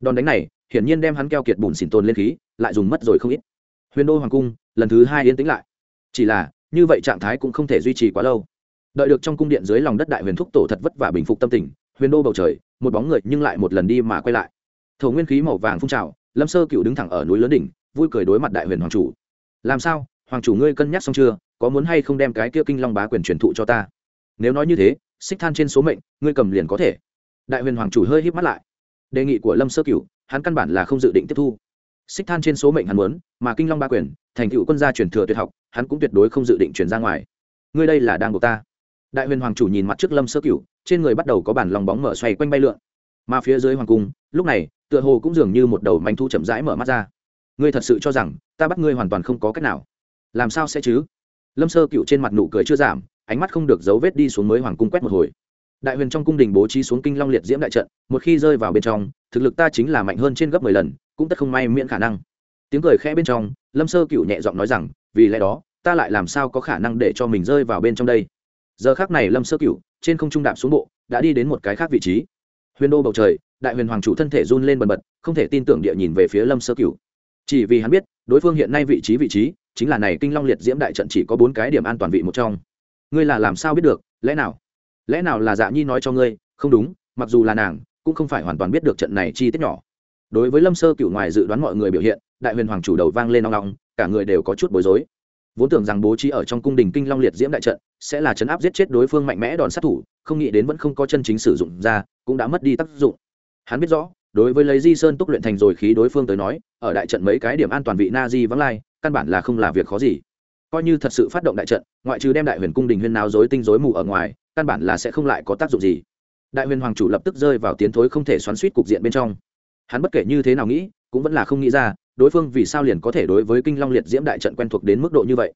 đòn đánh này, hiển nhiên đem hắn keo kiệt bùn xỉn tồn lên khí, lại dùng mất rồi không ít. Huyền đô hoàng cung, lần thứ hai yên tĩnh lại. Chỉ là, như vậy trạng thái cũng không thể duy trì quá lâu. Đợi được trong cung điện dưới lòng đất đại huyền thúc tổ thật vất vả bình phục tâm tình, huyền đô bầu trời, một bóng người nhưng lại một lần đi mà quay lại. Thổ nguyên khí màu vàng phun trào, lâm sơ cựu đứng thẳng ở núi lớn đỉnh, vui cười đối mặt đại huyền hoàng chủ. Làm sao? Hoàng chủ ngươi cân nhắc xong chưa? Có muốn hay không đem cái kia kinh long bá quyền truyền thụ cho ta? Nếu nói như thế, xích than trên số mệnh, ngươi cầm liền có thể. Đại huyền hoàng chủ hơi híp mắt lại đề nghị của lâm sơ cửu, hắn căn bản là không dự định tiếp thu. Xích than trên số mệnh hắn muốn, mà kinh long ba quyền, thành cựu quân gia truyền thừa tuyệt học, hắn cũng tuyệt đối không dự định truyền ra ngoài. Ngươi đây là đang buộc ta. Đại huyền hoàng chủ nhìn mặt trước lâm sơ cửu, trên người bắt đầu có bản lòng bóng mở xoay quanh bay lượn. Mà phía dưới hoàng cung, lúc này, tựa hồ cũng dường như một đầu manh thu chậm rãi mở mắt ra. Ngươi thật sự cho rằng, ta bắt ngươi hoàn toàn không có cách nào? Làm sao sẽ chứ? Lâm sơ cựu trên mặt nụ cười chưa giảm, ánh mắt không được dấu vết đi xuống mới hoàng cung quét một hồi đại huyền trong cung đình bố trí xuống kinh long liệt diễm đại trận, một khi rơi vào bên trong, thực lực ta chính là mạnh hơn trên gấp mười lần, cũng tất không may miễn khả năng. Tiếng cười khẽ bên trong, lâm sơ cựu nhẹ giọng nói rằng, vì lẽ đó, ta lại làm sao có khả năng để cho mình rơi vào bên trong đây? Giờ khác này lâm sơ cựu trên không trung đạp xuống bộ, đã đi đến một cái khác vị trí. Huyền đô bầu trời, đại huyền hoàng chủ thân thể run lên bần bật, không thể tin tưởng địa nhìn về phía lâm sơ cựu chỉ vì hắn biết, đối phương hiện nay vị trí vị trí, chính là này kinh long liệt diễm đại trận chỉ có bốn cái điểm an toàn vị một trong. Ngươi là làm sao biết được, lẽ nào? Lẽ nào là dạ nhi nói cho ngươi? Không đúng, mặc dù là nàng, cũng không phải hoàn toàn biết được trận này chi tiết nhỏ. Đối với lâm sơ cựu ngoài dự đoán mọi người biểu hiện, đại huyền hoàng chủ đầu vang lên nong nong cả người đều có chút bối rối. Vốn tưởng rằng bố trí ở trong cung đình kinh long liệt diễm đại trận, sẽ là chấn áp giết chết đối phương mạnh mẽ đòn sát thủ, không nghĩ đến vẫn không có chân chính sử dụng ra, cũng đã mất đi tác dụng. Hắn biết rõ, đối với lấy di sơn túc luyện thành rồi khí đối phương tới nói, ở đại trận mấy cái điểm an toàn vị na di vắng lai, căn bản là không là việc khó gì coi như thật sự phát động đại trận, ngoại trừ đem đại huyền cung đình huyên nào dối tinh dối mù ở ngoài, căn bản là sẽ không lại có tác dụng gì. Đại huyền hoàng chủ lập tức rơi vào tiến thối không thể xoắn suýt cục diện bên trong. Hắn bất kể như thế nào nghĩ, cũng vẫn là không nghĩ ra, đối phương vì sao liền có thể đối với kinh long liệt diễm đại trận quen thuộc đến mức độ như vậy.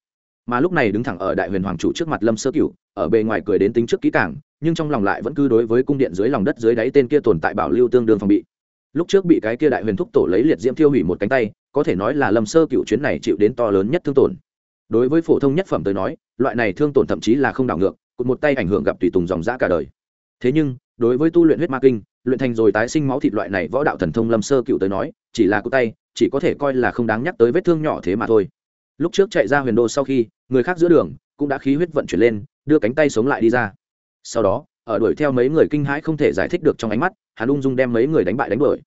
Mà lúc này đứng thẳng ở đại huyền hoàng chủ trước mặt lâm sơ cửu, ở bề ngoài cười đến tính trước kỹ càng, nhưng trong lòng lại vẫn cứ đối với cung điện dưới lòng đất dưới đáy tên kia tồn tại bảo lưu tương đương phòng bị. Lúc trước bị cái kia đại huyền thúc tổ lấy liệt diễm thiêu hủy một cánh tay, có thể nói là lâm sơ cựu chuyến này chịu đến to lớn nhất thương tổn đối với phổ thông nhất phẩm tới nói, loại này thương tổn thậm chí là không đảo ngược, cụt một tay ảnh hưởng gặp tùy tùng dòng dã cả đời. Thế nhưng, đối với tu luyện huyết ma kinh, luyện thành rồi tái sinh máu thịt loại này võ đạo thần thông lâm sơ cựu tới nói, chỉ là cụ tay, chỉ có thể coi là không đáng nhắc tới vết thương nhỏ thế mà thôi. Lúc trước chạy ra huyền đô sau khi, người khác giữa đường cũng đã khí huyết vận chuyển lên, đưa cánh tay sống lại đi ra. Sau đó, ở đuổi theo mấy người kinh hãi không thể giải thích được trong ánh mắt, hắn ung dung đem mấy người đánh bại đánh đuổi.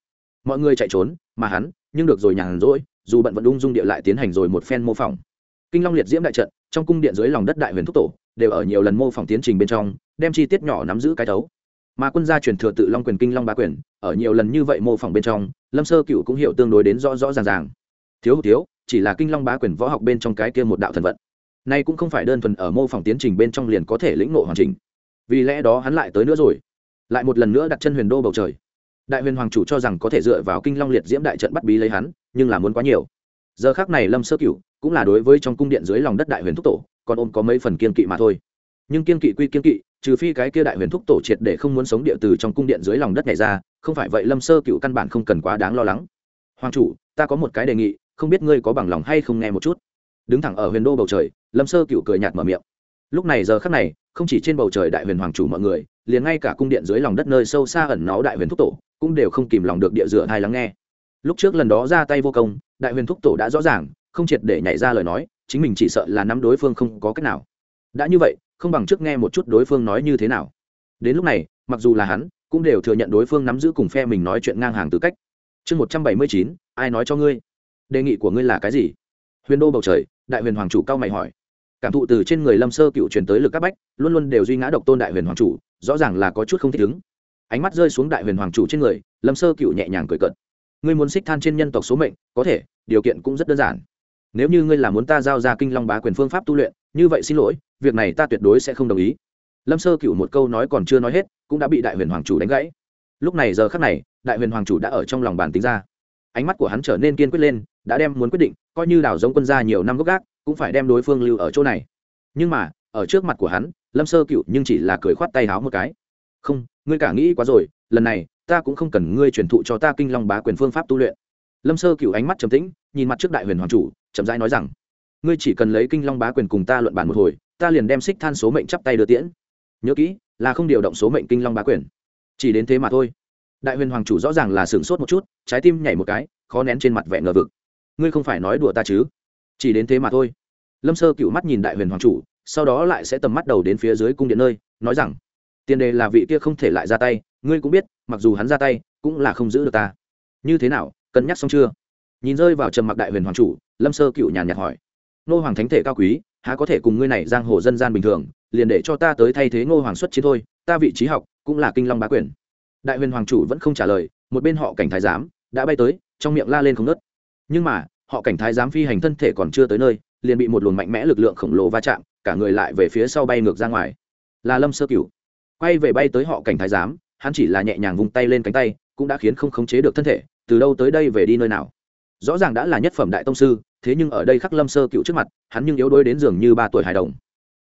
Mọi người chạy trốn, mà hắn nhưng được rồi nhàn rỗi, dù bận vẫn ung dung địa lại tiến hành rồi một phen mô phỏng kinh long liệt diễm đại trận, trong cung điện dưới lòng đất đại huyền thúc tổ, đều ở nhiều lần mô phỏng tiến trình bên trong, đem chi tiết nhỏ nắm giữ cái thấu. Mà quân gia truyền thừa tự long quyền kinh long bá quyền, ở nhiều lần như vậy mô phỏng bên trong, lâm sơ cựu cũng hiểu tương đối đến rõ rõ ràng ràng. Thiếu hụt thiếu, chỉ là kinh long bá quyền võ học bên trong cái kia một đạo thần vận. Nay cũng không phải đơn thuần ở mô phỏng tiến trình bên trong liền có thể lĩnh ngộ hoàn chỉnh. Vì lẽ đó hắn lại tới nữa rồi. Lại một lần nữa đặt chân huyền đô bầu trời. Đại huyền hoàng chủ cho rằng có thể dựa vào kinh long liệt diễm đại trận bắt bí lấy hắn, nhưng là muốn quá nhiều giờ khác này lâm sơ cửu cũng là đối với trong cung điện dưới lòng đất đại huyền thúc tổ, còn ôm có mấy phần kiên kỵ mà thôi. Nhưng kiên kỵ quy kiên kỵ, trừ phi cái kia đại huyền thúc tổ triệt để không muốn sống địa từ trong cung điện dưới lòng đất này ra, không phải vậy lâm sơ cựu căn bản không cần quá đáng lo lắng. Hoàng chủ, ta có một cái đề nghị, không biết ngươi có bằng lòng hay không nghe một chút. Đứng thẳng ở huyền đô bầu trời, lâm sơ cựu cười nhạt mở miệng. Lúc này giờ khắc này, không chỉ trên bầu trời đại huyền hoàng chủ mọi người, liền ngay cả cung điện dưới lòng đất nơi sâu xa ẩn nó đại huyền thúc tổ, cũng đều không kìm lòng được địa dựa hai lắng nghe lúc trước lần đó ra tay vô công, đại huyền thúc tổ đã rõ ràng, không triệt để nhảy ra lời nói, chính mình chỉ sợ là nắm đối phương không có cách nào. Đã như vậy, không bằng trước nghe một chút đối phương nói như thế nào. Đến lúc này, mặc dù là hắn, cũng đều thừa nhận đối phương nắm giữ cùng phe mình nói chuyện ngang hàng tư cách. Chương một trăm bảy mươi chín, ai nói cho ngươi? Đề nghị của ngươi là cái gì? Huyền đô bầu trời, đại huyền hoàng chủ cao mày hỏi. Cảm thụ từ trên người lâm sơ cựu truyền tới lực các bách, luôn luôn đều duy ngã độc tôn đại huyền hoàng chủ, rõ ràng là có chút không thích ứng. Ánh mắt rơi xuống đại huyền hoàng chủ trên người, lâm sơ cựu nhẹ nhàng cười cận ngươi muốn xích than trên nhân tộc số mệnh, có thể, điều kiện cũng rất đơn giản. Nếu như ngươi là muốn ta giao ra kinh long bá quyền phương pháp tu luyện, như vậy xin lỗi, việc này ta tuyệt đối sẽ không đồng ý. Lâm sơ cựu một câu nói còn chưa nói hết, cũng đã bị đại huyền hoàng chủ đánh gãy. Lúc này giờ khắc này, đại huyền hoàng chủ đã ở trong lòng bàn tính ra. Ánh mắt của hắn trở nên kiên quyết lên, đã đem muốn quyết định, coi như đảo giống quân gia nhiều năm gốc gác, cũng phải đem đối phương lưu ở chỗ này. Nhưng mà, ở trước mặt của hắn, lâm sơ cựu nhưng chỉ là cười khoát tay háo một cái. Không ngươi cả nghĩ quá rồi, lần này, ta cũng không cần ngươi truyền thụ cho ta kinh long bá quyền phương pháp tu luyện. Lâm sơ cựu ánh mắt trầm tĩnh, nhìn mặt trước đại huyền hoàng chủ, chậm rãi nói rằng, ngươi chỉ cần lấy kinh long bá quyền cùng ta luận bàn một hồi, ta liền đem xích than số mệnh chắp tay đưa tiễn. Nhớ kỹ, là không điều động số mệnh kinh long bá quyền. Chỉ đến thế mà thôi. Đại huyền hoàng chủ rõ ràng là sửng sốt một chút, trái tim nhảy một cái, khó nén trên mặt vẻ ngờ vực. Ngươi không phải nói đùa ta chứ? Chỉ đến thế mà thôi. Lâm sơ cựu mắt nhìn đại huyền hoàng chủ, sau đó lại sẽ tầm mắt đầu đến phía dưới cung điện nơi, nói rằng tiền đề là vị kia không thể lại ra tay, ngươi cũng biết, mặc dù hắn ra tay, cũng là không giữ được ta. Như thế nào, cân nhắc xong chưa? Nhìn rơi vào trầm mặc đại huyền hoàng chủ, lâm sơ cựu nhàn nhạt hỏi. Nô hoàng thánh thể cao quý, há có thể cùng ngươi này giang hồ dân gian bình thường, liền để cho ta tới thay thế ngô hoàng xuất chiến thôi, ta vị trí học, cũng là kinh long bá quyền. Đại huyền hoàng chủ vẫn không trả lời, một bên họ cảnh thái giám đã bay tới, trong miệng la lên không nớt nhưng mà, họ cảnh thái giám phi hành thân thể còn chưa tới nơi, liền bị một luồng mạnh mẽ lực lượng khổng lồ va chạm, cả người lại về phía sau bay ngược ra ngoài. Là lâm sơ cửu quay về bay tới họ cảnh thái giám, hắn chỉ là nhẹ nhàng vung tay lên cánh tay, cũng đã khiến không khống chế được thân thể, từ đâu tới đây về đi nơi nào? Rõ ràng đã là nhất phẩm đại tông sư, thế nhưng ở đây khắc lâm sơ cựu trước mặt, hắn nhưng yếu đuối đến dường như ba tuổi hài đồng.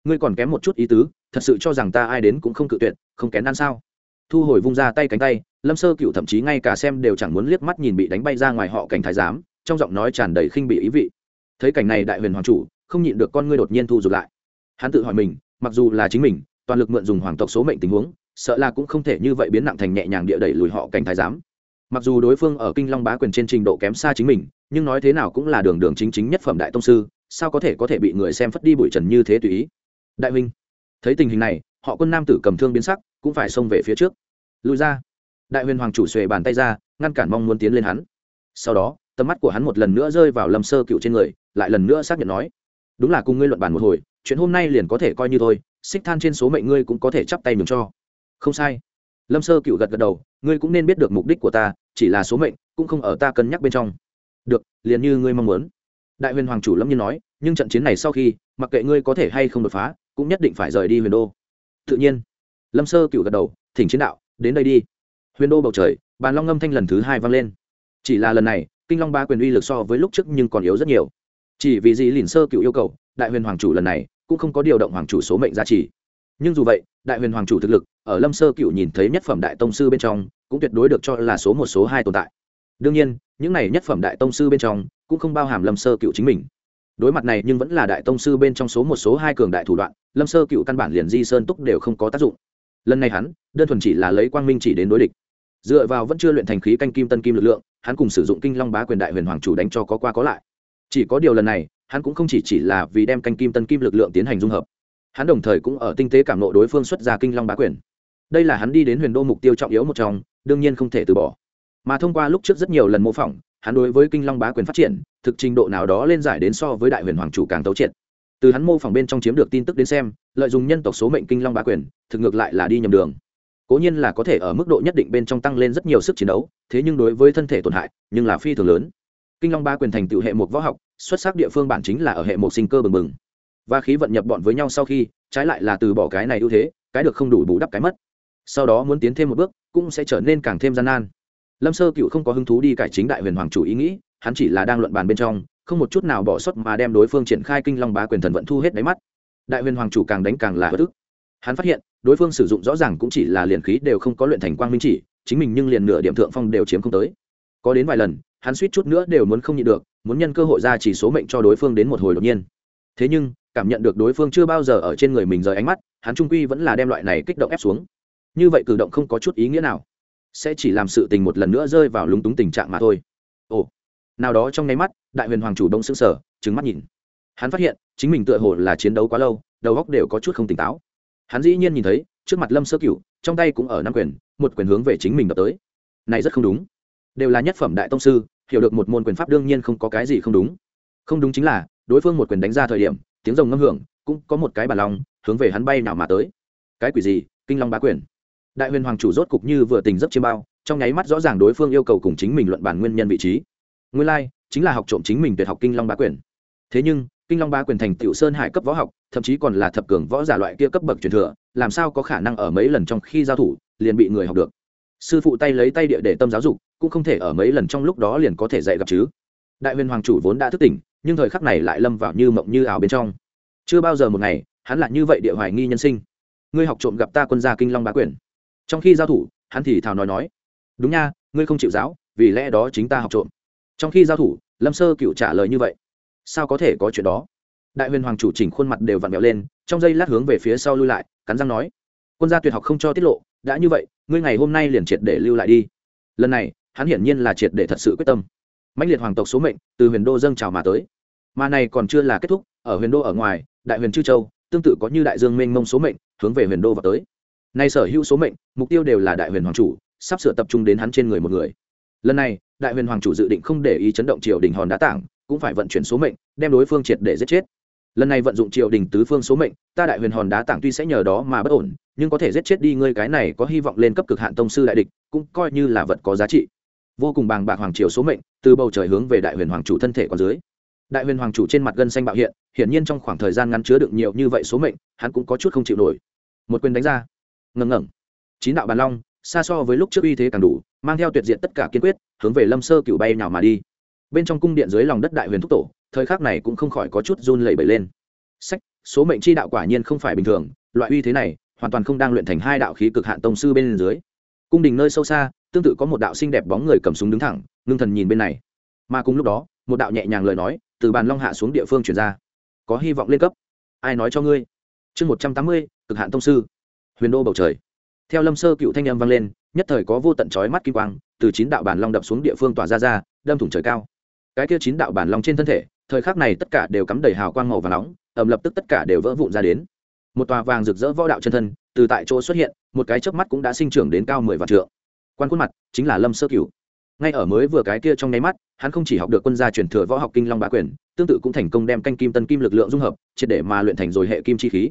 Ngươi còn kém một chút ý tứ, thật sự cho rằng ta ai đến cũng không cự tuyệt, không kén ăn sao? Thu hồi vung ra tay cánh tay, lâm sơ cựu thậm chí ngay cả xem đều chẳng muốn liếc mắt nhìn bị đánh bay ra ngoài họ cảnh thái giám, trong giọng nói tràn đầy khinh bị ý vị. Thấy cảnh này đại huyền hoàng chủ, không nhịn được con ngươi đột nhiên thu rụt lại. Hắn tự hỏi mình, mặc dù là chính mình toàn lực mượn dùng hoàng tộc số mệnh tình huống, sợ là cũng không thể như vậy biến nặng thành nhẹ nhàng địa đẩy lùi họ cảnh thái giám. Mặc dù đối phương ở kinh long bá quyền trên trình độ kém xa chính mình, nhưng nói thế nào cũng là đường đường chính chính nhất phẩm đại tông sư, sao có thể có thể bị người xem phất đi bụi trần như thế tùy ý? Đại huynh, thấy tình hình này, họ quân nam tử cầm thương biến sắc, cũng phải xông về phía trước. Lùi ra. Đại huyền hoàng chủ xuề bàn tay ra, ngăn cản mong muốn tiến lên hắn. Sau đó, tầm mắt của hắn một lần nữa rơi vào lâm sơ cựu trên người, lại lần nữa xác nhận nói, đúng là cùng ngươi luận bàn một hồi chuyện hôm nay liền có thể coi như thôi, xích than trên số mệnh ngươi cũng có thể chắp tay mừng cho. Không sai. Lâm sơ cựu gật gật đầu, ngươi cũng nên biết được mục đích của ta, chỉ là số mệnh, cũng không ở ta cân nhắc bên trong. Được, liền như ngươi mong muốn. Đại huyền hoàng chủ lâm nhiên nói, nhưng trận chiến này sau khi, mặc kệ ngươi có thể hay không đột phá, cũng nhất định phải rời đi huyền đô. Tự nhiên. Lâm sơ cựu gật đầu, thỉnh chiến đạo, đến đây đi. Huyền đô bầu trời, bàn long ngâm thanh lần thứ hai vang lên. Chỉ là lần này, kinh long ba quyền uy lực so với lúc trước nhưng còn yếu rất nhiều. Chỉ vì gì lìn sơ cựu yêu cầu, đại huyền hoàng chủ lần này cũng không có điều động hoàng chủ số mệnh giá trị nhưng dù vậy, đại huyền hoàng chủ thực lực ở lâm sơ cựu nhìn thấy nhất phẩm đại tông sư bên trong, cũng tuyệt đối được cho là số một, số hai tồn tại. Đương nhiên, những này nhất phẩm đại tông sư bên trong cũng không bao hàm lâm sơ cựu chính mình. Đối mặt này nhưng vẫn là đại tông sư bên trong số một, số hai cường đại thủ đoạn, lâm sơ cựu căn bản liền di sơn túc đều không có tác dụng. Lần này hắn, đơn thuần chỉ là lấy quang minh chỉ đến đối địch. Dựa vào vẫn chưa luyện thành khí canh kim tân kim lực lượng, hắn cùng sử dụng kinh long bá quyền đại huyền hoàng chủ đánh cho có qua có lại. Chỉ có điều lần này hắn cũng không chỉ chỉ là vì đem canh kim tân kim lực lượng tiến hành dung hợp. Hắn đồng thời cũng ở tinh tế cảm nộ đối phương xuất ra kinh long bá quyền. Đây là hắn đi đến huyền đô mục tiêu trọng yếu một trong, đương nhiên không thể từ bỏ. Mà thông qua lúc trước rất nhiều lần mô phỏng, hắn đối với kinh long bá quyền phát triển, thực trình độ nào đó lên giải đến so với đại huyền hoàng chủ càng tấu triệt. Từ hắn mô phỏng bên trong chiếm được tin tức đến xem, lợi dụng nhân tộc số mệnh kinh long bá quyền, thực ngược lại là đi nhầm đường. Cố nhiên là có thể ở mức độ nhất định bên trong tăng lên rất nhiều sức chiến đấu, thế nhưng đối với thân thể tổn hại, nhưng là phi thường lớn. Kinh long bá quyền thành tựu hệ một võ học xuất sắc địa phương bản chính là ở hệ một sinh cơ bừng bừng. Và khí vận nhập bọn với nhau sau khi, trái lại là từ bỏ cái này ưu thế, cái được không đủ bù đắp cái mất. Sau đó muốn tiến thêm một bước, cũng sẽ trở nên càng thêm gian nan. Lâm sơ cựu không có hứng thú đi cải chính đại huyền hoàng chủ ý nghĩ, hắn chỉ là đang luận bàn bên trong, không một chút nào bỏ sót mà đem đối phương triển khai kinh long bá quyền thần vận thu hết đáy mắt. Đại huyền hoàng chủ càng đánh càng là bất ức. Hắn phát hiện, đối phương sử dụng rõ ràng cũng chỉ là liền khí đều không có luyện thành quang minh chỉ, chính mình nhưng liền nửa điểm thượng phong đều chiếm không tới. Có đến vài lần hắn suýt chút nữa đều muốn không nhịn được, muốn nhân cơ hội ra chỉ số mệnh cho đối phương đến một hồi đột nhiên. Thế nhưng, cảm nhận được đối phương chưa bao giờ ở trên người mình rời ánh mắt, hắn trung quy vẫn là đem loại này kích động ép xuống. Như vậy cử động không có chút ý nghĩa nào. Sẽ chỉ làm sự tình một lần nữa rơi vào lúng túng tình trạng mà thôi. Ồ. Nào đó trong nháy mắt, đại huyền hoàng chủ động sững sờ trứng mắt nhìn. Hắn phát hiện, chính mình tựa hồ là chiến đấu quá lâu, đầu óc đều có chút không tỉnh táo. Hắn dĩ nhiên nhìn thấy, trước mặt lâm sơ cửu, trong tay cũng ở năm quyền, một quyền hướng về chính mình đập tới. Này rất không đúng. Đều là nhất phẩm đại tông sư hiểu được một môn quyền pháp đương nhiên không có cái gì không đúng. Không đúng chính là đối phương một quyền đánh ra thời điểm tiếng rồng ngâm hưởng cũng có một cái bản lòng hướng về hắn bay nào mà tới. Cái quỷ gì? Kinh long bá quyền. Đại huyền hoàng chủ rốt cục như vừa tình giấc chiêm bao trong nháy mắt rõ ràng đối phương yêu cầu cùng chính mình luận bản nguyên nhân vị trí. Nguyên lai、like, chính là học trộm chính mình tuyệt học kinh long bá quyền. Thế nhưng kinh long bá quyền thành Tiểu sơn hải cấp võ học thậm chí còn là thập cường võ giả loại kia cấp bậc truyền thừa làm sao có khả năng ở mấy lần trong khi giao thủ liền bị người học được. Sư phụ tay lấy tay địa để tâm giáo dục cũng không thể ở mấy lần trong lúc đó liền có thể dạy gặp chứ. Đại huyền hoàng chủ vốn đã thức tỉnh, nhưng thời khắc này lại lâm vào như mộng như ảo bên trong. Chưa bao giờ một ngày, hắn lại như vậy địa hoài nghi nhân sinh. Ngươi học trộm gặp ta quân gia kinh long bá quyền. Trong khi giao thủ, hắn thì thào nói nói, đúng nha, ngươi không chịu giáo, vì lẽ đó chính ta học trộm. Trong khi giao thủ, lâm sơ cựu trả lời như vậy, sao có thể có chuyện đó? Đại huyền hoàng chủ chỉnh khuôn mặt đều vặn vẹo lên, trong giây lát hướng về phía sau lui lại, cắn răng nói, quân gia tuyệt học không cho tiết lộ, đã như vậy, ngươi ngày hôm nay liền triệt để lưu lại đi. Lần này hắn hiển nhiên là triệt để thật sự quyết tâm. Mạnh liệt hoàng tộc số mệnh từ huyền đô dâng trào mà tới. Mà này còn chưa là kết thúc, ở huyền đô ở ngoài, đại huyền chư châu tương tự có như đại dương mênh mông số mệnh hướng về huyền đô vào tới. Nay sở hữu số mệnh, mục tiêu đều là đại huyền hoàng chủ, sắp sửa tập trung đến hắn trên người một người. Lần này, đại huyền hoàng chủ dự định không để ý chấn động triều đình hòn đá tảng, cũng phải vận chuyển số mệnh, đem đối phương triệt để giết chết. Lần này vận dụng triều đình tứ phương số mệnh, ta đại huyền hòn đá tảng tuy sẽ nhờ đó mà bất ổn, nhưng có thể giết chết đi ngươi cái này có hy vọng lên cấp cực hạn tông sư đại địch, cũng coi như là vật có giá trị vô cùng bàng bạc hoàng triều số mệnh, từ bầu trời hướng về đại huyền hoàng chủ thân thể còn dưới. Đại huyền hoàng chủ trên mặt gân xanh bạo hiện, hiển nhiên trong khoảng thời gian ngắn chứa đựng nhiều như vậy số mệnh, hắn cũng có chút không chịu nổi. Một quyền đánh ra. Ngẩng ngẩng chín đạo bàn long, xa so với lúc trước uy thế càng đủ, mang theo tuyệt diện tất cả kiên quyết, hướng về lâm sơ cựu bay nào mà đi. Bên trong cung điện dưới lòng đất đại huyền thúc tổ, thời khắc này cũng không khỏi có chút run lẩy bẩy lên. Sách, số mệnh chi đạo quả nhiên không phải bình thường, loại uy thế này hoàn toàn không đang luyện thành hai đạo khí cực hạn tông sư bên dưới. Cung đình nơi sâu xa tương tự có một đạo xinh đẹp bóng người cầm súng đứng thẳng, ngưng thần nhìn bên này. Mà cùng lúc đó, một đạo nhẹ nhàng lời nói từ bàn long hạ xuống địa phương chuyển ra. Có hy vọng lên cấp. Ai nói cho ngươi? Chương một trăm tám mươi, cực hạn thông sư. Huyền đô bầu trời. Theo lâm sơ cựu thanh âm vang lên, nhất thời có vô tận trói mắt kim quang, từ chín đạo bàn long đập xuống địa phương tỏa ra ra, đâm thủng trời cao. Cái kia chín đạo bàn long trên thân thể, thời khắc này tất cả đều cắm đầy hào quang màu và nóng ẩm lập tức tất cả đều vỡ vụn ra đến. Một tòa vàng rực rỡ võ đạo chân thân, từ tại chỗ xuất hiện, một cái chớp mắt cũng đã sinh trưởng đến cao mười vạn trượng quan khuôn mặt chính là lâm sơ cửu. Ngay ở mới vừa cái kia trong nháy mắt, hắn không chỉ học được quân gia truyền thừa võ học kinh long bá quyền, tương tự cũng thành công đem canh kim tân kim lực lượng dung hợp, triệt để mà luyện thành rồi hệ kim chi khí.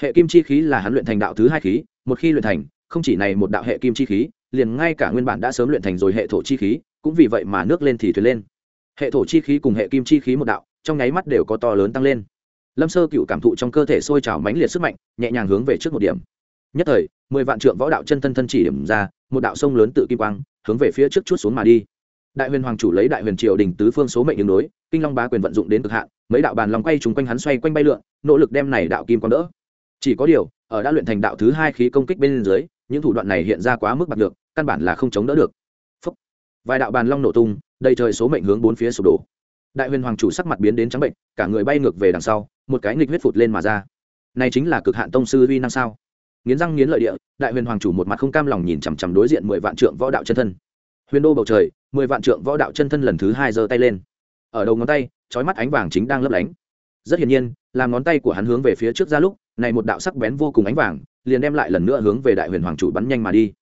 Hệ kim chi khí là hắn luyện thành đạo thứ hai khí, một khi luyện thành, không chỉ này một đạo hệ kim chi khí, liền ngay cả nguyên bản đã sớm luyện thành rồi hệ thổ chi khí, cũng vì vậy mà nước lên thì thuyền lên. Hệ thổ chi khí cùng hệ kim chi khí một đạo, trong nháy mắt đều có to lớn tăng lên. Lâm sơ cựu cảm thụ trong cơ thể sôi trào mãnh liệt sức mạnh, nhẹ nhàng hướng về trước một điểm. Nhất thời mười vạn trượng võ đạo chân thân thân chỉ điểm ra, một đạo sông lớn tự kim quang, hướng về phía trước chút xuống mà đi. Đại huyền hoàng chủ lấy đại huyền triều đình tứ phương số mệnh đường đối, kinh long bá quyền vận dụng đến cực hạn, mấy đạo bàn lòng quay trúng quanh hắn xoay quanh bay lượn, nỗ lực đem này đạo kim quang đỡ. Chỉ có điều, ở đã luyện thành đạo thứ hai khí công kích bên dưới, những thủ đoạn này hiện ra quá mức bạc được căn bản là không chống đỡ được. Phúc. vài đạo bàn long nổ tung, đầy trời số mệnh hướng bốn phía sụp đổ. Đại huyền hoàng chủ sắc mặt biến đến trắng bệnh, cả người bay ngược về đằng sau, một cái nghịch huyết phụt lên mà ra. Này chính là cực hạn tông sư uy năng sao? Nghiến răng nghiến lợi địa, đại huyền hoàng chủ một mặt không cam lòng nhìn chằm chằm đối diện mười vạn trượng võ đạo chân thân. Huyền đô bầu trời, mười vạn trượng võ đạo chân thân lần thứ hai giơ tay lên. Ở đầu ngón tay trói mắt ánh vàng chính đang lấp lánh. Rất hiển nhiên, làm ngón tay của hắn hướng về phía trước ra lúc, này một đạo sắc bén vô cùng ánh vàng, liền đem lại lần nữa hướng về đại huyền hoàng chủ bắn nhanh mà đi.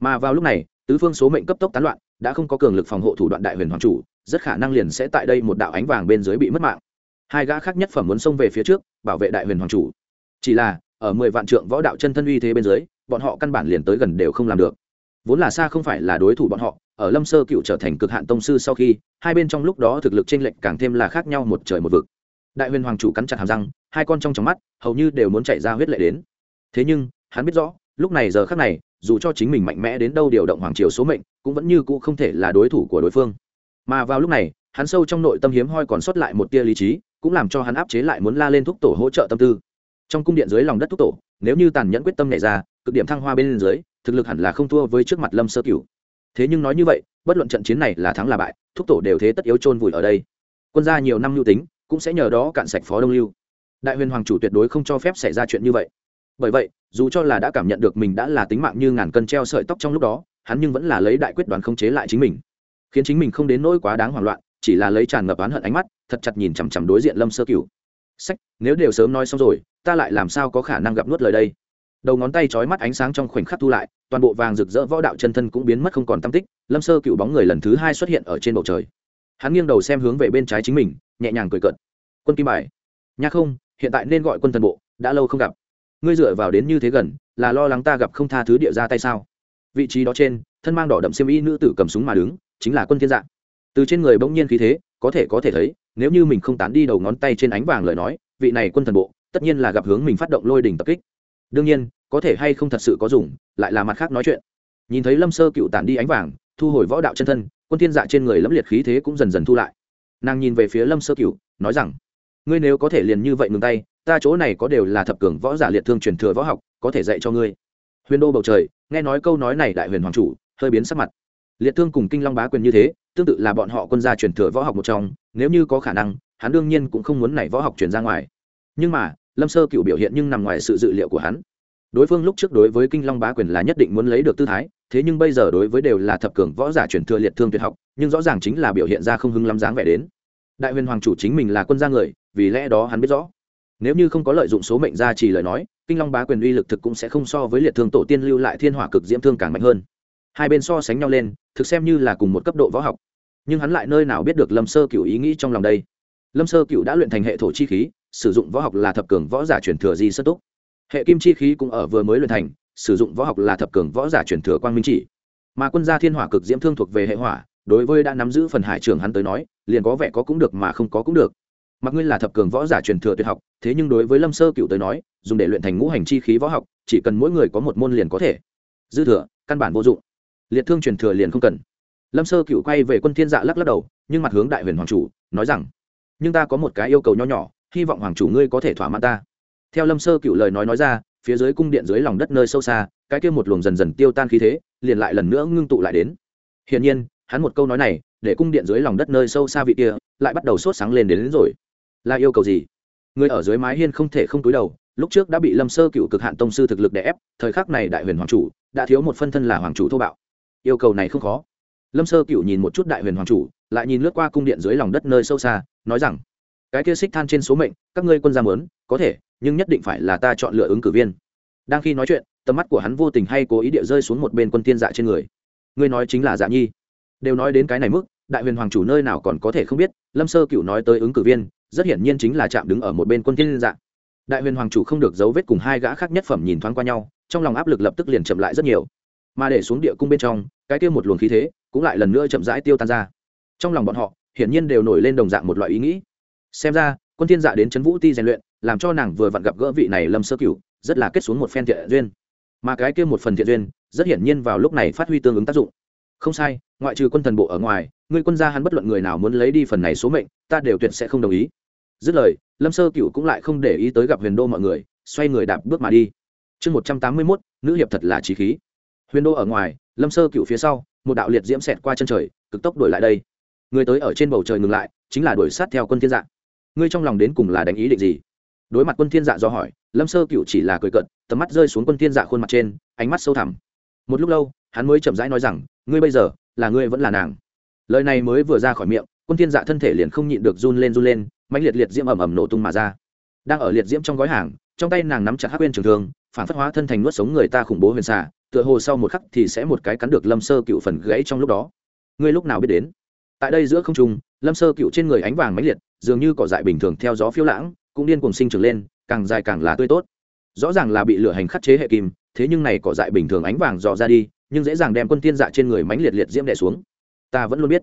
Mà vào lúc này, tứ phương số mệnh cấp tốc tán loạn, đã không có cường lực phòng hộ thủ đoạn đại huyền hoàng chủ, rất khả năng liền sẽ tại đây một đạo ánh vàng bên dưới bị mất mạng. Hai gã khác nhất phẩm muốn xông về phía trước, bảo vệ đại huyền hoàng chủ. Chỉ là ở mười vạn trượng võ đạo chân thân uy thế bên dưới, bọn họ căn bản liền tới gần đều không làm được. Vốn là xa không phải là đối thủ bọn họ, ở lâm sơ cựu trở thành cực hạn tông sư sau khi, hai bên trong lúc đó thực lực t r ê n lệch càng thêm là khác nhau một trời một vực. Đại huyền hoàng chủ cắn chặt hàm răng, hai con trong trong mắt, hầu như đều muốn chạy ra huyết lệ đến. Thế nhưng, hắn biết rõ, lúc này giờ khác này, dù cho chính mình mạnh mẽ đến đâu điều động hoàng triều số mệnh, cũng vẫn như cũ không thể là đối thủ của đối phương. Mà vào lúc này, hắn sâu trong nội tâm hiếm hoi còn sót lại một tia lý trí, cũng làm cho hắn áp chế lại muốn la lên thúc tổ hỗ trợ tâm tư trong cung điện dưới lòng đất thúc tổ, nếu như tàn nhẫn quyết tâm nảy ra, cực điểm thăng hoa bên dưới, thực lực hẳn là không thua với trước mặt lâm sơ cửu. Thế nhưng nói như vậy, bất luận trận chiến này là thắng là bại thúc tổ đều thế tất yếu chôn vùi ở đây. Quân gia nhiều năm lưu tính, cũng sẽ nhờ đó cạn sạch phó đông lưu. Đại huyền hoàng chủ tuyệt đối không cho phép xảy ra chuyện như vậy. Bởi vậy, dù cho là đã cảm nhận được mình đã là tính mạng như ngàn cân treo sợi tóc trong lúc đó, hắn nhưng vẫn là lấy đại quyết đoán không chế lại chính mình. Khiến chính mình không đến nỗi quá đáng hoảng loạn, chỉ là lấy tràn ngập oán hận ánh mắt, thật chặt nhìn chằm chằm đối diện lâm sơ cửu sách, nếu đều sớm nói xong rồi, ta lại làm sao có khả năng gặp nuốt lời đây? Đầu ngón tay trói mắt ánh sáng trong khoảnh khắc thu lại, toàn bộ vàng rực rỡ võ đạo chân thân cũng biến mất không còn tam tích, lâm sơ cựu bóng người lần thứ hai xuất hiện ở trên bầu trời. Hắn nghiêng đầu xem hướng về bên trái chính mình, nhẹ nhàng cười cợt. Quân kim bài. Nha không, hiện tại nên gọi quân thần bộ, đã lâu không gặp. Ngươi dựa vào đến như thế gần, là lo lắng ta gặp không tha thứ địa ra tay sao? Vị trí đó trên, thân mang đỏ đậm xiêm y nữ tử cầm súng mà đứng, chính là quân thiên dạng từ trên người bỗng nhiên khí thế có thể có thể thấy, nếu như mình không tán đi đầu ngón tay trên ánh vàng lời nói, vị này quân thần bộ, tất nhiên là gặp hướng mình phát động lôi đỉnh tập kích. Đương nhiên, có thể hay không thật sự có dùng, lại là mặt khác nói chuyện. Nhìn thấy lâm sơ cựu tản đi ánh vàng, thu hồi võ đạo chân thân, quân thiên dạ trên người lẫm liệt khí thế cũng dần dần thu lại. Nàng nhìn về phía lâm sơ cựu, nói rằng, ngươi nếu có thể liền như vậy ngừng tay, ta chỗ này có đều là thập cường võ giả liệt thương truyền thừa võ học, có thể dạy cho ngươi. Huyền đô bầu trời, nghe nói câu nói này đại huyền hoàng chủ, hơi biến sắc mặt liệt thương cùng kinh long bá quyền như thế, tương tự là bọn họ quân gia truyền thừa võ học một trong, nếu như có khả năng, hắn đương nhiên cũng không muốn nảy võ học truyền ra ngoài. Nhưng mà, lâm sơ cựu biểu hiện nhưng nằm ngoài sự dự liệu của hắn. Đối phương lúc trước đối với kinh long bá quyền là nhất định muốn lấy được tư thái, thế nhưng bây giờ đối với đều là thập cường võ giả truyền thừa liệt thương tuyệt học, nhưng rõ ràng chính là biểu hiện ra không hưng lắm dáng vẻ đến. Đại huyền hoàng chủ chính mình là quân gia người, vì lẽ đó hắn biết rõ. Nếu như không có lợi dụng số mệnh gia trì lời nói, kinh long bá quyền uy lực thực cũng sẽ không so với liệt thương tổ tiên lưu lại thiên hỏa cực diễm thương càng mạnh hơn. Hai bên so sánh nhau lên thực xem như là cùng một cấp độ võ học. Nhưng hắn lại nơi nào biết được lâm sơ cựu ý nghĩ trong lòng đây? Lâm sơ cựu đã luyện thành hệ thổ chi khí, sử dụng võ học là thập cường võ giả truyền thừa di sơ túc. Hệ kim chi khí cũng ở vừa mới luyện thành, sử dụng võ học là thập cường võ giả truyền thừa quang minh chỉ. Mà quân gia thiên hỏa cực diễm thương thuộc về hệ hỏa, đối với đã nắm giữ phần hải trường hắn tới nói, liền có vẻ có cũng được mà không có cũng được. Mặc ngươi là thập cường võ giả truyền thừa tuyệt học, thế nhưng đối với lâm sơ cựu tới nói, dùng để luyện thành ngũ hành chi khí võ học, chỉ cần mỗi người có một môn liền có thể. Dư thừa, căn bản vô dụng liệt thương truyền thừa liền không cần. Lâm sơ cựu quay về quân thiên dạ lắc lắc đầu nhưng mặt hướng đại huyền hoàng chủ nói rằng nhưng ta có một cái yêu cầu nho nhỏ hy vọng hoàng chủ ngươi có thể thỏa mãn ta. Theo lâm sơ cựu lời nói nói ra phía dưới cung điện dưới lòng đất nơi sâu xa cái kia một luồng dần dần tiêu tan khí thế liền lại lần nữa ngưng tụ lại đến. Hiển nhiên hắn một câu nói này để cung điện dưới lòng đất nơi sâu xa vị kia lại bắt đầu sốt sáng lên đến, đến rồi. Là yêu cầu gì? Người ở dưới mái hiên không thể không túi đầu lúc trước đã bị lâm sơ cựu cực hạn tông sư thực lực đè ép thời khắc này đại huyền hoàng chủ đã thiếu một phân thân là hoàng chủ thô bạo yêu cầu này không khó. Lâm sơ cựu nhìn một chút đại huyền hoàng chủ, lại nhìn lướt qua cung điện dưới lòng đất nơi sâu xa, nói rằng, cái kia xích than trên số mệnh, các ngươi quân gia mớn có thể, nhưng nhất định phải là ta chọn lựa ứng cử viên. Đang khi nói chuyện, tầm mắt của hắn vô tình hay cố ý địa rơi xuống một bên quân tiên dạ trên người. Ngươi nói chính là dạ nhi. Đều nói đến cái này mức, đại huyền hoàng chủ nơi nào còn có thể không biết, lâm sơ cựu nói tới ứng cử viên, rất hiển nhiên chính là chạm đứng ở một bên quân tiên dạ. Đại huyền hoàng chủ không được dấu vết cùng hai gã khác nhất phẩm nhìn thoáng qua nhau, trong lòng áp lực lập tức liền chậm lại rất nhiều mà để xuống địa cung bên trong, cái kia một luồng khí thế cũng lại lần nữa chậm rãi tiêu tan ra. Trong lòng bọn họ, hiển nhiên đều nổi lên đồng dạng một loại ý nghĩ. Xem ra, quân thiên dạ đến chấn vũ ti rèn luyện, làm cho nàng vừa vặn gặp gỡ vị này lâm sơ cửu, rất là kết xuống một phen thiện duyên. Mà cái kia một phần thiện duyên, rất hiển nhiên vào lúc này phát huy tương ứng tác dụng. Không sai, ngoại trừ quân thần bộ ở ngoài, người quân gia hắn bất luận người nào muốn lấy đi phần này số mệnh, ta đều tuyệt sẽ không đồng ý. Dứt lời, lâm sơ cửu cũng lại không để ý tới gặp huyền đô mọi người, xoay người đạp bước mà đi. Chương một trăm tám mươi mốt, nữ hiệp thật là trí khí huyền đô ở ngoài, lâm sơ cửu phía sau, một đạo liệt diễm xẹt qua chân trời, cực tốc đuổi lại đây. Người tới ở trên bầu trời ngừng lại, chính là đuổi sát theo quân thiên dạ. Ngươi trong lòng đến cùng là đánh ý định gì? Đối mặt quân thiên dạ do hỏi, lâm sơ cựu chỉ là cười cận tầm mắt rơi xuống quân thiên dạ khuôn mặt trên, ánh mắt sâu thẳm. Một lúc lâu, hắn mới chậm rãi nói rằng, ngươi bây giờ, là ngươi vẫn là nàng. Lời này mới vừa ra khỏi miệng, quân thiên dạ thân thể liền không nhịn được run lên run lên, mãnh liệt liệt diễm ầm ầm nổ tung mà ra. Đang ở liệt diễm trong gói hàng, trong tay nàng nắm chặt hắc quên trường thương phản phất hóa thân thành nuốt sống người ta khủng bố huyền xà, tựa hồ sau một khắc thì sẽ một cái cắn được lâm sơ cựu phần gãy trong lúc đó. Ngươi lúc nào biết đến? Tại đây giữa không trung, lâm sơ cựu trên người ánh vàng mãnh liệt, dường như cỏ dại bình thường theo gió phiêu lãng, cũng điên cùng sinh trưởng lên, càng dài càng là tươi tốt. Rõ ràng là bị lửa hành khắc chế hệ kim, thế nhưng này cỏ dại bình thường ánh vàng dò ra đi, nhưng dễ dàng đem quân tiên dạ trên người mãnh liệt liệt diễm đè xuống. Ta vẫn luôn biết.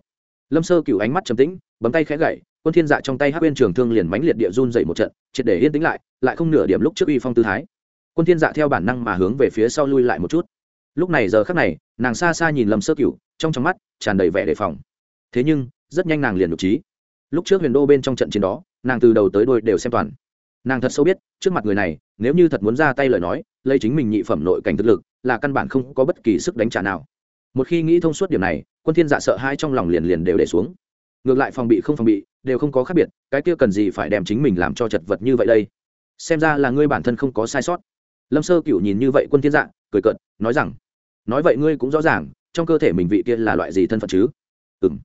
Lâm sơ cựu ánh mắt trầm tĩnh, bấm tay khẽ gậy, quân thiên dạ trong tay hắc bên trường thương liền mãnh liệt địa run dậy một trận, triệt để yên tĩnh lại lại không nửa điểm lúc trước uy phong tư thái quân thiên dạ theo bản năng mà hướng về phía sau lui lại một chút. Lúc này giờ khắc này, nàng xa xa nhìn lâm sơ cựu trong trong mắt tràn đầy vẻ đề phòng. Thế nhưng, rất nhanh nàng liền nhục trí. Lúc trước huyền đô bên trong trận chiến đó, nàng từ đầu tới đôi đều xem toàn. Nàng thật sâu biết, trước mặt người này, nếu như thật muốn ra tay lời nói, lấy chính mình nhị phẩm nội cảnh thực lực, là căn bản không có bất kỳ sức đánh trả nào. Một khi nghĩ thông suốt điểm này, quân thiên dạ sợ hai trong lòng liền liền đều để xuống. Ngược lại phòng bị không phòng bị, đều không có khác biệt, cái kia cần gì phải đem chính mình làm cho chật vật như vậy đây? Xem ra là ngươi bản thân không có sai sót lâm sơ cửu nhìn như vậy quân thiên dạng, cười cợt, nói rằng, nói vậy ngươi cũng rõ ràng, trong cơ thể mình vị kia là loại gì thân phận chứ? Ừm.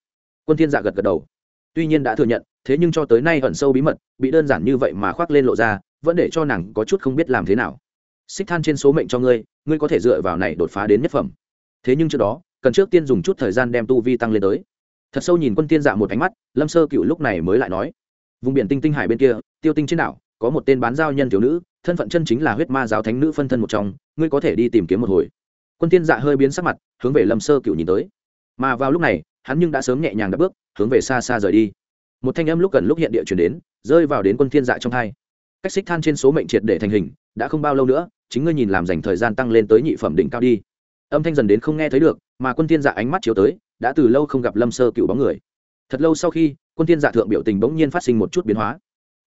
Quân thiên dạ gật gật đầu. Tuy nhiên đã thừa nhận, thế nhưng cho tới nay ẩn sâu bí mật, bị đơn giản như vậy mà khoác lên lộ ra, vẫn để cho nàng có chút không biết làm thế nào. Xích than trên số mệnh cho ngươi ngươi có thể dựa vào này đột phá đến nhất phẩm. Thế nhưng trước đó, cần trước tiên dùng chút thời gian đem tu vi tăng lên tới. Thật sâu nhìn quân tiên dạ một ánh mắt, lâm sơ cựu lúc này mới lại nói, vùng biển tinh tinh hải bên kia, tiêu tinh trên đảo, có một tên bán giao nhân thiếu nữ thân phận chân chính là huyết ma giáo thánh nữ phân thân một trong, ngươi có thể đi tìm kiếm một hồi. Quân tiên dạ hơi biến sắc mặt, hướng về lâm sơ cựu nhìn tới. Mà vào lúc này, hắn nhưng đã sớm nhẹ nhàng đạp bước, hướng về xa xa rời đi. Một thanh âm lúc gần lúc hiện địa chuyển đến, rơi vào đến quân thiên dạ trong hai. Cách xích than trên số mệnh triệt để thành hình, đã không bao lâu nữa, chính ngươi nhìn làm dành thời gian tăng lên tới nhị phẩm đỉnh cao đi. Âm thanh dần đến không nghe thấy được, mà quân thiên dạ ánh mắt chiếu tới, đã từ lâu không gặp lâm sơ cựu bóng người. Thật lâu sau khi, quân thiên dạ thượng biểu tình bỗng nhiên phát sinh một chút biến hóa.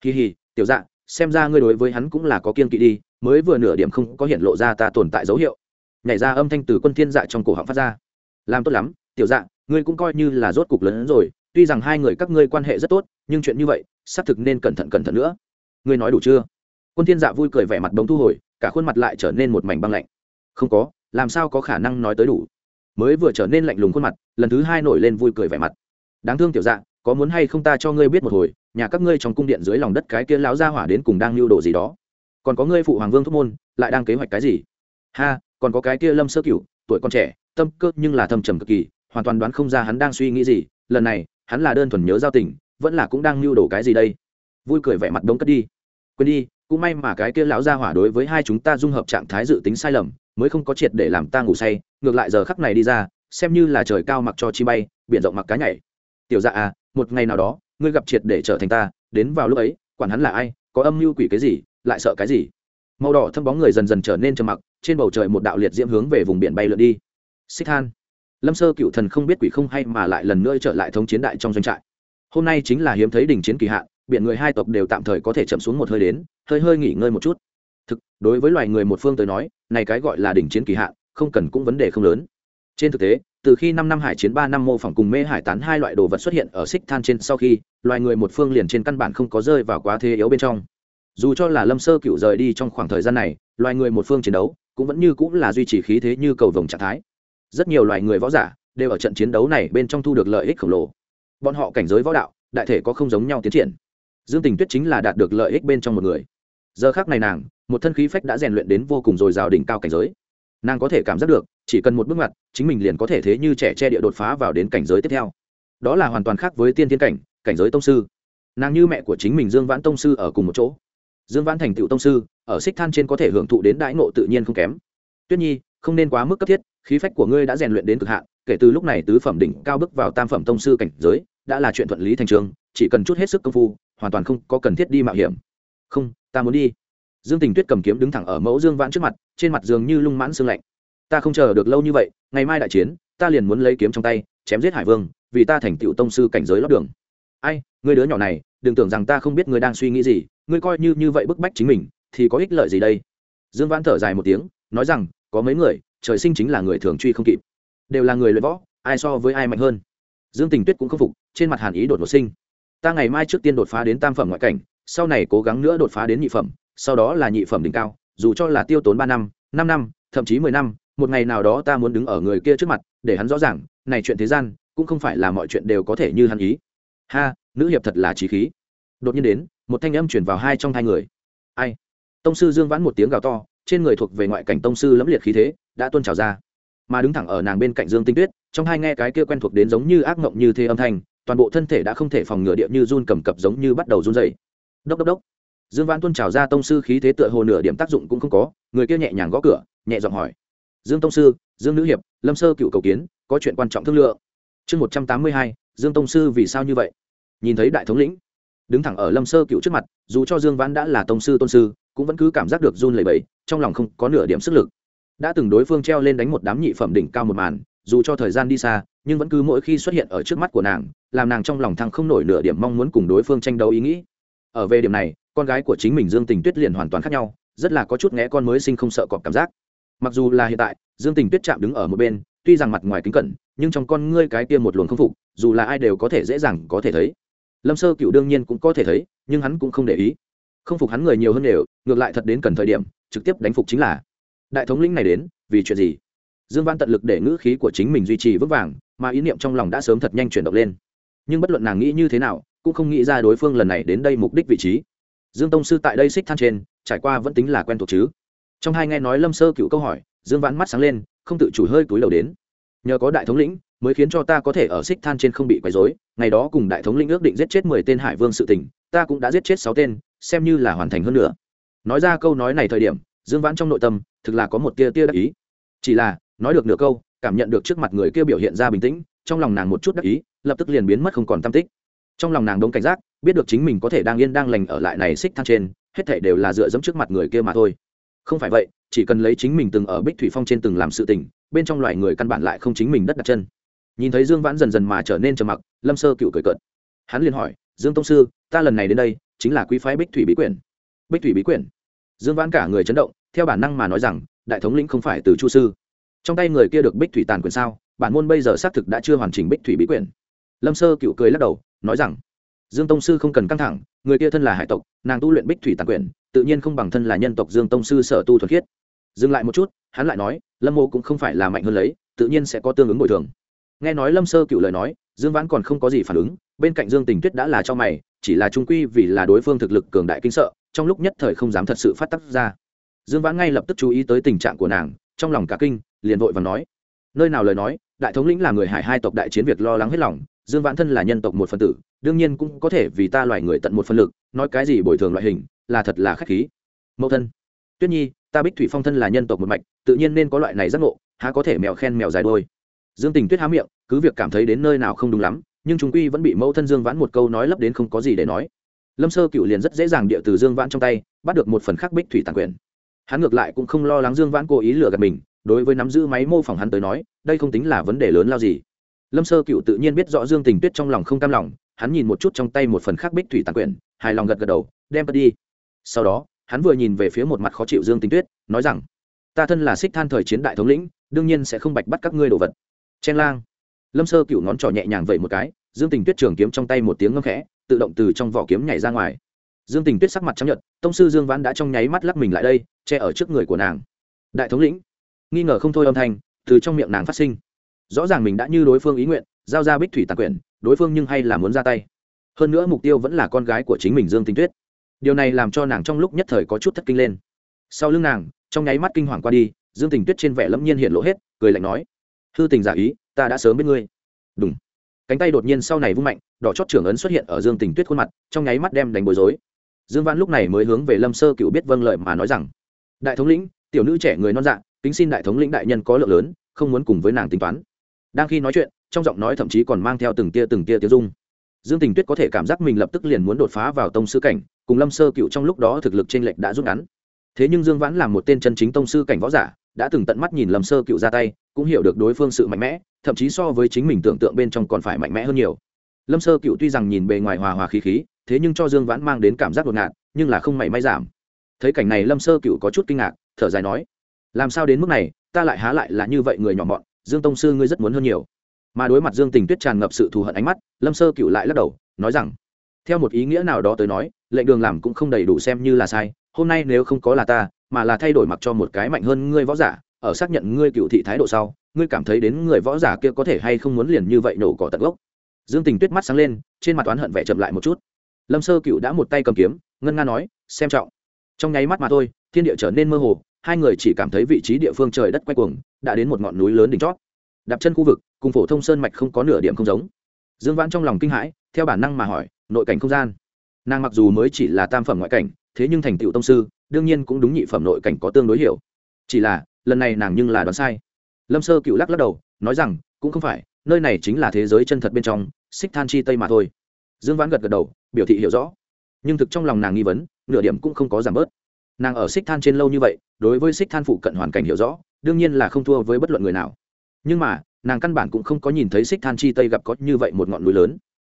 Kỳ hì tiểu dạ xem ra ngươi đối với hắn cũng là có kiên kỵ đi, mới vừa nửa điểm không có hiện lộ ra ta tồn tại dấu hiệu. Nhảy ra âm thanh từ quân thiên dạ trong cổ họng phát ra. Làm tốt lắm, tiểu dạ ngươi cũng coi như là rốt cục lớn hơn rồi, tuy rằng hai người các ngươi quan hệ rất tốt, nhưng chuyện như vậy, xác thực nên cẩn thận cẩn thận nữa. Ngươi nói đủ chưa? Quân thiên dạ vui cười vẻ mặt đống thu hồi, cả khuôn mặt lại trở nên một mảnh băng lạnh. Không có, làm sao có khả năng nói tới đủ? Mới vừa trở nên lạnh lùng khuôn mặt, lần thứ hai nổi lên vui cười vẻ mặt. Đáng thương tiểu dạ có muốn hay không ta cho ngươi biết một hồi nhà các ngươi trong cung điện dưới lòng đất cái kia lão gia hỏa đến cùng đang lưu đồ gì đó. Còn có ngươi phụ hoàng vương thúc môn, lại đang kế hoạch cái gì? Ha, còn có cái kia lâm sơ cửu, tuổi còn trẻ, tâm cơ nhưng là thâm trầm cực kỳ, hoàn toàn đoán không ra hắn đang suy nghĩ gì. Lần này, hắn là đơn thuần nhớ giao tình, vẫn là cũng đang lưu đồ cái gì đây? Vui cười vẻ mặt đống cất đi. Quên đi, cũng may mà cái kia lão gia hỏa đối với hai chúng ta dung hợp trạng thái dự tính sai lầm, mới không có triệt để làm ta ngủ say, ngược lại giờ khắc này đi ra, xem như là trời cao mặc cho chi bay, biển rộng mặc cá nhảy. Tiểu dạ à một ngày nào đó ngươi gặp triệt để trở thành ta, đến vào lúc ấy, quản hắn là ai, có âm mưu quỷ cái gì, lại sợ cái gì? Màu đỏ thâm bóng người dần dần trở nên trầm mặc, trên bầu trời một đạo liệt diễm hướng về vùng biển bay lượn đi. Xích than. Lâm sơ cựu thần không biết quỷ không hay mà lại lần nữa trở lại thống chiến đại trong doanh trại. Hôm nay chính là hiếm thấy đình chiến kỳ hạn, biển người hai tộc đều tạm thời có thể chậm xuống một hơi đến, hơi hơi nghỉ ngơi một chút. Thực, đối với loài người một phương tới nói, này cái gọi là đỉnh chiến kỳ hạn, không cần cũng vấn đề không lớn. Trên thực tế từ khi năm năm hải chiến, ba năm mô phỏng cùng mê hải tán hai loại đồ vật xuất hiện ở xích than trên sau khi, loài người một phương liền trên căn bản không có rơi vào quá thế yếu bên trong. Dù cho là lâm sơ cựu rời đi trong khoảng thời gian này, loài người một phương chiến đấu cũng vẫn như cũng là duy trì khí thế như cầu vồng trạng thái. Rất nhiều loài người võ giả đều ở trận chiến đấu này bên trong thu được lợi ích khổng lồ. Bọn họ cảnh giới võ đạo, đại thể có không giống nhau tiến triển. Dương tình tuyết chính là đạt được lợi ích bên trong một người. Giờ khác này nàng, một thân khí phách đã rèn luyện đến vô cùng dồi dào đỉnh cao cảnh giới nàng có thể cảm giác được chỉ cần một bước ngoặt, chính mình liền có thể thế như trẻ che địa đột phá vào đến cảnh giới tiếp theo. Đó là hoàn toàn khác với tiên thiên cảnh cảnh giới tông sư. Nàng như mẹ của chính mình dương vãn tông sư ở cùng một chỗ. Dương vãn thành tựu tông sư ở xích than trên có thể hưởng thụ đến đãi ngộ tự nhiên không kém. Tuyết nhi không nên quá mức cấp thiết khí phách của ngươi đã rèn luyện đến cực hạn kể từ lúc này tứ phẩm đỉnh cao bước vào tam phẩm tông sư cảnh giới đã là chuyện thuận lý thành trường chỉ cần chút hết sức công phu hoàn toàn không có cần thiết đi mạo hiểm. Không ta muốn đi dương tình tuyết cầm kiếm đứng thẳng ở mẫu dương vãn trước mặt, trên mặt dường như lung mãn xương lạnh. Ta không chờ được lâu như vậy, ngày mai đại chiến, ta liền muốn lấy kiếm trong tay, chém giết hải vương, vì ta thành tựu tông sư cảnh giới lót đường. Ai người đứa nhỏ này, đừng tưởng rằng ta không biết ngươi đang suy nghĩ gì, ngươi coi như như vậy bức bách chính mình, thì có ích lợi gì đây? Dương vãn thở dài một tiếng, nói rằng, có mấy người, trời sinh chính là người thường truy không kịp. Đều là người luyện võ, ai so với ai mạnh hơn? Dương tình tuyết cũng không phục, trên mặt hàn ý đột ngột sinh. Ta ngày mai trước tiên đột phá đến tam phẩm ngoại cảnh, sau này cố gắng nữa đột phá đến nhị phẩm sau đó là nhị phẩm đỉnh cao, dù cho là tiêu tốn ba năm năm năm, thậm chí mười năm, một ngày nào đó ta muốn đứng ở người kia trước mặt, để hắn rõ ràng, này chuyện thế gian, cũng không phải là mọi chuyện đều có thể như hắn ý. Ha, nữ hiệp thật là trí khí. Đột nhiên đến, một thanh âm chuyển vào hai trong hai người. Ai? Tông sư dương vãn một tiếng gào to, trên người thuộc về ngoại cảnh tông sư lẫm liệt khí thế, đã tuôn trào ra. Mà đứng thẳng ở nàng bên cạnh dương tinh tuyết, trong hai nghe cái kia quen thuộc đến giống như ác mộng như thế âm thanh, toàn bộ thân thể đã không thể phòng ngừa địa như run cầm cập giống như bắt đầu run dày đốc đốc đốc dương vãn Tuân trào ra tông sư khí thế tựa hồ nửa điểm tác dụng cũng không có, người kia nhẹ nhàng gõ cửa, nhẹ giọng hỏi. Dương tông sư, dương nữ hiệp, lâm sơ cựu cầu kiến, có chuyện quan trọng thương lượng. Chương một trăm tám mươi hai, dương tông sư vì sao như vậy? Nhìn thấy đại thống lĩnh, đứng thẳng ở lâm sơ cựu trước mặt, dù cho dương vãn đã là tông sư tôn sư, cũng vẫn cứ cảm giác được run lẩy bẩy, trong lòng không có nửa điểm sức lực. Đã từng đối phương treo lên đánh một đám nhị phẩm đỉnh cao một màn, dù cho thời gian đi xa, nhưng vẫn cứ mỗi khi xuất hiện ở trước mắt của nàng, làm nàng trong lòng thăng không nổi nửa điểm mong muốn cùng đối phương tranh đấu ý nghĩ. Ở về điểm này con gái của chính mình dương tình tuyết liền hoàn toàn khác nhau, rất là có chút nghe con mới sinh không sợ cọp cảm giác. Mặc dù là hiện tại, dương tình tuyết chạm đứng ở một bên, tuy rằng mặt ngoài kính cẩn, nhưng trong con ngươi cái kia một luồng không phục, dù là ai đều có thể dễ dàng có thể thấy. Lâm sơ cựu đương nhiên cũng có thể thấy, nhưng hắn cũng không để ý. Không phục hắn người nhiều hơn đều, ngược lại thật đến cần thời điểm, trực tiếp đánh phục chính là. Đại thống lĩnh này đến, vì chuyện gì? Dương văn tận lực để ngữ khí của chính mình duy trì vững vàng, mà ý niệm trong lòng đã sớm thật nhanh chuyển động lên. Nhưng bất luận nàng nghĩ như thế nào, cũng không nghĩ ra đối phương lần này đến đây mục đích vị trí dương tông sư tại đây xích than trên, trải qua vẫn tính là quen thuộc chứ. Trong hai nghe nói lâm sơ cựu câu hỏi, dương vãn mắt sáng lên, không tự chủ hơi túi đầu đến. Nhờ có đại thống lĩnh, mới khiến cho ta có thể ở xích than trên không bị quấy rối, ngày đó cùng đại thống lĩnh ước định giết chết mười tên hải vương sự tình, ta cũng đã giết chết sáu tên, xem như là hoàn thành hơn nữa. Nói ra câu nói này thời điểm, dương vãn trong nội tâm, thực là có một tia tia đắc ý. Chỉ là, nói được nửa câu, cảm nhận được trước mặt người kia biểu hiện ra bình tĩnh, trong lòng nàng một chút đắc ý, lập tức liền biến mất không còn tam tích. Trong lòng nàng đông cảnh giác biết được chính mình có thể đang yên đang lành ở lại này xích thang trên, hết thảy đều là dựa dẫm trước mặt người kia mà thôi. Không phải vậy, chỉ cần lấy chính mình từng ở bích thủy phong trên từng làm sự tình, bên trong loài người căn bản lại không chính mình đất đặt chân. Nhìn thấy dương vãn dần dần mà trở nên trầm mặc, lâm sơ cựu cười cợt. Hắn liền hỏi, dương tông sư, ta lần này đến đây, chính là quý phái bích thủy bí quyển. Bích thủy bí quyển? Dương vãn cả người chấn động, theo bản năng mà nói rằng, đại thống lĩnh không phải từ chu sư. Trong tay người kia được bích thủy tàn quyền sao? Bản môn bây giờ xác thực đã chưa hoàn chỉnh bích thủy bí quyển. Lâm sơ cựu cười lắc đầu, nói rằng dương tông sư không cần căng thẳng, người kia thân là hải tộc, nàng tu luyện bích thủy tàn quyển, tự nhiên không bằng thân là nhân tộc dương tông sư sở tu thuần khiết. Dừng lại một chút, hắn lại nói, lâm mô cũng không phải là mạnh hơn lấy, tự nhiên sẽ có tương ứng bồi thường. Nghe nói lâm sơ cựu lời nói, dương vãn còn không có gì phản ứng, bên cạnh dương tình tuyết đã là cho mày, chỉ là trung quy vì là đối phương thực lực cường đại kinh sợ, trong lúc nhất thời không dám thật sự phát tắc ra. Dương vãn ngay lập tức chú ý tới tình trạng của nàng, trong lòng cả kinh, liền vội và nói, nơi nào lời nói, đại thống lĩnh là người hải hai tộc đại chiến việc lo lắng hết lòng dương vãn thân là nhân tộc một phần tử, đương nhiên cũng có thể vì ta loài người tận một phân lực, nói cái gì bồi thường loại hình, là thật là khách khí. Mẫu thân, tuyết nhi, ta bích thủy phong thân là nhân tộc một mạch, tự nhiên nên có loại này giác ngộ, há có thể mèo khen mèo dài đôi. Dương tình tuyết há miệng, cứ việc cảm thấy đến nơi nào không đúng lắm, nhưng chúng quy vẫn bị mẫu thân dương vãn một câu nói lấp đến không có gì để nói. Lâm sơ cựu liền rất dễ dàng địa từ dương vãn trong tay, bắt được một phần khắc bích thủy tàn quyền. Hắn ngược lại cũng không lo lắng dương vãn cố ý lừa gạt mình, đối với nắm giữ máy mô phỏng hắn tới nói, đây không tính là vấn đề lớn lao gì lâm sơ cựu tự nhiên biết rõ dương tình tuyết trong lòng không cam lòng hắn nhìn một chút trong tay một phần khác bích thủy tàn quyển, hài lòng gật gật đầu đem cất đi. Sau đó hắn vừa nhìn về phía một mặt khó chịu dương tình tuyết nói rằng ta thân là xích than thời chiến đại thống lĩnh đương nhiên sẽ không bạch bắt các ngươi đồ vật. Chen lang. Lâm sơ cựu ngón trỏ nhẹ nhàng vậy một cái dương tình tuyết trường kiếm trong tay một tiếng ngâm khẽ tự động từ trong vỏ kiếm nhảy ra ngoài. Dương tình tuyết sắc mặt chấp nhận tông sư dương vãn đã trong nháy mắt lắc mình lại đây che ở trước người của nàng. Đại thống lĩnh. Nghi ngờ không thôi âm thanh từ trong miệng nàng phát sinh rõ ràng mình đã như đối phương ý nguyện, giao ra bích thủy tàn quyển, đối phương nhưng hay là muốn ra tay. Hơn nữa mục tiêu vẫn là con gái của chính mình dương tình tuyết. Điều này làm cho nàng trong lúc nhất thời có chút thất kinh lên. Sau lưng nàng, trong nháy mắt kinh hoàng qua đi, dương tình tuyết trên vẻ lẫm nhiên hiện lộ hết, cười lạnh nói, hư tình giả ý, ta đã sớm biết ngươi. Đúng cánh tay đột nhiên sau này vung mạnh, đỏ chót trưởng ấn xuất hiện ở dương tình tuyết khuôn mặt, trong nháy mắt đem đánh bối rối. Dương văn lúc này mới hướng về lâm sơ cựu biết vâng lợi mà nói rằng, đại thống lĩnh, tiểu nữ trẻ người non dạ kính xin đại thống lĩnh đại nhân có lượng lớn, không muốn cùng với nàng tính toán đang khi nói chuyện, trong giọng nói thậm chí còn mang theo từng tia từng tia tiếng dung dương tình tuyết có thể cảm giác mình lập tức liền muốn đột phá vào tông sư cảnh, cùng lâm sơ cựu trong lúc đó thực lực t r ê n lệch đã rút ngắn. Thế nhưng dương vãn là một tên chân chính tông sư cảnh võ giả, đã từng tận mắt nhìn lâm sơ cựu ra tay, cũng hiểu được đối phương sự mạnh mẽ, thậm chí so với chính mình tưởng tượng bên trong còn phải mạnh mẽ hơn nhiều. Lâm sơ cựu tuy rằng nhìn bề ngoài hòa hòa khí khí, thế nhưng cho dương vãn mang đến cảm giác ngột ngạt nhưng là không mảy may giảm. Thấy cảnh này lâm sơ cựu có chút kinh ngạc, thở dài nói, làm sao đến mức này, ta lại há lại là như vậy người nhỏ mọn dương tông sư ngươi rất muốn hơn nhiều. Mà đối mặt dương tình tuyết tràn ngập sự thù hận ánh mắt, lâm sơ cựu lại lắc đầu, nói rằng, theo một ý nghĩa nào đó tới nói, lệnh đường làm cũng không đầy đủ xem như là sai, hôm nay nếu không có là ta, mà là thay đổi mặc cho một cái mạnh hơn ngươi võ giả, ở xác nhận ngươi cựu thị thái độ sau, ngươi cảm thấy đến người võ giả kia có thể hay không muốn liền như vậy nổ cỏ tận gốc. Dương tình tuyết mắt sáng lên, trên mặt oán hận vẻ chậm lại một chút. Lâm sơ cựu đã một tay cầm kiếm, ngân nga nói, xem trọng. Trong nháy mắt mà thôi, thiên địa trở nên mơ hồ hai người chỉ cảm thấy vị trí địa phương trời đất quay cuồng, đã đến một ngọn núi lớn đỉnh chót. Đạp chân khu vực, cùng phổ thông sơn mạch không có nửa điểm không giống. Dương vãn trong lòng kinh hãi, theo bản năng mà hỏi, nội cảnh không gian. Nàng mặc dù mới chỉ là tam phẩm ngoại cảnh, thế nhưng thành tựu tông sư, đương nhiên cũng đúng nhị phẩm nội cảnh có tương đối hiểu. Chỉ là, lần này nàng nhưng là đoán sai. Lâm sơ cựu lắc lắc đầu, nói rằng, cũng không phải, nơi này chính là thế giới chân thật bên trong, xích than chi tây mà thôi. Dương vãn gật gật đầu, biểu thị hiểu rõ. Nhưng thực trong lòng nàng nghi vấn, nửa điểm cũng không có giảm bớt. Nàng ở xích than trên lâu như vậy đối với xích than phụ cận hoàn cảnh hiểu rõ, đương nhiên là không thua với bất luận người nào. Nhưng mà, nàng căn bản cũng không có nhìn thấy xích than chi tây gặp có như vậy một ngọn núi lớn.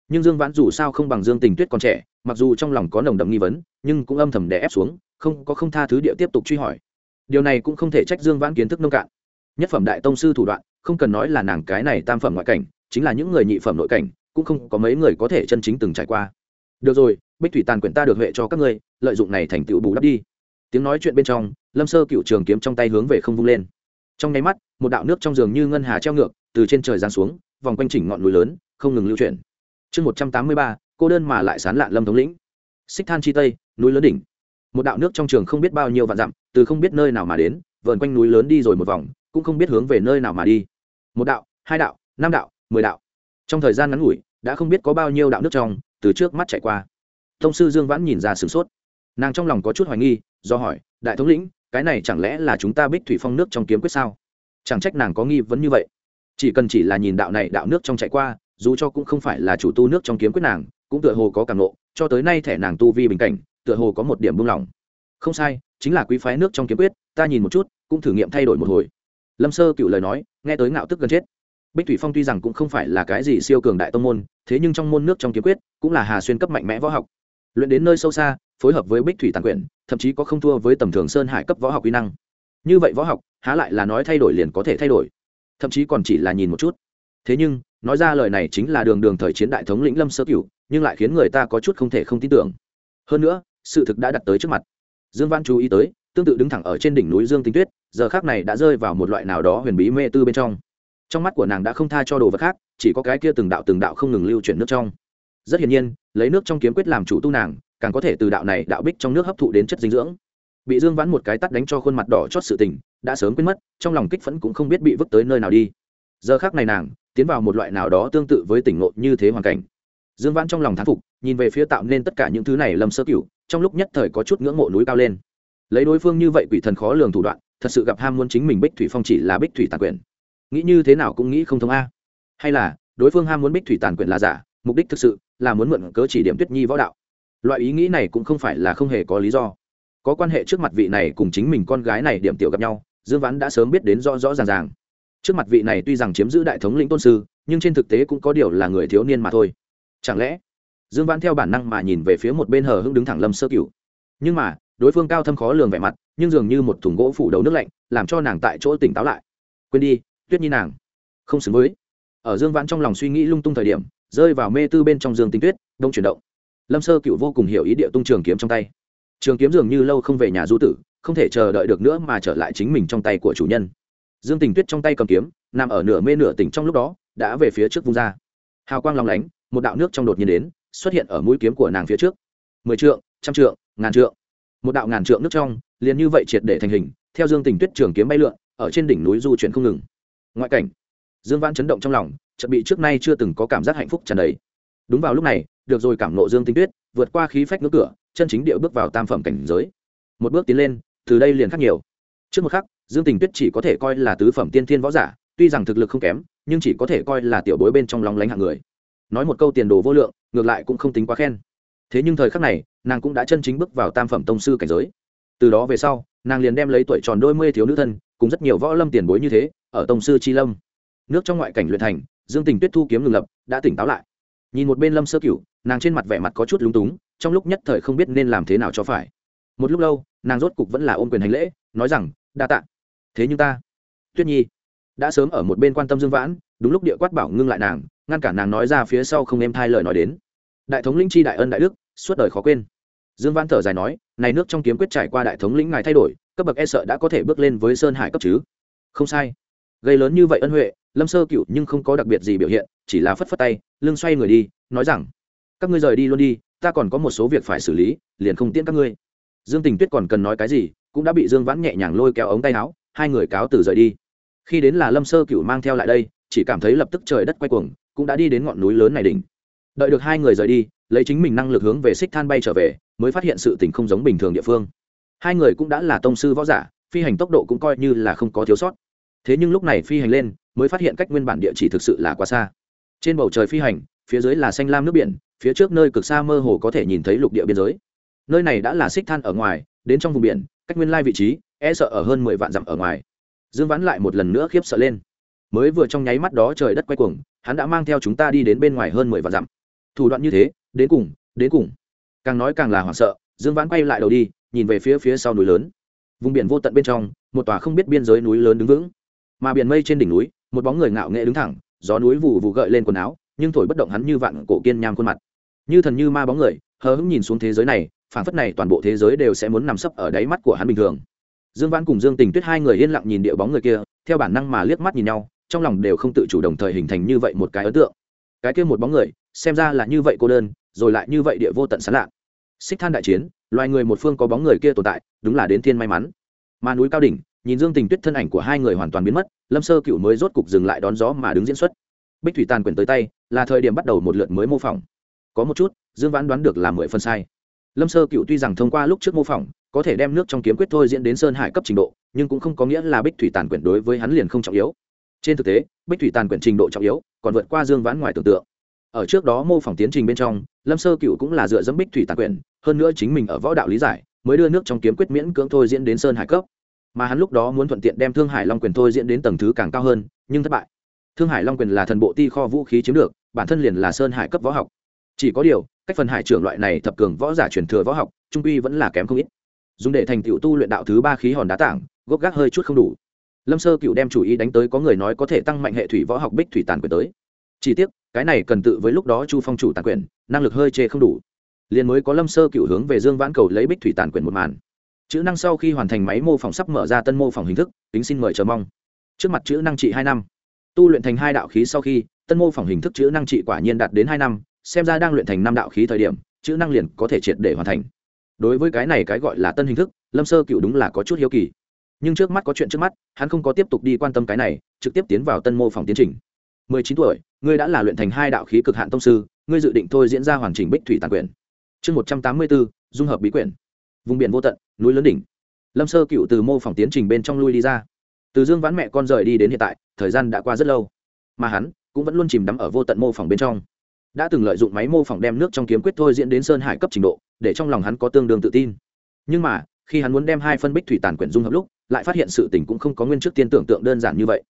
Nhưng dương vãn dù sao không bằng dương tình tuyết còn trẻ, mặc dù trong lòng có nồng đậm nghi vấn, nhưng cũng âm thầm đè ép xuống, không có không tha thứ địa tiếp tục truy hỏi. Điều này cũng không thể trách dương vãn kiến thức nông cạn. Nhất phẩm đại tông sư thủ đoạn, không cần nói là nàng cái này tam phẩm ngoại cảnh, chính là những người nhị phẩm nội cảnh, cũng không có mấy người có thể chân chính từng trải qua. Được rồi, bích thủy tàn quyển ta được huệ cho các ngươi, lợi dụng này thành tựu bù đắp đi tiếng nói chuyện bên trong, lâm sơ cựu trường kiếm trong tay hướng về không vung lên. Trong nháy mắt, một đạo nước trong giường như ngân hà treo ngược, từ trên trời giáng xuống, vòng quanh chỉnh ngọn núi lớn, không ngừng lưu chuyển. Chương một trăm tám mươi ba, cô đơn mà lại sán lạn lâm thống lĩnh. Xích than chi tây, núi lớn đỉnh. Một đạo nước trong trường không biết bao nhiêu vạn dặm, từ không biết nơi nào mà đến vợn quanh núi lớn đi rồi một vòng, cũng không biết hướng về nơi nào mà đi. Một đạo, hai đạo, năm đạo, mười đạo. Trong thời gian ngắn ngủi, đã không biết có bao nhiêu đạo nước trong, từ trước mắt chạy qua. Thông sư dương vãn nhìn ra sửng sốt nàng trong lòng có chút hoài nghi, do hỏi, đại thống lĩnh, cái này chẳng lẽ là chúng ta bích thủy phong nước trong kiếm quyết sao? Chẳng trách nàng có nghi vấn như vậy. Chỉ cần chỉ là nhìn đạo này đạo nước trong chạy qua, dù cho cũng không phải là chủ tu nước trong kiếm quyết nàng, cũng tựa hồ có cảm nộ cho tới nay thẻ nàng tu vi bình cảnh, tựa hồ có một điểm buông lỏng. Không sai, chính là quý phái nước trong kiếm quyết, ta nhìn một chút, cũng thử nghiệm thay đổi một hồi. Lâm sơ cựu lời nói, nghe tới ngạo tức gần chết. Bích thủy phong tuy rằng cũng không phải là cái gì siêu cường đại tông môn, thế nhưng trong môn nước trong kiếm quyết, cũng là hà xuyên cấp mạnh mẽ võ học. Luyện đến nơi sâu xa phối hợp với bích thủy tàn quyển, thậm chí có không thua với tầm thường sơn hải cấp võ học kỹ năng. Như vậy võ học, há lại là nói thay đổi liền có thể thay đổi. Thậm chí còn chỉ là nhìn một chút. Thế nhưng, nói ra lời này chính là đường đường thời chiến đại thống lĩnh lâm sơ cửu, nhưng lại khiến người ta có chút không thể không tin tưởng. Hơn nữa, sự thực đã đặt tới trước mặt. Dương văn chú ý tới, tương tự đứng thẳng ở trên đỉnh núi dương tinh tuyết, giờ khác này đã rơi vào một loại nào đó huyền bí mê tư bên trong. Trong mắt của nàng đã không tha cho đồ vật khác, chỉ có cái kia từng đạo từng đạo không ngừng lưu chuyển nước trong. Rất hiển nhiên, lấy nước trong kiếm quyết làm chủ tu nàng càng có thể từ đạo này đạo bích trong nước hấp thụ đến chất dinh dưỡng. Bị dương vãn một cái tắt đánh cho khuôn mặt đỏ chót sự tình, đã sớm quên mất, trong lòng kích phẫn cũng không biết bị vứt tới nơi nào đi. Giờ khác này nàng, tiến vào một loại nào đó tương tự với tỉnh ngộ như thế hoàn cảnh. Dương vãn trong lòng thán phục, nhìn về phía tạo nên tất cả những thứ này lâm sơ cửu, trong lúc nhất thời có chút ngưỡng mộ núi cao lên. Lấy đối phương như vậy quỷ thần khó lường thủ đoạn, thật sự gặp ham muốn chính mình bích thủy phong chỉ là bích thủy tàn quyền. Nghĩ như thế nào cũng nghĩ không thông a. Hay là, đối phương ham muốn bích thủy tàn quyền là giả, mục đích thực sự là muốn mượn cớ chỉ điểm tuyết nhi võ đạo loại ý nghĩ này cũng không phải là không hề có lý do. Có quan hệ trước mặt vị này cùng chính mình con gái này điểm tiểu gặp nhau, dương vãn đã sớm biết đến rõ rõ ràng ràng. Trước mặt vị này tuy rằng chiếm giữ đại thống lĩnh tôn sư, nhưng trên thực tế cũng có điều là người thiếu niên mà thôi. Chẳng lẽ, dương vãn theo bản năng mà nhìn về phía một bên hờ hưng đứng thẳng lâm sơ cửu. Nhưng mà, đối phương cao thâm khó lường vẻ mặt, nhưng dường như một thùng gỗ phủ đầu nước lạnh, làm cho nàng tại chỗ tỉnh táo lại. Quên đi, tuyết nhi nàng. Không xứng với. Ở dương vãn trong lòng suy nghĩ lung tung thời điểm, rơi vào mê tư bên trong dương tinh tuyết, đông chuyển động lâm sơ cựu vô cùng hiểu ý địa tung trường kiếm trong tay. Trường kiếm dường như lâu không về nhà du tử, không thể chờ đợi được nữa mà trở lại chính mình trong tay của chủ nhân. Dương tình tuyết trong tay cầm kiếm, nằm ở nửa mê nửa tỉnh trong lúc đó, đã về phía trước vung ra. Hào quang lòng lánh, một đạo nước trong đột nhiên đến, xuất hiện ở mũi kiếm của nàng phía trước. Mười trượng, trăm trượng, ngàn trượng. Một đạo ngàn trượng nước trong, liền như vậy triệt để thành hình, theo dương tình tuyết trường kiếm bay lượn, ở trên đỉnh núi du chuyển không ngừng. Ngoại cảnh, dương văn chấn động trong lòng, chợt bị trước nay chưa từng có cảm giác hạnh phúc tràn đầy đúng vào lúc này, được rồi cảm nộ dương tinh tuyết, vượt qua khí phách ngưỡng cửa, chân chính điệu bước vào tam phẩm cảnh giới. Một bước tiến lên, từ đây liền khác nhiều. Trước một khắc, dương tình tuyết chỉ có thể coi là tứ phẩm tiên thiên võ giả, tuy rằng thực lực không kém, nhưng chỉ có thể coi là tiểu bối bên trong lòng lánh hạng người. Nói một câu tiền đồ vô lượng, ngược lại cũng không tính quá khen. Thế nhưng thời khắc này, nàng cũng đã chân chính bước vào tam phẩm tông sư cảnh giới. Từ đó về sau, nàng liền đem lấy tuổi tròn đôi mươi thiếu nữ thân, cùng rất nhiều võ lâm tiền bối như thế, ở tông sư chi lâm. Nước trong ngoại cảnh luyện thành, dương tình tuyết thu kiếm ngừng lập, đã tỉnh táo lại nhìn một bên lâm sơ cửu, nàng trên mặt vẻ mặt có chút lúng túng, trong lúc nhất thời không biết nên làm thế nào cho phải. Một lúc lâu, nàng rốt cục vẫn là ôm quyền hành lễ, nói rằng, đa tạ. Thế nhưng ta, tuyết nhi, đã sớm ở một bên quan tâm dương vãn, đúng lúc địa quát bảo ngưng lại nàng, ngăn cản nàng nói ra phía sau không em thai lời nói đến. Đại thống lĩnh chi đại ân đại đức, suốt đời khó quên. Dương vãn thở dài nói, này nước trong kiếm quyết trải qua đại thống lĩnh ngài thay đổi, cấp bậc e sợ đã có thể bước lên với sơn hải cấp chứ? Không sai. Gây lớn như vậy ân huệ, lâm sơ cựu nhưng không có đặc biệt gì biểu hiện chỉ là phất phất tay, lưng xoay người đi, nói rằng, các ngươi rời đi luôn đi, ta còn có một số việc phải xử lý, liền không tiễn các ngươi. Dương tình tuyết còn cần nói cái gì, cũng đã bị dương vãn nhẹ nhàng lôi kéo ống tay áo, hai người cáo từ rời đi. Khi đến là lâm sơ cựu mang theo lại đây, chỉ cảm thấy lập tức trời đất quay cuồng, cũng đã đi đến ngọn núi lớn này đỉnh. Đợi được hai người rời đi, lấy chính mình năng lực hướng về xích than bay trở về, mới phát hiện sự tình không giống bình thường địa phương. Hai người cũng đã là tông sư võ giả, phi hành tốc độ cũng coi như là không có thiếu sót. Thế nhưng lúc này phi hành lên, mới phát hiện cách nguyên bản địa chỉ thực sự là quá xa trên bầu trời phi hành, phía dưới là xanh lam nước biển, phía trước nơi cực xa mơ hồ có thể nhìn thấy lục địa biên giới. Nơi này đã là xích than ở ngoài, đến trong vùng biển, cách nguyên lai vị trí e sợ ở hơn mười vạn dặm ở ngoài. Dương vãn lại một lần nữa khiếp sợ lên. Mới vừa trong nháy mắt đó trời đất quay cuồng, hắn đã mang theo chúng ta đi đến bên ngoài hơn mười vạn dặm. Thủ đoạn như thế, đến cùng đến cùng. Càng nói càng là hoảng sợ, dương vãn quay lại đầu đi, nhìn về phía phía sau núi lớn. Vùng biển vô tận bên trong, một tòa không biết biên giới núi lớn đứng vững. Mà biển mây trên đỉnh núi, một bóng người ngạo nghệ đứng thẳng gió núi vụ vụ gợi lên quần áo, nhưng thổi bất động hắn như vạn cổ kiên nham khuôn mặt. Như thần như ma bóng người, hờ hững nhìn xuống thế giới này, phảng phất này toàn bộ thế giới đều sẽ muốn nằm sấp ở đáy mắt của hắn bình thường. Dương vãn cùng dương tình tuyết hai người yên lặng nhìn địa bóng người kia, theo bản năng mà liếc mắt nhìn nhau, trong lòng đều không tự chủ đồng thời hình thành như vậy một cái ấn tượng. Cái kia một bóng người, xem ra là như vậy cô đơn, rồi lại như vậy địa vô tận sán lạ. Xích than đại chiến, loài người một phương có bóng người kia tồn tại, đúng là đến thiên may mắn. Mà núi cao đỉnh nhìn dương tình tuyết thân ảnh của hai người hoàn toàn biến mất lâm sơ cựu mới rốt cục dừng lại đón gió mà đứng diễn xuất. Bích thủy tàn Quyển tới tay là thời điểm bắt đầu một lượt mới mô phỏng. Có một chút dương vãn đoán được là mười phân sai. Lâm sơ cựu tuy rằng thông qua lúc trước mô phỏng có thể đem nước trong kiếm quyết thôi diễn đến sơn hải cấp trình độ nhưng cũng không có nghĩa là bích thủy tàn Quyển đối với hắn liền không trọng yếu. Trên thực tế bích thủy tàn Quyển trình độ trọng yếu còn vượt qua dương vãn ngoài tưởng tượng. Ở trước đó mô phỏng tiến trình bên trong lâm sơ cựu cũng là dựa dẫm bích thủy tàn Quyển, hơn nữa chính mình ở võ đạo lý giải mới đưa nước trong kiếm quyết miễn cưỡng thôi diễn đến sơn hải cấp mà hắn lúc đó muốn thuận tiện đem thương hải long quyền thôi diễn đến tầng thứ càng cao hơn, nhưng thất bại. Thương hải long quyền là thần bộ ti kho vũ khí chiếm được, bản thân liền là sơn hải cấp võ học. Chỉ có điều, cách phần hải trưởng loại này thập cường võ giả truyền thừa võ học, trung uy vẫn là kém không ít. Dùng để thành tựu tu luyện đạo thứ ba khí hòn đá tảng, gốc gác hơi chút không đủ. Lâm sơ cựu đem chủ ý đánh tới có người nói có thể tăng mạnh hệ thủy võ học bích thủy tàn quyền tới. Chỉ tiếc, cái này cần tự với lúc đó chu phong chủ tàn quyền, năng lực hơi chê không đủ. Liền mới có lâm sơ cựu hướng về dương vãn cầu lấy bích thủy tàn quyền một màn chữ năng sau khi hoàn thành máy mô phỏng sắp mở ra tân mô phỏng hình thức tính xin mời chờ mong. Trước mặt chữ năng trị hai năm. Tu luyện thành hai đạo khí sau khi, tân mô phỏng hình thức chữ năng trị quả nhiên đạt đến hai năm, xem ra đang luyện thành năm đạo khí thời điểm, chữ năng liền có thể triệt để hoàn thành. Đối với cái này cái gọi là tân hình thức, lâm sơ cựu đúng là có chút hiếu kỳ. Nhưng trước mắt có chuyện trước mắt, hắn không có tiếp tục đi quan tâm cái này, trực tiếp tiến vào tân mô phỏng tiến trình. Mười chín tuổi, ngươi đã là luyện thành hai đạo khí cực hạn tông sư, ngươi dự định thôi diễn ra hoàn chỉnh bích thủy tàn quyền. Chương một trăm tám mươi bốn dung hợp bí quyển vùng biển vô tận, núi lớn đỉnh. Lâm sơ cựu từ mô phỏng tiến trình bên trong lui đi ra. Từ dương vãn mẹ con rời đi đến hiện tại, thời gian đã qua rất lâu. Mà hắn cũng vẫn luôn chìm đắm ở vô tận mô phỏng bên trong. Đã từng lợi dụng máy mô phỏng đem nước trong kiếm quyết thôi diễn đến sơn hải cấp trình độ, để trong lòng hắn có tương đương tự tin. Nhưng mà, khi hắn muốn đem hai phân bích thủy tàn quyển dung hợp lúc, lại phát hiện sự tình cũng không có nguyên trước tiên tưởng tượng đơn giản như vậy.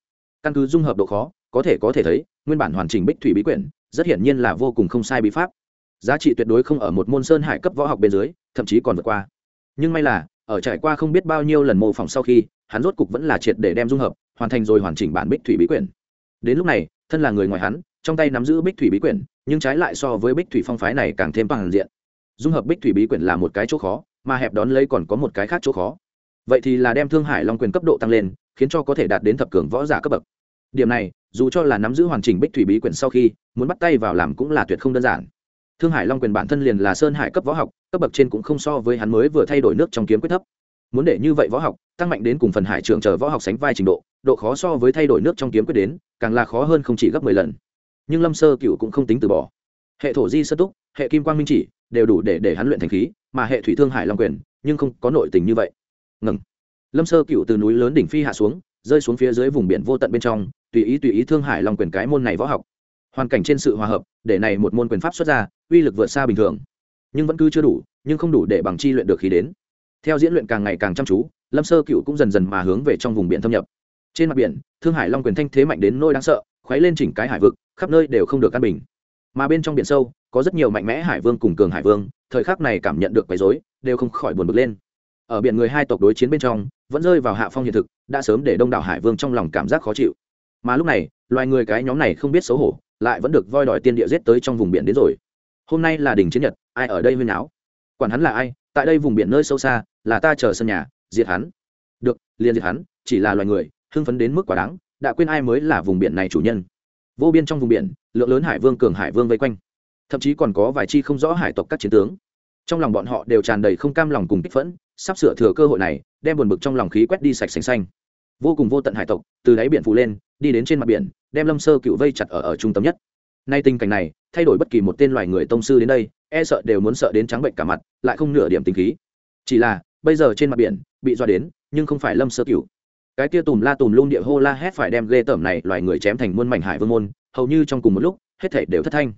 Căn cứ dung hợp độ khó, có thể có thể thấy, nguyên bản hoàn chỉnh bích thủy bí quyển, rất hiển nhiên là vô cùng không sai bí pháp. Giá trị tuyệt đối không ở một môn sơn hải cấp võ học bên dưới, thậm chí còn vượt qua nhưng may là, ở trải qua không biết bao nhiêu lần mô phỏng sau khi, hắn rốt cục vẫn là triệt để đem dung hợp, hoàn thành rồi hoàn chỉnh bản bích thủy bí quyển. Đến lúc này, thân là người ngoài hắn, trong tay nắm giữ bích thủy bí quyển, nhưng trái lại so với bích thủy phong phái này càng thêm toàn diện. Dung hợp bích thủy bí quyển là một cái chỗ khó, mà hẹp đón lấy còn có một cái khác chỗ khó. Vậy thì là đem thương hải long quyền cấp độ tăng lên, khiến cho có thể đạt đến thập cường võ giả cấp bậc. Điểm này, dù cho là nắm giữ hoàn chỉnh bích thủy bí quyển sau khi, muốn bắt tay vào làm cũng là tuyệt không đơn giản thương hải long quyền bản thân liền là sơn hải cấp võ học, cấp bậc trên cũng không so với hắn mới vừa thay đổi nước trong kiếm quyết thấp. Muốn để như vậy võ học, tăng mạnh đến cùng phần hải trường chờ võ học sánh vai trình độ độ khó so với thay đổi nước trong kiếm quyết đến, càng là khó hơn không chỉ gấp mười lần. Nhưng lâm sơ cựu cũng không tính từ bỏ. Hệ thổ di sơ túc, hệ kim quang minh chỉ đều đủ để để hắn luyện thành khí, mà hệ thủy thương hải long quyền, nhưng không có nội tình như vậy. Ngừng. Lâm sơ cựu từ núi lớn đỉnh phi hạ xuống, rơi xuống phía dưới vùng biển vô tận bên trong, tùy ý tùy ý thương hải long quyền cái môn này võ học. Hoàn cảnh trên sự hòa hợp để này một môn quyền pháp xuất ra, uy lực vượt xa bình thường. Nhưng vẫn cứ chưa đủ, nhưng không đủ để bằng chi luyện được khí đến. Theo diễn luyện càng ngày càng chăm chú, lâm sơ cựu cũng dần dần mà hướng về trong vùng biển thâm nhập. Trên mặt biển, thương hải long quyền thanh thế mạnh đến nôi đáng sợ, khuấy lên chỉnh cái hải vực, khắp nơi đều không được căn bình. Mà bên trong biển sâu, có rất nhiều mạnh mẽ hải vương cùng cường hải vương, thời khắc này cảm nhận được quấy rối, đều không khỏi buồn bực lên. Ở biển người hai tộc đối chiến bên trong, vẫn rơi vào hạ phong hiện thực, đã sớm để đông đảo hải vương trong lòng cảm giác khó chịu mà lúc này, loài người cái nhóm này không biết xấu hổ, lại vẫn được voi đòi tiên địa giết tới trong vùng biển đến rồi. Hôm nay là đỉnh chiến nhật, ai ở đây huyên áo? Quản hắn là ai, tại đây vùng biển nơi sâu xa, là ta chờ sân nhà, diệt hắn. Được, liền diệt hắn, chỉ là loài người, hưng phấn đến mức quá đáng, đã quên ai mới là vùng biển này chủ nhân. Vô biên trong vùng biển, lượng lớn hải vương cường hải vương vây quanh. Thậm chí còn có vài chi không rõ hải tộc các chiến tướng. Trong lòng bọn họ đều tràn đầy không cam lòng cùng kích phẫn, sắp sửa thừa cơ hội này, đem buồn bực trong lòng khí quét đi sạch xanh xanh. Vô cùng vô tận hải tộc, từ đáy biển phủ lên đi đến trên mặt biển, đem lâm sơ cựu vây chặt ở ở trung tâm nhất. Nay tình cảnh này, thay đổi bất kỳ một tên loài người tông sư đến đây e sợ đều muốn sợ đến trắng bệnh cả mặt, lại không nửa điểm tình khí. Chỉ là, bây giờ trên mặt biển, bị dọa đến, nhưng không phải lâm sơ cựu. Cái kia tùm la tùm lung địa hô la hét phải đem ghê tởm này loài người chém thành muôn mảnh hải vương môn, hầu như trong cùng một lúc, hết thể đều thất thanh.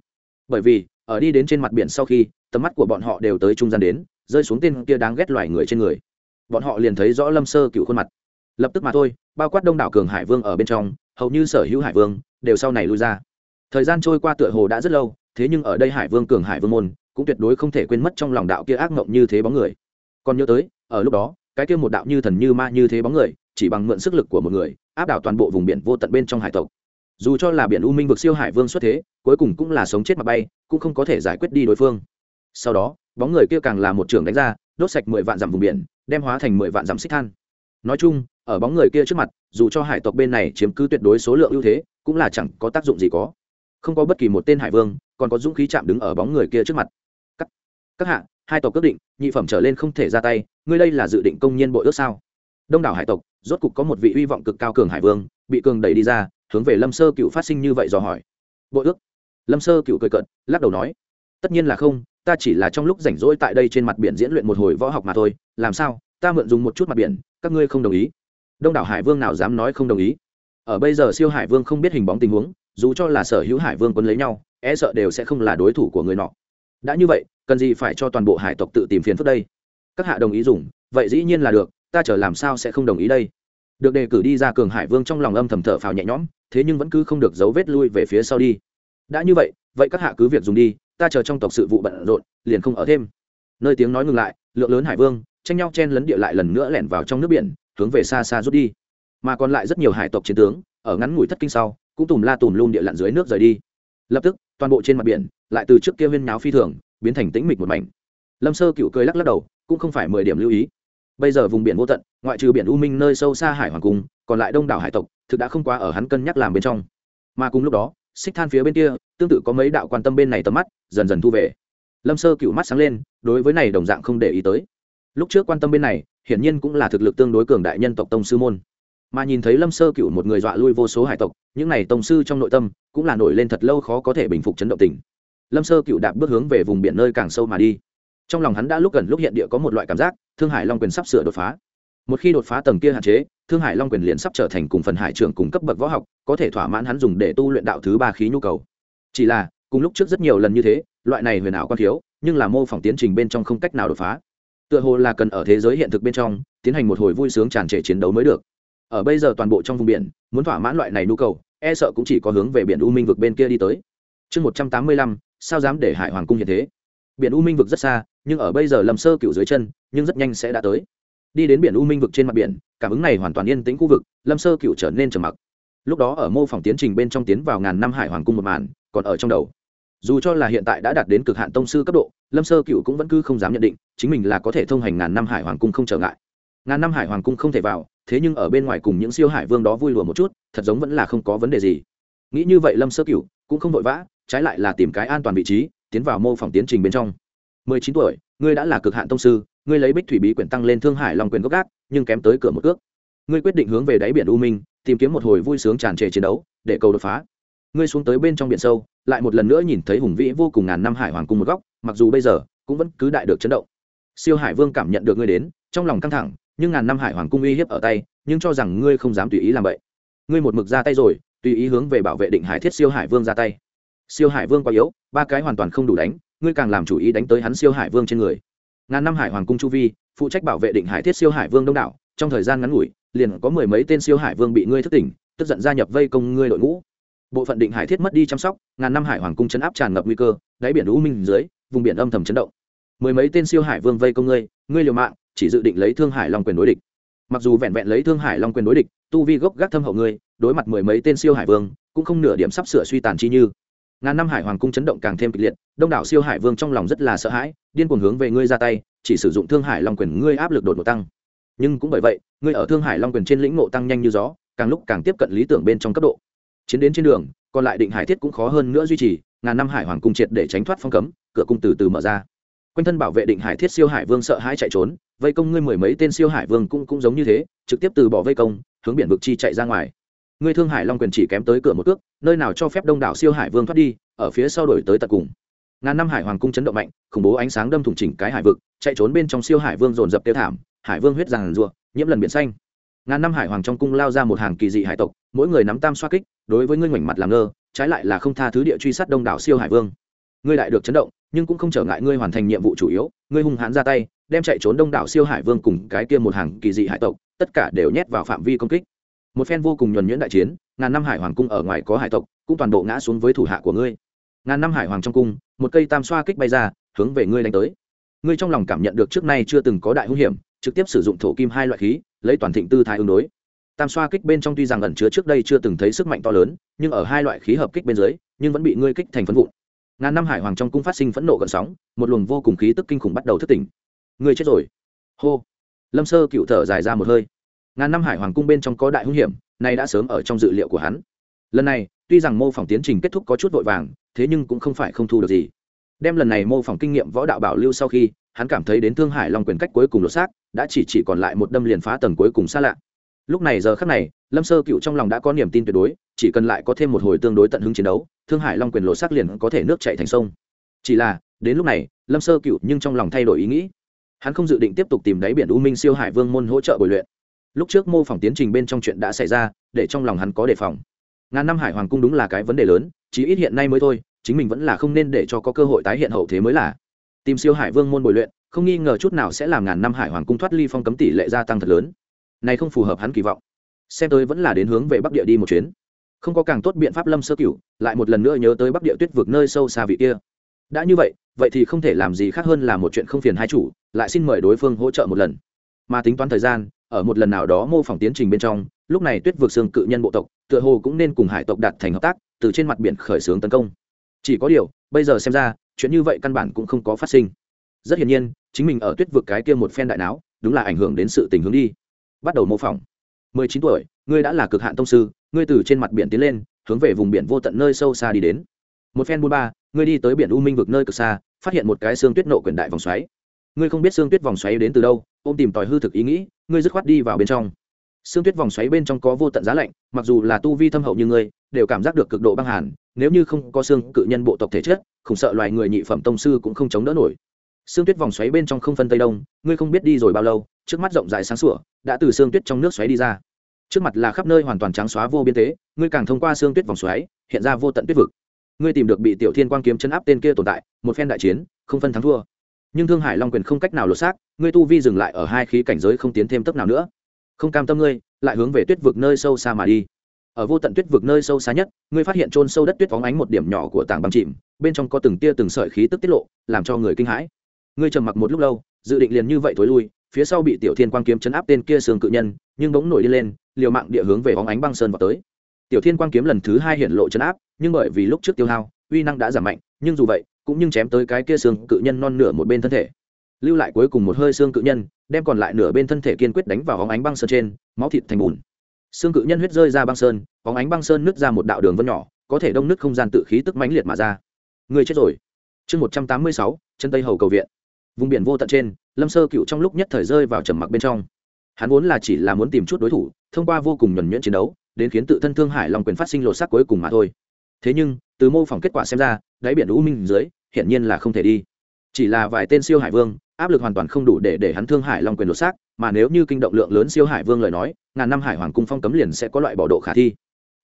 Bởi vì, ở đi đến trên mặt biển sau khi, tầm mắt của bọn họ đều tới trung gian đến, rơi xuống tên kia đáng ghét loài người trên người. Bọn họ liền thấy rõ lâm sơ cựu khuôn mặt. Lập tức mà thôi, bao quát đông đảo cường hải vương ở bên trong hầu như sở hữu hải vương đều sau này lui ra. Thời gian trôi qua tựa hồ đã rất lâu, thế nhưng ở đây hải vương cường hải vương môn, cũng tuyệt đối không thể quên mất trong lòng đạo kia ác mộng như thế bóng người. Còn nhớ tới, ở lúc đó, cái kia một đạo như thần như ma như thế bóng người, chỉ bằng mượn sức lực của một người, áp đảo toàn bộ vùng biển vô tận bên trong hải tộc. Dù cho là biển u minh vực siêu hải vương xuất thế, cuối cùng cũng là sống chết mà bay, cũng không có thể giải quyết đi đối phương. Sau đó, bóng người kia càng là một trường đánh ra, đốt sạch mười vạn dặm vùng biển, đem hóa thành mười vạn dặm xích than. Nói chung ở bóng người kia trước mặt dù cho hải tộc bên này chiếm cứ tuyệt đối số lượng ưu thế cũng là chẳng có tác dụng gì có. Không có bất kỳ một tên hải vương còn có dũng khí chạm đứng ở bóng người kia trước mặt. Các, các hạ hai tộc quyết định nhị phẩm trở lên không thể ra tay ngươi đây là dự định công nhiên bộ ước sao? Đông đảo hải tộc rốt cục có một vị hy vọng cực cao cường hải vương bị cường đẩy đi ra hướng về lâm sơ cựu phát sinh như vậy dò hỏi. Bộ ước? Lâm sơ cựu cười cận lắc đầu nói tất nhiên là không ta chỉ là trong lúc rảnh rỗi tại đây trên mặt biển diễn luyện một hồi võ học mà thôi làm sao ta mượn dùng một chút mặt biển các ngươi không đồng ý đông đảo hải vương nào dám nói không đồng ý? Ở bây giờ siêu hải vương không biết hình bóng tình huống, dù cho là sở hữu hải vương quân lấy nhau e sợ đều sẽ không là đối thủ của người nọ. Đã như vậy, cần gì phải cho toàn bộ hải tộc tự tìm phiền phức đây? Các hạ đồng ý dùng, vậy dĩ nhiên là được, ta chờ làm sao sẽ không đồng ý đây? Được đề cử đi ra cường hải vương trong lòng âm thầm thở phào nhẹ nhõm, thế nhưng vẫn cứ không được dấu vết lui về phía sau đi. Đã như vậy vậy các hạ cứ việc dùng đi, ta chờ trong tộc sự vụ bận rộn, liền không ở thêm. Nơi tiếng nói ngừng lại, lượng lớn hải vương, tranh nhau chen lấn địa lại lần nữa lẻn vào trong nước biển hướng về xa xa rút đi. Mà còn lại rất nhiều hải tộc chiến tướng, ở ngắn ngủi thất kinh sau, cũng tùm la tùm luôn địa lặn dưới nước rời đi. Lập tức, toàn bộ trên mặt biển, lại từ trước kia huyên nháo phi thường, biến thành tĩnh mịch một mảnh. Lâm sơ cựu cười lắc lắc đầu, cũng không phải mười điểm lưu ý. Bây giờ vùng biển vô tận, ngoại trừ biển u minh nơi sâu xa hải hoàng cung, còn lại đông đảo hải tộc, thực đã không qua ở hắn cân nhắc làm bên trong. Mà cùng lúc đó, xích than phía bên kia, tương tự có mấy đạo quan tâm bên này tầm mắt, dần dần thu về. Lâm sơ cựu mắt sáng lên, đối với này đồng dạng không để ý tới. Lúc trước quan tâm bên này hiển nhiên cũng là thực lực tương đối cường đại nhân tộc tông sư môn. Mà nhìn thấy lâm sơ cựu một người dọa lui vô số hải tộc, những này tông sư trong nội tâm cũng là nổi lên thật lâu khó có thể bình phục chấn động tình. Lâm sơ cựu đạp bước hướng về vùng biển nơi càng sâu mà đi. Trong lòng hắn đã lúc gần lúc hiện địa có một loại cảm giác, thương hải long quyền sắp sửa đột phá. Một khi đột phá tầng kia hạn chế, thương hải long quyền liền sắp trở thành cùng phần hải trưởng cùng cấp bậc võ học, có thể thỏa mãn hắn dùng để tu luyện đạo thứ ba khí nhu cầu. Chỉ là, cùng lúc trước rất nhiều lần như thế, loại này huyền ảo quan thiếu, nhưng là mô phỏng tiến trình bên trong không cách nào đột phá tựa hồ là cần ở thế giới hiện thực bên trong tiến hành một hồi vui sướng tràn trề chiến đấu mới được. Ở bây giờ toàn bộ trong vùng biển, muốn thỏa mãn loại này nhu cầu e sợ cũng chỉ có hướng về biển u minh vực bên kia đi tới. Chương một trăm tám mươi lăm, sao dám để hải hoàng cung hiện thế? Biển u minh vực rất xa, nhưng ở bây giờ lầm sơ cựu dưới chân, nhưng rất nhanh sẽ đã tới. Đi đến biển u minh vực trên mặt biển, cảm ứng này hoàn toàn yên tĩnh khu vực, lâm sơ cựu trở nên trầm mặc. Lúc đó ở mô phỏng tiến trình bên trong tiến vào ngàn năm hải hoàng cung một màn, còn ở trong đầu. Dù cho là hiện tại đã đạt đến cực hạn tông sư cấp độ lâm sơ cựu cũng vẫn cứ không dám nhận định chính mình là có thể thông hành ngàn năm hải hoàng cung không trở ngại. Ngàn năm hải hoàng cung không thể vào, thế nhưng ở bên ngoài cùng những siêu hải vương đó vui lùa một chút, thật giống vẫn là không có vấn đề gì. Nghĩ như vậy lâm sơ cựu cũng không vội vã, trái lại là tìm cái an toàn vị trí, tiến vào mô phỏng tiến trình bên trong. Mười chín tuổi, ngươi đã là cực hạn tông sư, ngươi lấy bích thủy bí quyển tăng lên thương hải long quyền gốc gác, nhưng kém tới cửa một ước ngươi quyết định hướng về đáy biển u minh, tìm kiếm một hồi vui sướng tràn trề chiến đấu, để cầu đột phá. Ngươi xuống tới bên trong biển sâu, lại một lần nữa nhìn thấy hùng vĩ vô cùng ngàn năm hải hoàng cung một góc mặc dù bây giờ cũng vẫn cứ đại được chấn động. Siêu hải vương cảm nhận được ngươi đến, trong lòng căng thẳng, nhưng ngàn năm hải hoàng cung uy hiếp ở tay, nhưng cho rằng ngươi không dám tùy ý làm vậy. Ngươi một mực ra tay rồi, tùy ý hướng về bảo vệ định hải thiết siêu hải vương ra tay. Siêu hải vương quá yếu, ba cái hoàn toàn không đủ đánh, ngươi càng làm chủ ý đánh tới hắn siêu hải vương trên người. Ngàn năm hải hoàng cung chu vi, phụ trách bảo vệ định hải thiết siêu hải vương đông đảo, trong thời gian ngắn ngủi, liền có mười mấy tên siêu hải vương bị ngươi thức tỉnh, tức giận gia nhập vây công ngươi đội ngũ. Bộ phận định hải thiết mất đi chăm sóc, ngàn năm hải hoàng cung chấn áp tràn ngập nguy cơ, đáy biển u minh dưới vùng biển âm thầm chấn động. Mười mấy tên siêu hải vương vây công ngươi ngươi liều mạng, chỉ dự định lấy thương hải long quyền đối địch. Mặc dù vẹn vẹn lấy thương hải long quyền đối địch, tu vi gốc gác thâm hậu ngươi, đối mặt mười mấy tên siêu hải vương, cũng không nửa điểm sắp sửa suy tàn chi như. Ngàn năm hải hoàng cung chấn động càng thêm kịch liệt, đông đảo siêu hải vương trong lòng rất là sợ hãi, điên cuồng hướng về ngươi ra tay, chỉ sử dụng thương hải long quyền ngươi áp lực đột ngột tăng. Nhưng cũng bởi vậy, ngươi ở thương hải long quyền trên lĩnh ngộ tăng nhanh như gió, càng lúc càng tiếp cận lý tưởng bên trong cấp độ. Chiến đến trên đường, còn lại định hải thiết cũng khó hơn nữa duy trì, ngàn năm hải hoàng cung triệt để tránh thoát phong cấm cửa cung từ từ mở ra. Quanh thân bảo vệ định hải thiết siêu hải vương sợ hãi chạy trốn, vây công ngươi mười mấy tên siêu hải vương cũng cũng giống như thế, trực tiếp từ bỏ vây công, hướng biển vực chi chạy ra ngoài. Ngươi thương hải long quyền chỉ kém tới cửa một cước, nơi nào cho phép đông đảo siêu hải vương thoát đi, ở phía sau đổi tới tận cùng. Ngàn năm hải hoàng cung chấn động mạnh, khủng bố ánh sáng đâm thủng chỉnh cái hải vực, chạy trốn bên trong siêu hải vương dồn dập tiêu thảm, hải vương huyết giàn rùa nhiễm lần biển xanh. Ngàn năm hải hoàng trong cung lao ra một hàng kỳ dị hải tộc, mỗi người nắm tam xoa kích, đối với ngươi ngoảnh mặt làm ngơ, trái lại là không tha thứ địa truy sát đông đảo siêu hải vương. Ngươi đại được chấn động nhưng cũng không trở ngại ngươi hoàn thành nhiệm vụ chủ yếu, ngươi hung hãn ra tay, đem chạy trốn đông đảo siêu hải vương cùng cái kia một hàng kỳ dị hải tộc, tất cả đều nhét vào phạm vi công kích. Một phen vô cùng nhuần nhuyễn đại chiến, ngàn năm hải hoàng cung ở ngoài có hải tộc, cũng toàn bộ ngã xuống với thủ hạ của ngươi. Ngàn năm hải hoàng trong cung, một cây tam xoa kích bay ra, hướng về ngươi đánh tới. Ngươi trong lòng cảm nhận được trước nay chưa từng có đại hung hiểm, trực tiếp sử dụng thổ kim hai loại khí, lấy toàn thịnh tư thái ứng đối. Tam xoa kích bên trong tuy rằng ẩn chứa trước đây chưa từng thấy sức mạnh to lớn, nhưng ở hai loại khí hợp kích bên dưới, nhưng vẫn bị ngươi kích thành phân vụn ngàn năm hải hoàng trong cung phát sinh phẫn nộ gần sóng, một luồng vô cùng khí tức kinh khủng bắt đầu thức tỉnh. Người chết rồi. Hô. Lâm sơ cựu thở dài ra một hơi. Ngàn năm hải hoàng cung bên trong có đại hung hiểm này đã sớm ở trong dự liệu của hắn. Lần này, tuy rằng mô phỏng tiến trình kết thúc có chút vội vàng, thế nhưng cũng không phải không thu được gì. Đem lần này mô phỏng kinh nghiệm võ đạo bảo lưu sau khi, hắn cảm thấy đến thương hải long quyền cách cuối cùng lột xác, đã chỉ chỉ còn lại một đâm liền phá tầng cuối cùng xa lạ. Lúc này giờ khắc này, lâm sơ cựu trong lòng đã có niềm tin tuyệt đối, chỉ cần lại có thêm một hồi tương đối tận hứng chiến đấu thương hải long quyền lộ sắc liền có thể nước chạy thành sông. Chỉ là, đến lúc này, lâm sơ cựu nhưng trong lòng thay đổi ý nghĩ. Hắn không dự định tiếp tục tìm đáy biển u minh siêu hải vương môn hỗ trợ bồi luyện. Lúc trước mô phỏng tiến trình bên trong chuyện đã xảy ra, để trong lòng hắn có đề phòng. Ngàn năm hải hoàng cung đúng là cái vấn đề lớn chỉ ít hiện nay mới thôi, chính mình vẫn là không nên để cho có cơ hội tái hiện hậu thế mới là. Tìm siêu hải vương môn bồi luyện, không nghi ngờ chút nào sẽ làm ngàn năm hải hoàng cung thoát ly phong cấm tỷ lệ gia tăng thật lớn. Này không phù hợp hắn kỳ vọng. Xem tới vẫn là đến hướng về bắc địa đi một chuyến không có càng tốt biện pháp lâm sơ cửu, lại một lần nữa nhớ tới bắc địa tuyết vực nơi sâu xa vị kia. Đã như vậy vậy thì không thể làm gì khác hơn là một chuyện không phiền hai chủ, lại xin mời đối phương hỗ trợ một lần. Mà tính toán thời gian, ở một lần nào đó mô phỏng tiến trình bên trong, lúc này tuyết vực xương cự nhân bộ tộc, tựa hồ cũng nên cùng hải tộc đạt thành hợp tác, từ trên mặt biển khởi xướng tấn công. Chỉ có điều, bây giờ xem ra, chuyện như vậy căn bản cũng không có phát sinh. Rất hiển nhiên, chính mình ở tuyết vực cái kia một phen đại não, đúng là ảnh hưởng đến sự tình hướng đi. Bắt đầu mô phỏng mười chín tuổi, ngươi đã là cực hạn tông sư, ngươi từ trên mặt biển tiến lên, hướng về vùng biển vô tận nơi sâu xa đi đến. Một phen buôn ba, ngươi đi tới biển u minh vực nơi cực xa, phát hiện một cái xương tuyết nộ quyền đại vòng xoáy. Ngươi không biết xương tuyết vòng xoáy đến từ đâu, ôm tìm tòi hư thực ý nghĩ, ngươi dứt khoát đi vào bên trong. Xương tuyết vòng xoáy bên trong có vô tận giá lạnh, mặc dù là tu vi thâm hậu như ngươi, đều cảm giác được cực độ băng hàn, nếu như không có xương cự nhân bộ tộc thể chất khủng sợ loài người nhị phẩm tông sư cũng không chống đỡ nổi sương tuyết vòng xoáy bên trong không phân tây đông, ngươi không biết đi rồi bao lâu, trước mắt rộng rãi sáng sủa, đã từ sương tuyết trong nước xoáy đi ra. Trước mặt là khắp nơi hoàn toàn trắng xóa vô biên tế ngươi càng thông qua sương tuyết vòng xoáy, hiện ra vô tận tuyết vực. Ngươi tìm được bị tiểu thiên quang kiếm chấn áp tên kia tồn tại, một phen đại chiến, không phân thắng thua. Nhưng thương hải long quyền không cách nào lột xác, ngươi tu vi dừng lại ở hai khí cảnh giới không tiến thêm tấp nào nữa. Không cam tâm ngươi, lại hướng về tuyết vực nơi sâu xa mà đi. Ở vô tận tuyết vực nơi sâu xa nhất, ngươi phát hiện trôn sâu đất tuyết phóng ánh một điểm nhỏ của tảng băng chìm, bên trong có từng tia từng sợi khí tức tiết lộ, làm cho người kinh hãi ngươi trầm mặc một lúc lâu, dự định liền như vậy thối lui, phía sau bị tiểu thiên quang kiếm chấn áp tên kia sương cự nhân, nhưng bỗng nổi đi lên, liều mạng địa hướng về hóng ánh băng sơn vào tới. Tiểu thiên quang kiếm lần thứ hai hiện lộ chấn áp, nhưng bởi vì lúc trước tiêu hao, uy năng đã giảm mạnh, nhưng dù vậy, cũng nhưng chém tới cái kia xương cự nhân non nửa một bên thân thể. Lưu lại cuối cùng một hơi xương cự nhân, đem còn lại nửa bên thân thể kiên quyết đánh vào hóng ánh băng sơn trên, máu thịt thành bùn. Xương cự nhân huyết rơi ra băng sơn hóng ánh băng sơn nứt ra một đạo đường vân nhỏ, có thể đông nứt không gian tự khí tức mãnh liệt mà ra. Người chết rồi. Chương một trăm tám mươi sáu, chân tây hầu cầu viện vùng biển vô tận trên, lâm sơ cựu trong lúc nhất thời rơi vào trầm mặc bên trong. Hắn vốn là chỉ là muốn tìm chút đối thủ, thông qua vô cùng nhuẩn nhuyễn chiến đấu, đến khiến tự thân thương hải lòng quyền phát sinh lột xác cuối cùng mà thôi. Thế nhưng, từ mô phỏng kết quả xem ra, đáy biển u minh dưới, hiển nhiên là không thể đi. Chỉ là vài tên siêu hải vương, áp lực hoàn toàn không đủ để để hắn thương hải long quyền lột xác, mà nếu như kinh động lượng lớn siêu hải vương lời nói, ngàn năm hải hoàng cung phong cấm liền sẽ có loại bỏ độ khả thi.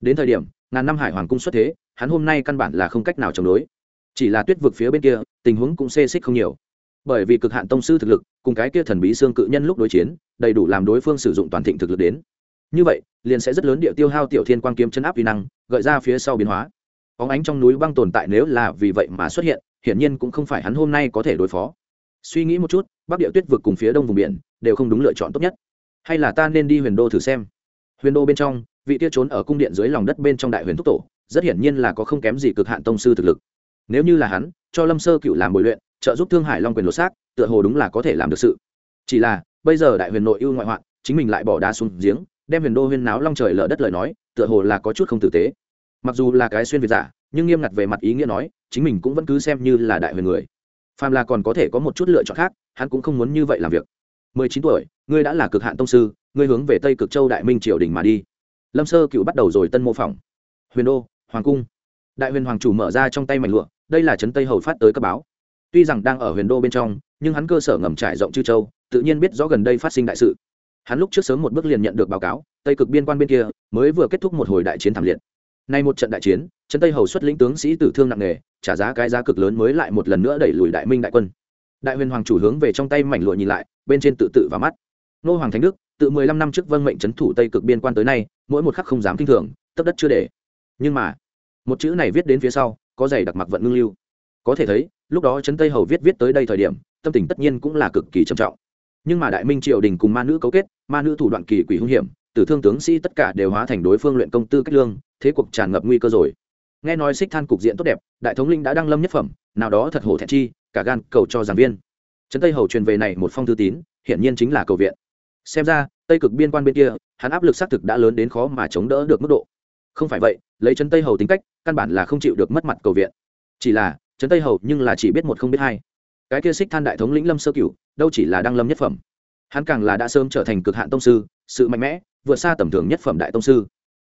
Đến thời điểm, ngàn năm hải hoàng cung xuất thế, hắn hôm nay căn bản là không cách nào chống đối. Chỉ là tuyết vực phía bên kia, tình huống cũng xê xích không nhiều bởi vì cực hạn tông sư thực lực, cùng cái kia thần bí xương cự nhân lúc đối chiến, đầy đủ làm đối phương sử dụng toàn thịnh thực lực đến. Như vậy, liền sẽ rất lớn địa tiêu hao tiểu thiên quang kiếm chân áp vi năng, gợi ra phía sau biến hóa. Óng ánh trong núi băng tồn tại nếu là vì vậy mà xuất hiện, hiển nhiên cũng không phải hắn hôm nay có thể đối phó. Suy nghĩ một chút, bắc địa tuyết vực cùng phía đông vùng biển đều không đúng lựa chọn tốt nhất. Hay là ta nên đi huyền đô thử xem. Huyền đô bên trong, vị tia trốn ở cung điện dưới lòng đất bên trong đại huyền thúc tổ, rất hiển nhiên là có không kém gì cực hạn tông sư thực lực. Nếu như là hắn, cho lâm sơ cựu làm bồi luyện trợ giúp thương hải long quyền lột xác, tựa hồ đúng là có thể làm được sự. Chỉ là, bây giờ đại huyền nội ưu ngoại hoạn, chính mình lại bỏ đá xuống giếng, đem huyền đô huyên náo long trời lở đất lời nói, tựa hồ là có chút không tử tế. Mặc dù là cái xuyên việt giả, nhưng nghiêm ngặt về mặt ý nghĩa nói, chính mình cũng vẫn cứ xem như là đại huyền người. Phàm là còn có thể có một chút lựa chọn khác, hắn cũng không muốn như vậy làm việc. Mười chín tuổi, ngươi đã là cực hạn tông sư, ngươi hướng về tây cực châu đại minh triều đình mà đi. Lâm sơ cựu bắt đầu rồi tân mô phỏng. Huyền đô, hoàng cung. Đại huyền hoàng chủ mở ra trong tay mảnh lụa, đây là trấn tây hầu phát tới cấp báo tuy rằng đang ở huyền đô bên trong, nhưng hắn cơ sở ngầm trải rộng chư châu, tự nhiên biết rõ gần đây phát sinh đại sự. Hắn lúc trước sớm một bước liền nhận được báo cáo, tây cực biên quan bên kia mới vừa kết thúc một hồi đại chiến thảm liệt. Nay một trận đại chiến, trấn tây hầu xuất lĩnh tướng sĩ tử thương nặng nề, trả giá cái giá cực lớn mới lại một lần nữa đẩy lùi đại minh đại quân. Đại huyền hoàng chủ hướng về trong tay mảnh lụa nhìn lại, bên trên tự tự và mắt. Nô hoàng thánh đức, tự mười lăm năm trước vâng mệnh trấn thủ tây cực biên quan tới nay, mỗi một khắc không dám kinh thường, tấp đất chưa để. Nhưng mà, một chữ này viết đến phía sau, có giày đặc mặc vận ngưng lưu có thể thấy, lúc đó trấn tây hầu viết viết tới đây thời điểm, tâm tình tất nhiên cũng là cực kỳ trầm trọng. Nhưng mà đại minh triều đình cùng ma nữ cấu kết, ma nữ thủ đoạn kỳ quỷ hung hiểm, tử thương tướng sĩ tất cả đều hóa thành đối phương luyện công tư cách lương, thế cuộc tràn ngập nguy cơ rồi. Nghe nói xích than cục diện tốt đẹp, đại thống linh đã đăng lâm nhất phẩm, nào đó thật hổ thẹn chi, cả gan cầu cho giảng viên. Trấn tây hầu truyền về này một phong thư tín, hiển nhiên chính là cầu viện. Xem ra, tây cực biên quan bên kia, hắn áp lực xác thực đã lớn đến khó mà chống đỡ được mức độ. Không phải vậy, lấy trấn tây hầu tính cách, căn bản là không chịu được mất mặt cầu viện. Chỉ là trấn tây hầu nhưng là chỉ biết một không biết hai. Cái kia xích than đại thống lĩnh lâm sơ cửu đâu chỉ là đăng lâm nhất phẩm. Hắn càng là đã sớm trở thành cực hạn tông sư sự mạnh mẽ vượt xa tầm thường nhất phẩm đại tông sư.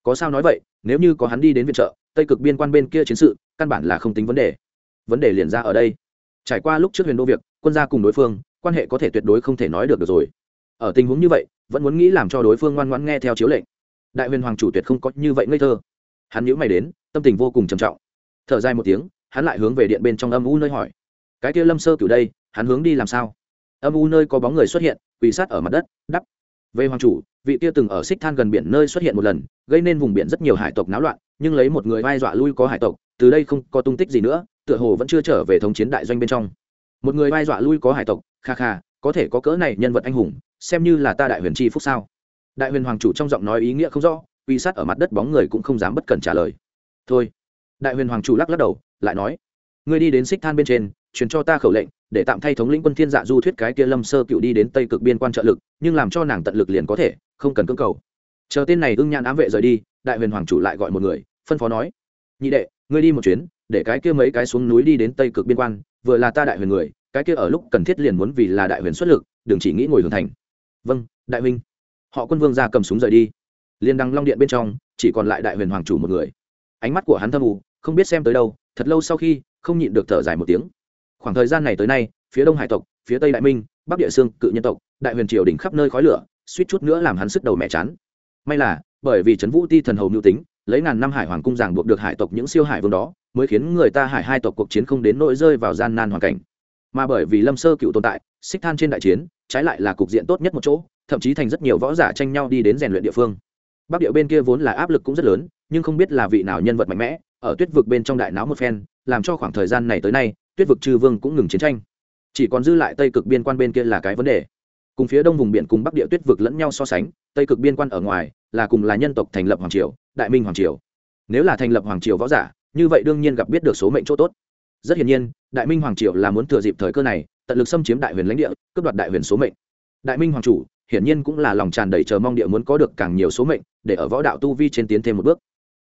Có sao nói vậy nếu như có hắn đi đến viện trợ tây cực biên quan bên kia chiến sự căn bản là không tính vấn đề. Vấn đề liền ra ở đây. Trải qua lúc trước huyền đô việc quân gia cùng đối phương quan hệ có thể tuyệt đối không thể nói được, được rồi. Ở tình huống như vậy vẫn muốn nghĩ làm cho đối phương ngoan ngoãn nghe theo chiếu lệnh. Đại huyền hoàng chủ tuyệt không có như vậy ngây thơ. Hắn nhữ mày đến tâm tình vô cùng trầm trọng. Thở dài một tiếng hắn lại hướng về điện bên trong âm u nơi hỏi. Cái kia lâm sơ cửu đây, hắn hướng đi làm sao? Âm u nơi có bóng người xuất hiện, quỳ sát ở mặt đất, đắp. Về hoàng chủ, vị kia từng ở xích than gần biển nơi xuất hiện một lần, gây nên vùng biển rất nhiều hải tộc náo loạn, nhưng lấy một người vai dọa lui có hải tộc, từ đây không có tung tích gì nữa, tựa hồ vẫn chưa trở về thống chiến đại doanh bên trong. Một người vai dọa lui có hải tộc, kha kha, có thể có cỡ này nhân vật anh hùng, xem như là ta đại huyền chi phúc sao? Đại huyền hoàng chủ trong giọng nói ý nghĩa không rõ quy sát ở mặt đất bóng người cũng không dám bất cần trả lời. Thôi. Đại huyền hoàng chủ lắc lắc đầu lại nói, ngươi đi đến xích than bên trên, truyền cho ta khẩu lệnh, để tạm thay thống lĩnh quân thiên dạ du thuyết cái kia lâm sơ cựu đi đến tây cực biên quan trợ lực, nhưng làm cho nàng tận lực liền có thể, không cần cưỡng cầu. Chờ tên này ưng nhãn ám vệ rời đi, đại huyền hoàng chủ lại gọi một người, phân phó nói, nhị đệ, ngươi đi một chuyến, để cái kia mấy cái xuống núi đi đến tây cực biên quan, vừa là ta đại huyền người, cái kia ở lúc cần thiết liền muốn vì là đại huyền xuất lực, đừng chỉ nghĩ ngồi hưởng thành. Vâng đại huynh. Họ quân vương ra cầm súng rời đi. Liên đăng long điện bên trong, chỉ còn lại đại huyền hoàng chủ một người. Ánh mắt của hắn thâm ù không biết xem tới đâu, thật lâu sau khi, không nhịn được thở dài một tiếng. Khoảng thời gian này tới nay, phía đông hải tộc, phía tây đại minh, bắc địa sương cự nhân tộc, đại huyền triều đỉnh khắp nơi khói lửa, suýt chút nữa làm hắn sức đầu mẹ chán. May là, bởi vì trấn vũ ti thần hầu mưu tính, lấy ngàn năm hải hoàng cung giảng buộc được hải tộc những siêu hải vương đó, mới khiến người ta hải hai tộc cuộc chiến không đến nỗi rơi vào gian nan hoàn cảnh. Mà bởi vì lâm sơ cựu tồn tại, xích than trên đại chiến, trái lại là cục diện tốt nhất một chỗ, thậm chí thành rất nhiều võ giả tranh nhau đi đến rèn luyện địa phương. Bắc địa bên kia vốn là áp lực cũng rất lớn, nhưng không biết là vị nào nhân vật mạnh mẽ ở tuyết vực bên trong đại náo một phen, làm cho khoảng thời gian này tới nay, tuyết vực chư vương cũng ngừng chiến tranh. Chỉ còn dư lại tây cực biên quan bên kia là cái vấn đề. Cùng phía đông vùng biển cùng bắc địa tuyết vực lẫn nhau so sánh, tây cực biên quan ở ngoài là cùng là nhân tộc thành lập hoàng triều, đại minh hoàng triều. Nếu là thành lập hoàng triều võ giả, như vậy đương nhiên gặp biết được số mệnh chỗ tốt. Rất hiển nhiên, đại minh hoàng triều là muốn thừa dịp thời cơ này, tận lực xâm chiếm đại huyền lãnh địa, cướp đoạt đại huyền số mệnh. Đại minh hoàng chủ, hiển nhiên cũng là lòng tràn đầy chờ mong địa muốn có được càng nhiều số mệnh, để ở võ đạo tu vi trên tiến thêm một bước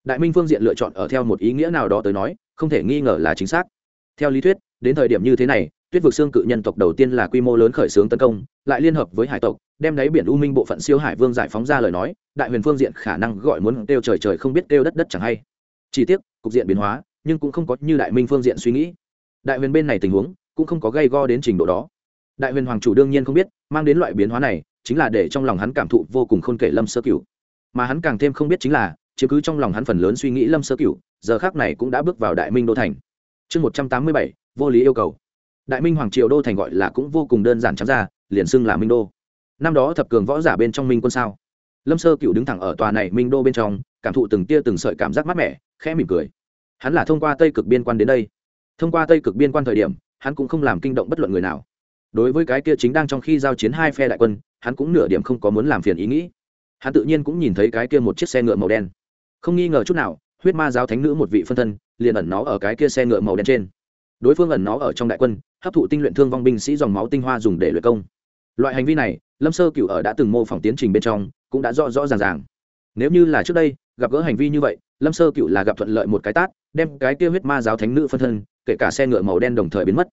đại minh phương diện lựa chọn ở theo một ý nghĩa nào đó tới nói, không thể nghi ngờ là chính xác. Theo lý thuyết, đến thời điểm như thế này, tuyết vực xương cự nhân tộc đầu tiên là quy mô lớn khởi xướng tấn công, lại liên hợp với hải tộc, đem đáy biển u minh bộ phận siêu hải vương giải phóng ra lời nói, đại huyền phương diện khả năng gọi muốn kêu trời trời không biết kêu đất đất chẳng hay. Chỉ tiếc, cục diện biến hóa, nhưng cũng không có như đại minh phương diện suy nghĩ. Đại huyền bên này tình huống cũng không có gây go đến trình độ đó. Đại huyền hoàng chủ đương nhiên không biết, mang đến loại biến hóa này, chính là để trong lòng hắn cảm thụ vô cùng khôn kể lâm sơ cửu. Mà hắn càng thêm không biết chính là chứ cứ trong lòng hắn phần lớn suy nghĩ lâm sơ cửu, giờ khác này cũng đã bước vào đại minh đô thành. Chương một trăm tám mươi bảy, vô lý yêu cầu. Đại minh hoàng triều đô thành gọi là cũng vô cùng đơn giản trắng ra, liền xưng là minh đô. Năm đó thập cường võ giả bên trong minh quân sao? Lâm sơ cựu đứng thẳng ở tòa này minh đô bên trong, cảm thụ từng tia từng sợi cảm giác mát mẻ, khẽ mỉm cười. Hắn là thông qua tây cực biên quan đến đây. Thông qua tây cực biên quan thời điểm, hắn cũng không làm kinh động bất luận người nào. Đối với cái kia chính đang trong khi giao chiến hai phe đại quân, hắn cũng nửa điểm không có muốn làm phiền ý nghĩ. Hắn tự nhiên cũng nhìn thấy cái kia một chiếc xe ngựa màu đen không nghi ngờ chút nào, huyết ma giáo thánh nữ một vị phân thân, liền ẩn nó ở cái kia xe ngựa màu đen trên. Đối phương ẩn nó ở trong đại quân, hấp thụ tinh luyện thương vong binh sĩ dòng máu tinh hoa dùng để luyện công. Loại hành vi này, lâm sơ cựu ở đã từng mô phỏng tiến trình bên trong, cũng đã rõ rõ ràng ràng. Nếu như là trước đây, gặp gỡ hành vi như vậy, lâm sơ cựu là gặp thuận lợi một cái tát, đem cái kia huyết ma giáo thánh nữ phân thân, kể cả xe ngựa màu đen đồng thời biến mất.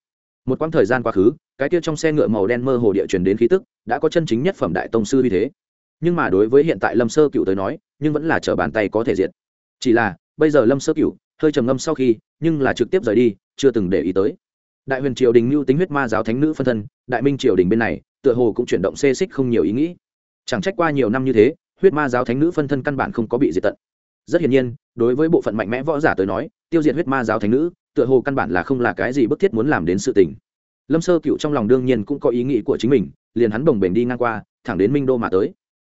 Một quãng thời gian quá khứ, cái kia trong xe ngựa màu đen mơ hồ địa truyền đến khí tức, đã có chân chính nhất phẩm đại tông sư như thế nhưng mà đối với hiện tại lâm sơ cựu tới nói, nhưng vẫn là chở bàn tay có thể diệt. Chỉ là, bây giờ lâm sơ cựu hơi trầm ngâm sau khi, nhưng là trực tiếp rời đi, chưa từng để ý tới. Đại huyền triều đình mưu tính huyết ma giáo thánh nữ phân thân, đại minh triều đình bên này, tựa hồ cũng chuyển động xê xích không nhiều ý nghĩ. Chẳng trách qua nhiều năm như thế, huyết ma giáo thánh nữ phân thân căn bản không có bị diệt tận. Rất hiển nhiên, đối với bộ phận mạnh mẽ võ giả tới nói, tiêu diệt huyết ma giáo thánh nữ, tựa hồ căn bản là không là cái gì bức thiết muốn làm đến sự tình. Lâm sơ cựu trong lòng đương nhiên cũng có ý nghĩ của chính mình, liền hắn bồng bềnh đi ngang qua, thẳng đến minh đô mà tới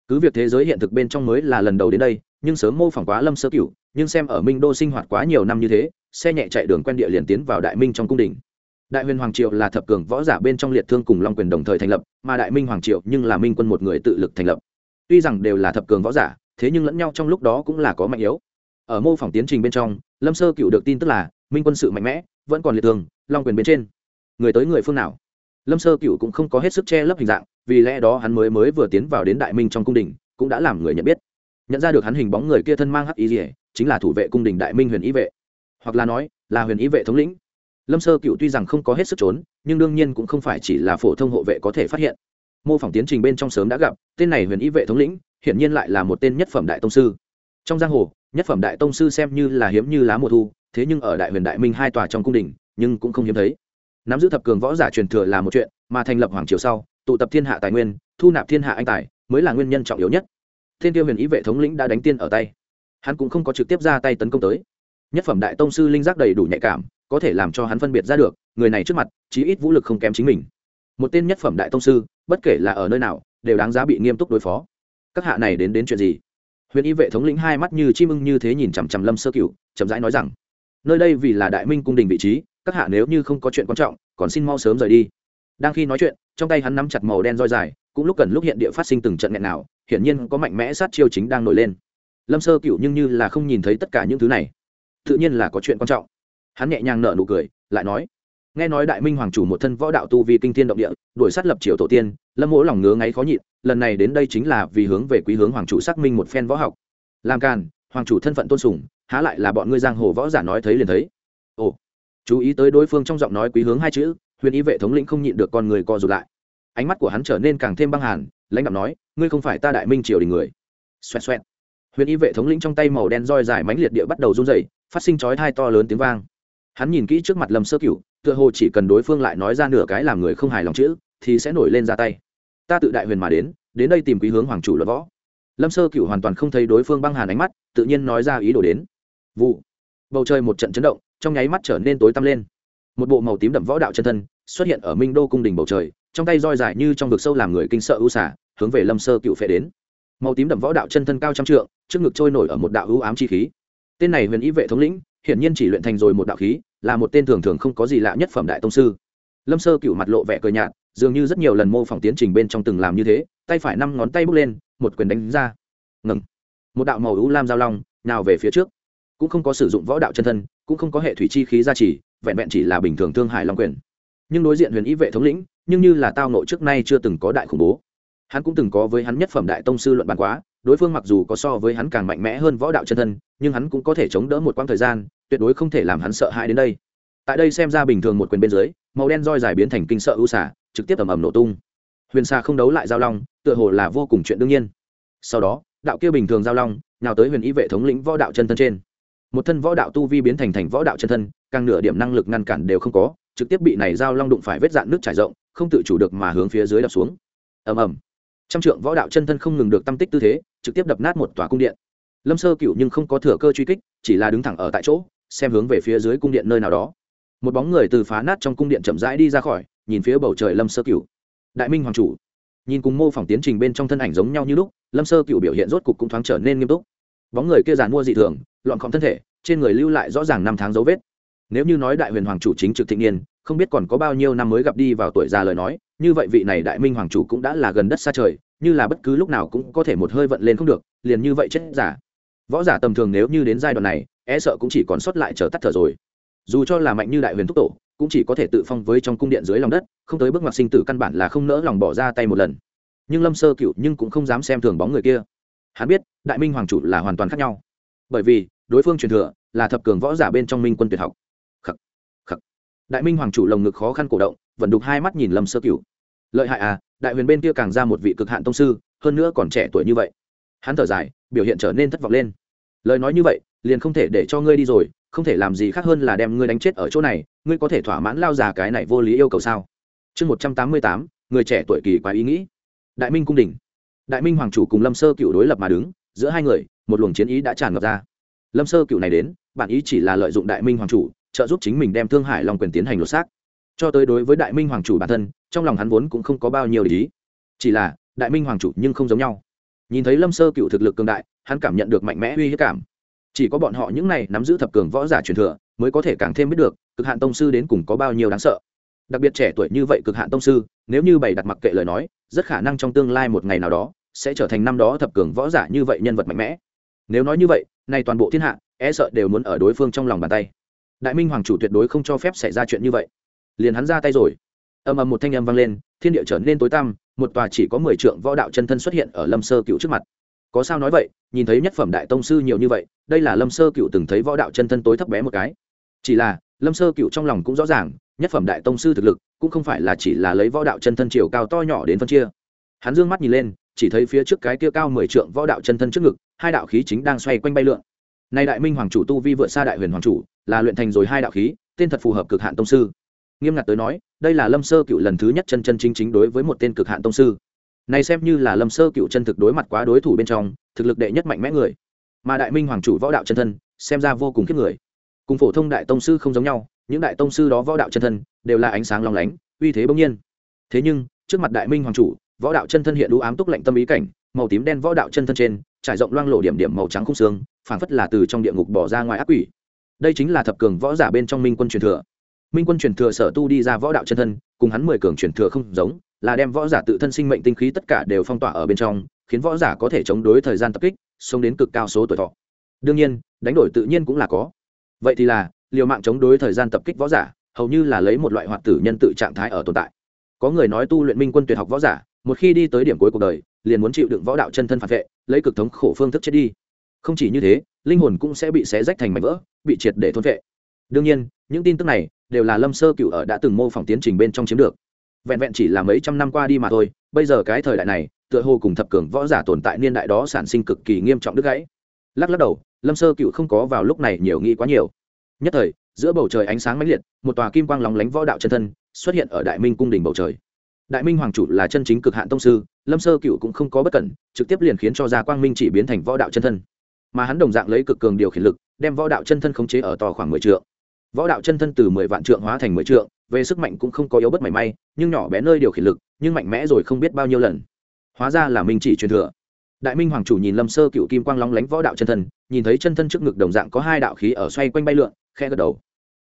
cứ việc thế giới hiện thực bên trong mới là lần đầu đến đây, nhưng sớm mô phỏng quá lâm sơ cựu nhưng xem ở minh đô sinh hoạt quá nhiều năm như thế, xe nhẹ chạy đường quen địa liền tiến vào đại minh trong cung đình. Đại huyền hoàng triệu là thập cường võ giả bên trong liệt thương cùng long quyền đồng thời thành lập, mà đại minh hoàng triệu nhưng là minh quân một người tự lực thành lập. Tuy rằng đều là thập cường võ giả, thế nhưng lẫn nhau trong lúc đó cũng là có mạnh yếu. Ở mô phỏng tiến trình bên trong, lâm sơ cựu được tin tức là minh quân sự mạnh mẽ, vẫn còn liệt thương, long quyền bên trên. Người tới người phương nào? Lâm sơ cựu cũng không có hết sức che lấp hình dạng, vì lẽ đó hắn mới mới vừa tiến vào đến đại minh trong cung đình, cũng đã làm người nhận biết. Nhận ra được hắn hình bóng người kia thân mang hắc ý rỉa chính là thủ vệ cung đình đại minh huyền ý vệ. Hoặc là nói, là huyền ý vệ thống lĩnh. Lâm sơ cựu tuy rằng không có hết sức trốn, nhưng đương nhiên cũng không phải chỉ là phổ thông hộ vệ có thể phát hiện. Mô phỏng tiến trình bên trong sớm đã gặp, tên này huyền ý vệ thống lĩnh, hiển nhiên lại là một tên nhất phẩm đại tông sư. Trong giang hồ, nhất phẩm đại tông sư xem như là hiếm như lá mùa thu, thế nhưng ở đại huyền đại minh hai tòa trong cung đình, nhưng cũng không hiếm thấy nắm giữ thập cường võ giả truyền thừa là một chuyện, mà thành lập hoàng triều sau, tụ tập thiên hạ tài nguyên, thu nạp thiên hạ anh tài, mới là nguyên nhân trọng yếu nhất. Thiên tiêu huyền ý vệ thống lĩnh đã đánh tiên ở tay. Hắn cũng không có trực tiếp ra tay tấn công tới. Nhất phẩm đại tông sư linh giác đầy đủ nhạy cảm, có thể làm cho hắn phân biệt ra được, người này trước mặt, chí ít vũ lực không kém chính mình. Một tên nhất phẩm đại tông sư, bất kể là ở nơi nào, đều đáng giá bị nghiêm túc đối phó. Các hạ này đến đến chuyện gì? Huyền y vệ thống lĩnh hai mắt như chim ưng như thế nhìn chằm chằm lâm sơ cựu chậm rãi nói rằng, nơi đây vì là đại minh cung đình vị trí các hạ nếu như không có chuyện quan trọng, còn xin mau sớm rời đi. Đang khi nói chuyện, trong tay hắn nắm chặt màu đen roi dài, cũng lúc cần lúc hiện địa phát sinh từng trận nghẹn nào, hiển nhiên có mạnh mẽ sát chiêu chính đang nổi lên. Lâm sơ cựu nhưng như là không nhìn thấy tất cả những thứ này. Tự nhiên là có chuyện quan trọng. Hắn nhẹ nhàng nở nụ cười, lại nói, nghe nói đại minh hoàng chủ một thân võ đạo tu vi kinh thiên động địa, đuổi sát lập triều tổ tiên, lâm mỗ lòng ngứa ngáy khó nhịn, lần này đến đây chính là vì hướng về quý hướng hoàng chủ xác minh một phen võ học. Làm càn, hoàng chủ thân phận tôn sùng, há lại là bọn ngươi giang hồ võ giả nói thấy liền thấy. Ồ chú ý tới đối phương trong giọng nói quý hướng hai chữ, huyền y vệ thống lĩnh không nhịn được con người co rụt lại. Ánh mắt của hắn trở nên càng thêm băng hàn, lãnh đạo nói, ngươi không phải ta đại minh triều đình người. Xoẹt xoẹt. Huyền y vệ thống lĩnh trong tay màu đen roi dài mánh liệt địa bắt đầu run dày phát sinh chói thai to lớn tiếng vang. Hắn nhìn kỹ trước mặt lâm sơ cửu, tựa hồ chỉ cần đối phương lại nói ra nửa cái làm người không hài lòng chữ, thì sẽ nổi lên ra tay. Ta tự đại huyền mà đến đến đây tìm quý hướng hoàng chủ luật võ. Lâm sơ cửu hoàn toàn không thấy đối phương băng hàn ánh mắt, tự nhiên nói ra ý đồ đến. Vụ. Bầu trời một trận chấn động trong nháy mắt trở nên tối tăm lên. Một bộ màu tím đậm võ đạo chân thân xuất hiện ở minh đô cung đình bầu trời, trong tay roi dài như trong vực sâu làm người kinh sợ ưu xả, hướng về lâm sơ cựu phệ đến. Màu tím đậm võ đạo chân thân cao trăm trượng, trước ngực trôi nổi ở một đạo ưu ám chi khí. Tên này huyền ý vệ thống lĩnh, hiển nhiên chỉ luyện thành rồi một đạo khí, là một tên thường thường không có gì lạ nhất phẩm đại tông sư. Lâm sơ cựu mặt lộ vẻ cười nhạt, dường như rất nhiều lần mô phỏng tiến trình bên trong từng làm như thế, tay phải năm ngón tay bước lên, một quyền đánh ra. Ngừng. Một đạo màu ưu lam giao long nào về phía trước. Cũng không có sử dụng võ đạo chân thân cũng không có hệ thủy chi khí gia trì, vẹn vẹn chỉ là bình thường thương hải long quyền. Nhưng đối diện huyền ý vệ thống lĩnh, nhưng như là tao nộ trước nay chưa từng có đại khủng bố. Hắn cũng từng có với hắn nhất phẩm đại tông sư luận bàn quá, đối phương mặc dù có so với hắn càng mạnh mẽ hơn võ đạo chân thân, nhưng hắn cũng có thể chống đỡ một quãng thời gian, tuyệt đối không thể làm hắn sợ hãi đến đây. Tại đây xem ra bình thường một quyền bên dưới, màu đen roi dài biến thành kinh sợ ưu xả trực tiếp ầm ầm nổ tung. Huyền xa không đấu lại giao long, tựa hồ là vô cùng chuyện đương nhiên. Sau đó, đạo kia bình thường giao long nào tới huyền ý vệ thống lĩnh võ đạo chân thân trên một thân võ đạo tu vi biến thành thành võ đạo chân thân, càng nửa điểm năng lực ngăn cản đều không có, trực tiếp bị này giao long đụng phải vết dạn nước trải rộng, không tự chủ được mà hướng phía dưới đập xuống. Ầm ầm. Trăm trượng võ đạo chân thân không ngừng được tâm tích tư thế, trực tiếp đập nát một tòa cung điện. Lâm sơ cựu nhưng không có thừa cơ truy kích, chỉ là đứng thẳng ở tại chỗ, xem hướng về phía dưới cung điện nơi nào đó. Một bóng người từ phá nát trong cung điện chậm rãi đi ra khỏi, nhìn phía bầu trời lâm sơ cựu đại minh hoàng chủ. Nhìn cùng mô phỏng tiến trình bên trong thân ảnh giống nhau như lúc, lâm sơ cựu biểu hiện rốt cục cũng thoáng trở nên nghiêm túc. Bóng người kia giàn mua dị thường loạn khom thân thể, trên người lưu lại rõ ràng năm tháng dấu vết. Nếu như nói đại huyền hoàng chủ chính trực thịnh niên, không biết còn có bao nhiêu năm mới gặp đi vào tuổi già lời nói, như vậy vị này đại minh hoàng chủ cũng đã là gần đất xa trời, như là bất cứ lúc nào cũng có thể một hơi vận lên không được, liền như vậy chết giả. Võ giả tầm thường nếu như đến giai đoạn này e sợ cũng chỉ còn sót lại chờ tắt thở rồi. Dù cho là mạnh như đại huyền thúc tổ, cũng chỉ có thể tự phong với trong cung điện dưới lòng đất, không tới bước ngoặt sinh tử căn bản là không nỡ lòng bỏ ra tay một lần. Nhưng lâm sơ cựu nhưng cũng không dám xem thường bóng người kia. Hắn biết, đại minh hoàng chủ là hoàn toàn khác nhau. Bởi vì đối phương truyền thừa là thập cường võ giả bên trong minh quân tuyệt học. Khắc khắc. Đại minh hoàng chủ lồng ngực khó khăn cổ động, vẫn đục hai mắt nhìn lâm sơ cửu. Lợi hại à đại huyền bên kia càng ra một vị cực hạn tông sư, hơn nữa còn trẻ tuổi như vậy. Hắn thở dài, biểu hiện trở nên thất vọng lên. Lời nói như vậy, liền không thể để cho ngươi đi rồi, không thể làm gì khác hơn là đem ngươi đánh chết ở chỗ này, ngươi có thể thỏa mãn lao già cái này vô lý yêu cầu sao? Chương một trăm tám mươi tám, người trẻ tuổi kỳ quá ý nghĩ. Đại minh cung đình đại minh hoàng chủ cùng lâm sơ cựu đối lập mà đứng, giữa hai người, một luồng chiến ý đã tràn ngập ra lâm sơ cựu này đến, bản ý chỉ là lợi dụng đại minh hoàng chủ, trợ giúp chính mình đem thương hải long quyền tiến hành lột xác. Cho tới đối với đại minh hoàng chủ bản thân, trong lòng hắn vốn cũng không có bao nhiêu lý chỉ là, đại minh hoàng chủ nhưng không giống nhau. Nhìn thấy lâm sơ cựu thực lực cường đại, hắn cảm nhận được mạnh mẽ uy hiếp cảm. Chỉ có bọn họ những này nắm giữ thập cường võ giả truyền thừa, mới có thể càng thêm biết được, cực hạn tông sư đến cùng có bao nhiêu đáng sợ. Đặc biệt trẻ tuổi như vậy cực hạn tông sư, nếu như bày đặt mặc kệ lời nói, rất khả năng trong tương lai một ngày nào đó, sẽ trở thành năm đó thập cường võ giả như vậy nhân vật mạnh mẽ. Nếu nói như vậy nay toàn bộ thiên hạ e sợ đều muốn ở đối phương trong lòng bàn tay. Đại minh hoàng chủ tuyệt đối không cho phép xảy ra chuyện như vậy. Liền hắn ra tay rồi. Âm âm một thanh âm vang lên, thiên địa trở nên tối tăm, một tòa chỉ có mười trượng võ đạo chân thân xuất hiện ở lâm sơ cựu trước mặt. Có sao nói vậy, nhìn thấy nhất phẩm đại tông sư nhiều như vậy, đây là lâm sơ cựu từng thấy võ đạo chân thân tối thấp bé một cái. Chỉ là, lâm sơ cựu trong lòng cũng rõ ràng, nhất phẩm đại tông sư thực lực cũng không phải là chỉ là lấy võ đạo chân thân chiều cao to nhỏ đến phân chia. Hắn d ư ơ n g mắt nhìn lên chỉ thấy phía trước cái kia cao mười trượng võ đạo chân thân trước ngực, hai đạo khí chính đang xoay quanh bay lượn. Nay đại minh hoàng chủ tu vi vượt xa đại huyền hoàng chủ, là luyện thành rồi hai đạo khí, tên thật phù hợp cực hạn tông sư. Nghiêm ngặt tới nói, đây là lâm sơ cựu lần thứ nhất chân chân chính chính đối với một tên cực hạn tông sư. Này xem như là lâm sơ cựu chân thực đối mặt quá đối thủ bên trong, thực lực đệ nhất mạnh mẽ người. Mà đại minh hoàng chủ võ đạo chân thân, xem ra vô cùng khiếp người. Cùng phổ thông đại tông sư không giống nhau, những đại tông sư đó võ đạo chân thân, đều là ánh sáng long lánh, uy thế bỗng nhiên. Thế nhưng, trước mặt đại minh hoàng chủ võ đạo chân thân hiện đũ ám túc lạnh tâm ý cảnh, màu tím đen võ đạo chân thân trên, trải rộng loang lộ điểm điểm màu trắng khung xương, phảng phất là từ trong địa ngục bỏ ra ngoài ác quỷ. Đây chính là thập cường võ giả bên trong minh quân truyền thừa. Minh quân truyền thừa sở tu đi ra võ đạo chân thân, cùng hắn mười cường truyền thừa không giống, là đem võ giả tự thân sinh mệnh tinh khí tất cả đều phong tỏa ở bên trong, khiến võ giả có thể chống đối thời gian tập kích, sống đến cực cao số tuổi thọ. Đương nhiên, đánh đổi tự nhiên cũng là có. Vậy thì là, liều mạng chống đối thời gian tập kích võ giả, hầu như là lấy một loại hoạt tử nhân tự trạng thái ở tồn tại. Có người nói tu luyện minh quân tuyệt học võ giả một khi đi tới điểm cuối cuộc đời, liền muốn chịu đựng võ đạo chân thân phản vệ, lấy cực thống khổ phương thức chết đi. Không chỉ như thế, linh hồn cũng sẽ bị xé rách thành mảnh vỡ, bị triệt để thôn vệ. Đương nhiên, những tin tức này đều là lâm sơ cựu ở đã từng mô phỏng tiến trình bên trong chiếm được. Vẹn vẹn chỉ là mấy trăm năm qua đi mà thôi, bây giờ cái thời đại này, tựa hồ cùng thập cường võ giả tồn tại niên đại đó sản sinh cực kỳ nghiêm trọng đứt gãy. Lắc lắc đầu, lâm sơ cựu không có vào lúc này nhiều nghĩ quá nhiều. Nhất thời, giữa bầu trời ánh sáng mãnh liệt, một tòa kim quang lóng lánh võ đạo chân thân xuất hiện ở đại minh cung đình bầu trời đại minh hoàng chủ là chân chính cực hạn tông sư, lâm sơ cựu cũng không có bất cẩn, trực tiếp liền khiến cho gia quang minh chỉ biến thành võ đạo chân thân. Mà hắn đồng dạng lấy cực cường điều khiển lực, đem võ đạo chân thân khống chế ở to khoảng mười trượng. Võ đạo chân thân từ mười vạn trượng hóa thành mười trượng, về sức mạnh cũng không có yếu bất mảy may, nhưng nhỏ bé nơi điều khiển lực, nhưng mạnh mẽ rồi không biết bao nhiêu lần. Hóa ra là minh chỉ truyền thừa. Đại minh hoàng chủ nhìn lâm sơ cựu kim quang lóng lánh võ đạo chân thân, nhìn thấy chân thân trước ngực đồng dạng có hai đạo khí ở xoay quanh bay lượn khe gật đầu.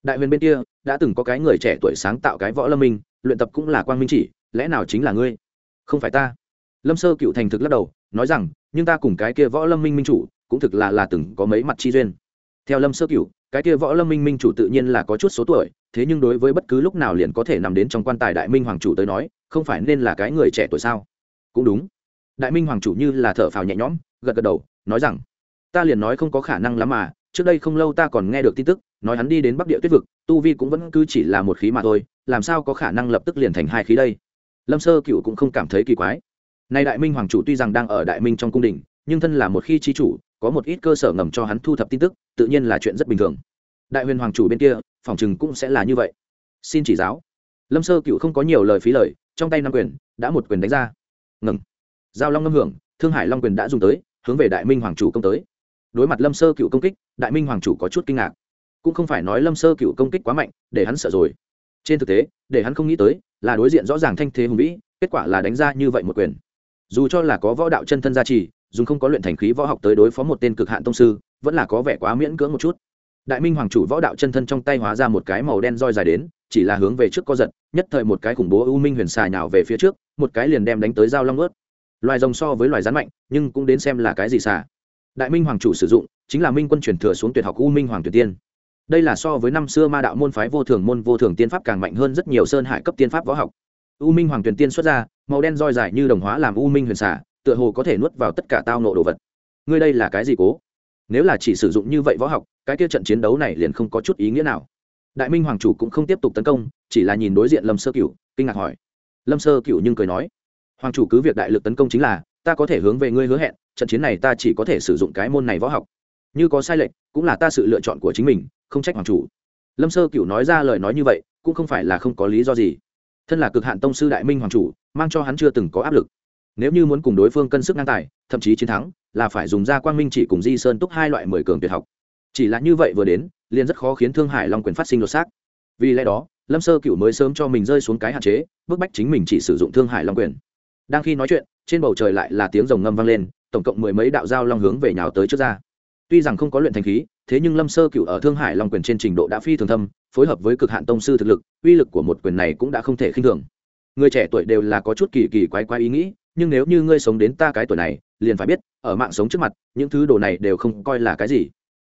Đại huyền bên kia, đã từng có cái người trẻ tuổi sáng tạo cái võ lâm minh, luyện tập cũng là quang minh chỉ lẽ nào chính là ngươi? Không phải ta. Lâm sơ cựu thành thực lắc đầu, nói rằng, nhưng ta cùng cái kia võ lâm minh minh chủ, cũng thực là là từng có mấy mặt chi duyên. Theo lâm sơ cựu, cái kia võ lâm minh minh chủ tự nhiên là có chút số tuổi, thế nhưng đối với bất cứ lúc nào liền có thể nằm đến trong quan tài đại minh hoàng chủ tới nói, không phải nên là cái người trẻ tuổi sao? Cũng đúng. Đại minh hoàng chủ như là thở phào nhẹ nhõm, gật gật đầu, nói rằng, ta liền nói không có khả năng lắm mà, trước đây không lâu ta còn nghe được tin tức, nói hắn đi đến bắc địa tuyết vực, tu vi cũng vẫn cứ chỉ là một khí mà thôi, làm sao có khả năng lập tức liền thành hai khí đây? Lâm sơ cựu cũng không cảm thấy kỳ quái. Nay đại minh hoàng chủ tuy rằng đang ở đại minh trong cung đình, nhưng thân là một khi chi chủ, có một ít cơ sở ngầm cho hắn thu thập tin tức, tự nhiên là chuyện rất bình thường. Đại huyền hoàng chủ bên kia, phòng chừng cũng sẽ là như vậy. Xin chỉ giáo. Lâm sơ cựu không có nhiều lời phí lời, trong tay năm quyền, đã một quyền đánh ra. Ngừng. Giao long ngâm hưởng, thương hải long quyền đã dùng tới, hướng về đại minh hoàng chủ công tới. Đối mặt lâm sơ cựu công kích, đại minh hoàng chủ có chút kinh ngạc. Cũng không phải nói lâm sơ cựu công kích quá mạnh, để hắn sợ rồi trên thực tế, để hắn không nghĩ tới, là đối diện rõ ràng thanh thế hùng vĩ, kết quả là đánh ra như vậy một quyền. Dù cho là có võ đạo chân thân gia trì dùng không có luyện thành khí võ học tới đối phó một tên cực hạn tông sư, vẫn là có vẻ quá miễn cưỡng một chút. Đại minh hoàng chủ võ đạo chân thân trong tay hóa ra một cái màu đen roi dài đến, chỉ là hướng về trước co giật, nhất thời một cái khủng bố u minh huyền xài nào về phía trước, một cái liền đem đánh tới dao long ướt. Loài rồng so với loài rắn mạnh, nhưng cũng đến xem là cái gì xả đại minh hoàng chủ sử dụng, chính là minh quân truyền thừa xuống tuyệt học u minh hoàng tuyệt tiên đây là so với năm xưa ma đạo môn phái vô thường môn vô thường tiên pháp càng mạnh hơn rất nhiều sơn hải cấp tiên pháp võ học. U minh hoàng tuyển tiên xuất ra, màu đen roi dài như đồng hóa làm u minh huyền xả, tựa hồ có thể nuốt vào tất cả tao nộ đồ vật. Ngươi đây là cái gì cố? Nếu là chỉ sử dụng như vậy võ học, cái kia trận chiến đấu này liền không có chút ý nghĩa nào. Đại minh hoàng chủ cũng không tiếp tục tấn công, chỉ là nhìn đối diện lâm sơ cửu, kinh ngạc hỏi. Lâm sơ cửu nhưng cười nói, hoàng chủ cứ việc đại lực tấn công chính là, ta có thể hướng về ngươi hứa hẹn, trận chiến này ta chỉ có thể sử dụng cái môn này võ học. Như có sai lệch, cũng là ta sự lựa chọn của chính mình không trách hoàng chủ. Lâm sơ cửu nói ra lời nói như vậy, cũng không phải là không có lý do gì. Thân là cực hạn tông sư đại minh hoàng chủ, mang cho hắn chưa từng có áp lực. Nếu như muốn cùng đối phương cân sức ngang tài, thậm chí chiến thắng, là phải dùng ra quang minh chỉ cùng di sơn túc hai loại mười cường tuyệt học. Chỉ là như vậy vừa đến, liền rất khó khiến thương hải long quyền phát sinh lột xác. Vì lẽ đó, lâm sơ cựu mới sớm cho mình rơi xuống cái hạn chế, bức bách chính mình chỉ sử dụng thương hải long quyền. Đang khi nói chuyện, trên bầu trời lại là tiếng rồng ngâm vang lên, tổng cộng mười mấy đạo dao long hướng về nhào tới trước ra tuy rằng không có luyện thành khí, thế nhưng lâm sơ cựu ở thương hải long quyền trên trình độ đã phi thường thâm, phối hợp với cực hạn tông sư thực lực, uy lực của một quyền này cũng đã không thể khinh thường. Người trẻ tuổi đều là có chút kỳ kỳ quái quái ý nghĩ, nhưng nếu như ngươi sống đến ta cái tuổi này, liền phải biết, ở mạng sống trước mặt, những thứ đồ này đều không coi là cái gì.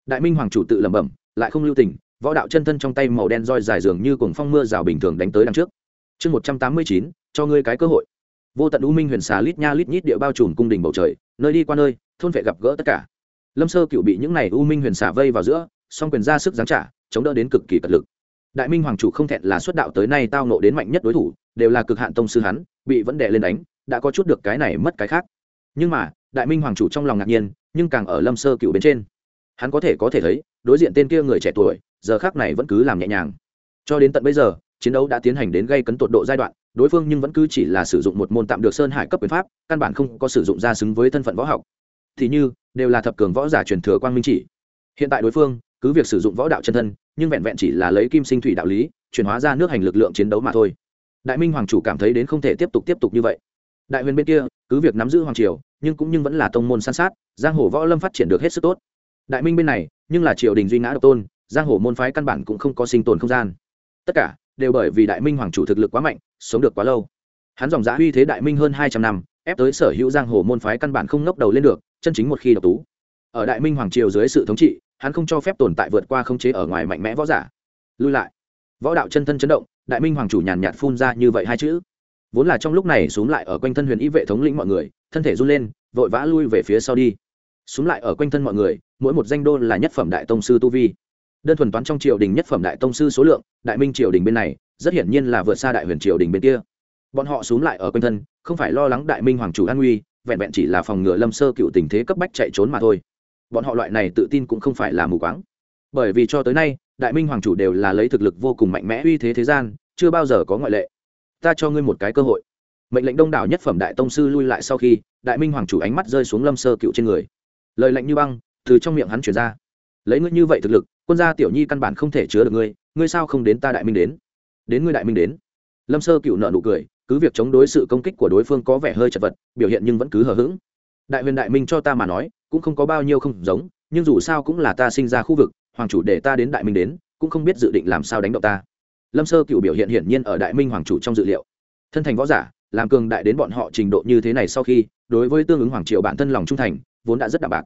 Đại minh hoàng chủ tự lẩm bẩm, lại không lưu tình, võ đạo chân thân trong tay màu đen roi dài dường như cùng phong mưa rào bình thường đánh tới đằng trước. Chương một trăm tám mươi chín, cho ngươi cái cơ hội. Vô tận u minh huyền xà lít nha lít nhít địa bao trùm cung đình bầu trời, nơi đi qua nơi, thôn vệ gặp gỡ tất cả lâm sơ cựu bị những này u minh huyền xả vây vào giữa, song quyền ra sức giáng trả, chống đỡ đến cực kỳ cật lực. Đại minh hoàng chủ không thẹn là xuất đạo tới nay tao nộ đến mạnh nhất đối thủ, đều là cực hạn tông sư hắn, bị vẫn đè lên đánh, đã có chút được cái này mất cái khác. Nhưng mà, đại minh hoàng chủ trong lòng ngạc nhiên, nhưng càng ở lâm sơ cựu bên trên. Hắn có thể có thể thấy, đối diện tên kia người trẻ tuổi, giờ khác này vẫn cứ làm nhẹ nhàng. Cho đến tận bây giờ, chiến đấu đã tiến hành đến gây cấn tột độ giai đoạn, đối phương nhưng vẫn cứ chỉ là sử dụng một môn tạm được sơn hải cấp quyền pháp, căn bản không có sử dụng ra xứng với thân phận võ học thì như, đều là thập cường võ giả truyền thừa quang minh chỉ. Hiện tại đối phương, cứ việc sử dụng võ đạo chân thân, nhưng vẹn vẹn chỉ là lấy kim sinh thủy đạo lý, chuyển hóa ra nước hành lực lượng chiến đấu mà thôi. Đại minh hoàng chủ cảm thấy đến không thể tiếp tục tiếp tục như vậy. Đại huyền bên kia, cứ việc nắm giữ hoàng triều, nhưng cũng nhưng vẫn là tông môn san sát, giang hồ võ lâm phát triển được hết sức tốt. Đại minh bên này, nhưng là triều đình duy ngã độc tôn, giang hồ môn phái căn bản cũng không có sinh tồn không gian. Tất cả, đều bởi vì đại minh hoàng chủ thực lực quá mạnh, sống được quá lâu. Hắn dòng giã uy thế đại minh hơn hai trăm năm, ép tới sở hữu giang hồ môn phái căn bản không ngóc đầu lên được chân chính một khi độc tú. Ở đại minh hoàng triều dưới sự thống trị, hắn không cho phép tồn tại vượt qua khống chế ở ngoài mạnh mẽ võ giả. Lui lại. Võ đạo chân thân chấn động, đại minh hoàng chủ nhàn nhạt phun ra như vậy hai chữ. Vốn là trong lúc này xuống lại ở quanh thân huyền ý vệ thống lĩnh mọi người, thân thể run lên, vội vã lui về phía sau đi. Xuống lại ở quanh thân mọi người, mỗi một danh đô là nhất phẩm đại tông sư tu vi. Đơn thuần toán trong triều đình nhất phẩm đại tông sư số lượng, đại minh triều đình bên này, rất hiển nhiên là vượt xa đại huyền triều đình bên kia. Bọn họ xuống lại ở quanh thân, không phải lo lắng đại minh hoàng chủ an nguy vẹn vẹn chỉ là phòng ngừa lâm sơ cựu tình thế cấp bách chạy trốn mà thôi. Bọn họ loại này tự tin cũng không phải là mù quáng. Bởi vì cho tới nay, đại minh hoàng chủ đều là lấy thực lực vô cùng mạnh mẽ uy thế thế gian, chưa bao giờ có ngoại lệ. Ta cho ngươi một cái cơ hội. Mệnh lệnh đông đảo nhất phẩm đại tông sư lui lại sau khi, đại minh hoàng chủ ánh mắt rơi xuống lâm sơ cựu trên người. Lời lệnh như băng, từ trong miệng hắn chuyển ra. Lấy ngươi như vậy thực lực, quân gia tiểu nhi căn bản không thể chứa được ngươi ngươi sao không đến ta đại minh đến? Đến ngươi đại minh đến. Lâm sơ cựu nợ nụ cười cứ việc chống đối sự công kích của đối phương có vẻ hơi chật vật, biểu hiện nhưng vẫn cứ hờ hững. Đại huyền đại minh cho ta mà nói, cũng không có bao nhiêu không giống, nhưng dù sao cũng là ta sinh ra khu vực, hoàng chủ để ta đến đại minh đến, cũng không biết dự định làm sao đánh động ta. Lâm sơ cựu biểu hiện hiển nhiên ở đại minh hoàng chủ trong dự liệu. Thân thành võ giả, làm cường đại đến bọn họ trình độ như thế này sau khi, đối với tương ứng hoàng triều bản thân lòng trung thành, vốn đã rất đạm bạc.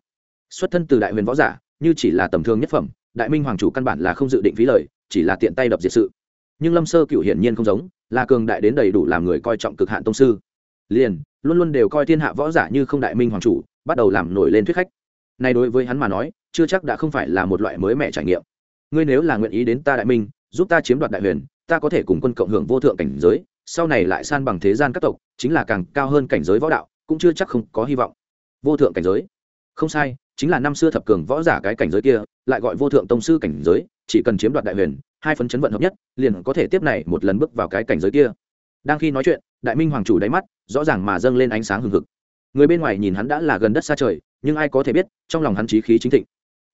Xuất thân từ đại huyền võ giả, như chỉ là tầm thường nhất phẩm, đại minh hoàng chủ căn bản là không dự định phí lời, chỉ là tiện tay đập diệt sự. Nhưng lâm sơ cựu hiển nhiên không giống là cường đại đến đầy đủ làm người coi trọng cực hạn tông sư. Liền, luôn luôn đều coi thiên hạ võ giả như không đại minh hoàng chủ, bắt đầu làm nổi lên thuyết khách. Nay đối với hắn mà nói, chưa chắc đã không phải là một loại mới mẻ trải nghiệm. Ngươi nếu là nguyện ý đến ta đại minh, giúp ta chiếm đoạt đại huyền, ta có thể cùng quân cộng hưởng vô thượng cảnh giới, sau này lại san bằng thế gian các tộc, chính là càng cao hơn cảnh giới võ đạo, cũng chưa chắc không có hy vọng. Vô thượng cảnh giới? Không sai, chính là năm xưa thập cường võ giả cái cảnh giới kia, lại gọi vô thượng tông sư cảnh giới, chỉ cần chiếm đoạt đại huyền hai phấn chấn vận hợp nhất, liền có thể tiếp này một lần bước vào cái cảnh giới kia. Đang khi nói chuyện, đại minh hoàng chủ đáy mắt, rõ ràng mà dâng lên ánh sáng hừng hực. Người bên ngoài nhìn hắn đã là gần đất xa trời, nhưng ai có thể biết, trong lòng hắn trí khí chính thịnh.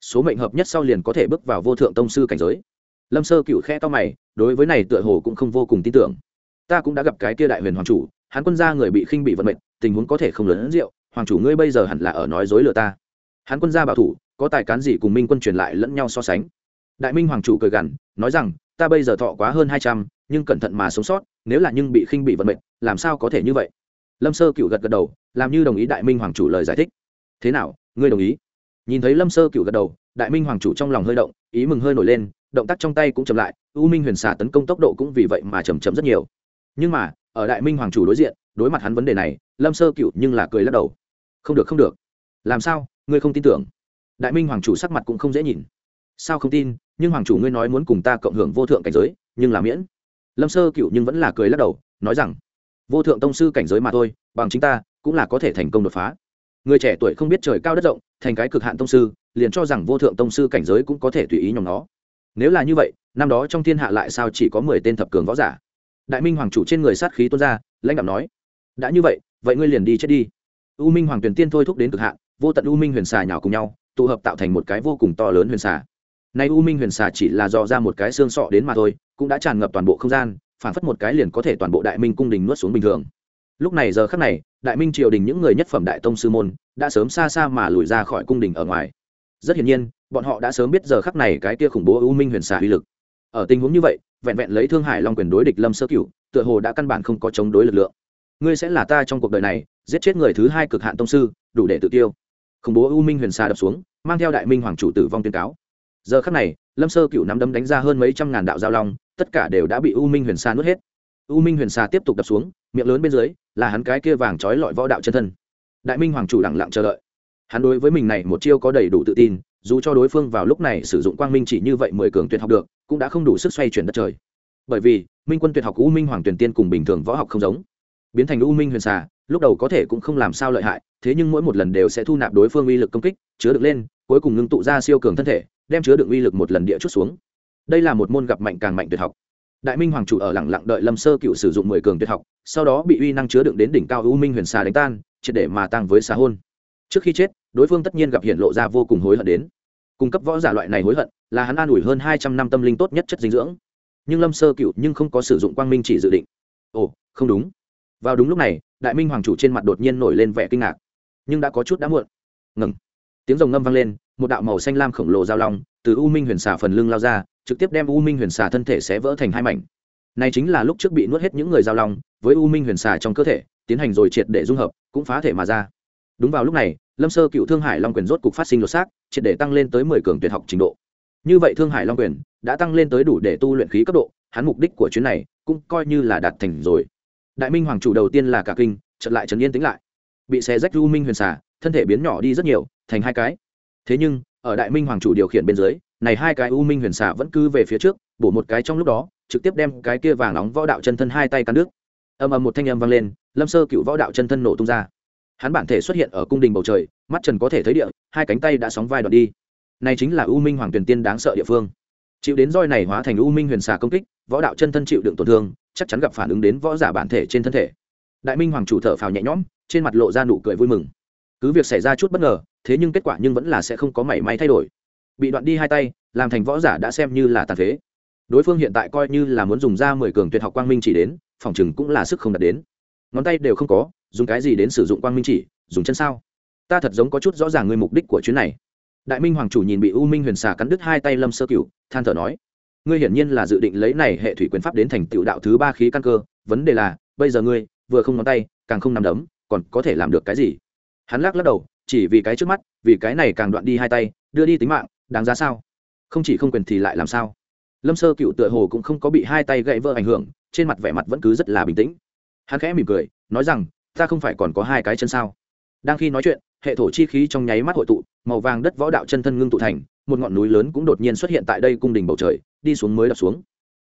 Số mệnh hợp nhất sau liền có thể bước vào vô thượng tông sư cảnh giới. Lâm sơ cựu khe to mày, đối với này tựa hồ cũng không vô cùng tin tưởng. Ta cũng đã gặp cái kia đại huyền hoàng chủ, hắn quân gia người bị khinh bị vận mệnh, tình huống có thể không lớn rượu, hoàng chủ ngươi bây giờ hẳn là ở nói dối lừa ta. Hắn quân gia bảo thủ, có tài cán gì cùng minh quân truyền lại lẫn nhau so sánh đại minh hoàng chủ cười gằn, nói rằng, ta bây giờ thọ quá hơn hai trăm, nhưng cẩn thận mà sống sót, nếu là nhưng bị khinh bị vận mệnh, làm sao có thể như vậy? Lâm sơ cựu gật gật đầu, làm như đồng ý đại minh hoàng chủ lời giải thích. Thế nào, ngươi đồng ý? Nhìn thấy lâm sơ cựu gật đầu, đại minh hoàng chủ trong lòng hơi động, ý mừng hơi nổi lên, động tác trong tay cũng chậm lại, u minh huyền xà tấn công tốc độ cũng vì vậy mà chầm chậm rất nhiều. Nhưng mà, ở đại minh hoàng chủ đối diện, đối mặt hắn vấn đề này, lâm sơ cựu nhưng là cười lắc đầu. Không được không được. Làm sao? Ngươi không tin tưởng. Đại minh hoàng chủ sắc mặt cũng không dễ nhìn. Sao không tin? Nhưng hoàng chủ ngươi nói muốn cùng ta cộng hưởng vô thượng cảnh giới, nhưng là miễn. Lâm sơ cựu nhưng vẫn là cười lắc đầu, nói rằng, vô thượng tông sư cảnh giới mà thôi, bằng chính ta, cũng là có thể thành công đột phá. Người trẻ tuổi không biết trời cao đất rộng, thành cái cực hạn tông sư, liền cho rằng vô thượng tông sư cảnh giới cũng có thể tùy ý nhóm nó. Nếu là như vậy, năm đó trong thiên hạ lại sao chỉ có mười tên thập cường võ giả? Đại minh hoàng chủ trên người sát khí tuôn ra, lãnh đạo nói, đã như vậy vậy ngươi liền đi chết đi. U minh hoàng tuyển tiên thôi thúc đến cực hạn, vô tận u minh huyền xà nhào cùng nhau, tụ hợp tạo thành một cái vô cùng to lớn huyền xà nay u minh huyền xà chỉ là dò ra một cái xương sọ đến mà thôi, cũng đã tràn ngập toàn bộ không gian, phản phất một cái liền có thể toàn bộ đại minh cung đình nuốt xuống bình thường. Lúc này giờ khắc này, đại minh triều đình những người nhất phẩm đại tông sư môn đã sớm xa xa mà lùi ra khỏi cung đình ở ngoài. Rất hiển nhiên, bọn họ đã sớm biết giờ khắc này cái kia khủng bố u minh huyền xà uy lực. Ở tình huống như vậy, vẹn vẹn lấy thương hải long quyền đối địch lâm sơ cửu, tựa hồ đã căn bản không có chống đối lực lượng. Ngươi sẽ là ta trong cuộc đời này, giết chết người thứ hai cực hạn tông sư, đủ để tự tiêu. Khủng bố u minh huyền xà đập xuống, mang theo đại minh hoàng chủ tử vong tuyên cáo giờ khắc này, lâm sơ cựu nắm đấm đánh ra hơn mấy trăm ngàn đạo giao long, tất cả đều đã bị u minh huyền Sa nuốt hết. U minh huyền Sa tiếp tục đập xuống, miệng lớn bên dưới, là hắn cái kia vàng trói lọi võ đạo chân thân. Đại minh hoàng chủ lẳng lặng chờ đợi. Hắn đối với mình này một chiêu có đầy đủ tự tin, dù cho đối phương vào lúc này sử dụng quang minh chỉ như vậy mười cường tuyệt học được, cũng đã không đủ sức xoay chuyển đất trời. Bởi vì, minh quân tuyệt học u minh hoàng tuyển tiên cùng bình thường võ học không giống. Biến thành u minh huyền xà lúc đầu có thể cũng không làm sao lợi hại, thế nhưng mỗi một lần đều sẽ thu nạp đối phương uy lực công kích, chứa được lên, cuối cùng ngưng tụ ra siêu cường thân thể đem chứa đựng uy lực một lần địa chút xuống. Đây là một môn gặp mạnh càng mạnh tuyệt học. Đại minh hoàng chủ ở lẳng lặng đợi lâm sơ cựu sử dụng mười cường tuyệt học, sau đó bị uy năng chứa đựng đến đỉnh cao u minh huyền xà đánh tan, triệt để mà tăng với xà hôn. Trước khi chết, đối phương tất nhiên gặp hiện lộ ra vô cùng hối hận đến. Cung cấp võ giả loại này hối hận, là hắn an ủi hơn hai trăm năm tâm linh tốt nhất chất dinh dưỡng. Nhưng lâm sơ cựu nhưng không có sử dụng quang minh chỉ dự định. Ồ, không đúng. Vào đúng lúc này, đại minh hoàng chủ trên mặt đột nhiên nổi lên vẻ kinh ngạc. Nhưng đã có chút đã muộn. Ngừng. Tiếng rồng ngâm vang lên một đạo màu xanh lam khổng lồ giao long từ u minh huyền xà phần lưng lao ra, trực tiếp đem u minh huyền xà thân thể sẽ vỡ thành hai mảnh. Này chính là lúc trước bị nuốt hết những người giao long, với u minh huyền xà trong cơ thể, tiến hành rồi triệt để dung hợp, cũng phá thể mà ra. Đúng vào lúc này, lâm sơ cựu thương hải long quyền rốt cục phát sinh lột xác, triệt để tăng lên tới mười cường tuyệt học trình độ. Như vậy thương hải long quyền đã tăng lên tới đủ để tu luyện khí cấp độ, hắn mục đích của chuyến này cũng coi như là đạt thành rồi. Đại minh hoàng chủ đầu tiên là cả kinh, chợt lại trấn yên tĩnh lại. Bị xé rách u minh huyền xà, thân thể biến nhỏ đi rất nhiều, thành hai cái thế nhưng, ở đại minh hoàng chủ điều khiển bên dưới, này hai cái u minh huyền xả vẫn cứ về phía trước, bổ một cái trong lúc đó, trực tiếp đem cái kia vàng nóng võ đạo chân thân hai tay cắn nước âm âm một thanh âm vang lên, lâm sơ cựu võ đạo chân thân nổ tung ra. Hắn bản thể xuất hiện ở cung đình bầu trời, mắt trần có thể thấy địa, hai cánh tay đã sóng vai đoạn đi. Này chính là u minh hoàng tuyển tiên đáng sợ địa phương. Chịu đến roi này hóa thành u minh huyền xà công kích, võ đạo chân thân chịu đựng tổn thương, chắc chắn gặp phản ứng đến võ giả bản thể trên thân thể. Đại minh hoàng chủ thở phào nhẹ nhõm, trên mặt lộ ra nụ cười vui mừng cứ việc xảy ra chút bất ngờ, thế nhưng kết quả nhưng vẫn là sẽ không có mảy may thay đổi. Bị đoạn đi hai tay, làm thành võ giả đã xem như là tàn phế. Đối phương hiện tại coi như là muốn dùng ra mười cường tuyệt học quang minh chỉ đến, phòng chừng cũng là sức không đạt đến. Ngón tay đều không có, dùng cái gì đến sử dụng quang minh chỉ, dùng chân sao? Ta thật giống có chút rõ ràng người mục đích của chuyến này. Đại minh hoàng chủ nhìn bị u minh huyền xà cắn đứt hai tay lâm sơ cửu, than thở nói, ngươi hiển nhiên là dự định lấy này hệ thủy quyền pháp đến thành tựu đạo thứ ba khí căn cơ, vấn đề là, bây giờ ngươi vừa không ngón tay, càng không nằm đấm, còn có thể làm được cái gì? Hắn lắc lắc đầu, chỉ vì cái trước mắt, vì cái này càng đoạn đi hai tay, đưa đi tính mạng, đáng giá sao? Không chỉ không quyền thì lại làm sao? Lâm sơ cựu tựa hồ cũng không có bị hai tay gãy vỡ ảnh hưởng, trên mặt vẻ mặt vẫn cứ rất là bình tĩnh. Hắn khẽ mỉm cười, nói rằng, ta không phải còn có hai cái chân sao? Đang khi nói chuyện, hệ thổ chi khí trong nháy mắt hội tụ, màu vàng đất võ đạo chân thân ngưng tụ thành, một ngọn núi lớn cũng đột nhiên xuất hiện tại đây cung đình bầu trời, đi xuống mới đập xuống.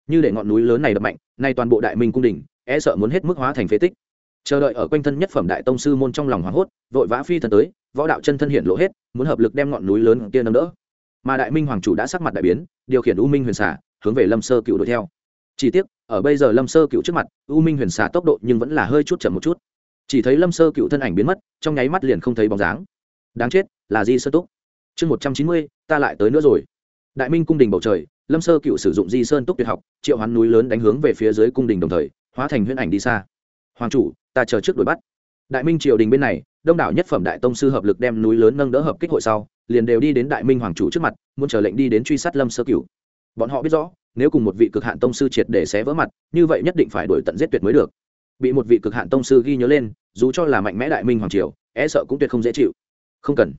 Như để ngọn núi lớn này đập mạnh, nay toàn bộ đại minh cung đình e sợ muốn hết mức hóa thành phế tích chờ đợi ở quanh thân nhất phẩm đại tông sư môn trong lòng hoảng hốt, vội vã phi thần tới, võ đạo chân thân hiện lộ hết, muốn hợp lực đem ngọn núi lớn kia nâng đỡ. Mà đại minh hoàng chủ đã sắc mặt đại biến, điều khiển u minh huyền xả hướng về lâm sơ cựu đuổi theo. Chỉ tiếc, ở bây giờ lâm sơ cựu trước mặt, u minh huyền xả tốc độ nhưng vẫn là hơi chút chậm một chút. Chỉ thấy lâm sơ cựu thân ảnh biến mất, trong nháy mắt liền không thấy bóng dáng. Đáng chết, là di sơ túc. Chương một trăm chín mươi, ta lại tới nữa rồi. Đại minh cung đình bầu trời, lâm sơ cựu sử dụng di sơn túc tuyệt học, triệu hoán núi lớn đánh hướng về phía dưới cung đình đồng thời, hóa thành huyễn ảnh đi xa. Hoàng chủ ta chờ trước đuổi bắt. Đại minh triều đình bên này, đông đảo nhất phẩm đại tông sư hợp lực đem núi lớn nâng đỡ hợp kích hội sau, liền đều đi đến đại minh hoàng chủ trước mặt, muốn chờ lệnh đi đến truy sát lâm sơ cửu. Bọn họ biết rõ, nếu cùng một vị cực hạn tông sư triệt để xé vỡ mặt, như vậy nhất định phải đổi tận giết tuyệt mới được. Bị một vị cực hạn tông sư ghi nhớ lên, dù cho là mạnh mẽ đại minh hoàng triều e sợ cũng tuyệt không dễ chịu. Không cần.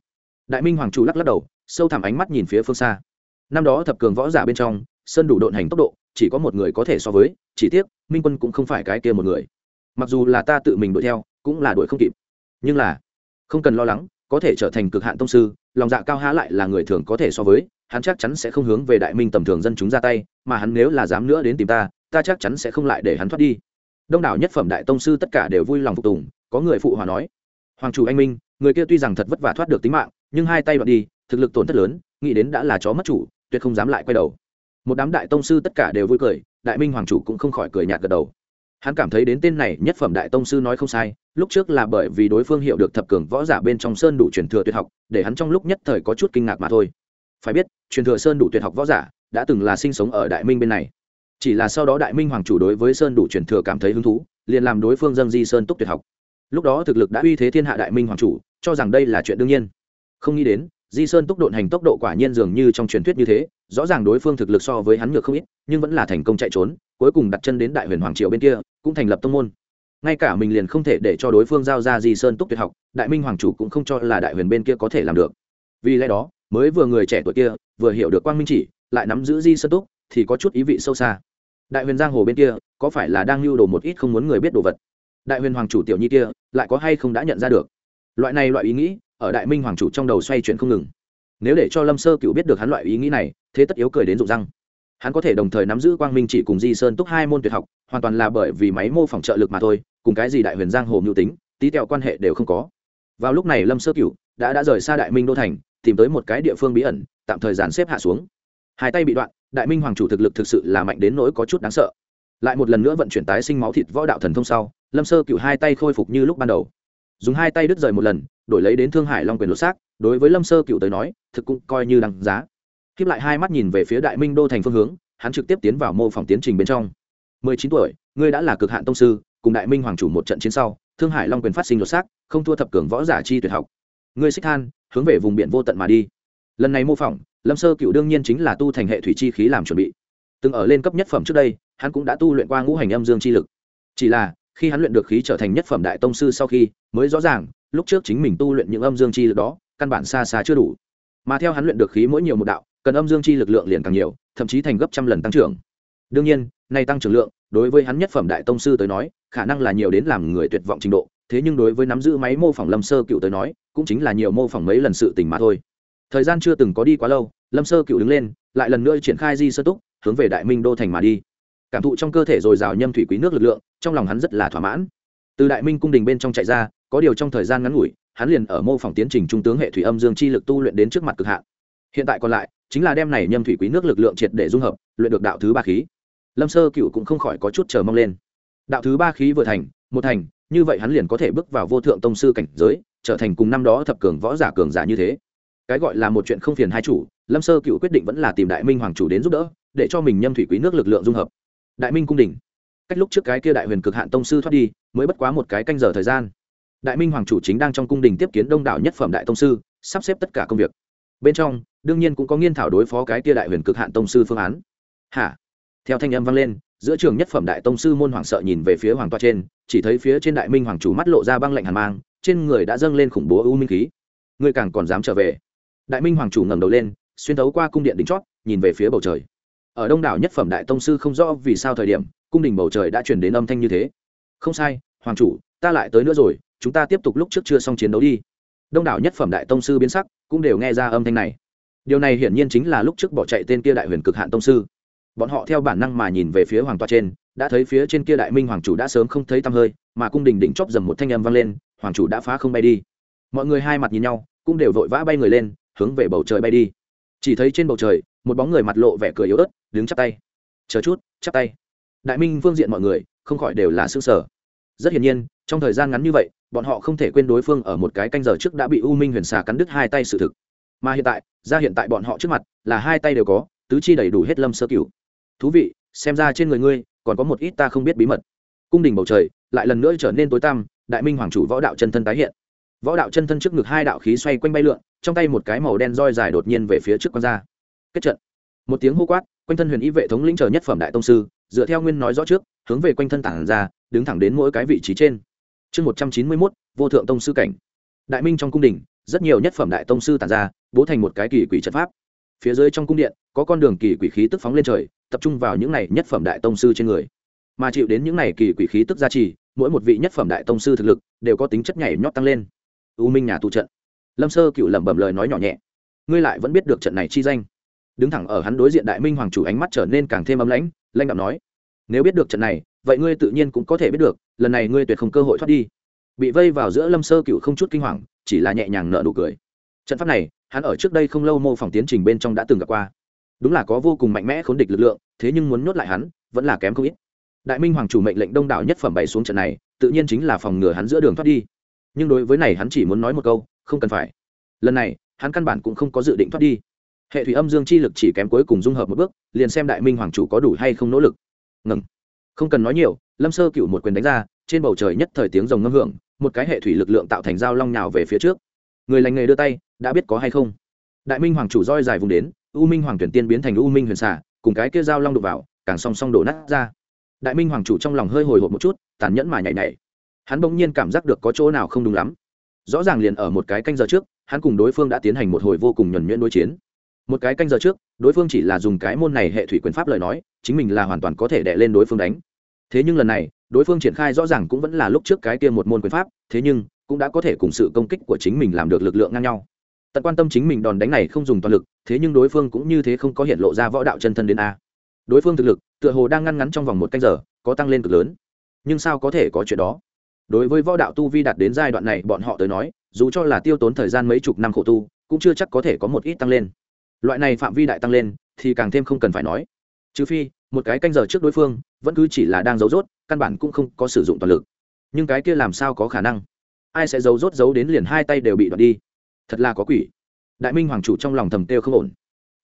Đại minh hoàng chủ lắc lắc đầu, sâu thẳm ánh mắt nhìn phía phương xa. Năm đó thập cường võ giả bên trong, sơn đủ độn hành tốc độ, chỉ có một người có thể so với, chỉ tiếc, minh quân cũng không phải cái kia một người mặc dù là ta tự mình đuổi theo, cũng là đuổi không kịp. Nhưng là, không cần lo lắng, có thể trở thành cực hạn tông sư, lòng dạ cao há lại là người thường có thể so với, hắn chắc chắn sẽ không hướng về đại minh tầm thường dân chúng ra tay, mà hắn nếu là dám nữa đến tìm ta ta chắc chắn sẽ không lại để hắn thoát đi. Đông đảo nhất phẩm đại tông sư tất cả đều vui lòng phục tùng, có người phụ hòa nói, hoàng chủ anh minh, người kia tuy rằng thật vất vả thoát được tính mạng, nhưng hai tay đoạn đi, thực lực tổn thất lớn, nghĩ đến đã là chó mất chủ, tuyệt không dám lại quay đầu. Một đám đại tông sư tất cả đều vui cười, đại minh hoàng chủ cũng không khỏi cười nhạt gật đầu hắn cảm thấy đến tên này nhất phẩm đại tông sư nói không sai, lúc trước là bởi vì đối phương hiểu được thập cường võ giả bên trong sơn đủ truyền thừa tuyệt học, để hắn trong lúc nhất thời có chút kinh ngạc mà thôi. Phải biết, truyền thừa sơn đủ tuyệt học võ giả đã từng là sinh sống ở đại minh bên này. Chỉ là sau đó đại minh hoàng chủ đối với sơn đủ truyền thừa cảm thấy hứng thú, liền làm đối phương dâng di sơn túc tuyệt học. Lúc đó thực lực đã uy thế thiên hạ đại minh hoàng chủ, cho rằng đây là chuyện đương nhiên. Không nghĩ đến, di sơn túc độn hành tốc độ quả nhiên dường như trong truyền thuyết như thế, rõ ràng đối phương thực lực so với hắn ngược không ít, nhưng vẫn là thành công chạy trốn cuối cùng đặt chân đến đại huyền hoàng triều bên kia, cũng thành lập tông môn. Ngay cả mình liền không thể để cho đối phương giao ra di sơn túc tuyệt học, đại minh hoàng chủ cũng không cho là đại huyền bên kia có thể làm được. Vì lẽ đó, mới vừa người trẻ tuổi kia, vừa hiểu được quang minh chỉ, lại nắm giữ di sơn túc, thì có chút ý vị sâu xa. Đại huyền giang hồ bên kia, có phải là đang lưu đồ một ít không muốn người biết đồ vật? Đại huyền hoàng chủ tiểu nhi kia, lại có hay không đã nhận ra được? Loại này loại ý nghĩ, ở đại minh hoàng chủ trong đầu xoay chuyển không ngừng. Nếu để cho lâm sơ cựu biết được hắn loại ý nghĩ này, thế tất yếu cười đến rụng răng hắn có thể đồng thời nắm giữ quang minh chỉ cùng di sơn túc hai môn tuyệt học, hoàn toàn là bởi vì máy mô phỏng trợ lực mà thôi, cùng cái gì đại huyền giang hồ mưu tính, tí tẹo quan hệ đều không có. Vào lúc này lâm sơ cựu đã đã rời xa đại minh đô thành, tìm tới một cái địa phương bí ẩn, tạm thời dàn xếp hạ xuống. Hai tay bị đoạn, đại minh hoàng chủ thực lực thực sự là mạnh đến nỗi có chút đáng sợ. Lại một lần nữa vận chuyển tái sinh máu thịt võ đạo thần thông sau, lâm sơ cựu hai tay khôi phục như lúc ban đầu. Dùng hai tay đứt rời một lần, đổi lấy đến thương hải long quyền lột xác, đối với lâm sơ cựu tới nói, thực cũng coi như đằng giá khiếp lại hai mắt nhìn về phía đại minh đô thành phương hướng, hắn trực tiếp tiến vào mô phỏng tiến trình bên trong. Mười chín tuổi, ngươi đã là cực hạn tông sư, cùng đại minh hoàng chủ một trận chiến sau, thương hải long quyền phát sinh lột xác, không thua thập cường võ giả chi tuyệt học. Ngươi xích than, hướng về vùng biển vô tận mà đi. Lần này mô phỏng, lâm sơ cựu đương nhiên chính là tu thành hệ thủy chi khí làm chuẩn bị. Từng ở lên cấp nhất phẩm trước đây, hắn cũng đã tu luyện qua ngũ hành âm dương chi lực. Chỉ là, khi hắn luyện được khí trở thành nhất phẩm đại tông sư sau khi, mới rõ ràng, lúc trước chính mình tu luyện những âm dương chi lực đó, căn bản xa xa chưa đủ. Mà theo hắn luyện được khí mỗi nhiều một đạo cần âm dương chi lực lượng liền càng nhiều, thậm chí thành gấp trăm lần tăng trưởng. Đương nhiên, nay tăng trưởng lượng, đối với hắn nhất phẩm đại tông sư tới nói, khả năng là nhiều đến làm người tuyệt vọng trình độ, thế nhưng đối với nắm giữ máy mô phỏng lâm sơ cựu tới nói, cũng chính là nhiều mô phỏng mấy lần sự tình mà thôi. Thời gian chưa từng có đi quá lâu, lâm sơ cựu đứng lên, lại lần nữa triển khai di sơ túc, hướng về đại minh đô thành mà đi. Cảm thụ trong cơ thể dồi dào nhâm thủy quý nước lực lượng, trong lòng hắn rất là thỏa mãn. Từ đại minh cung đình bên trong chạy ra, có điều trong thời gian ngắn ngủi, hắn liền ở mô phỏng tiến trình trung tướng hệ thủy âm dương chi lực tu luyện đến trước mặt cực hạn hiện tại còn lại, chính là đem này nhâm thủy quý nước lực lượng triệt để dung hợp, luyện được đạo thứ ba khí. Lâm sơ cựu cũng không khỏi có chút chờ mong lên. Đạo thứ ba khí vừa thành, một thành, như vậy hắn liền có thể bước vào vô thượng tông sư cảnh giới, trở thành cùng năm đó thập cường võ giả cường giả như thế. Cái gọi là một chuyện không phiền hai chủ, lâm sơ cựu quyết định vẫn là tìm đại minh hoàng chủ đến giúp đỡ, để cho mình nhâm thủy quý nước lực lượng dung hợp. Đại minh cung đình cách lúc trước cái kia đại huyền cực hạn tông sư thoát đi, mới bất quá một cái canh giờ thời gian. Đại minh hoàng chủ chính đang trong cung đình tiếp kiến đông đảo nhất phẩm đại tông sư, sắp xếp tất cả công việc. Bên trong đương nhiên cũng có nghiên thảo đối phó cái kia đại huyền cực hạn tông sư phương án. Hả? Theo thanh âm vang lên, giữa trường nhất phẩm đại tông sư môn hoàng sợ nhìn về phía hoàng toa trên, chỉ thấy phía trên đại minh hoàng chủ mắt lộ ra băng lạnh hàn mang, trên người đã dâng lên khủng bố ưu minh khí. Ngươi càng còn dám trở về. Đại minh hoàng chủ ngẩng đầu lên, xuyên thấu qua cung điện đỉnh chót, nhìn về phía bầu trời. Ở đông đảo nhất phẩm đại tông sư không rõ vì sao thời điểm, cung đình bầu trời đã truyền đến âm thanh như thế. Không sai, hoàng chủ, ta lại tới nữa rồi, chúng ta tiếp tục lúc trước chưa xong chiến đấu đi. Đông đảo nhất phẩm đại tông sư biến sắc, cũng đều nghe ra âm thanh này điều này hiển nhiên chính là lúc trước bỏ chạy tên kia đại huyền cực hạn tông sư. Bọn họ theo bản năng mà nhìn về phía hoàng toa trên, đã thấy phía trên kia đại minh hoàng chủ đã sớm không thấy tăm hơi, mà cung đình đỉnh chóp dầm một thanh âm vang lên, hoàng chủ đã phá không bay đi. Mọi người hai mặt nhìn nhau, cũng đều vội vã bay người lên, hướng về bầu trời bay đi. Chỉ thấy trên bầu trời, một bóng người mặt lộ vẻ cười yếu ớt, đứng chắp tay. Chờ chút, chắp tay. Đại minh phương diện mọi người, không khỏi đều là xương sở rất hiển nhiên, trong thời gian ngắn như vậy, bọn họ không thể quên đối phương ở một cái canh giờ trước đã bị u minh huyền xà cắn đứt hai tay sự thực mà hiện tại, ra hiện tại bọn họ trước mặt là hai tay đều có, tứ chi đầy đủ hết lâm sơ cửu. Thú vị, xem ra trên người ngươi còn có một ít ta không biết bí mật. Cung đình bầu trời lại lần nữa trở nên tối tăm, đại minh hoàng chủ võ đạo chân thân tái hiện. Võ đạo chân thân trước ngực hai đạo khí xoay quanh bay lượn, trong tay một cái màu đen roi dài đột nhiên về phía trước con ra. Kết trận. Một tiếng hô quát, quanh thân huyền y vệ thống lĩnh chờ nhất phẩm đại tông sư, dựa theo nguyên nói rõ trước, hướng về quanh thân tản ra, đứng thẳng đến mỗi cái vị trí trên. Chương một trăm chín mươi mốt, vô thượng tông sư cảnh. Đại minh trong cung đình rất nhiều nhất phẩm đại tông sư tản ra, bố thành một cái kỳ quỷ trận pháp. Phía dưới trong cung điện, có con đường kỳ quỷ khí tức phóng lên trời, tập trung vào những này nhất phẩm đại tông sư trên người. Mà chịu đến những này kỳ quỷ khí tức gia trì, mỗi một vị nhất phẩm đại tông sư thực lực đều có tính chất nhảy nhót tăng lên. U minh nhà tụ trận. Lâm sơ cựu lẩm bẩm lời nói nhỏ nhẹ. Ngươi lại vẫn biết được trận này chi danh. Đứng thẳng ở hắn đối diện đại minh hoàng chủ ánh mắt trở nên càng thêm ấm lãnh lanh đạo nói, nếu biết được trận này, vậy ngươi tự nhiên cũng có thể biết được, lần này ngươi tuyệt không cơ hội thoát đi bị vây vào giữa lâm sơ cựu không chút kinh hoàng, chỉ là nhẹ nhàng nợ nụ cười. Trận pháp này, hắn ở trước đây không lâu mô phỏng tiến trình bên trong đã từng gặp qua. Đúng là có vô cùng mạnh mẽ khốn địch lực lượng, thế nhưng muốn nhốt lại hắn, vẫn là kém không ít. Đại minh hoàng chủ mệnh lệnh đông đảo nhất phẩm bày xuống trận này, tự nhiên chính là phòng ngừa hắn giữa đường thoát đi. Nhưng đối với này hắn chỉ muốn nói một câu, không cần phải. Lần này, hắn căn bản cũng không có dự định thoát đi. Hệ thủy âm dương chi lực chỉ kém cuối cùng dung hợp một bước, liền xem đại minh hoàng chủ có đủ hay không nỗ lực. Ngừng. Không cần nói nhiều, lâm sơ cựu một quyền đánh ra, trên bầu trời nhất thời tiếng rồng ngâm hưởng một cái hệ thủy lực lượng tạo thành dao long nhào về phía trước. Người lành nghề đưa tay, đã biết có hay không? Đại minh hoàng chủ roi dài vùng đến, u minh hoàng tuyển tiên biến thành u minh huyền xả cùng cái kia dao long đục vào, càng song song đổ nát ra. Đại minh hoàng chủ trong lòng hơi hồi hộp một chút, tàn nhẫn mà nhảy nhảy. Hắn bỗng nhiên cảm giác được có chỗ nào không đúng lắm. Rõ ràng liền ở một cái canh giờ trước, hắn cùng đối phương đã tiến hành một hồi vô cùng nhuẩn nhuyễn đối chiến. Một cái canh giờ trước, đối phương chỉ là dùng cái môn này hệ thủy quyền pháp lời nói, chính mình là hoàn toàn có thể đệ lên đối phương đánh thế nhưng lần này, đối phương triển khai rõ ràng cũng vẫn là lúc trước cái kia một môn quyền pháp, thế nhưng, cũng đã có thể cùng sự công kích của chính mình làm được lực lượng ngang nhau. Tận quan tâm chính mình đòn đánh này không dùng toàn lực, thế nhưng đối phương cũng như thế không có hiện lộ ra võ đạo chân thân đến a. Đối phương thực lực, tựa hồ đang ngăn ngắn trong vòng một canh giờ, có tăng lên cực lớn. Nhưng sao có thể có chuyện đó? Đối với võ đạo tu vi đạt đến giai đoạn này, bọn họ tới nói, dù cho là tiêu tốn thời gian mấy chục năm khổ tu, cũng chưa chắc có thể có một ít tăng lên. Loại này phạm vi đại tăng lên, thì càng thêm không cần phải nói. Trừ phi một cái canh giờ trước đối phương, vẫn cứ chỉ là đang giấu rốt, căn bản cũng không có sử dụng toàn lực. Nhưng cái kia làm sao có khả năng? Ai sẽ giấu rốt giấu đến liền hai tay đều bị đoạt đi? Thật là có quỷ. Đại minh hoàng chủ trong lòng thầm têu không ổn.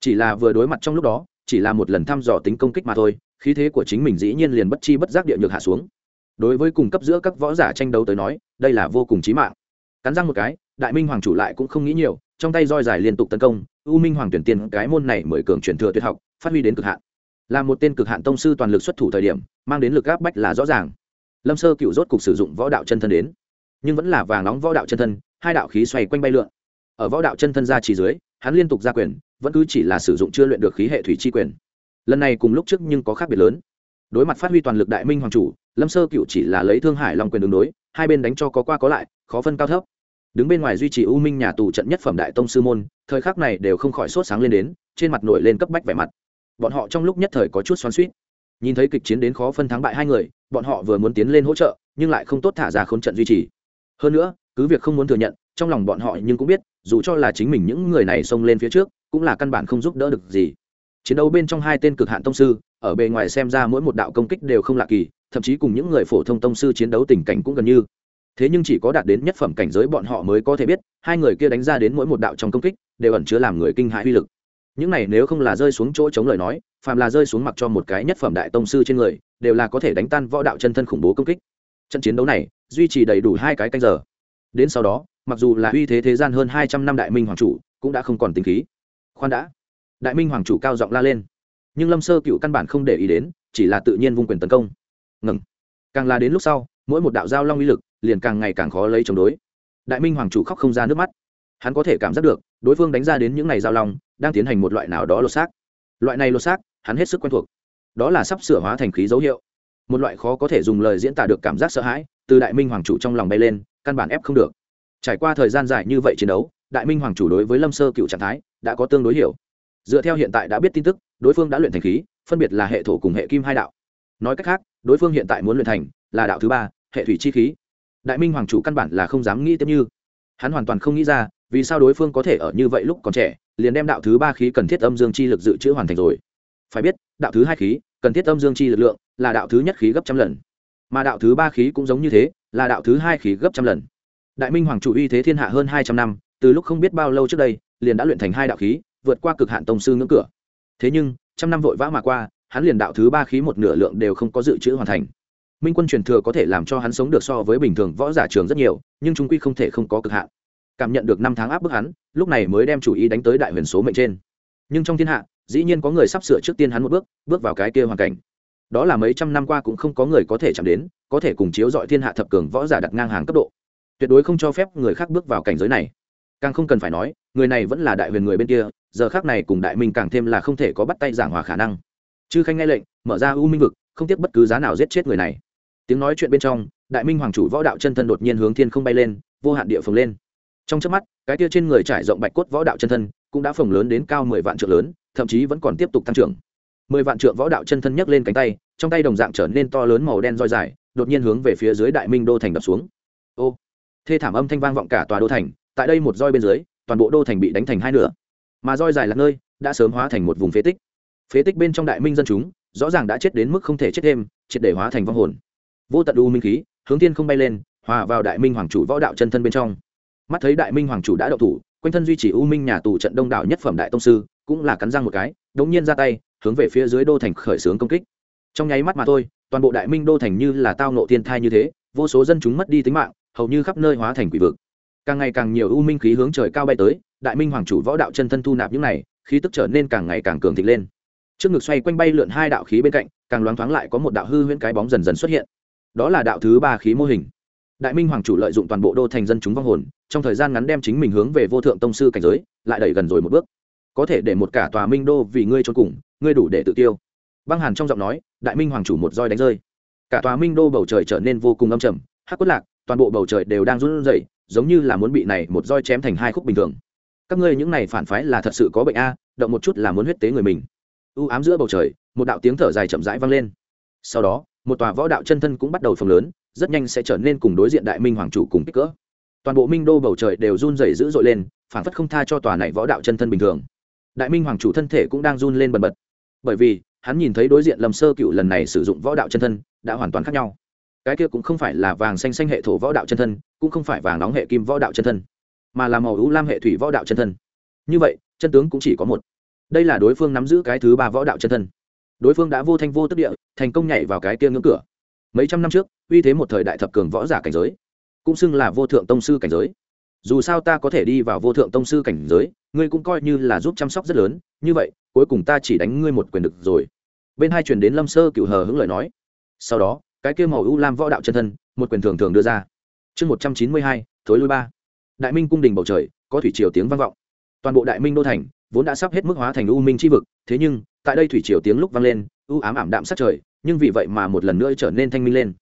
Chỉ là vừa đối mặt trong lúc đó, chỉ là một lần thăm dò tính công kích mà thôi, khí thế của chính mình dĩ nhiên liền bất chi bất giác địa nhược hạ xuống. Đối với cùng cấp giữa các võ giả tranh đấu tới nói, đây là vô cùng chí mạng. Cắn răng một cái, đại minh hoàng chủ lại cũng không nghĩ nhiều, trong tay roi dài liên tục tấn công, u minh hoàng tuyển tiên cái môn này mười cường truyền thừa tuyệt học, phát huy đến cực hạn là một tên cực hạn tông sư toàn lực xuất thủ thời điểm, mang đến lực áp bách là rõ ràng. Lâm sơ cựu rốt cục sử dụng võ đạo chân thân đến. Nhưng vẫn là vàng nóng võ đạo chân thân, hai đạo khí xoay quanh bay lượn. Ở võ đạo chân thân ra chỉ dưới, hắn liên tục ra quyền, vẫn cứ chỉ là sử dụng chưa luyện được khí hệ thủy chi quyền. Lần này cùng lúc trước nhưng có khác biệt lớn. Đối mặt phát huy toàn lực đại minh hoàng chủ, lâm sơ cựu chỉ là lấy thương hải long quyền đường đối, hai bên đánh cho có qua có lại, khó phân cao thấp. Đứng bên ngoài duy trì u minh nhà tù trận nhất phẩm đại tông sư môn, thời khắc này đều không khỏi sốt sáng lên đến, trên mặt nổi lên cấp bách vẻ mặt bọn họ trong lúc nhất thời có chút xoắn suýt nhìn thấy kịch chiến đến khó phân thắng bại hai người, bọn họ vừa muốn tiến lên hỗ trợ, nhưng lại không tốt thả ra khốn trận duy trì. Hơn nữa, cứ việc không muốn thừa nhận, trong lòng bọn họ nhưng cũng biết, dù cho là chính mình những người này xông lên phía trước, cũng là căn bản không giúp đỡ được gì. Chiến đấu bên trong hai tên cực hạn tông sư, ở bề ngoài xem ra mỗi một đạo công kích đều không lạ kỳ, thậm chí cùng những người phổ thông tông sư chiến đấu tình cảnh cũng gần như. Thế nhưng chỉ có đạt đến nhất phẩm cảnh giới bọn họ mới có thể biết, hai người kia đánh ra đến mỗi một đạo trong công kích, đều ẩn chứa làm người kinh hãi uy lực những này nếu không là rơi xuống chỗ chống lời nói, phàm là rơi xuống mặc cho một cái nhất phẩm đại tông sư trên người, đều là có thể đánh tan võ đạo chân thân khủng bố công kích. Trận chiến đấu này, duy trì đầy đủ hai cái canh giờ. Đến sau đó, mặc dù là uy thế thế gian hơn hai trăm năm đại minh hoàng chủ, cũng đã không còn tính khí. Khoan đã. Đại minh hoàng chủ cao giọng la lên. Nhưng lâm sơ cựu căn bản không để ý đến, chỉ là tự nhiên vung quyền tấn công. Ngừng. Càng là đến lúc sau, mỗi một đạo giao long uy lực liền càng ngày càng khó lấy chống đối. Đại minh hoàng chủ khóc không ra nước mắt. Hắn có thể cảm giác được, đối phương đánh ra đến những ngày giao long đang tiến hành một loại nào đó lột xác. Loại này lột xác, hắn hết sức quen thuộc. Đó là sắp sửa hóa thành khí dấu hiệu. Một loại khó có thể dùng lời diễn tả được cảm giác sợ hãi, từ đại minh hoàng chủ trong lòng bay lên, căn bản ép không được. Trải qua thời gian dài như vậy chiến đấu, đại minh hoàng chủ đối với lâm sơ cựu trạng thái đã có tương đối hiểu. Dựa theo hiện tại đã biết tin tức, đối phương đã luyện thành khí, phân biệt là hệ thổ cùng hệ kim hai đạo. Nói cách khác, đối phương hiện tại muốn luyện thành là đạo thứ ba, hệ thủy chi khí. Đại minh hoàng chủ căn bản là không dám nghĩ tiếp như hắn hoàn toàn không nghĩ ra, vì sao đối phương có thể ở như vậy lúc còn trẻ, liền đem đạo thứ ba khí cần thiết âm dương chi lực dự trữ hoàn thành rồi. Phải biết, đạo thứ hai khí, cần thiết âm dương chi lực lượng, là đạo thứ nhất khí gấp trăm lần. Mà đạo thứ ba khí cũng giống như thế, là đạo thứ hai khí gấp trăm lần. Đại minh hoàng chủ uy thế thiên hạ hơn hai trăm năm, từ lúc không biết bao lâu trước đây, liền đã luyện thành hai đạo khí, vượt qua cực hạn tông sư ngưỡng cửa. Thế nhưng, trăm năm vội vã mà qua, hắn liền đạo thứ ba khí một nửa lượng đều không có dự trữ hoàn thành minh quân truyền thừa có thể làm cho hắn sống được so với bình thường võ giả trường rất nhiều, nhưng chúng quy không thể không có cực hạn. Cảm nhận được năm tháng áp bức hắn, lúc này mới đem chủ ý đánh tới đại huyền số mệnh trên. Nhưng trong thiên hạ, dĩ nhiên có người sắp sửa trước tiên hắn một bước bước vào cái kia hoàn cảnh. Đó là mấy trăm năm qua cũng không có người có thể chạm đến, có thể cùng chiếu dọi thiên hạ thập cường võ giả đặt ngang hàng cấp độ. Tuyệt đối không cho phép người khác bước vào cảnh giới này. Càng không cần phải nói, người này vẫn là đại huyền người bên kia, giờ khác này cùng đại minh càng thêm là không thể có bắt tay giảng hòa khả năng. Chư khanh nghe lệnh, mở ra u minh vực, không tiếc bất cứ giá nào giết chết người này tiếng nói chuyện bên trong, đại minh hoàng chủ võ đạo chân thân đột nhiên hướng thiên không bay lên, vô hạn địa phồng lên. Trong trước mắt, cái tia trên người trải rộng bạch cốt võ đạo chân thân cũng đã phồng lớn đến cao mười vạn trượng lớn, thậm chí vẫn còn tiếp tục tăng trưởng. Mười vạn trượng võ đạo chân thân nhấc lên cánh tay, trong tay đồng dạng trở nên to lớn màu đen roi dài, đột nhiên hướng về phía dưới đại minh đô thành đập xuống. Ô, thê thảm âm thanh vang vọng cả tòa đô thành, tại đây một roi bên dưới, toàn bộ đô thành bị đánh thành hai nửa. Mà roi dài là nơi đã sớm hóa thành một vùng phế tích. Phế tích bên trong đại minh dân chúng rõ ràng đã chết đến mức không thể chết thêm, triệt để hóa thành vong hồn vô tận u minh khí, hướng thiên không bay lên, hòa vào đại minh hoàng chủ võ đạo chân thân bên trong. Mắt thấy đại minh hoàng chủ đã đậu thủ, quanh thân duy trì u minh nhà tù trận đông đảo nhất phẩm đại tông sư, cũng là cắn răng một cái, đống nhiên ra tay, hướng về phía dưới đô thành khởi xướng công kích. Trong nháy mắt mà thôi, toàn bộ đại minh đô thành như là tao nộ thiên thai như thế, vô số dân chúng mất đi tính mạng, hầu như khắp nơi hóa thành quỷ vực. Càng ngày càng nhiều u minh khí hướng trời cao bay tới, đại minh hoàng chủ võ đạo chân thân thu nạp những này, khí tức trở nên càng ngày càng cường thịnh lên. Trước ngực xoay quanh bay lượn hai đạo khí bên cạnh, càng loáng thoáng lại có một đạo hư huyễn cái bóng dần dần xuất hiện đó là đạo thứ ba khí mô hình. Đại minh hoàng chủ lợi dụng toàn bộ đô thành dân chúng vong hồn, trong thời gian ngắn đem chính mình hướng về vô thượng tông sư cảnh giới, lại đẩy gần rồi một bước. Có thể để một cả tòa minh đô vì ngươi cho cùng, ngươi đủ để tự tiêu. Băng hàn trong giọng nói, đại minh hoàng chủ một roi đánh rơi. Cả tòa minh đô bầu trời trở nên vô cùng âm trầm, hắc quất lạc, toàn bộ bầu trời đều đang run rẩy, giống như là muốn bị này một roi chém thành hai khúc bình thường. Các ngươi những này phản phái là thật sự có bệnh a, động một chút là muốn huyết tế người mình. U ám giữa bầu trời, một đạo tiếng thở dài chậm rãi vang lên. Sau đó một tòa võ đạo chân thân cũng bắt đầu phồng lớn, rất nhanh sẽ trở nên cùng đối diện đại minh hoàng chủ cùng kích cỡ. Toàn bộ minh đô bầu trời đều run rẩy dữ dội lên, phản phất không tha cho tòa này võ đạo chân thân bình thường. Đại minh hoàng chủ thân thể cũng đang run lên bần bật. Bởi vì, hắn nhìn thấy đối diện lâm sơ cựu lần này sử dụng võ đạo chân thân, đã hoàn toàn khác nhau. Cái kia cũng không phải là vàng xanh xanh hệ thổ võ đạo chân thân, cũng không phải vàng nóng hệ kim võ đạo chân thân, mà là màu ưu lam hệ thủy võ đạo chân thân. Như vậy, chân tướng cũng chỉ có một. Đây là đối phương nắm giữ cái thứ ba võ đạo chân thân đối phương đã vô thanh vô tức địa thành công nhảy vào cái kia ngưỡng cửa. Mấy trăm năm trước, uy thế một thời đại thập cường võ giả cảnh giới, cũng xưng là vô thượng tông sư cảnh giới. Dù sao ta có thể đi vào vô thượng tông sư cảnh giới, ngươi cũng coi như là giúp chăm sóc rất lớn, như vậy, cuối cùng ta chỉ đánh ngươi một quyền được rồi. Bên hai truyền đến lâm sơ cựu hờ hững lời nói. Sau đó, cái kia màu u lam võ đạo chân thân, một quyền thường thường đưa ra. Chương một trăm chín mươi hai, thối lui ba. Đại minh cung đình bầu trời, có thủy triều tiếng vang vọng. Toàn bộ đại minh đô thành, vốn đã sắp hết mức hóa thành u minh c h i vực, thế nhưng tại đây thủy triều tiếng lúc vang lên, u ám ảm đạm sát trời, nhưng vì vậy mà một lần nữa trở nên thanh minh lên.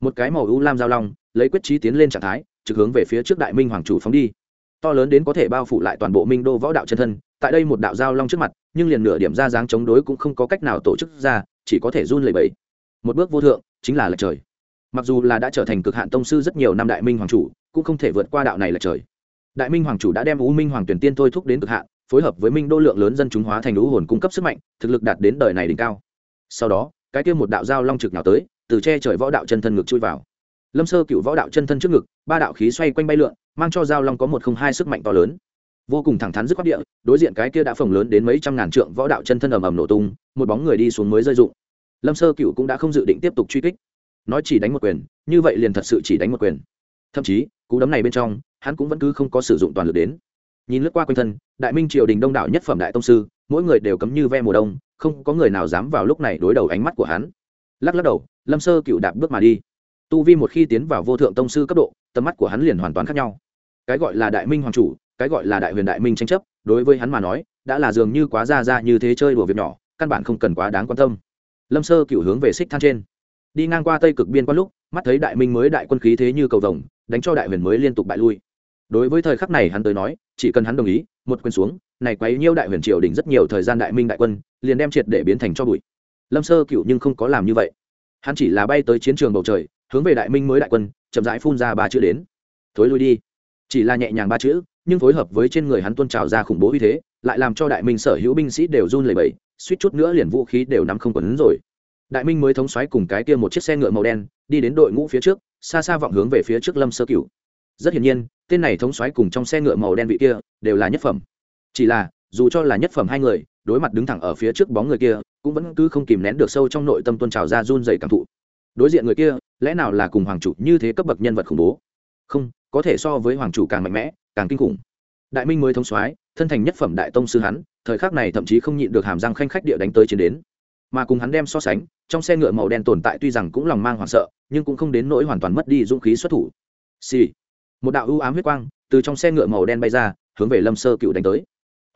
Một cái màu u lam giao long, lấy quyết trí tiến lên trạng thái, trực hướng về phía trước đại minh hoàng chủ phóng đi. To lớn đến có thể bao phủ lại toàn bộ minh đô võ đạo chân thân, tại đây một đạo giao long trước mặt, nhưng liền nửa điểm ra dáng chống đối cũng không có cách nào tổ chức ra, chỉ có thể run lẩy bẩy. Một bước vô thượng, chính là lệch trời. Mặc dù là đã trở thành cực hạn tông sư rất nhiều năm đại minh hoàng chủ, cũng không thể vượt qua đạo này lệch trời. Đại minh hoàng chủ đã đem u minh hoàng tuyển tiên thôi thúc đến cực hạn phối hợp với minh đô lượng lớn dân chúng hóa thành lũ hồn cung cấp sức mạnh, thực lực đạt đến đời này đỉnh cao. Sau đó, cái kia một đạo giao long trực nào tới, từ che trời võ đạo chân thân ngực chui vào. Lâm sơ cựu võ đạo chân thân trước ngực, ba đạo khí xoay quanh bay lượn, mang cho giao long có một không hai sức mạnh to lớn. Vô cùng thẳng thắn dứt khoát địa, đối diện cái kia đã phồng lớn đến mấy trăm ngàn trượng võ đạo chân thân ầm ầm nổ tung, một bóng người đi xuống mới rơi dụng. Lâm sơ cựu cũng đã không dự định tiếp tục truy kích. Nói chỉ đánh một quyền, như vậy liền thật sự chỉ đánh một quyền. Thậm chí, cú đấm này bên trong, hắn cũng vẫn cứ không có sử dụng toàn lực đến nhìn lướt qua quanh thân, đại minh triều đình đông đảo nhất phẩm đại tông sư, mỗi người đều cấm như ve mùa đông, không có người nào dám vào lúc này đối đầu ánh mắt của hắn. Lắc lắc đầu, lâm sơ cựu đạp bước mà đi. Tu vi một khi tiến vào vô thượng tông sư cấp độ, tầm mắt của hắn liền hoàn toàn khác nhau. Cái gọi là đại minh hoàng chủ, cái gọi là đại huyền đại minh tranh chấp, đối với hắn mà nói, đã là dường như quá ra ra như thế chơi đùa việc nhỏ, căn bản không cần quá đáng quan tâm. Lâm sơ cựu hướng về xích than trên. Đi ngang qua tây cực biên quan lúc, mắt thấy đại minh mới đại quân khí thế như cầu rồng đánh cho đại huyền mới liên tục bại lui. Đối với thời khắc này hắn tới nói chỉ cần hắn đồng ý, một quyền xuống, này quấy nhiêu đại huyền triều đỉnh rất nhiều thời gian đại minh đại quân, liền đem triệt để biến thành cho bụi. Lâm sơ cựu nhưng không có làm như vậy. Hắn chỉ là bay tới chiến trường bầu trời, hướng về đại minh mới đại quân, chậm rãi phun ra ba chữ đến. Thối lui đi. Chỉ là nhẹ nhàng ba chữ, nhưng phối hợp với trên người hắn tuôn trào ra khủng bố uy thế, lại làm cho đại minh sở hữu binh sĩ đều run lẩy bẩy, suýt chút nữa liền vũ khí đều nắm không quấn rồi. Đại minh mới thống xoáy cùng cái kia một chiếc xe ngựa màu đen, đi đến đội ngũ phía trước, xa xa vọng hướng về phía trước lâm sơ cửu rất hiển nhiên, tên này thống xoáy cùng trong xe ngựa màu đen vị kia đều là nhất phẩm. Chỉ là, dù cho là nhất phẩm hai người, đối mặt đứng thẳng ở phía trước bóng người kia, cũng vẫn cứ không kìm nén được sâu trong nội tâm tôn trào ra run dày cảm thụ. Đối diện người kia, lẽ nào là cùng hoàng chủ như thế cấp bậc nhân vật khủng bố? Không, có thể so với hoàng chủ càng mạnh mẽ, càng kinh khủng. Đại minh mới thống soái, thân thành nhất phẩm đại tông sư hắn, thời khắc này thậm chí không nhịn được hàm răng khanh khách địa đánh tới chiến đến. Mà cùng hắn đem so sánh, trong xe ngựa màu đen tồn tại tuy rằng cũng lòng mang hoảng sợ, nhưng cũng không đến nỗi hoàn toàn mất đi dũng khí xuất thủ. Xì、sì một đạo ưu ám huyết quang từ trong xe ngựa màu đen bay ra, hướng về lâm sơ cựu đánh tới.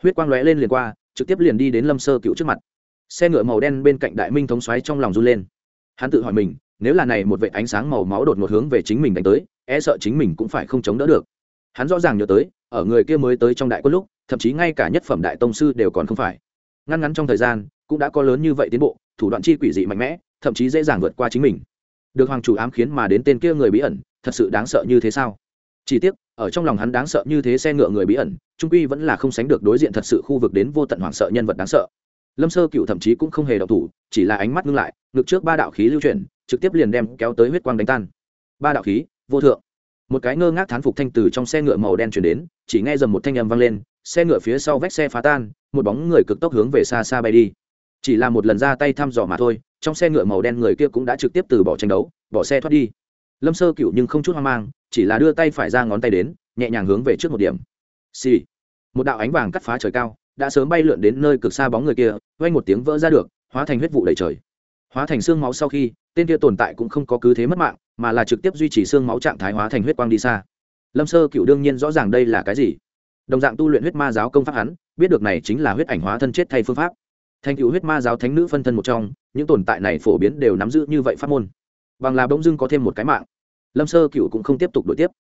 Huyết quang lóe lên liền qua, trực tiếp liền đi đến lâm sơ cựu trước mặt. Xe ngựa màu đen bên cạnh đại minh thống xoáy trong lòng run lên. Hắn tự hỏi mình, nếu là này một vệ ánh sáng màu máu đột một hướng về chính mình đánh tới e sợ chính mình cũng phải không chống đỡ được. Hắn rõ ràng nhớ tới, ở người kia mới tới trong đại quân lúc, thậm chí ngay cả nhất phẩm đại tông sư đều còn không phải. Ngăn ngắn trong thời gian, cũng đã có lớn như vậy tiến bộ, thủ đoạn chi quỷ dị mạnh mẽ, thậm chí dễ dàng vượt qua chính mình. Được hoàng chủ ám khiến mà đến tên kia người bí ẩn, thật sự đáng sợ như thế sao? Chỉ tiếc, ở trong lòng hắn đáng sợ như thế xe ngựa người bí ẩn, trung quy vẫn là không sánh được đối diện thật sự khu vực đến vô tận hoảng sợ nhân vật đáng sợ. Lâm sơ cựu thậm chí cũng không hề đọc thủ, chỉ là ánh mắt ngưng lại, ngực trước ba đạo khí lưu chuyển, trực tiếp liền đem kéo tới huyết quang đánh tan. Ba đạo khí, vô thượng. Một cái ngơ ngác thán phục thanh từ trong xe ngựa màu đen chuyển đến, chỉ nghe dầm một thanh âm vang lên, xe ngựa phía sau vách xe phá tan, một bóng người cực tốc hướng về xa xa bay đi. Chỉ là một lần ra tay thăm dò mà thôi, trong xe ngựa màu đen người kia cũng đã trực tiếp từ bỏ tranh đấu, bỏ xe thoát đi lâm sơ cựu nhưng không chút hoang mang, chỉ là đưa tay phải ra ngón tay đến, nhẹ nhàng hướng về trước một điểm. Xì、sì. một đạo ánh vàng cắt phá trời cao, đã sớm bay lượn đến nơi cực xa bóng người kia vay một tiếng vỡ ra được, hóa thành huyết vụ đầy trời. Hóa thành xương máu sau khi, tên kia tồn tại cũng không có cứ thế mất mạng, mà là trực tiếp duy trì xương máu trạng thái hóa thành huyết quang đi xa. Lâm sơ cựu đương nhiên rõ ràng đây là cái gì. Đồng dạng tu luyện huyết ma giáo công pháp hắn, biết được này chính là huyết ảnh hóa thân chết thay phương pháp. Thành cựu huyết ma giáo thánh nữ phân thân một trong, những tồn tại này phổ biến đều nắm giữ như vậy pháp môn bằng là bỗng dưng có thêm một cái mạng. Lâm sơ cựu cũng không tiếp tục đổi tiếp.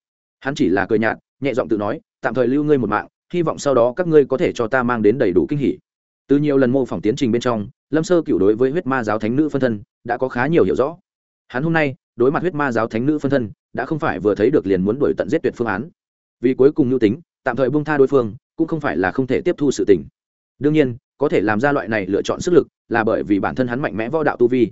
Hắn chỉ là cười nhạt, nhẹ giọng tự nói, tạm thời lưu ngươi một mạng, hy vọng sau đó các ngươi có thể cho ta mang đến đầy đủ kinh hỉ. Từ nhiều lần mô phỏng tiến trình bên trong, lâm sơ cựu đối với huyết ma giáo thánh nữ phân thân đã có khá nhiều hiểu rõ. Hắn hôm nay, đối mặt huyết ma giáo thánh nữ phân thân, đã không phải vừa thấy được liền muốn đổi tận giết tuyệt phương án. Vì cuối cùng nhu tính, tạm thời bung tha đối phương, cũng không phải là không thể tiếp thu sự tình. Đương nhiên, có thể làm ra loại này lựa chọn sức lực là bởi vì bản thân hắn mạnh mẽ võ đạo tu vi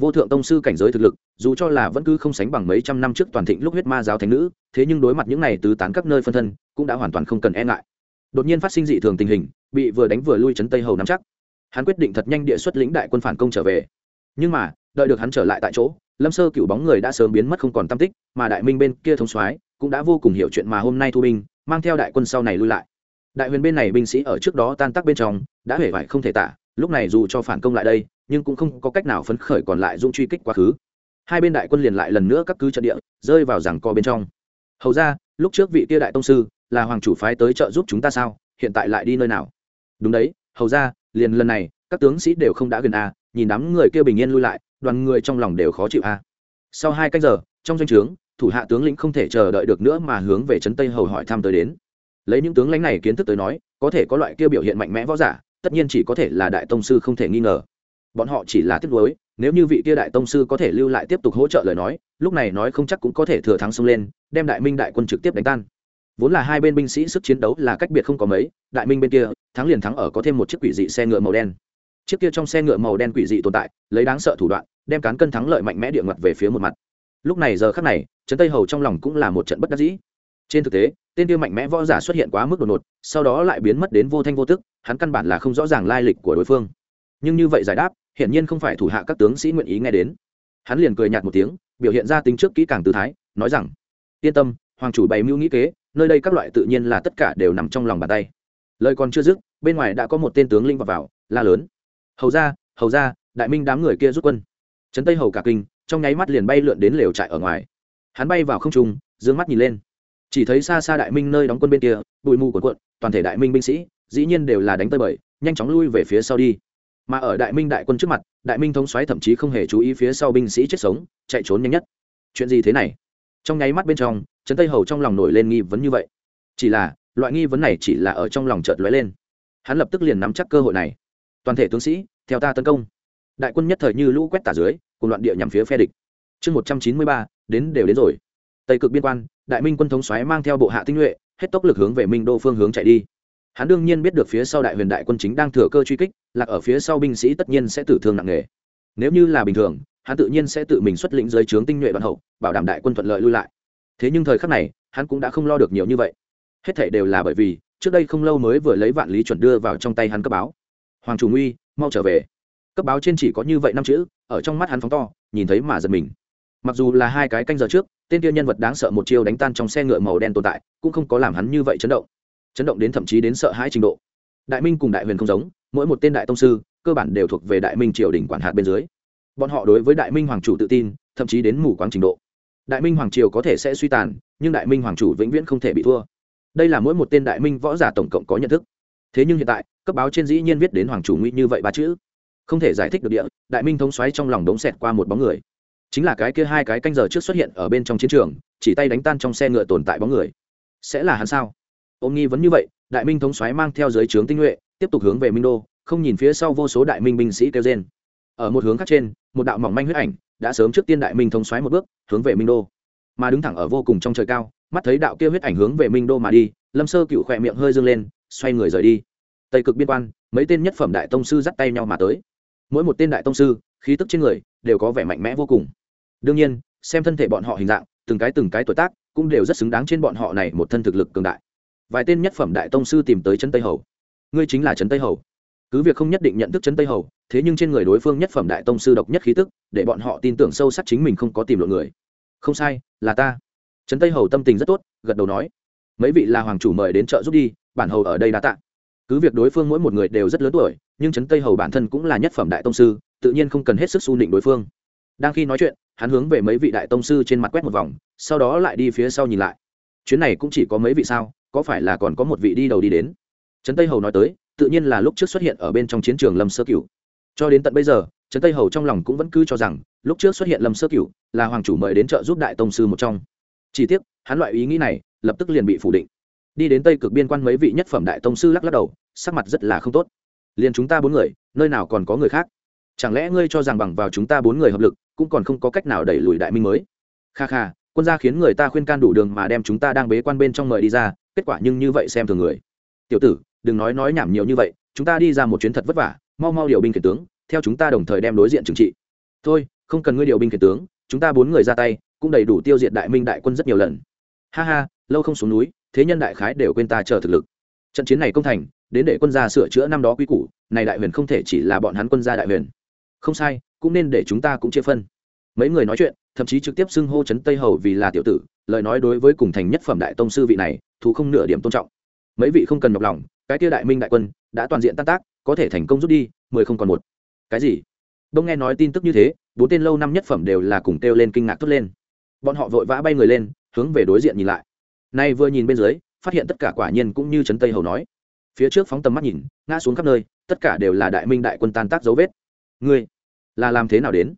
vô thượng tông sư cảnh giới thực lực, dù cho là vẫn cứ không sánh bằng mấy trăm năm trước toàn thịnh lúc huyết ma giáo thánh nữ, thế nhưng đối mặt những này tứ tán các nơi phân thân, cũng đã hoàn toàn không cần e ngại. Đột nhiên phát sinh dị thường tình hình, bị vừa đánh vừa lui chấn tây hầu nắm chắc hắn quyết định thật nhanh địa xuất lĩnh đại quân phản công trở về. Nhưng mà, đợi được hắn trở lại tại chỗ, lâm sơ cựu bóng người đã sớm biến mất không còn tam tích, mà đại minh bên kia thông soái cũng đã vô cùng hiểu chuyện mà hôm nay thu binh, mang theo đại quân sau này lui lại. Đại huyền bên này binh sĩ ở trước đó tan tác bên trong, đã hể vải không thể tả, lúc này dù cho phản công lại đây nhưng cũng không có cách nào phấn khởi còn lại dung truy kích quá khứ. Hai bên đại quân liền lại lần nữa các cứ trận địa, rơi vào giảng co bên trong. Hầu ra, lúc trước vị tia đại tông sư là hoàng chủ phái tới trợ giúp chúng ta sao? Hiện tại lại đi nơi nào? Đúng đấy, hầu ra, liền lần này, các tướng sĩ đều không đã gần a nhìn đám người kia bình yên lui lại, đoàn người trong lòng đều khó chịu a sau hai cách giờ, trong doanh trướng, thủ hạ tướng lĩnh không thể chờ đợi được nữa mà hướng về trấn tây hầu hỏi thăm tới đến. Lấy những tướng lãnh này kiến thức tới nói, có thể có loại kia biểu hiện mạnh mẽ võ giả, tất nhiên chỉ có thể là đại tông sư không thể nghi ngờ bọn họ chỉ là tiếc nuối, nếu như vị kia đại tông sư có thể lưu lại tiếp tục hỗ trợ lời nói, lúc này nói không chắc cũng có thể thừa thắng xông lên, đem đại minh đại quân trực tiếp đánh tan. Vốn là hai bên binh sĩ sức chiến đấu là cách biệt không có mấy, đại minh bên kia, thắng liền thắng ở có thêm một chiếc quỷ dị xe ngựa màu đen. Chiếc kia trong xe ngựa màu đen quỷ dị tồn tại, lấy đáng sợ thủ đoạn, đem cán cân thắng lợi mạnh mẽ địa ngặt về phía một mặt. Lúc này giờ khắc này, trấn tây hầu trong lòng cũng là một trận bất đắc dĩ. Trên thực tế, tên kia mạnh mẽ võ giả xuất hiện quá mức đột ngột, sau đó lại biến mất đến vô thanh vô tức, hắn căn bản là không rõ ràng lai lịch của đối phương. Nhưng như vậy giải đáp hiển nhiên không phải thủ hạ các tướng sĩ nguyện ý nghe đến. Hắn liền cười nhạt một tiếng biểu hiện ra tính trước kỹ càng tư thái nói rằng yên tâm hoàng chủ bày mưu nghĩ kế nơi đây các loại tự nhiên là tất cả đều nằm trong lòng bàn tay. Lời còn chưa dứt bên ngoài đã có một tên tướng linh vào, vào la lớn hầu ra hầu ra đại minh đám người kia rút quân. Trấn tây hầu cả kinh trong nháy mắt liền bay lượn đến lều trại ở ngoài. Hắn bay vào không trung d ư ơ n g mắt nhìn lên. Chỉ thấy xa xa đại minh nơi đóng quân bên kia bụi mù của quận toàn thể đại minh binh sĩ dĩ nhiên đều là đánh tơi bời nhanh chóng lui về phía sau đi mà ở đại minh đại quân trước mặt, đại minh thống xoáy thậm chí không hề chú ý phía sau binh sĩ chết sống, chạy trốn nhanh nhất. Chuyện gì thế này? Trong nháy mắt bên trong, trấn tây hầu trong lòng nổi lên nghi vấn như vậy. Chỉ là, loại nghi vấn này chỉ là ở trong lòng chợt lóe lên. Hắn lập tức liền nắm chắc cơ hội này. Toàn thể tướng sĩ, theo ta tấn công. Đại quân nhất thời như lũ quét tả dưới, cùng loạn địa nhằm phía phe địch. Chương một trăm chín mươi ba, đến đều đến rồi. Tây cực biên quan, đại minh quân thống xoáy mang theo bộ hạ tinh nhuệ, hết tốc lực hướng về minh đô phương hướng chạy đi hắn đương nhiên biết được phía sau đại huyền đại quân chính đang thừa cơ truy kích, lạc ở phía sau binh sĩ tất nhiên sẽ tử thương nặng nề. Nếu như là bình thường, hắn tự nhiên sẽ tự mình xuất lĩnh giới trướng tinh nhuệ đoàn hậu, bảo đảm đại quân thuận lợi lui lại. Thế nhưng thời khắc này, hắn cũng đã không lo được nhiều như vậy. Hết thể đều là bởi vì, trước đây không lâu mới vừa lấy vạn lý chuẩn đưa vào trong tay hắn cấp báo. Hoàng chủ nguy, mau trở về. Cấp báo trên chỉ có như vậy năm chữ, ở trong mắt hắn phóng to, nhìn thấy mà giật mình. Mặc dù là hai cái canh giờ trước, tên kia nhân vật đáng sợ một chiêu đánh tan trong xe ngựa màu đen tồn tại, cũng không có làm hắn như vậy chấn động chấn động đến thậm chí đến sợ hãi trình độ. Đại minh cùng đại huyền không giống, mỗi một tên đại tông sư, cơ bản đều thuộc về đại minh triều đình quản hạt bên dưới. Bọn họ đối với đại minh hoàng chủ tự tin, thậm chí đến mù quáng trình độ. Đại minh hoàng triều có thể sẽ suy tàn, nhưng đại minh hoàng chủ vĩnh viễn không thể bị thua. Đây là mỗi một tên đại minh võ giả tổng cộng có nhận thức. Thế nhưng hiện tại, cấp báo trên dĩ nhiên viết đến hoàng chủ nguy như vậy ba chữ. Không thể giải thích được địa, đại minh thống xoáy trong lòng đống xẹt qua một bóng người. Chính là cái kia hai cái canh giờ trước xuất hiện ở bên trong chiến trường, chỉ tay đánh tan trong xe ngựa tồn tại bóng người. Sẽ là hắn sao? Ôm nghi vấn như vậy, đại minh thống xoáy mang theo giới trướng tinh nhuệ, tiếp tục hướng về minh đô, không nhìn phía sau vô số đại minh binh sĩ kêu trên ở một hướng khác trên, một đạo mỏng manh huyết ảnh đã sớm trước tiên đại minh thống xoáy một bước, hướng về minh đô. Mà đứng thẳng ở vô cùng trong trời cao, mắt thấy đạo kia huyết ảnh hướng về minh đô mà đi, lâm sơ cựu khỏe miệng hơi dâng lên, xoay người rời đi. Tây cực biên quan, mấy tên nhất phẩm đại tông sư dắt tay nhau mà tới. Mỗi một tên đại tông sư, khí tức trên người đều có vẻ mạnh mẽ vô cùng. Đương nhiên, xem thân thể bọn họ hình dạng, từng cái từng cái tuổi tác cũng đều rất xứng đáng trên bọn họ này một thân thực lực cường đại vài tên nhất phẩm đại tông sư tìm tới trấn tây hầu. Ngươi chính là trấn tây hầu. Cứ việc không nhất định nhận thức trấn tây hầu, thế nhưng trên người đối phương nhất phẩm đại tông sư độc nhất khí tức, để bọn họ tin tưởng sâu sắc chính mình không có tìm lộ người. Không sai, là ta. Trấn tây hầu tâm tình rất tốt, gật đầu nói. Mấy vị là hoàng chủ mời đến chợ giúp đi, bản hầu ở đây đã tạ. Cứ việc đối phương mỗi một người đều rất lớn tuổi, nhưng trấn tây hầu bản thân cũng là nhất phẩm đại tông sư, tự nhiên không cần hết sức xu nịnh đối phương. Đang khi nói chuyện, hắn hướng về mấy vị đại tông sư trên mặt quét một vòng, sau đó lại đi phía sau nhìn lại. Chuyến này cũng chỉ có mấy vị sao? Có phải là còn có một vị đi đầu đi đến? Trấn tây hầu nói tới, tự nhiên là lúc trước xuất hiện ở bên trong chiến trường lâm sơ cửu. Cho đến tận bây giờ, trấn tây hầu trong lòng cũng vẫn cứ cho rằng, lúc trước xuất hiện lâm sơ cửu, là hoàng chủ mời đến trợ giúp đại tông sư một trong. Chỉ tiếc, hắn loại ý nghĩ này, lập tức liền bị phủ định. Đi đến tây cực biên quan mấy vị nhất phẩm đại tông sư lắc lắc đầu, sắc mặt rất là không tốt. Liền chúng ta bốn người, nơi nào còn có người khác? Chẳng lẽ ngươi cho rằng bằng vào chúng ta bốn người hợp lực, cũng còn không có cách nào đẩy lùi đại minh mới? Kha kha, quân gia khiến người ta khuyên can đủ đường mà đem chúng ta đang bế quan bên trong mời đi ra kết quả nhưng như vậy xem thường người. Tiểu tử, đừng nói nói nhảm nhiều như vậy, chúng ta đi ra một chuyến thật vất vả, mau mau điều binh khiển tướng, theo chúng ta đồng thời đem đối diện trừng trị. Thôi, không cần ngươi điều binh khiển tướng, chúng ta bốn người ra tay, cũng đầy đủ tiêu diệt đại minh đại quân rất nhiều lần. Ha ha, lâu không xuống núi, thế nhân đại khái đều quên ta chờ thực lực. Trận chiến này công thành, đến để quân gia sửa chữa năm đó quy củ, này đại huyền không thể chỉ là bọn hắn quân gia đại huyền. Không sai, cũng nên để chúng ta cũng chia phân. Mấy người nói chuyện, thậm chí trực tiếp xưng hô chấn tây hầu vì là tiểu tử, lời nói đối với cùng thành nhất phẩm đại tông sư vị này thú không nửa điểm tôn trọng. Mấy vị không cần nhọc lòng, cái kia đại minh đại quân đã toàn diện tan tác, có thể thành công rút đi, mười không còn một. Cái gì? Đông nghe nói tin tức như thế, bốn tên lâu năm nhất phẩm đều là cùng kêu lên kinh ngạc thốt lên. Bọn họ vội vã bay người lên, hướng về đối diện nhìn lại. Nay vừa nhìn bên dưới, phát hiện tất cả quả nhiên cũng như trấn tây hầu nói. Phía trước phóng tầm mắt nhìn, ngã xuống khắp nơi, tất cả đều là đại minh đại quân tan tác dấu vết. Ngươi, là làm thế nào đến?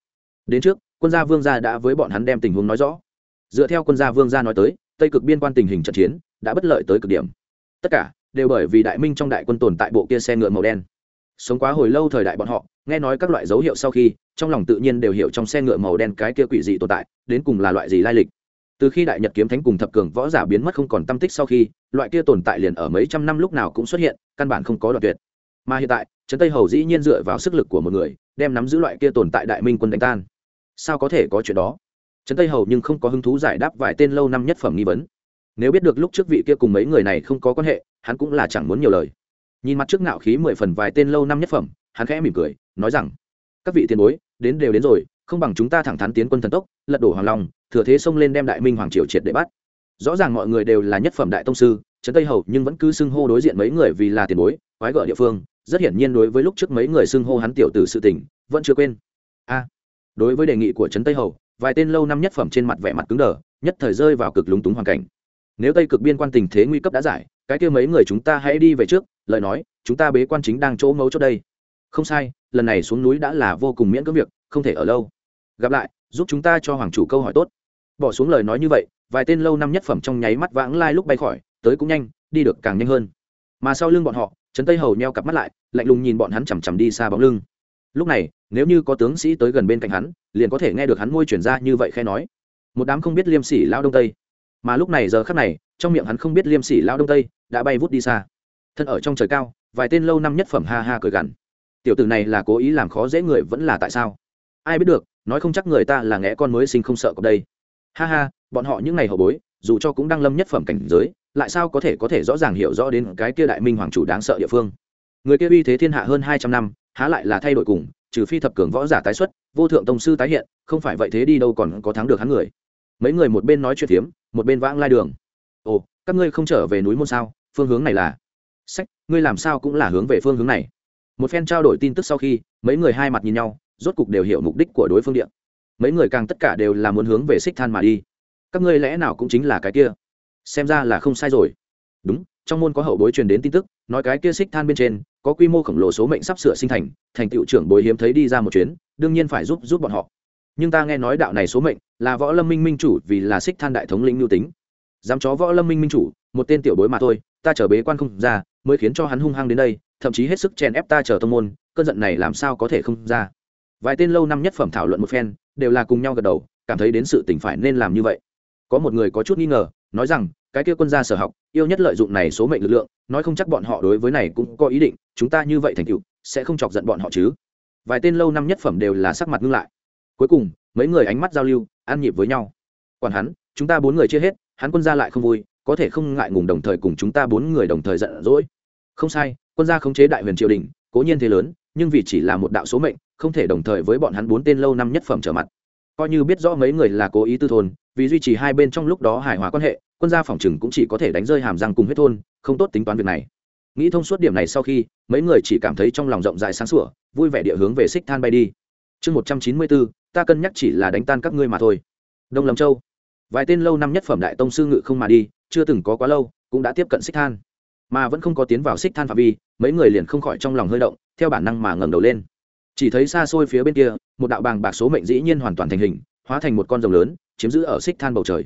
Đến trước, quân gia vương gia đã với bọn hắn đem tình huống nói rõ. Dựa theo quân gia vương gia nói tới, tây cực biên quan tình hình trận chiến đã bất lợi tới cực điểm. Tất cả đều bởi vì đại minh trong đại quân tồn tại bộ kia xe ngựa màu đen. Sống quá hồi lâu thời đại bọn họ, nghe nói các loại dấu hiệu sau khi, trong lòng tự nhiên đều hiểu trong xe ngựa màu đen cái kia quỷ dị tồn tại, đến cùng là loại gì lai lịch. Từ khi đại nhật kiếm thánh cùng thập cường võ giả biến mất không còn tâm tích sau khi, loại kia tồn tại liền ở mấy trăm năm lúc nào cũng xuất hiện, căn bản không có đoạn tuyệt. Mà hiện tại, trấn tây hầu dĩ nhiên dựa vào sức lực của một người, đem nắm giữ loại kia tồn tại đại minh quân đánh tan. Sao có thể có chuyện đó? Trấn tây hầu nhưng không có hứng thú giải đáp vài tên lâu năm nhất phẩm nghi vấn nếu biết được lúc trước vị kia cùng mấy người này không có quan hệ, hắn cũng là chẳng muốn nhiều lời. Nhìn mặt trước ngạo khí mười phần vài tên lâu năm nhất phẩm, hắn khẽ mỉm cười, nói rằng, các vị tiền bối, đến đều đến rồi, không bằng chúng ta thẳng thắn tiến quân thần tốc, lật đổ hoàng long, thừa thế xông lên đem đại minh hoàng triều triệt để bắt. Rõ ràng mọi người đều là nhất phẩm đại tông sư, trấn tây hầu nhưng vẫn cứ xưng hô đối diện mấy người vì là tiền bối, quái gở địa phương, rất hiển nhiên đối với lúc trước mấy người xưng hô hắn tiểu tử sự tình, vẫn chưa quên. A, đối với đề nghị của trấn tây hầu, vài tên lâu năm nhất phẩm trên mặt vẻ mặt cứng đờ, nhất thời rơi vào cực lúng túng hoàn cảnh nếu tây cực biên quan tình thế nguy cấp đã giải, cái kia mấy người chúng ta hãy đi về trước, lời nói, chúng ta bế quan chính đang chỗ mấu chốt đây. Không sai, lần này xuống núi đã là vô cùng miễn cưỡng việc, không thể ở lâu. Gặp lại, giúp chúng ta cho hoàng chủ câu hỏi tốt. Bỏ xuống lời nói như vậy, vài tên lâu năm nhất phẩm trong nháy mắt vãng lai lúc bay khỏi, tới cũng nhanh, đi được càng nhanh hơn. Mà sau lưng bọn họ, trấn tây hầu nheo cặp mắt lại, lạnh lùng nhìn bọn hắn chằm chằm đi xa bóng lưng. Lúc này, nếu như có tướng sĩ tới gần bên cạnh hắn, liền có thể nghe được hắn môi chuyển ra như vậy khe nói. Một đám không biết liêm sỉ lao đông tây mà lúc này giờ khắc này, trong miệng hắn không biết liêm sỉ lao đông tây đã bay vút đi xa. Thân ở trong trời cao, vài tên lâu năm nhất phẩm ha ha cười gằn. Tiểu tử này là cố ý làm khó dễ người vẫn là tại sao? Ai biết được, nói không chắc người ta là ngẽ con mới sinh không sợ cọc đây. Ha ha, bọn họ những ngày hậu bối, dù cho cũng đang lâm nhất phẩm cảnh giới, lại sao có thể có thể rõ ràng hiểu rõ đến cái kia đại minh hoàng chủ đáng sợ địa phương? Người kia uy thế thiên hạ hơn hai trăm năm, há lại là thay đổi cùng, trừ phi thập cường võ giả tái xuất, vô thượng tông sư tái hiện, không phải vậy thế đi đâu còn có thắng được hắn người mấy người một bên nói chuyện phiếm, một bên vãng lai đường. Ồ, các ngươi không trở về núi môn sao? Phương hướng này là? Sách, ngươi làm sao cũng là hướng về phương hướng này. Một phen trao đổi tin tức sau khi, mấy người hai mặt nhìn nhau, rốt cục đều hiểu mục đích của đối phương điện mấy người càng tất cả đều là muốn hướng về xích than mà đi. Các ngươi lẽ nào cũng chính là cái kia? Xem ra là không sai rồi. Đúng, trong môn có hậu bối truyền đến tin tức, nói cái kia xích than bên trên, có quy mô khổng lồ số mệnh sắp sửa sinh thành thành tựu trưởng bối hiếm thấy đi ra một chuyến, đương nhiên phải giúp giúp bọn họ. Nhưng ta nghe nói đạo này số mệnh là võ lâm minh minh chủ vì là xích than đại thống lĩnh mưu tính. Dám chó võ lâm minh minh chủ, một tên tiểu bối mà thôi, ta chờ bế quan không ra, mới khiến cho hắn hung hăng đến đây, thậm chí hết sức chèn ép ta chờ tông môn, cơn giận này làm sao có thể không ra. Vài tên lâu năm nhất phẩm thảo luận một phen, đều là cùng nhau gật đầu, cảm thấy đến sự tỉnh phải nên làm như vậy. Có một người có chút nghi ngờ, nói rằng, cái kia quân gia sở học, yêu nhất lợi dụng này số mệnh lực lượng, nói không chắc bọn họ đối với này cũng có ý định, chúng ta như vậy thành tựu, sẽ không chọc giận bọn họ chứ. Vài tên lâu năm nhất phẩm đều là sắc mặt ngưng lại cuối cùng, mấy người ánh mắt giao lưu, ăn nhịp với nhau. Còn hắn, chúng ta bốn người chia hết, hắn quân gia lại không vui, có thể không ngại ngùng đồng thời cùng chúng ta bốn người đồng thời giận dỗi. Không sai, quân gia khống chế đại huyền triều đình, cố nhiên thế lớn, nhưng vì chỉ là một đạo số mệnh, không thể đồng thời với bọn hắn bốn tên lâu năm nhất phẩm trở mặt. Coi như biết rõ mấy người là cố ý tư thôn, vì duy trì hai bên trong lúc đó hài hòa quan hệ, quân gia phòng chừng cũng chỉ có thể đánh rơi hàm răng cùng huyết thôn, không tốt tính toán việc này. Nghĩ thông suốt điểm này sau khi, mấy người chỉ cảm thấy trong lòng rộng rãi sáng sủa, vui vẻ địa hướng về xích than bay đi. Chương một trăm chín mươi bốn ta cân nhắc chỉ là đánh tan các ngươi mà thôi. Đông lâm châu. Vài tên lâu năm nhất phẩm đại tông sư ngự không mà đi, chưa từng có quá lâu, cũng đã tiếp cận xích than. Mà vẫn không có tiến vào xích than phạm vi, mấy người liền không khỏi trong lòng hơi động, theo bản năng mà ngẩng đầu lên. Chỉ thấy xa xôi phía bên kia, một đạo bàng bạc số mệnh dĩ nhiên hoàn toàn thành hình, hóa thành một con rồng lớn, chiếm giữ ở xích than bầu trời.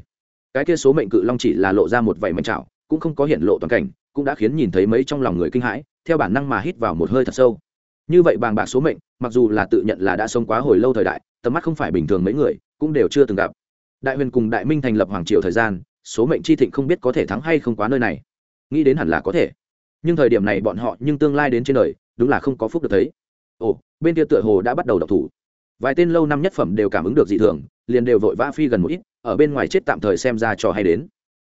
Cái kia số mệnh cự long chỉ là lộ ra một vảy mảnh trào cũng không có hiện lộ toàn cảnh, cũng đã khiến nhìn thấy mấy trong lòng người kinh hãi, theo bản năng mà hít vào một hơi thật sâu. Như vậy bàng bạc số mệnh, mặc dù là tự nhận là đã sống quá hồi lâu thời đại tầm mắt không phải bình thường mấy người, cũng đều chưa từng gặp. Đại huyền cùng đại minh thành lập hoàng triều thời gian, số mệnh chi thịnh không biết có thể thắng hay không quá nơi này. Nghĩ đến hẳn là có thể. Nhưng thời điểm này bọn họ nhưng tương lai đến trên đời, đúng là không có phúc được thấy. Ồ, bên kia tựa hồ đã bắt đầu đọc thủ. Vài tên lâu năm nhất phẩm đều cảm ứng được dị thường, liền đều vội vã phi gần một ít, ở bên ngoài chết tạm thời xem ra trò hay đến.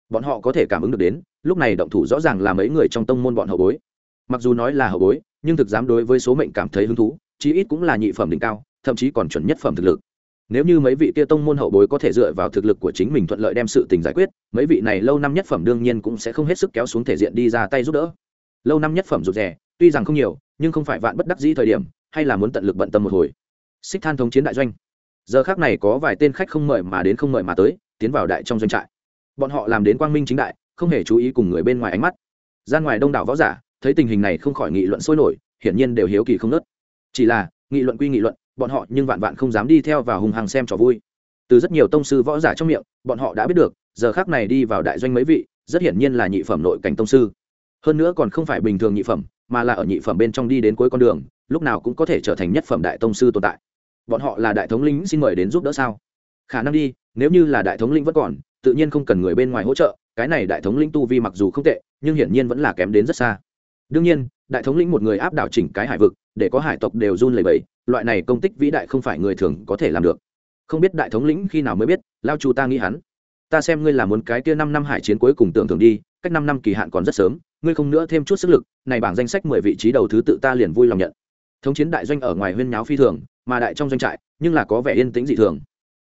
Bọn họ có thể cảm ứng được đến, lúc này động thủ rõ ràng là mấy người trong tông môn bọn hậu bối. Mặc dù nói là hậu bối, nhưng thực dám đối với số mệnh cảm thấy hứng thú, chí ít cũng là nhị phẩm đỉnh cao thậm chí còn chuẩn nhất phẩm thực lực. Nếu như mấy vị kia tông môn hậu bối có thể dựa vào thực lực của chính mình thuận lợi đem sự tình giải quyết, mấy vị này lâu năm nhất phẩm đương nhiên cũng sẽ không hết sức kéo xuống thể diện đi ra tay giúp đỡ. Lâu năm nhất phẩm rụt rè, tuy rằng không nhiều, nhưng không phải vạn bất đắc dĩ thời điểm, hay là muốn tận lực bận tâm một hồi. Xích than thống chiến đại doanh. Giờ khác này có vài tên khách không mời mà đến không mời mà tới, tiến vào đại trong doanh trại. Bọn họ làm đến quang minh chính đại, không hề chú ý cùng người bên ngoài ánh mắt. Gian ngoài đông đảo võ giả, thấy tình hình này không khỏi nghị luận sôi nổi, hiển nhiên đều hiếu kỳ không nớt chỉ là, nghị luận quy nghị luận bọn họ nhưng vạn vạn không dám đi theo và hùng hàng xem trò vui. Từ rất nhiều tông sư võ giả trong miệng, bọn họ đã biết được, giờ khác này đi vào đại doanh mấy vị, rất hiển nhiên là nhị phẩm nội cảnh tông sư. Hơn nữa còn không phải bình thường nhị phẩm, mà là ở nhị phẩm bên trong đi đến cuối con đường, lúc nào cũng có thể trở thành nhất phẩm đại tông sư tồn tại. Bọn họ là đại thống lĩnh xin mời đến giúp đỡ sao? Khả năng đi, nếu như là đại thống lĩnh vẫn còn, tự nhiên không cần người bên ngoài hỗ trợ, cái này đại thống lĩnh tu vi mặc dù không tệ, nhưng hiển nhiên vẫn là kém đến rất xa. Đương nhiên đại thống lĩnh một người áp đảo chỉnh cái hải vực, để có hải tộc đều run lẩy bẩy, loại này công tích vĩ đại không phải người thường có thể làm được. Không biết đại thống lĩnh khi nào mới biết, lao chu ta nghĩ hắn. Ta xem ngươi là muốn cái kia năm năm hải chiến cuối cùng tưởng thường đi, cách năm năm kỳ hạn còn rất sớm, ngươi không nữa thêm chút sức lực, này bảng danh sách mười vị trí đầu thứ tự ta liền vui lòng nhận. Thống chiến đại doanh ở ngoài huyên nháo phi thường, mà đại trong doanh trại, nhưng là có vẻ yên tĩnh dị thường.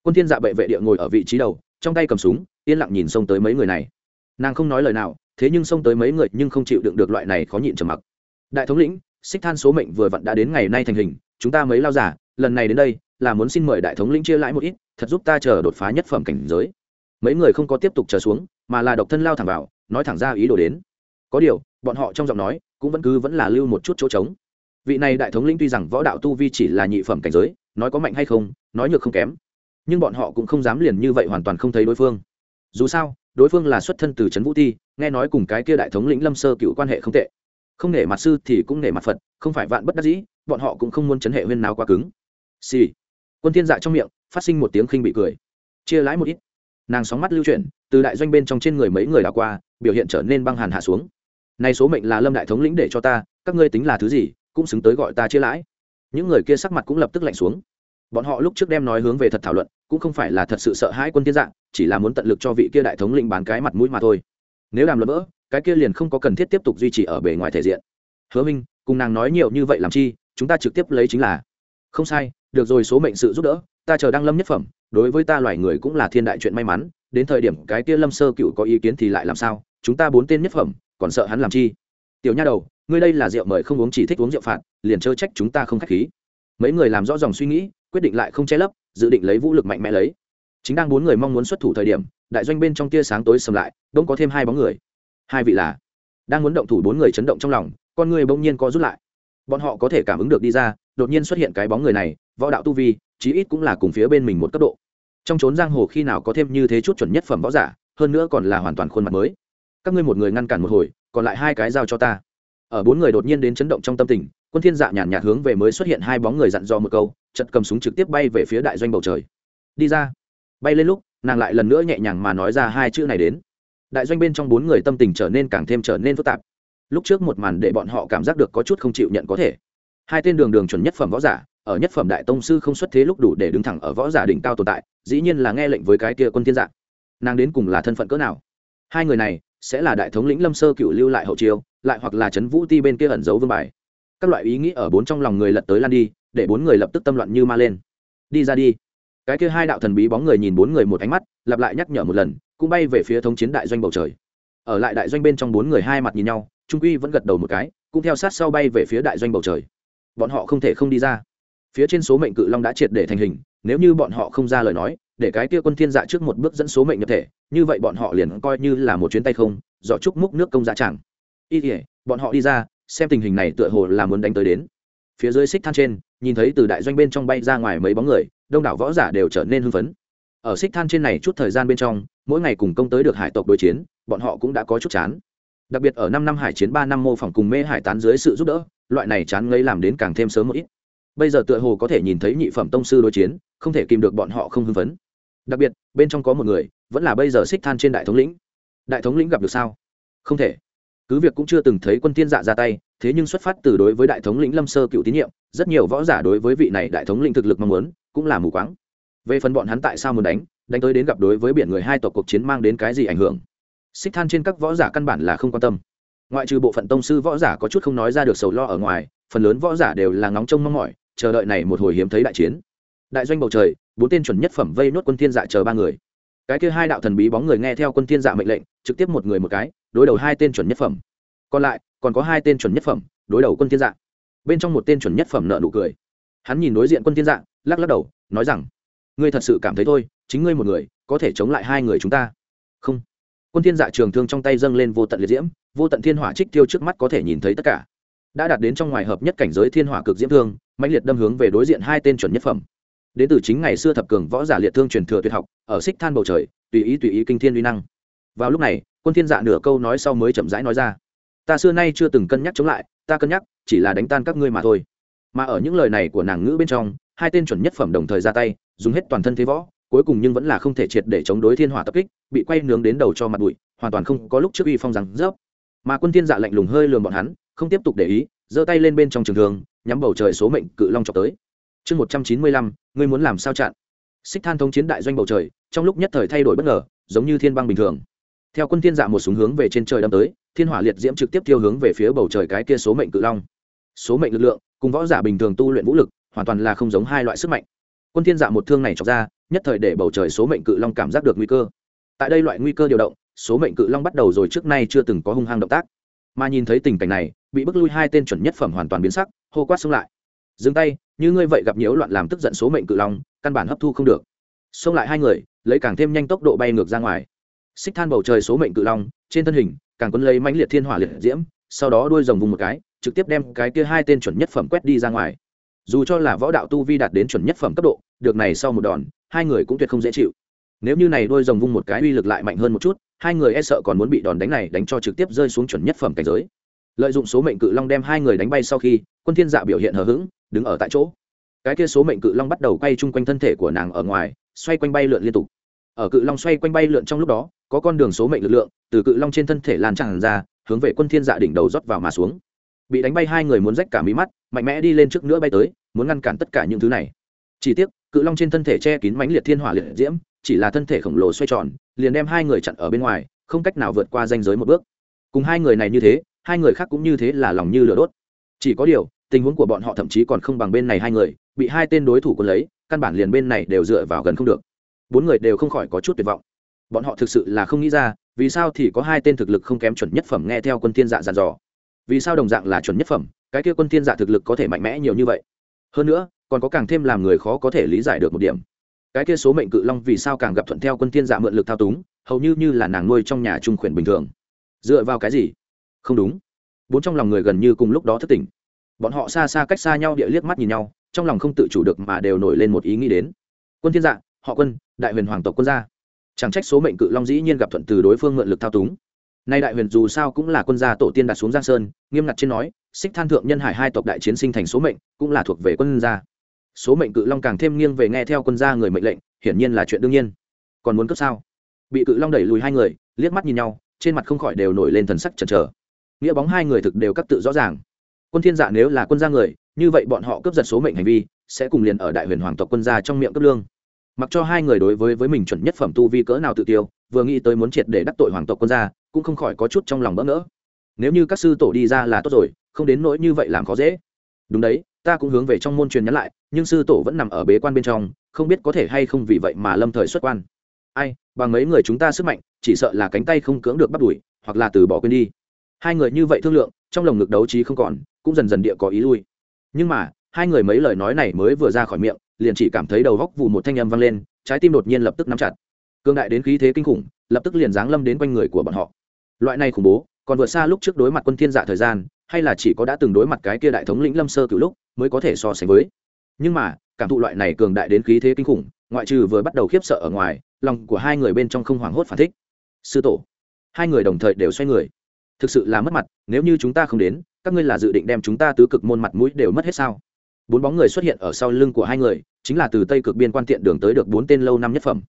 Quân thiên dạ bệ vệ địa ngồi ở vị trí đầu, trong tay cầm súng, yên lặng nhìn xông tới mấy người này. Nàng không nói lời nào, thế nhưng xông tới mấy người nhưng không chịu đựng được loại này khó nhịn trầm mặc đại thống lĩnh, xích than số mệnh vừa vặn đã đến ngày nay thành hình, chúng ta mấy lao giả, lần này đến đây, là muốn xin mời đại thống lĩnh chia lãi một ít, thật giúp ta chờ đột phá nhất phẩm cảnh giới. Mấy người không có tiếp tục chờ xuống, mà là độc thân lao thẳng vào, nói thẳng ra ý đồ đến. Có điều, bọn họ trong giọng nói, cũng vẫn cứ vẫn là lưu một chút chỗ trống. Vị này đại thống lĩnh tuy rằng võ đạo tu vi chỉ là nhị phẩm cảnh giới, nói có mạnh hay không, nói nhược không kém, nhưng bọn họ cũng không dám liền như vậy hoàn toàn không thấy đối phương. Dù sao, đối phương là xuất thân từ trấn vũ ti, nghe nói cùng cái kia đại thống lĩnh lâm sơ cựu quan hệ không tệ không nể mặt sư thì cũng nể mặt phật, không phải vạn bất đắc dĩ, bọn họ cũng không muốn chấn hệ huyên nào quá cứng. Xì、sì. quân thiên dạ trong miệng, phát sinh một tiếng khinh bị cười. Chia lãi một ít. Nàng sóng mắt lưu chuyển, từ đại doanh bên trong trên người mấy người đảo qua, biểu hiện trở nên băng hàn hạ xuống. Nay số mệnh là lâm đại thống lĩnh để cho ta, các ngươi tính là thứ gì, cũng xứng tới gọi ta chia lãi. Những người kia sắc mặt cũng lập tức lạnh xuống. Bọn họ lúc trước đem nói hướng về thật thảo luận, cũng không phải là thật sự sợ hãi quân tiên dạng chỉ là muốn tận lực cho vị kia đại thống lĩnh bán cái mặt mũi mà thôi. Nếu đàm luận vỡ cái kia liền không có cần thiết tiếp tục duy trì ở bề ngoài thể diện. Hứa minh, cùng nàng nói nhiều như vậy làm chi, chúng ta trực tiếp lấy chính là. Không sai, được rồi, số mệnh sự giúp đỡ, ta chờ đăng lâm nhất phẩm, đối với ta loài người cũng là thiên đại chuyện may mắn, đến thời điểm cái kia lâm sơ cựu có ý kiến thì lại làm sao, chúng ta bốn tên nhất phẩm, còn sợ hắn làm chi? Tiểu nha đầu, ngươi đây là rượu mời không uống chỉ thích uống rượu phạt, liền trơ trách chúng ta không k h á c h khí. Mấy người làm rõ dòng suy nghĩ, quyết định lại không che lấp, dự định lấy vũ lực mạnh mẽ lấy. Chính đang bốn người mong muốn xuất thủ thời điểm, đại doanh bên trong tia sáng tối sầm lại đông có thêm hai bóng người hai vị là, đang muốn động thủ bốn người chấn động trong lòng, con người bỗng nhiên có rút lại. Bọn họ có thể cảm ứng được đi ra, đột nhiên xuất hiện cái bóng người này, võ đạo tu vi, chí ít cũng là cùng phía bên mình một cấp độ. Trong trốn giang hồ khi nào có thêm như thế chút chuẩn nhất phẩm võ giả, hơn nữa còn là hoàn toàn khuôn mặt mới. Các ngươi một người ngăn cản một hồi, còn lại hai cái giao cho ta. Ở bốn người đột nhiên đến chấn động trong tâm tình, quân thiên dạ nhàn nhạt hướng về mới xuất hiện hai bóng người dặn dò một câu chật cầm súng trực tiếp bay về phía đại doanh bầu trời. Đi ra. Bay lên lúc, nàng lại lần nữa nhẹ nhàng mà nói ra hai chữ này đến đại doanh bên trong bốn người tâm tình trở nên càng thêm trở nên phức tạp. Lúc trước một màn để bọn họ cảm giác được có chút không chịu nhận có thể. Hai tên đường đường chuẩn nhất phẩm võ giả, ở nhất phẩm đại tông sư không xuất thế lúc đủ để đứng thẳng ở võ giả đỉnh cao tồn tại, dĩ nhiên là nghe lệnh với cái kia quân thiên dạng. nàng đến cùng là thân phận cỡ nào? Hai người này sẽ là đại thống lĩnh lâm sơ cựu lưu lại hậu chiêu, lại hoặc là trấn vũ ti bên kia ẩn giấu vương bài. Các loại ý nghĩ ở bốn trong lòng người lật tới lan đi, để bốn người lập tức tâm loạn như ma lên. Đi ra đi. Cái kia hai đạo thần bí bóng người nhìn bốn người một ánh mắt, lặp lại nhắc nhở một lần cũng bay về phía thống chiến đại doanh bầu trời. Ở lại đại doanh bên trong bốn người hai mặt nhìn nhau, trung quy vẫn gật đầu một cái, cũng theo sát sau bay về phía đại doanh bầu trời. Bọn họ không thể không đi ra. Phía trên số mệnh cự long đã triệt để thành hình, nếu như bọn họ không ra lời nói, để cái kia quân thiên dạ trước một bước dẫn số mệnh nhập thể, như vậy bọn họ liền coi như là một chuyến tay không dọ chúc múc nước công dạ chẳng. Y thể bọn họ đi ra, xem tình hình này tựa hồ là muốn đánh tới đến. Phía dưới xích than trên, nhìn thấy từ đại doanh bên trong bay ra ngoài mấy bóng người, đông đảo võ giả đều trở nên hưng phấn. Ở xích than trên này chút thời gian bên trong mỗi ngày cùng công tới được hải tộc đối chiến, bọn họ cũng đã có chút chán. Đặc biệt ở năm năm hải chiến ba năm mô phỏng cùng mê hải tán dưới sự giúp đỡ, loại này chán ngây làm đến càng thêm sớm một ít. Bây giờ tựa hồ có thể nhìn thấy nhị phẩm tông sư đối chiến, không thể kìm được bọn họ không hưng phấn. Đặc biệt, bên trong có một người, vẫn là bây giờ xích than trên đại thống lĩnh. Đại thống lĩnh gặp được sao? Không thể. Cứ việc cũng chưa từng thấy quân tiên dạ ra tay, thế nhưng xuất phát từ đối với đại thống lĩnh lâm sơ cựu tín nhiệm, rất nhiều võ giả đối với vị này đại thống lĩnh thực lực mong muốn, cũng là mù quáng. Về phần bọn hắn tại sao muốn đánh đánh tới đến gặp đối với biển người hai tộc cuộc chiến mang đến cái gì ảnh hưởng. Xích than trên các võ giả căn bản là không quan tâm. Ngoại trừ bộ phận tông sư võ giả có chút không nói ra được sầu lo ở ngoài, phần lớn võ giả đều là ngóng trông mong mỏi, chờ đợi này một hồi hiếm thấy đại chiến. Đại doanh bầu trời, bốn tên chuẩn nhất phẩm vây nốt quân thiên dạ chờ ba người. Cái kia hai đạo thần bí bóng người nghe theo quân thiên dạ mệnh lệnh, trực tiếp một người một cái, đối đầu hai tên chuẩn nhất phẩm. Còn lại, còn có hai tên chuẩn nhất phẩm, đối đầu quân thiên dạ. Bên trong một tên chuẩn nhất phẩm nợ nụ cười. Hắn nhìn đối diện quân thiên dạ lắc lắc đầu, nói rằng, ngươi thật sự cảm thấy thôi chính ngươi một người, có thể chống lại hai người chúng ta. Không. Quân thiên dạ trường thương trong tay dâng lên vô tận liệt diễm, vô tận thiên hỏa trích tiêu trước mắt có thể nhìn thấy tất cả. Đã đạt đến trong ngoài hợp nhất cảnh giới thiên hỏa cực diễm thương, mãnh liệt đâm hướng về đối diện hai tên chuẩn nhất phẩm. Đến từ chính ngày xưa thập cường võ giả liệt thương truyền thừa tuyệt học, ở xích than bầu trời, tùy ý tùy ý kinh thiên uy năng. Vào lúc này, quân thiên dạ nửa câu nói sau mới chậm rãi nói ra. Ta xưa nay chưa từng cân nhắc chống lại, ta cân nhắc, chỉ là đánh tan các ngươi mà thôi. Mà ở những lời này của nàng ngữ bên trong, hai tên chuẩn nhất phẩm đồng thời ra tay, dùng hết toàn thân thế võ cuối cùng nhưng vẫn là không thể triệt để chống đối thiên hỏa tập kích, bị quay nướng đến đầu cho mặt bụi, hoàn toàn không có lúc trước uy phong rằng rớp. Mà quân thiên dạ lạnh lùng hơi lườm bọn hắn, không tiếp tục để ý, giơ tay lên bên trong trường thường nhắm bầu trời số mệnh cự long chọc tới. Chương một trăm chín mươi lăm, ngươi muốn làm sao chặn? Xích than thống chiến đại doanh bầu trời, trong lúc nhất thời thay đổi bất ngờ, giống như thiên băng bình thường. Theo quân thiên dạ một súng hướng về trên trời đâm tới, thiên hỏa liệt diễm trực tiếp tiêu hướng về phía bầu trời cái kia số mệnh cự long. Số mệnh lực lượng, cùng võ giả bình thường tu luyện vũ lực, hoàn toàn là không giống hai loại sức mạnh. Quân thiên dạ một thương này chọc ra nhất thời để bầu trời số mệnh cự long cảm giác được nguy cơ. Tại đây loại nguy cơ điều động, số mệnh cự long bắt đầu rồi trước nay chưa từng có hung hăng động tác. Mà nhìn thấy tình cảnh này, bị bức lui hai tên chuẩn nhất phẩm hoàn toàn biến sắc, hô quát xông lại. Dừng tay, như ngươi vậy gặp nhiễu loạn làm tức giận số mệnh cự long, căn bản hấp thu không được. Xông lại hai người, lấy càng thêm nhanh tốc độ bay ngược ra ngoài. Xích than bầu trời số mệnh cự long, trên thân hình, càng cuốn lấy mãnh liệt thiên hỏa liệt diễm, sau đó đuôi rồng vùng một cái, trực tiếp đem cái kia hai tên chuẩn nhất phẩm quét đi ra ngoài. Dù cho là võ đạo tu vi đạt đến chuẩn nhất phẩm cấp độ, được này sau một đòn hai người cũng tuyệt không dễ chịu. Nếu như này đôi rồng vung một cái uy lực lại mạnh hơn một chút, hai người e sợ còn muốn bị đòn đánh này đánh cho trực tiếp rơi xuống chuẩn nhất phẩm cảnh giới. Lợi dụng số mệnh cự long đem hai người đánh bay sau khi, quân thiên dạ biểu hiện hờ hững, đứng ở tại chỗ. Cái kia số mệnh cự long bắt đầu quay chung quanh thân thể của nàng ở ngoài, xoay quanh bay lượn liên tục. Ở cự long xoay quanh bay lượn trong lúc đó, có con đường số mệnh lực lượng từ cự long trên thân thể lan tràn ra, hướng về quân thiên dạ đỉnh đầu rót vào mà xuống. Bị đánh bay hai người muốn rách cả mí mắt, mạnh mẽ đi lên trước nữa bay tới, muốn ngăn cản tất cả những thứ này chỉ tiếc, cự long trên thân thể che kín mãnh liệt thiên hỏa liệt diễm, chỉ là thân thể khổng lồ xoay tròn, liền đem hai người chặn ở bên ngoài, không cách nào vượt qua danh giới một bước. Cùng hai người này như thế, hai người khác cũng như thế là lòng như lửa đốt. Chỉ có điều, tình huống của bọn họ thậm chí còn không bằng bên này hai người, bị hai tên đối thủ quân lấy, căn bản liền bên này đều dựa vào gần không được. Bốn người đều không khỏi có chút tuyệt vọng. Bọn họ thực sự là không nghĩ ra, vì sao thì có hai tên thực lực không kém chuẩn nhất phẩm nghe theo quân thiên dạ dàn dò. Vì sao đồng dạng là chuẩn nhất phẩm, cái kia quân thiên dạ thực lực có thể mạnh mẽ nhiều như vậy? Hơn nữa còn có càng thêm làm người khó có thể lý giải được một điểm. Cái kia số mệnh cự long vì sao càng gặp thuận theo quân thiên dạ mượn lực thao túng, hầu như như là nàng nuôi trong nhà trung khuyển bình thường. Dựa vào cái gì? Không đúng. Bốn trong lòng người gần như cùng lúc đó thất tỉnh. Bọn họ xa xa cách xa nhau địa liếc mắt nhìn nhau, trong lòng không tự chủ được mà đều nổi lên một ý nghĩ đến. Quân thiên dạ họ quân, đại huyền hoàng tộc quân gia. Chẳng trách số mệnh cự long dĩ nhiên gặp thuận từ đối phương mượn lực thao túng. Nay đại huyền dù sao cũng là quân gia tổ tiên đặt xuống giang sơn, nghiêm ngặt trên nói, xích than thượng nhân hải hai tộc đại chiến sinh thành số mệnh, cũng là thuộc về quân gia số mệnh cự long càng thêm nghiêng về nghe theo quân gia người mệnh lệnh, hiển nhiên là chuyện đương nhiên. Còn muốn cướp sao? Bị cự long đẩy lùi hai người, liếc mắt nhìn nhau, trên mặt không khỏi đều nổi lên thần sắc chần chờ. Nghĩa bóng hai người thực đều cắt tự rõ ràng. Quân thiên dạ nếu là quân gia người, như vậy bọn họ cướp giật số mệnh hành vi, sẽ cùng liền ở đại huyền hoàng tộc quân gia trong miệng cấp lương. Mặc cho hai người đối với với mình chuẩn nhất phẩm tu vi cỡ nào tự tiêu, vừa nghĩ tới muốn triệt để đắc tội hoàng tộc quân gia, cũng không khỏi có chút trong lòng bỡ ngỡ. Nếu như các sư tổ đi ra là tốt rồi, không đến nỗi như vậy làm khó dễ. Đúng đấy ta cũng hướng về trong môn truyền nhắn lại, nhưng sư tổ vẫn nằm ở bế quan bên trong, không biết có thể hay không vì vậy mà lâm thời xuất quan. Ai, bằng mấy người chúng ta sức mạnh, chỉ sợ là cánh tay không cưỡng được bắt đuổi, hoặc là từ bỏ quên đi. Hai người như vậy thương lượng, trong lồng ngực đấu trí không còn, cũng dần dần địa có ý lui. Nhưng mà, hai người mấy lời nói này mới vừa ra khỏi miệng, liền chỉ cảm thấy đầu góc vụ một thanh âm vang lên, trái tim đột nhiên lập tức nắm chặt. Cương đại đến khí thế kinh khủng, lập tức liền giáng lâm đến quanh người của bọn họ. Loại này khủng bố, còn vượt xa lúc trước đối mặt quân thiên dạ thời gian hay là chỉ có đã từng đối mặt cái kia đại thống lĩnh lâm sơ cựu lúc mới có thể so sánh với. Nhưng mà, cảm thụ loại này cường đại đến khí thế kinh khủng, ngoại trừ vừa bắt đầu khiếp sợ ở ngoài, lòng của hai người bên trong không hoảng hốt phản thích. Sư tổ, hai người đồng thời đều xoay người. Thực sự là mất mặt, nếu như chúng ta không đến, các ngươi là dự định đem chúng ta tứ cực môn mặt mũi đều mất hết sao? Bốn bóng người xuất hiện ở sau lưng của hai người, chính là từ tây cực biên quan tiện đường tới được bốn tên lâu năm nhất phẩm.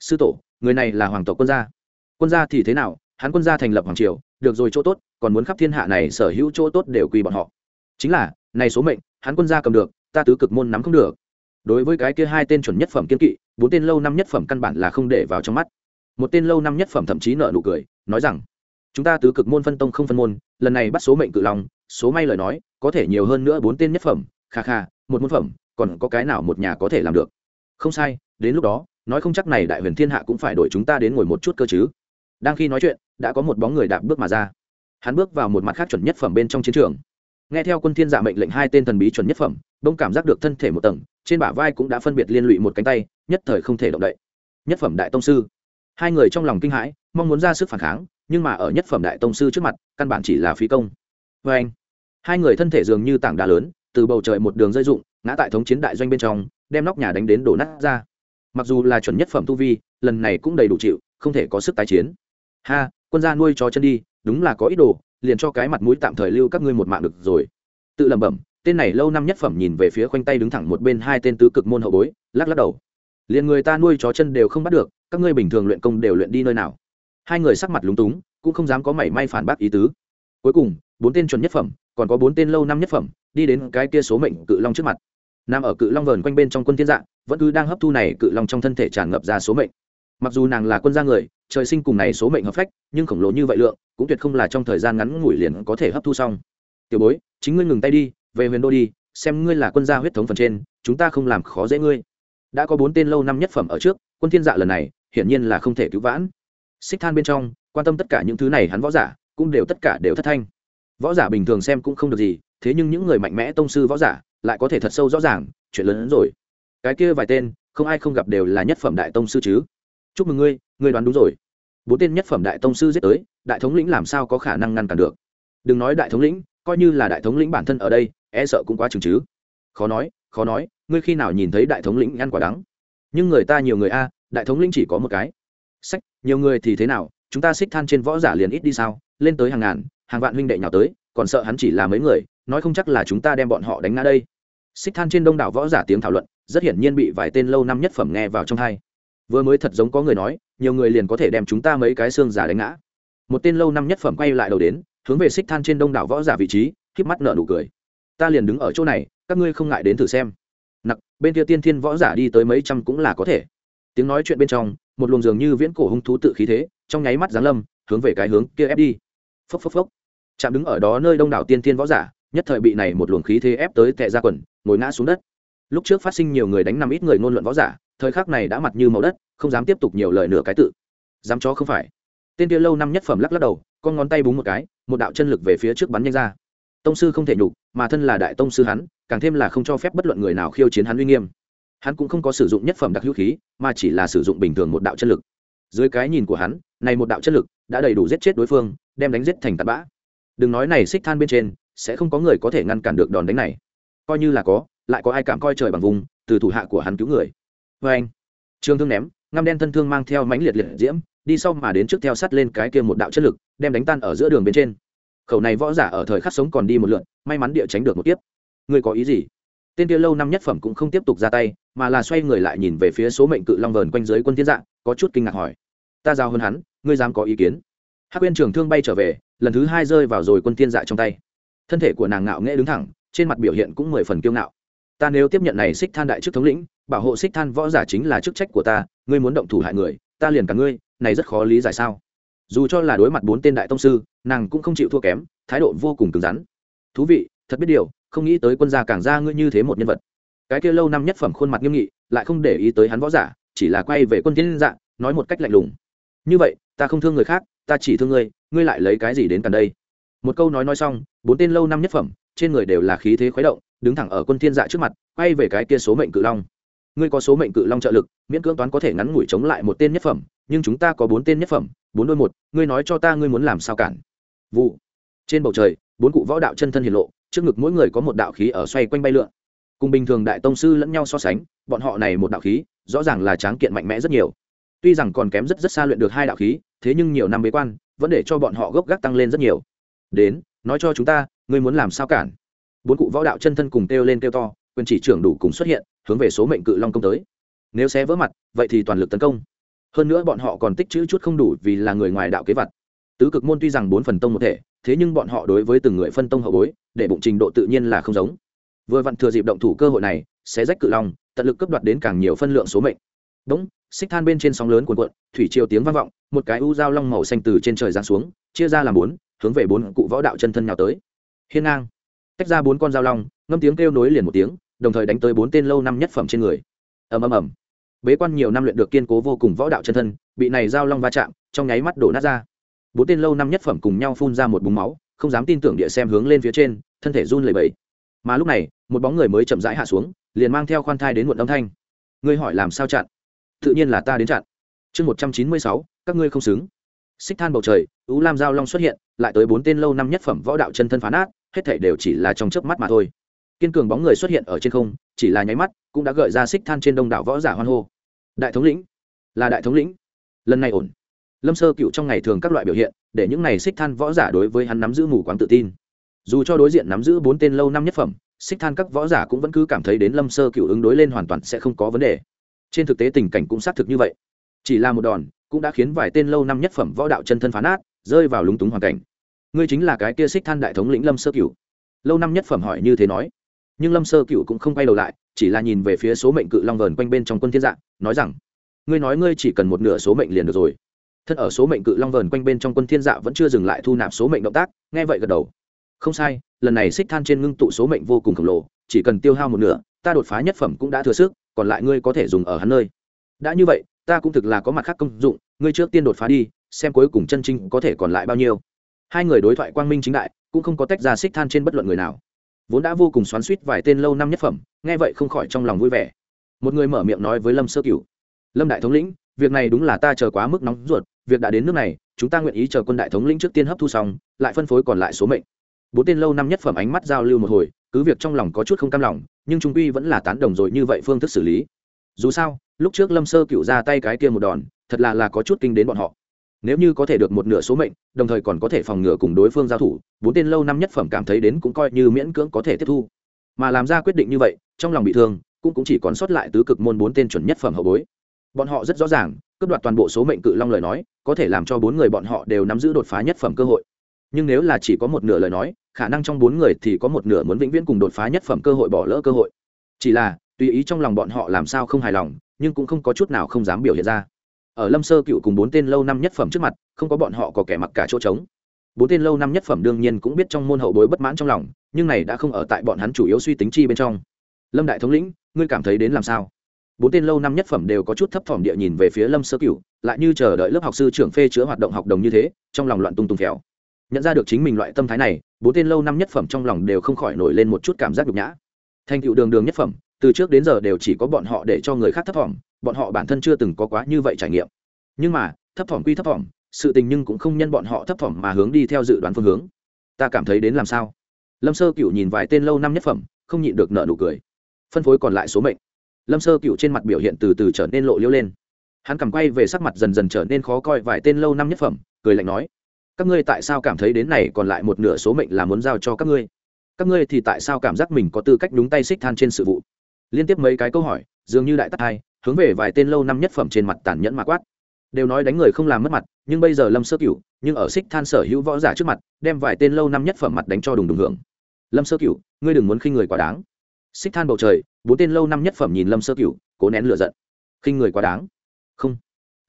Sư tổ, người này là hoàng tộc quân gia. Quân gia thì thế nào? Hắn quân gia thành lập hoàng triều được rồi chỗ tốt, còn muốn khắp thiên hạ này sở hữu chỗ tốt đều quy bọn họ. Chính là, này số mệnh, hắn quân gia cầm được, ta tứ cực môn nắm không được. Đối với cái kia hai tên chuẩn nhất phẩm kiên kỵ, bốn tên lâu năm nhất phẩm căn bản là không để vào trong mắt. Một tên lâu năm nhất phẩm thậm chí nợ nụ cười, nói rằng, chúng ta tứ cực môn phân tông không phân môn, lần này bắt số mệnh cự long, số may lời nói, có thể nhiều hơn nữa bốn tên nhất phẩm, kha kha, một môn phẩm, còn có cái nào một nhà có thể làm được? Không sai, đến lúc đó, nói không chắc này đại huyền thiên hạ cũng phải đổi chúng ta đến ngồi một chút cơ chứ đang khi nói chuyện, đã có một bóng người đạp bước mà ra. Hắn bước vào một mặt khác chuẩn nhất phẩm bên trong chiến trường. Nghe theo quân thiên dạ mệnh lệnh hai tên thần bí chuẩn nhất phẩm đông cảm giác được thân thể một tầng, trên bả vai cũng đã phân biệt liên lụy một cánh tay, nhất thời không thể động đậy. Nhất phẩm đại tông sư. Hai người trong lòng kinh hãi, mong muốn ra sức phản kháng, nhưng mà ở nhất phẩm đại tông sư trước mặt, căn bản chỉ là phí công. Vê anh, hai người thân thể dường như tảng đá lớn, từ bầu trời một đường rơi rụng, ngã tại thống chiến đại doanh bên trong, đem nóc nhà đánh đến đổ nát ra. Mặc dù là chuẩn nhất phẩm tu vi, lần này cũng đầy đủ chịu, không thể có sức tái chiến ha, quân gia nuôi chó chân đi, đúng là có ý đồ, liền cho cái mặt mũi tạm thời lưu các ngươi một mạng được rồi. Tự lẩm bẩm, tên này lâu năm nhất phẩm nhìn về phía khoanh tay đứng thẳng một bên hai tên tứ cực môn hậu bối, lắc lắc đầu. Liền người ta nuôi chó chân đều không bắt được, các ngươi bình thường luyện công đều luyện đi nơi nào. Hai người sắc mặt lúng túng, cũng không dám có mảy may phản bác ý tứ. Cuối cùng, bốn tên chuẩn nhất phẩm, còn có bốn tên lâu năm nhất phẩm, đi đến cái kia số mệnh cự long trước mặt. Nằm ở cự long vờn quanh bên trong quân thiên dạng vẫn cứ đang hấp thu này cự long trong thân thể tràn ngập ra số mệnh mặc dù nàng là quân gia người, trời sinh cùng này số mệnh hợp phách, nhưng khổng lồ như vậy lượng, cũng tuyệt không là trong thời gian ngắn ngủi liền có thể hấp thu xong. Tiểu bối, chính ngươi ngừng tay đi, về huyền đô đi, xem ngươi là quân gia huyết thống phần trên, chúng ta không làm khó dễ ngươi. Đã có bốn tên lâu năm nhất phẩm ở trước, quân thiên dạ lần này, hiển nhiên là không thể cứu vãn. Xích than bên trong, quan tâm tất cả những thứ này hắn võ giả, cũng đều tất cả đều thất thanh. Võ giả bình thường xem cũng không được gì, thế nhưng những người mạnh mẽ tông sư võ giả, lại có thể thật sâu rõ ràng, chuyện lớn hơn rồi. Cái kia vài tên, không ai không gặp đều là nhất phẩm đại tông sư chứ chúc mừng ngươi ngươi đoán đúng rồi. Bốn tên nhất phẩm đại tông sư giết tới, đại thống lĩnh làm sao có khả năng ngăn cản được? Đừng nói đại thống lĩnh, coi như là đại thống lĩnh bản thân ở đây e sợ cũng quá chừng chứ. Khó nói khó nói, ngươi khi nào nhìn thấy đại thống lĩnh ăn quả đắng? Nhưng người ta nhiều người a, đại thống lĩnh chỉ có một cái. Sách, nhiều người thì thế nào? Chúng ta xích than trên võ giả liền ít đi sao? Lên tới hàng ngàn, hàng vạn huynh đệ nhào tới, còn sợ hắn chỉ là mấy người, nói không chắc là chúng ta đem bọn họ đánh ngã đây. Xích than trên đông đảo võ giả tiếng thảo luận, rất hiển nhiên bị vài tên lâu năm nhất phẩm nghe vào trong hai vừa mới thật giống có người nói, nhiều người liền có thể đem chúng ta mấy cái xương giả đánh ngã. Một tên lâu năm nhất phẩm quay lại đầu đến, hướng về xích than trên đông đảo võ giả vị trí k mắt nợ nụ cười. Ta liền đứng ở chỗ này, các ngươi không ngại đến thử xem. Nặc, bên kia tiên thiên võ giả đi tới mấy trăm cũng là có thể. Tiếng nói chuyện bên trong, một luồng dường như viễn cổ hung thú tự khí thế, trong nháy mắt giáng lâm, hướng về cái hướng kia ép đi. Phốc phốc phốc. Chạm đứng ở đó nơi đông đảo tiên thiên võ giả, nhất thời bị này một luồng khí thế ép tới tệ ra quần, ngồi ngã xuống đất. Lúc trước phát sinh nhiều người đánh năm ít người ngôn luận võ giả thời khắc này đã mặt như màu đất, không dám tiếp tục nhiều lời nửa cái tự. Dám chó không phải. Tên kia lâu năm nhất phẩm lắc lắc đầu, con ngón tay búng một cái, một đạo chân lực về phía trước bắn nhanh ra. Tông sư không thể nhục, mà thân là đại tông sư hắn, càng thêm là không cho phép bất luận người nào khiêu chiến hắn uy nghiêm. Hắn cũng không có sử dụng nhất phẩm đặc hữu khí, mà chỉ là sử dụng bình thường một đạo chân lực. Dưới cái nhìn của hắn, này một đạo chân lực đã đầy đủ giết chết đối phương, đem đánh giết thành tạt bã. Đừng nói này xích than bên trên, sẽ không có người có thể ngăn cản được đòn đánh này. Coi như là có, lại có ai cảm coi trời bằng vùng, từ thủ hạ của hắn cứu người vê anh. Trương thương ném, ngăm đen thân thương mang theo mãnh liệt liệt diễm, đi sau mà đến trước theo sắt lên cái kia một đạo chất lực, đem đánh tan ở giữa đường bên trên. Khẩu này võ giả ở thời khắc sống còn đi một lượn may mắn địa tránh được một tiếp Người có ý gì? Tên kia lâu năm nhất phẩm cũng không tiếp tục ra tay, mà là xoay người lại nhìn về phía số mệnh cự long vờn quanh dưới quân thiên dạng, có chút kinh ngạc hỏi. Ta giao hơn hắn, ngươi dám có ý kiến? Hắc uyên trường thương bay trở về, lần thứ hai rơi vào rồi quân thiên dạ trong tay. Thân thể của nàng ngạo nghễ đứng thẳng, trên mặt biểu hiện cũng mười phần kiêu ngạo ta nếu tiếp nhận này xích than đại chức thống lĩnh, bảo hộ xích than võ giả chính là chức trách của ta, ngươi muốn động thủ hại người, ta liền cả ngươi, này rất khó lý giải sao. Dù cho là đối mặt bốn tên đại tông sư, nàng cũng không chịu thua kém, thái độ vô cùng cứng rắn. Thú vị, thật biết điều, không nghĩ tới quân gia càng ra ngươi như thế một nhân vật. Cái kia lâu năm nhất phẩm khuôn mặt nghiêm nghị, lại không để ý tới hắn võ giả, chỉ là quay về quân thiên dạng nói một cách lạnh lùng. Như vậy, ta không thương người khác, ta chỉ thương ngươi ngươi lại lấy cái gì đến cần đây? Một câu nói nói xong, bốn tên lâu năm nhất phẩm, trên người đều là khí thế khuấy động đứng thẳng ở quân thiên dạ trước mặt, quay về cái kia số mệnh cự long. Ngươi có số mệnh cự long trợ lực, miễn cưỡng toán có thể ngắn ngủi chống lại một tên nhất phẩm, nhưng chúng ta có bốn tên nhất phẩm, bốn đôi một, ngươi nói cho ta ngươi muốn làm sao cản. Vụ. Trên bầu trời, bốn cụ võ đạo chân thân hiển lộ, trước ngực mỗi người có một đạo khí ở xoay quanh bay lượn. Cùng bình thường đại tông sư lẫn nhau so sánh, bọn họ này một đạo khí, rõ ràng là tráng kiện mạnh mẽ rất nhiều. Tuy rằng còn kém rất rất xa luyện được hai đạo khí, thế nhưng nhiều năm bế quan, vẫn để cho bọn họ gốc gác tăng lên rất nhiều. Đến, nói cho chúng ta, ngươi muốn làm sao cản? Bốn cụ võ đạo chân thân cùng kêu lên kêu to, quyền chỉ trưởng đủ cùng xuất hiện, hướng về số mệnh cự long công tới. Nếu xé vỡ mặt, vậy thì toàn lực tấn công. Hơn nữa bọn họ còn tích chữ chút không đủ vì là người ngoài đạo kế vật. Tứ cực môn tuy rằng bốn phần tông một thể, thế nhưng bọn họ đối với từng người phân tông hậu bối, để bụng trình độ tự nhiên là không giống. Vừa vặn thừa dịp động thủ cơ hội này sẽ rách cự long, tận lực cấp đoạt đến càng nhiều phân lượng số mệnh. Đúng, xích than bên trên sóng lớn cuộn cuộn, thủy triều tiếng vang vọng, một cái u dao long màu xanh từ trên trời giáng xuống, chia ra làm bốn, hướng về bốn cụ võ đạo chân thân nhào tới. Hiên ngang tách ra bốn con dao long, ngâm tiếng kêu nối liền một tiếng, đồng thời đánh tới bốn tên lâu năm nhất phẩm trên người. Ầm ầm ầm. Bế quan nhiều năm luyện được kiên cố vô cùng võ đạo chân thân, bị này dao long va chạm, trong nháy mắt đổ nát ra. Bốn tên lâu năm nhất phẩm cùng nhau phun ra một búng máu, không dám tin tưởng địa xem hướng lên phía trên, thân thể run lẩy bẩy. Mà lúc này, một bóng người mới chậm rãi hạ xuống, liền mang theo khoan thai đến muộn âm thanh. Ngươi hỏi làm sao chặn? Tự nhiên là ta đến chặn. Chương một trăm chín mươi sáu, các ngươi không xứng. Xích than bầu trời, ú lam giao long xuất hiện, lại tới bốn tên lâu năm nhất phẩm võ đạo chân thân phán át hết thảy đều chỉ là trong chớp mắt mà thôi. Kiên cường bóng người xuất hiện ở trên không, chỉ là nháy mắt, cũng đã gợi ra xích than trên đông đảo võ giả hoan hô. Đại thống lĩnh, là đại thống lĩnh. Lần này ổn. Lâm sơ cựu trong ngày thường các loại biểu hiện, để những này xích than võ giả đối với hắn nắm giữ mù quáng tự tin. Dù cho đối diện nắm giữ bốn tên lâu năm nhất phẩm, xích than các võ giả cũng vẫn cứ cảm thấy đến lâm sơ cựu ứng đối lên hoàn toàn sẽ không có vấn đề. Trên thực tế tình cảnh cũng xác thực như vậy. Chỉ là một đòn, cũng đã khiến vài tên lâu năm nhất phẩm võ đạo chân thân phán át rơi vào lúng túng hoàn cảnh ngươi chính là cái kia xích than đại thống lĩnh lâm sơ cựu lâu năm nhất phẩm hỏi như thế nói. Nhưng lâm sơ cựu cũng không quay đầu lại, chỉ là nhìn về phía số mệnh cự long vờn quanh bên trong quân thiên dạng, nói rằng, ngươi nói ngươi chỉ cần một nửa số mệnh liền được rồi. Thân ở số mệnh cự long vờn quanh bên trong quân thiên dạ vẫn chưa dừng lại thu nạp số mệnh động tác, nghe vậy gật đầu. Không sai, lần này xích than trên ngưng tụ số mệnh vô cùng khổng lồ, chỉ cần tiêu hao một nửa, ta đột phá nhất phẩm cũng đã thừa sức, còn lại ngươi có thể dùng ở hắn nơi. Đã như vậy, ta cũng thực là có mặt khác công dụng, ngươi trước tiên đột phá đi, xem cuối cùng chân trinh có thể còn lại bao nhiêu hai người đối thoại quang minh chính đại, cũng không có tách ra xích than trên bất luận người nào. Vốn đã vô cùng xoắn suýt vài tên lâu năm nhất phẩm, nghe vậy không khỏi trong lòng vui vẻ. Một người mở miệng nói với lâm sơ cửu, lâm đại thống lĩnh, việc này đúng là ta chờ quá mức nóng ruột, việc đã đến nước này, chúng ta nguyện ý chờ quân đại thống lĩnh trước tiên hấp thu xong, lại phân phối còn lại số mệnh. Bốn tên lâu năm nhất phẩm ánh mắt giao lưu một hồi, cứ việc trong lòng có chút không cam lòng, nhưng trung quy vẫn là tán đồng rồi như vậy phương thức xử lý. Dù sao, lúc trước lâm sơ cựu ra tay cái kia một đòn, thật là là có chút kinh đến bọn họ nếu như có thể được một nửa số mệnh đồng thời còn có thể phòng ngừa cùng đối phương giao thủ bốn tên lâu năm nhất phẩm cảm thấy đến cũng coi như miễn cưỡng có thể tiếp thu. Mà làm ra quyết định như vậy trong lòng bị thương cũng, cũng chỉ còn sót lại tứ cực môn bốn tên chuẩn nhất phẩm hậu bối. Bọn họ rất rõ ràng cướp đoạt toàn bộ số mệnh cự long lời nói có thể làm cho bốn người bọn họ đều nắm giữ đột phá nhất phẩm cơ hội. Nhưng nếu là chỉ có một nửa lời nói khả năng trong bốn người thì có một nửa muốn vĩnh viễn cùng đột phá nhất phẩm cơ hội bỏ lỡ cơ hội. Chỉ là tùy ý trong lòng bọn họ làm sao không hài lòng nhưng cũng không có chút nào không dám biểu hiện ra ở lâm sơ cựu cùng bốn tên lâu năm nhất phẩm trước mặt, không có bọn họ có kẻ mặc cả chỗ trống. Bốn tên lâu năm nhất phẩm đương nhiên cũng biết trong môn hậu bối bất mãn trong lòng, nhưng này đã không ở tại bọn hắn chủ yếu suy tính chi bên trong. Lâm đại thống lĩnh, ngươi cảm thấy đến làm sao? Bốn tên lâu năm nhất phẩm đều có chút thấp thỏm địa nhìn về phía lâm sơ cựu, lại như chờ đợi lớp học sư trưởng phê chữa hoạt động học đồng như thế, trong lòng loạn tung tung khéo nhận ra được chính mình loại tâm thái này, bốn tên lâu năm nhất phẩm trong lòng đều không khỏi nổi lên một chút cảm giác nhục nhã. Thành tựu đường đường nhất phẩm, từ trước đến giờ đều chỉ có bọn họ để cho người khác thấp thỏm bọn họ bản thân chưa từng có quá như vậy trải nghiệm. Nhưng mà, thấp thỏm quy thấp thỏm, sự tình nhưng cũng không nhân bọn họ thấp thỏm mà hướng đi theo dự đoán phương hướng. Ta cảm thấy đến làm sao? Lâm sơ cựu nhìn vài tên lâu năm nhất phẩm, không nhịn được nợ nụ cười. Phân phối còn lại số mệnh. Lâm sơ cựu trên mặt biểu hiện từ từ trở nên lộ liễu lên. Hắn cầm quay về sắc mặt dần dần trở nên khó coi vài tên lâu năm nhất phẩm, cười lạnh nói, các ngươi tại sao cảm thấy đến này còn lại một nửa số mệnh là muốn giao cho các ngươi? Các ngươi thì tại sao cảm giác mình có tư cách đúng tay xích than trên sự vụ? Liên tiếp mấy cái câu hỏi, dường như đại tắc hai hướng về vài tên lâu năm nhất phẩm trên mặt tàn nhẫn mà quát. Đều nói đánh người không làm mất mặt, nhưng bây giờ lâm sơ cửu, nhưng ở xích than sở hữu võ giả trước mặt, đem vài tên lâu năm nhất phẩm mặt đánh cho đùng đùng hưởng. Lâm sơ cửu, ngươi đừng muốn khinh người quá đáng. Xích than bầu trời, bốn tên lâu năm nhất phẩm nhìn lâm sơ cửu, cố nén lửa giận. Khinh người quá đáng. Không.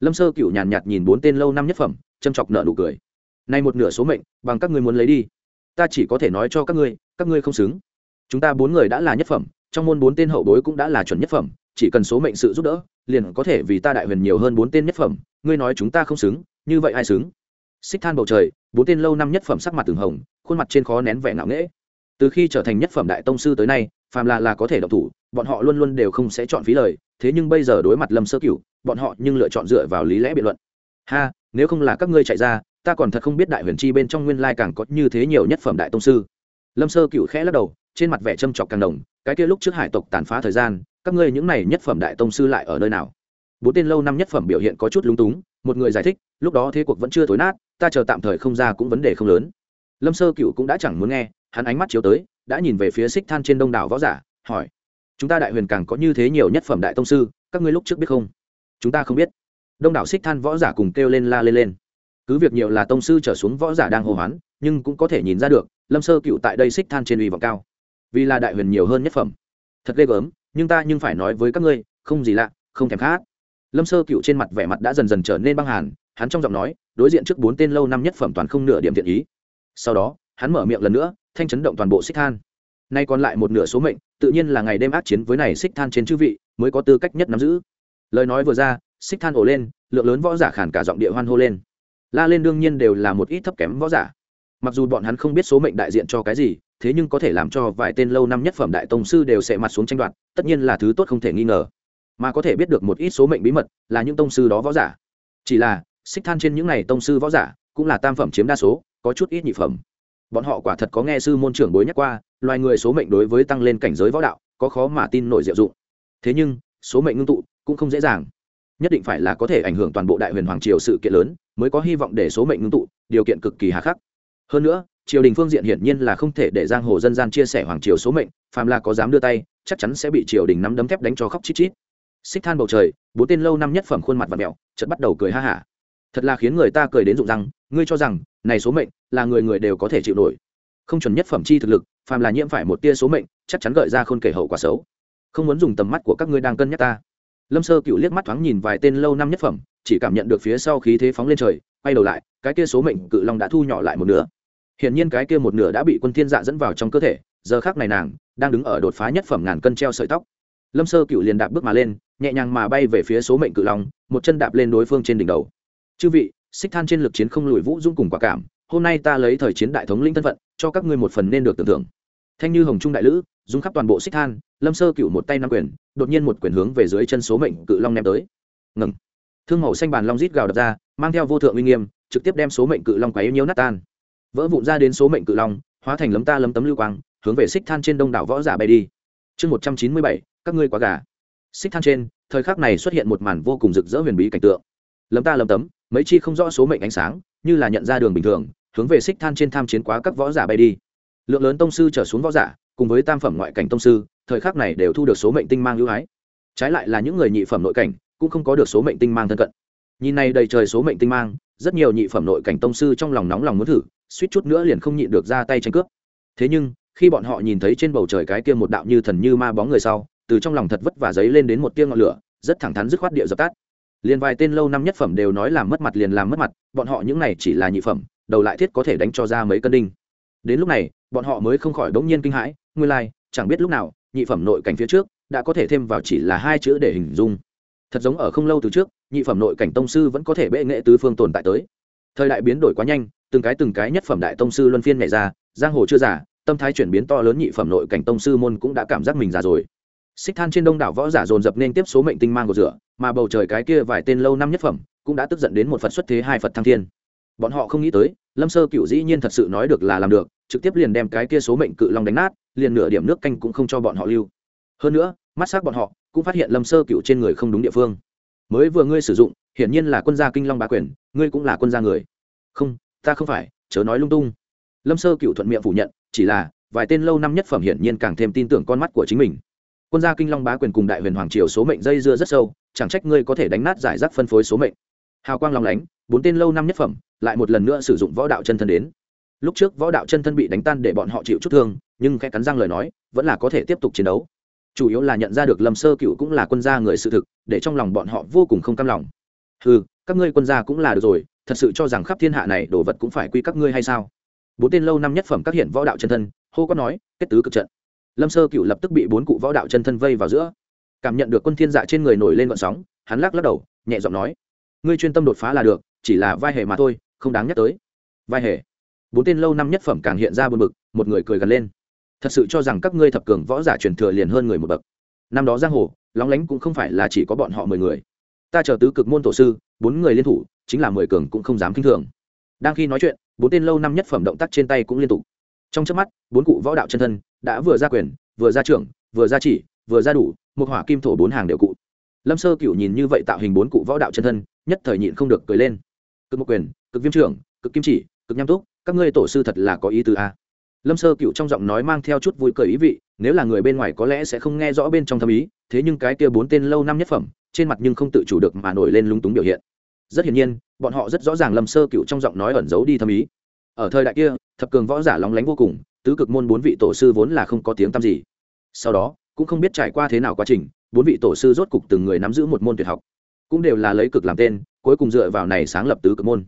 Lâm sơ cửu nhàn nhạt nhìn bốn tên lâu năm nhất phẩm, châm chọc nợ nụ cười. Nay một nửa số mệnh, bằng các ngươi muốn lấy đi. Ta chỉ có thể nói cho các ngươi các ngươi không xứng. Chúng ta bốn người đã là nhất phẩm, trong môn bốn tên hậu bối cũng đã là chuẩn nhất phẩm chỉ cần số mệnh sự giúp đỡ, liền có thể vì ta đại huyền nhiều hơn bốn tên nhất phẩm. Ngươi nói chúng ta không xứng, như vậy ai xứng? Xích than bầu trời, bốn tên lâu năm nhất phẩm sắc mặt từng hồng, khuôn mặt trên khó nén vẻ ngạo nghễ. Từ khi trở thành nhất phẩm đại tông sư tới nay, phàm là là có thể độc thủ, bọn họ luôn luôn đều không sẽ chọn phí lời. Thế nhưng bây giờ đối mặt lâm sơ cửu, bọn họ nhưng lựa chọn dựa vào lý lẽ biện luận. Ha, nếu không là các ngươi chạy ra, ta còn thật không biết đại huyền chi bên trong nguyên lai càng có như thế nhiều nhất phẩm đại tông sư. Lâm sơ cựu khẽ lắc đầu, trên mặt vẻ châm chọc càng đồng cái kia lúc trước hải tộc tàn phá thời gian các ngươi những này nhất phẩm đại tông sư lại ở nơi nào? Bốn tên lâu năm nhất phẩm biểu hiện có chút lúng túng, một người giải thích, lúc đó thế cuộc vẫn chưa tối nát, ta chờ tạm thời không ra cũng vấn đề không lớn. Lâm sơ cựu cũng đã chẳng muốn nghe, hắn ánh mắt chiếu tới, đã nhìn về phía xích than trên đông đảo võ giả, hỏi, chúng ta đại huyền càng có như thế nhiều nhất phẩm đại tông sư, các ngươi lúc trước biết không? Chúng ta không biết. Đông đảo xích than võ giả cùng kêu lên la lên lên. Cứ việc nhiều là tông sư trở xuống võ giả đang hô hoán, nhưng cũng có thể nhìn ra được, lâm sơ cựu tại đây xích than trên uy vọng cao. Vì là đại huyền nhiều hơn nhất phẩm. Thật ghê gớm nhưng ta nhưng phải nói với các ngươi, không gì lạ, không thèm khát. Lâm sơ cựu trên mặt vẻ mặt đã dần dần trở nên băng hàn, hắn trong giọng nói, đối diện trước bốn tên lâu năm nhất phẩm toàn không nửa điểm thiện ý. Sau đó, hắn mở miệng lần nữa, thanh chấn động toàn bộ xích than. Nay còn lại một nửa số mệnh, tự nhiên là ngày đêm ác chiến với này xích than trên chư vị, mới có tư cách nhất nắm giữ. Lời nói vừa ra, xích than ổ lên, lượng lớn võ giả khản cả giọng địa hoan hô lên. La lên đương nhiên đều là một ít thấp kém võ giả. Mặc dù bọn hắn không biết số mệnh đại diện cho cái gì thế nhưng có thể làm cho vài tên lâu năm nhất phẩm đại tông sư đều sẽ mặt xuống tranh đoạt, tất nhiên là thứ tốt không thể nghi ngờ. Mà có thể biết được một ít số mệnh bí mật là những tông sư đó võ giả. Chỉ là, xích than trên những này tông sư võ giả cũng là tam phẩm chiếm đa số, có chút ít nhị phẩm. Bọn họ quả thật có nghe sư môn trưởng bối nhắc qua, loài người số mệnh đối với tăng lên cảnh giới võ đạo có khó mà tin nổi diệu dụng. Thế nhưng, số mệnh ngưng tụ cũng không dễ dàng. Nhất định phải là có thể ảnh hưởng toàn bộ đại huyền hoàng triều sự kiện lớn mới có hy vọng để số mệnh ngưng tụ, điều kiện cực kỳ hà khắc. Hơn nữa triều đình phương diện hiển nhiên là không thể để giang hồ dân gian chia sẻ hoàng triều số mệnh, phàm là có dám đưa tay, chắc chắn sẽ bị triều đình nắm đấm thép đánh cho khóc chít chít. Xích than bầu trời, bốn tên lâu năm nhất phẩm khuôn mặt và mẹo chợt bắt đầu cười ha hả. Thật là khiến người ta cười đến rụng răng, ngươi cho rằng, này số mệnh, là người người đều có thể chịu nổi. Không chuẩn nhất phẩm chi thực lực, phàm là nhiễm phải một tia số mệnh, chắc chắn gợi ra khôn kể hậu quả xấu. Không muốn dùng tầm mắt của các ngươi đang cân nhắc ta. Lâm sơ cựu liếc mắt thoáng nhìn vài tên lâu năm nhất phẩm, chỉ cảm nhận được phía sau khí thế phóng lên trời, quay đầu lại, cái kia số mệnh cự long đã thu nhỏ lại một nửa hiển nhiên cái kia một nửa đã bị quân thiên dạ dẫn vào trong cơ thể, giờ khác này nàng đang đứng ở đột phá nhất phẩm ngàn cân treo sợi tóc. Lâm sơ cựu liền đạp bước mà lên, nhẹ nhàng mà bay về phía số mệnh cự long, một chân đạp lên đối phương trên đỉnh đầu. Chư vị, xích than trên lực chiến không lùi vũ dũng cùng quả cảm, hôm nay ta lấy thời chiến đại thống lĩnh thân phận, cho các ngươi một phần nên được tưởng tượng. Thanh như hồng trung đại lữ, dùng khắp toàn bộ xích than, lâm sơ cựu một tay năm quyền, đột nhiên một quyền hướng về dưới chân số mệnh cự long ném tới. Ngừng. Thương màu xanh bàn long rít gào đập ra, mang theo vô thượng uy nghiêm, trực tiếp đem số mệnh cự long quấy nhiễu nát tan vỡ vụn ra đến số mệnh cự long, hóa thành lấm ta lấm tấm lưu quang, hướng về xích than trên đông đảo võ giả bay đi. Chương một trăm chín mươi bảy, các ngươi quá gà. Xích than trên, thời khắc này xuất hiện một màn vô cùng rực rỡ huyền bí cảnh tượng. Lấm ta lấm tấm, mấy chi không rõ số mệnh ánh sáng, như là nhận ra đường bình thường, hướng về xích than trên tham chiến quá các võ giả bay đi. Lượng lớn tông sư trở xuống võ giả, cùng với tam phẩm ngoại cảnh tông sư, thời khắc này đều thu được số mệnh tinh mang ưu ái. Trái lại là những người nhị phẩm nội cảnh, cũng không có được số mệnh tinh mang thân cận. Nhìn này đầy trời số mệnh tinh mang, rất nhiều nhị phẩm nội cảnh tông sư trong lòng nóng lòng muốn thử suýt chút nữa liền không nhịn được ra tay tranh cướp. Thế nhưng, khi bọn họ nhìn thấy trên bầu trời cái kia một đạo như thần như ma bóng người sau, từ trong lòng thật vất vả giấy lên đến một tia ngọn lửa, rất thẳng thắn dứt khoát địa dập tắt. Liền vài tên lâu năm nhất phẩm đều nói làm mất mặt liền làm mất mặt, bọn họ những này chỉ là nhị phẩm, đầu lại thiết có thể đánh cho ra mấy cân đinh. Đến lúc này, bọn họ mới không khỏi bỗng nhiên kinh hãi, nguyên lai, chẳng biết lúc nào, nhị phẩm nội cảnh phía trước, đã có thể thêm vào chỉ là hai chữ để hình dung. Thật giống ở không lâu từ trước, nhị phẩm nội cảnh tông sư vẫn có thể bệ nghệ tứ phương tồn tại tới. Thời đại biến đổi quá nhanh từng cái từng cái nhất phẩm đại tông sư luân phiên nhảy ra, giang hồ chưa già, tâm thái chuyển biến to lớn nhị phẩm nội cảnh tông sư môn cũng đã cảm giác mình già rồi. Xích than trên đông đảo võ giả dồn dập nên tiếp số mệnh tinh mang của rửa, mà bầu trời cái kia vài tên lâu năm nhất phẩm cũng đã tức giận đến một phật xuất thế hai phật thăng thiên. Bọn họ không nghĩ tới, lâm sơ cựu dĩ nhiên thật sự nói được là làm được, trực tiếp liền đem cái kia số mệnh cự long đánh nát, liền nửa điểm nước canh cũng không cho bọn họ lưu. Hơn nữa, mắt xác bọn họ cũng phát hiện lâm sơ cựu trên người không đúng địa phương. Mới vừa ngươi sử dụng, hiển nhiên là quân gia kinh long bá quyền, ngươi cũng là quân gia người. Không ta không phải, chớ nói lung tung. Lâm sơ cựu thuận miệng phủ nhận, chỉ là, vài tên lâu năm nhất phẩm hiển nhiên càng thêm tin tưởng con mắt của chính mình. Quân gia kinh long bá quyền cùng đại huyền hoàng triều số mệnh dây dưa rất sâu, chẳng trách ngươi có thể đánh nát giải rác phân phối số mệnh. Hào quang long lánh, bốn tên lâu năm nhất phẩm, lại một lần nữa sử dụng võ đạo chân thân đến. Lúc trước võ đạo chân thân bị đánh tan để bọn họ chịu chút thương, nhưng khẽ cắn răng lời nói, vẫn là có thể tiếp tục chiến đấu. Chủ yếu là nhận ra được lâm sơ cựu cũng là quân gia người sự thực, để trong lòng bọn họ vô cùng không cam lòng. Ừ các ngươi quân gia cũng là được rồi thật sự cho rằng khắp thiên hạ này đồ vật cũng phải quy các ngươi hay sao? Bốn tên lâu năm nhất phẩm các hiện võ đạo chân thân, hô có nói, kết tứ cực trận. Lâm sơ cựu lập tức bị bốn cụ võ đạo chân thân vây vào giữa. Cảm nhận được quân thiên dạ trên người nổi lên gọn sóng, hắn lắc lắc đầu, nhẹ giọng nói, ngươi chuyên tâm đột phá là được, chỉ là vai hề mà thôi, không đáng nhắc tới. Vai hề. Bốn tên lâu năm nhất phẩm càng hiện ra buồn bực, một người cười gần lên. Thật sự cho rằng các ngươi thập cường võ giả truyền thừa liền hơn người một bậc. Năm đó giang hồ, lóng lánh cũng không phải là chỉ có bọn họ mười người ta chờ tứ cực môn tổ sư, bốn người liên thủ, chính là mười cường cũng không dám kinh thường. Đang khi nói chuyện, bốn tên lâu năm nhất phẩm động tác trên tay cũng liên tục. Trong trước mắt, bốn cụ võ đạo chân thân đã vừa ra quyền, vừa ra trưởng, vừa ra chỉ, vừa ra đủ, một hỏa kim thổ bốn hàng đều cụ. Lâm sơ cựu nhìn như vậy tạo hình bốn cụ võ đạo chân thân, nhất thời nhịn không được cười lên. Cực một quyền, cực viêm trưởng, cực kim chỉ, cực nham túc, các ngươi tổ sư thật là có ý tứ a lâm sơ cựu trong giọng nói mang theo chút vui cười ý vị, nếu là người bên ngoài có lẽ sẽ không nghe rõ bên trong thâm ý, thế nhưng cái kia bốn tên lâu năm nhất phẩm trên mặt nhưng không tự chủ được mà nổi lên lúng túng biểu hiện. Rất hiển nhiên, bọn họ rất rõ ràng lâm sơ cựu trong giọng nói ẩn giấu đi thâm ý. Ở thời đại kia, thập cường võ giả lóng lánh vô cùng, tứ cực môn bốn vị tổ sư vốn là không có tiếng tăm gì. Sau đó, cũng không biết trải qua thế nào quá trình, bốn vị tổ sư rốt cục từng người nắm giữ một môn tuyệt học. Cũng đều là lấy cực làm tên, cuối cùng dựa vào này sáng lập tứ cực môn.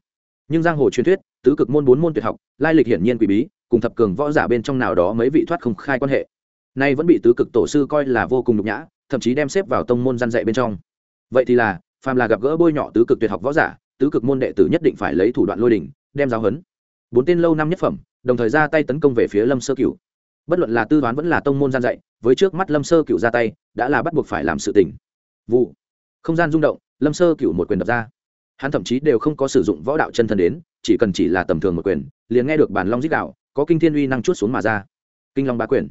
Nhưng giang hồ truyền thuyết, tứ cực môn bốn môn tuyệt học, lai lịch hiển nhiên quỷ bí, cùng thập cường võ giả bên trong nào đó mấy vị thoát không khai quan hệ. Nay vẫn bị tứ cực tổ sư coi là vô cùng nhục nhã, thậm chí đem xếp vào tông môn gian dạy bên trong vậy thì là, phàm là gặp gỡ bôi nhọ tứ cực tuyệt học võ giả, tứ cực môn đệ tử nhất định phải lấy thủ đoạn lôi đỉnh đem giáo huấn. Bốn tên lâu năm nhất phẩm, đồng thời ra tay tấn công về phía lâm sơ cửu. Bất luận là tư toán vẫn là tông môn gian dạy, với trước mắt lâm sơ cửu ra tay, đã là bắt buộc phải làm sự tình. Vụ. Không gian rung động, lâm sơ cửu một quyền đập ra. Hắn thậm chí đều không có sử dụng võ đạo chân thân đến, chỉ cần chỉ là tầm thường một quyền, liền nghe được bản long dích đạo có kinh thiên uy năng chút xuống mà ra. Kinh long ba quyền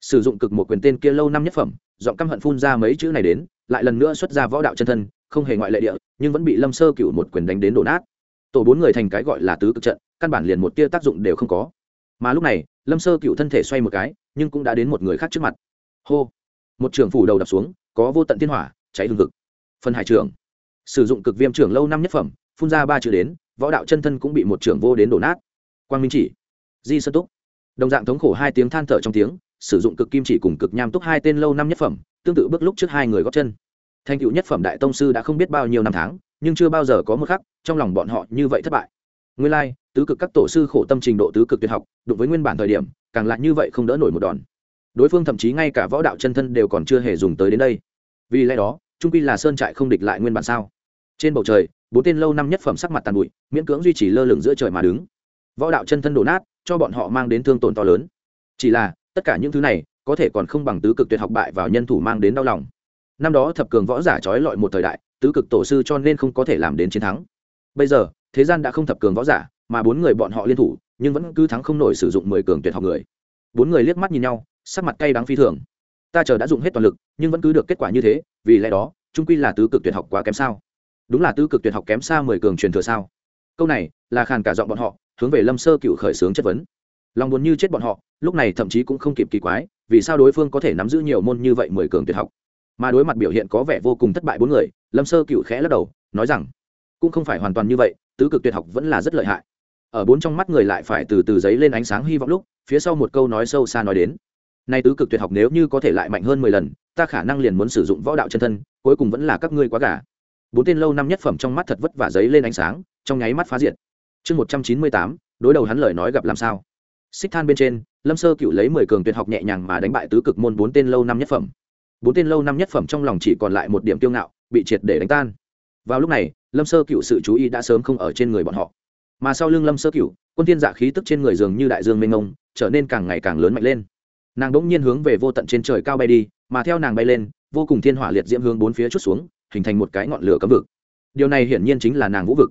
sử dụng cực một quyền tên kia lâu năm nhất phẩm, giọng căm hận phun ra mấy chữ này đến, lại lần nữa xuất ra võ đạo chân thân, không hề ngoại lệ địa, nhưng vẫn bị lâm sơ cựu một quyền đánh đến đổ nát. Tổ bốn người thành cái gọi là tứ cực trận, căn bản liền một tia tác dụng đều không có. Mà lúc này, lâm sơ cựu thân thể xoay một cái, nhưng cũng đã đến một người khác trước mặt. Hô! Một trưởng phủ đầu đập xuống, có vô tận thiên hỏa, cháy hương cực phần hải trưởng. Sử dụng cực viêm trưởng lâu năm nhất phẩm, phun ra ba chữ đến, võ đạo chân thân cũng bị một trưởng vô đến đổ nát. Quang minh chỉ. Di sơn túc. Đồng dạng thống khổ hai tiếng than thở trong tiếng sử dụng cực kim chỉ cùng cực nham túc hai tên lâu năm nhất phẩm, tương tự bước lúc trước hai người góp chân. Thành cựu nhất phẩm đại tông sư đã không biết bao nhiêu năm tháng, nhưng chưa bao giờ có một khắc, trong lòng bọn họ như vậy thất bại. Nguyên lai, tứ cực các tổ sư khổ tâm trình độ tứ cực tuyệt học, đụng với nguyên bản thời điểm, càng lại như vậy không đỡ nổi một đòn. Đối phương thậm chí ngay cả võ đạo chân thân đều còn chưa hề dùng tới đến đây. Vì lẽ đó, trung quy là sơn trại không địch lại nguyên bản sao? Trên bầu trời, bốn tên lâu năm nhất phẩm sắc mặt tàn bụi, miễn cưỡng duy trì lơ lửng giữa trời mà đứng. Võ đạo chân thân đổ nát, cho bọn họ mang đến thương tổn to lớn. Chỉ là tất cả những thứ này, có thể còn không bằng tứ cực tuyệt học bại vào nhân thủ mang đến đau lòng. Năm đó thập cường võ giả trói lọi một thời đại, tứ cực tổ sư cho nên không có thể làm đến chiến thắng. Bây giờ, thế gian đã không thập cường võ giả, mà bốn người bọn họ liên thủ, nhưng vẫn cứ thắng không nổi sử dụng mười cường tuyệt học người. Bốn người liếc mắt nhìn nhau, sắc mặt cay đắng phi thường. Ta chờ đã dùng hết toàn lực, nhưng vẫn cứ được kết quả như thế, vì lẽ đó, trung quy là tứ cực tuyệt học quá kém sao? Đúng là tứ cực tuyệt học kém xa mười cường truyền thừa sao? Câu này là khàn cả giọng bọn họ, hướng về lâm sơ cựu khởi xướng chất vấn. Lòng buồn như chết bọn họ lúc này thậm chí cũng không kịp kỳ quái, vì sao đối phương có thể nắm giữ nhiều môn như vậy mười cường tuyệt học? Mà đối mặt biểu hiện có vẻ vô cùng thất bại bốn người, lâm sơ cựu khẽ lắc đầu, nói rằng, cũng không phải hoàn toàn như vậy, tứ cực tuyệt học vẫn là rất lợi hại. Ở bốn trong mắt người lại phải từ từ giấy lên ánh sáng hy vọng lúc, phía sau một câu nói sâu xa nói đến, nay tứ cực tuyệt học nếu như có thể lại mạnh hơn mười lần, ta khả năng liền muốn sử dụng võ đạo chân thân, cuối cùng vẫn là các ngươi quá gà. Bốn tên lâu năm nhất phẩm trong mắt thật vất vả giấy lên ánh sáng, trong nháy mắt phá diệt. Chương một trăm chín mươi tám, đối đầu hắn lời nói gặp làm sao? Xích than bên trên lâm sơ cựu lấy mười cường tuyệt học nhẹ nhàng mà đánh bại tứ cực môn bốn tên lâu năm nhất phẩm. Bốn tên lâu năm nhất phẩm trong lòng chỉ còn lại một điểm kiêu ngạo, bị triệt để đánh tan. Vào lúc này, lâm sơ cựu sự chú ý đã sớm không ở trên người bọn họ. Mà sau lưng lâm sơ cựu quân thiên dạ khí tức trên người dường như đại dương mênh mông, trở nên càng ngày càng lớn mạnh lên. Nàng đỗng nhiên hướng về vô tận trên trời cao bay đi, mà theo nàng bay lên, vô cùng thiên hỏa liệt diễm hướng bốn phía chút xuống, hình thành một cái ngọn lửa cấm vực. Điều này hiển nhiên chính là nàng vũ vực.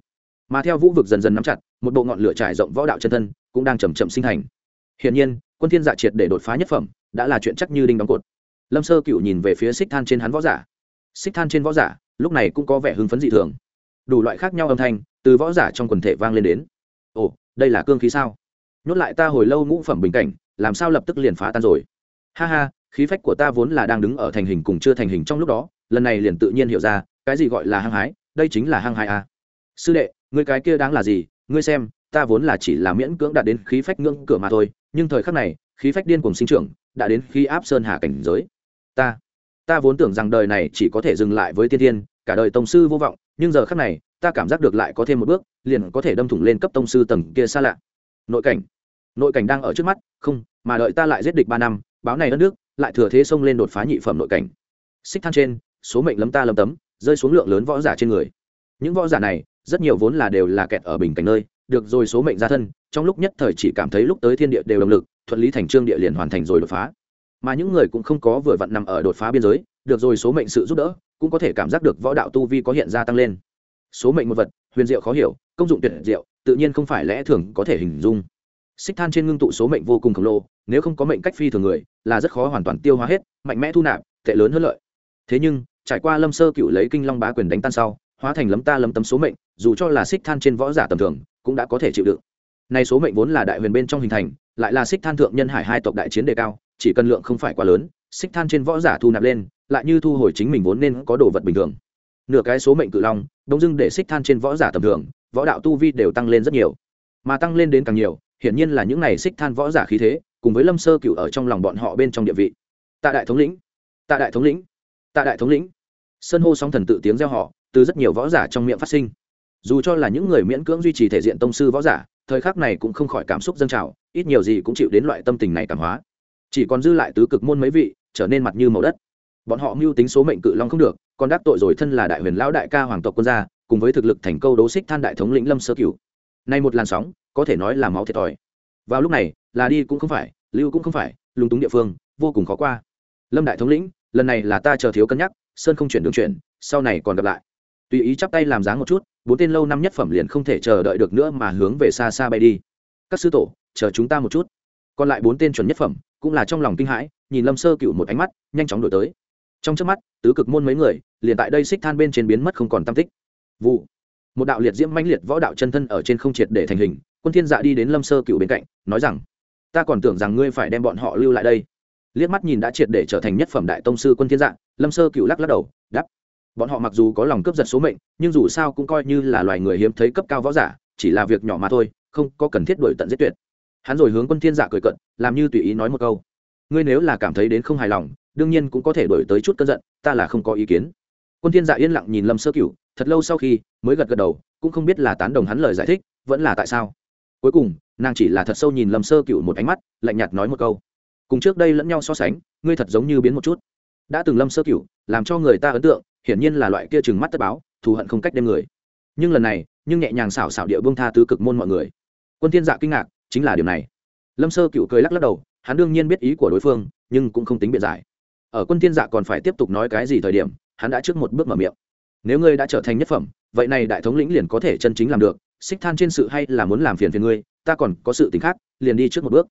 Mà theo vũ vực dần dần nắm chặt, một bộ ngọn lửa trải rộng võ đạo chân thân, cũng đang chầm chậm sinh thành hiển nhiên, quân thiên dạ triệt để đột phá nhất phẩm, đã là chuyện chắc như đinh đóng cột. Lâm sơ cựu nhìn về phía xích than trên hắn võ giả. Xích than trên võ giả, lúc này cũng có vẻ hưng phấn dị thường. Đủ loại khác nhau âm thanh, từ võ giả trong quần thể vang lên đến. Ồ, đây là cương khí sao? Nhốt lại ta hồi lâu ngũ phẩm bình cảnh, làm sao lập tức liền phá tan rồi? Ha ha, khí phách của ta vốn là đang đứng ở thành hình cùng chưa thành hình trong lúc đó, lần này liền tự nhiên hiểu ra, cái gì gọi là hăng hái, đây chính là hăng hái a sư đệ người cái kia đáng là gì? Ngươi xem ta vốn là chỉ là miễn cưỡng đạt đến khí phách ngưỡng cửa mà thôi, nhưng thời khắc này, khí phách điên cùng sinh trưởng, đã đến khi áp sơn hà cảnh giới. Ta ta vốn tưởng rằng đời này chỉ có thể dừng lại với tiên tiên cả đời tông sư vô vọng, nhưng giờ khắc này, ta cảm giác được lại có thêm một bước, liền có thể đâm thủng lên cấp tông sư tầng kia xa lạ. Nội cảnh nội cảnh đang ở trước mắt, không, mà đợi ta lại giết địch ba năm, báo này đất nước, lại thừa thế xông lên đột phá nhị phẩm nội cảnh. Xích than trên, số mệnh lấm ta lấm tấm, rơi xuống lượng lớn võ giả trên người. Những võ giả này, rất nhiều vốn là đều là kẹt ở bình cảnh nơi được rồi số mệnh ra thân, trong lúc nhất thời chỉ cảm thấy lúc tới thiên địa đều động lực, thuận lý thành trương địa liền hoàn thành rồi đột phá. Mà những người cũng không có vừa vặn nằm ở đột phá biên giới, được rồi số mệnh sự giúp đỡ, cũng có thể cảm giác được võ đạo tu vi có hiện ra tăng lên. Số mệnh một vật, huyền diệu khó hiểu, công dụng tuyệt diệu, tự nhiên không phải lẽ thường có thể hình dung. Xích than trên ngưng tụ số mệnh vô cùng khổng lồ, nếu không có mệnh cách phi thường người, là rất khó hoàn toàn tiêu hóa hết, mạnh mẽ thu nạp, tệ lớn hơn lợi. Thế nhưng, trải qua lâm sơ cựu lấy kinh long bá quyền đánh tan sau, hóa thành lấm ta lấm tấm số mệnh, dù cho là xích than trên võ giả tầm thường cũng đã có thể chịu đựng. Này số mệnh vốn là đại huyền bên trong hình thành, lại là xích than thượng nhân hải hai tộc đại chiến đề cao, chỉ cần lượng không phải quá lớn, xích than trên võ giả thu nạp lên, lại như thu hồi chính mình vốn nên có đồ vật bình thường. Nửa cái số mệnh cự long, đông dưng để xích than trên võ giả tầm thường, võ đạo tu vi đều tăng lên rất nhiều. Mà tăng lên đến càng nhiều, hiển nhiên là những này xích than võ giả khí thế, cùng với lâm sơ cựu ở trong lòng bọn họ bên trong địa vị. Tạ đại thống lĩnh, tạ đại thống lĩnh, tạ đại thống lĩnh. Sơn hô song thần tự tiếng reo họ từ rất nhiều võ giả trong miệng phát sinh dù cho là những người miễn cưỡng duy trì thể diện tông sư võ giả, thời khắc này cũng không khỏi cảm xúc dâng trào, ít nhiều gì cũng chịu đến loại tâm tình này cảm hóa. Chỉ còn dư lại tứ cực môn mấy vị, trở nên mặt như màu đất. Bọn họ mưu tính số mệnh cự long không được, còn đắc tội rồi thân là đại huyền lão đại ca hoàng tộc quân gia, cùng với thực lực thành câu đấu xích than đại thống lĩnh lâm sơ cửu. Nay một làn sóng, có thể nói là máu thiệt thòi. Vào lúc này, là đi cũng không phải, lưu cũng không phải, lúng túng địa phương, vô cùng khó qua. Lâm đại thống lĩnh, lần này là ta chờ thiếu cân nhắc, sơn không chuyển đường chuyển, sau này còn gặp lại tùy ý chắp tay làm dáng một chút, bốn tên lâu năm nhất phẩm liền không thể chờ đợi được nữa mà hướng về xa xa bay đi. Các sư tổ, chờ chúng ta một chút. Còn lại bốn tên chuẩn nhất phẩm cũng là trong lòng kinh hãi, nhìn lâm sơ cựu một ánh mắt, nhanh chóng đổi tới. Trong trước mắt, tứ cực môn mấy người, liền tại đây xích than bên trên biến mất không còn tam tích. Vụ. Một đạo liệt diễm mãnh liệt võ đạo chân thân ở trên không triệt để thành hình, quân thiên dạ đi đến lâm sơ cựu bên cạnh, nói rằng, ta còn tưởng rằng ngươi phải đem bọn họ lưu lại đây. Liếc mắt nhìn đã triệt để trở thành nhất phẩm đại tông sư quân thiên dạ lâm sơ cựu lắc lắc đầu, đáp bọn họ mặc dù có lòng cướp giật số mệnh, nhưng dù sao cũng coi như là loài người hiếm thấy cấp cao võ giả, chỉ là việc nhỏ mà thôi, không có cần thiết đổi tận giết tuyệt. Hắn rồi hướng quân thiên dạ cười cận làm như tùy ý nói một câu. Ngươi nếu là cảm thấy đến không hài lòng, đương nhiên cũng có thể đổi tới chút cơn giận, ta là không có ý kiến. Quân thiên dạ yên lặng nhìn lâm sơ cửu, thật lâu sau khi mới gật gật đầu, cũng không biết là tán đồng hắn lời giải thích, vẫn là tại sao. Cuối cùng, nàng chỉ là thật sâu nhìn lâm sơ cửu một ánh mắt, lạnh nhạt nói một câu. Cùng trước đây lẫn nhau so sánh, ngươi thật giống như biến một chút. Đã từng lâm sơ cửu, làm cho người ta ấn tượng hiển nhiên là loại kia chừng mắt tất báo, thù hận không cách đem người. Nhưng lần này, nhưng nhẹ nhàng xảo xảo địa bông tha tứ cực môn mọi người. Quân thiên dạ kinh ngạc, chính là điều này. Lâm sơ cựu cười lắc lắc đầu, hắn đương nhiên biết ý của đối phương, nhưng cũng không tính biện giải. Ở quân thiên dạ còn phải tiếp tục nói cái gì thời điểm, hắn đã trước một bước mở miệng. Nếu ngươi đã trở thành nhất phẩm, vậy này đại thống lĩnh liền có thể chân chính làm được, xích than trên sự hay là muốn làm phiền phiền ngươi, ta còn có sự tính khác, liền đi trước một bước.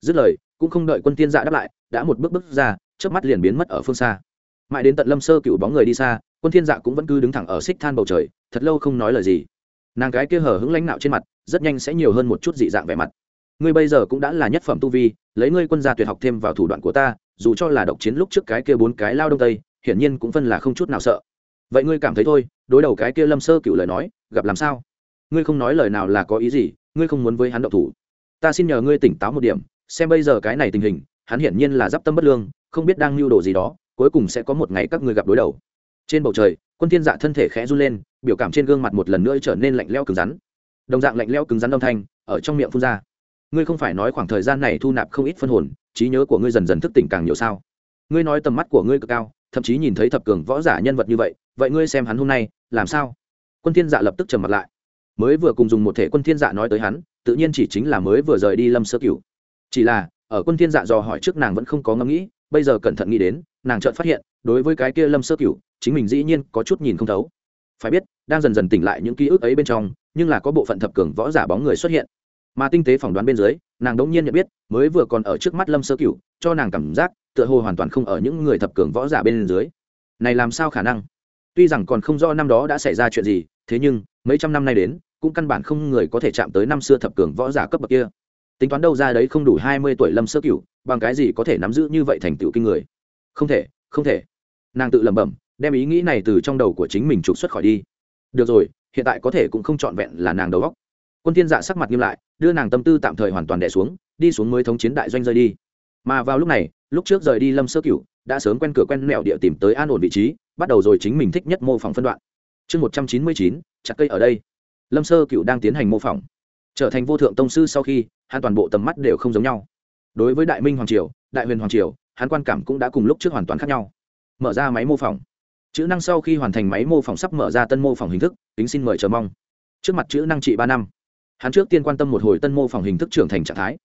Dứt lời, cũng không đợi quân thiên dạ đáp lại, đã một bước bước ra trước mắt liền biến mất ở phương xa mãi đến tận lâm sơ cựu bóng người đi xa, quân thiên dạ cũng vẫn cứ đứng thẳng ở xích than bầu trời, thật lâu không nói lời gì. Nàng cái kia hở hững lãnh nạo trên mặt, rất nhanh sẽ nhiều hơn một chút dị dạng vẻ mặt. Ngươi bây giờ cũng đã là nhất phẩm tu vi, lấy ngươi quân gia tuyệt học thêm vào thủ đoạn của ta, dù cho là độc chiến lúc trước cái kia bốn cái lao đông tây, hiển nhiên cũng phân là không chút nào sợ. Vậy ngươi cảm thấy thôi, đối đầu cái kia lâm sơ cựu lời nói, gặp làm sao? Ngươi không nói lời nào là có ý gì, ngươi không muốn với hắn độc thủ. Ta xin nhờ ngươi tỉnh táo một điểm, xem bây giờ cái này tình hình, hắn hiển nhiên là d i p tâm bất lương, không biết đang lưu đồ gì đó cuối cùng sẽ có một ngày các ngươi gặp đối đầu. Trên bầu trời, quân thiên dạ thân thể khẽ run lên, biểu cảm trên gương mặt một lần nữa trở nên lạnh leo cứng rắn. Đồng dạng lạnh leo cứng rắn âm thanh, ở trong miệng phun ra. Ngươi không phải nói khoảng thời gian này thu nạp không ít phân hồn, trí nhớ của ngươi dần dần thức tỉnh càng nhiều sao? Ngươi nói tầm mắt của ngươi cực cao, thậm chí nhìn thấy thập cường võ giả nhân vật như vậy vậy ngươi xem hắn hôm nay, làm sao? Quân thiên dạ lập tức trầm mặt lại. Mới vừa cùng dùng một thể quân thiên dạ nói tới hắn, tự nhiên chỉ chính là mới vừa rời đi lâm sơ cửu. Chỉ là, ở quân thiên dạ dò hỏi trước nàng vẫn không có ngẫm nghĩ, bây giờ cẩn thận nghĩ đến nàng chợt phát hiện, đối với cái kia lâm sơ cửu, chính mình dĩ nhiên có chút nhìn không thấu. Phải biết, đang dần dần tỉnh lại những ký ức ấy bên trong, nhưng là có bộ phận thập cường võ giả bóng người xuất hiện. Mà tinh tế phỏng đoán bên dưới, nàng đống nhiên nhận biết, mới vừa còn ở trước mắt lâm sơ cửu, cho nàng cảm giác, tựa hồ hoàn toàn không ở những người thập cường võ giả bên dưới. Này làm sao khả năng? Tuy rằng còn không rõ năm đó đã xảy ra chuyện gì, thế nhưng, mấy trăm năm nay đến, cũng căn bản không người có thể chạm tới năm xưa thập cường võ giả cấp bậc kia. Tính toán đâu ra đấy không đủ hai mươi tuổi lâm sơ cửu, bằng cái gì có thể nắm giữ như vậy thành tựu kinh người? Không thể không thể. Nàng tự lẩm bẩm, đem ý nghĩ này từ trong đầu của chính mình trục xuất khỏi đi. Được rồi, hiện tại có thể cũng không trọn vẹn là nàng đầu óc. Quân thiên dạ sắc mặt nghiêm lại, đưa nàng tâm tư tạm thời hoàn toàn đè xuống, đi xuống mới thống chiến đại doanh rơi đi. Mà vào lúc này, lúc trước rời đi lâm sơ cửu, đã sớm quen cửa quen mẹo địa tìm tới an ổn vị trí, bắt đầu rồi chính mình thích nhất mô phỏng phân đoạn. Chương một trăm chín mươi chín, chặt cây ở đây. Lâm sơ cửu đang tiến hành mô phỏng. Trở thành vô thượng tông sư sau khi, hắn toàn bộ tầm mắt đều không giống nhau. Đối với đại minh hoàng triều, đại huyền hoàng triều hắn quan cảm cũng đã cùng lúc trước hoàn toàn khác nhau. Mở ra máy mô phỏng. Chữ năng sau khi hoàn thành máy mô phỏng sắp mở ra tân mô phỏng hình thức tính xin mời chờ mong. Trước mặt chữ năng trị ba năm. Hắn trước tiên quan tâm một hồi tân mô phỏng hình thức trưởng thành trạng thái.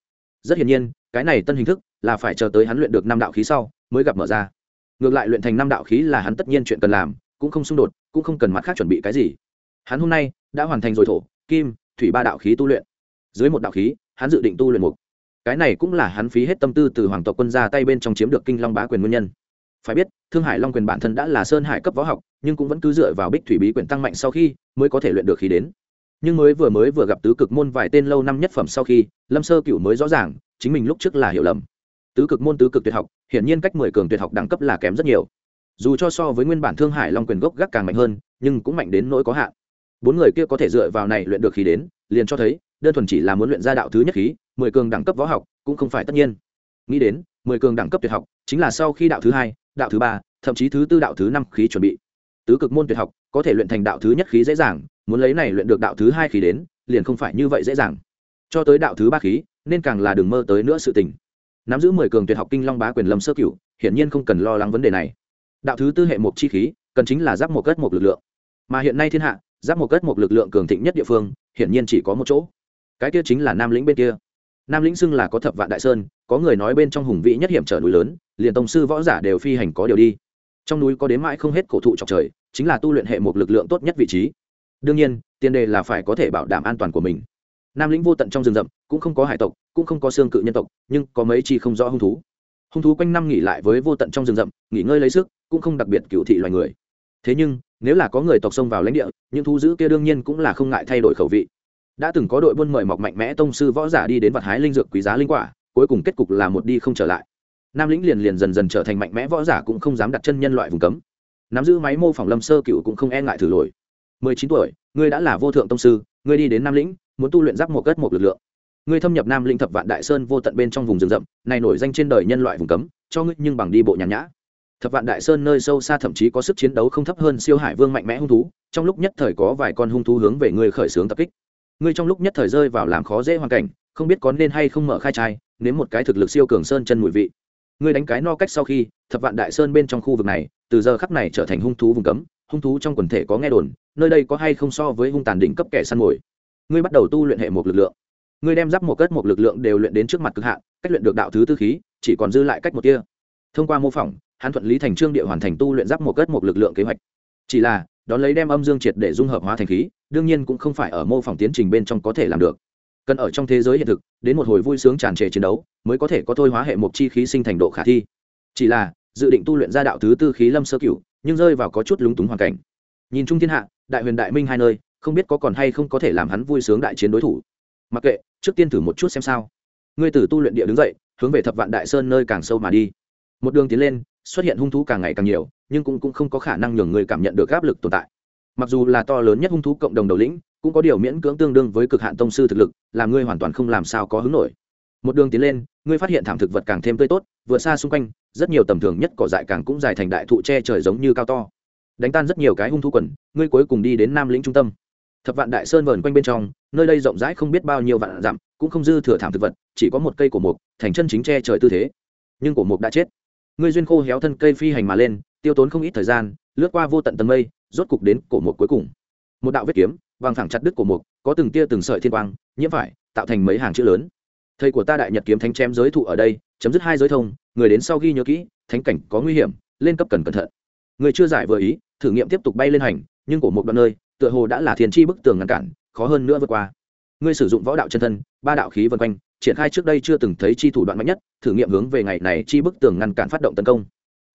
Rất hiển nhiên, cái này tân hình thức là phải chờ tới hắn luyện được năm đạo khí sau mới gặp mở ra. Ngược lại luyện thành năm đạo khí là hắn tất nhiên chuyện cần làm, cũng không xung đột, cũng không cần mặt khác chuẩn bị cái gì. Hắn hôm nay đã hoàn thành rồi thổ, kim, thủy ba đạo khí tu luyện. Dưới một đạo khí, hắn dự định tu luyện một cái này cũng là hắn phí hết tâm tư từ hoàng tộc quân ra tay bên trong chiếm được kinh long bá quyền nguyên nhân. Phải biết, thương hải long quyền bản thân đã là sơn hải cấp võ học, nhưng cũng vẫn cứ dựa vào bích thủy bí quyền tăng mạnh sau khi mới có thể luyện được khí đến. Nhưng mới vừa mới vừa gặp tứ cực môn vài tên lâu năm nhất phẩm sau khi, lâm sơ cựu mới rõ ràng, chính mình lúc trước là hiểu lầm. Tứ cực môn tứ cực tuyệt học, hiển nhiên cách mười cường tuyệt học đẳng cấp là kém rất nhiều. Dù cho so với nguyên bản thương hải long quyền gốc gác càng mạnh hơn, nhưng cũng mạnh đến nỗi có hạn. Bốn người kia có thể dựa vào này luyện được khí đến, liền cho thấy, đơn thuần chỉ là muốn luyện ra đạo thứ nhất khí mười cường đẳng cấp võ học cũng không phải tất nhiên. Nghĩ đến, mười cường đẳng cấp tuyệt học chính là sau khi đạo thứ hai, đạo thứ ba, thậm chí thứ tư đạo thứ năm khí chuẩn bị. Tứ cực môn tuyệt học có thể luyện thành đạo thứ nhất khí dễ dàng, muốn lấy này luyện được đạo thứ hai khí đến, liền không phải như vậy dễ dàng. Cho tới đạo thứ ba khí, nên càng là đừng mơ tới nữa sự tình. Nắm giữ mười cường tuyệt học kinh long bá quyền lâm sơ cửu, hiển nhiên không cần lo lắng vấn đề này. Đạo thứ tư hệ một chi khí, cần chính là giáp một cất một lực lượng. Mà hiện nay thiên hạ, giáp một cất một lực lượng cường thịnh nhất địa phương, hiển nhiên chỉ có một chỗ. Cái kia chính là nam lĩnh bên kia nam lĩnh xưng là có thập vạn đại sơn, có người nói bên trong hùng vĩ nhất hiểm trở núi lớn, liền tông sư võ giả đều phi hành có điều đi. Trong núi có đến mãi không hết cổ thụ trọc trời, chính là tu luyện hệ một lực lượng tốt nhất vị trí. Đương nhiên, tiền đề là phải có thể bảo đảm an toàn của mình. Nam lĩnh vô tận trong rừng rậm, cũng không có hải tộc, cũng không có xương cự nhân tộc, nhưng có mấy chi không rõ hung thú. Hung thú quanh năm nghỉ lại với vô tận trong rừng rậm, nghỉ ngơi lấy sức, cũng không đặc biệt cựu thị loài người. Thế nhưng, nếu là có người tộc xông vào lãnh địa, những thú dữ kia đương nhiên cũng là không ngại thay đổi khẩu vị đã từng có đội buôn mời mọc mạnh mẽ tông sư võ giả đi đến vặt hái linh dược quý giá linh quả, cuối cùng kết cục là một đi không trở lại. Nam lĩnh liền liền dần dần trở thành mạnh mẽ võ giả cũng không dám đặt chân nhân loại vùng cấm. Nắm giữ máy mô phỏng lâm sơ cựu cũng không e ngại thử lỗi. Mười chín tuổi, ngươi đã là vô thượng tông sư, ngươi đi đến nam lĩnh, muốn tu luyện giáp một cất một lực lượng. Ngươi thâm nhập nam lĩnh thập vạn đại sơn vô tận bên trong vùng rừng rậm, này nổi danh trên đời nhân loại vùng cấm, cho ngươi nhưng bằng đi bộ nhàn nhã. Thập vạn đại sơn nơi sâu xa thậm chí có sức chiến đấu không thấp hơn siêu hải vương mạnh mẽ hung thú, trong lúc nhất thời có vài con hung thú hướng về ngươi khởi xướng tập kích ngươi trong lúc nhất thời rơi vào làm khó dễ hoàn cảnh, không biết có nên hay không mở khai trai, nếm một cái thực lực siêu cường sơn chân mùi vị. Ngươi đánh cái no cách sau khi, thập vạn đại sơn bên trong khu vực này, từ giờ khắc này trở thành hung thú vùng cấm, hung thú trong quần thể có nghe đồn, nơi đây có hay không so với hung tàn đỉnh cấp kẻ săn mồi. Ngươi bắt đầu tu luyện hệ một lực lượng. Ngươi đem giáp một cất một lực lượng đều luyện đến trước mặt cực hạn, cách luyện được đạo thứ tư khí, chỉ còn dư lại cách một kia thông qua mô phỏng, hắn thuận lý thành trương địa hoàn thành tu luyện giáp một cất một lực lượng kế hoạch. Chỉ là đón lấy đem âm dương triệt để dung hợp hóa thành khí, đương nhiên cũng không phải ở mô phỏng tiến trình bên trong có thể làm được. Cần ở trong thế giới hiện thực, đến một hồi vui sướng tràn trề chiến đấu, mới có thể có thôi hóa hệ một chi khí sinh thành độ khả thi. Chỉ là, dự định tu luyện ra đạo thứ tư khí lâm sơ cửu, nhưng rơi vào có chút lúng túng hoàn cảnh. Nhìn chung thiên hạ, đại huyền đại minh hai nơi, không biết có còn hay không có thể làm hắn vui sướng đại chiến đối thủ. Mặc kệ, trước tiên thử một chút xem sao. Ngươi từ tu luyện địa đứng dậy, hướng về thập vạn đại sơn nơi càng sâu mà đi. Một đường tiến lên xuất hiện hung thú càng ngày càng nhiều nhưng cũng, cũng không có khả năng nhường người cảm nhận được áp lực tồn tại. Mặc dù là to lớn nhất hung thú cộng đồng đầu lĩnh cũng có điều miễn cưỡng tương đương với cực hạn tông sư thực lực làm ngươi hoàn toàn không làm sao có hứng nổi. Một đường tiến lên ngươi phát hiện thảm thực vật càng thêm tươi tốt vượt xa xung quanh rất nhiều tầm thường nhất cỏ dại càng cũng dài thành đại thụ che trời giống như cao to. Đánh tan rất nhiều cái hung thú quần ngươi cuối cùng đi đến nam lĩnh trung tâm. Thập vạn đại sơn vờn quanh bên trong nơi đây rộng rãi không biết bao nhiêu vạn dặm cũng không dư thừa thảm thực vật chỉ có một cây cổ mục thành chân chính che trời tư thế. Nhưng cổ mục đã chết ngươi duyên khô héo thân cây phi hành mà lên, tiêu tốn không ít thời gian, lướt qua vô tận tầng mây, rốt cục đến cổ mục cuối cùng. Một đạo vết kiếm, vàng thẳng chặt đứt cổ mục, có từng tia từng sợi thiên quang, nhiễm phải, tạo thành mấy hàng chữ lớn. Thầy của ta đại nhật kiếm thánh chém giới thụ ở đây, chấm dứt hai giới thông, người đến sau ghi nhớ kỹ, thánh cảnh có nguy hiểm, lên cấp cần cẩn thận. Người chưa giải vừa ý, thử nghiệm tiếp tục bay lên hành, nhưng cổ một đoạn nơi, tựa hồ đã là thiền chi bức tường ngăn cản, khó hơn nữa vượt qua. Ngươi sử dụng võ đạo chân thân, ba đạo khí vân quanh triển khai trước đây chưa từng thấy chi thủ đoạn mạnh nhất, thử nghiệm hướng về ngày này chi bức tường ngăn cản phát động tấn công.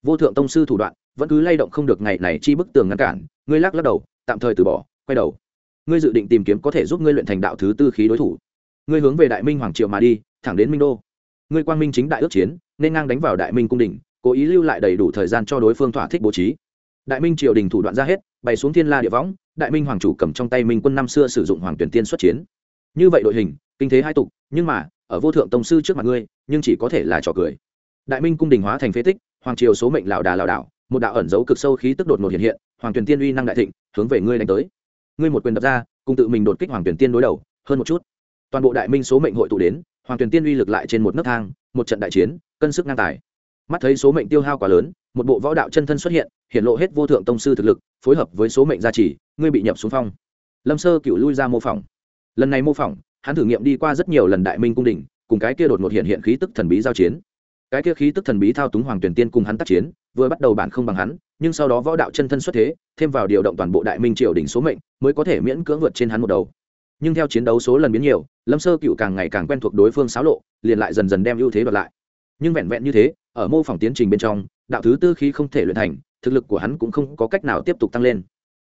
Vô thượng tông sư thủ đoạn, vẫn cứ lay động không được ngày này chi bức tường ngăn cản, ngươi lắc lắc đầu, tạm thời từ bỏ, quay đầu. Ngươi dự định tìm kiếm có thể giúp ngươi luyện thành đạo thứ tư khí đối thủ. Ngươi hướng về đại minh hoàng triều mà đi, thẳng đến minh đô. Ngươi quang minh chính đại ước chiến, nên ngang đánh vào đại minh cung đình cố ý lưu lại đầy đủ thời gian cho đối phương thỏa thích bố trí. Đại minh triều đình thủ đoạn ra hết bày xuống thiên la địa võng, đại minh hoàng chủ cầm trong tay minh quân năm xưa sử dụng hoàng tuyển tiên xuất chiến. Như vậy đội hình, kinh thế hai tục, nhưng mà ở vô thượng tông sư trước mặt ngươi, nhưng chỉ có thể là trò cười. Đại minh cung đình hóa thành phế tích, hoàng triều số mệnh lảo đà lảo đảo, một đạo ẩn dấu cực sâu khí tức đột ngột hiện hiện, hoàng tuyển tiên uy năng đại thịnh, hướng về ngươi đánh tới. Ngươi một quyền đập ra, cùng tự mình đột kích hoàng tuyển tiên đối đầu, hơn một chút. Toàn bộ đại minh số mệnh hội tụ đến, hoàng tuyển tiên uy lực lại trên một nấc thang, một trận đại chiến, cân sức ngang tài. Mắt thấy số mệnh tiêu hao quá lớn, một bộ võ đạo chân thân xuất hiện hiện lộ hết vô thượng tông sư thực lực, phối hợp với số mệnh gia trì, ngươi bị nhập xuống phong. Lâm sơ cựu lui ra mô phỏng. Lần này mô phỏng hắn thử nghiệm đi qua rất nhiều lần đại minh cung đình, cùng cái kia đột ngột hiện hiện khí tức thần bí giao chiến. Cái kia khí tức thần bí thao túng hoàng tuyển tiên cùng hắn tác chiến, vừa bắt đầu bản không bằng hắn, nhưng sau đó võ đạo chân thân xuất thế, thêm vào điều động toàn bộ đại minh triều đỉnh số mệnh, mới có thể miễn cưỡng vượt trên hắn một đầu. Nhưng theo chiến đấu số lần biến nhiều, lâm sơ cựu càng ngày càng quen thuộc đối phương xáo lộ, liền lại dần dần đem ưu thế đoạt lại. Nhưng vẹn vẹn như thế, ở mô phỏng tiến trình bên trong, đạo thứ tư khi không thể luyện thành, thực lực của hắn cũng không có cách nào tiếp tục tăng lên.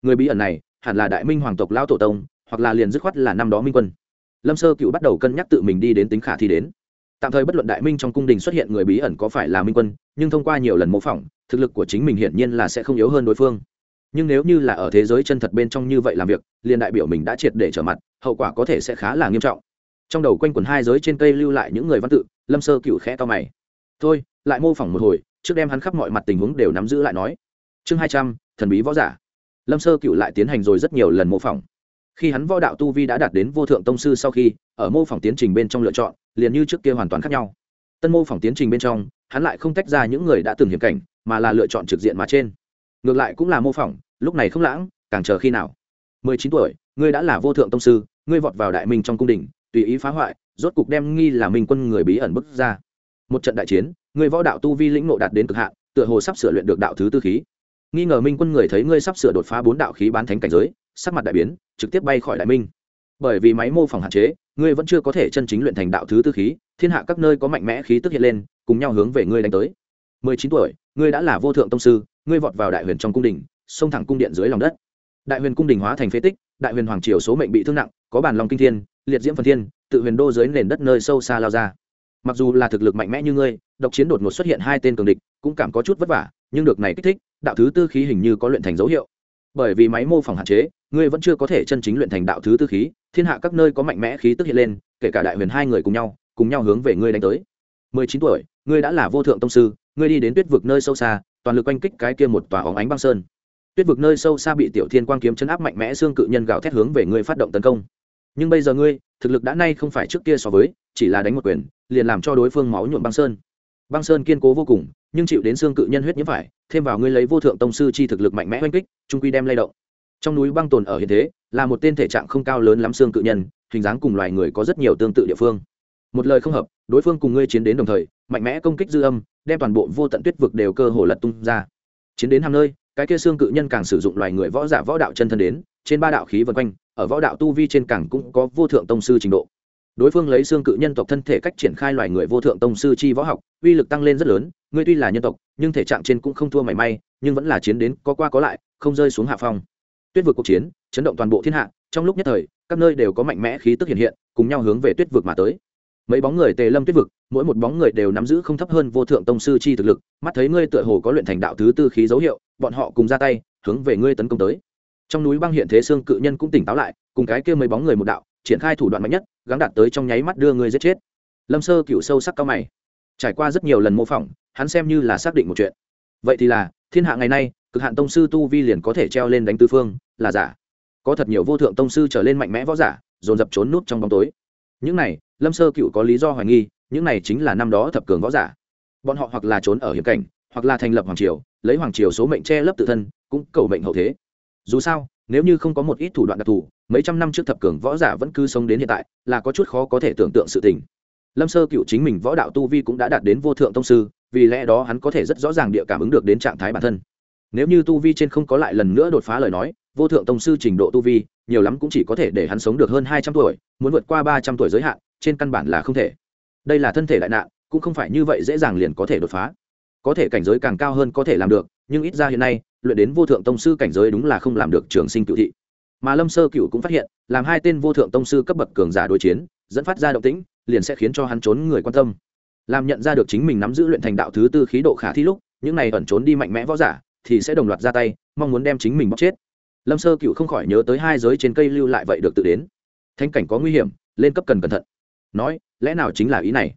Người bí ẩn này, hẳn là đại minh hoàng tộc lão tổ tông, hoặc là liền dứt khoát là năm đó minh quân lâm sơ cựu bắt đầu cân nhắc tự mình đi đến tính khả thi đến. Tạm thời bất luận đại minh trong cung đình xuất hiện người bí ẩn có phải là minh quân, nhưng thông qua nhiều lần mô phỏng, thực lực của chính mình hiển nhiên là sẽ không yếu hơn đối phương. Nhưng nếu như là ở thế giới chân thật bên trong như vậy làm việc, liền đại biểu mình đã triệt để trở mặt, hậu quả có thể sẽ khá là nghiêm trọng. Trong đầu quanh quần hai giới trên cây lưu lại những người văn tự, lâm sơ cựu khẽ to mày. Thôi, lại mô phỏng một hồi, trước đem hắn khắp mọi mặt tình huống đều nắm giữ lại nói. Chương hai trăm, thần bí võ giả. Lâm sơ cựu lại tiến hành rồi rất nhiều lần mô phỏng khi hắn võ đạo tu vi đã đạt đến vô thượng tông sư sau khi, ở mô phỏng tiến trình bên trong lựa chọn, liền như trước kia hoàn toàn khác nhau. Tân mô phỏng tiến trình bên trong, hắn lại không tách ra những người đã từng hiểm cảnh, mà là lựa chọn trực diện mà trên. Ngược lại cũng là mô phỏng, lúc này không lãng, càng chờ khi nào. Mười chín tuổi, ngươi đã là vô thượng tông sư, ngươi vọt vào đại minh trong cung đình, tùy ý phá hoại, rốt cục đem nghi là minh quân người bí ẩn bức ra. Một trận đại chiến, ngươi võ đạo tu vi lĩnh nộ đạt đến cực hạn, tựa hồ sắp sửa luyện được đạo thứ tư khí. Nghi ngờ minh quân người thấy ngươi sắp sửa đột phá bốn đạo khí bán thánh cảnh giới sắc mặt đại biến, trực tiếp bay khỏi đại minh. Bởi vì máy mô phỏng hạn chế, ngươi vẫn chưa có thể chân chính luyện thành đạo thứ tư khí, thiên hạ các nơi có mạnh mẽ khí tức hiện lên, cùng nhau hướng về ngươi đánh tới. Mười chín tuổi, ngươi đã là vô thượng tông sư, ngươi vọt vào đại huyền trong cung đình, xông thẳng cung điện dưới lòng đất. Đại huyền cung đình hóa thành phế tích, đại huyền hoàng triều số mệnh bị thương nặng, có bản lòng kinh thiên, liệt diễm phần thiên, tự huyền đô dưới nền đất nơi sâu xa lao ra. Mặc dù là thực lực mạnh mẽ như ngươi, độc chiến đột ngột xuất hiện hai tên cường địch, cũng cảm có chút vất vả, nhưng được này kích thích, đạo thứ tư khí hình như có luyện thành dấu hiệu bởi vì máy mô phỏng hạn chế, ngươi vẫn chưa có thể chân chính luyện thành đạo thứ tư khí, thiên hạ các nơi có mạnh mẽ khí tức hiện lên, kể cả đại huyền hai người cùng nhau cùng nhau hướng về ngươi đánh tới. Mười chín tuổi, ngươi đã là vô thượng tông sư, ngươi đi đến tuyết vực nơi sâu xa, toàn lực oanh kích cái kia một tòa óng ánh băng sơn. Tuyết vực nơi sâu xa bị tiểu thiên quang kiếm chấn áp mạnh mẽ xương cự nhân gạo thét hướng về ngươi phát động tấn công. Nhưng bây giờ ngươi, thực lực đã nay không phải trước kia so với, chỉ là đánh một quyền, liền làm cho đối phương máu nhuộm băng sơn. Băng sơn kiên cố vô cùng nhưng chịu đến xương cự nhân huyết nhiễm phải, thêm vào ngươi lấy vô thượng tông sư chi thực lực mạnh mẽ oanh kích, trung quy đem lay động. Trong núi băng tồn ở hiện thế, là một tên thể trạng không cao lớn lắm xương cự nhân, hình dáng cùng loài người có rất nhiều tương tự địa phương. Một lời không hợp, đối phương cùng ngươi chiến đến đồng thời, mạnh mẽ công kích dư âm, đem toàn bộ vô tận tuyết vực đều cơ hồ lật tung ra. Chiến đến hàm nơi, cái kia xương cự nhân càng sử dụng loài người võ giả võ đạo chân thân đến, trên ba đạo khí vân quanh, ở võ đạo tu vi trên càng cũng có vô thượng tông sư trình độ. Đối phương lấy xương cự nhân tộc thân thể cách triển khai loài người vô thượng tông sư chi võ học, uy lực tăng lên rất lớn ngươi tuy là nhân tộc, nhưng thể trạng trên cũng không thua mảy may, nhưng vẫn là chiến đến có qua có lại, không rơi xuống hạ phong. Tuyết vực cuộc chiến, chấn động toàn bộ thiên hạ, trong lúc nhất thời, các nơi đều có mạnh mẽ khí tức hiện hiện, cùng nhau hướng về tuyết vực mà tới. Mấy bóng người tề lâm tuyết vực, mỗi một bóng người đều nắm giữ không thấp hơn vô thượng tông sư chi thực lực, mắt thấy ngươi tựa hồ có luyện thành đạo thứ tư khí dấu hiệu, bọn họ cùng ra tay, hướng về ngươi tấn công tới. Trong núi băng hiện thế xương cự nhân cũng tỉnh táo lại, cùng cái kia mấy bóng người một đạo, triển khai thủ đoạn mạnh nhất, gắng đạt tới trong nháy mắt đưa ngươi giết chết. Lâm sơ cựu sâu sắc cao mày trải qua rất nhiều lần mô phỏng, hắn xem như là xác định một chuyện. Vậy thì là, thiên hạ ngày nay, cực hạn tông sư tu vi liền có thể treo lên đánh tư phương, là giả. Có thật nhiều vô thượng tông sư trở lên mạnh mẽ võ giả, dồn dập trốn nút trong bóng tối. Những này, lâm sơ cựu có lý do hoài nghi, những này chính là năm đó thập cường võ giả. Bọn họ hoặc là trốn ở hiểm cảnh, hoặc là thành lập hoàng triều, lấy hoàng triều số mệnh che lấp tự thân, cũng cầu mệnh hậu thế. Dù sao, nếu như không có một ít thủ đoạn đặc thù, mấy trăm năm trước thập cường võ giả vẫn cứ sống đến hiện tại, là có chút khó có thể tưởng tượng sự tình lâm sơ cựu chính mình võ đạo tu vi cũng đã đạt đến vô thượng tông sư, vì lẽ đó hắn có thể rất rõ ràng địa cảm ứng được đến trạng thái bản thân. Nếu như tu vi trên không có lại lần nữa đột phá lời nói, vô thượng tông sư trình độ tu vi, nhiều lắm cũng chỉ có thể để hắn sống được hơn hai trăm tuổi, muốn vượt qua ba trăm tuổi giới hạn, trên căn bản là không thể. Đây là thân thể đại nạn, cũng không phải như vậy dễ dàng liền có thể đột phá. Có thể cảnh giới càng cao hơn có thể làm được, nhưng ít ra hiện nay, luyện đến vô thượng tông sư cảnh giới đúng là không làm được trường sinh cựu thị. Mà lâm sơ cựu cũng phát hiện, làm hai tên vô thượng tông sư cấp bậc cường giả đối chiến, dẫn phát ra động tĩnh liền sẽ khiến cho hắn trốn người quan tâm. Làm nhận ra được chính mình nắm giữ luyện thành đạo thứ tư khí độ khả thi lúc, những này ẩn trốn đi mạnh mẽ võ giả, thì sẽ đồng loạt ra tay, mong muốn đem chính mình bóc chết. Lâm sơ cựu không khỏi nhớ tới hai giới trên cây lưu lại vậy được tự đến. Thanh cảnh có nguy hiểm, lên cấp cần cẩn thận. Nói, lẽ nào chính là ý này?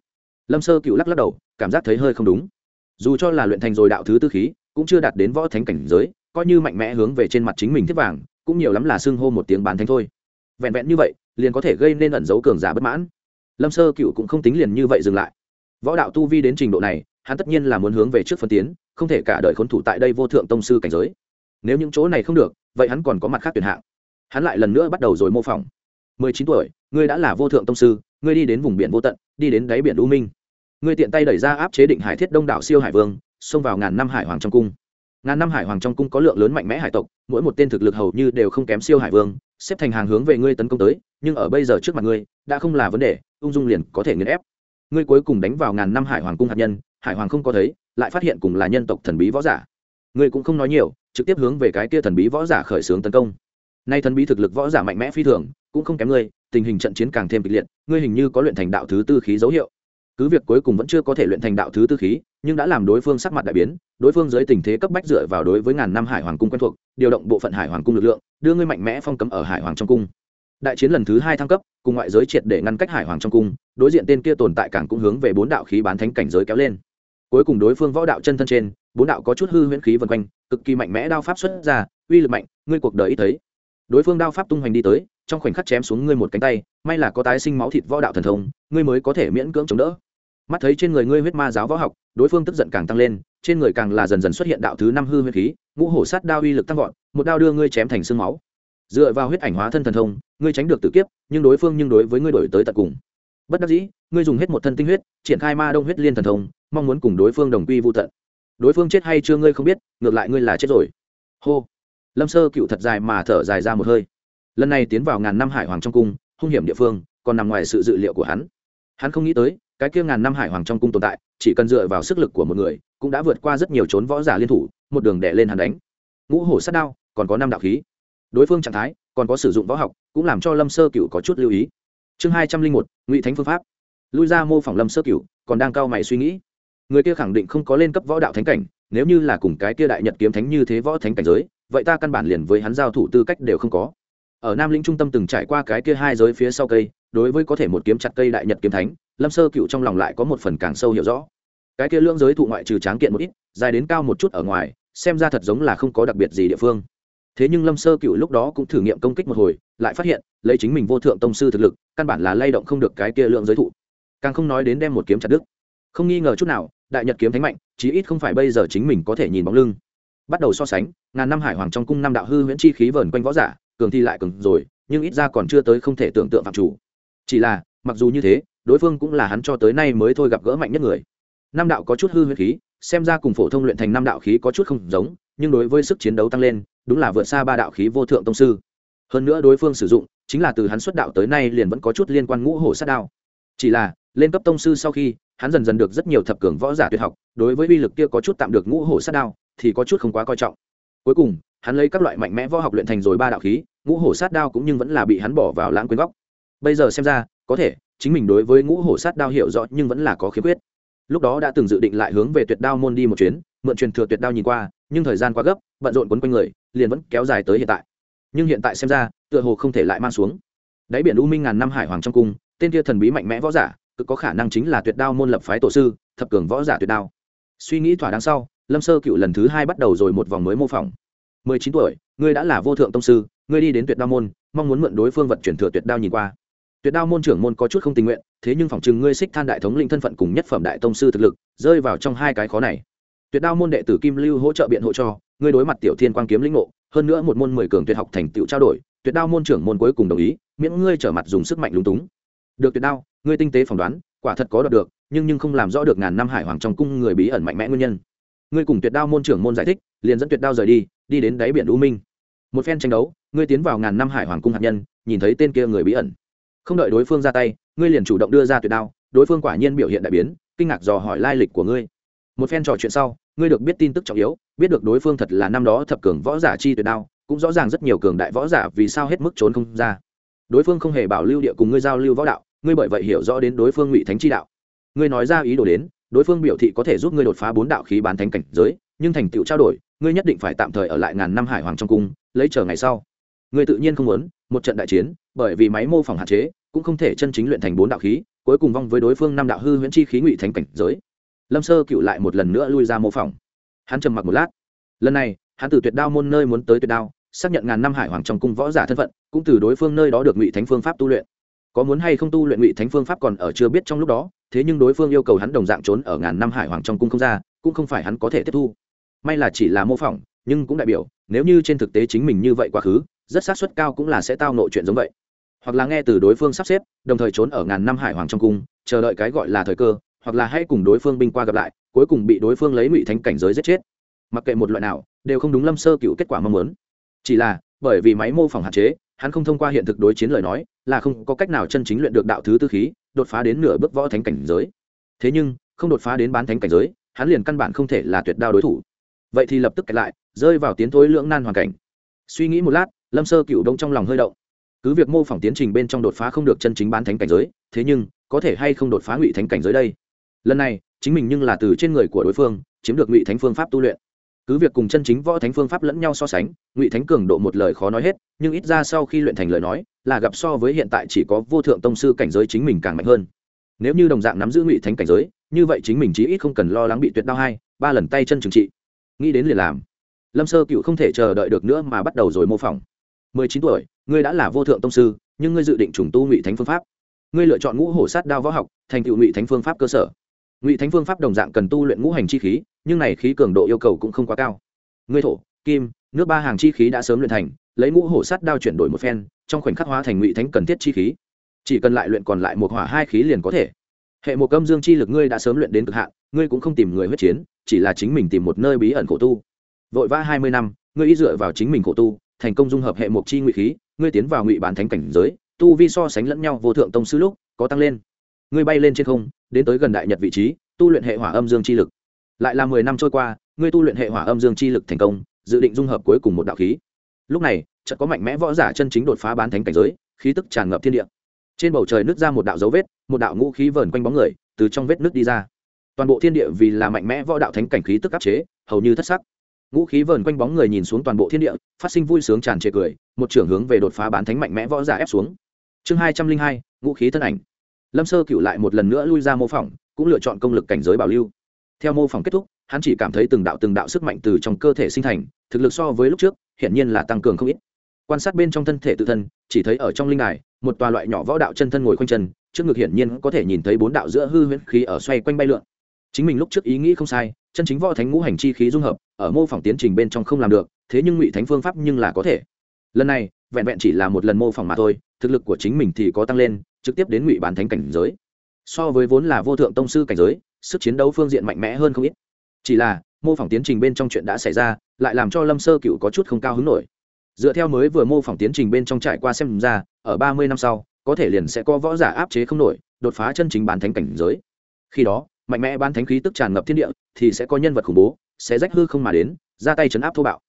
Lâm sơ cựu lắc lắc đầu, cảm giác thấy hơi không đúng. Dù cho là luyện thành rồi đạo thứ tư khí, cũng chưa đạt đến võ thánh cảnh giới, coi như mạnh mẽ hướng về trên mặt chính mình thiết vàng, cũng nhiều lắm là xưng hô một tiếng bán thánh thôi. Vẹn vẹn như vậy, liền có thể gây nên ẩn dấu cường giả bất mãn lâm sơ cựu cũng không tính liền như vậy dừng lại. Võ đạo tu vi đến trình độ này, hắn tất nhiên là muốn hướng về trước phân tiến, không thể cả đời khốn thủ tại đây vô thượng tông sư cảnh giới. Nếu những chỗ này không được, vậy hắn còn có mặt khác tuyển hạng. Hắn lại lần nữa bắt đầu rồi mô phỏng. Mười chín tuổi, ngươi đã là vô thượng tông sư, ngươi đi đến vùng biển vô tận, đi đến đáy biển u minh. Ngươi tiện tay đẩy ra áp chế định hải thiết đông đảo siêu hải vương, xông vào ngàn năm hải hoàng trong cung ngàn năm hải hoàng trong cung có lượng lớn mạnh mẽ hải tộc, mỗi một tên thực lực hầu như đều không kém siêu hải vương, xếp thành hàng hướng về ngươi tấn công tới, nhưng ở bây giờ trước mặt ngươi, đã không là vấn đề, ung dung liền có thể nghiền ép. Ngươi cuối cùng đánh vào ngàn năm hải hoàng cung hạt nhân, hải hoàng không có thấy, lại phát hiện cùng là nhân tộc thần bí võ giả. Ngươi cũng không nói nhiều, trực tiếp hướng về cái kia thần bí võ giả khởi xướng tấn công. Nay thần bí thực lực võ giả mạnh mẽ phi thường, cũng không kém ngươi, tình hình trận chiến càng thêm kịch liệt, ngươi hình như có luyện thành đạo thứ tư khí dấu hiệu cứ việc cuối cùng vẫn chưa có thể luyện thành đạo thứ tư khí, nhưng đã làm đối phương sắc mặt đại biến, đối phương dưới tình thế cấp bách dựa vào đối với ngàn năm hải hoàng cung quen thuộc, điều động bộ phận hải hoàng cung lực lượng, đưa ngươi mạnh mẽ phong cấm ở hải hoàng trong cung. Đại chiến lần thứ hai thăng cấp, cùng ngoại giới triệt để ngăn cách hải hoàng trong cung, đối diện tên kia tồn tại càng cũng hướng về bốn đạo khí bán thánh cảnh giới kéo lên. Cuối cùng đối phương võ đạo chân thân trên, bốn đạo có chút hư huyễn khí vân quanh, cực kỳ mạnh mẽ đao pháp xuất ra, uy lực mạnh, ngươi cuộc đời ít thấy đối phương đao pháp tung hoành đi tới, trong khoảnh khắc chém xuống ngươi một cánh tay, may là có tái sinh máu thịt võ đạo thần thông, ngươi mới có thể miễn cưỡng chống đỡ. Mắt thấy trên người ngươi huyết ma giáo võ học, đối phương tức giận càng tăng lên, trên người càng là dần dần xuất hiện đạo thứ năm hư huyết khí, ngũ hổ sát đao uy lực tăng vọt, một đao đưa ngươi chém thành xương máu. Dựa vào huyết ảnh hóa thân thần thông, ngươi tránh được tử kiếp, nhưng đối phương nhưng đối với ngươi đổi tới tận cùng. Bất đắc dĩ, ngươi dùng hết một thân tinh huyết, triển khai ma đông huyết liên thần thông, mong muốn cùng đối phương đồng quy vô tận. Đối phương chết hay chưa ngươi không biết, ngược lại ngươi là chết rồi. Hô lâm sơ cựu thật dài mà thở dài ra một hơi. Lần này tiến vào ngàn năm hải hoàng trong cung, hung hiểm địa phương, còn nằm ngoài sự dự liệu của hắn. Hắn không nghĩ tới, cái kia ngàn năm hải hoàng trong cung tồn tại, chỉ cần dựa vào sức lực của một người, cũng đã vượt qua rất nhiều trốn võ giả liên thủ, một đường đẻ lên hắn đánh. Ngũ hổ sát đao, còn có năm đạo khí. Đối phương trạng thái, còn có sử dụng võ học, cũng làm cho lâm sơ cựu có chút lưu ý. Chương hai trăm linh một, ngụy thánh phương pháp. Lui ra mô phỏng lâm sơ cựu, còn đang cao mày suy nghĩ. Người kia khẳng định không có lên cấp võ đạo thánh cảnh, nếu như là cùng cái kia đại nhật kiếm thánh như thế võ thánh cảnh giới vậy ta căn bản liền với hắn giao thủ tư cách đều không có. Ở nam lĩnh trung tâm từng trải qua cái kia hai giới phía sau cây, đối với có thể một kiếm chặt cây đại nhật kiếm thánh, lâm sơ cựu trong lòng lại có một phần càng sâu hiểu rõ. Cái kia lưỡng giới thụ ngoại trừ tráng kiện một ít, dài đến cao một chút ở ngoài, xem ra thật giống là không có đặc biệt gì địa phương. Thế nhưng lâm sơ cựu lúc đó cũng thử nghiệm công kích một hồi, lại phát hiện, lấy chính mình vô thượng tông sư thực lực, căn bản là lay động không được cái kia lượng giới thụ. Càng không nói đến đem một kiếm chặt đứt. Không nghi ngờ chút nào, đại nhật kiếm thánh mạnh, chí ít không phải bây giờ chính mình có thể nhìn bóng lưng bắt đầu so sánh, ngàn năm hải hoàng trong cung năm đạo hư huyễn chi khí vờn quanh võ giả, cường thi lại cường rồi, nhưng ít ra còn chưa tới không thể tưởng tượng phạm chủ. Chỉ là, mặc dù như thế, đối phương cũng là hắn cho tới nay mới thôi gặp gỡ mạnh nhất người. Năm đạo có chút hư huyễn khí, xem ra cùng phổ thông luyện thành năm đạo khí có chút không giống, nhưng đối với sức chiến đấu tăng lên, đúng là vượt xa ba đạo khí vô thượng tông sư. Hơn nữa đối phương sử dụng, chính là từ hắn xuất đạo tới nay liền vẫn có chút liên quan ngũ hổ sát đao. Chỉ là, lên cấp tông sư sau khi, hắn dần dần được rất nhiều thập cường võ giả tuyệt học, đối với uy lực kia có chút tạm được ngũ hổ sát đao thì có chút không quá coi trọng. Cuối cùng, hắn lấy các loại mạnh mẽ võ học luyện thành rồi ba đạo khí, ngũ hổ sát đao cũng nhưng vẫn là bị hắn bỏ vào lãng quên góc. Bây giờ xem ra, có thể, chính mình đối với ngũ hổ sát đao hiểu rõ nhưng vẫn là có khiếm khuyết. Lúc đó đã từng dự định lại hướng về tuyệt đao môn đi một chuyến, mượn truyền thừa tuyệt đao nhìn qua, nhưng thời gian quá gấp, bận rộn quấn quanh người, liền vẫn kéo dài tới hiện tại. Nhưng hiện tại xem ra, tựa hồ không thể lại mang xuống. Đáy biển u minh ngàn năm hải hoàng trong cung, tên kia thần bí mạnh mẽ võ giả, cực có khả năng chính là tuyệt đao môn lập phái tổ sư, thập cường võ giả tuyệt đao. Suy nghĩ thỏa đáng sau lâm sơ cựu lần thứ hai bắt đầu rồi một vòng mới mô phỏng. Mười chín tuổi, ngươi đã là vô thượng tông sư, ngươi đi đến tuyệt đao môn, mong muốn mượn đối phương vật chuyển thừa tuyệt đao nhìn qua. Tuyệt đao môn trưởng môn có chút không tình nguyện, thế nhưng phòng chừng ngươi xích than đại thống linh thân phận cùng nhất phẩm đại tông sư thực lực, rơi vào trong hai cái khó này. Tuyệt đao môn đệ tử kim lưu hỗ trợ biện hộ cho, ngươi đối mặt tiểu thiên quang kiếm lĩnh ngộ, hơn nữa một môn mười cường tuyệt học thành tựu trao đổi, tuyệt đao môn trưởng môn cuối cùng đồng ý, miễn ngươi trở mặt dùng sức mạnh lúng túng. Được tuyệt đao, ngươi tinh tế phỏng đoán, quả thật có đoạt được, nhưng nhưng không làm rõ được ngàn năm hải hoàng trong cung người bí ẩn mạnh mẽ nguyên nhân ngươi cùng tuyệt đao môn trưởng môn giải thích, liền dẫn tuyệt đao rời đi đi đến đáy biển u minh. Một phen tranh đấu, ngươi tiến vào ngàn năm hải hoàng cung hạt nhân, nhìn thấy tên kia người bí ẩn. Không đợi đối phương ra tay, ngươi liền chủ động đưa ra tuyệt đao, đối phương quả nhiên biểu hiện đại biến, kinh ngạc dò hỏi lai lịch của ngươi. Một phen trò chuyện sau, ngươi được biết tin tức trọng yếu, biết được đối phương thật là năm đó thập cường võ giả chi tuyệt đao, cũng rõ ràng rất nhiều cường đại võ giả vì sao hết mức trốn không ra. Đối phương không hề bảo lưu địa cùng ngươi giao lưu võ đạo, ngươi bởi vậy hiểu rõ đến đối phương ngụy thánh chi đạo. Ngươi nói ra ý đồ đến đối phương biểu thị có thể giúp ngươi đột phá bốn đạo khí bán thánh cảnh giới, nhưng thành tựu trao đổi, ngươi nhất định phải tạm thời ở lại ngàn năm hải hoàng trong cung, lấy chờ ngày sau. Ngươi tự nhiên không muốn, một trận đại chiến, bởi vì máy mô phỏng hạn chế, cũng không thể chân chính luyện thành bốn đạo khí, cuối cùng vong với đối phương năm đạo hư huyễn chi khí ngụy thánh cảnh giới. Lâm sơ cựu lại một lần nữa lui ra mô phỏng. Hắn trầm mặc một lát. Lần này, hắn từ tuyệt đao môn nơi muốn tới tuyệt đao, xác nhận ngàn năm hải hoàng trong cung võ giả thân phận, cũng từ đối phương nơi đó được ngụy thánh phương pháp tu luyện. Có muốn hay không tu luyện ngụy thánh phương pháp còn ở chưa biết trong lúc đó thế nhưng đối phương yêu cầu hắn đồng dạng trốn ở ngàn năm hải hoàng trong cung không ra, cũng không phải hắn có thể tiếp thu. May là chỉ là mô phỏng, nhưng cũng đại biểu, nếu như trên thực tế chính mình như vậy quá khứ, rất xác suất cao cũng là sẽ tao nội chuyện giống vậy. Hoặc là nghe từ đối phương sắp xếp, đồng thời trốn ở ngàn năm hải hoàng trong cung, chờ đợi cái gọi là thời cơ, hoặc là hãy cùng đối phương binh qua gặp lại, cuối cùng bị đối phương lấy ngụy thánh cảnh giới giết chết. Mặc kệ một loại nào, đều không đúng lâm sơ cựu kết quả mong muốn. Chỉ là, bởi vì máy mô phỏng hạn chế, hắn không thông qua hiện thực đối chiến lời nói, là không có cách nào chân chính luyện được đạo thứ tư khí đột phá đến nửa bước võ thánh cảnh giới. Thế nhưng, không đột phá đến bán thánh cảnh giới, hắn liền căn bản không thể là tuyệt đao đối thủ. Vậy thì lập tức kẹt lại, rơi vào tiến thối lưỡng nan hoàn cảnh. Suy nghĩ một lát, lâm sơ cựu đông trong lòng hơi động. Cứ việc mô phỏng tiến trình bên trong đột phá không được chân chính bán thánh cảnh giới, thế nhưng, có thể hay không đột phá ngụy thánh cảnh giới đây? Lần này, chính mình nhưng là từ trên người của đối phương, chiếm được ngụy thánh phương pháp tu luyện. Cứ việc cùng chân chính võ thánh phương pháp lẫn nhau so sánh, ngụy thánh cường độ một lời khó nói hết, nhưng ít ra sau khi luyện thành lời nói là gặp so với hiện tại chỉ có vô thượng tông sư cảnh giới chính mình càng mạnh hơn. Nếu như đồng dạng nắm giữ ngụy thánh cảnh giới, như vậy chính mình chí ít không cần lo lắng bị tuyệt đau hai, ba lần tay chân trừng trị. Nghĩ đến liền làm. Lâm sơ cựu không thể chờ đợi được nữa mà bắt đầu rồi mô phỏng. Mười chín tuổi, ngươi đã là vô thượng tông sư, nhưng ngươi dự định trùng tu ngụy thánh phương pháp. Ngươi lựa chọn ngũ hổ sát đao võ học, thành tựu ngụy thánh phương pháp cơ sở. Ngụy thánh phương pháp đồng dạng cần tu luyện ngũ hành chi khí, nhưng này khí cường độ yêu cầu cũng không quá cao. Ngươi thổ, kim, nước ba hàng chi khí đã sớm luyện thành lấy ngũ hổ sát đao chuyển đổi một phen, trong khoảnh khắc hóa thành ngụy thánh cần thiết chi khí. Chỉ cần lại luyện còn lại một hỏa hai khí liền có thể. Hệ một âm dương chi lực ngươi đã sớm luyện đến cực hạn, ngươi cũng không tìm người huyết chiến, chỉ là chính mình tìm một nơi bí ẩn khổ tu. Vội vã hai mươi năm, ngươi y dựa vào chính mình khổ tu, thành công dung hợp hệ một chi ngụy khí, ngươi tiến vào ngụy bán thánh cảnh giới, tu vi so sánh lẫn nhau vô thượng tông sư lúc, có tăng lên. Ngươi bay lên trên không, đến tới gần đại nhật vị trí, tu luyện hệ hỏa âm dương chi lực. Lại là mười năm trôi qua, ngươi tu luyện hệ hỏa âm dương chi lực thành công, dự định dung hợp cuối cùng một đạo khí lúc này, chợt có mạnh mẽ võ giả chân chính đột phá bán thánh cảnh giới, khí tức tràn ngập thiên địa. Trên bầu trời nứt ra một đạo dấu vết, một đạo ngũ khí vờn quanh bóng người, từ trong vết nứt đi ra. Toàn bộ thiên địa vì là mạnh mẽ võ đạo thánh cảnh khí tức áp chế, hầu như thất sắc. Ngũ khí vờn quanh bóng người nhìn xuống toàn bộ thiên địa, phát sinh vui sướng tràn trề cười, một trưởng hướng về đột phá bán thánh mạnh mẽ võ giả ép xuống. Chương hai trăm linh hai, ngũ khí thân ảnh. Lâm sơ cựu lại một lần nữa lui ra mô phỏng, cũng lựa chọn công lực cảnh giới bảo lưu. Theo mô phỏng kết thúc, hắn chỉ cảm thấy từng đạo từng đạo sức mạnh từ trong cơ thể sinh thành, thực lực so với lúc trước hiển nhiên là tăng cường không ít. Quan sát bên trong thân thể tự thân, chỉ thấy ở trong linh đài, một tòa loại nhỏ võ đạo chân thân ngồi quanh chân, trước ngực hiển nhiên có thể nhìn thấy bốn đạo giữa hư huyễn khí ở xoay quanh bay lượn. Chính mình lúc trước ý nghĩ không sai, chân chính võ thánh ngũ hành chi khí dung hợp, ở mô phỏng tiến trình bên trong không làm được, thế nhưng ngụy thánh phương pháp nhưng là có thể. Lần này, vẹn vẹn chỉ là một lần mô phỏng mà thôi, thực lực của chính mình thì có tăng lên, trực tiếp đến ngụy bán thánh cảnh giới. So với vốn là vô thượng tông sư cảnh giới, sức chiến đấu phương diện mạnh mẽ hơn không ít. Chỉ là mô phỏng tiến trình bên trong chuyện đã xảy ra, lại làm cho lâm sơ cựu có chút không cao hứng nổi. Dựa theo mới vừa mô phỏng tiến trình bên trong trải qua xem ra, ở ba mươi năm sau, có thể liền sẽ có võ giả áp chế không nổi, đột phá chân chính bán thánh cảnh giới. Khi đó, mạnh mẽ bán thánh khí tức tràn ngập thiên địa, thì sẽ có nhân vật khủng bố, sẽ rách hư không mà đến, ra tay chấn áp thô bạo.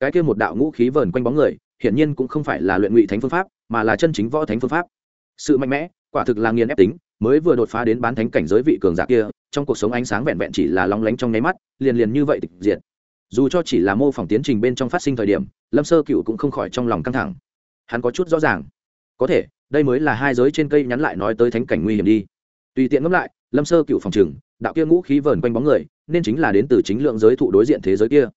Cái kia một đạo ngũ khí vờn quanh bóng người, hiển nhiên cũng không phải là luyện ngụy thánh phương pháp, mà là chân chính võ thánh phương pháp. Sự mạnh mẽ, quả thực là nghiền ép tính mới vừa đột phá đến bán thánh cảnh giới vị cường giả kia, trong cuộc sống ánh sáng vẹn vẹn chỉ là lóng lánh trong nháy mắt, liền liền như vậy tịch diệt. Dù cho chỉ là mô phỏng tiến trình bên trong phát sinh thời điểm, lâm sơ cựu cũng không khỏi trong lòng căng thẳng. Hắn có chút rõ ràng. Có thể, đây mới là hai giới trên cây nhắn lại nói tới thánh cảnh nguy hiểm đi. Tùy tiện ngẫm lại, lâm sơ cựu phòng trừng đạo kia ngũ khí vờn quanh bóng người, nên chính là đến từ chính lượng giới thụ đối diện thế giới kia.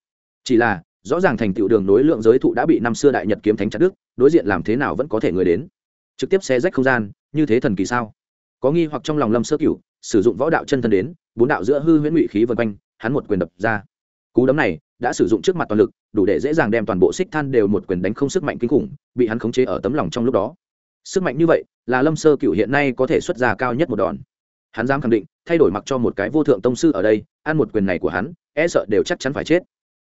Chỉ là, rõ ràng thành tựu đường nối lượng giới thụ đã bị năm xưa đại nhật kiếm thánh chặt đức đối diện làm thế nào vẫn có thể người đến. Trực tiếp xe rách không gian, như thế thần kỳ sao? Có nghi hoặc trong lòng lâm sơ cửu, sử dụng võ đạo chân thân đến, bốn đạo giữa hư huyễn ngụy khí vân quanh, hắn một quyền đập ra. Cú đấm này đã sử dụng trước mặt toàn lực, đủ để dễ dàng đem toàn bộ xích than đều một quyền đánh không sức mạnh kinh khủng, bị hắn khống chế ở tấm lòng trong lúc đó. Sức mạnh như vậy là lâm sơ cửu hiện nay có thể xuất ra cao nhất một đòn. Hắn dám khẳng định, thay đổi mặc cho một cái vô thượng tông sư ở đây, ăn một quyền này của hắn e sợ đều chắc chắn phải chết.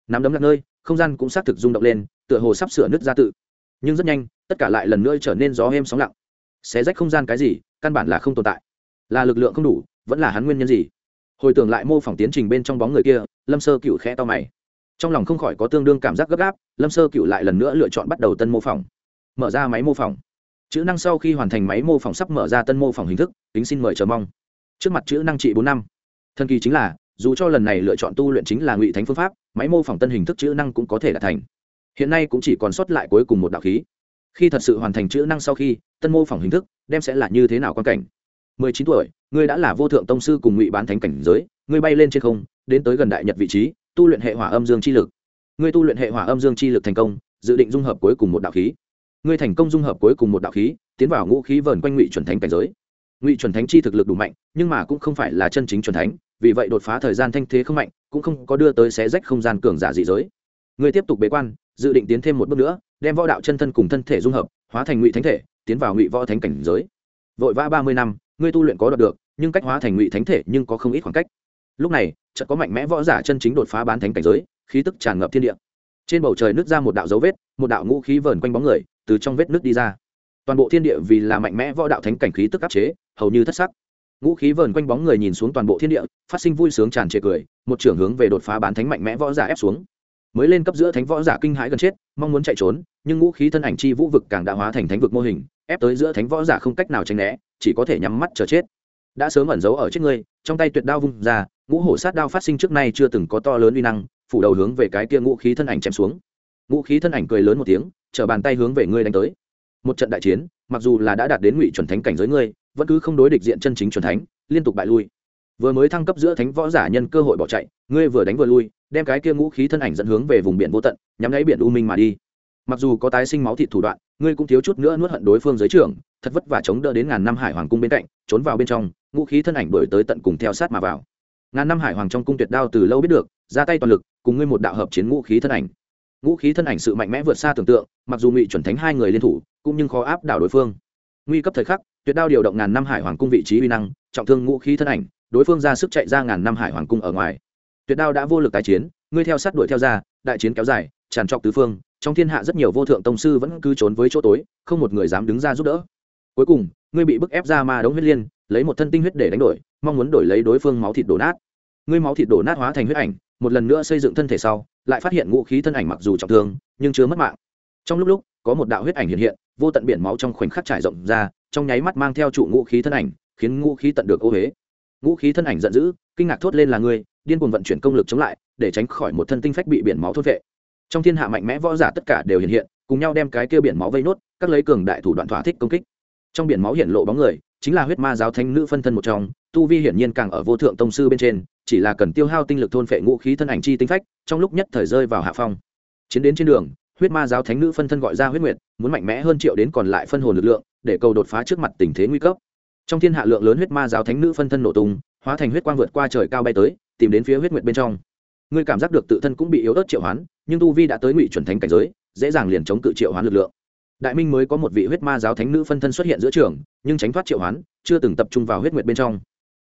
Nắm đấm lạc nơi, không gian cũng xác thực rung động lên, tựa hồ sắp sửa nứt ra tự. Nhưng rất nhanh, tất cả lại lần nữa trở nên gió êm sóng lặng. Xé rách không gian cái gì căn bản là không tồn tại. Là lực lượng không đủ, vẫn là hắn nguyên nhân gì? Hồi tưởng lại mô phỏng tiến trình bên trong bóng người kia, lâm sơ cựu khẽ to mày. Trong lòng không khỏi có tương đương cảm giác gấp gáp, lâm sơ cựu lại lần nữa lựa chọn bắt đầu tân mô phỏng. Mở ra máy mô phỏng. Chữ năng sau khi hoàn thành máy mô phỏng sắp mở ra tân mô phỏng hình thức tính xin mời chờ mong. Trước mặt chữ năng trị bốn năm. Thần kỳ chính là, dù cho lần này lựa chọn tu luyện chính là ngụy thánh phương pháp, máy mô phỏng tân hình thức chữ năng cũng có thể đạt thành. Hiện nay cũng chỉ còn sót lại cuối cùng một đạo khí khi thật sự hoàn thành chữ năng sau khi, tân mô phỏng hình thức đem sẽ là như thế nào quan cảnh? Mười chín tuổi, ngươi đã là vô thượng tông sư cùng ngụy bán thánh cảnh giới, ngươi bay lên trên không, đến tới gần đại nhật vị trí, tu luyện hệ hỏa âm dương chi lực. Ngươi tu luyện hệ hỏa âm dương chi lực thành công, dự định dung hợp cuối cùng một đạo khí. Ngươi thành công dung hợp cuối cùng một đạo khí, tiến vào ngũ khí vờn quanh ngụy chuẩn thánh cảnh giới. Ngụy chuẩn thánh chi thực lực đủ mạnh, nhưng mà cũng không phải là chân chính chuẩn thánh, vì vậy đột phá thời gian thanh thế không mạnh, cũng không có đưa tới xé rách không gian cường giả dị giới. Ngươi tiếp tục bế quan dự định tiến thêm một bước nữa, đem võ đạo chân thân cùng thân thể dung hợp, hóa thành ngụy thánh thể, tiến vào ngụy võ thánh cảnh giới. Vội vã ba mươi năm, ngươi tu luyện có đạt được, nhưng cách hóa thành ngụy thánh thể nhưng có không ít khoảng cách. Lúc này, chợt có mạnh mẽ võ giả chân chính đột phá bán thánh cảnh giới, khí tức tràn ngập thiên địa. Trên bầu trời nứt ra một đạo dấu vết, một đạo ngũ khí vờn quanh bóng người, từ trong vết nứt đi ra. Toàn bộ thiên địa vì là mạnh mẽ võ đạo thánh cảnh khí tức áp chế, hầu như thất sắc. Ngũ khí vờn quanh bóng người nhìn xuống toàn bộ thiên địa, phát sinh vui sướng tràn trề cười, một trưởng hướng về đột phá bán thánh mạnh mẽ võ giả ép xuống mới lên cấp giữa thánh võ giả kinh hãi gần chết, mong muốn chạy trốn, nhưng ngũ khí thân ảnh chi vũ vực càng đã hóa thành thánh vực mô hình, ép tới giữa thánh võ giả không cách nào tránh né, chỉ có thể nhắm mắt chờ chết. Đã sớm ẩn giấu ở chết ngươi trong tay tuyệt đao vung ra, ngũ hổ sát đao phát sinh trước nay chưa từng có to lớn uy năng, phủ đầu hướng về cái kia ngũ khí thân ảnh chém xuống. Ngũ khí thân ảnh cười lớn một tiếng chở bàn tay hướng về ngươi đánh tới. Một trận đại chiến, mặc dù là đã đạt đến ngụy chuẩn thánh cảnh giới ngươi, vẫn cứ không đối địch diện chân chính chuẩn thánh, liên tục bại lui vừa mới thăng cấp giữa thánh võ giả nhân cơ hội bỏ chạy, ngươi vừa đánh vừa lui, đem cái kia ngũ khí thân ảnh dẫn hướng về vùng biển vô tận, nhắm lấy biển u minh mà đi. Mặc dù có tái sinh máu thịt thủ đoạn, ngươi cũng thiếu chút nữa nuốt hận đối phương giới trưởng, thật vất vả chống đỡ đến ngàn năm hải hoàng cung bên cạnh, trốn vào bên trong, ngũ khí thân ảnh đổi tới tận cùng theo sát mà vào. Ngàn năm hải hoàng trong cung tuyệt đao từ lâu biết được, ra tay toàn lực, cùng ngươi một đạo hợp chiến ngũ khí thân ảnh. Ngũ khí thân ảnh sự mạnh mẽ vượt xa tưởng tượng, mặc dù ngụy chuẩn thánh hai người liên thủ, cũng nhưng khó áp đảo đối phương. Nguy cấp thời khắc, tuyệt đao điều động ngàn năm hải hoàng cung vị trí uy năng, trọng thương ngũ khí thân ảnh đối phương ra sức chạy ra ngàn năm hải hoàng cung ở ngoài. Tuyệt đao đã vô lực tái chiến, ngươi theo sát đuổi theo ra, đại chiến kéo dài, tràn trọc tứ phương, trong thiên hạ rất nhiều vô thượng tông sư vẫn cứ trốn với chỗ tối, không một người dám đứng ra giúp đỡ. Cuối cùng, ngươi bị bức ép ra ma đống huyết liên, lấy một thân tinh huyết để đánh đổi, mong muốn đổi lấy đối phương máu thịt đổ nát. Ngươi máu thịt đổ nát hóa thành huyết ảnh, một lần nữa xây dựng thân thể sau, lại phát hiện ngũ khí thân ảnh mặc dù trọng thương, nhưng chưa mất mạng. Trong lúc lúc, có một đạo huyết ảnh hiện hiện, vô tận biển máu trong khoảnh khắc trải rộng ra, trong nháy mắt mang theo trụ ngũ khí thân ảnh, khiến ngũ khí tận được ô huế ngũ khí thân ảnh giận dữ, kinh ngạc thốt lên là ngươi, điên cuồng vận chuyển công lực chống lại, để tránh khỏi một thân tinh phách bị biển máu thốt vệ. Trong thiên hạ mạnh mẽ võ giả tất cả đều hiện hiện, cùng nhau đem cái kia biển máu vây nốt, các lấy cường đại thủ đoạn thỏa thích công kích. Trong biển máu hiện lộ bóng người, chính là huyết ma giáo thánh nữ phân thân một trong, tu vi hiển nhiên càng ở vô thượng tông sư bên trên, chỉ là cần tiêu hao tinh lực thôn phệ ngũ khí thân ảnh chi tinh phách, trong lúc nhất thời rơi vào hạ phong. Chiến đến trên đường, huyết ma giáo thánh nữ phân thân gọi ra huyết nguyệt, muốn mạnh mẽ hơn triệu đến còn lại phân hồn lực lượng, để cầu đột phá trước mặt tình thế nguy cấp trong thiên hạ lượng lớn huyết ma giáo thánh nữ phân thân nổ tung, hóa thành huyết quang vượt qua trời cao bay tới, tìm đến phía huyết nguyệt bên trong. Ngươi cảm giác được tự thân cũng bị yếu ớt triệu hoán, nhưng tu vi đã tới ngụy chuẩn thánh cảnh giới, dễ dàng liền chống cự triệu hoán lực lượng. Đại minh mới có một vị huyết ma giáo thánh nữ phân thân xuất hiện giữa trường, nhưng tránh thoát triệu hoán, chưa từng tập trung vào huyết nguyệt bên trong.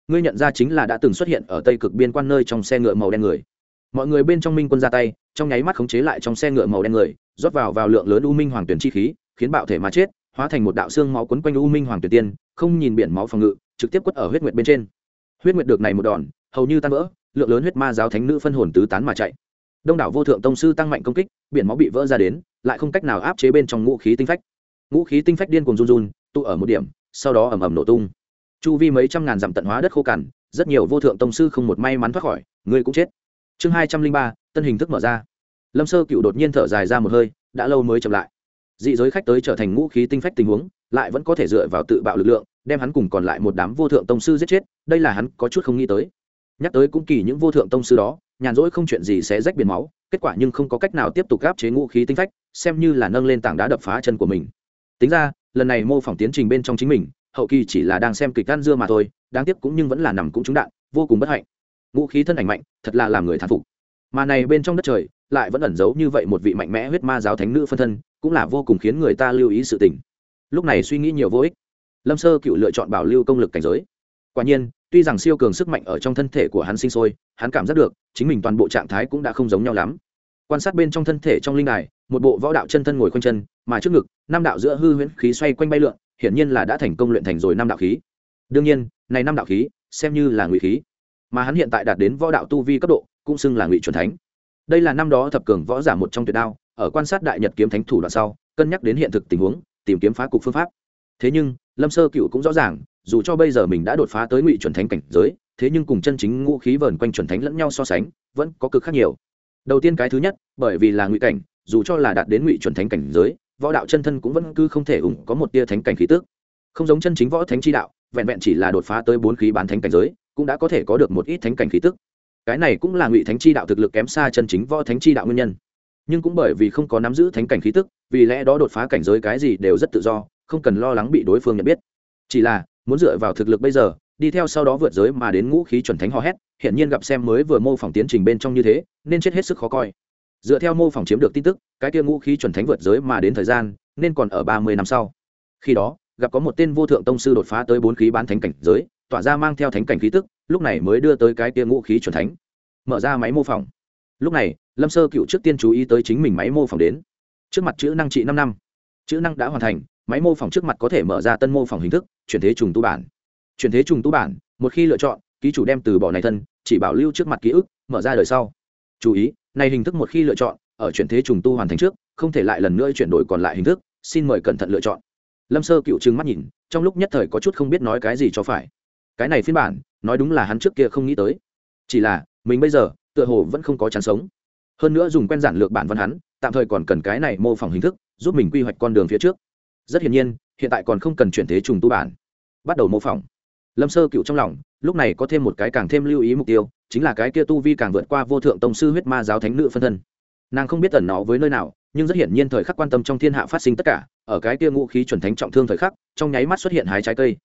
Ngươi nhận ra chính là đã từng xuất hiện ở tây cực biên quan nơi trong xe ngựa màu đen người. Mọi người bên trong minh quân ra tay, trong nháy mắt khống chế lại trong xe ngựa màu đen người, rót vào vào lượng lớn u minh hoàng tuyển chi khí, khiến bạo thể mà chết hóa thành một đạo xương máu quấn quanh u minh hoàng tuyển tiên, không nhìn biển máu phòng ngự, trực tiếp quất ở huyết nguyệt bên trên. Huyết nguyệt được này một đòn, hầu như tan vỡ, lượng lớn huyết ma giáo thánh nữ phân hồn tứ tán mà chạy. Đông đảo vô thượng tông sư tăng mạnh công kích, biển máu bị vỡ ra đến, lại không cách nào áp chế bên trong ngũ khí tinh phách. Ngũ khí tinh phách điên cuồng run run, tụ ở một điểm, sau đó ầm ầm nổ tung. Chu vi mấy trăm ngàn dặm tận hóa đất khô cằn, rất nhiều vô thượng tông sư không một may mắn thoát khỏi, người cũng chết. Chương hai trăm linh ba, tân hình thức mở ra. Lâm sơ cựu đột nhiên thở dài ra một hơi, đã lâu mới chậm lại dị giới khách tới trở thành ngũ khí tinh phách tình huống, lại vẫn có thể dựa vào tự bạo lực lượng, đem hắn cùng còn lại một đám vô thượng tông sư giết chết, đây là hắn có chút không nghĩ tới. Nhắc tới cũng kỳ những vô thượng tông sư đó, nhàn rỗi không chuyện gì sẽ rách biển máu, kết quả nhưng không có cách nào tiếp tục gáp chế ngũ khí tinh phách, xem như là nâng lên tảng đá đập phá chân của mình. Tính ra, lần này mô phỏng tiến trình bên trong chính mình, hậu kỳ chỉ là đang xem kịch gan dưa mà thôi, đáng tiếc cũng nhưng vẫn là nằm cũng trúng đạn, vô cùng bất hạnh. Ngũ khí thân ảnh mạnh, thật là làm người thán phục. Mà này bên trong đất trời, lại vẫn ẩn giấu như vậy một vị mạnh mẽ huyết ma giáo thánh nữ phân thân cũng là vô cùng khiến người ta lưu ý sự tình. Lúc này suy nghĩ nhiều vô ích. Lâm sơ cựu lựa chọn bảo lưu công lực cảnh giới. Quả nhiên, tuy rằng siêu cường sức mạnh ở trong thân thể của hắn sinh sôi, hắn cảm giác được, chính mình toàn bộ trạng thái cũng đã không giống nhau lắm. Quan sát bên trong thân thể trong linh đài, một bộ võ đạo chân thân ngồi quanh chân, mà trước ngực, năm đạo giữa hư huyễn khí xoay quanh bay lượn, hiển nhiên là đã thành công luyện thành rồi năm đạo khí. Đương nhiên, này năm đạo khí, xem như là ngụy khí, mà hắn hiện tại đạt đến võ đạo tu vi cấp độ, cũng xưng là ngụy chuẩn thánh. Đây là năm đó thập cường võ giả một trong tuyệt đao ở quan sát đại nhật kiếm thánh thủ đoạn sau, cân nhắc đến hiện thực tình huống, tìm kiếm phá cục phương pháp. Thế nhưng, lâm sơ cựu cũng rõ ràng, dù cho bây giờ mình đã đột phá tới ngụy chuẩn thánh cảnh giới, thế nhưng cùng chân chính ngũ khí vờn quanh chuẩn thánh lẫn nhau so sánh, vẫn có cực khác nhiều. Đầu tiên cái thứ nhất, bởi vì là ngụy cảnh, dù cho là đạt đến ngụy chuẩn thánh cảnh giới, võ đạo chân thân cũng vẫn cứ không thể ủng có một tia thánh cảnh khí tức. Không giống chân chính võ thánh chi đạo, vẹn vẹn chỉ là đột phá tới bốn khí bán thánh cảnh giới, cũng đã có thể có được một ít thánh cảnh khí tức. Cái này cũng là ngụy thánh chi đạo thực lực kém xa chân chính võ thánh chi đạo nguyên nhân nhưng cũng bởi vì không có nắm giữ thánh cảnh khí tức, vì lẽ đó đột phá cảnh giới cái gì đều rất tự do, không cần lo lắng bị đối phương nhận biết. Chỉ là, muốn dựa vào thực lực bây giờ, đi theo sau đó vượt giới mà đến ngũ khí chuẩn thánh hò hét hiện nhiên gặp xem mới vừa mô phỏng tiến trình bên trong như thế, nên chết hết sức khó coi. Dựa theo mô phỏng chiếm được tin tức, cái kia ngũ khí chuẩn thánh vượt giới mà đến thời gian, nên còn ở ba mươi năm sau. Khi đó, gặp có một tên vô thượng tông sư đột phá tới bốn khí bán thánh cảnh giới, tỏa ra mang theo thánh cảnh khí tức, lúc này mới đưa tới cái kia ngũ khí chuẩn thánh. Mở ra máy mô phỏng lúc này, lâm sơ cựu trước tiên chú ý tới chính mình máy mô phỏng đến. Trước mặt chữ năng trị năm năm. Chữ năng đã hoàn thành, máy mô phỏng trước mặt có thể mở ra tân mô phỏng hình thức, chuyển thế trùng tu bản. Chuyển thế trùng tu bản, một khi lựa chọn, ký chủ đem từ bỏ này thân, chỉ bảo lưu trước mặt ký ức, mở ra đời sau. Chú ý, này hình thức một khi lựa chọn, ở chuyển thế trùng tu hoàn thành trước, không thể lại lần nữa chuyển đổi còn lại hình thức, xin mời cẩn thận lựa chọn. Lâm sơ cựu trừng mắt nhìn, trong lúc nhất thời có chút không biết nói cái gì cho phải. Cái này phiên bản, nói đúng là hắn trước kia không nghĩ tới. Chỉ là, mình bây giờ tựa hồ vẫn không có chán sống. Hơn nữa dùng quen giản lược bản văn hắn, tạm thời còn cần cái này mô phỏng hình thức, giúp mình quy hoạch con đường phía trước. Rất hiển nhiên, hiện tại còn không cần chuyển thế trùng tu bản. Bắt đầu mô phỏng. Lâm sơ cựu trong lòng, lúc này có thêm một cái càng thêm lưu ý mục tiêu, chính là cái kia tu vi càng vượt qua vô thượng tông sư huyết ma giáo thánh nữ phân thân. Nàng không biết tẩn nó với nơi nào, nhưng rất hiển nhiên thời khắc quan tâm trong thiên hạ phát sinh tất cả, ở cái kia ngũ khí chuẩn thánh trọng thương thời khắc, trong nháy mắt xuất hiện hái trái cây.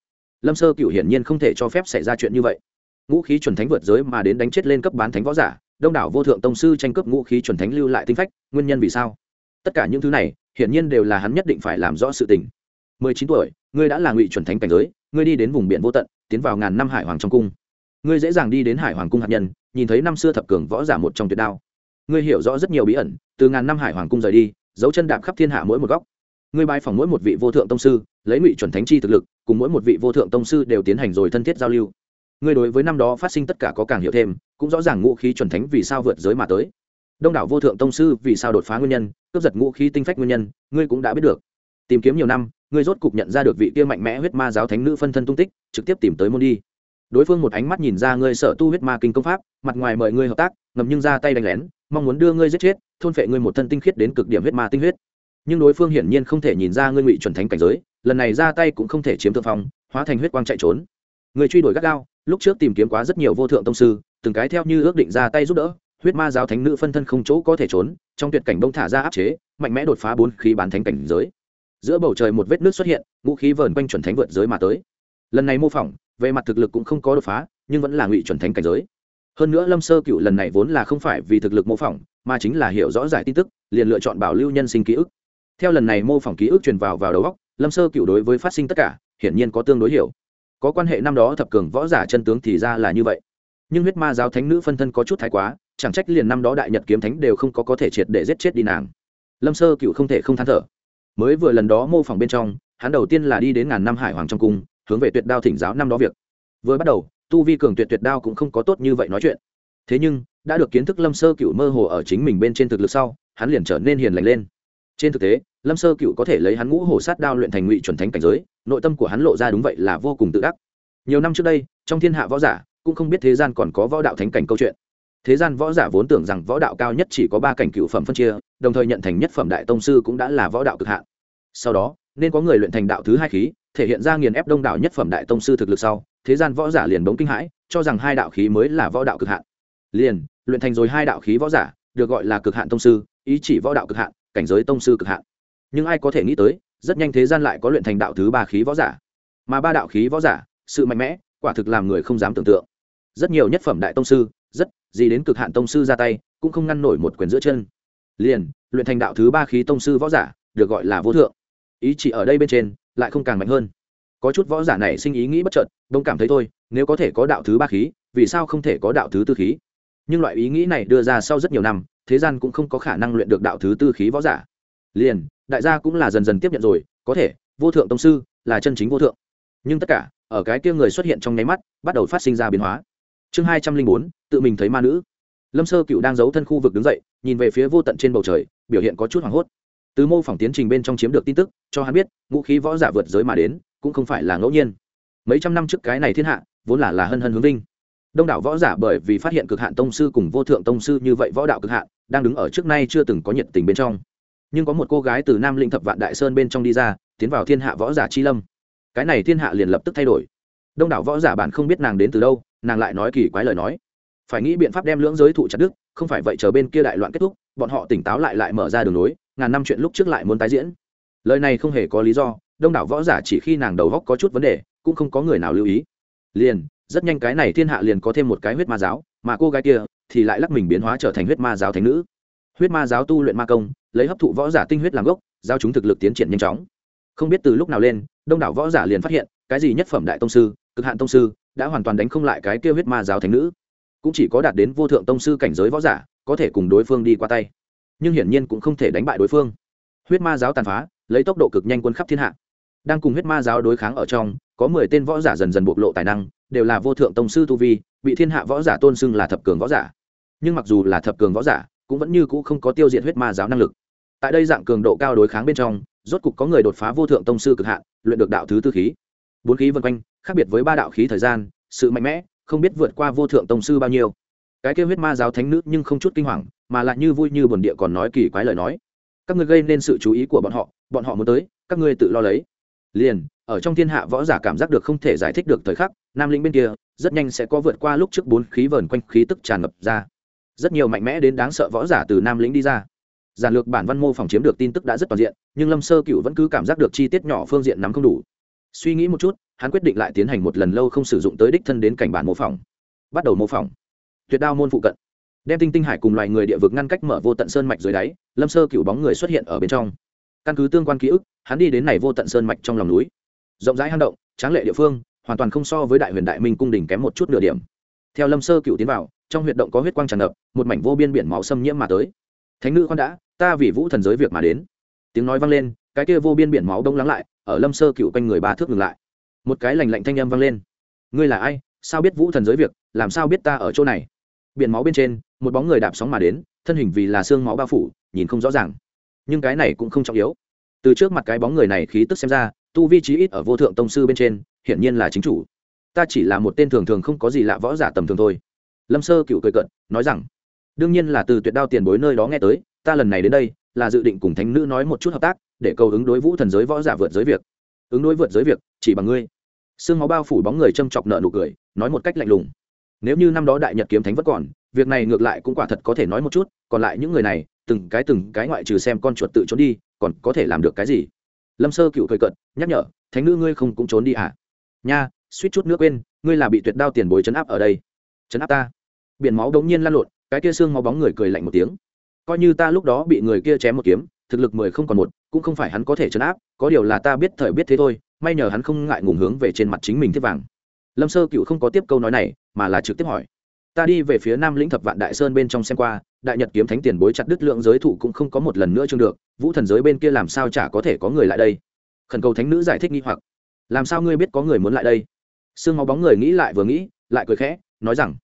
Lâm sơ cựu hiển nhiên không thể cho phép xảy ra chuyện như vậy ngũ khí chuẩn thánh vượt giới mà đến đánh chết lên cấp bán thánh võ giả, đông đảo vô thượng tông sư tranh cướp ngũ khí chuẩn thánh lưu lại tinh phách, nguyên nhân vì sao? Tất cả những thứ này, hiển nhiên đều là hắn nhất định phải làm rõ sự tình. Mười chín tuổi, ngươi đã là ngụy chuẩn thánh cảnh giới, ngươi đi đến vùng biển vô tận, tiến vào ngàn năm hải hoàng trong cung. Ngươi dễ dàng đi đến hải hoàng cung hạt nhân, nhìn thấy năm xưa thập cường võ giả một trong tuyệt đao. Ngươi hiểu rõ rất nhiều bí ẩn, từ ngàn năm hải hoàng cung rời đi, dấu chân đạp khắp thiên hạ mỗi một góc. Ngươi bái phỏng mỗi một vị vô thượng tông sư, lấy ngụy chuẩn thánh chi thực lực, cùng mỗi một vị vô thượng tông sư đều tiến hành rồi thân thiết giao lưu ngươi đối với năm đó phát sinh tất cả có càng hiểu thêm, cũng rõ ràng ngũ khí chuẩn thánh vì sao vượt giới mà tới. Đông đảo vô thượng tông sư vì sao đột phá nguyên nhân, cướp giật ngũ khí tinh phách nguyên nhân, ngươi cũng đã biết được. Tìm kiếm nhiều năm, ngươi rốt cục nhận ra được vị kia mạnh mẽ huyết ma giáo thánh nữ phân thân tung tích, trực tiếp tìm tới môn đi. Đối phương một ánh mắt nhìn ra ngươi sợ tu huyết ma kinh công pháp, mặt ngoài mời ngươi hợp tác, ngầm nhưng ra tay đánh lén, mong muốn đưa ngươi giết chết, thôn phệ ngươi một thân tinh khiết đến cực điểm huyết ma tinh huyết. Nhưng đối phương hiển nhiên không thể nhìn ra ngươi ngụy chuẩn thánh cảnh giới, lần này ra tay cũng không thể chiếm thượng phong, hóa thành huyết quang chạy trốn. Người truy đuổi gắt gao lúc trước tìm kiếm quá rất nhiều vô thượng tông sư, từng cái theo như ước định ra tay giúp đỡ, huyết ma giáo thánh nữ phân thân không chỗ có thể trốn, trong tuyệt cảnh bông thả ra áp chế, mạnh mẽ đột phá bốn khí bán thánh cảnh giới. Giữa bầu trời một vết nước xuất hiện, ngũ khí vờn quanh chuẩn thánh vượt giới mà tới. Lần này mô phỏng, về mặt thực lực cũng không có đột phá, nhưng vẫn là ngụy chuẩn thánh cảnh giới. Hơn nữa lâm sơ cựu lần này vốn là không phải vì thực lực mô phỏng, mà chính là hiểu rõ giải tin tức, liền lựa chọn bảo lưu nhân sinh ký ức. Theo lần này mô phỏng ký ức truyền vào vào đầu góc lâm sơ cựu đối với phát sinh tất cả, hiển nhiên có tương đối hiểu có quan hệ năm đó thập cường võ giả chân tướng thì ra là như vậy. Nhưng huyết ma giáo thánh nữ phân thân có chút thái quá, chẳng trách liền năm đó đại nhật kiếm thánh đều không có có thể triệt để giết chết đi nàng. Lâm sơ cựu không thể không than thở. Mới vừa lần đó mô phỏng bên trong, hắn đầu tiên là đi đến ngàn năm hải hoàng trong cung, hướng về tuyệt đao thỉnh giáo năm đó việc. Vừa bắt đầu, tu vi cường tuyệt tuyệt đao cũng không có tốt như vậy nói chuyện. Thế nhưng, đã được kiến thức lâm sơ cựu mơ hồ ở chính mình bên trên thực lực sau, hắn liền trở nên hiền lành lên. Trên thực tế, lâm sơ cựu có thể lấy hắn ngũ hổ sát đao luyện thành ngụy chuẩn thánh cảnh giới nội tâm của hắn lộ ra đúng vậy là vô cùng tự đắc. Nhiều năm trước đây, trong thiên hạ võ giả, cũng không biết thế gian còn có võ đạo thánh cảnh câu chuyện. Thế gian võ giả vốn tưởng rằng võ đạo cao nhất chỉ có ba cảnh cựu phẩm phân chia, đồng thời nhận thành nhất phẩm đại tông sư cũng đã là võ đạo cực hạn. Sau đó, nên có người luyện thành đạo thứ hai khí, thể hiện ra nghiền ép đông đảo nhất phẩm đại tông sư thực lực sau, thế gian võ giả liền bỗng kinh hãi, cho rằng hai đạo khí mới là võ đạo cực hạn. Liền, luyện thành rồi hai đạo khí võ giả, được gọi là cực hạn tông sư, ý chỉ võ đạo cực hạn, cảnh giới tông sư cực hạn. Nhưng ai có thể nghĩ tới rất nhanh thế gian lại có luyện thành đạo thứ ba khí võ giả. Mà ba đạo khí võ giả, sự mạnh mẽ, quả thực làm người không dám tưởng tượng. Rất nhiều nhất phẩm đại tông sư, rất gì đến cực hạn tông sư ra tay, cũng không ngăn nổi một quyền giữa chân. Liền, luyện thành đạo thứ ba khí tông sư võ giả, được gọi là vô thượng. Ý chỉ ở đây bên trên, lại không càng mạnh hơn. Có chút võ giả này sinh ý nghĩ bất chợt đông cảm thấy thôi, nếu có thể có đạo thứ ba khí, vì sao không thể có đạo thứ tư khí? Nhưng loại ý nghĩ này đưa ra sau rất nhiều năm, thế gian cũng không có khả năng luyện được đạo thứ tư khí võ giả. Liền đại gia cũng là dần dần tiếp nhận rồi, có thể, vô thượng tông sư là chân chính vô thượng. Nhưng tất cả, ở cái kia người xuất hiện trong nháy mắt, bắt đầu phát sinh ra biến hóa. Chương hai trăm linh bốn, tự mình thấy ma nữ. Lâm sơ cựu đang giấu thân khu vực đứng dậy, nhìn về phía vô tận trên bầu trời, biểu hiện có chút hoảng hốt. Từ mô phỏng tiến trình bên trong chiếm được tin tức, cho hắn biết, ngũ khí võ giả vượt giới mà đến, cũng không phải là ngẫu nhiên. Mấy trăm năm trước cái này thiên hạ, vốn là là hân hân hướng vinh. Đông đảo võ giả bởi vì phát hiện cực hạn tông sư cùng vô thượng tông sư như vậy võ đạo cực hạn, đang đứng ở trước nay chưa từng có nhiệt tình bên trong nhưng có một cô gái từ nam linh thập vạn đại sơn bên trong đi ra, tiến vào thiên hạ võ giả chi lâm. Cái này thiên hạ liền lập tức thay đổi. Đông đảo võ giả bản không biết nàng đến từ đâu, nàng lại nói kỳ quái lời nói. Phải nghĩ biện pháp đem lưỡng giới thụ chặt đức không phải vậy chờ bên kia đại loạn kết thúc, bọn họ tỉnh táo lại lại mở ra đường lối, ngàn năm chuyện lúc trước lại muốn tái diễn. Lời này không hề có lý do, đông đảo võ giả chỉ khi nàng đầu góc có chút vấn đề, cũng không có người nào lưu ý. Liền, rất nhanh cái này thiên hạ liền có thêm một cái huyết ma giáo, mà cô gái kia thì lại lắc mình biến hóa trở thành huyết ma giáo thánh nữ huyết ma giáo tu luyện ma công, lấy hấp thụ võ giả tinh huyết làm gốc, giao chúng thực lực tiến triển nhanh chóng. Không biết từ lúc nào lên, đông đảo võ giả liền phát hiện, cái gì nhất phẩm đại tông sư, cực hạn tông sư, đã hoàn toàn đánh không lại cái kia huyết ma giáo thánh nữ. Cũng chỉ có đạt đến vô thượng tông sư cảnh giới võ giả, có thể cùng đối phương đi qua tay. Nhưng hiển nhiên cũng không thể đánh bại đối phương. Huyết ma giáo tàn phá, lấy tốc độ cực nhanh quân khắp thiên hạ. Đang cùng huyết ma giáo đối kháng ở trong, có mười tên võ giả dần dần bộc lộ tài năng, đều là vô thượng tông sư tu vi, bị thiên hạ võ giả tôn xưng là thập cường võ giả. Nhưng mặc dù là thập cường võ giả cũng vẫn như cũ không có tiêu diệt huyết ma giáo năng lực. Tại đây dạng cường độ cao đối kháng bên trong, rốt cục có người đột phá vô thượng tông sư cực hạn, luyện được đạo thứ tư khí. Bốn khí vân quanh, khác biệt với ba đạo khí thời gian, sự mạnh mẽ, không biết vượt qua vô thượng tông sư bao nhiêu. Cái kêu huyết ma giáo thánh nữ nhưng không chút kinh hoàng, mà lại như vui như buồn địa còn nói kỳ quái lời nói. Các ngươi gây nên sự chú ý của bọn họ bọn họ muốn tới, các ngươi tự lo lấy. Liền, ở trong thiên hạ võ giả cảm giác được không thể giải thích được thời khắc, nam linh bên kia, rất nhanh sẽ có vượt qua lúc trước bốn khí vờn quanh khí tức tràn ngập ra rất nhiều mạnh mẽ đến đáng sợ võ giả từ nam lĩnh đi ra. Giản lược bản văn mô phỏng chiếm được tin tức đã rất toàn diện, nhưng lâm sơ cựu vẫn cứ cảm giác được chi tiết nhỏ phương diện nắm không đủ. Suy nghĩ một chút, hắn quyết định lại tiến hành một lần lâu không sử dụng tới đích thân đến cảnh bản mô phỏng. Bắt đầu mô phỏng. Tuyệt đao môn phụ cận. Đem tinh tinh hải cùng loài người địa vực ngăn cách mở vô tận sơn mạch dưới đáy, lâm sơ cựu bóng người xuất hiện ở bên trong. Căn cứ tương quan ký ức, hắn đi đến này vô tận sơn mạch trong lòng núi. Rộng rãi hang động, tráng lệ địa phương, hoàn toàn không so với đại huyền đại minh cung đình kém một chút nửa điểm. Theo lâm sơ cựu tiến vào trong huyệt động có huyết quang tràn ngập, một mảnh vô biên biển máu xâm nhiễm mà tới. Thánh nữ con đã, ta vì vũ thần giới việc mà đến. Tiếng nói vang lên, cái kia vô biên biển máu đông lắng lại, ở lâm sơ cựu quanh người ba thước ngừng lại. Một cái lành lạnh thanh âm vang lên. Ngươi là ai? Sao biết vũ thần giới việc? Làm sao biết ta ở chỗ này? Biển máu bên trên, một bóng người đạp sóng mà đến, thân hình vì là xương máu bao phủ, nhìn không rõ ràng. Nhưng cái này cũng không trọng yếu. Từ trước mặt cái bóng người này khí tức xem ra, tu vi trí ít ở vô thượng tông sư bên trên, hiển nhiên là chính chủ. Ta chỉ là một tên thường thường không có gì lạ võ giả tầm thường thôi lâm sơ cựu cười cận nói rằng, đương nhiên là từ tuyệt đao tiền bối nơi đó nghe tới, ta lần này đến đây là dự định cùng thánh nữ nói một chút hợp tác, để cầu ứng đối vũ thần giới võ giả vượt giới việc. Ứng đối vượt giới việc, chỉ bằng ngươi. Sương máu bao phủ bóng người châm chọc nợ nụ cười, nói một cách lạnh lùng, nếu như năm đó đại nhật kiếm thánh vẫn còn, việc này ngược lại cũng quả thật có thể nói một chút, còn lại những người này, từng cái từng cái ngoại trừ xem con chuột tự trốn đi, còn có thể làm được cái gì? Lâm sơ cựu cười cận nhắc nhở, thánh nữ ngươi không cũng trốn đi à? Nha, suýt chút nước quên, ngươi là bị tuyệt đao tiền bối chấn áp ở đây. Chấn áp ta? Biển máu đống nhiên lan lộn, cái kia xương máu bóng người cười lạnh một tiếng. Coi như ta lúc đó bị người kia chém một kiếm, thực lực mười không còn một, cũng không phải hắn có thể chấn áp, có điều là ta biết thời biết thế thôi, may nhờ hắn không ngại ngùng hướng về trên mặt chính mình thiết vàng. Lâm sơ cựu không có tiếp câu nói này, mà là trực tiếp hỏi. Ta đi về phía nam lĩnh thập vạn đại sơn bên trong xem qua, đại nhật kiếm thánh tiền bối chặt đứt lượng giới thụ cũng không có một lần nữa chương được, vũ thần giới bên kia làm sao chả có thể có người lại đây? Khẩn cầu thánh nữ giải thích nghi hoặc. Làm sao ngươi biết có người muốn lại đây? Sương máu bóng người nghĩ lại vừa nghĩ, lại cười khẽ, nói rằng,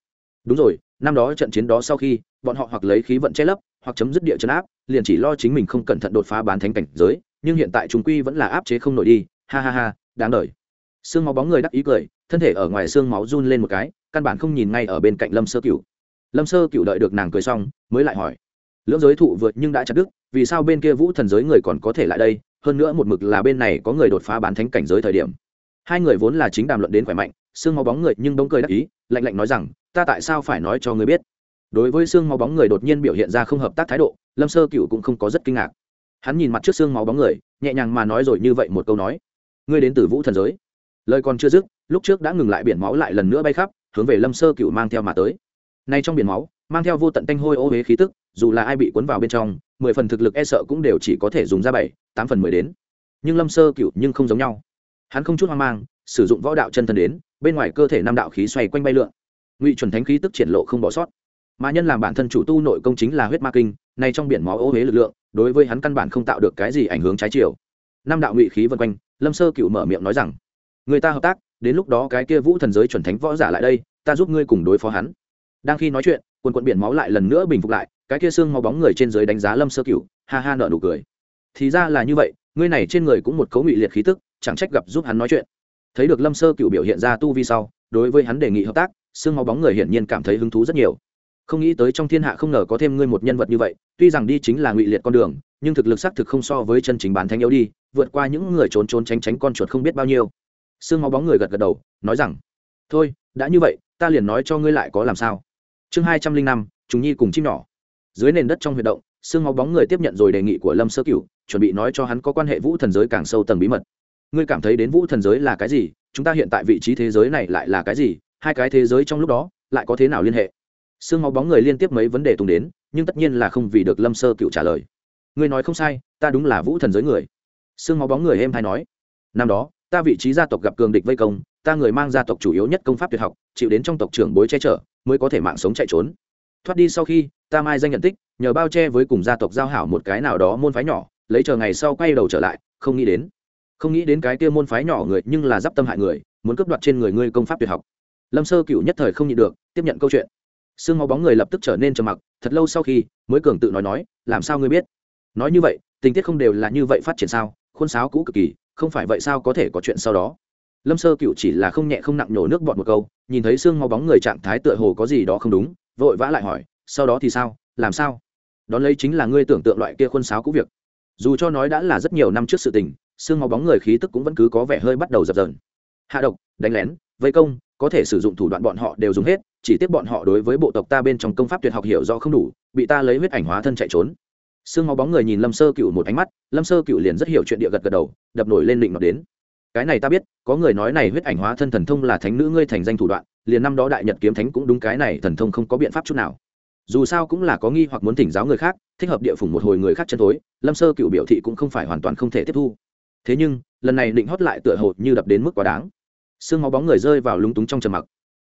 đúng rồi năm đó trận chiến đó sau khi, bọn họ hoặc lấy khí vận che lấp, hoặc chấm dứt địa chấn áp, liền chỉ lo chính mình không cẩn thận đột phá bán thánh cảnh giới, nhưng hiện tại chúng quy vẫn là áp chế không nổi đi. Ha ha ha, đáng đời. Xương máu bóng người đắc ý cười, thân thể ở ngoài xương máu run lên một cái, căn bản không nhìn ngay ở bên cạnh lâm sơ cửu. Lâm sơ cửu đợi được nàng cười xong, mới lại hỏi. Lưỡng giới thụ vượt nhưng đã chặt đứt, vì sao bên kia vũ thần giới người còn có thể lại đây? Hơn nữa một mực là bên này có người đột phá bán thánh cảnh giới thời điểm. Hai người vốn là chính đàm luận đến khỏe mạnh xương máu bóng người nhưng đống cười đắc ý, lạnh lạnh nói rằng, ta tại sao phải nói cho ngươi biết? Đối với xương máu bóng người đột nhiên biểu hiện ra không hợp tác thái độ, lâm sơ cựu cũng không có rất kinh ngạc. Hắn nhìn mặt trước xương máu bóng người, nhẹ nhàng mà nói rồi như vậy một câu nói, ngươi đến từ vũ thần giới. Lời còn chưa dứt, lúc trước đã ngừng lại biển máu lại lần nữa bay khắp, hướng về lâm sơ cựu mang theo mà tới. Nay trong biển máu, mang theo vô tận tanh hôi ô huế khí tức, dù là ai bị cuốn vào bên trong, mười phần thực lực e sợ cũng đều chỉ có thể dùng ra bảy, tám phần mười đến. Nhưng lâm sơ cựu nhưng không giống nhau. Hắn không chút hoang mang sử dụng võ đạo chân thân đến, bên ngoài cơ thể năm đạo khí xoay quanh bay lượn. Ngụy chuẩn thánh khí tức triển lộ không bỏ sót. Mà nhân làm bản thân chủ tu nội công chính là huyết ma kinh, nay trong biển máu ô huế lực lượng, đối với hắn căn bản không tạo được cái gì ảnh hưởng trái chiều. Năm đạo ngụy khí vân quanh, lâm sơ cựu mở miệng nói rằng, người ta hợp tác, đến lúc đó cái kia vũ thần giới chuẩn thánh võ giả lại đây, ta giúp ngươi cùng đối phó hắn. Đang khi nói chuyện, quần quận biển máu lại lần nữa bình phục lại, cái kia xương máu bóng người trên dưới đánh giá lâm sơ cựu ha ha nợ nụ cười. Thì ra là như vậy, ngươi này trên người cũng một cấu ngụy liệt khí tức, chẳng trách gặp giúp hắn nói chuyện thấy được lâm sơ cựu biểu hiện ra tu vi sau, đối với hắn đề nghị hợp tác, xương máu bóng người hiển nhiên cảm thấy hứng thú rất nhiều. Không nghĩ tới trong thiên hạ không ngờ có thêm ngươi một nhân vật như vậy, tuy rằng đi chính là ngụy liệt con đường, nhưng thực lực xác thực không so với chân chính bán thanh yếu đi, vượt qua những người trốn trốn tránh tránh con chuột không biết bao nhiêu. Xương máu bóng người gật gật đầu, nói rằng, thôi, đã như vậy, ta liền nói cho ngươi lại có làm sao. Chương hai trăm linh năm chúng nhi cùng chim nhỏ. Dưới nền đất trong huy động, xương máu bóng người tiếp nhận rồi đề nghị của lâm sơ cửu, chuẩn bị nói cho hắn có quan hệ vũ thần giới càng sâu tầng bí mật ngươi cảm thấy đến vũ thần giới là cái gì, chúng ta hiện tại vị trí thế giới này lại là cái gì, hai cái thế giới trong lúc đó, lại có thế nào liên hệ? Sương máu bóng người liên tiếp mấy vấn đề tung đến, nhưng tất nhiên là không vì được lâm sơ cựu trả lời. Ngươi nói không sai, ta đúng là vũ thần giới người. Sương máu bóng người êm hay nói, năm đó, ta vị trí gia tộc gặp cường địch vây công, ta người mang gia tộc chủ yếu nhất công pháp tuyệt học, chịu đến trong tộc trưởng bối che chở, mới có thể mạng sống chạy trốn. Thoát đi sau khi, ta mai danh nhận tích, nhờ bao che với cùng gia tộc giao hảo một cái nào đó môn phái nhỏ, lấy chờ ngày sau quay đầu trở lại, không nghĩ đến không nghĩ đến cái kia môn phái nhỏ người nhưng là d i p tâm hại người, muốn cướp đoạt trên người ngươi công pháp tuyệt học. Lâm sơ cựu nhất thời không nhịn được, tiếp nhận câu chuyện. Sương máu bóng người lập tức trở nên trầm mặc, thật lâu sau khi, mới cường tự nói nói, làm sao ngươi biết? Nói như vậy, tình tiết không đều là như vậy phát triển sao? Khuôn sáo cũ cực kỳ, không phải vậy sao có thể có chuyện sau đó? Lâm sơ cựu chỉ là không nhẹ không nặng nhổ nước bọt một câu, nhìn thấy sương máu bóng người trạng thái tựa hồ có gì đó không đúng, vội vã lại hỏi, sau đó thì sao? Làm sao? Đón lấy chính là ngươi tưởng tượng loại kia khuôn sáo cũ việc. Dù cho nói đã là rất nhiều năm trước sự tình sương máu bóng người khí tức cũng vẫn cứ có vẻ hơi bắt đầu dập dờn. Hạ độc, đánh lén, vây công, có thể sử dụng thủ đoạn bọn họ đều dùng hết, chỉ tiếp bọn họ đối với bộ tộc ta bên trong công pháp tuyệt học hiểu rõ không đủ, bị ta lấy huyết ảnh hóa thân chạy trốn. Sương máu bóng người nhìn lâm sơ cựu một ánh mắt, lâm sơ cựu liền rất hiểu chuyện địa gật gật đầu, đập nổi lên định nó đến. Cái này ta biết, có người nói này huyết ảnh hóa thân thần thông là thánh nữ ngươi thành danh thủ đoạn, liền năm đó đại nhật kiếm thánh cũng đúng cái này thần thông không có biện pháp chút nào. Dù sao cũng là có nghi hoặc muốn thỉnh giáo người khác, thích hợp địa phủ một hồi người khác chân tối lâm sơ cựu biểu thị cũng không phải hoàn toàn không thể tiếp thu thế nhưng, lần này định hót lại tựa hồ như đập đến mức quá đáng. Xương máu bóng người rơi vào lúng túng trong trầm mặc.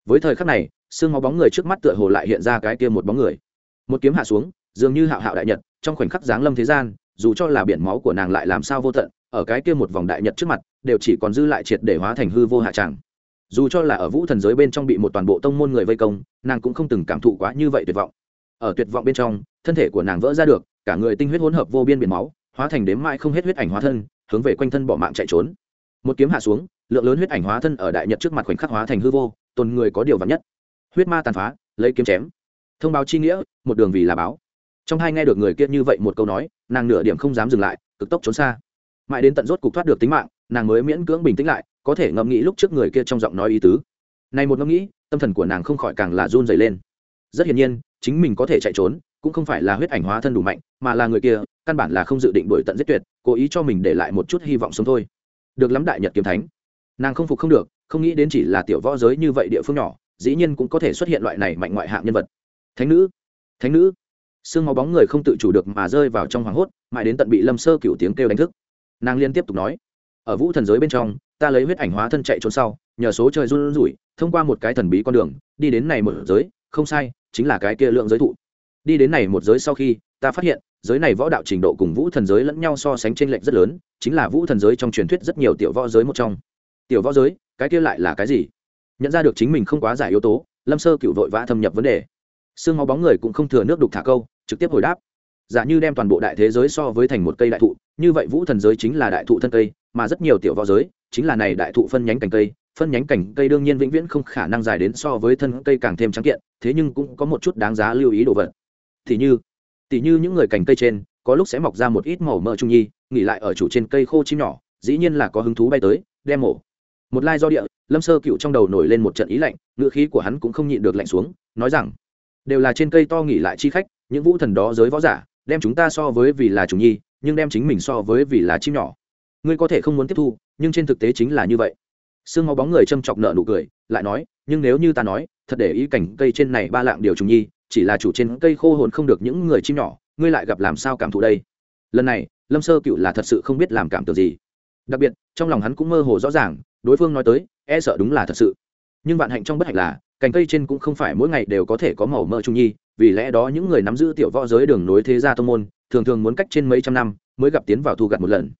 Với thời khắc này xương máu bóng người trước mắt tựa hồ lại hiện ra cái kia một bóng người. Một kiếm hạ xuống, dường như hạo hạo đại nhật, trong khoảnh khắc giáng lâm thế gian, dù cho là biển máu của nàng lại làm sao vô tận, ở cái kia một vòng đại nhật trước mặt, đều chỉ còn dư lại triệt để hóa thành hư vô hạ tràng. Dù cho là ở vũ thần giới bên trong bị một toàn bộ tông môn người vây công, nàng cũng không từng cảm thụ quá như vậy tuyệt vọng. Ở tuyệt vọng bên trong, thân thể của nàng vỡ ra được, cả người tinh huyết hỗn hợp vô biên biển máu, hóa thành đếm mãi không hết huyết ảnh hóa thân hướng về quanh thân bỏ mạng chạy trốn. Một kiếm hạ xuống, lượng lớn huyết ảnh hóa thân ở đại nhật trước mặt khoảnh khắc hóa thành hư vô, tồn người có điều vắn nhất. Huyết ma tàn phá, lấy kiếm chém. Thông báo chi nghĩa, một đường vì là báo. Trong hai nghe được người kia như vậy một câu nói, nàng nửa điểm không dám dừng lại, cực tốc trốn xa. Mãi đến tận rốt cục thoát được tính mạng, nàng mới miễn cưỡng bình tĩnh lại, có thể ngẫm nghĩ lúc trước người kia trong giọng nói ý tứ. Này một ngẫm nghĩ, tâm thần của nàng không khỏi càng là run dày lên. Rất hiển nhiên chính mình có thể chạy trốn, cũng không phải là huyết ảnh hóa thân đủ mạnh, mà là người kia, căn bản là không dự định đổi tận giết tuyệt, cố ý cho mình để lại một chút hy vọng sống thôi. Được lắm đại nhật kiếm thánh. Nàng không phục không được, không nghĩ đến chỉ là tiểu võ giới như vậy địa phương nhỏ, dĩ nhiên cũng có thể xuất hiện loại này mạnh ngoại hạng nhân vật. Thánh nữ thánh nữ. Xương máu bóng người không tự chủ được mà rơi vào trong hoảng hốt, mãi đến tận bị lâm sơ cựu tiếng kêu đánh thức. Nàng liên tiếp tục nói, ở vũ thần giới bên trong, ta lấy huyết ảnh hóa thân chạy trốn sau, nhờ số trời run rủi, thông qua một cái thần bí con đường, đi đến này một giới, không sai chính là cái kia lượng giới thụ. Đi đến này một giới sau khi, ta phát hiện, giới này võ đạo trình độ cùng vũ thần giới lẫn nhau so sánh trên lệnh rất lớn, chính là vũ thần giới trong truyền thuyết rất nhiều tiểu võ giới một trong. Tiểu võ giới, cái kia lại là cái gì? Nhận ra được chính mình không quá giải yếu tố, lâm sơ cựu vội vã thâm nhập vấn đề. Xương máu bóng người cũng không thừa nước đục thả câu, trực tiếp hồi đáp. Giả như đem toàn bộ đại thế giới so với thành một cây đại thụ, như vậy vũ thần giới chính là đại thụ thân cây, mà rất nhiều tiểu võ giới, chính là này đại thụ phân nhánh cành cây phân nhánh cành cây đương nhiên vĩnh viễn không khả năng dài đến so với thân cây càng thêm trắng kiện, thế nhưng cũng có một chút đáng giá lưu ý đồ vật. Thì như, tỉ như những người cành cây trên, có lúc sẽ mọc ra một ít màu mỡ trung nhi, nghỉ lại ở chủ trên cây khô chim nhỏ, dĩ nhiên là có hứng thú bay tới, đem mổ. Một lai do địa, lâm sơ cựu trong đầu nổi lên một trận ý lạnh ngựa khí của hắn cũng không nhịn được lạnh xuống, nói rằng, đều là trên cây to nghỉ lại chi khách, những vũ thần đó giới võ giả, đem chúng ta so với vì là chủ nhi, nhưng đem chính mình so với vì là chim nhỏ. Ngươi có thể không muốn tiếp thu, nhưng trên thực tế chính là như vậy sương máu bóng người châm chọc nợ nụ cười, lại nói, nhưng nếu như ta nói, thật để ý cảnh cây trên này ba lạng điều trùng nhi, chỉ là chủ trên cây khô hồn không được những người chim nhỏ, ngươi lại gặp làm sao cảm thụ đây? Lần này, lâm sơ cựu là thật sự không biết làm cảm tưởng gì. Đặc biệt, trong lòng hắn cũng mơ hồ rõ ràng, đối phương nói tới e sợ đúng là thật sự. Nhưng bạn hạnh trong bất hạnh là, cành cây trên cũng không phải mỗi ngày đều có thể có màu mơ trung nhi, vì lẽ đó những người nắm giữ tiểu võ giới đường nối thế gia thông môn, thường thường muốn cách trên mấy trăm năm mới gặp tiến vào thu gặt một lần.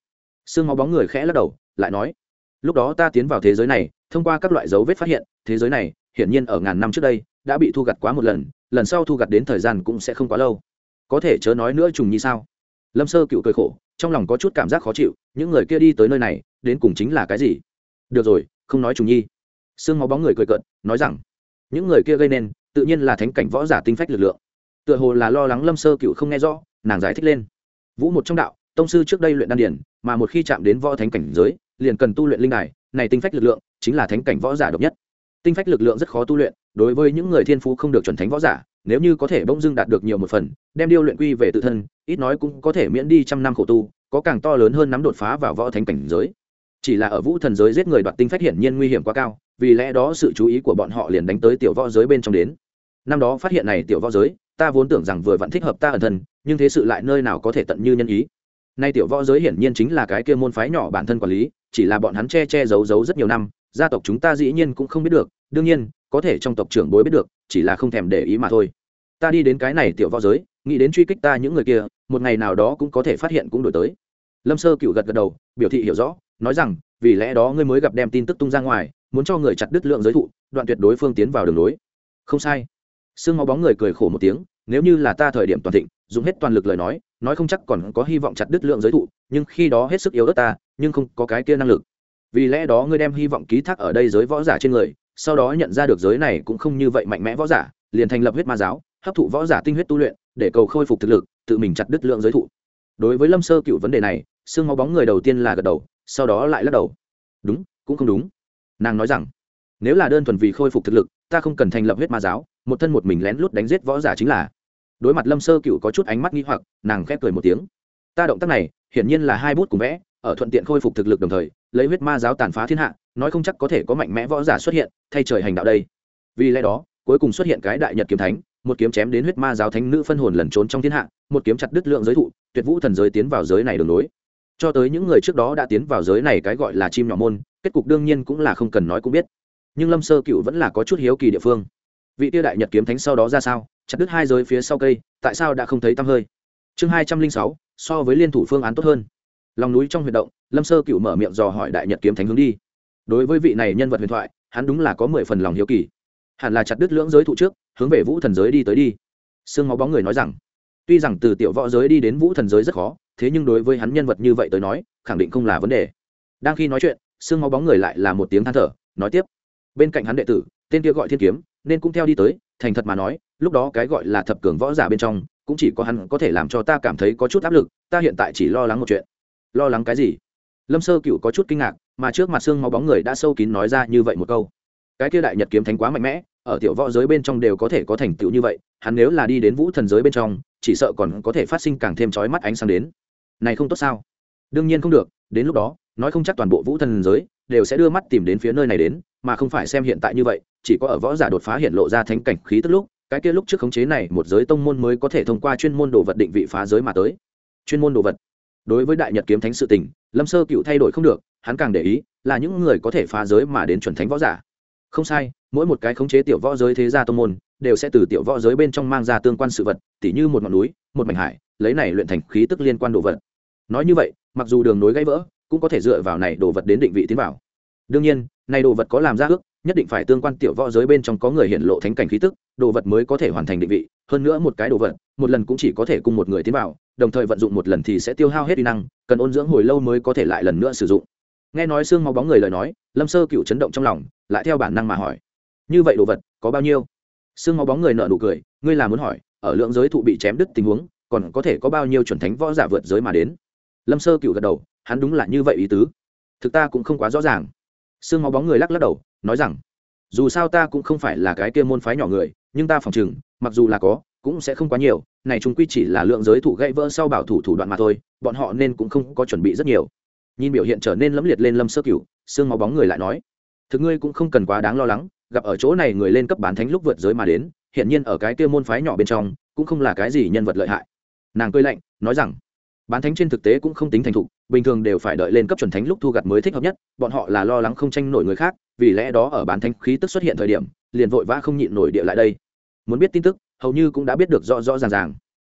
Sương máu bóng người khẽ lắc đầu, lại nói lúc đó ta tiến vào thế giới này, thông qua các loại dấu vết phát hiện, thế giới này, hiển nhiên ở ngàn năm trước đây, đã bị thu gặt quá một lần lần sau thu gặt đến thời gian cũng sẽ không quá lâu. Có thể chớ nói nữa trùng như sao? Lâm sơ cựu cười khổ, trong lòng có chút cảm giác khó chịu, những người kia đi tới nơi này, đến cùng chính là cái gì? Được rồi, không nói trùng nhi. Sương máu bóng người cười cợt, nói rằng, những người kia gây nên, tự nhiên là thánh cảnh võ giả tinh phách lực lượng. Tựa hồ là lo lắng lâm sơ cựu không nghe rõ, nàng giải thích lên. Vũ một trong đạo, tông sư trước đây luyện đan điển, mà một khi chạm đến võ thánh cảnh giới liền cần tu luyện linh đài, này tinh phách lực lượng chính là thánh cảnh võ giả độc nhất. Tinh phách lực lượng rất khó tu luyện, đối với những người thiên phú không được chuẩn thánh võ giả, nếu như có thể bỗng dưng đạt được nhiều một phần, đem điêu luyện quy về tự thân, ít nói cũng có thể miễn đi trăm năm khổ tu, có càng to lớn hơn nắm đột phá vào võ thánh cảnh giới. Chỉ là ở vũ thần giới giết người đoạt tinh phách hiển nhiên nguy hiểm quá cao, vì lẽ đó sự chú ý của bọn họ liền đánh tới tiểu võ giới bên trong đến. Năm đó phát hiện này tiểu võ giới, ta vốn tưởng rằng vừa vẫn thích hợp ta ẩn thân, nhưng thế sự lại nơi nào có thể tận như nhân ý. Nay tiểu võ giới hiển nhiên chính là cái kia môn phái nhỏ bản thân quản lý chỉ là bọn hắn che che giấu giấu rất nhiều năm, gia tộc chúng ta dĩ nhiên cũng không biết được, đương nhiên, có thể trong tộc trưởng bối biết được, chỉ là không thèm để ý mà thôi. Ta đi đến cái này tiểu võ giới, nghĩ đến truy kích ta những người kia, một ngày nào đó cũng có thể phát hiện cũng đổi tới. Lâm sơ cựu gật gật đầu, biểu thị hiểu rõ, nói rằng, vì lẽ đó ngươi mới gặp đem tin tức tung ra ngoài, muốn cho người chặt đứt lượng giới thụ, đoạn tuyệt đối phương tiến vào đường lối. Không sai. Sương máu bóng người cười khổ một tiếng, nếu như là ta thời điểm toàn thịnh, dùng hết toàn lực lời nói nói không chắc còn có hy vọng chặt đứt lượng giới thụ, nhưng khi đó hết sức yếu ớt ta nhưng không có cái kia năng lực. Vì lẽ đó ngươi đem hy vọng ký thác ở đây giới võ giả trên người, sau đó nhận ra được giới này cũng không như vậy mạnh mẽ võ giả, liền thành lập huyết ma giáo, hấp thụ võ giả tinh huyết tu luyện, để cầu khôi phục thực lực, tự mình chặt đứt lượng giới thụ. Đối với lâm sơ cựu vấn đề này xương máu bóng người đầu tiên là gật đầu, sau đó lại lắc đầu. Đúng, cũng không đúng. Nàng nói rằng, nếu là đơn thuần vì khôi phục thực lực, ta không cần thành lập huyết ma giáo, một thân một mình lén lút đánh giết võ giả chính là. Đối mặt lâm sơ cựu có chút ánh mắt nghi hoặc, nàng khép cười một tiếng. Ta động tác này, hiển nhiên là hai bút cùng vẽ ở thuận tiện khôi phục thực lực đồng thời, lấy huyết ma giáo tàn phá thiên hạ, nói không chắc có thể có mạnh mẽ võ giả xuất hiện, thay trời hành đạo đây. Vì lẽ đó, cuối cùng xuất hiện cái đại nhật kiếm thánh, một kiếm chém đến huyết ma giáo thánh nữ phân hồn lẩn trốn trong thiên hạ, một kiếm chặt đứt lượng giới thụ, tuyệt vũ thần giới tiến vào giới này đường lối. Cho tới những người trước đó đã tiến vào giới này cái gọi là chim nhỏ môn, kết cục đương nhiên cũng là không cần nói cũng biết. Nhưng lâm sơ cựu vẫn là có chút hiếu kỳ địa phương. Vị tiêu đại nhật kiếm thánh sau đó ra sao? Chặt đứt hai giới phía sau cây, tại sao đã không thấy tăm hơi? Chương hai trăm linh sáu, so với liên thủ phương án tốt hơn lòng núi trong huyệt động, lâm sơ cựu mở miệng dò hỏi đại nhật kiếm thánh hướng đi. Đối với vị này nhân vật huyền thoại, hắn đúng là có mười phần lòng hiếu kỳ. Hẳn là chặt đứt lưỡng giới thụ trước, hướng về vũ thần giới đi tới đi. Sương máu bóng người nói rằng, tuy rằng từ tiểu võ giới đi đến vũ thần giới rất khó, thế nhưng đối với hắn nhân vật như vậy tới nói, khẳng định không là vấn đề. Đang khi nói chuyện, sương máu bóng người lại là một tiếng than thở, nói tiếp. Bên cạnh hắn đệ tử, tên kia gọi thiên kiếm, nên cũng theo đi tới, thành thật mà nói, lúc đó cái gọi là thập cường võ giả bên trong, cũng chỉ có hắn có thể làm cho ta cảm thấy có chút áp lực, ta hiện tại chỉ lo lắng một chuyện lo lắng cái gì? Lâm sơ cựu có chút kinh ngạc, mà trước mặt xương máu bóng người đã sâu kín nói ra như vậy một câu. Cái kia đại nhật kiếm thánh quá mạnh mẽ, ở tiểu võ giới bên trong đều có thể có thành tựu như vậy, hắn nếu là đi đến vũ thần giới bên trong, chỉ sợ còn có thể phát sinh càng thêm trói mắt ánh sáng đến. Này không tốt sao? Đương nhiên không được, đến lúc đó, nói không chắc toàn bộ vũ thần giới đều sẽ đưa mắt tìm đến phía nơi này đến, mà không phải xem hiện tại như vậy, chỉ có ở võ giả đột phá hiện lộ ra thánh cảnh khí tức lúc, cái kia lúc trước khống chế này một giới tông môn mới có thể thông qua chuyên môn đồ vật định vị phá giới mà tới. Chuyên môn đồ vật? Đối với đại nhật kiếm thánh sự tình, lâm sơ cựu thay đổi không được, hắn càng để ý là những người có thể phá giới mà đến chuẩn thánh võ giả. Không sai, mỗi một cái khống chế tiểu võ giới thế gia tông môn đều sẽ từ tiểu võ giới bên trong mang ra tương quan sự vật, tỉ như một ngọn núi, một mảnh hải, lấy này luyện thành khí tức liên quan đồ vật. Nói như vậy, mặc dù đường nối gãy vỡ, cũng có thể dựa vào này đồ vật đến định vị tiến vào. Đương nhiên, này đồ vật có làm ra ước nhất định phải tương quan tiểu võ giới bên trong có người hiện lộ thánh cảnh khí tức, đồ vật mới có thể hoàn thành định vị, hơn nữa một cái đồ vật, một lần cũng chỉ có thể cùng một người tiến vào, đồng thời vận dụng một lần thì sẽ tiêu hao hết uy năng, cần ôn dưỡng hồi lâu mới có thể lại lần nữa sử dụng. Nghe nói xương máu bóng người lời nói, lâm sơ cựu chấn động trong lòng, lại theo bản năng mà hỏi, như vậy đồ vật có bao nhiêu? Xương máu bóng người nợ nụ cười, ngươi là muốn hỏi, ở lượng giới thụ bị chém đứt tình huống, còn có thể có bao nhiêu chuẩn thánh võ giả vượt giới mà đến? Lâm sơ cựu gật đầu, hắn đúng là như vậy ý tứ. Thực ta cũng không quá rõ ràng. Xương máu bóng người lắc lắc đầu nói rằng, dù sao ta cũng không phải là cái kia môn phái nhỏ người, nhưng ta phòng chừng mặc dù là có, cũng sẽ không quá nhiều, này chúng quy chỉ là lượng giới thủ gãy vỡ sau bảo thủ thủ đoạn mà thôi, bọn họ nên cũng không có chuẩn bị rất nhiều. Nhìn biểu hiện trở nên lẫm liệt lên lâm sơ cửu, xương máu bóng người lại nói, thực ngươi cũng không cần quá đáng lo lắng, gặp ở chỗ này người lên cấp bán thánh lúc vượt giới mà đến hiện nhiên ở cái kia môn phái nhỏ bên trong, cũng không là cái gì nhân vật lợi hại. Nàng cười lạnh, nói rằng bán thánh trên thực tế cũng không tính thành thục, bình thường đều phải đợi lên cấp chuẩn thánh lúc thu gặt mới thích hợp nhất, bọn họ là lo lắng không tranh nổi người khác, vì lẽ đó ở bán thánh khí tức xuất hiện thời điểm, liền vội vã không nhịn nổi địa lại đây. Muốn biết tin tức, hầu như cũng đã biết được rõ rõ ràng ràng.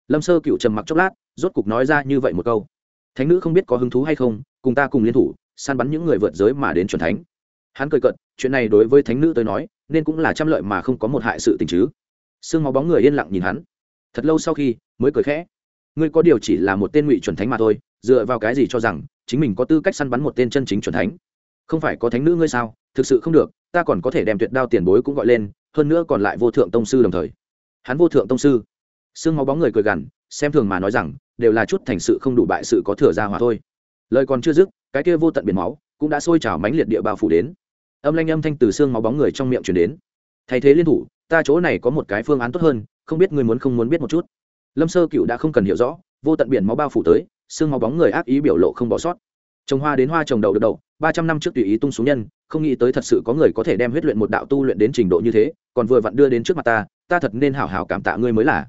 Lâm sơ cựu trầm mặc chốc lát, rốt cục nói ra như vậy một câu. Thánh nữ không biết có hứng thú hay không, cùng ta cùng liên thủ, săn bắn những người vượt giới mà đến chuẩn thánh. Hắn cười cận chuyện này đối với thánh nữ tới nói, nên cũng là trăm lợi mà không có một hại sự tình chứ. Sương máu bóng người yên lặng nhìn hắn. Thật lâu sau khi, mới cười khẽ ngươi có điều chỉ là một tên ngụy chuẩn thánh mà thôi, dựa vào cái gì cho rằng chính mình có tư cách săn bắn một tên chân chính chuẩn thánh? Không phải có thánh nữ ngươi sao? Thực sự không được, ta còn có thể đem tuyệt đao tiền bối cũng gọi lên, hơn nữa còn lại vô thượng tông sư đồng thời. Hắn vô thượng tông sư. Sương máu bóng người cười gằn, xem thường mà nói rằng, đều là chút thành sự không đủ bại sự có thừa ra hòa thôi. Lời còn chưa dứt, cái kia vô tận biển máu cũng đã sôi trào mãnh liệt địa bao phủ đến. Âm lanh âm thanh từ xương máu bóng người trong miệng chuyển đến. Thay thế liên thủ, ta chỗ này có một cái phương án tốt hơn, không biết ngươi muốn không muốn biết một chút lâm sơ cựu đã không cần hiểu rõ, vô tận biển máu bao phủ tới, xương máu bóng người ác ý biểu lộ không bỏ sót. Trồng hoa đến hoa trồng đầu được đầu ba trăm năm trước tùy ý tung xuống nhân, không nghĩ tới thật sự có người có thể đem huyết luyện một đạo tu luyện đến trình độ như thế, còn vừa vặn đưa đến trước mặt ta ta thật nên hảo hảo cảm tạ ngươi mới là.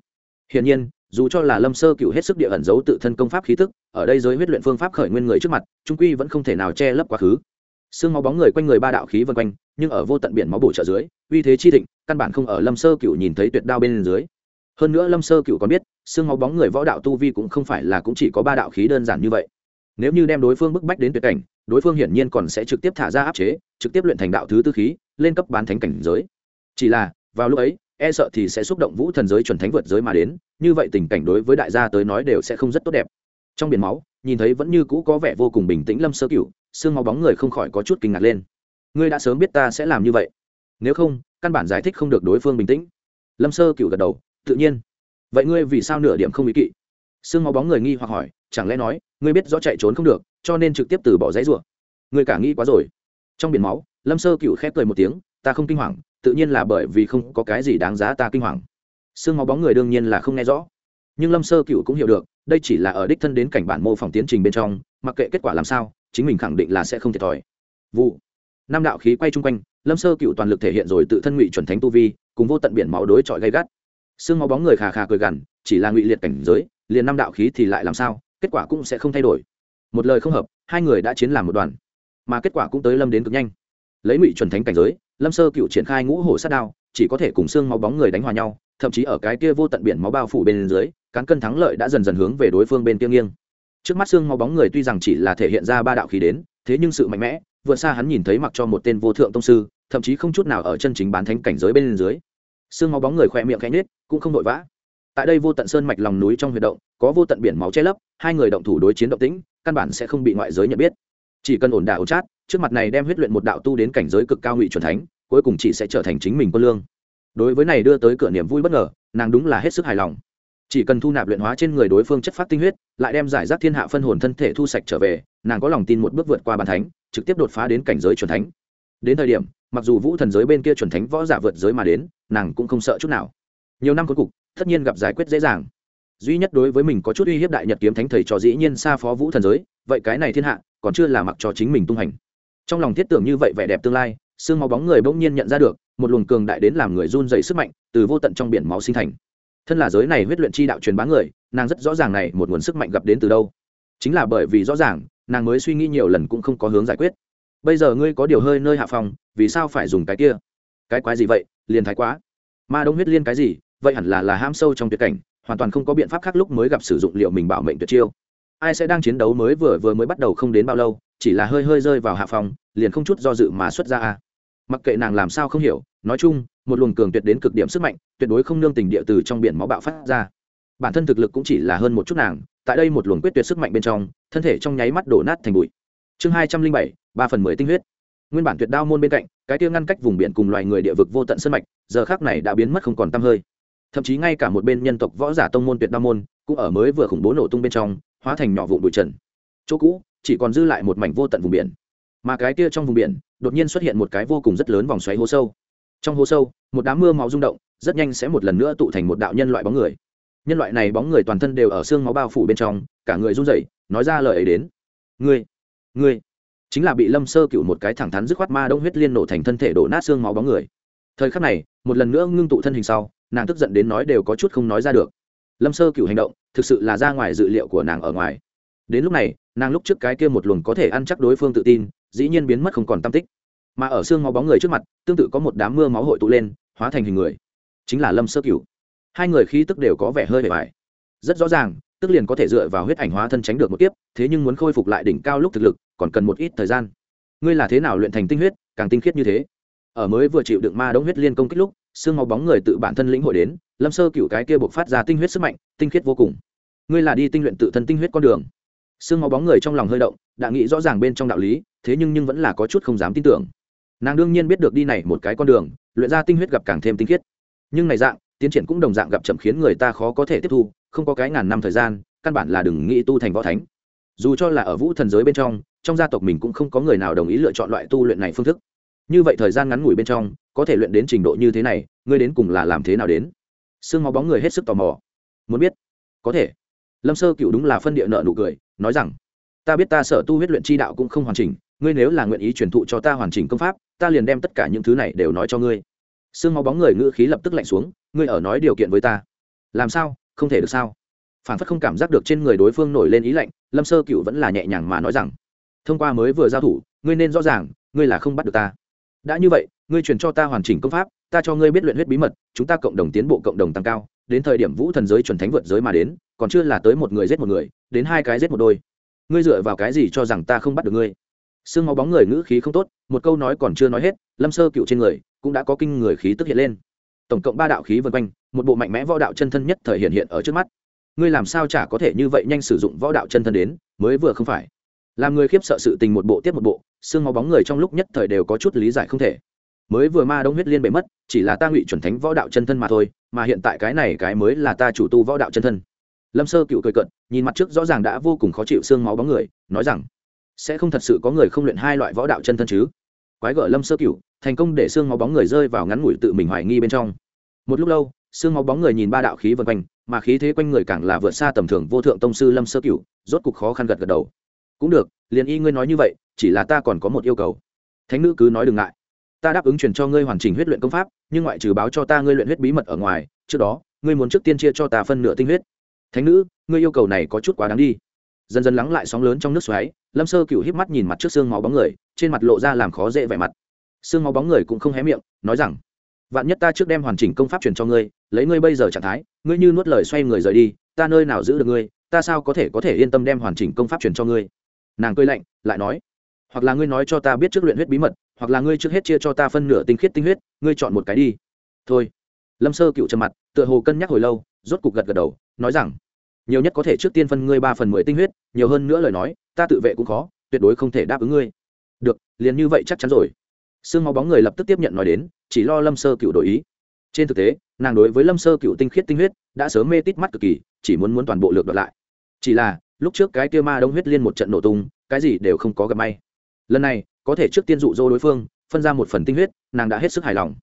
Hiển nhiên, dù cho là lâm sơ cựu hết sức địa ẩn giấu tự thân công pháp khí tức, ở đây giới huyết luyện phương pháp khởi nguyên người trước mặt, trung quy vẫn không thể nào che lấp quá khứ. Xương máu bóng người quanh người ba đạo khí vân quanh, nhưng ở vô tận biển máu bổ trợ dưới, uy thế chi thịnh, căn bản không ở lâm sơ cựu nhìn thấy tuyệt đao bên dưới. Hơn nữa lâm sơ cựu còn biết xương máu bóng người võ đạo tu vi cũng không phải là cũng chỉ có ba đạo khí đơn giản như vậy. Nếu như đem đối phương bức bách đến tuyệt cảnh, đối phương hiển nhiên còn sẽ trực tiếp thả ra áp chế, trực tiếp luyện thành đạo thứ tư khí, lên cấp bán thánh cảnh giới. Chỉ là, vào lúc ấy e sợ thì sẽ xúc động vũ thần giới chuẩn thánh vượt giới mà đến, như vậy tình cảnh đối với đại gia tới nói đều sẽ không rất tốt đẹp. Trong biển máu, nhìn thấy vẫn như cũ có vẻ vô cùng bình tĩnh lâm sơ cựu xương máu bóng người không khỏi có chút kinh ngạc lên. Ngươi đã sớm biết ta sẽ làm như vậy. Nếu không, căn bản giải thích không được đối phương bình tĩnh. Lâm sơ cựu gật đầu, tự nhiên vậy ngươi vì sao nửa điểm không ý kỵ? Xương máu bóng người nghi hoặc hỏi, chẳng lẽ nói, ngươi biết rõ chạy trốn không được, cho nên trực tiếp từ bỏ giấy ruộng ngươi cả nghĩ quá rồi. Trong biển máu, lâm sơ cửu khép cười một tiếng, ta không kinh hoàng, tự nhiên là bởi vì không có cái gì đáng giá ta kinh hoàng. Xương máu bóng người đương nhiên là không nghe rõ. Nhưng lâm sơ cựu cũng hiểu được, đây chỉ là ở đích thân đến cảnh bản mô phỏng tiến trình bên trong, mặc kệ kết quả làm sao, chính mình khẳng định là sẽ không thiệt thòi. Vụ. Năm đạo khí quay chung quanh, lâm sơ cựu toàn lực thể hiện rồi tự thân ngụy chuẩn thánh tu vi, cùng vô tận biển máu đối chọi gây gắt xương máu bóng người khà khà cười gằn, chỉ là ngụy liệt cảnh giới, liền năm đạo khí thì lại làm sao, kết quả cũng sẽ không thay đổi. Một lời không hợp, hai người đã chiến làm một đoàn, mà kết quả cũng tới lâm đến cực nhanh. Lấy ngụy chuẩn thánh cảnh giới, lâm sơ cựu triển khai ngũ hổ sát đao, chỉ có thể cùng xương máu bóng người đánh hòa nhau, thậm chí ở cái kia vô tận biển máu bao phủ bên dưới, cán cân thắng lợi đã dần dần hướng về đối phương bên kia nghiêng. Trước mắt xương máu bóng người tuy rằng chỉ là thể hiện ra ba đạo khí đến, thế nhưng sự mạnh mẽ, vượt xa hắn nhìn thấy mặc cho một tên vô thượng tông sư, thậm chí không chút nào ở chân chính bán thánh cảnh giới bên dưới xương máu bóng người khỏe miệng khẽ nết cũng không vội vã. Tại đây vô tận sơn mạch lòng núi trong huy động, có vô tận biển máu che lấp, hai người động thủ đối chiến động tĩnh, căn bản sẽ không bị ngoại giới nhận biết. Chỉ cần ổn đả ổn chát, trước mặt này đem huyết luyện một đạo tu đến cảnh giới cực cao ngụy chuẩn thánh, cuối cùng chỉ sẽ trở thành chính mình quân lương. Đối với này đưa tới cửa niềm vui bất ngờ, nàng đúng là hết sức hài lòng. Chỉ cần thu nạp luyện hóa trên người đối phương chất phát tinh huyết, lại đem giải rác thiên hạ phân hồn thân thể thu sạch trở về, nàng có lòng tin một bước vượt qua bàn thánh, trực tiếp đột phá đến cảnh giới chuẩn thánh. Đến thời điểm mặc dù vũ thần giới bên kia chuẩn thánh võ giả vượt giới mà đến, nàng cũng không sợ chút nào. Nhiều năm cuối cùng, tất nhiên gặp giải quyết dễ dàng. Duy nhất đối với mình có chút uy hiếp đại nhật kiếm thánh thầy trò dĩ nhiên xa phó vũ thần giới, vậy cái này thiên hạ, còn chưa là mặc cho chính mình tung hành. Trong lòng thiết tưởng như vậy vẻ đẹp tương lai, xương máu bóng người bỗng nhiên nhận ra được, một luồng cường đại đến làm người run dày sức mạnh, từ vô tận trong biển máu sinh thành. Thân là giới này huyết luyện chi đạo truyền bá người, nàng rất rõ ràng này một nguồn sức mạnh gặp đến từ đâu. Chính là bởi vì rõ ràng, nàng mới suy nghĩ nhiều lần cũng không có hướng giải quyết bây giờ ngươi có điều hơi nơi hạ phòng, vì sao phải dùng cái kia? Cái quái gì vậy? Liền thái quá. Ma đông huyết liên cái gì? Vậy hẳn là là ham sâu trong tuyệt cảnh, hoàn toàn không có biện pháp khác lúc mới gặp sử dụng liệu mình bảo mệnh tuyệt chiêu. Ai sẽ đang chiến đấu mới vừa vừa mới bắt đầu không đến bao lâu, chỉ là hơi hơi rơi vào hạ phòng, liền không chút do dự mà xuất ra a. Mặc kệ nàng làm sao không hiểu, nói chung, một luồng cường tuyệt đến cực điểm sức mạnh, tuyệt đối không nương tình địa từ trong biển máu bạo phát ra. Bản thân thực lực cũng chỉ là hơn một chút nàng, tại đây một luồng quyết tuyệt sức mạnh bên trong, thân thể trong nháy mắt đổ nát thành bụi. Chương hai trăm linh bảy ba phần mười tinh huyết. Nguyên bản tuyệt đao môn bên cạnh, cái tiêu ngăn cách vùng biển cùng loài người địa vực vô tận sân mạch, giờ khác này đã biến mất không còn t hơi. Thậm chí ngay cả một bên nhân tộc võ giả tông môn tuyệt đao môn, cũng ở mới vừa khủng bố nổ tung bên trong, hóa thành nhỏ vụ bụi trần. Chỗ cũ, chỉ còn dư lại một mảnh vô tận vùng biển. Mà cái kia trong vùng biển, đột nhiên xuất hiện một cái vô cùng rất lớn vòng xoáy hố sâu. Trong hố sâu, một đám mưa máu rung động, rất nhanh sẽ một lần nữa tụ thành một đạo nhân loại bóng người. Nhân loại này bóng người toàn thân đều ở xương máu bao phủ bên trong, cả người run rẩy, nói ra lời ấy đến. Ngươi ngươi chính là bị lâm sơ cựu một cái thẳng thắn dứt khoát ma đông huyết liên nổ thành thân thể đổ nát xương máu bóng người. Thời khắc này, một lần nữa ngưng tụ thân hình sau, nàng tức giận đến nói đều có chút không nói ra được. Lâm sơ cựu hành động, thực sự là ra ngoài dự liệu của nàng ở ngoài. Đến lúc này, nàng lúc trước cái kia một luồng có thể ăn chắc đối phương tự tin, dĩ nhiên biến mất không còn tam tích. Mà ở xương máu bóng người trước mặt, tương tự có một đám mưa máu hội tụ lên, hóa thành hình người. Chính là lâm sơ cửu hai người khí tức đều có vẻ hơi bề bài rất rõ ràng, tức liền có thể dựa vào huyết ảnh hóa thân tránh được một kiếp, thế nhưng muốn khôi phục lại đỉnh cao lúc thực lực còn cần một ít thời gian. Ngươi là thế nào luyện thành tinh huyết, càng tinh khiết như thế? Ở mới vừa chịu đựng ma đống huyết liên công kích lúc, xương máu bóng người tự bản thân lĩnh hội đến, lâm sơ cửu cái kia buộc phát ra tinh huyết sức mạnh, tinh khiết vô cùng. Ngươi là đi tinh luyện tự thân tinh huyết con đường. Xương máu bóng người trong lòng hơi động, đã nghĩ rõ ràng bên trong đạo lý, thế nhưng nhưng vẫn là có chút không dám tin tưởng. Nàng đương nhiên biết được đi này một cái con đường, luyện ra tinh huyết gặp càng thêm tinh khiết. Nhưng này dạng, tiến triển cũng đồng dạng gặp chậm khiến người ta khó có thể tiếp thu, không có cái ngàn năm thời gian, căn bản là đừng nghĩ tu thành võ thánh dù cho là ở vũ thần giới bên trong trong gia tộc mình cũng không có người nào đồng ý lựa chọn loại tu luyện này phương thức. Như vậy thời gian ngắn ngủi bên trong, có thể luyện đến trình độ như thế này, ngươi đến cùng là làm thế nào đến? Xương máu bóng người hết sức tò mò. Muốn biết? Có thể. Lâm sơ cựu đúng là phân địa nợ nụ cười, nói rằng, ta biết ta sở tu huyết luyện chi đạo cũng không hoàn chỉnh, ngươi nếu là nguyện ý truyền thụ cho ta hoàn chỉnh công pháp, ta liền đem tất cả những thứ này đều nói cho ngươi. Sương máu bóng người ngữ khí lập tức lạnh xuống, ngươi ở nói điều kiện với ta. Làm sao? Không thể được sao? Phản phất không cảm giác được trên người đối phương nổi lên ý lạnh, lâm sơ cựu vẫn là nhẹ nhàng mà nói rằng, thông qua mới vừa giao thủ, ngươi nên rõ ràng, ngươi là không bắt được ta. Đã như vậy, ngươi truyền cho ta hoàn chỉnh công pháp, ta cho ngươi biết luyện huyết bí mật, chúng ta cộng đồng tiến bộ cộng đồng tăng cao, đến thời điểm vũ thần giới chuẩn thánh vượt giới mà đến, còn chưa là tới một người giết một người, đến hai cái giết một đôi. Ngươi dựa vào cái gì cho rằng ta không bắt được ngươi? Sương máu bóng người ngữ khí không tốt, một câu nói còn chưa nói hết, lâm sơ cựu trên người cũng đã có kinh người khí tức hiện lên. Tổng cộng ba đạo khí vân quanh, một bộ mạnh mẽ võ đạo chân thân nhất thời hiện hiện ở trước mắt ngươi làm sao chả có thể như vậy nhanh sử dụng võ đạo chân thân đến, mới vừa không phải. Làm người khiếp sợ sự tình một bộ tiếp một bộ, xương máu bóng người trong lúc nhất thời đều có chút lý giải không thể. Mới vừa ma đông huyết liên bể mất, chỉ là ta ngụy chuẩn thánh võ đạo chân thân mà thôi, mà hiện tại cái này cái mới là ta chủ tu võ đạo chân thân. Lâm sơ cựu cười cận nhìn mặt trước rõ ràng đã vô cùng khó chịu xương máu bóng người, nói rằng, sẽ không thật sự có người không luyện hai loại võ đạo chân thân chứ? Quái gở lâm sơ cựu, thành công để xương máu bóng người rơi vào ngắn ngủi tự mình hoài nghi bên trong. Một lúc lâu xương máu bóng người nhìn ba đạo khí vần quanh, mà khí thế quanh người càng là vượt xa tầm thường vô thượng tông sư lâm sơ cựu rốt cục khó khăn gật gật đầu. Cũng được, liền y ngươi nói như vậy, chỉ là ta còn có một yêu cầu. Thánh nữ cứ nói đừng ngại. Ta đáp ứng truyền cho ngươi hoàn chỉnh huyết luyện công pháp, nhưng ngoại trừ báo cho ta ngươi luyện huyết bí mật ở ngoài, trước đó, ngươi muốn trước tiên chia cho ta phân nửa tinh huyết. Thánh nữ, ngươi yêu cầu này có chút quá đáng đi. Dần dần lắng lại sóng lớn trong nước xoáy, lâm sơ cựu híp mắt nhìn mặt trước xương máu bóng người, trên mặt lộ ra làm khó dễ vẻ mặt. Xương máu bóng người cũng không hé miệng, nói rằng, vạn nhất ta trước đem hoàn chỉnh công pháp truyền cho ngươi lấy ngươi bây giờ trạng thái, ngươi như nuốt lời xoay người rời đi, ta nơi nào giữ được ngươi, ta sao có thể có thể yên tâm đem hoàn chỉnh công pháp truyền cho ngươi? Nàng cười lạnh, lại nói, hoặc là ngươi nói cho ta biết trước luyện huyết bí mật, hoặc là ngươi trước hết chia cho ta phân nửa tinh khiết tinh huyết, ngươi chọn một cái đi. Thôi. Lâm sơ cựu trầm mặt, tựa hồ cân nhắc hồi lâu, rốt cục gật gật đầu, nói rằng, nhiều nhất có thể trước tiên phân ngươi ba phần mười tinh huyết, nhiều hơn nữa lời nói, ta tự vệ cũng khó, tuyệt đối không thể đáp ứng ngươi. Được, liền như vậy chắc chắn rồi. Sương máu bóng người lập tức tiếp nhận nói đến, chỉ lo lâm sơ cựu đổi ý. Trên thực tế nàng đối với lâm sơ cựu tinh khiết tinh huyết đã sớm mê tít mắt cực kỳ, chỉ muốn muốn toàn bộ lược đoạt lại. Chỉ là, lúc trước cái kia ma đông huyết liên một trận nổ tung, cái gì đều không có gặp may. Lần này, có thể trước tiên dụ dỗ đối phương, phân ra một phần tinh huyết, nàng đã hết sức hài lòng.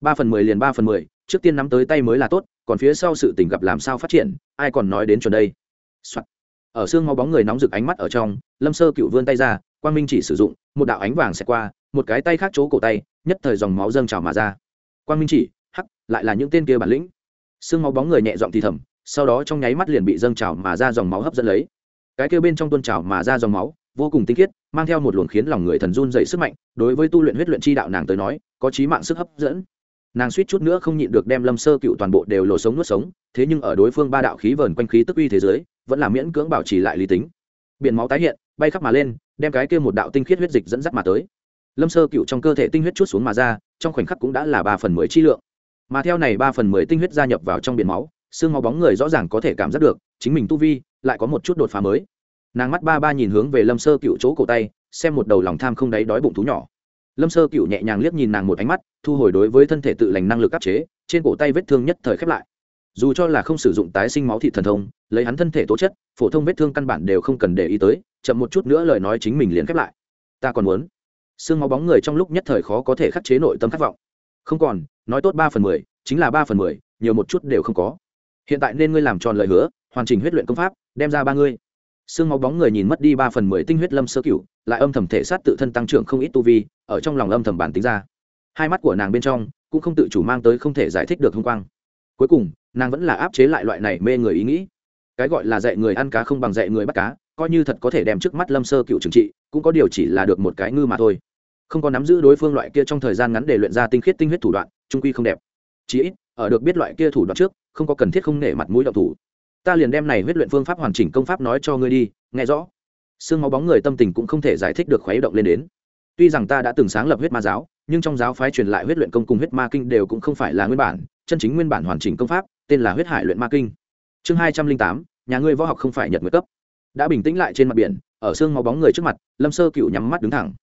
Ba phần mười liền ba phần mười, trước tiên nắm tới tay mới là tốt, còn phía sau sự tình gặp làm sao phát triển, ai còn nói đến chuẩn đây、Soạn. ở xương máu bóng người nóng rực ánh mắt ở trong, lâm sơ cựu vươn tay ra, quang minh chỉ sử dụng, một đạo ánh vàng xẹt qua, một cái tay khác chỗ cổ tay, nhất thời dòng máu dâng trào mà ra. Quang minh chỉ lại là những tên kia bản lĩnh. Xương máu bóng người nhẹ giọng thì thầm, sau đó trong nháy mắt liền bị dâng trào mà ra dòng máu hấp dẫn lấy. Cái kia bên trong tuôn trào mà ra dòng máu, vô cùng tinh khiết, mang theo một luồng khiến lòng người thần run dậy sức mạnh, đối với tu luyện huyết luyện chi đạo nàng tới nói, có trí mạng sức hấp dẫn. Nàng suýt chút nữa không nhịn được đem lâm sơ cựu toàn bộ đều lộ sống nuốt sống, thế nhưng ở đối phương ba đạo khí vờn quanh khí tức uy thế giới vẫn là miễn cưỡng bảo trì lại lý tính. Biển máu tái hiện, bay khắp mà lên, đem cái kia một đạo tinh khiết huyết dịch dẫn dắt mà tới. Lâm sơ cựu trong cơ thể tinh huyết chút xuống mà ra, trong khoảnh khắc cũng đã là ba phần mười chi lượng mà theo này ba phần mười tinh huyết gia nhập vào trong biển máu, xương máu bóng người rõ ràng có thể cảm giác được, chính mình tu vi lại có một chút đột phá mới. Nàng mắt ba ba nhìn hướng về lâm sơ cựu chỗ cổ tay, xem một đầu lòng tham không đáy đói bụng thú nhỏ. Lâm sơ cựu nhẹ nhàng liếc nhìn nàng một ánh mắt, thu hồi đối với thân thể tự lành năng lực áp chế, trên cổ tay vết thương nhất thời khép lại. Dù cho là không sử dụng tái sinh máu thị thần thông, lấy hắn thân thể tố chất, phổ thông vết thương căn bản đều không cần để ý tới, chậm một chút nữa lời nói chính mình liền khép lại. Ta còn muốn. Xương máu bóng người trong lúc nhất thời khó có thể khắc chế nội tâm khát vọng. Không còn nói tốt ba phần mười, chính là ba phần mười, nhiều một chút đều không có. Hiện tại nên ngươi làm tròn lời hứa, hoàn chỉnh huyết luyện công pháp, đem ra ba ngươi. Xương máu bóng người nhìn mất đi ba phần mười tinh huyết lâm sơ cửu, lại âm thầm thể sát tự thân tăng trưởng không ít tu vi, ở trong lòng âm thầm bản tính ra. Hai mắt của nàng bên trong cũng không tự chủ mang tới không thể giải thích được hung quang. Cuối cùng, nàng vẫn là áp chế lại loại này mê người ý nghĩ. Cái gọi là dạy người ăn cá không bằng dạy người bắt cá, coi như thật có thể đem trước mắt lâm sơ cựu trừng trị, cũng có điều chỉ là được một cái ngư mà thôi không có nắm giữ đối phương loại kia trong thời gian ngắn để luyện ra tinh khiết tinh huyết thủ đoạn, trung quy không đẹp. Chí ít, ở được biết loại kia thủ đoạn trước, không có cần thiết không nể mặt mũi động thủ. Ta liền đem này huyết luyện phương pháp hoàn chỉnh công pháp nói cho ngươi đi, nghe rõ. Xương máu bóng người tâm tình cũng không thể giải thích được khuấy động lên đến. Tuy rằng ta đã từng sáng lập huyết ma giáo, nhưng trong giáo phái truyền lại huyết luyện công cùng huyết ma kinh đều cũng không phải là nguyên bản, chân chính nguyên bản hoàn chỉnh công pháp, tên là huyết hải luyện ma kinh. Chương hai trăm linh tám, nhà ngươi võ học không phải nhật nguyệt cấp. Đã bình tĩnh lại trên mặt biển, ở xương máu bóng người trước mặt, lâm sơ cựu nhắm mắt đứng thẳng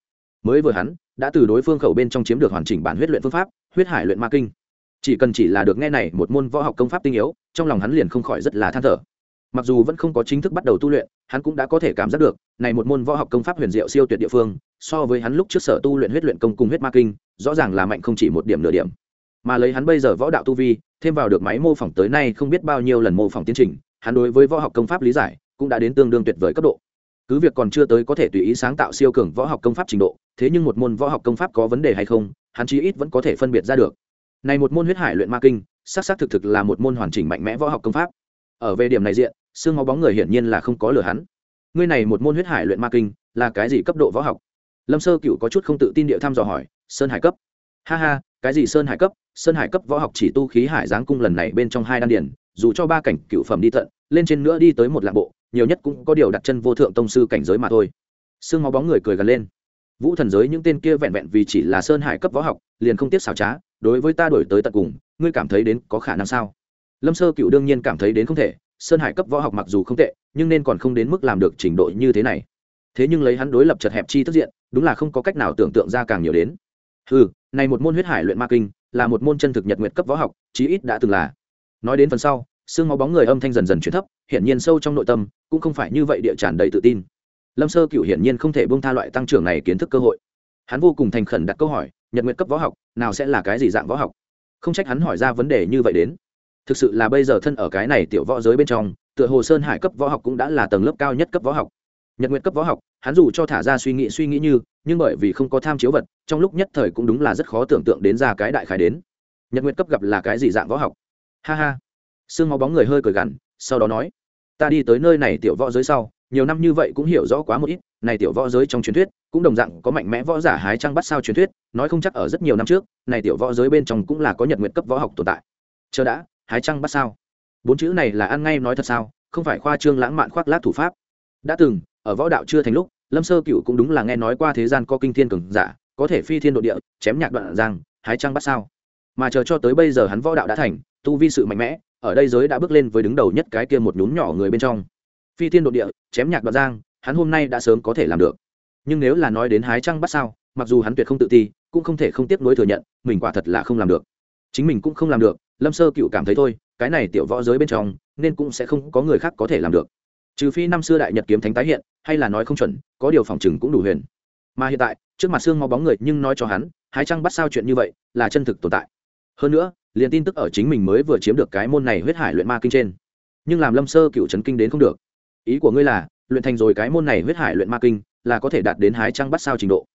mới vừa hắn, đã từ đối phương khẩu bên trong chiếm được hoàn chỉnh bản huyết luyện phương pháp, huyết hải luyện ma kinh. Chỉ cần chỉ là được nghe này một môn võ học công pháp tinh yếu, trong lòng hắn liền không khỏi rất là than thở. Mặc dù vẫn không có chính thức bắt đầu tu luyện, hắn cũng đã có thể cảm giác được, này một môn võ học công pháp huyền diệu siêu tuyệt địa phương, so với hắn lúc trước sở tu luyện huyết luyện công cùng huyết ma kinh, rõ ràng là mạnh không chỉ một điểm nửa điểm. Mà lấy hắn bây giờ võ đạo tu vi, thêm vào được máy mô phỏng tới nay không biết bao nhiêu lần mô phỏng tiến trình, hắn đối với võ học công pháp lý giải, cũng đã đến tương đương tuyệt vời cấp độ cứ việc còn chưa tới có thể tùy ý sáng tạo siêu cường võ học công pháp trình độ, thế nhưng một môn võ học công pháp có vấn đề hay không, hắn chí ít vẫn có thể phân biệt ra được. Này một môn huyết hải luyện ma kinh, xác xác thực thực là một môn hoàn chỉnh mạnh mẽ võ học công pháp. Ở về điểm này diện, xương máu bóng người hiển nhiên là không có lừa hắn. Ngươi này một môn huyết hải luyện ma kinh, là cái gì cấp độ võ học? Lâm sơ cựu có chút không tự tin địa thăm dò hỏi, sơn hải cấp. Ha ha, cái gì sơn hải cấp? Sơn hải cấp võ học chỉ tu khí hải giáng cung lần này bên trong hai đan điển dù cho ba cảnh cựu phẩm đi tận, lên trên nữa đi tới một lạc bộ nhiều nhất cũng có điều đặt chân vô thượng tông sư cảnh giới mà thôi. Sương máu bóng người cười gần lên. Vũ thần giới những tên kia vẹn vẹn vì chỉ là sơn hải cấp võ học, liền không tiếc xảo trá, đối với ta đổi tới tận cùng, ngươi cảm thấy đến có khả năng sao? Lâm sơ cựu đương nhiên cảm thấy đến không thể, sơn hải cấp võ học mặc dù không tệ, nhưng nên còn không đến mức làm được trình độ như thế này. Thế nhưng lấy hắn đối lập chật hẹp chi thức diện, đúng là không có cách nào tưởng tượng ra càng nhiều đến. Ừ này một môn huyết hải luyện ma kinh, là một môn chân thực nhật nguyệt cấp võ học, chí ít đã từng là. Nói đến phần sau xương máu bóng người âm thanh dần dần chuyển thấp, hiển nhiên sâu trong nội tâm cũng không phải như vậy địa tràn đầy tự tin. Lâm sơ cựu hiển nhiên không thể bông tha loại tăng trưởng này kiến thức cơ hội. Hắn vô cùng thành khẩn đặt câu hỏi, nhật nguyệt cấp võ học, nào sẽ là cái gì dạng võ học? Không trách hắn hỏi ra vấn đề như vậy đến. Thực sự là bây giờ thân ở cái này tiểu võ giới bên trong, tựa hồ sơn hải cấp võ học cũng đã là tầng lớp cao nhất cấp võ học. Nhật nguyệt cấp võ học, hắn dù cho thả ra suy nghĩ suy nghĩ như, nhưng bởi vì không có tham chiếu vật, trong lúc nhất thời cũng đúng là rất khó tưởng tượng đến ra cái đại khái đến. Nhật nguyệt cấp gặp là cái gì dạng võ học? Ha ha sương máu bóng người hơi cười gằn, sau đó nói, ta đi tới nơi này tiểu võ giới sau, nhiều năm như vậy cũng hiểu rõ quá một ít, này tiểu võ giới trong truyền thuyết, cũng đồng dạng có mạnh mẽ võ giả hái trăng bắt sao truyền thuyết, nói không chắc ở rất nhiều năm trước, này tiểu võ giới bên trong cũng là có nhật nguyện cấp võ học tồn tại. Chờ đã, hái trăng bắt sao. Bốn chữ này là ăn ngay nói thật sao, không phải khoa trương lãng mạn khoác lác thủ pháp. Đã từng, ở võ đạo chưa thành lúc, lâm sơ cựu cũng đúng là nghe nói qua thế gian có kinh thiên cường giả, có thể phi thiên độ địa, chém nhạc đoạn giang, hái trăng bắt sao. Mà chờ cho tới bây giờ hắn võ đạo đã thành, tu vi sự mạnh mẽ ở đây giới đã bước lên với đứng đầu nhất cái kia một nhún nhỏ người bên trong. Phi thiên độ địa, chém nhạc đoạn giang, hắn hôm nay đã sớm có thể làm được. Nhưng nếu là nói đến hái trăng bắt sao, mặc dù hắn tuyệt không tự ti, cũng không thể không tiếp nối thừa nhận, mình quả thật là không làm được. Chính mình cũng không làm được, lâm sơ cựu cảm thấy thôi, cái này tiểu võ giới bên trong, nên cũng sẽ không có người khác có thể làm được. Trừ phi năm xưa đại nhật kiếm thánh tái hiện, hay là nói không chuẩn, có điều phòng chừng cũng đủ huyền. Mà hiện tại, trước mặt xương mau bóng người, nhưng nói cho hắn, hái trăng bắt sao chuyện như vậy, là chân thực tồn tại. Hơn nữa liền tin tức ở chính mình mới vừa chiếm được cái môn này huyết hải luyện ma kinh trên. Nhưng làm lâm sơ cựu trấn kinh đến không được. Ý của ngươi là, luyện thành rồi cái môn này huyết hải luyện ma kinh, là có thể đạt đến hái trăng bắt sao trình độ.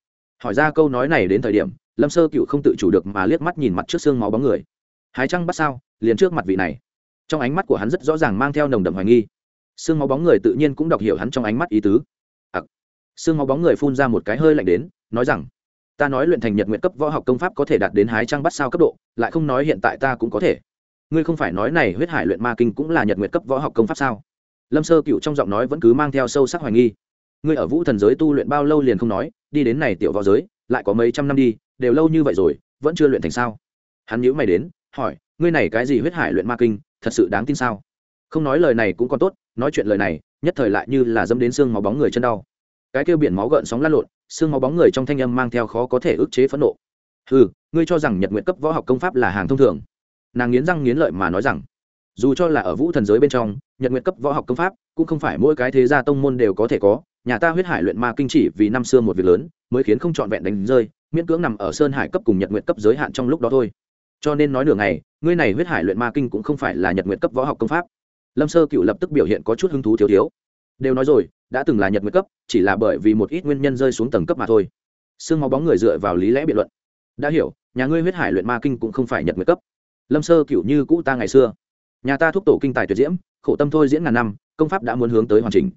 Hỏi ra câu nói này đến thời điểm, lâm sơ cựu không tự chủ được mà liếc mắt nhìn mặt trước xương máu bóng người. Hái trăng bắt sao, liền trước mặt vị này. Trong ánh mắt của hắn rất rõ ràng mang theo nồng đậm hoài nghi. Xương máu bóng người tự nhiên cũng đọc hiểu hắn trong ánh mắt ý tứ. Ặc. Xương máu bóng người phun ra một cái hơi lạnh đến, nói rằng ta nói luyện thành nhật nguyện cấp võ học công pháp có thể đạt đến hái trăng bắt sao cấp độ, lại không nói hiện tại ta cũng có thể. Ngươi không phải nói này huyết hải luyện ma kinh cũng là nhật nguyện cấp võ học công pháp sao? Lâm sơ cựu trong giọng nói vẫn cứ mang theo sâu sắc hoài nghi. Ngươi ở vũ thần giới tu luyện bao lâu liền không nói, đi đến này tiểu võ giới, lại có mấy trăm năm đi, đều lâu như vậy rồi, vẫn chưa luyện thành sao? Hắn nhữ mày đến, hỏi, ngươi này cái gì huyết hải luyện ma kinh, thật sự đáng tin sao? Không nói lời này cũng còn tốt, nói chuyện lời này, nhất thời lại như là dâm đến xương máu bóng người chân đau. Cái kêu biển máu gợn sóng lan lộn xương máu bóng người trong thanh âm mang theo khó có thể ức chế phẫn nộ. Ừ ngươi cho rằng nhật nguyện cấp võ học công pháp là hàng thông thường? Nàng nghiến răng nghiến lợi mà nói rằng, dù cho là ở vũ thần giới bên trong, nhật nguyện cấp võ học công pháp cũng không phải mỗi cái thế gia tông môn đều có thể có. Nhà ta huyết hải luyện ma kinh chỉ vì năm xưa một việc lớn, mới khiến không trọn vẹn đánh rơi, miễn cưỡng nằm ở sơn hải cấp cùng nhật nguyện cấp giới hạn trong lúc đó thôi. Cho nên nói nửa ngày, ngươi này huyết hải luyện ma kinh cũng không phải là nhật nguyện cấp võ học công pháp. Lâm sơ cựu lập tức biểu hiện có chút hứng thú thiếu thiếu đều nói rồi, đã từng là nhật nguyệt cấp, chỉ là bởi vì một ít nguyên nhân rơi xuống tầng cấp mà thôi. Sương máu bóng người dựa vào lý lẽ biện luận. Đã hiểu, nhà ngươi huyết hải luyện ma kinh cũng không phải nhật nguyệt cấp. Lâm sơ cựu như cũ ta ngày xưa. Nhà ta thúc tổ kinh tài tuyệt diễm, khổ tâm thôi diễn ngàn năm, công pháp đã muốn hướng tới hoàn chỉnh.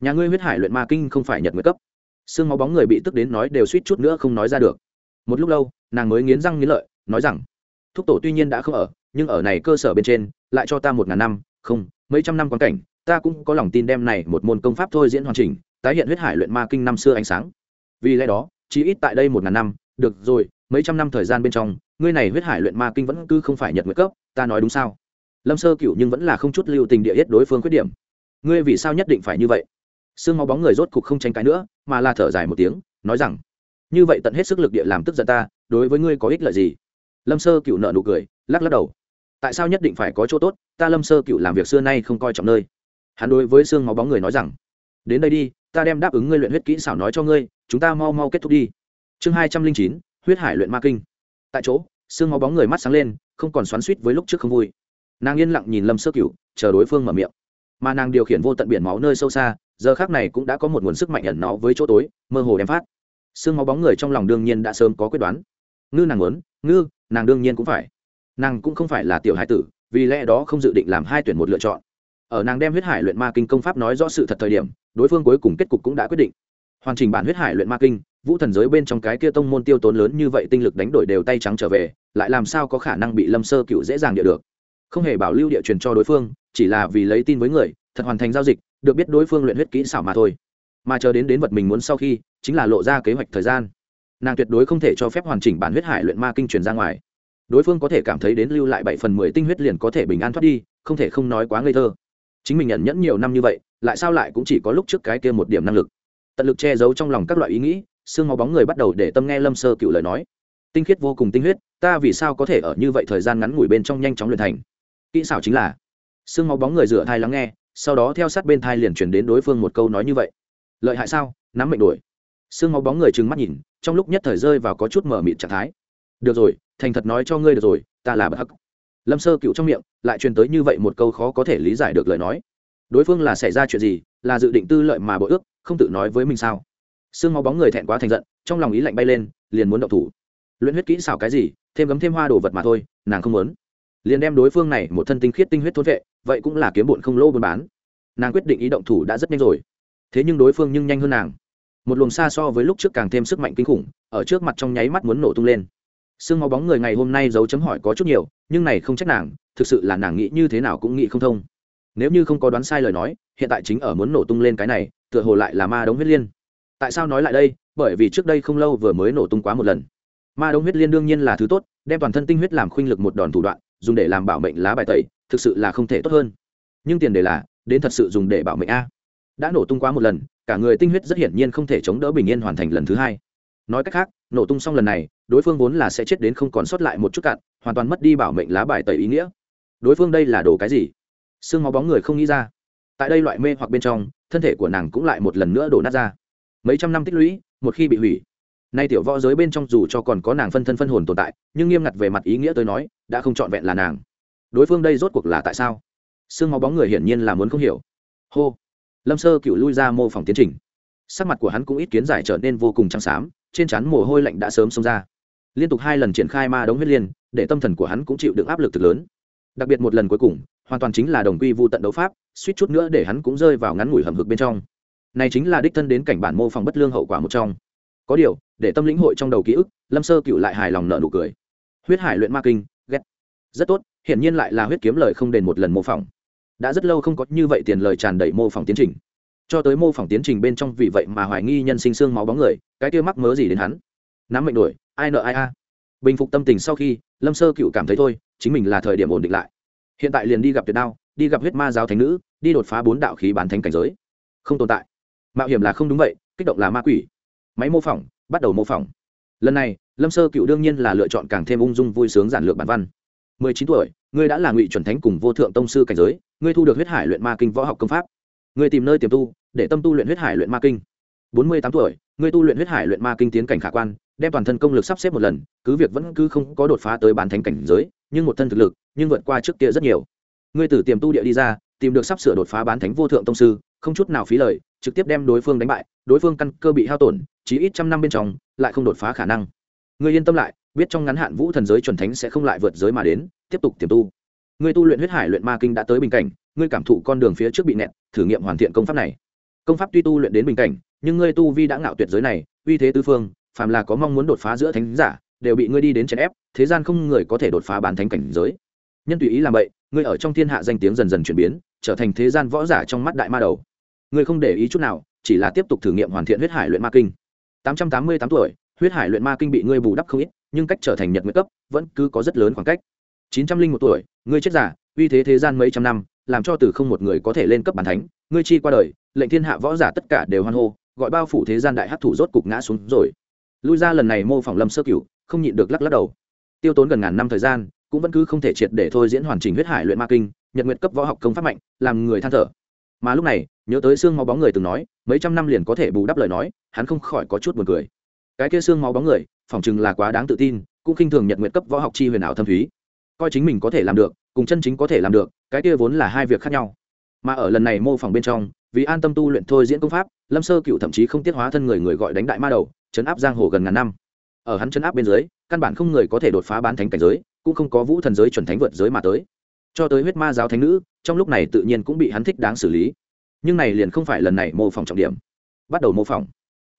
Nhà ngươi huyết hải luyện ma kinh không phải nhật nguyệt cấp. Sương máu bóng người bị tức đến nói đều suýt chút nữa không nói ra được. Một lúc lâu, nàng mới nghiến răng nghiến lợi, nói rằng, thúc tổ tuy nhiên đã không ở, nhưng ở này cơ sở bên trên, lại cho ta một ngàn năm, không, mấy trăm năm quan cảnh ta cũng có lòng tin đem này một môn công pháp thôi diễn hoàn chỉnh, tái hiện huyết hải luyện ma kinh năm xưa ánh sáng. Vì lẽ đó chỉ ít tại đây một ngàn năm, được rồi, mấy trăm năm thời gian bên trong, ngươi này huyết hải luyện ma kinh vẫn cứ không phải nhật nguyệt cấp, ta nói đúng sao? Lâm sơ cựu nhưng vẫn là không chút lưu tình địa hết đối phương khuyết điểm. Ngươi vì sao nhất định phải như vậy? Sương máu bóng người rốt cục không tranh cãi nữa, mà là thở dài một tiếng, nói rằng, như vậy tận hết sức lực địa làm tức giận ta, đối với ngươi có ích lợi gì? Lâm sơ cựu nợ nụ cười, lắc lắc đầu. Tại sao nhất định phải có chỗ tốt? Ta lâm sơ cựu làm việc xưa nay không coi trọng nơi hắn đối với xương máu bóng người nói rằng, đến đây đi, ta đem đáp ứng ngươi luyện huyết kỹ xảo nói cho ngươi, chúng ta mau mau kết thúc đi. Chương hai trăm linh chín, huyết hải luyện ma kinh. Tại chỗ, xương máu bóng người mắt sáng lên, không còn xoắn suýt với lúc trước không vui. Nàng yên lặng nhìn lâm sơ cựu chờ đối phương mở miệng. Mà nàng điều khiển vô tận biển máu nơi sâu xa, giờ khác này cũng đã có một nguồn sức mạnh ẩn nó với chỗ tối, mơ hồ đem phát. Xương máu bóng người trong lòng đương nhiên đã sớm có quyết đoán. Ngư nàng muốn, ngư, nàng đương nhiên cũng phải. Nàng cũng không phải là tiểu hai tử, vì lẽ đó không dự định làm hai tuyển một lựa chọn ở nàng đem huyết hải luyện ma kinh công pháp nói rõ sự thật thời điểm, đối phương cuối cùng kết cục cũng đã quyết định. Hoàn chỉnh bản huyết hải luyện ma kinh, vũ thần giới bên trong cái kia tông môn tiêu tốn lớn như vậy tinh lực đánh đổi đều tay trắng trở về, lại làm sao có khả năng bị lâm sơ cựu dễ dàng địa được? Không hề bảo lưu địa truyền cho đối phương, chỉ là vì lấy tin với người, thật hoàn thành giao dịch, được biết đối phương luyện huyết kỹ xảo mà thôi. Mà chờ đến đến vật mình muốn sau khi, chính là lộ ra kế hoạch thời gian. Nàng tuyệt đối không thể cho phép hoàn chỉnh bản huyết hải luyện ma kinh truyền ra ngoài. Đối phương có thể cảm thấy đến lưu lại bảy phần mười tinh huyết liền có thể bình an thoát đi, không thể không nói quá ngây thơ chính mình nhận nhẫn nhiều năm như vậy, lại sao lại cũng chỉ có lúc trước cái kia một điểm năng lực? Tận lực che giấu trong lòng các loại ý nghĩ, xương máu bóng người bắt đầu để tâm nghe lâm sơ cựu lời nói. Tinh khiết vô cùng tinh huyết, ta vì sao có thể ở như vậy thời gian ngắn ngủi bên trong nhanh chóng luyện thành? Kỹ xảo chính là, xương máu bóng người rửa thai lắng nghe, sau đó theo sát bên thai liền chuyển đến đối phương một câu nói như vậy. Lợi hại sao? Nắm mệnh đuổi. Xương máu bóng người trừng mắt nhìn, trong lúc nhất thời rơi vào có chút mở mịt trạng thái. Được rồi, thành thật nói cho ngươi được rồi, ta là bất hắc lâm sơ cựu trong miệng lại truyền tới như vậy một câu khó có thể lý giải được lời nói. Đối phương là xảy ra chuyện gì, là dự định tư lợi mà bội ước, không tự nói với mình sao? Sương máu bóng người thẹn quá thành giận, trong lòng ý lạnh bay lên, liền muốn động thủ. Luyện huyết kỹ xảo cái gì, thêm gấm thêm hoa đồ vật mà thôi, nàng không muốn. Liền đem đối phương này một thân tinh khiết tinh huyết thôn vệ, vậy cũng là kiếm bụn không lô buôn bán. Nàng quyết định ý động thủ đã rất nhanh rồi. Thế nhưng đối phương nhưng nhanh hơn nàng. Một luồng xa so với lúc trước càng thêm sức mạnh kinh khủng, ở trước mặt trong nháy mắt muốn nổ tung lên. Sương máu bóng người ngày hôm nay dấu chấm hỏi có chút nhiều nhưng này không trách nàng, thực sự là nàng nghĩ như thế nào cũng nghĩ không thông. Nếu như không có đoán sai lời nói, hiện tại chính ở muốn nổ tung lên cái này, tựa hồ lại là ma đống huyết liên. Tại sao nói lại đây? Bởi vì trước đây không lâu vừa mới nổ tung quá một lần. Ma đống huyết liên đương nhiên là thứ tốt, đem toàn thân tinh huyết làm khuynh lực một đòn thủ đoạn, dùng để làm bảo mệnh lá bài tẩy, thực sự là không thể tốt hơn. Nhưng tiền đề là, đến thật sự dùng để bảo mệnh a. Đã nổ tung quá một lần, cả người tinh huyết rất hiển nhiên không thể chống đỡ bình yên hoàn thành lần thứ hai. Nói cách khác, nổ tung xong lần này, đối phương vốn là sẽ chết đến không còn sót lại một chút cạn hoàn toàn mất đi bảo mệnh lá bài tẩy ý nghĩa. Đối phương đây là đồ cái gì? Xương máu bóng người không nghĩ ra. Tại đây loại mê hoặc bên trong, thân thể của nàng cũng lại một lần nữa đổ nát ra. Mấy trăm năm tích lũy, một khi bị hủy. Nay tiểu võ giới bên trong dù cho còn có nàng phân thân phân hồn tồn tại, nhưng nghiêm ngặt về mặt ý nghĩa tôi nói, đã không trọn vẹn là nàng. Đối phương đây rốt cuộc là tại sao? Xương máu bóng người hiển nhiên là muốn không hiểu. Hô. Lâm sơ cựu lui ra mô phỏng tiến trình. Sắc mặt của hắn cũng ít kiến giải trở nên vô cùng trắng xám, trên trán mồ hôi lạnh đã sớm xông ra liên tục hai lần triển khai ma đống huyết liên, để tâm thần của hắn cũng chịu được áp lực thực lớn. Đặc biệt một lần cuối cùng, hoàn toàn chính là đồng quy vu tận đấu pháp, suýt chút nữa để hắn cũng rơi vào ngắn ngủi hầm hực bên trong. Này chính là đích thân đến cảnh bản mô phỏng bất lương hậu quả một trong. Có điều, để tâm lĩnh hội trong đầu ký ức, lâm sơ cựu lại hài lòng nợ nụ cười. Huyết hải luyện ma kinh, ghét. Rất tốt, hiển nhiên lại là huyết kiếm lời không đền một lần mô phỏng. Đã rất lâu không có như vậy tiền lời tràn đầy mô phỏng tiến trình. Cho tới mô phỏng tiến trình bên trong vì vậy mà hoài nghi nhân sinh xương máu bóng người, cái kia mắc mớ gì đến hắn? Nắm mệnh đuổi ai nợ ai a? Bình phục tâm tình sau khi, lâm sơ cựu cảm thấy thôi, chính mình là thời điểm ổn định lại. Hiện tại liền đi gặp tuyệt đao, đi gặp huyết ma giáo thánh nữ, đi đột phá bốn đạo khí bán thánh cảnh giới. Không tồn tại. Mạo hiểm là không đúng vậy, kích động là ma quỷ. Máy mô phỏng, bắt đầu mô phỏng. Lần này, lâm sơ cựu đương nhiên là lựa chọn càng thêm ung dung vui sướng giản lược bản văn. Mười chín tuổi, ngươi đã là ngụy chuẩn thánh cùng vô thượng tông sư cảnh giới, ngươi thu được huyết hải luyện ma kinh võ học công pháp. Ngươi tìm nơi tiềm tu, để tâm tu luyện huyết hải luyện ma kinh. Bốn mươi tám tuổi, ngươi tu luyện huyết hải luyện ma kinh tiến cảnh khả quan đem toàn thân công lực sắp xếp một lần, cứ việc vẫn cứ không có đột phá tới bán thánh cảnh giới, nhưng một thân thực lực, nhưng vượt qua trước kia rất nhiều. Ngươi từ tiềm tu địa đi ra, tìm được sắp sửa đột phá bán thánh vô thượng tông sư, không chút nào phí lời, trực tiếp đem đối phương đánh bại, đối phương căn cơ bị hao tổn chỉ ít trăm năm bên trong, lại không đột phá khả năng. Ngươi yên tâm lại, biết trong ngắn hạn vũ thần giới chuẩn thánh sẽ không lại vượt giới mà đến, tiếp tục tiềm tu. Ngươi tu luyện huyết hải luyện ma kinh đã tới bình cảnh, ngươi cảm thụ con đường phía trước bị nẹt, thử nghiệm hoàn thiện công pháp này. Công pháp tuy tu luyện đến bình cảnh, nhưng ngươi tu vi đã ngạo tuyệt giới này, uy thế tư phương phàm là có mong muốn đột phá giữa thánh giả, đều bị ngươi đi đến chèn ép, thế gian không người có thể đột phá bán thánh cảnh giới. Nhân tùy ý làm vậy, ngươi ở trong thiên hạ danh tiếng dần dần chuyển biến, trở thành thế gian võ giả trong mắt đại ma đầu. Ngươi không để ý chút nào, chỉ là tiếp tục thử nghiệm hoàn thiện huyết hải luyện ma kinh. Tám trăm tám mươi tám tuổi, huyết hải luyện ma kinh bị ngươi bù đắp không ít, nhưng cách trở thành nhật nguyện cấp, vẫn cứ có rất lớn khoảng cách. Chín trăm linh một tuổi, ngươi chết giả uy thế thế gian mấy trăm năm, làm cho từ không một người có thể lên cấp bản thánh. Ngươi chi qua đời, lệnh thiên hạ võ giả tất cả đều hoan hô, gọi bao phủ thế gian đại hát thủ rốt cục ngã xuống rồi lui ra lần này mô phỏng lâm sơ cửu, không nhịn được lắc lắc đầu. Tiêu tốn gần ngàn năm thời gian, cũng vẫn cứ không thể triệt để thôi diễn hoàn chỉnh huyết hải luyện ma kinh, nhật nguyện cấp võ học công pháp mạnh, làm người than thở. Mà lúc này, nhớ tới xương máu bóng người từng nói, mấy trăm năm liền có thể bù đắp lời nói, hắn không khỏi có chút buồn cười. Cái kia xương máu bóng người, phỏng chừng là quá đáng tự tin, cũng khinh thường nhật nguyện cấp võ học chi huyền ảo thâm thúy. Coi chính mình có thể làm được, cùng chân chính có thể làm được, cái kia vốn là hai việc khác nhau. Mà ở lần này mô phỏng bên trong, vì an tâm tu luyện thôi diễn công pháp lâm sơ cựu thậm chí không tiết hóa thân người người gọi đánh đại ma đầu, chấn áp giang hồ gần ngàn năm. Ở hắn chấn áp bên dưới, căn bản không người có thể đột phá bán thánh cảnh giới, cũng không có vũ thần giới chuẩn thánh vượt giới mà tới. Cho tới huyết ma giáo thánh nữ, trong lúc này tự nhiên cũng bị hắn thích đáng xử lý. Nhưng này liền không phải lần này mô phỏng trọng điểm. Bắt đầu mô phỏng.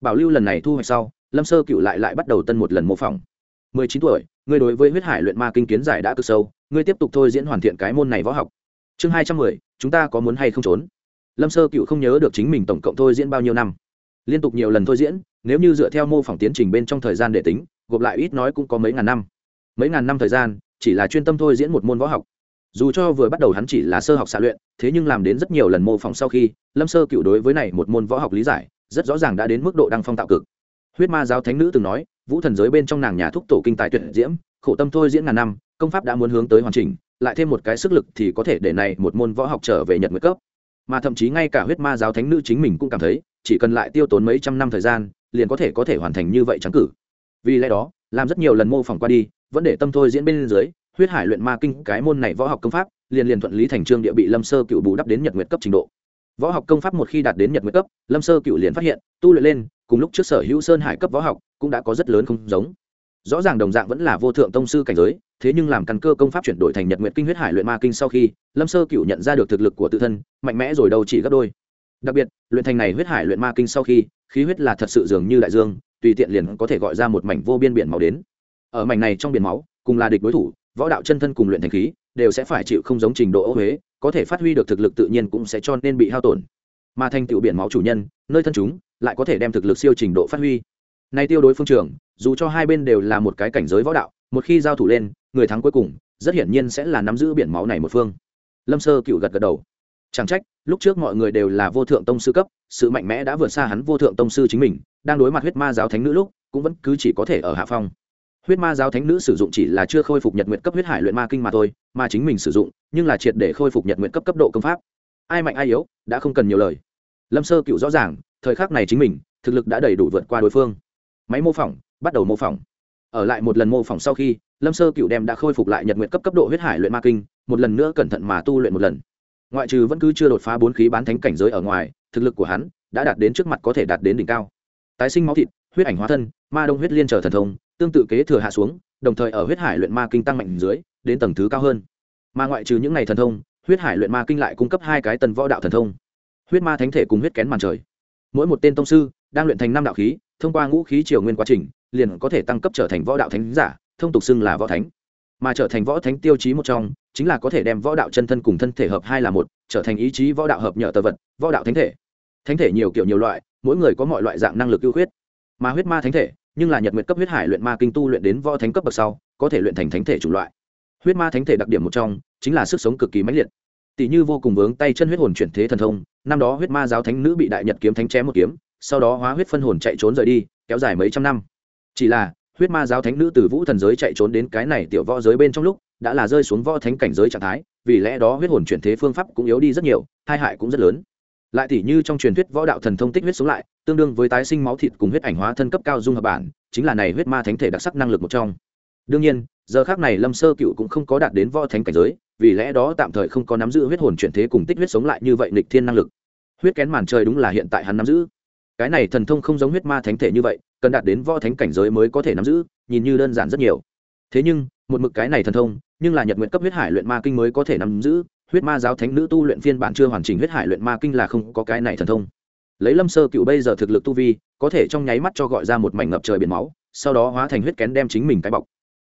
Bảo lưu lần này thu hoạch sau, lâm sơ cựu lại lại bắt đầu tân một lần mô phỏng. Mười chín tuổi, ngươi đối với huyết hải luyện ma kinh kiến giải đã cực sâu, ngươi tiếp tục thôi diễn hoàn thiện cái môn này võ học. Chương hai trăm mười, chúng ta có muốn hay không trốn? Lâm sơ cựu không nhớ được chính mình tổng cộng thôi diễn bao nhiêu năm. Liên tục nhiều lần thôi diễn, nếu như dựa theo mô phỏng tiến trình bên trong thời gian để tính, gộp lại ít nói cũng có mấy ngàn năm. Mấy ngàn năm thời gian, chỉ là chuyên tâm thôi diễn một môn võ học. Dù cho vừa bắt đầu hắn chỉ là sơ học xạ luyện, thế nhưng làm đến rất nhiều lần mô phỏng sau khi, lâm sơ cựu đối với này một môn võ học lý giải, rất rõ ràng đã đến mức độ đăng phong tạo cực. Huyết ma giáo thánh nữ từng nói, vũ thần giới bên trong nàng nhà thúc tổ kinh tài tuyệt diễm, khổ tâm thôi diễn ngàn năm, công pháp đã muốn hướng tới hoàn chỉnh, lại thêm một cái sức lực thì có thể để này một môn võ học trở về nhật nguyệt cấp mà thậm chí ngay cả huyết ma giáo thánh nữ chính mình cũng cảm thấy, chỉ cần lại tiêu tốn mấy trăm năm thời gian, liền có thể có thể hoàn thành như vậy trắng cử. Vì lẽ đó, làm rất nhiều lần mô phỏng qua đi, vẫn để tâm thôi diễn bên dưới, huyết hải luyện ma kinh cái môn này võ học công pháp, liền liền thuận lý thành trương địa bị lâm sơ cựu bù đắp đến nhật nguyệt cấp trình độ. Võ học công pháp một khi đạt đến nhật nguyệt cấp, lâm sơ cựu liền phát hiện, tu luyện lên, cùng lúc trước sở hữu sơn hải cấp võ học, cũng đã có rất lớn không giống rõ ràng đồng dạng vẫn là vô thượng tông sư cảnh giới, thế nhưng làm căn cơ công pháp chuyển đổi thành nhật nguyệt kinh huyết hải luyện ma kinh sau khi, lâm sơ cựu nhận ra được thực lực của tự thân, mạnh mẽ rồi đâu chỉ gấp đôi. Đặc biệt, luyện thành này huyết hải luyện ma kinh sau khi, khí huyết là thật sự dường như đại dương, tùy tiện liền có thể gọi ra một mảnh vô biên biển máu đến. Ở mảnh này trong biển máu, cùng là địch đối thủ, võ đạo chân thân cùng luyện thành khí, đều sẽ phải chịu không giống trình độ ô huế, có thể phát huy được thực lực tự nhiên cũng sẽ cho nên bị hao tổn. Mà thành tựu biển máu chủ nhân, nơi thân chúng, lại có thể đem thực lực siêu trình độ phát huy nay tiêu đối phương trường dù cho hai bên đều là một cái cảnh giới võ đạo, một khi giao thủ lên, người thắng cuối cùng, rất hiển nhiên sẽ là nắm giữ biển máu này một phương. Lâm sơ cựu gật gật đầu. Chẳng trách, lúc trước mọi người đều là vô thượng tông sư cấp, sự mạnh mẽ đã vượt xa hắn vô thượng tông sư chính mình, đang đối mặt huyết ma giáo thánh nữ lúc, cũng vẫn cứ chỉ có thể ở hạ phong. Huyết ma giáo thánh nữ sử dụng chỉ là chưa khôi phục nhật nguyện cấp huyết hải luyện ma kinh mà thôi, mà chính mình sử dụng, nhưng là triệt để khôi phục nhật nguyện cấp cấp độ công pháp. Ai mạnh ai yếu, đã không cần nhiều lời. Lâm sơ cựu rõ ràng, thời khắc này chính mình, thực lực đã đầy đủ vượt qua đối phương máy mô phỏng, bắt đầu mô phỏng. Ở lại một lần mô phỏng sau khi, lâm sơ cựu đem đã khôi phục lại nhật nguyện cấp cấp độ huyết hải luyện ma kinh, một lần nữa cẩn thận mà tu luyện một lần. Ngoại trừ vẫn cứ chưa đột phá bốn khí bán thánh cảnh giới ở ngoài, thực lực của hắn đã đạt đến trước mặt có thể đạt đến đỉnh cao. Tái sinh máu thịt, huyết ảnh hóa thân, ma đông huyết liên trở thần thông, tương tự kế thừa hạ xuống, đồng thời ở huyết hải luyện ma kinh tăng mạnh dưới, đến tầng thứ cao hơn. Mà ngoại trừ những ngày thần thông, huyết hải luyện ma kinh lại cung cấp hai cái tần võ đạo thần thông. Huyết ma thánh thể cùng huyết kén màn trời. Mỗi một tên tông sư đang luyện thành năm đạo khí, thông qua ngũ khí triều nguyên quá trình, liền có thể tăng cấp trở thành võ đạo thánh giả, thông tục xưng là võ thánh. Mà trở thành võ thánh tiêu chí một trong, chính là có thể đem võ đạo chân thân cùng thân thể hợp hai là một, trở thành ý chí võ đạo hợp nhờ tờ vật, võ đạo thánh thể. Thánh thể nhiều kiểu nhiều loại, mỗi người có mọi loại dạng năng lực ưu huyết mà huyết ma thánh thể, nhưng là nhật nguyện cấp huyết hải luyện ma kinh tu luyện đến võ thánh cấp bậc sau, có thể luyện thành thánh thể chủng loại. Huyết ma thánh thể đặc điểm một trong, chính là sức sống cực kỳ mãnh liệt. Tỷ như vô cùng vướng tay chân huyết hồn chuyển thế thần thông, năm đó huyết ma giáo thánh nữ bị đại nhật kiếm thánh chém một kiếm sau đó hóa huyết phân hồn chạy trốn rời đi, kéo dài mấy trăm năm. Chỉ là, huyết ma giáo thánh nữ từ vũ thần giới chạy trốn đến cái này tiểu võ giới bên trong lúc, đã là rơi xuống võ thánh cảnh giới trạng thái, vì lẽ đó huyết hồn chuyển thế phương pháp cũng yếu đi rất nhiều hai hại cũng rất lớn. Lại tỷ như trong truyền thuyết võ đạo thần thông tích huyết sống lại, tương đương với tái sinh máu thịt cùng huyết ảnh hóa thân cấp cao dung hợp bản, chính là này huyết ma thánh thể đặc sắc năng lực một trong. Đương nhiên, giờ khác này lâm sơ cựu cũng không có đạt đến võ thánh cảnh giới, vì lẽ đó tạm thời không có nắm giữ huyết hồn chuyển thế cùng tích huyết sống lại như vậy nịch thiên năng lực. Huyết kén màn trời đúng là hiện tại hắn nắm giữ cái này thần thông không giống huyết ma thánh thể như vậy, cần đạt đến võ thánh cảnh giới mới có thể nắm giữ, nhìn như đơn giản rất nhiều. Thế nhưng, một mực cái này thần thông, nhưng là nhật nguyện cấp huyết hải luyện ma kinh mới có thể nắm giữ, huyết ma giáo thánh nữ tu luyện phiên bản chưa hoàn chỉnh huyết hải luyện ma kinh là không có cái này thần thông. Lấy lâm sơ cựu bây giờ thực lực tu vi, có thể trong nháy mắt cho gọi ra một mảnh ngập trời biển máu, sau đó hóa thành huyết kén đem chính mình cái bọc.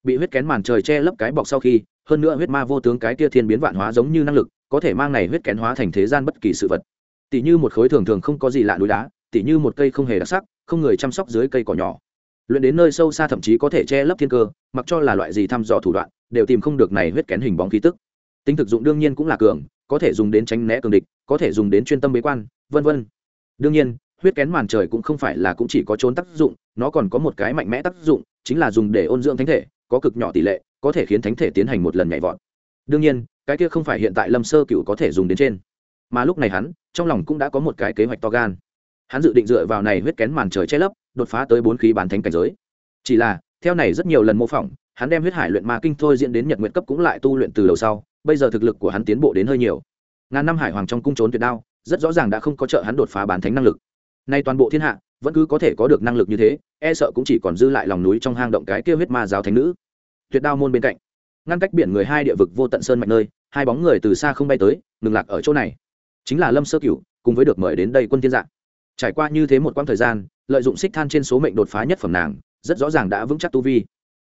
Bị huyết kén màn trời che lấp cái bọc sau khi, hơn nữa huyết ma vô tướng cái tia thiên biến vạn hóa giống như năng lực, có thể mang này huyết kén hóa thành thế gian bất kỳ sự vật. Tỷ như một khối thường thường không có gì lạ núi đá tỉ như một cây không hề đặc sắc, không người chăm sóc dưới cây cỏ nhỏ. Luyện đến nơi sâu xa thậm chí có thể che lấp thiên cơ, mặc cho là loại gì thăm dò thủ đoạn, đều tìm không được này huyết kén hình bóng khí tức. Tính thực dụng đương nhiên cũng là cường, có thể dùng đến tránh né cường địch, có thể dùng đến chuyên tâm bế quan, vân vân. Đương nhiên, huyết kén màn trời cũng không phải là cũng chỉ có trốn tác dụng, nó còn có một cái mạnh mẽ tác dụng, chính là dùng để ôn dưỡng thánh thể, có cực nhỏ tỷ lệ, có thể khiến thánh thể tiến hành một lần nhảy vọt. Đương nhiên, cái kia không phải hiện tại lâm sơ cựu có thể dùng đến trên. Mà lúc này hắn, trong lòng cũng đã có một cái kế hoạch to gan hắn dự định dựa vào này huyết kén màn trời che lấp, đột phá tới bốn khí bán thánh cảnh giới. Chỉ là, theo này rất nhiều lần mô phỏng, hắn đem huyết hải luyện ma kinh thôi diễn đến nhật nguyện cấp cũng lại tu luyện từ đầu sau, bây giờ thực lực của hắn tiến bộ đến hơi nhiều. Ngàn năm hải hoàng trong cung trốn tuyệt đao, rất rõ ràng đã không có trợ hắn đột phá bán thánh năng lực. Nay toàn bộ thiên hạ, vẫn cứ có thể có được năng lực như thế e sợ cũng chỉ còn dư lại lòng núi trong hang động cái kia huyết ma giáo thánh nữ. Tuyệt đao môn bên cạnh, ngăn cách biển người hai địa vực vô tận sơn mạnh nơi, hai bóng người từ xa không bay tới, ngừng lạc ở chỗ này. Chính là lâm sơ cửu, cùng với được mời đến đây quân thiên dạng trải qua như thế một quãng thời gian, lợi dụng xích than trên số mệnh đột phá nhất phẩm nàng, rất rõ ràng đã vững chắc tu vi.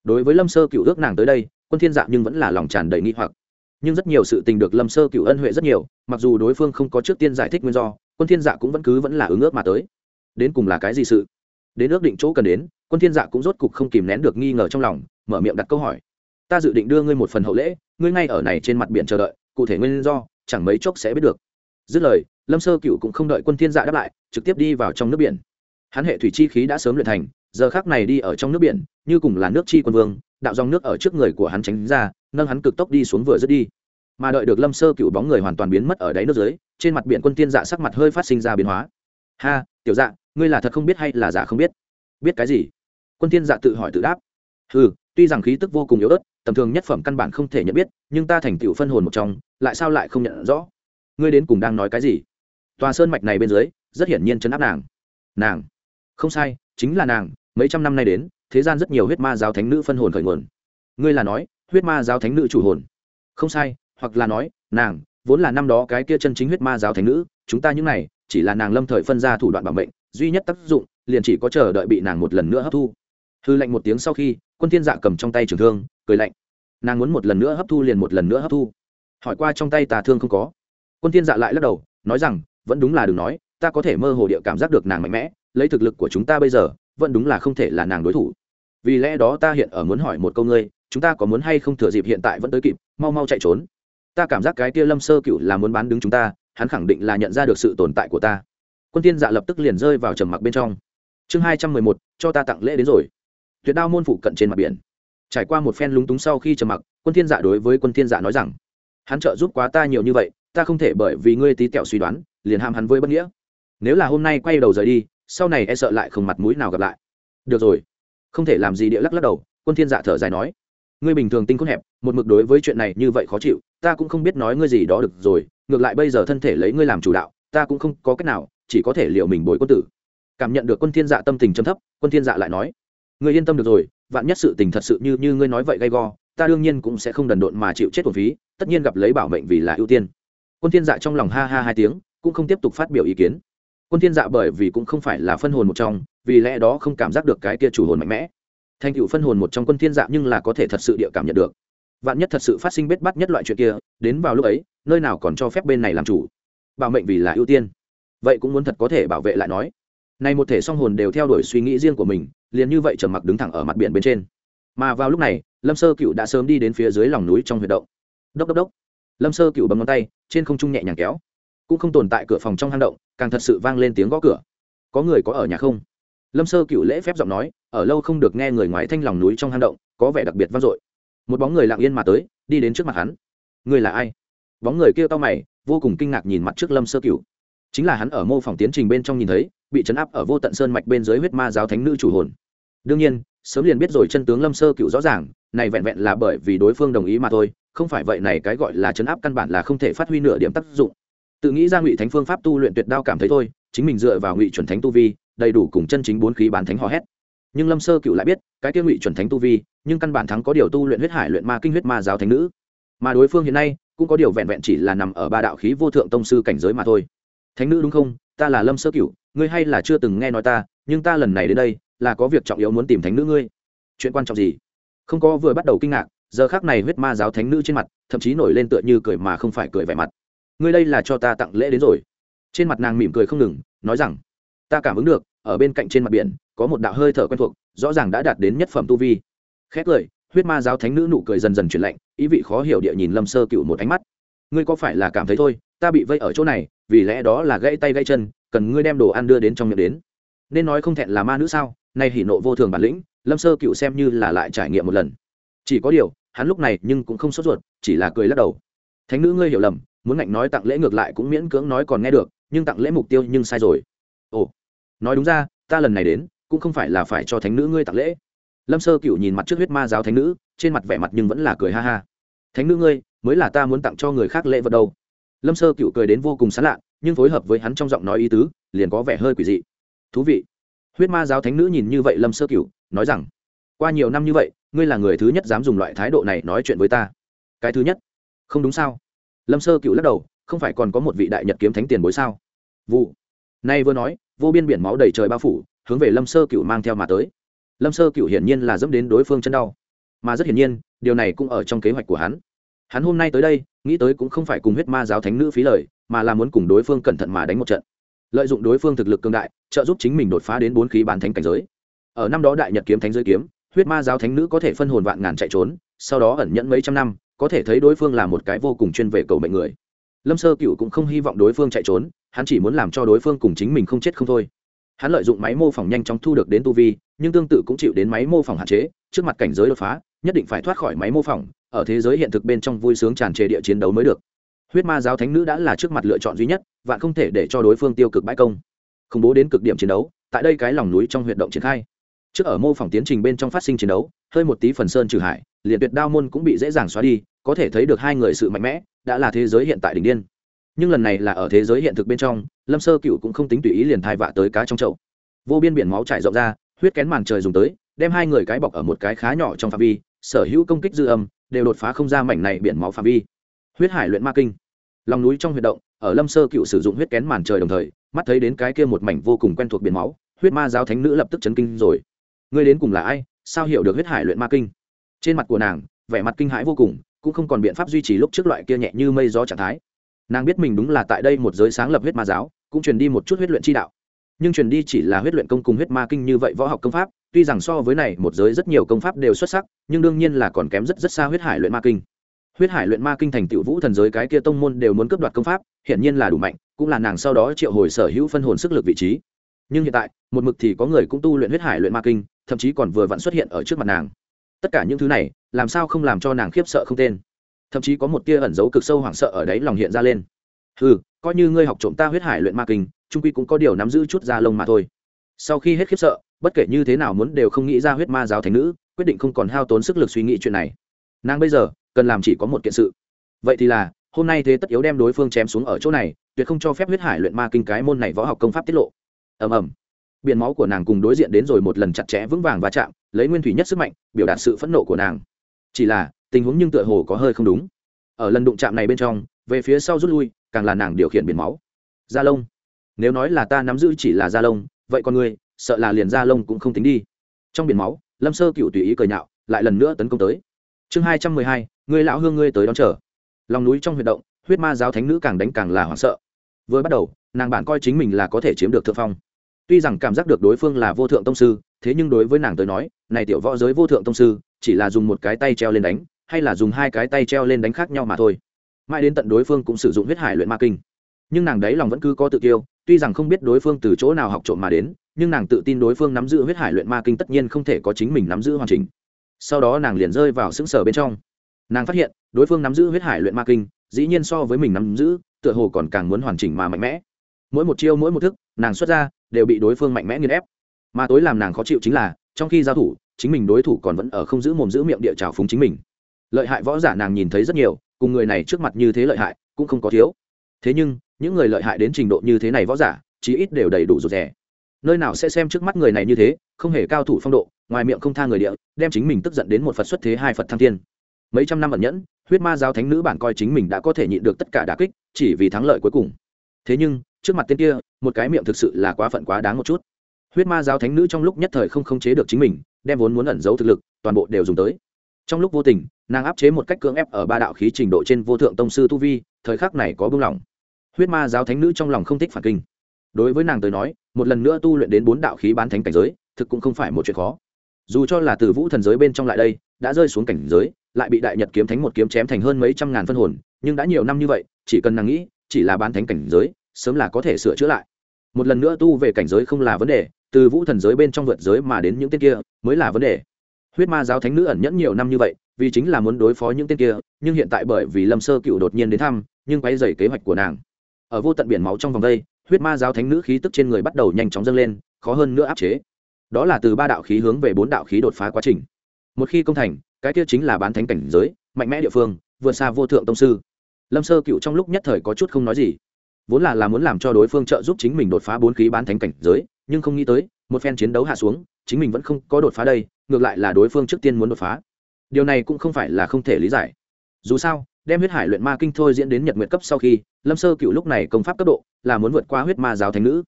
Đối với lâm sơ cựu ước nàng tới đây, quân thiên dạ nhưng vẫn là lòng tràn đầy nghi hoặc. Nhưng rất nhiều sự tình được lâm sơ cựu ân huệ rất nhiều, mặc dù đối phương không có trước tiên giải thích nguyên do, quân thiên dạ cũng vẫn cứ vẫn là ứng ước mà tới. Đến cùng là cái gì sự? Đến ước định chỗ cần đến, quân thiên dạ cũng rốt cục không kìm nén được nghi ngờ trong lòng, mở miệng đặt câu hỏi. Ta dự định đưa ngươi một phần hậu lễ, ngươi ngay ở này trên mặt biển chờ đợi, cụ thể nguyên do, chẳng mấy chốc sẽ biết được. Dứt lời lâm sơ cựu cũng không đợi quân thiên dạ đáp lại, trực tiếp đi vào trong nước biển. Hắn hệ thủy chi khí đã sớm luyện thành, giờ khác này đi ở trong nước biển, như cùng là nước chi quân vương, đạo dòng nước ở trước người của hắn tránh ra, nâng hắn cực tốc đi xuống vừa dứt đi. Mà đợi được lâm sơ cựu bóng người hoàn toàn biến mất ở đáy nước dưới, trên mặt biển quân tiên dạ sắc mặt hơi phát sinh ra biến hóa. Ha, tiểu dạ ngươi là thật không biết hay là giả không biết? Biết cái gì? Quân tiên dạ tự hỏi tự đáp. Ừ tuy rằng khí tức vô cùng yếu ớt, tầm thường nhất phẩm căn bản không thể nhận biết, nhưng ta thành tựu phân hồn một trong, lại sao lại không nhận rõ? Ngươi đến cùng đang nói cái gì? Tòa sơn mạch này bên dưới, rất hiển nhiên chấn áp nàng. Nàng? Không sai, chính là nàng, mấy trăm năm nay đến, thế gian rất nhiều huyết ma giáo thánh nữ phân hồn khởi nguồn. Ngươi là nói, huyết ma giáo thánh nữ chủ hồn. Không sai, hoặc là nói, nàng, vốn là năm đó cái kia chân chính huyết ma giáo thánh nữ, chúng ta những này, chỉ là nàng lâm thời phân ra thủ đoạn bảo mệnh, duy nhất tác dụng, liền chỉ có chờ đợi bị nàng một lần nữa hấp thu. Hư lạnh một tiếng sau khi, quân thiên dạ cầm trong tay trường thương, cười lạnh. Nàng muốn một lần nữa hấp thu liền một lần nữa hấp thu. Hỏi qua trong tay tà thương không có. Quân thiên dạ lại lắc đầu, nói rằng vẫn đúng là đừng nói, ta có thể mơ hồ địa cảm giác được nàng mạnh mẽ, lấy thực lực của chúng ta bây giờ, vẫn đúng là không thể là nàng đối thủ. Vì lẽ đó ta hiện ở muốn hỏi một câu ngươi, chúng ta có muốn hay không thừa dịp hiện tại vẫn tới kịp, mau mau chạy trốn? Ta cảm giác cái kia lâm sơ cựu là muốn bán đứng chúng ta, hắn khẳng định là nhận ra được sự tồn tại của ta. Quân tiên dạ lập tức liền rơi vào trầm mặc bên trong. Chương hai trăm mười một, cho ta tặng lễ đến rồi. Tuyệt đao môn phụ cận trên mặt biển. Trải qua một phen lúng túng sau khi trầm mặc, quân thiên dạ đối với quân thiên dạ nói rằng, hắn trợ giúp quá ta nhiều như vậy, ta không thể bởi vì ngươi tí tẹo suy đoán liền ham hắn với bất nghĩa. Nếu là hôm nay quay đầu rời đi, sau này e sợ lại không mặt mũi nào gặp lại. Được rồi. Không thể làm gì địa lắc lắc đầu, quân thiên dạ thở dài nói. Ngươi bình thường tinh khôn hẹp, một mực đối với chuyện này như vậy khó chịu, ta cũng không biết nói ngươi gì đó được rồi, ngược lại bây giờ thân thể lấy ngươi làm chủ đạo, ta cũng không có cách nào, chỉ có thể liệu mình bồi quân tử. Cảm nhận được quân thiên dạ tâm tình trầm thấp, quân thiên dạ lại nói. Ngươi yên tâm được rồi, vạn nhất sự tình thật sự như như ngươi nói vậy gay go, ta đương nhiên cũng sẽ không đần độn mà chịu chết thuần phí, tất nhiên gặp lấy bảo mệnh vì là ưu tiên. Quân thiên dạ trong lòng ha ha hai tiếng cũng không tiếp tục phát biểu ý kiến. Quân thiên dạ bởi vì cũng không phải là phân hồn một trong, vì lẽ đó không cảm giác được cái kia chủ hồn mạnh mẽ. Thành tựu phân hồn một trong quân thiên dạ nhưng là có thể thật sự địa cảm nhận được. Vạn nhất thật sự phát sinh bết bắt nhất loại chuyện kia, đến vào lúc ấy, nơi nào còn cho phép bên này làm chủ? Bảo mệnh vì là ưu tiên. Vậy cũng muốn thật có thể bảo vệ lại nói. Nay một thể song hồn đều theo đuổi suy nghĩ riêng của mình, liền như vậy trầm mặc đứng thẳng ở mặt biển bên trên. Mà vào lúc này, lâm sơ cựu đã sớm đi đến phía dưới lòng núi trong huyệt động. Đốc đốc đốc. Lâm sơ cựu bấm ngón tay, trên không trung nhẹ nhàng kéo cũng không tồn tại cửa phòng trong hang động, càng thật sự vang lên tiếng gõ cửa. Có người có ở nhà không? Lâm sơ cựu lễ phép giọng nói, ở lâu không được nghe người ngoài thanh lòng núi trong hang động, có vẻ đặc biệt vang dội. Một bóng người lặng yên mà tới, đi đến trước mặt hắn. Người là ai? Bóng người kia to mày, vô cùng kinh ngạc nhìn mặt trước lâm sơ cựu chính là hắn ở mô phỏng tiến trình bên trong nhìn thấy, bị chấn áp ở vô tận sơn mạch bên dưới huyết ma giáo thánh nữ chủ hồn. Đương nhiên, sớm liền biết rồi chân tướng lâm sơ cựu rõ ràng, này vẹn vẹn là bởi vì đối phương đồng ý mà thôi, không phải vậy này cái gọi là chấn áp căn bản là không thể phát huy nửa điểm tác dụng tự nghĩ ra ngụy thánh phương pháp tu luyện tuyệt đao cảm thấy thôi, chính mình dựa vào ngụy chuẩn thánh tu vi, đầy đủ cùng chân chính bốn khí bán thánh hò hét. Nhưng lâm sơ cựu lại biết, cái kia ngụy chuẩn thánh tu vi, nhưng căn bản thắng có điều tu luyện huyết hải luyện ma kinh huyết ma giáo thánh nữ. Mà đối phương hiện nay, cũng có điều vẹn vẹn chỉ là nằm ở ba đạo khí vô thượng tông sư cảnh giới mà thôi. Thánh nữ đúng không? Ta là lâm sơ cựu, ngươi hay là chưa từng nghe nói ta, nhưng ta lần này đến đây, là có việc trọng yếu muốn tìm thánh nữ ngươi. Chuyện quan trọng gì? Không có, vừa bắt đầu kinh ngạc, giờ khác này huyết ma giáo thánh nữ trên mặt, thậm chí nổi lên tựa như cười mà không phải cười vẻ mặt ngươi đây là cho ta tặng lễ đến rồi. Trên mặt nàng mỉm cười không ngừng, nói rằng, ta cảm ứng được, ở bên cạnh trên mặt biển, có một đạo hơi thở quen thuộc, rõ ràng đã đạt đến nhất phẩm tu vi. Khét cười, huyết ma giáo thánh nữ nụ cười dần dần chuyển lạnh, ý vị khó hiểu địa nhìn lâm sơ cựu một ánh mắt. Ngươi có phải là cảm thấy thôi, ta bị vây ở chỗ này, vì lẽ đó là gãy tay gãy chân, cần ngươi đem đồ ăn đưa đến trong miệng đến. Nên nói không thẹn là ma nữ sao? Nay hỉ nộ vô thường bản lĩnh, lâm sơ cựu xem như là lại trải nghiệm một lần. Chỉ có điều, hắn lúc này nhưng cũng không sốt ruột, chỉ là cười lắc đầu. Thánh nữ ngươi hiểu lầm muốn ngạnh nói tặng lễ ngược lại cũng miễn cưỡng nói còn nghe được, nhưng tặng lễ mục tiêu nhưng sai rồi. Ồ, nói đúng ra, ta lần này đến, cũng không phải là phải cho thánh nữ ngươi tặng lễ. Lâm sơ cựu nhìn mặt trước huyết ma giáo thánh nữ, trên mặt vẻ mặt nhưng vẫn là cười ha ha. Thánh nữ ngươi, mới là ta muốn tặng cho người khác lễ vật đâu. Lâm sơ cựu cười đến vô cùng sán lạ, nhưng phối hợp với hắn trong giọng nói ý tứ, liền có vẻ hơi quỷ dị. Thú vị. Huyết ma giáo thánh nữ nhìn như vậy lâm sơ cựu nói rằng, qua nhiều năm như vậy, ngươi là người thứ nhất dám dùng loại thái độ này nói chuyện với ta. Cái thứ nhất? Không đúng sao lâm sơ cựu lắc đầu, không phải còn có một vị đại nhật kiếm thánh tiền bối sao? Vụ. Nay vừa nói, vô biên biển máu đầy trời bao phủ, hướng về lâm sơ cựu mang theo mà tới. Lâm sơ cựu hiển nhiên là dẫm đến đối phương chân đau. Mà rất hiển nhiên, điều này cũng ở trong kế hoạch của hắn. Hắn hôm nay tới đây, nghĩ tới cũng không phải cùng huyết ma giáo thánh nữ phí lời, mà là muốn cùng đối phương cẩn thận mà đánh một trận. Lợi dụng đối phương thực lực cương đại, trợ giúp chính mình đột phá đến bốn khí bán thánh cảnh giới. Ở năm đó đại nhật kiếm thánh giới kiếm, huyết ma giáo thánh nữ có thể phân hồn vạn ngàn chạy trốn, sau đó ẩn nhẫn mấy trăm năm có thể thấy đối phương là một cái vô cùng chuyên về cầu mệnh người. Lâm sơ cựu cũng không hy vọng đối phương chạy trốn, hắn chỉ muốn làm cho đối phương cùng chính mình không chết không thôi. Hắn lợi dụng máy mô phỏng nhanh chóng thu được đến tu vi, nhưng tương tự cũng chịu đến máy mô phỏng hạn chế, trước mặt cảnh giới đột phá, nhất định phải thoát khỏi máy mô phỏng, ở thế giới hiện thực bên trong vui sướng tràn trề địa chiến đấu mới được. Huyết ma giáo thánh nữ đã là trước mặt lựa chọn duy nhất và không thể để cho đối phương tiêu cực bãi công. Khủng bố đến cực điểm chiến đấu, tại đây cái lòng núi trong huyện động triển khai. Trước ở mô phỏng tiến trình bên trong phát sinh chiến đấu, hơi một tí phần sơn trừ hải, liền tuyệt đao môn cũng bị dễ dàng xóa đi có thể thấy được hai người sự mạnh mẽ, đã là thế giới hiện tại đỉnh điên. Nhưng lần này là ở thế giới hiện thực bên trong, lâm sơ cựu cũng không tính tùy ý liền thai vạ tới cá trong chậu. Vô biên biển máu trải rộng ra, huyết kén màn trời dùng tới, đem hai người cái bọc ở một cái khá nhỏ trong phạm vi, sở hữu công kích dư âm, đều đột phá không ra mảnh này biển máu phạm vi. Huyết hải luyện ma kinh. Lòng núi trong huyệt động, ở lâm sơ cựu sử dụng huyết kén màn trời đồng thời, mắt thấy đến cái kia một mảnh vô cùng quen thuộc biển máu, huyết ma giáo thánh nữ lập tức chấn kinh rồi. Ngươi đến cùng là ai? Sao hiểu được huyết hải luyện ma kinh? Trên mặt của nàng, vẻ mặt kinh hãi vô cùng cũng không còn biện pháp duy trì lúc trước loại kia nhẹ như mây gió trạng thái. Nàng biết mình đúng là tại đây một giới sáng lập huyết ma giáo, cũng truyền đi một chút huyết luyện chi đạo. Nhưng truyền đi chỉ là huyết luyện công cùng huyết ma kinh như vậy võ học công pháp, tuy rằng so với này một giới rất nhiều công pháp đều xuất sắc, nhưng đương nhiên là còn kém rất rất xa huyết hải luyện ma kinh. Huyết hải luyện ma kinh thành tựu vũ thần giới cái kia tông môn đều muốn cướp đoạt công pháp hiện nhiên là đủ mạnh, cũng là nàng sau đó triệu hồi sở hữu phân hồn sức lực vị trí. Nhưng hiện tại, một mực thì có người cũng tu luyện huyết hải luyện ma kinh, thậm chí còn vừa vặn xuất hiện ở trước mặt nàng tất cả những thứ này, làm sao không làm cho nàng khiếp sợ không tên? Thậm chí có một tia ẩn dấu cực sâu hoảng sợ ở đấy lòng hiện ra lên. Ừ coi như ngươi học trộm ta huyết hải luyện ma kinh, trung quy cũng có điều nắm giữ chút da lông mà thôi. Sau khi hết khiếp sợ, bất kể như thế nào muốn đều không nghĩ ra huyết ma giáo thành nữ, quyết định không còn hao tốn sức lực suy nghĩ chuyện này. Nàng bây giờ, cần làm chỉ có một kiện sự. Vậy thì là, hôm nay thế tất yếu đem đối phương chém xuống ở chỗ này, tuyệt không cho phép huyết hải luyện ma kinh cái môn này võ học công pháp tiết lộ. Ầm ầm biển máu của nàng cùng đối diện đến rồi một lần chặt chẽ vững vàng va chạm, lấy nguyên thủy nhất sức mạnh, biểu đạt sự phẫn nộ của nàng. Chỉ là, tình huống nhưng tựa hồ có hơi không đúng. Ở lần đụng chạm này bên trong, về phía sau rút lui, càng là nàng điều khiển biển máu. Da lông nếu nói là ta nắm giữ chỉ là da lông vậy con người, sợ là liền da lông cũng không tính đi. Trong biển máu, lâm sơ cựu tùy ý cười nhạo, lại lần nữa tấn công tới. Chương hai trăm mười hai người lão hương ngươi tới đón chờ. Lòng núi trong huyệt động, huyết ma giáo thánh nữ càng đánh càng là hoảng sợ. Vừa bắt đầu, nàng bản coi chính mình là có thể chiếm được thượng phong tuy rằng cảm giác được đối phương là vô thượng tông sư, thế nhưng đối với nàng tới nói, này tiểu võ giới vô thượng tông sư, chỉ là dùng một cái tay treo lên đánh, hay là dùng hai cái tay treo lên đánh khác nhau mà thôi. Mãi đến tận đối phương cũng sử dụng huyết hải luyện ma kinh. Nhưng nàng đấy lòng vẫn cứ có tự kiêu, tuy rằng không biết đối phương từ chỗ nào học trộm mà đến, nhưng nàng tự tin đối phương nắm giữ huyết hải luyện ma kinh tất nhiên không thể có chính mình nắm giữ hoàn chỉnh. Sau đó nàng liền rơi vào sững sở bên trong. Nàng phát hiện, đối phương nắm giữ huyết hải luyện ma kinh, dĩ nhiên so với mình nắm giữ, tựa hồ còn càng muốn hoàn chỉnh mà mạnh mẽ. Mỗi một chiêu, mỗi một thức, nàng xuất ra đều bị đối phương mạnh mẽ nghiền ép. Mà tối làm nàng khó chịu chính là, trong khi giao thủ, chính mình đối thủ còn vẫn ở không giữ mồm giữ miệng địa trào phúng chính mình. Lợi hại võ giả nàng nhìn thấy rất nhiều, cùng người này trước mặt như thế lợi hại, cũng không có thiếu. Thế nhưng, những người lợi hại đến trình độ như thế này võ giả, chí ít đều đầy đủ rụt rẻ nơi nào sẽ xem trước mắt người này như thế, không hề cao thủ phong độ, ngoài miệng không tha người địa, đem chính mình tức giận đến một phật xuất thế hai phật thăng thiên. Mấy trăm năm ẩn nhẫn, huyết ma giáo thánh nữ bản coi chính mình đã có thể nhịn được tất cả đà kích, chỉ vì thắng lợi cuối cùng. Thế nhưng trước mặt tên kia, một cái miệng thực sự là quá phận quá đáng một chút. Huyết ma giáo thánh nữ trong lúc nhất thời không khống chế được chính mình, đem vốn muốn ẩn giấu thực lực, toàn bộ đều dùng tới. Trong lúc vô tình, nàng áp chế một cách cưỡng ép ở ba đạo khí trình độ trên vô thượng tông sư tu vi, thời khắc này có buông lỏng huyết ma giáo thánh nữ trong lòng không thích phản kinh. Đối với nàng tới nói, một lần nữa tu luyện đến bốn đạo khí bán thánh cảnh giới, thực cũng không phải một chuyện khó. Dù cho là từ vũ thần giới bên trong lại đây, đã rơi xuống cảnh giới, lại bị đại nhật kiếm thánh một kiếm chém thành hơn mấy trăm ngàn phân hồn, nhưng đã nhiều năm như vậy, chỉ cần nàng nghĩ, chỉ là bán thánh cảnh giới sớm là có thể sửa chữa lại. Một lần nữa tu về cảnh giới không là vấn đề, từ vũ thần giới bên trong vượt giới mà đến những tên kia mới là vấn đề. Huyết ma giáo thánh nữ ẩn nhẫn nhiều năm như vậy, vì chính là muốn đối phó những tên kia, nhưng hiện tại bởi vì lâm sơ cựu đột nhiên đến thăm, nhưng quay dày kế hoạch của nàng. Ở vô tận biển máu trong vòng đây, huyết ma giáo thánh nữ khí tức trên người bắt đầu nhanh chóng dâng lên, khó hơn nữa áp chế. Đó là từ ba đạo khí hướng về bốn đạo khí đột phá quá trình. Một khi công thành, cái kia chính là bán thánh cảnh giới, mạnh mẽ địa phương, vượt xa vô thượng tông sư. Lâm sơ cựu trong lúc nhất thời có chút không nói gì vốn là là muốn làm cho đối phương trợ giúp chính mình đột phá bốn khí bán thánh cảnh giới, nhưng không nghĩ tới, một phen chiến đấu hạ xuống, chính mình vẫn không có đột phá đây, ngược lại là đối phương trước tiên muốn đột phá. Điều này cũng không phải là không thể lý giải. Dù sao, đem huyết hải luyện ma kinh thôi diễn đến nhật nguyện cấp sau khi, lâm sơ cựu lúc này công pháp cấp độ là muốn vượt qua huyết ma giáo thánh nữ.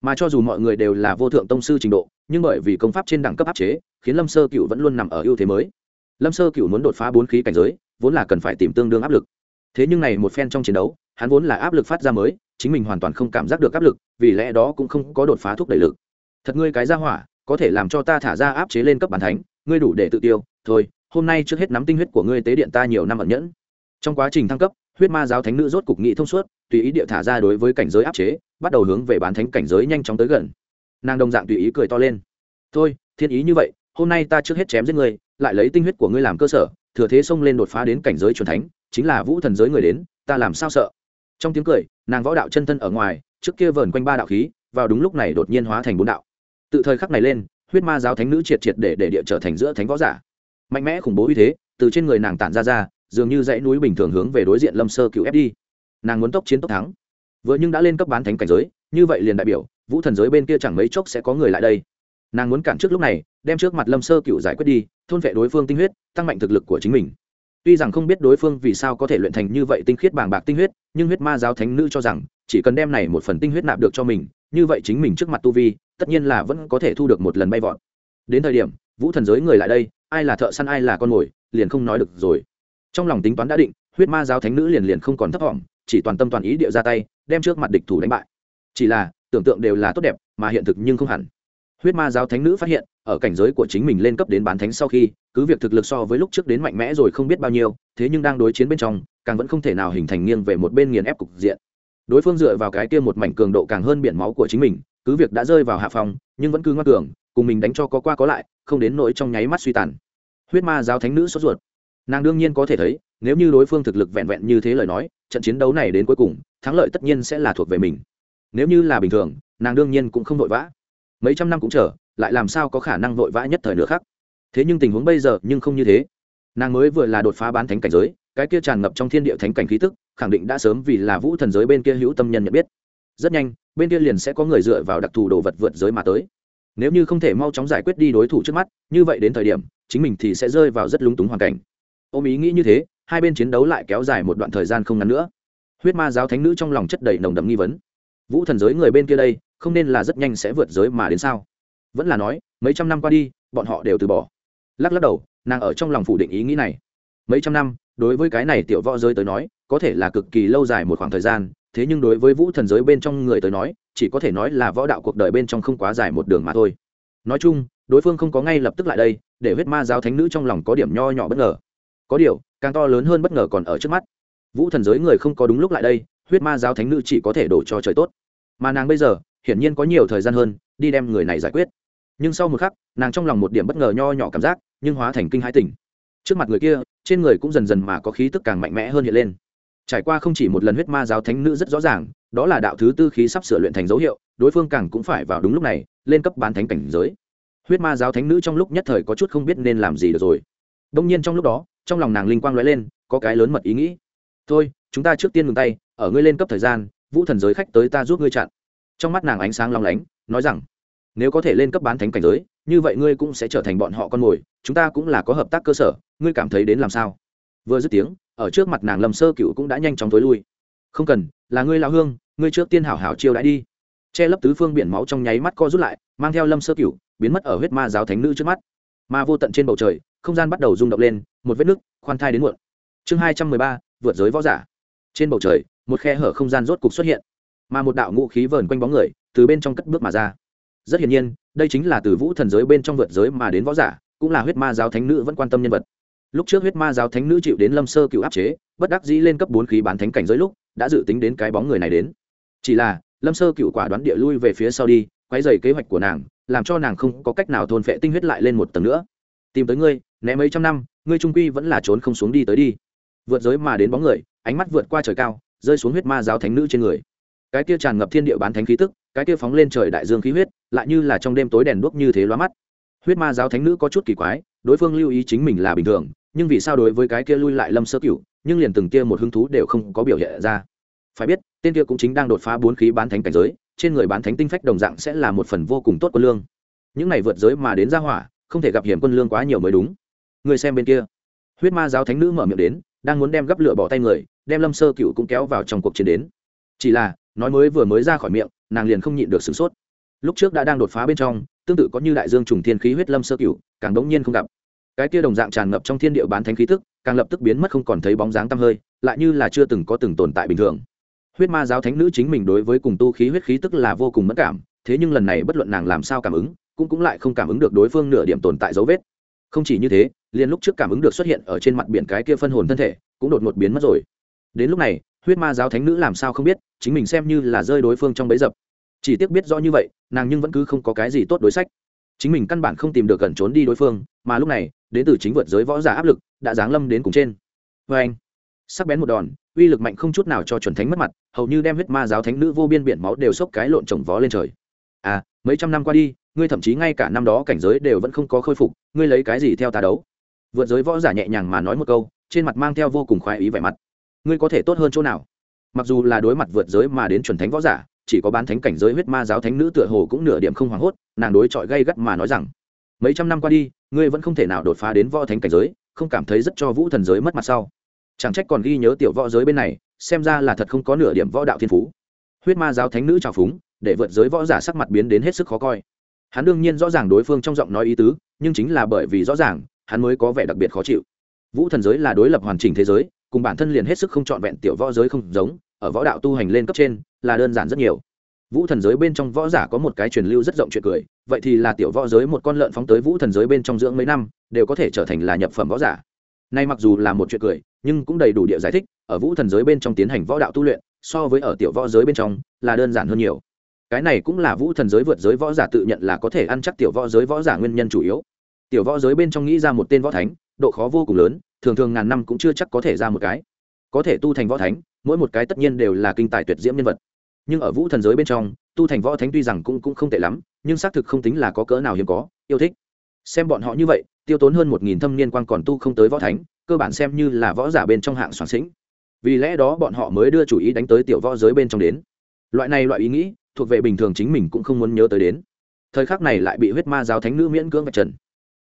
Mà cho dù mọi người đều là vô thượng tông sư trình độ, nhưng bởi vì công pháp trên đẳng cấp áp chế, khiến lâm sơ cựu vẫn luôn nằm ở ưu thế mới. Lâm sơ cựu muốn đột phá bốn khí cảnh giới, vốn là cần phải tìm tương đương áp lực. Thế nhưng này một phen trong chiến đấu, hắn vốn là áp lực phát ra mới chính mình hoàn toàn không cảm giác được áp lực, vì lẽ đó cũng không có đột phá thúc đẩy lực. Thật ngươi cái ra hỏa, có thể làm cho ta thả ra áp chế lên cấp bản thánh, ngươi đủ để tự tiêu. Thôi, hôm nay trước hết nắm tinh huyết của ngươi tế điện ta nhiều năm ẩn nhẫn. Trong quá trình thăng cấp, huyết ma giáo thánh nữ rốt cục nghị thông suốt, tùy ý địa thả ra đối với cảnh giới áp chế, bắt đầu hướng về bán thánh cảnh giới nhanh chóng tới gần. Nàng đồng dạng tùy ý cười to lên. Thôi, thiên ý như vậy, hôm nay ta trước hết chém giết ngươi, lại lấy tinh huyết của ngươi làm cơ sở, thừa thế xông lên đột phá đến cảnh giới c thánh, chính là vũ thần giới người đến, ta làm sao sợ? Trong tiếng cười, nàng võ đạo chân thân ở ngoài, trước kia vờn quanh ba đạo khí, vào đúng lúc này đột nhiên hóa thành bốn đạo. Tự thời khắc này lên, huyết ma giáo thánh nữ triệt triệt để để địa trở thành giữa thánh võ giả. Mạnh mẽ khủng bố uy thế, từ trên người nàng tản ra ra, dường như dãy núi bình thường hướng về đối diện lâm sơ cựu ép đi. Nàng muốn tốc chiến tốc thắng. Vừa nhưng đã lên cấp bán thánh cảnh giới, như vậy liền đại biểu, vũ thần giới bên kia chẳng mấy chốc sẽ có người lại đây. Nàng muốn cản trước lúc này, đem trước mặt lâm sơ cựu giải quyết đi, thôn vệ đối phương tinh huyết, tăng mạnh thực lực của chính mình tuy rằng không biết đối phương vì sao có thể luyện thành như vậy tinh khiết bàng bạc tinh huyết, nhưng huyết ma giáo thánh nữ cho rằng, chỉ cần đem này một phần tinh huyết nạp được cho mình, như vậy chính mình trước mặt tu vi, tất nhiên là vẫn có thể thu được một lần bay vọt. Đến thời điểm, vũ thần giới người lại đây, ai là thợ săn, ai là con mồi, liền không nói được rồi. Trong lòng tính toán đã định, huyết ma giáo thánh nữ liền liền không còn thấp thỏm chỉ toàn tâm toàn ý địa ra tay, đem trước mặt địch thủ đánh bại. Chỉ là, tưởng tượng đều là tốt đẹp, mà hiện thực nhưng không hẳn. Huyết ma giáo thánh nữ phát hiện ở cảnh giới của chính mình lên cấp đến bán thánh sau khi, cứ việc thực lực so với lúc trước đến mạnh mẽ rồi không biết bao nhiêu, thế nhưng đang đối chiến bên trong, càng vẫn không thể nào hình thành nghiêng về một bên nghiền ép cục diện. Đối phương dựa vào cái kia một mảnh cường độ càng hơn biển máu của chính mình, cứ việc đã rơi vào hạ phòng nhưng vẫn cứ ngoan cường, cùng mình đánh cho có qua có lại, không đến nỗi trong nháy mắt suy tàn. Huyết ma giáo thánh nữ sốt ruột. Nàng đương nhiên có thể thấy, nếu như đối phương thực lực vẹn vẹn như thế lời nói, trận chiến đấu này đến cuối cùng, thắng lợi tất nhiên sẽ là thuộc về mình. Nếu như là bình thường, nàng đương nhiên cũng không vội vã. Mấy trăm năm cũng chờ lại làm sao có khả năng vội vã nhất thời nữa khác thế nhưng tình huống bây giờ nhưng không như thế. Nàng mới vừa là đột phá bán thánh cảnh giới, cái kia tràn ngập trong thiên địa thánh cảnh khí tức, khẳng định đã sớm vì là vũ thần giới bên kia hữu tâm nhân nhận biết. Rất nhanh, bên kia liền sẽ có người dựa vào đặc thù đồ vật vượt giới mà tới. Nếu như không thể mau chóng giải quyết đi đối thủ trước mắt, như vậy đến thời điểm, chính mình thì sẽ rơi vào rất lúng túng hoàn cảnh. Ôm ý nghĩ như thế, hai bên chiến đấu lại kéo dài một đoạn thời gian không ngắn nữa. Huyết ma giáo thánh nữ trong lòng chất đầy nồng đậm nghi vấn. Vũ thần giới người bên kia đây, không nên là rất nhanh sẽ vượt giới mà đến sao? Vẫn là nói, mấy trăm năm qua đi, bọn họ đều từ bỏ. Lắc lắc đầu, nàng ở trong lòng phủ định ý nghĩ này. Mấy trăm năm, đối với cái này tiểu võ giới tới nói, có thể là cực kỳ lâu dài một khoảng thời gian, thế nhưng đối với vũ thần giới bên trong người tới nói, chỉ có thể nói là võ đạo cuộc đời bên trong không quá dài một đường mà thôi. Nói chung, đối phương không có ngay lập tức lại đây, để huyết ma giáo thánh nữ trong lòng có điểm nho nhỏ bất ngờ. Có điều, càng to lớn hơn bất ngờ còn ở trước mắt. Vũ thần giới người không có đúng lúc lại đây, huyết ma giáo thánh nữ chỉ có thể đổ cho trời tốt. Mà nàng bây giờ hiển nhiên có nhiều thời gian hơn, đi đem người này giải quyết. Nhưng sau một khắc, nàng trong lòng một điểm bất ngờ nho nhỏ cảm giác, nhưng hóa thành kinh hãi tỉnh. Trước mặt người kia, trên người cũng dần dần mà có khí tức càng mạnh mẽ hơn hiện lên. Trải qua không chỉ một lần huyết ma giáo thánh nữ rất rõ ràng, đó là đạo thứ tư khí sắp sửa luyện thành dấu hiệu, đối phương càng cũng phải vào đúng lúc này, lên cấp bán thánh cảnh giới. Huyết ma giáo thánh nữ trong lúc nhất thời có chút không biết nên làm gì được rồi. Đông nhiên trong lúc đó, trong lòng nàng linh quang lóe lên, có cái lớn mật ý nghĩ. Thôi, chúng ta trước tiên ngừng tay, ở ngươi lên cấp thời gian, vũ thần giới khách tới ta giúp ngươi chặn trong mắt nàng ánh sáng long lánh, nói rằng, nếu có thể lên cấp bán thánh cảnh giới, như vậy ngươi cũng sẽ trở thành bọn họ con mồi, chúng ta cũng là có hợp tác cơ sở, ngươi cảm thấy đến làm sao? Vừa dứt tiếng, ở trước mặt nàng lâm sơ cựu cũng đã nhanh chóng tối lui. Không cần, là ngươi lao hương, ngươi trước tiên hảo hảo chiêu đãi đi. Che lấp tứ phương biển máu trong nháy mắt co rút lại, mang theo lâm sơ cựu, biến mất ở huyết ma giáo thánh nữ trước mắt. Ma vô tận trên bầu trời, không gian bắt đầu rung động lên, một vết nứt, khoan thai đến muộn. Chương hai trăm mười ba, vượt giới võ giả. Trên bầu trời, một khe hở không gian rốt cục xuất hiện mà một đạo ngũ khí vờn quanh bóng người từ bên trong cất bước mà ra. Rất hiển nhiên, đây chính là từ vũ thần giới bên trong vượt giới mà đến võ giả, cũng là huyết ma giáo thánh nữ vẫn quan tâm nhân vật. Lúc trước huyết ma giáo thánh nữ chịu đến lâm sơ cựu áp chế, bất đắc dĩ lên cấp bốn khí bán thánh cảnh giới lúc, đã dự tính đến cái bóng người này đến. Chỉ là, lâm sơ cựu quả đoán địa lui về phía sau đi quay dày kế hoạch của nàng, làm cho nàng không có cách nào thôn phệ tinh huyết lại lên một tầng nữa. Tìm tới ngươi, né mấy trăm năm, ngươi trung quy vẫn là trốn không xuống đi tới đi. Vượt giới mà đến bóng người, ánh mắt vượt qua trời cao, rơi xuống huyết ma giáo thánh nữ trên người cái kia tràn ngập thiên địa bán thánh khí tức, cái kia phóng lên trời đại dương khí huyết, lại như là trong đêm tối đèn đuốc như thế lóa mắt. Huyết ma giáo thánh nữ có chút kỳ quái, đối phương lưu ý chính mình là bình thường, nhưng vì sao đối với cái kia lui lại lâm sơ cửu, nhưng liền từng kia một hứng thú đều không có biểu hiện ra. Phải biết, tên kia cũng chính đang đột phá bốn khí bán thánh cảnh giới, trên người bán thánh tinh phách đồng dạng sẽ là một phần vô cùng tốt quân lương. Những này vượt giới mà đến ra hỏa, không thể gặp hiểm quân lương quá nhiều mới đúng. Người xem bên kia. Huyết ma giáo thánh nữ mở miệng đến, đang muốn đem gấp lửa bỏ tay người, đem lâm sơ cựu cũng kéo vào trong cuộc chiến đến. Chỉ là nói mới vừa mới ra khỏi miệng, nàng liền không nhịn được sửng sốt. Lúc trước đã đang đột phá bên trong, tương tự có như đại dương trùng thiên khí huyết lâm sơ cựu càng đống nhiên không gặp. Cái kia đồng dạng tràn ngập trong thiên địa bán thánh khí tức, càng lập tức biến mất không còn thấy bóng dáng tăm hơi, lại như là chưa từng có từng tồn tại bình thường. Huyết ma giáo thánh nữ chính mình đối với cùng tu khí huyết khí tức là vô cùng mất cảm, thế nhưng lần này bất luận nàng làm sao cảm ứng, cũng cũng lại không cảm ứng được đối phương nửa điểm tồn tại dấu vết. Không chỉ như thế, liền lúc trước cảm ứng được xuất hiện ở trên mặt biển cái kia phân hồn thân thể, cũng đột ngột biến mất rồi. Đến lúc này huyết ma giáo thánh nữ làm sao không biết, chính mình xem như là rơi đối phương trong bẫy dập. Chỉ tiếc biết rõ như vậy, nàng nhưng vẫn cứ không có cái gì tốt đối sách. Chính mình căn bản không tìm được gần trốn đi đối phương, mà lúc này, đến từ chính vượt giới võ giả áp lực đã giáng lâm đến cùng trên. Vê anh, sắc bén một đòn, uy lực mạnh không chút nào cho chuẩn thánh mất mặt, hầu như đem huyết ma giáo thánh nữ vô biên biển máu đều xốc cái lộn trồng vó lên trời. À mấy trăm năm qua đi, ngươi thậm chí ngay cả năm đó cảnh giới đều vẫn không có khôi phục, ngươi lấy cái gì theo ta đấu? Vượt giới võ giả nhẹ nhàng mà nói một câu, trên mặt mang theo vô cùng khoái ý vẻ mặt ngươi có thể tốt hơn chỗ nào? Mặc dù là đối mặt vượt giới mà đến chuẩn thánh võ giả, chỉ có bán thánh cảnh giới huyết ma giáo thánh nữ tựa hồ cũng nửa điểm không hoảng hốt, nàng đối chọi gây gắt mà nói rằng, mấy trăm năm qua đi, ngươi vẫn không thể nào đột phá đến võ thánh cảnh giới, không cảm thấy rất cho vũ thần giới mất mặt sau chẳng trách còn ghi nhớ tiểu võ giới bên này, xem ra là thật không có nửa điểm võ đạo thiên phú. Huyết ma giáo thánh nữ trào phúng, để vượt giới võ giả sắc mặt biến đến hết sức khó coi. Hắn đương nhiên rõ ràng đối phương trong giọng nói ý tứ, nhưng chính là bởi vì rõ ràng, hắn mới có vẻ đặc biệt khó chịu. Vũ thần giới là đối lập hoàn chỉnh thế giới cùng bản thân liền hết sức không trọn vẹn tiểu võ giới không giống, ở võ đạo tu hành lên cấp trên là đơn giản rất nhiều. Vũ thần giới bên trong võ giả có một cái truyền lưu rất rộng chuyện cười, vậy thì là tiểu võ giới một con lợn phóng tới vũ thần giới bên trong dưỡng mấy năm, đều có thể trở thành là nhập phẩm võ giả. Nay mặc dù là một chuyện cười, nhưng cũng đầy đủ địa giải thích, ở vũ thần giới bên trong tiến hành võ đạo tu luyện, so với ở tiểu võ giới bên trong, là đơn giản hơn nhiều. Cái này cũng là vũ thần giới vượt giới võ giả tự nhận là có thể ăn chắc tiểu võ giới võ giả nguyên nhân chủ yếu. Tiểu võ giới bên trong nghĩ ra một tên võ thánh, độ khó vô cùng lớn thường thường ngàn năm cũng chưa chắc có thể ra một cái. Có thể tu thành võ thánh, mỗi một cái tất nhiên đều là kinh tài tuyệt diễm nhân vật. Nhưng ở vũ thần giới bên trong, tu thành võ thánh tuy rằng cũng cũng không tệ lắm, nhưng xác thực không tính là có cỡ nào hiếm có, yêu thích. Xem bọn họ như vậy, tiêu tốn hơn một nghìn thâm niên quan còn tu không tới võ thánh, cơ bản xem như là võ giả bên trong hạng soạn sĩnh. Vì lẽ đó bọn họ mới đưa chủ ý đánh tới tiểu võ giới bên trong đến. Loại này loại ý nghĩ, thuộc về bình thường chính mình cũng không muốn nhớ tới đến. Thời khắc này lại bị huyết ma giáo thánh nữ miễn cưỡng vạch trần.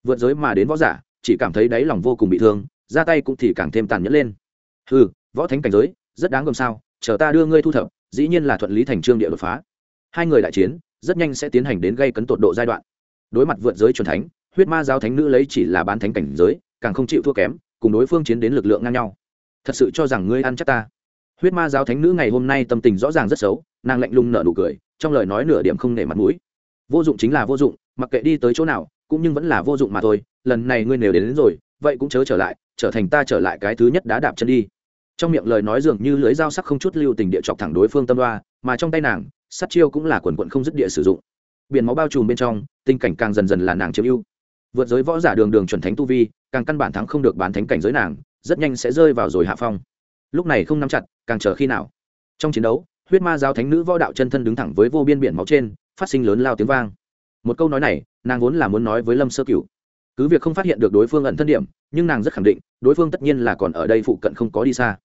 Vượt giới mà đến võ giả, chỉ cảm thấy đáy lòng vô cùng bị thương ra tay cũng thì càng thêm tàn nhẫn lên. Ừ võ thánh cảnh giới rất đáng gồm sao chờ ta đưa ngươi thu thập dĩ nhiên là thuận lý thành trương địa đột phá. Hai người đại chiến rất nhanh sẽ tiến hành đến gây cấn tột độ giai đoạn. Đối mặt vượt giới c thánh huyết ma giáo thánh nữ lấy chỉ là bán thánh cảnh giới càng không chịu thua kém cùng đối phương chiến đến lực lượng ngang nhau. Thật sự cho rằng ngươi ăn chắc ta. Huyết ma giáo thánh nữ ngày hôm nay tâm tình rõ ràng rất xấu nàng lạnh lùng nở nụ cười trong lời nói nửa điểm không nể mặt mũi. Vô dụng chính là vô dụng mặc kệ đi tới chỗ nào cũng nhưng vẫn là vô dụng mà thôi lần này ngươi nếu đến, đến rồi vậy cũng chớ trở lại, trở thành ta trở lại cái thứ nhất đã đạp chân đi. Trong miệng lời nói dường như lưới dao sắc không chút lưu tình địa chọc thẳng đối phương tâm đoa mà trong tay nàng sắt chiêu cũng là quần quận không dứt địa sử dụng. Biển máu bao trùm bên trong, tình cảnh càng dần dần là nàng chiếm ưu. Vượt giới võ giả đường đường chuẩn thánh tu vi, càng căn bản thắng không được bán thánh cảnh giới nàng, rất nhanh sẽ rơi vào rồi hạ phong. Lúc này không nắm chặt, càng chờ khi nào? Trong chiến đấu, huyết ma giáo thánh nữ võ đạo chân thân đứng thẳng với vô biên biển máu trên, phát sinh lớn lao tiếng vang. Một câu nói này, nàng vốn là muốn nói với lâm sơ cửu cứ việc không phát hiện được đối phương ẩn thân điểm, nhưng nàng rất khẳng định, đối phương tất nhiên là còn ở đây phụ cận không có đi xa.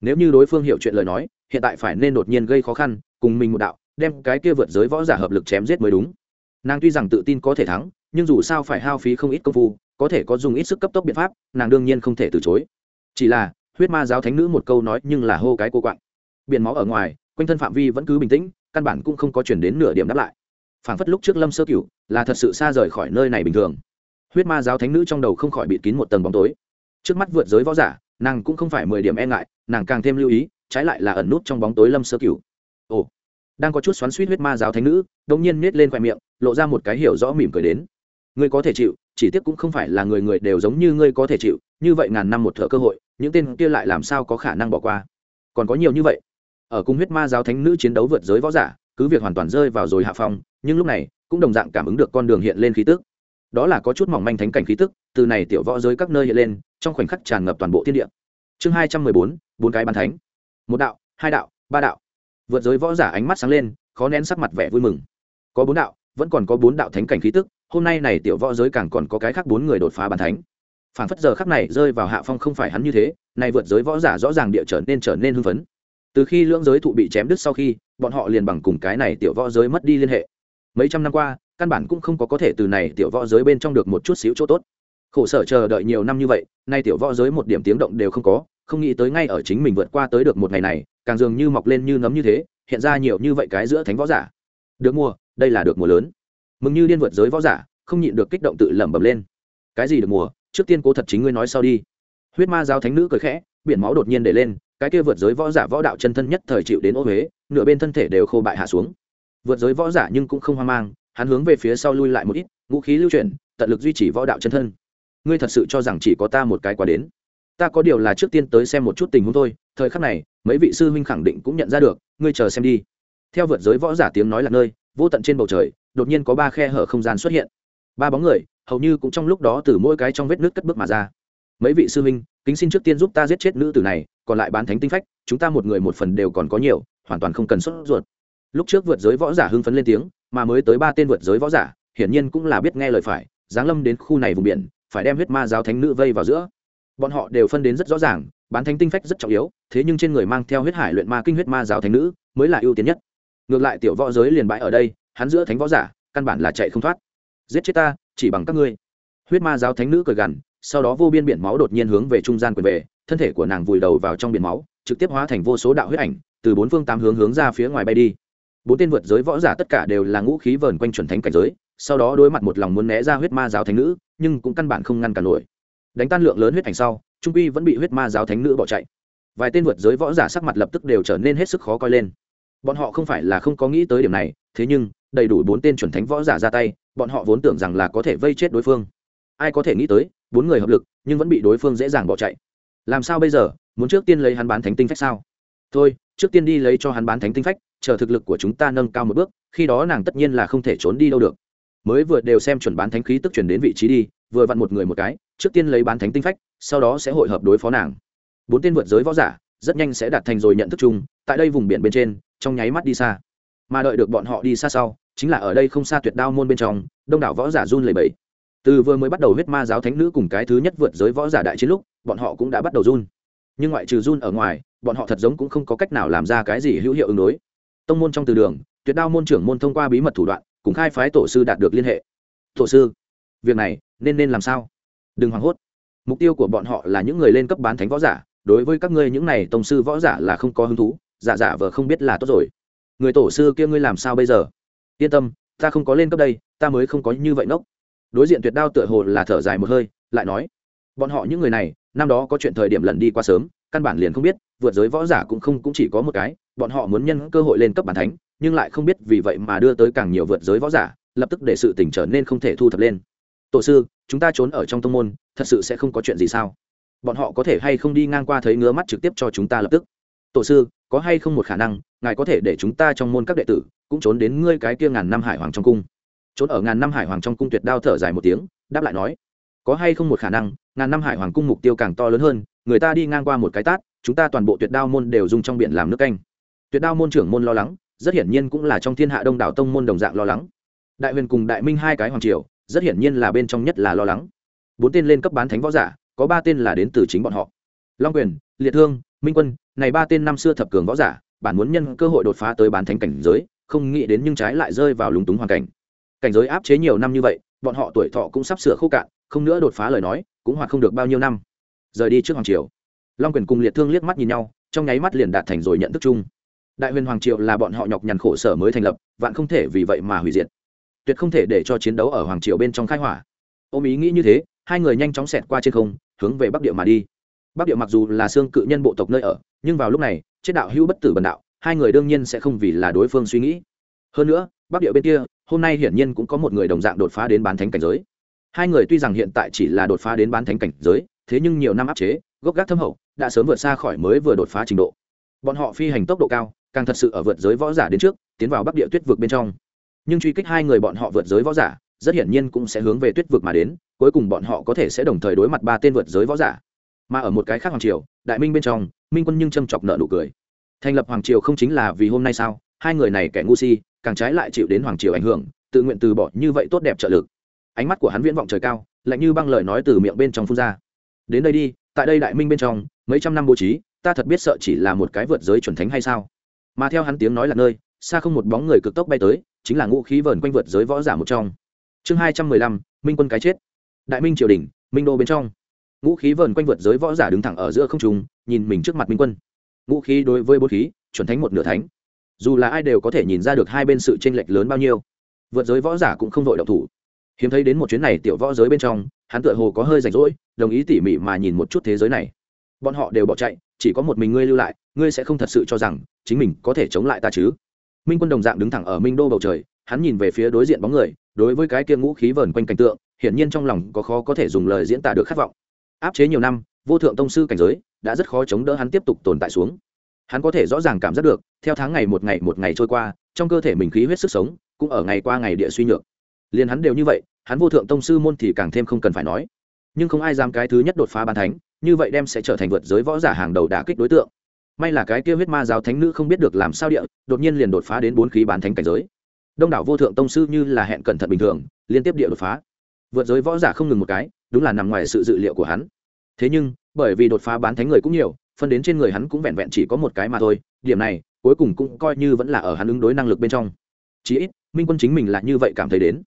Nếu như đối phương hiểu chuyện lời nói, hiện tại phải nên đột nhiên gây khó khăn, cùng mình một đạo, đem cái kia vượt giới võ giả hợp lực chém giết mới đúng. Nàng tuy rằng tự tin có thể thắng, nhưng dù sao phải hao phí không ít công phu, có thể có dùng ít sức cấp tốc biện pháp, nàng đương nhiên không thể từ chối. Chỉ là, huyết ma giáo thánh nữ một câu nói nhưng là hô cái cô quạng. Biển máu ở ngoài, quanh thân phạm vi vẫn cứ bình tĩnh, căn bản cũng không có chuyển đến nửa điểm đáp lại. Phảng phất lúc trước lâm sơ cửu, là thật sự xa rời khỏi nơi này bình thường huyết ma giáo thánh nữ trong đầu không khỏi bịt kín một tầng bóng tối. Trước mắt vượt giới võ giả, nàng cũng không phải mười điểm e ngại, nàng càng thêm lưu ý, trái lại là ẩn nút trong bóng tối lâm sơ cửu. Ồ, đang có chút xoắn suýt huyết ma giáo thánh nữ đông nhiên nết lên khoe miệng, lộ ra một cái hiểu rõ mỉm cười đến. Ngươi có thể chịu, chỉ tiếc cũng không phải là người người đều giống như ngươi có thể chịu, như vậy ngàn năm một thợ cơ hội, những tên kia lại làm sao có khả năng bỏ qua? Còn có nhiều như vậy. Ở cung huyết ma giáo thánh nữ chiến đấu vượt giới võ giả, cứ việc hoàn toàn rơi vào rồi hạ phong, nhưng lúc này, cũng đồng dạng cảm ứng được con đường hiện lên khí tức đó là có chút mỏng manh thánh cảnh khí tức, từ này tiểu võ giới các nơi hiện lên, trong khoảnh khắc tràn ngập toàn bộ thiên địa. Chương hai trăm mười bốn bốn cái bàn thánh. Một đạo, hai đạo, ba đạo. Vượt giới võ giả ánh mắt sáng lên, khó nén sắc mặt vẻ vui mừng. Có bốn đạo, vẫn còn có bốn đạo thánh cảnh khí tức, hôm nay này tiểu võ giới càng còn có cái khác bốn người đột phá bàn thánh. Phản phất giờ khắc này rơi vào hạ phong không phải hắn như thế này vượt giới võ giả rõ ràng địa trở nên trở nên hưng phấn. Từ khi lưỡng giới thụ bị chém đứt sau khi, bọn họ liền bằng cùng cái này tiểu võ giới mất đi liên hệ. Mấy trăm năm qua căn bản cũng không có có thể từ này tiểu võ giới bên trong được một chút xíu chỗ tốt. Khổ sở chờ đợi nhiều năm như vậy, nay tiểu võ giới một điểm tiếng động đều không có, không nghĩ tới ngay ở chính mình vượt qua tới được một ngày này, càng dường như mọc lên như nấm như thế, hiện ra nhiều như vậy cái giữa thánh võ giả. Được mua, đây là được mùa lớn. Mừng như điên vượt giới võ giả, không nhịn được kích động tự lẩm bẩm lên. Cái gì được mùa trước tiên cố thật chính ngươi nói sau đi. Huyết ma giáo thánh nữ cười khẽ, biển máu đột nhiên để lên, cái kia vượt giới võ giả võ đạo chân thân nhất thời chịu đến ô huế nửa bên thân thể đều khô bại hạ xuống. Vượt giới võ giả nhưng cũng không hoang mang hắn hướng về phía sau lui lại một ít, ngũ khí lưu chuyển, tận lực duy trì võ đạo chân thân. Ngươi thật sự cho rằng chỉ có ta một cái quá đến? Ta có điều là trước tiên tới xem một chút tình huống thôi, thời khắc này, mấy vị sư huynh khẳng định cũng nhận ra được, ngươi chờ xem đi. Theo vượt giới võ giả tiếng nói là nơi, vô tận trên bầu trời, đột nhiên có ba khe hở không gian xuất hiện. Ba bóng người, hầu như cũng trong lúc đó từ mỗi cái trong vết nước cất bước mà ra. Mấy vị sư huynh, kính xin trước tiên giúp ta giết chết nữ tử này, còn lại bán thánh tinh phách, chúng ta một người một phần đều còn có nhiều, hoàn toàn không cần xuất ruột. Lúc trước vượt giới võ giả hưng phấn lên tiếng mà mới tới ba tên vượt giới võ giả, hiển nhiên cũng là biết nghe lời phải, giáng lâm đến khu này vùng biển, phải đem huyết ma giáo thánh nữ vây vào giữa. Bọn họ đều phân đến rất rõ ràng, bán thánh tinh phách rất trọng yếu, thế nhưng trên người mang theo huyết hải luyện ma kinh huyết ma giáo thánh nữ, mới là ưu tiên nhất. Ngược lại tiểu võ giới liền bãi ở đây, hắn giữa thánh võ giả, căn bản là chạy không thoát. Giết chết ta, chỉ bằng các ngươi. Huyết ma giáo thánh nữ cười gằn, sau đó vô biên biển máu đột nhiên hướng về trung gian quyền về, thân thể của nàng vùi đầu vào trong biển máu, trực tiếp hóa thành vô số đạo huyết ảnh, từ bốn phương tám hướng hướng ra phía ngoài bay đi bốn tên vượt giới võ giả tất cả đều là ngũ khí vờn quanh chuẩn thánh cảnh giới, sau đó đối mặt một lòng muốn né ra huyết ma giáo thánh nữ, nhưng cũng căn bản không ngăn cản nổi. Đánh tan lượng lớn huyết ảnh sau, trung quy vẫn bị huyết ma giáo thánh nữ bỏ chạy. Vài tên vượt giới võ giả sắc mặt lập tức đều trở nên hết sức khó coi lên. Bọn họ không phải là không có nghĩ tới điểm này, thế nhưng, đầy đủ bốn tên chuẩn thánh võ giả ra tay, bọn họ vốn tưởng rằng là có thể vây chết đối phương. Ai có thể nghĩ tới, bốn người hợp lực, nhưng vẫn bị đối phương dễ dàng bỏ chạy. Làm sao bây giờ, muốn trước tiên lấy hắn bán thánh tinh phách sao? Thôi, trước tiên đi lấy cho hắn bán thánh tinh phách chờ thực lực của chúng ta nâng cao một bước, khi đó nàng tất nhiên là không thể trốn đi đâu được. Mới vừa đều xem chuẩn bán thánh khí tức chuyển đến vị trí đi, vừa vặn một người một cái, trước tiên lấy bán thánh tinh phách, sau đó sẽ hội hợp đối phó nàng. Bốn tên vượt giới võ giả, rất nhanh sẽ đạt thành rồi nhận thức chung, tại đây vùng biển bên trên, trong nháy mắt đi xa. Mà đợi được bọn họ đi xa sau, chính là ở đây không xa tuyệt đao môn bên trong, đông đảo võ giả run lẩy bẩy. Từ vừa mới bắt đầu huyết ma giáo thánh nữ cùng cái thứ nhất vượt giới võ giả đại chiến lúc, bọn họ cũng đã bắt đầu run. Nhưng ngoại trừ run ở ngoài, bọn họ thật giống cũng không có cách nào làm ra cái gì hữu hiệu ứng đối tông môn trong từ đường, tuyệt đao môn trưởng môn thông qua bí mật thủ đoạn, cùng khai phái tổ sư đạt được liên hệ. Tổ sư, việc này nên nên làm sao? Đừng hoảng hốt. Mục tiêu của bọn họ là những người lên cấp bán thánh võ giả, đối với các ngươi những này tổng sư võ giả là không có hứng thú, giả giả vờ không biết là tốt rồi. Người tổ sư kia ngươi làm sao bây giờ? Yên tâm, ta không có lên cấp đây, ta mới không có như vậy nốc. Đối diện tuyệt đao tựa hồ là thở dài một hơi, lại nói, bọn họ những người này, năm đó có chuyện thời điểm lần đi qua sớm, căn bản liền không biết, vượt giới võ giả cũng không, cũng chỉ có một cái bọn họ muốn nhân cơ hội lên cấp bản thánh, nhưng lại không biết vì vậy mà đưa tới càng nhiều vượt giới võ giả, lập tức để sự tỉnh trở nên không thể thu thập lên. Tổ sư, chúng ta trốn ở trong tông môn, thật sự sẽ không có chuyện gì sao? Bọn họ có thể hay không đi ngang qua thấy ngứa mắt trực tiếp cho chúng ta lập tức? Tổ sư, có hay không một khả năng, ngài có thể để chúng ta trong môn các đệ tử, cũng trốn đến ngươi cái kia ngàn năm hải hoàng trong cung. Trốn ở ngàn năm hải hoàng trong cung tuyệt đao thở dài một tiếng, đáp lại nói, có hay không một khả năng, ngàn năm hải hoàng cung mục tiêu càng to lớn hơn, người ta đi ngang qua một cái tát, chúng ta toàn bộ tuyệt đao môn đều dùng trong biển làm nước canh tuyệt đao môn trưởng môn lo lắng, rất hiển nhiên cũng là trong thiên hạ đông đảo tông môn đồng dạng lo lắng. Đại huyền cùng đại minh hai cái hoàng triều, rất hiển nhiên là bên trong nhất là lo lắng. Bốn tên lên cấp bán thánh võ giả, có ba tên là đến từ chính bọn họ. Long quyền, liệt thương, minh quân, này ba tên năm xưa thập cường võ giả, bản muốn nhân cơ hội đột phá tới bán thánh cảnh giới, không nghĩ đến nhưng trái lại rơi vào lúng túng hoàn cảnh. Cảnh giới áp chế nhiều năm như vậy, bọn họ tuổi thọ cũng sắp sửa khô cạn, không nữa đột phá lời nói, cũng hoạt không được bao nhiêu năm. Rời đi trước hoàng triều. Long quyền cùng liệt thương liếc mắt nhìn nhau, trong nháy mắt liền đạt thành rồi nhận thức chung đại huyền hoàng triều là bọn họ nhọc nhằn khổ sở mới thành lập, vạn không thể vì vậy mà hủy diệt. Tuyệt không thể để cho chiến đấu ở hoàng triều bên trong khai hỏa. Ôm ý nghĩ như thế, hai người nhanh chóng xẹt qua trên không, hướng về bắc địa mà đi. Bắc địa mặc dù là xương cự nhân bộ tộc nơi ở, nhưng vào lúc này, chết đạo hữu bất tử bần đạo, hai người đương nhiên sẽ không vì là đối phương suy nghĩ. Hơn nữa, bắc địa bên kia, hôm nay hiển nhiên cũng có một người đồng dạng đột phá đến bán thánh cảnh giới. Hai người tuy rằng hiện tại chỉ là đột phá đến bán thánh cảnh giới, thế nhưng nhiều năm áp chế, gốc gác thâm hậu, đã sớm vượt xa khỏi mới vừa đột phá trình độ. Bọn họ phi hành tốc độ cao càng thật sự ở vượt giới võ giả đến trước, tiến vào bắc địa tuyết vực bên trong. Nhưng truy kích hai người bọn họ vượt giới võ giả, rất hiển nhiên cũng sẽ hướng về tuyết vực mà đến, cuối cùng bọn họ có thể sẽ đồng thời đối mặt ba tên vượt giới võ giả. Mà ở một cái khác hoàng triều, đại minh bên trong, minh quân nhưng châm chọc nợ nụ cười. Thành lập hoàng triều không chính là vì hôm nay sao? Hai người này kẻ ngu si, càng trái lại chịu đến hoàng triều ảnh hưởng, tự nguyện từ bỏ như vậy tốt đẹp trợ lực. Ánh mắt của hắn viễn vọng trời cao, lạnh như băng lời nói từ miệng bên trong phun ra. Đến đây đi, tại đây đại minh bên trong, mấy trăm năm bố trí, ta thật biết sợ chỉ là một cái vượt giới chuẩn thánh hay sao? Mà theo hắn tiếng nói là nơi, xa không một bóng người cực tốc bay tới, chính là ngũ khí vờn quanh vượt giới võ giả một trong. Chương hai trăm mười lăm, minh quân cái chết. Đại minh triều đình, minh đô bên trong. Ngũ khí vờn quanh vượt giới võ giả đứng thẳng ở giữa không trùng nhìn mình trước mặt minh quân. Ngũ khí đối với bố khí, chuẩn thánh một nửa thánh. Dù là ai đều có thể nhìn ra được hai bên sự tranh lệch lớn bao nhiêu, vượt giới võ giả cũng không vội động thủ. Hiếm thấy đến một chuyến này tiểu võ giới bên trong, hắn tựa hồ có hơi rảnh rỗi, đồng ý tỉ mỉ mà nhìn một chút thế giới này. Bọn họ đều bỏ chạy, chỉ có một mình ngươi lưu lại ngươi sẽ không thật sự cho rằng chính mình có thể chống lại ta chứ? Minh quân đồng dạng đứng thẳng ở minh đô bầu trời, hắn nhìn về phía đối diện bóng người, đối với cái kia ngũ khí vờn quanh cảnh tượng, hiển nhiên trong lòng có khó có thể dùng lời diễn tả được khát vọng. Áp chế nhiều năm, vô thượng tông sư cảnh giới đã rất khó chống đỡ hắn tiếp tục tồn tại xuống. Hắn có thể rõ ràng cảm giác được, theo tháng ngày một ngày một ngày trôi qua, trong cơ thể mình khí huyết sức sống cũng ở ngày qua ngày địa suy nhược. Liền hắn đều như vậy, hắn vô thượng tông sư môn thì càng thêm không cần phải nói. Nhưng không ai dám cái thứ nhất đột phá bàn thánh, như vậy đem sẽ trở thành vượt giới võ giả hàng đầu đả kích đối tượng may là cái kia huyết ma giáo thánh nữ không biết được làm sao địa, đột nhiên liền đột phá đến bốn khí bán thánh cảnh giới. Đông đảo vô thượng tông sư như là hẹn cẩn thận bình thường, liên tiếp địa đột phá. Vượt giới võ giả không ngừng một cái, đúng là nằm ngoài sự dự liệu của hắn. Thế nhưng, bởi vì đột phá bán thánh người cũng nhiều, phân đến trên người hắn cũng vẹn vẹn chỉ có một cái mà thôi, điểm này, cuối cùng cũng coi như vẫn là ở hắn ứng đối năng lực bên trong. Chí ít, minh quân chính mình là như vậy cảm thấy đến.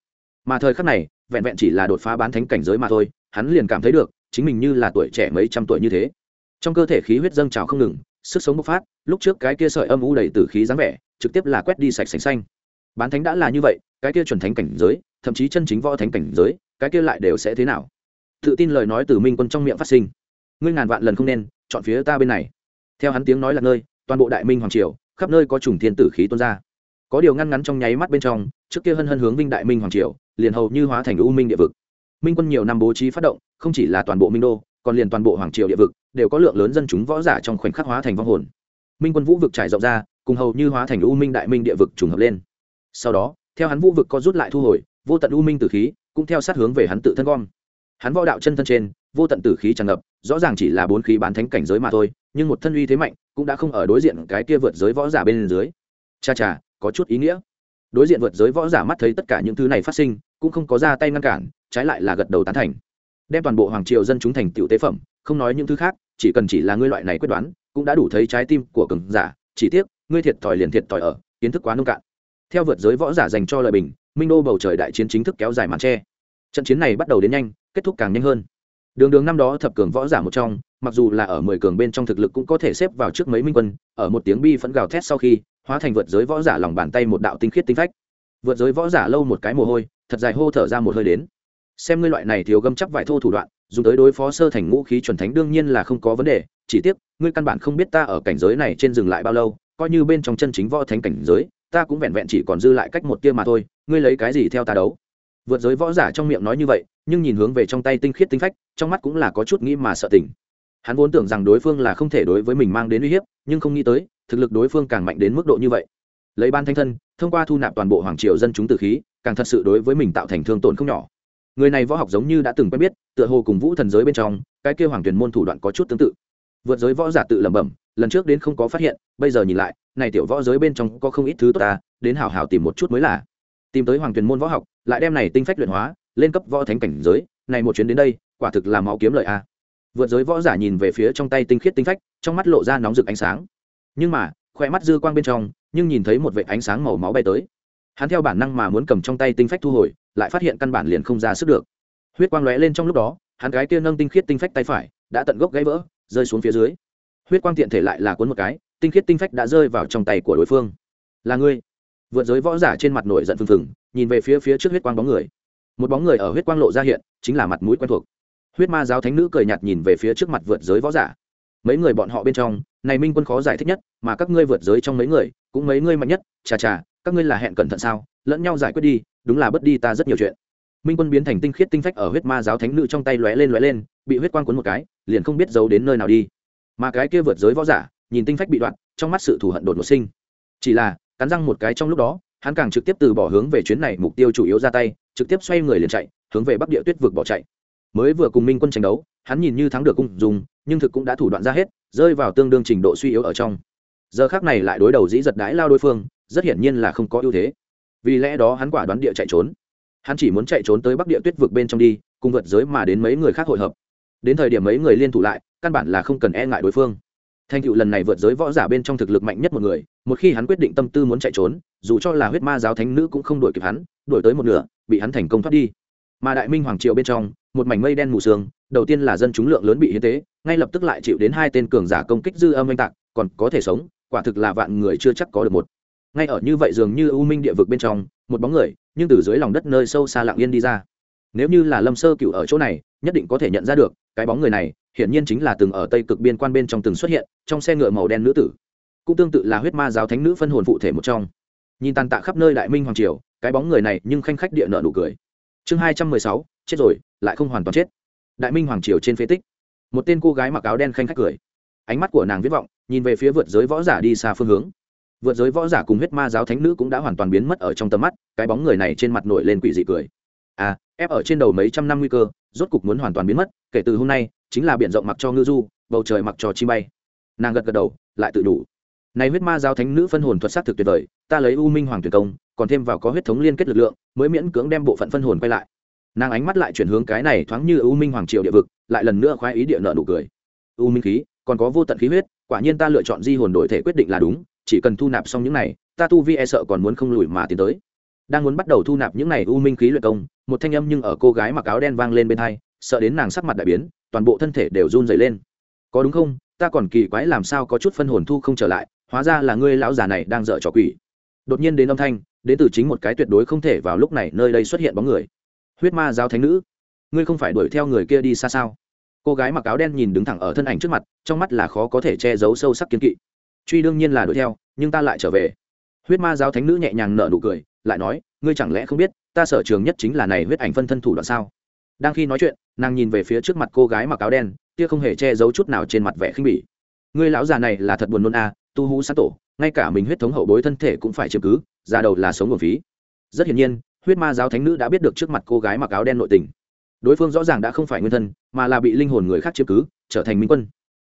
Mà thời khắc này, vẹn vẹn chỉ là đột phá bán thánh cảnh giới mà thôi, hắn liền cảm thấy được, chính mình như là tuổi trẻ mấy trăm tuổi như thế. Trong cơ thể khí huyết dâng trào không ngừng sức sống bộc phát, lúc trước cái kia sợi âm u đầy từ khí dáng vẻ, trực tiếp là quét đi sạch sành xanh. Bán thánh đã là như vậy, cái kia chuẩn thánh cảnh giới, thậm chí chân chính võ thánh cảnh giới, cái kia lại đều sẽ thế nào? Tự tin lời nói từ minh quân trong miệng phát sinh. Ngươi ngàn vạn lần không nên, chọn phía ta bên này. Theo hắn tiếng nói là nơi, toàn bộ đại minh hoàng triều, khắp nơi có trùng thiên tử khí tuôn ra. Có điều ngăn ngắn trong nháy mắt bên trong, trước kia hân hân hướng vinh đại minh hoàng triều, liền hầu như hóa thành u minh địa vực. Minh quân nhiều năm bố trí phát động, không chỉ là toàn bộ minh đô, còn liền toàn bộ hoàng triều địa vực đều có lượng lớn dân chúng võ giả trong khoảnh khắc hóa thành vong hồn. Minh quân vũ vực trải rộng ra, cùng hầu như hóa thành u minh đại minh địa vực trùng hợp lên. Sau đó, theo hắn vũ vực có rút lại thu hồi, vô tận u minh tử khí cũng theo sát hướng về hắn tự thân gom. Hắn võ đạo chân thân trên, vô tận tử khí tràn ngập, rõ ràng chỉ là bốn khí bán thánh cảnh giới mà thôi, nhưng một thân uy thế mạnh cũng đã không ở đối diện cái kia vượt giới võ giả bên dưới. Cha cha, có chút ý nghĩa. Đối diện vượt giới võ giả mắt thấy tất cả những thứ này phát sinh, cũng không có ra tay ngăn cản, trái lại là gật đầu tán thành. Đem toàn bộ hoàng triều dân chúng thành tiểu tế phẩm không nói những thứ khác, chỉ cần chỉ là ngươi loại này quyết đoán, cũng đã đủ thấy trái tim của cường giả. Chỉ tiếc, ngươi thiệt thòi liền thiệt thòi ở, kiến thức quá nông cạn. Theo vượt giới võ giả dành cho lời bình, minh đô bầu trời đại chiến chính thức kéo dài màn tre. Trận chiến này bắt đầu đến nhanh, kết thúc càng nhanh hơn. Đường đường năm đó thập cường võ giả một trong, mặc dù là ở mười cường bên trong thực lực cũng có thể xếp vào trước mấy minh quân, ở một tiếng bi phẫn gào thét sau khi, hóa thành vượt giới võ giả lòng bàn tay một đạo tinh khiết tinh phách. Vượt giới võ giả lâu một cái mồ hôi, thật dài hô thở ra một hơi đến. Xem ngươi loại này thiếu gâm chắc vải thô thủ đoạn dùng tới đối phó sơ thành ngũ khí chuẩn thánh đương nhiên là không có vấn đề, chỉ tiếc, ngươi căn bản không biết ta ở cảnh giới này trên dừng lại bao lâu, coi như bên trong chân chính võ thánh cảnh giới, ta cũng vẹn vẹn chỉ còn dư lại cách một kia mà thôi, ngươi lấy cái gì theo ta đấu? Vượt giới võ giả trong miệng nói như vậy, nhưng nhìn hướng về trong tay tinh khiết tinh phách, trong mắt cũng là có chút nghĩ mà sợ tỉnh hắn vốn tưởng rằng đối phương là không thể đối với mình mang đến uy hiếp, nhưng không nghĩ tới, thực lực đối phương càng mạnh đến mức độ như vậy. Lấy ban thanh thân, thông qua thu nạp toàn bộ hoàng triều dân chúng từ khí, càng thật sự đối với mình tạo thành thương tổn không nhỏ người này võ học giống như đã từng quen biết, tựa hồ cùng vũ thần giới bên trong, cái kêu hoàng tuyển môn thủ đoạn có chút tương tự. Vượt giới võ giả tự lẩm bẩm, lần trước đến không có phát hiện, bây giờ nhìn lại, này tiểu võ giới bên trong có không ít thứ tốt ta, đến hảo hảo tìm một chút mới là. Tìm tới hoàng tuyển môn võ học, lại đem này tinh phách luyện hóa, lên cấp võ thánh cảnh giới, này một chuyến đến đây, quả thực là máu kiếm lợi a. Vượt giới võ giả nhìn về phía trong tay tinh khiết tinh phách, trong mắt lộ ra nóng rực ánh sáng. Nhưng mà khoe mắt dư quang bên trong, nhưng nhìn thấy một vệ ánh sáng màu máu bay tới. Hắn theo bản năng mà muốn cầm trong tay tinh phách thu hồi lại phát hiện căn bản liền không ra sức được. Huyết quang lóe lên trong lúc đó, hắn gái kia nâng tinh khiết tinh phách tay phải đã tận gốc gãy vỡ, rơi xuống phía dưới. Huyết quang tiện thể lại là cuốn một cái, tinh khiết tinh phách đã rơi vào trong tay của đối phương. Là ngươi. Vượt giới võ giả trên mặt nổi giận phừng phừng, nhìn về phía phía trước huyết quang bóng người. Một bóng người ở huyết quang lộ ra hiện, chính là mặt mũi quen thuộc. Huyết ma giáo thánh nữ cười nhạt nhìn về phía trước mặt vượt giới võ giả. Mấy người bọn họ bên trong, này minh quân khó giải thích nhất, mà các ngươi vượt giới trong mấy người, cũng mấy ngươi mạnh nhất. Chà chà, các ngươi là hẹn cẩn thận sao? Lẫn nhau giải quyết đi đúng là bất đi ta rất nhiều chuyện. Minh quân biến thành tinh khiết tinh phách ở huyết ma giáo thánh nữ trong tay lóe lên lóe lên, bị huyết quang cuốn một cái, liền không biết giấu đến nơi nào đi. Mà cái kia vượt giới võ giả, nhìn tinh phách bị đoạn, trong mắt sự thù hận đột ngột sinh. Chỉ là, cắn răng một cái trong lúc đó, hắn càng trực tiếp từ bỏ hướng về chuyến này mục tiêu chủ yếu ra tay, trực tiếp xoay người liền chạy, hướng về bắc địa tuyết vực bỏ chạy. Mới vừa cùng minh quân tranh đấu, hắn nhìn như thắng được cung dùng, nhưng thực cũng đã thủ đoạn ra hết, rơi vào tương đương trình độ suy yếu ở trong. Giờ khác này lại đối đầu dĩ giật đái lao đối phương, rất hiển nhiên là không có ưu thế vì lẽ đó hắn quả đoán địa chạy trốn. Hắn chỉ muốn chạy trốn tới bắc địa tuyết vực bên trong đi, cùng vượt giới mà đến mấy người khác hội hợp. Đến thời điểm mấy người liên thủ lại, căn bản là không cần e ngại đối phương. Thành tựu lần này vượt giới võ giả bên trong thực lực mạnh nhất một người, một khi hắn quyết định tâm tư muốn chạy trốn, dù cho là huyết ma giáo thánh nữ cũng không đuổi kịp hắn, đuổi tới một nửa, bị hắn thành công thoát đi. Mà đại minh hoàng triều bên trong, một mảnh mây đen mù sương, đầu tiên là dân chúng lượng lớn bị hiến tế, ngay lập tức lại chịu đến hai tên cường giả công kích dư âm oanh tạc, còn có thể sống, quả thực là vạn người chưa chắc có được một ngay ở như vậy dường như u minh địa vực bên trong, một bóng người, nhưng từ dưới lòng đất nơi sâu xa lặng yên đi ra. Nếu như là lâm sơ cựu ở chỗ này, nhất định có thể nhận ra được, cái bóng người này, hiển nhiên chính là từng ở tây cực biên quan bên trong từng xuất hiện, trong xe ngựa màu đen nữ tử. Cũng tương tự là huyết ma giáo thánh nữ phân hồn phụ thể một trong. Nhìn tàn tạ khắp nơi đại minh hoàng triều, cái bóng người này nhưng khanh khách địa nợ nụ cười. Chương hai trăm mười sáu, chết rồi, lại không hoàn toàn chết. Đại minh hoàng triều trên phế tích. Một tên cô gái mặc áo đen khanh khách cười. Ánh mắt của nàng viết vọng, nhìn về phía vượt giới võ giả đi xa phương hướng vượt giới võ giả cùng huyết ma giáo thánh nữ cũng đã hoàn toàn biến mất ở trong tầm mắt, cái bóng người này trên mặt nổi lên quỷ dị cười. À ép ở trên đầu mấy trăm năm nguy cơ, rốt cục muốn hoàn toàn biến mất, kể từ hôm nay, chính là biển rộng mặc cho ngư du, bầu trời mặc cho chi bay. Nàng gật gật đầu, lại tự đủ. Này huyết ma giáo thánh nữ phân hồn thuật sát thực tuyệt vời, ta lấy u minh hoàng tuyệt công, còn thêm vào có huyết thống liên kết lực lượng, mới miễn cưỡng đem bộ phận phân hồn quay lại. Nàng ánh mắt lại chuyển hướng cái này thoáng như u minh hoàng triều địa vực, lại lần nữa khoái ý địa nợ nụ cười. U minh khí, còn có vô tận khí huyết, quả nhiên ta lựa chọn di hồn đổi thể quyết định là đúng chỉ cần thu nạp xong những này, ta tu vi e sợ còn muốn không lùi mà tiến tới. Đang muốn bắt đầu thu nạp những này u minh khí luyện công, một thanh âm nhưng ở cô gái mặc áo đen vang lên bên hai, sợ đến nàng sắc mặt đại biến, toàn bộ thân thể đều run dày lên. Có đúng không? Ta còn kỳ quái làm sao có chút phân hồn thu không trở lại, hóa ra là ngươi lão già này đang dở trò quỷ. Đột nhiên đến âm thanh, đến từ chính một cái tuyệt đối không thể vào lúc này nơi đây xuất hiện bóng người. Huyết ma giáo thánh nữ, ngươi không phải đuổi theo người kia đi xa sao? Cô gái mặc áo đen nhìn đứng thẳng ở thân ảnh trước mặt, trong mắt là khó có thể che giấu sâu sắc kiến kỵ truy đương nhiên là đuổi theo, nhưng ta lại trở về. Huyết ma giáo thánh nữ nhẹ nhàng nở nụ cười, lại nói, ngươi chẳng lẽ không biết, ta sở trường nhất chính là này huyết ảnh phân thân thủ đoạn sao? Đang khi nói chuyện, nàng nhìn về phía trước mặt cô gái mặc áo đen, kia không hề che giấu chút nào trên mặt vẻ khinh bỉ. Ngươi lão già này là thật buồn nôn a tu hú sát tổ, ngay cả mình huyết thống hậu bối thân thể cũng phải chiếm cứ ra đầu là sống nguồn phí. Rất hiển nhiên, huyết ma giáo thánh nữ đã biết được trước mặt cô gái mặc áo đen nội tình. Đối phương rõ ràng đã không phải nguyên thân, mà là bị linh hồn người khác chiếm cứ, trở thành minh quân.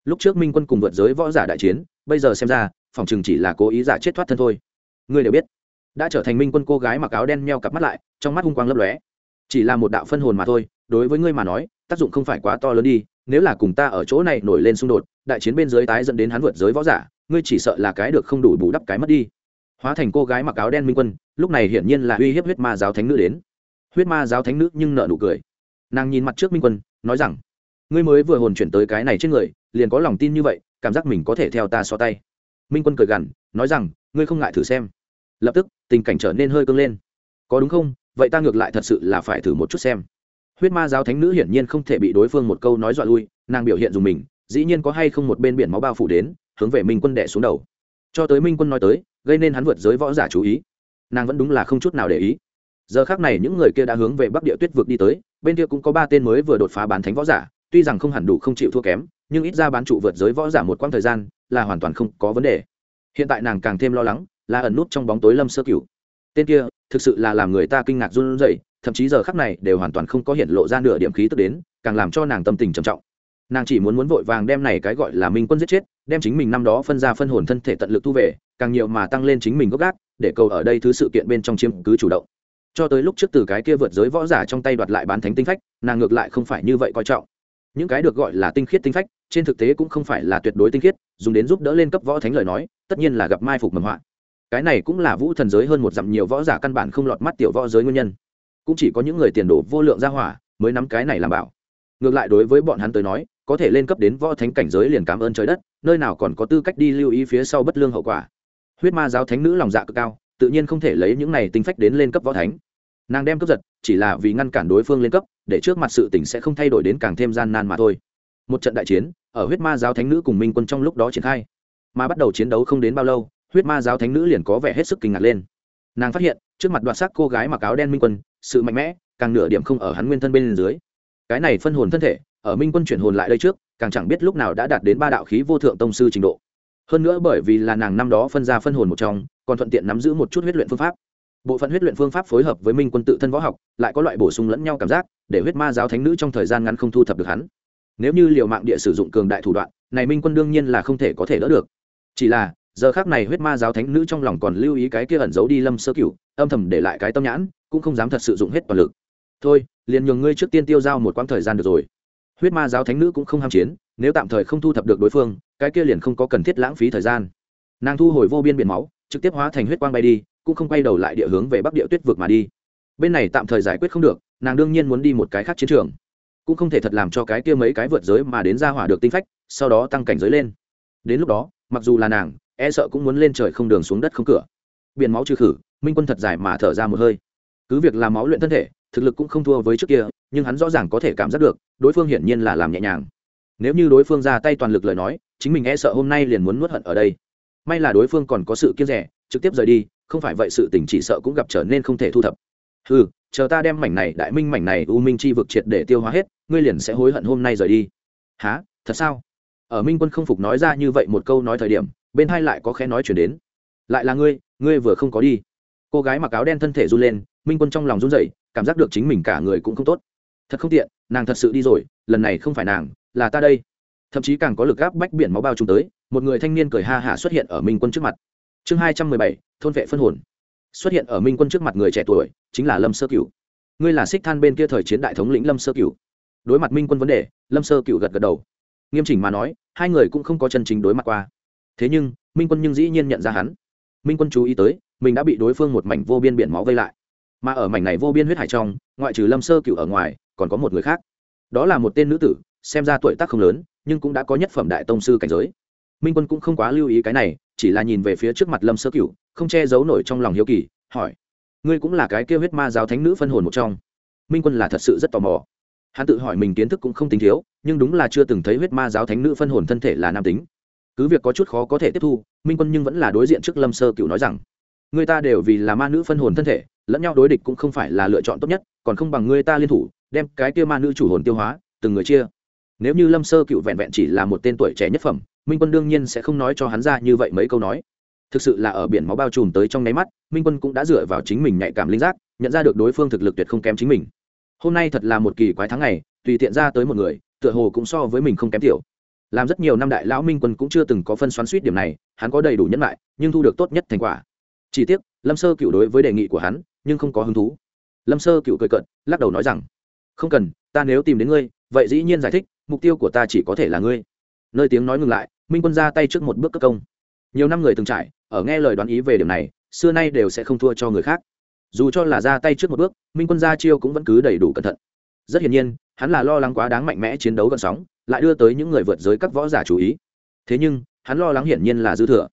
Lúc trước minh quân cùng vượt giới võ giả đại chiến bây giờ xem ra, phòng chừng chỉ là cố ý giả chết thoát thân thôi. Ngươi đều biết, đã trở thành minh quân cô gái mặc áo đen meo cặp mắt lại, trong mắt hung quang lấp lóe. Chỉ là một đạo phân hồn mà thôi, đối với ngươi mà nói, tác dụng không phải quá to lớn đi, nếu là cùng ta ở chỗ này nổi lên xung đột, đại chiến bên dưới tái dẫn đến hắn vượt giới võ giả, ngươi chỉ sợ là cái được không đủ bù đắp cái mất đi. Hóa thành cô gái mặc áo đen minh quân, lúc này hiển nhiên là uy hiếp huyết ma giáo thánh nữ đến. Huyết ma giáo thánh nữ nhưng nợ nụ cười. Nàng nhìn mặt trước minh quân, nói rằng ngươi mới vừa hồn chuyển tới cái này trên người, liền có lòng tin như vậy, cảm giác mình có thể theo ta so tay. Minh quân cười gằn, nói rằng, ngươi không ngại thử xem. Lập tức, tình cảnh trở nên hơi cưng lên. Có đúng không? Vậy ta ngược lại thật sự là phải thử một chút xem. Huyết ma giáo thánh nữ hiển nhiên không thể bị đối phương một câu nói dọa lui, nàng biểu hiện dùng mình, dĩ nhiên có hay không một bên biển máu bao phủ đến, hướng về minh quân đẻ xuống đầu. Cho tới minh quân nói tới, gây nên hắn vượt giới võ giả chú ý. Nàng vẫn đúng là không chút nào để ý. Giờ khác này những người kia đã hướng về bắc địa tuyết vực đi tới, bên kia cũng có ba tên mới vừa đột phá bán thánh võ giả tuy rằng không hẳn đủ không chịu thua kém, nhưng ít ra bán trụ vượt giới võ giả một quãng thời gian là hoàn toàn không có vấn đề. Hiện tại nàng càng thêm lo lắng, là ẩn nút trong bóng tối lâm sơ cửu. Tên kia, thực sự là làm người ta kinh ngạc run rẩy, thậm chí giờ khắc này đều hoàn toàn không có hiện lộ ra nửa điểm khí tức đến, càng làm cho nàng tâm tình trầm trọng. Nàng chỉ muốn muốn vội vàng đem này cái gọi là minh quân giết chết, đem chính mình năm đó phân ra phân hồn thân thể tận lực thu về, càng nhiều mà tăng lên chính mình gốc gác, để cầu ở đây thứ sự kiện bên trong chiếm cứ chủ động. Cho tới lúc trước từ cái kia vượt giới võ giả trong tay đoạt lại bán thánh tinh phách, nàng ngược lại không phải như vậy coi trọng những cái được gọi là tinh khiết tinh phách, trên thực tế cũng không phải là tuyệt đối tinh khiết, dùng đến giúp đỡ lên cấp võ thánh lời nói, tất nhiên là gặp mai phục mầm họa. Cái này cũng là vũ thần giới hơn một dặm nhiều võ giả căn bản không lọt mắt tiểu võ giới nguyên nhân. Cũng chỉ có những người tiền đồ vô lượng ra hỏa mới nắm cái này làm bảo. Ngược lại đối với bọn hắn tới nói, có thể lên cấp đến võ thánh cảnh giới liền cảm ơn trời đất, nơi nào còn có tư cách đi lưu ý phía sau bất lương hậu quả. Huyết ma giáo thánh nữ lòng dạ cực cao, tự nhiên không thể lấy những này tinh phách đến lên cấp võ thánh. Nàng đem cướp giật, chỉ là vì ngăn cản đối phương lên cấp để trước mặt sự tình sẽ không thay đổi đến càng thêm gian nan mà thôi. Một trận đại chiến, ở huyết ma giáo thánh nữ cùng minh quân trong lúc đó triển khai. Mà bắt đầu chiến đấu không đến bao lâu, huyết ma giáo thánh nữ liền có vẻ hết sức kinh ngạc lên. Nàng phát hiện, trước mặt đoạt xác cô gái mặc áo đen minh quân, sự mạnh mẽ, càng nửa điểm không ở hắn nguyên thân bên dưới. Cái này phân hồn thân thể, ở minh quân chuyển hồn lại đây trước, càng chẳng biết lúc nào đã đạt đến ba đạo khí vô thượng tông sư trình độ. Hơn nữa bởi vì là nàng năm đó phân ra phân hồn một trong, còn thuận tiện nắm giữ một chút huyết luyện phương pháp. Bộ phận huyết luyện phương pháp phối hợp với minh quân tự thân võ học, lại có loại bổ sung lẫn nhau cảm giác để huyết ma giáo thánh nữ trong thời gian ngắn không thu thập được hắn. Nếu như liều mạng địa sử dụng cường đại thủ đoạn, này minh quân đương nhiên là không thể có thể đỡ được. Chỉ là, giờ khác này huyết ma giáo thánh nữ trong lòng còn lưu ý cái kia ẩn giấu đi lâm sơ cửu, âm thầm để lại cái tâm nhãn, cũng không dám thật sự dụng hết toàn lực. Thôi, liền nhường ngươi trước tiên tiêu giao một quãng thời gian được rồi. Huyết ma giáo thánh nữ cũng không ham chiến, nếu tạm thời không thu thập được đối phương, cái kia liền không có cần thiết lãng phí thời gian. Nàng thu hồi vô biên biển máu, trực tiếp hóa thành huyết quang bay đi, cũng không quay đầu lại địa hướng về bắc địa tuyết vực mà đi. Bên này tạm thời giải quyết không được nàng đương nhiên muốn đi một cái khác chiến trường. Cũng không thể thật làm cho cái kia mấy cái vượt giới mà đến ra hỏa được tinh phách, sau đó tăng cảnh giới lên. Đến lúc đó, mặc dù là nàng e sợ cũng muốn lên trời không đường xuống đất không cửa. Biển máu trừ khử, minh quân thật dài mà thở ra một hơi. Cứ việc làm máu luyện thân thể, thực lực cũng không thua với trước kia, nhưng hắn rõ ràng có thể cảm giác được, đối phương hiển nhiên là làm nhẹ nhàng. Nếu như đối phương ra tay toàn lực lời nói, chính mình e sợ hôm nay liền muốn nuốt hận ở đây. May là đối phương còn có sự kiêng rẻ, trực tiếp rời đi, không phải vậy sự tình chỉ sợ cũng gặp trở nên không thể thu thập. Ừ chờ ta đem mảnh này đại minh mảnh này u minh chi vực triệt để tiêu hóa hết, ngươi liền sẽ hối hận hôm nay rời đi. Há thật sao? Ở minh quân không phục nói ra như vậy một câu nói thời điểm, bên hai lại có khẽ nói chuyển đến. Lại là ngươi ngươi vừa không có đi. Cô gái mặc áo đen thân thể run lên, minh quân trong lòng run rẩy, cảm giác được chính mình cả người cũng không tốt. Thật không tiện, nàng thật sự đi rồi, lần này không phải nàng, là ta đây. Thậm chí càng có lực gáp bách biển máu bao trùm tới, một người thanh niên cười ha hả xuất hiện ở minh quân trước mặt. Chương hai trăm mười bảy, thôn vệ phân hồn xuất hiện ở minh quân trước mặt người trẻ tuổi, chính là lâm sơ cửu. Ngươi là xích than bên kia thời chiến đại thống lĩnh lâm sơ cửu. Đối mặt minh quân vấn đề, lâm sơ cửu gật gật đầu. Nghiêm chỉnh mà nói, hai người cũng không có chân chính đối mặt qua. Thế nhưng, minh quân nhưng dĩ nhiên nhận ra hắn. Minh quân chú ý tới, mình đã bị đối phương một mảnh vô biên biển máu vây lại. Mà ở mảnh này vô biên huyết hải trong, ngoại trừ lâm sơ cựu ở ngoài, còn có một người khác. Đó là một tên nữ tử, xem ra tuổi tác không lớn, nhưng cũng đã có nhất phẩm đại tông sư cảnh giới. Minh quân cũng không quá lưu ý cái này chỉ là nhìn về phía trước mặt lâm sơ cựu không che giấu nổi trong lòng hiếu kỳ, hỏi, ngươi cũng là cái kêu huyết ma giáo thánh nữ phân hồn một trong? Minh quân là thật sự rất tò mò. Hắn tự hỏi mình kiến thức cũng không tính thiếu, nhưng đúng là chưa từng thấy huyết ma giáo thánh nữ phân hồn thân thể là nam tính. Cứ việc có chút khó có thể tiếp thu, minh quân nhưng vẫn là đối diện trước lâm sơ cựu nói rằng, người ta đều vì là ma nữ phân hồn thân thể, lẫn nhau đối địch cũng không phải là lựa chọn tốt nhất, còn không bằng người ta liên thủ, đem cái kia ma nữ chủ hồn tiêu hóa, từng người chia. Nếu như lâm sơ cựu vẹn vẹn chỉ là một tên tuổi trẻ nhất phẩm minh quân đương nhiên sẽ không nói cho hắn ra như vậy mấy câu nói. Thực sự là ở biển máu bao trùm tới trong nháy mắt, minh quân cũng đã dựa vào chính mình nhạy cảm linh giác, nhận ra được đối phương thực lực tuyệt không kém chính mình. Hôm nay thật là một kỳ quái tháng ngày, tùy tiện ra tới một người, tựa hồ cũng so với mình không kém tiểu. Làm rất nhiều năm đại lão minh quân cũng chưa từng có phân xoắn suýt điểm này, hắn có đầy đủ nhân lại, nhưng thu được tốt nhất thành quả. Chỉ tiếc, lâm sơ cựu đối với đề nghị của hắn, nhưng không có hứng thú. Lâm sơ cựu cười cận lắc đầu nói rằng, không cần, ta nếu tìm đến ngươi, vậy dĩ nhiên giải thích, mục tiêu của ta chỉ có thể là ngươi. Nơi tiếng nói ngừng lại minh quân ra tay trước một bước cấp công nhiều năm người từng trải ở nghe lời đoán ý về điểm này xưa nay đều sẽ không thua cho người khác dù cho là ra tay trước một bước minh quân ra chiêu cũng vẫn cứ đầy đủ cẩn thận rất hiển nhiên hắn là lo lắng quá đáng mạnh mẽ chiến đấu gần sóng lại đưa tới những người vượt giới các võ giả chú ý thế nhưng hắn lo lắng hiển nhiên là dư thừa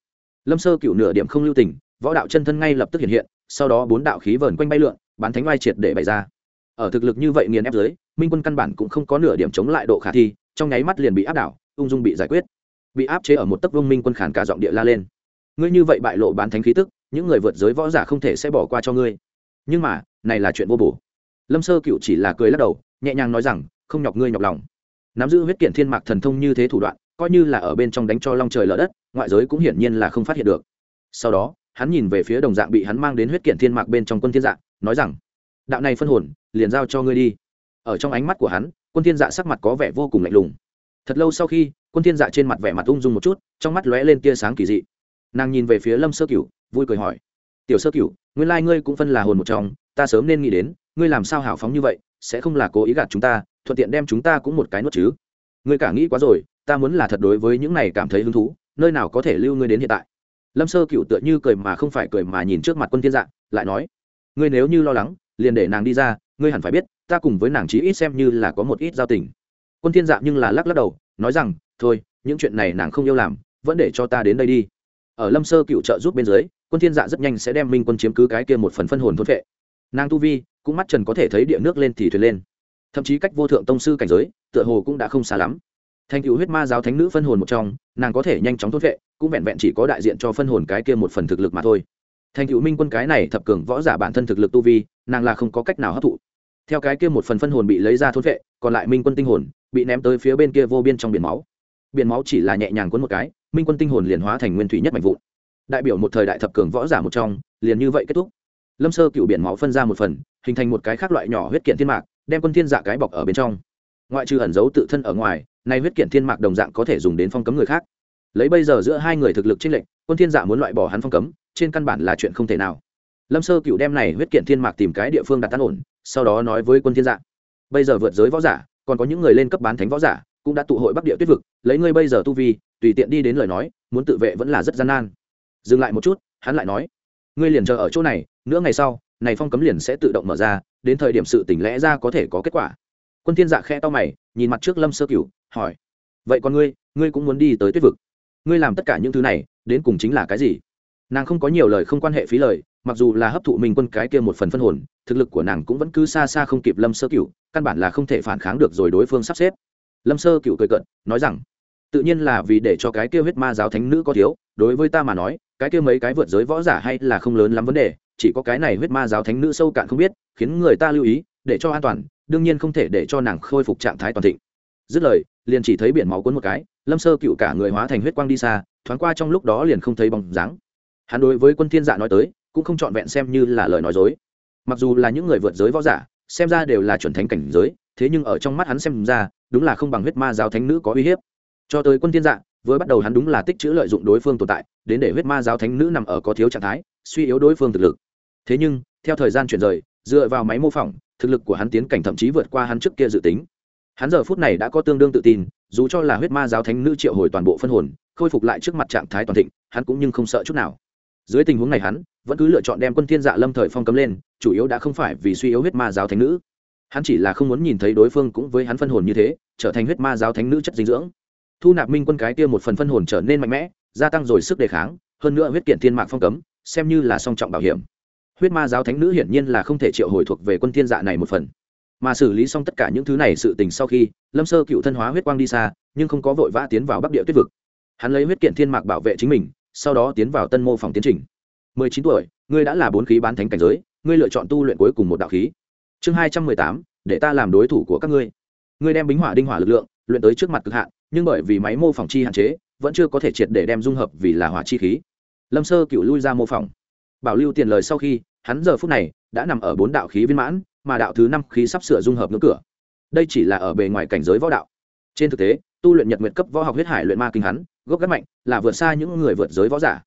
lâm sơ cựu nửa điểm không lưu tình võ đạo chân thân ngay lập tức hiện hiện sau đó bốn đạo khí vờn quanh bay lượn bán thánh oai triệt để bày ra ở thực lực như vậy nghiền ép giới minh quân căn bản cũng không có nửa điểm chống lại độ khả thi trong nháy mắt liền bị áp đảo ung dung bị giải quyết bị áp chế ở một tấc vương minh quân khản cả giọng địa la lên. Ngươi như vậy bại lộ bán thánh khí tức, những người vượt giới võ giả không thể sẽ bỏ qua cho ngươi. Nhưng mà, này là chuyện vô bổ. Lâm sơ cựu chỉ là cười lắc đầu, nhẹ nhàng nói rằng, không nhọc ngươi nhọc lòng. Nắm giữ huyết kiện thiên mạc thần thông như thế thủ đoạn, coi như là ở bên trong đánh cho long trời lở đất, ngoại giới cũng hiển nhiên là không phát hiện được. Sau đó, hắn nhìn về phía đồng dạng bị hắn mang đến huyết kiện thiên mạc bên trong quân thiên dạng nói rằng, đạo này phân hồn, liền giao cho ngươi đi. Ở trong ánh mắt của hắn, quân thiên dạ sắc mặt có vẻ vô cùng lạnh lùng thật lâu sau khi, quân thiên dạ trên mặt vẻ mặt ung dung một chút, trong mắt lóe lên tia sáng kỳ dị. Nàng nhìn về phía lâm sơ cửu, vui cười hỏi, tiểu sơ cửu, nguyên lai ngươi cũng phân là hồn một trong, ta sớm nên nghĩ đến, ngươi làm sao hảo phóng như vậy, sẽ không là cố ý gạt chúng ta, thuận tiện đem chúng ta cũng một cái nuốt chứ. Ngươi cả nghĩ quá rồi, ta muốn là thật đối với những này cảm thấy hứng thú, nơi nào có thể lưu ngươi đến hiện tại. Lâm sơ cựu tựa như cười mà không phải cười mà nhìn trước mặt quân thiên dạ lại nói, ngươi nếu như lo lắng, liền để nàng đi ra, ngươi hẳn phải biết, ta cùng với nàng chí ít xem như là có một ít giao tình quân thiên dạ nhưng là lắc lắc đầu, nói rằng, thôi, những chuyện này nàng không yêu làm, vẫn để cho ta đến đây đi. Ở lâm sơ cựu trợ giúp bên dưới, quân thiên dạ rất nhanh sẽ đem minh quân chiếm cứ cái kia một phần phân hồn thôn vệ. Nàng tu vi, cũng mắt trần có thể thấy địa nước lên thì thuyền lên. Thậm chí cách vô thượng tông sư cảnh giới, tựa hồ cũng đã không xa lắm. Thành cựu huyết ma giáo thánh nữ phân hồn một trong, nàng có thể nhanh chóng thốt vệ, cũng vẹn vẹn chỉ có đại diện cho phân hồn cái kia một phần thực lực mà thôi. Thành cựu minh quân cái này thập cường võ giả bản thân thực lực tu vi, nàng là không có cách nào hấp thụ. Theo cái kia một phần phân hồn bị lấy ra thốt vệ, còn lại minh quân tinh hồn bị ném tới phía bên kia vô biên trong biển máu. Biển máu chỉ là nhẹ nhàng cuốn một cái, minh quân tinh hồn liền hóa thành nguyên thủy nhất mạnh vụn. Đại biểu một thời đại thập cường võ giả một trong, liền như vậy kết thúc. Lâm sơ cựu biển máu phân ra một phần, hình thành một cái khác loại nhỏ huyết kiện thiên mạc, đem quân thiên dạ cái bọc ở bên trong. Ngoại trừ ẩn giấu tự thân ở ngoài nay huyết kiện thiên mạc đồng dạng có thể dùng đến phong cấm người khác. Lấy bây giờ giữa hai người thực lực chênh lệnh quân thiên dạ muốn loại bỏ hắn phong cấm, trên căn bản là chuyện không thể nào. Lâm sơ cựu đem này huyết kiện thiên mạc tìm cái địa phương đặt tan ổn, sau đó nói với quân thiên dạ bây giờ vượt giới võ giả còn có những người lên cấp bán thánh võ giả cũng đã tụ hội bắc địa tuyết vực lấy ngươi bây giờ tu vi tùy tiện đi đến lời nói muốn tự vệ vẫn là rất gian nan dừng lại một chút hắn lại nói ngươi liền chờ ở chỗ này nửa ngày sau này phong cấm liền sẽ tự động mở ra đến thời điểm sự tỉnh lẽ ra có thể có kết quả quân thiên dạ khe to mày nhìn mặt trước lâm sơ cửu hỏi vậy còn ngươi ngươi cũng muốn đi tới tuyết vực ngươi làm tất cả những thứ này đến cùng chính là cái gì nàng không có nhiều lời không quan hệ phí lời mặc dù là hấp thụ mình quân cái kia một phần phân hồn thực lực của nàng cũng vẫn cứ xa xa không kịp lâm sơ cửu căn bản là không thể phản kháng được rồi đối phương sắp xếp. Lâm sơ cửu cười cận nói rằng, tự nhiên là vì để cho cái kia huyết ma giáo thánh nữ có thiếu, đối với ta mà nói, cái kia mấy cái vượt giới võ giả hay là không lớn lắm vấn đề, chỉ có cái này huyết ma giáo thánh nữ sâu cạn không biết, khiến người ta lưu ý, để cho an toàn, đương nhiên không thể để cho nàng khôi phục trạng thái toàn thịnh. Dứt lời, liền chỉ thấy biển máu cuốn một cái, lâm sơ cựu cả người hóa thành huyết quang đi xa, thoáng qua trong lúc đó liền không thấy bóng dáng. Hắn đối với quân thiên dạ nói tới, cũng không trọn vẹn xem như là lời nói dối. Mặc dù là những người vượt giới võ giả xem ra đều là chuẩn thánh cảnh giới, thế nhưng ở trong mắt hắn xem ra, đúng là không bằng huyết ma giáo thánh nữ có uy hiếp. Cho tới quân thiên dạ vừa bắt đầu hắn đúng là tích chữ lợi dụng đối phương tồn tại, đến để huyết ma giáo thánh nữ nằm ở có thiếu trạng thái, suy yếu đối phương thực lực. Thế nhưng, theo thời gian chuyển rời, dựa vào máy mô phỏng, thực lực của hắn tiến cảnh thậm chí vượt qua hắn trước kia dự tính. Hắn giờ phút này đã có tương đương tự tin, dù cho là huyết ma giáo thánh nữ triệu hồi toàn bộ phân hồn, khôi phục lại trước mặt trạng thái toàn thịnh, hắn cũng nhưng không sợ chút nào. Dưới tình huống này hắn vẫn cứ lựa chọn đem quân thiên dạ lâm thời phong cấm lên, chủ yếu đã không phải vì suy yếu huyết ma giáo thánh nữ. Hắn chỉ là không muốn nhìn thấy đối phương cũng với hắn phân hồn như thế, trở thành huyết ma giáo thánh nữ chất dinh dưỡng. Thu nạp minh quân cái kia một phần phân hồn trở nên mạnh mẽ, gia tăng rồi sức đề kháng, hơn nữa huyết kiện thiên mạc phong cấm, xem như là song trọng bảo hiểm. Huyết ma giáo thánh nữ hiển nhiên là không thể triệu hồi thuộc về quân thiên dạ này một phần. Mà xử lý xong tất cả những thứ này sự tình sau khi, lâm sơ cựu thân hóa huyết quang đi xa, nhưng không có vội vã tiến vào bắc địa tuyết vực. Hắn lấy huyết kiện thiên mạc bảo vệ chính mình, sau đó tiến vào tân mô phòng tiến trình mười chín tuổi, ngươi đã là bốn khí bán thánh cảnh giới, ngươi lựa chọn tu luyện cuối cùng một đạo khí. Chương hai trăm mười tám, để ta làm đối thủ của các ngươi. Ngươi đem bính hỏa đinh hỏa lực lượng luyện tới trước mặt cực hạn, nhưng bởi vì máy mô phỏng chi hạn chế, vẫn chưa có thể triệt để đem dung hợp vì là hỏa chi khí. Lâm sơ cựu lui ra mô phỏng. Bảo lưu tiền lời sau khi, hắn giờ phút này đã nằm ở bốn đạo khí viên mãn, mà đạo thứ năm khí sắp sửa dung hợp ngưỡng cửa. Đây chỉ là ở bề ngoài cảnh giới võ đạo. Trên thực tế, tu luyện nhật nguyện cấp võ học huyết hải luyện ma kinh hắn, gốc gác mạnh, là vượt xa những người vượt giới võ giả.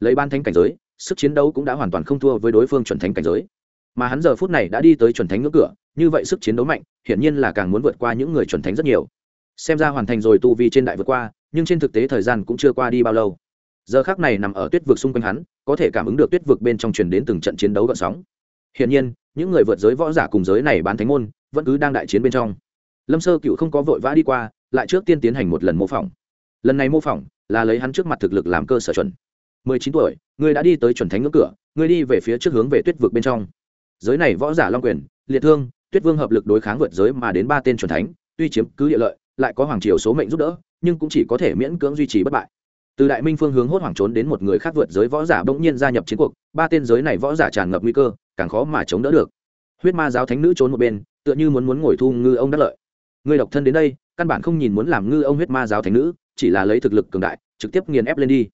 Lấy ban thánh cảnh giới sức chiến đấu cũng đã hoàn toàn không thua với đối phương chuẩn thánh cảnh giới. Mà hắn giờ phút này đã đi tới chuẩn thánh ngưỡng cửa, như vậy sức chiến đấu mạnh, hiển nhiên là càng muốn vượt qua những người chuẩn thánh rất nhiều. Xem ra hoàn thành rồi tu vi trên đại vượt qua, nhưng trên thực tế thời gian cũng chưa qua đi bao lâu. Giờ khác này nằm ở tuyết vực xung quanh hắn, có thể cảm ứng được tuyết vực bên trong truyền đến từng trận chiến đấu gợn sóng. Hiển nhiên, những người vượt giới võ giả cùng giới này bán thánh môn, vẫn cứ đang đại chiến bên trong. Lâm sơ cựu không có vội vã đi qua, lại trước tiên tiến hành một lần mô phỏng. Lần này mô phỏng là lấy hắn trước mặt thực lực làm cơ sở chuẩn mười chín tuổi, ngươi đã đi tới chuẩn thánh ngưỡng cửa, ngươi đi về phía trước hướng về tuyết vực bên trong. Giới này võ giả long quyền, liệt thương, tuyết vương hợp lực đối kháng vượt giới mà đến ba tên chuẩn thánh, tuy chiếm cứ địa lợi, lại có hoàng triều số mệnh giúp đỡ, nhưng cũng chỉ có thể miễn cưỡng duy trì bất bại. Từ đại minh phương hướng hốt hoảng trốn đến một người khác vượt giới võ giả bỗng nhiên gia nhập chiến cuộc, ba tên giới này võ giả tràn ngập nguy cơ, càng khó mà chống đỡ được. Huyết ma giáo thánh nữ trốn một bên, tựa như muốn muốn ngồi thu ngư ông đắc lợi. Người độc thân đến đây, căn bản không nhìn muốn làm ngư ông huyết ma giáo thánh nữ, chỉ là lấy thực lực cường đại, trực tiếp nghiền ép lên đi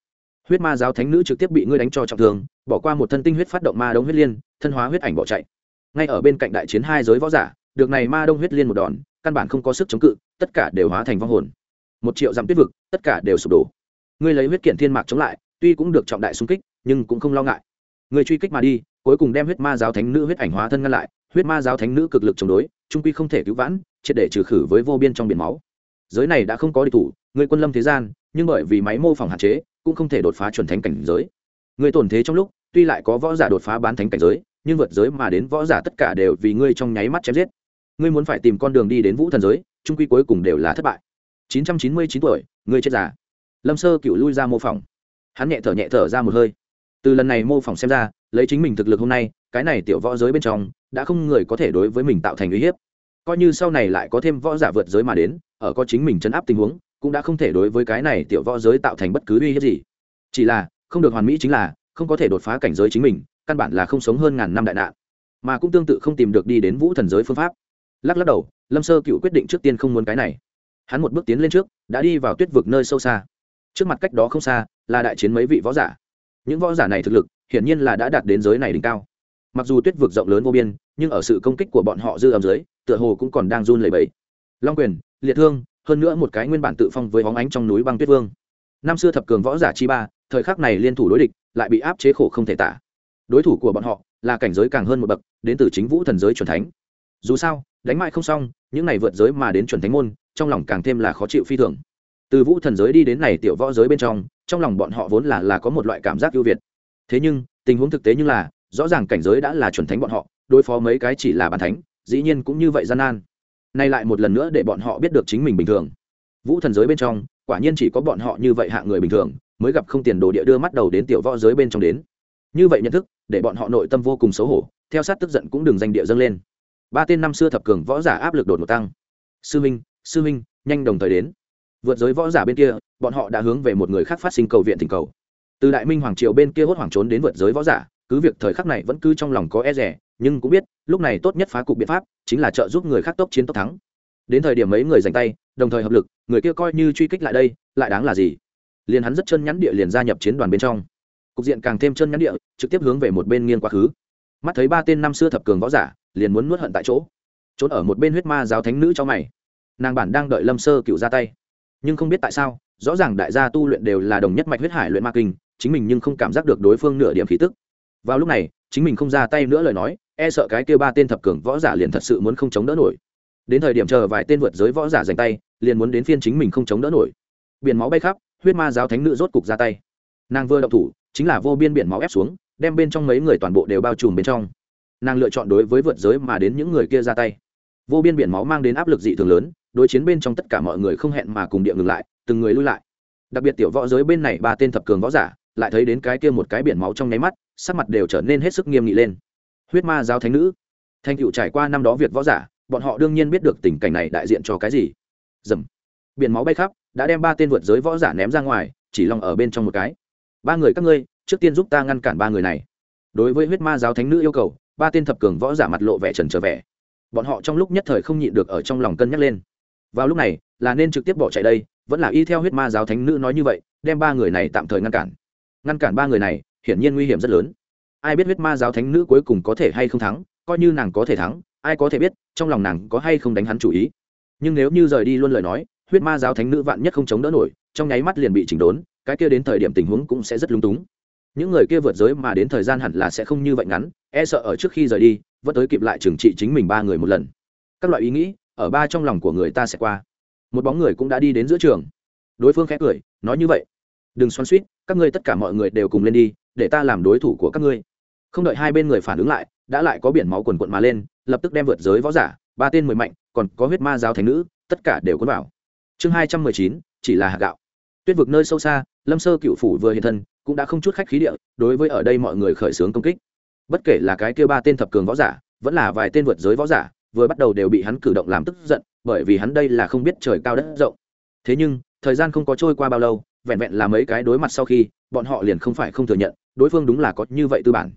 huyết ma giáo thánh nữ trực tiếp bị ngươi đánh cho trọng thương, bỏ qua một thân tinh huyết phát động ma đông huyết liên, thân hóa huyết ảnh bỏ chạy. Ngay ở bên cạnh đại chiến hai giới võ giả, được này ma đông huyết liên một đòn, căn bản không có sức chống cự, tất cả đều hóa thành vong hồn. Một triệu dặm tuyết vực, tất cả đều sụp đổ. Ngươi lấy huyết kiện thiên mạc chống lại, tuy cũng được trọng đại xung kích, nhưng cũng không lo ngại. Người truy kích mà đi, cuối cùng đem huyết ma giáo thánh nữ huyết ảnh hóa thân ngăn lại, huyết ma giáo thánh nữ cực lực chống đối, trung quy không thể cứu vãn, triệt để trừ khử với vô biên trong biển máu. Giới này đã không có địch thủ người quân lâm thế gian, nhưng bởi vì máy mô phỏng hạn chế cũng không thể đột phá chuẩn thánh cảnh giới. Người tổn thế trong lúc, tuy lại có võ giả đột phá bán thánh cảnh giới, nhưng vượt giới mà đến võ giả tất cả đều vì ngươi trong nháy mắt chém giết. Ngươi muốn phải tìm con đường đi đến vũ thần giới, trung quy cuối cùng đều là thất bại. 999 tuổi, ngươi chết già. Lâm sơ cựu lui ra mô phỏng. Hắn nhẹ thở nhẹ thở ra một hơi. Từ lần này mô phỏng xem ra, lấy chính mình thực lực hôm nay, cái này tiểu võ giới bên trong, đã không người có thể đối với mình tạo thành uy hiếp. Coi như sau này lại có thêm võ giả vượt giới mà đến, ở có chính mình chấn áp tình huống cũng đã không thể đối với cái này tiểu võ giới tạo thành bất cứ uy hiếp gì. Chỉ là, không được hoàn mỹ chính là, không có thể đột phá cảnh giới chính mình, căn bản là không sống hơn ngàn năm đại nạn. Mà cũng tương tự không tìm được đi đến vũ thần giới phương pháp. Lắc lắc đầu, lâm sơ cựu quyết định trước tiên không muốn cái này. Hắn một bước tiến lên trước, đã đi vào tuyết vực nơi sâu xa. Trước mặt cách đó không xa, là đại chiến mấy vị võ giả. Những võ giả này thực lực, hiển nhiên là đã đạt đến giới này đỉnh cao. Mặc dù tuyết vực rộng lớn vô biên, nhưng ở sự công kích của bọn họ dư âm dưới, tựa hồ cũng còn đang run lẩy bẩy. Long quyền, liệt thương hơn nữa một cái nguyên bản tự phong với hóng ánh trong núi băng tuyết vương. Năm xưa thập cường võ giả chi ba, thời khắc này liên thủ đối địch, lại bị áp chế khổ không thể tả. Đối thủ của bọn họ là cảnh giới càng hơn một bậc, đến từ chính vũ thần giới c thánh. Dù sao, đánh mại không xong, những này vượt giới mà đến chuẩn thánh môn, trong lòng càng thêm là khó chịu phi thường. Từ vũ thần giới đi đến này tiểu võ giới bên trong trong lòng bọn họ vốn là là có một loại cảm giác ưu việt. Thế nhưng, tình huống thực tế như là, rõ ràng cảnh giới đã là chuẩn thánh bọn họ, đối phó mấy cái chỉ là bàn thánh, dĩ nhiên cũng như vậy gian nan nay lại một lần nữa để bọn họ biết được chính mình bình thường. Vũ thần giới bên trong, quả nhiên chỉ có bọn họ như vậy hạ người bình thường, mới gặp không tiền đồ địa đưa mắt đầu đến tiểu võ giới bên trong đến. Như vậy nhận thức, để bọn họ nội tâm vô cùng xấu hổ, theo sát tức giận cũng đừng danh địa dâng lên. Ba tên năm xưa thập cường võ giả áp lực đột ngột tăng. Sư minh sư minh, nhanh đồng thời đến. Vượt giới võ giả bên kia, bọn họ đã hướng về một người khác phát sinh cầu viện tình cầu. Từ đại minh hoàng triều bên kia hốt hoảng trốn đến vượt giới võ giả, cứ việc thời khắc này vẫn cứ trong lòng có e rẻ nhưng cũng biết, lúc này tốt nhất phá cục biện pháp chính là trợ giúp người khác tốc chiến tốc thắng. Đến thời điểm mấy người giành tay, đồng thời hợp lực, người kia coi như truy kích lại đây, lại đáng là gì? Liền hắn rất chân nhắn địa liền gia nhập chiến đoàn bên trong. Cục diện càng thêm chân nhắn địa, trực tiếp hướng về một bên nghiêng quá khứ. Mắt thấy ba tên năm xưa thập cường võ giả, liền muốn nuốt hận tại chỗ. Trốn ở một bên huyết ma giáo thánh nữ cho mày. Nàng bản đang đợi lâm sơ cựu ra tay. Nhưng không biết tại sao, rõ ràng đại gia tu luyện đều là đồng nhất mạch huyết hải luyện ma kinh, chính mình nhưng không cảm giác được đối phương nửa điểm khí tức. Vào lúc này, chính mình không ra tay nữa lời nói e sợ cái kia ba tên thập cường võ giả liền thật sự muốn không chống đỡ nổi. Đến thời điểm chờ vài tên vượt giới võ giả giành tay, liền muốn đến phiên chính mình không chống đỡ nổi. Biển máu bay khắp, huyết ma giáo thánh nữ rốt cục ra tay. Nàng vừa động thủ, chính là vô biên biển máu ép xuống, đem bên trong mấy người toàn bộ đều bao trùm bên trong. Nàng lựa chọn đối với vượt giới mà đến những người kia ra tay. Vô biên biển máu mang đến áp lực dị thường lớn, đối chiến bên trong tất cả mọi người không hẹn mà cùng địa ngừng lại, từng người lui lại. Đặc biệt tiểu võ giới bên này ba tên thập cường võ giả, lại thấy đến cái kia một cái biển máu trong nháy mắt, sắc mặt đều trở nên hết sức nghiêm nghị lên huyết ma giáo thánh nữ. Thanh cựu trải qua năm đó việc võ giả, bọn họ đương nhiên biết được tình cảnh này đại diện cho cái gì. Dầm. Biển máu bay khắp, đã đem ba tên vượt giới võ giả ném ra ngoài, chỉ lòng ở bên trong một cái. Ba người các ngươi, trước tiên giúp ta ngăn cản ba người này. Đối với huyết ma giáo thánh nữ yêu cầu, ba tên thập cường võ giả mặt lộ vẻ trần trở vẻ. Bọn họ trong lúc nhất thời không nhịn được ở trong lòng cân nhắc lên. Vào lúc này, là nên trực tiếp bỏ chạy đây, vẫn là y theo huyết ma giáo thánh nữ nói như vậy, đem ba người này tạm thời ngăn cản. Ngăn cản ba người này, hiển nhiên nguy hiểm rất lớn ai biết huyết ma giáo thánh nữ cuối cùng có thể hay không thắng, coi như nàng có thể thắng, ai có thể biết, trong lòng nàng có hay không đánh hắn chủ ý. Nhưng nếu như rời đi luôn lời nói, huyết ma giáo thánh nữ vạn nhất không chống đỡ nổi, trong nháy mắt liền bị chỉnh đốn, cái kia đến thời điểm tình huống cũng sẽ rất lung túng. Những người kia vượt giới mà đến thời gian hẳn là sẽ không như vậy ngắn e sợ ở trước khi rời đi, vẫn tới kịp lại trừng trị chính mình ba người một lần. Các loại ý nghĩ, ở ba trong lòng của người ta sẽ qua. Một bóng người cũng đã đi đến giữa trường. Đối phương khẽ cười, nói như vậy. Đừng xoắn suýt các ngươi tất cả mọi người đều cùng lên đi để ta làm đối thủ của các ngươi. Không đợi hai bên người phản ứng lại, đã lại có biển máu quần quận mà lên, lập tức đem vượt giới võ giả, ba tên mười mạnh, còn có huyết ma giáo thành nữ, tất cả đều cuốn vào. Chương hai trăm mười chín, chỉ là hạt gạo. Tuyết vực nơi sâu xa, lâm sơ cựu phủ vừa hiện thân, cũng đã không chút khách khí địa đối với ở đây mọi người khởi xướng công kích. Bất kể là cái kia ba tên thập cường võ giả, vẫn là vài tên vượt giới võ giả, vừa bắt đầu đều bị hắn cử động làm tức giận, bởi vì hắn đây là không biết trời cao đất rộng. Thế nhưng, thời gian không có trôi qua bao lâu vẹn vẹn là mấy cái đối mặt sau khi, bọn họ liền không phải không thừa nhận, đối phương đúng là có như vậy tư bản.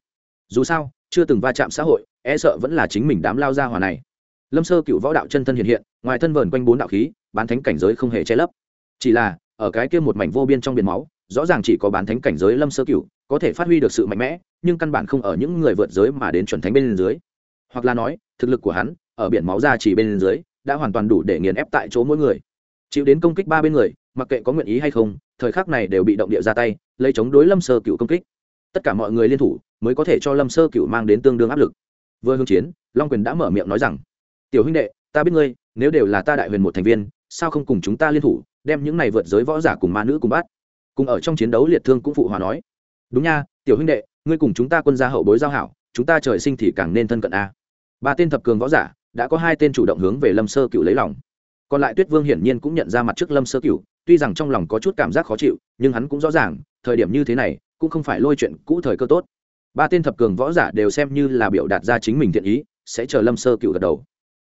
Dù sao, chưa từng va chạm xã hội e sợ vẫn là chính mình đám lao ra hòa này. Lâm sơ cựu võ đạo chân thân hiện hiện, ngoài thân vờn quanh bốn đạo khí, bán thánh cảnh giới không hề che lấp. Chỉ là, ở cái kia một mảnh vô biên trong biển máu, rõ ràng chỉ có bán thánh cảnh giới lâm sơ cựu có thể phát huy được sự mạnh mẽ, nhưng căn bản không ở những người vượt giới mà đến chuẩn thánh bên dưới. Hoặc là nói, thực lực của hắn, ở biển máu ra chỉ bên dưới, đã hoàn toàn đủ để nghiền ép tại chỗ mỗi người. Chịu đến công kích ba bên người mặc kệ có nguyện ý hay không, thời khắc này đều bị động địa ra tay, lấy chống đối lâm sơ cựu công kích. Tất cả mọi người liên thủ mới có thể cho lâm sơ cựu mang đến tương đương áp lực. Vừa hương chiến, long quyền đã mở miệng nói rằng, tiểu huynh đệ, ta biết ngươi, nếu đều là ta đại huyền một thành viên, sao không cùng chúng ta liên thủ, đem những này vượt giới võ giả cùng ma nữ cùng bắt? Cùng ở trong chiến đấu liệt thương cũng phụ hòa nói, đúng nha, tiểu huynh đệ, ngươi cùng chúng ta quân gia hậu bối giao hảo, chúng ta trời sinh thì càng nên thân cận a. Ba tên thập cường võ giả đã có hai tên chủ động hướng về lâm sơ cựu lấy lòng còn lại tuyết vương hiển nhiên cũng nhận ra mặt trước lâm sơ cựu tuy rằng trong lòng có chút cảm giác khó chịu, nhưng hắn cũng rõ ràng, thời điểm như thế này, cũng không phải lôi chuyện cũ thời cơ tốt. Ba tên thập cường võ giả đều xem như là biểu đạt ra chính mình thiện ý, sẽ chờ lâm sơ cựu gật đầu.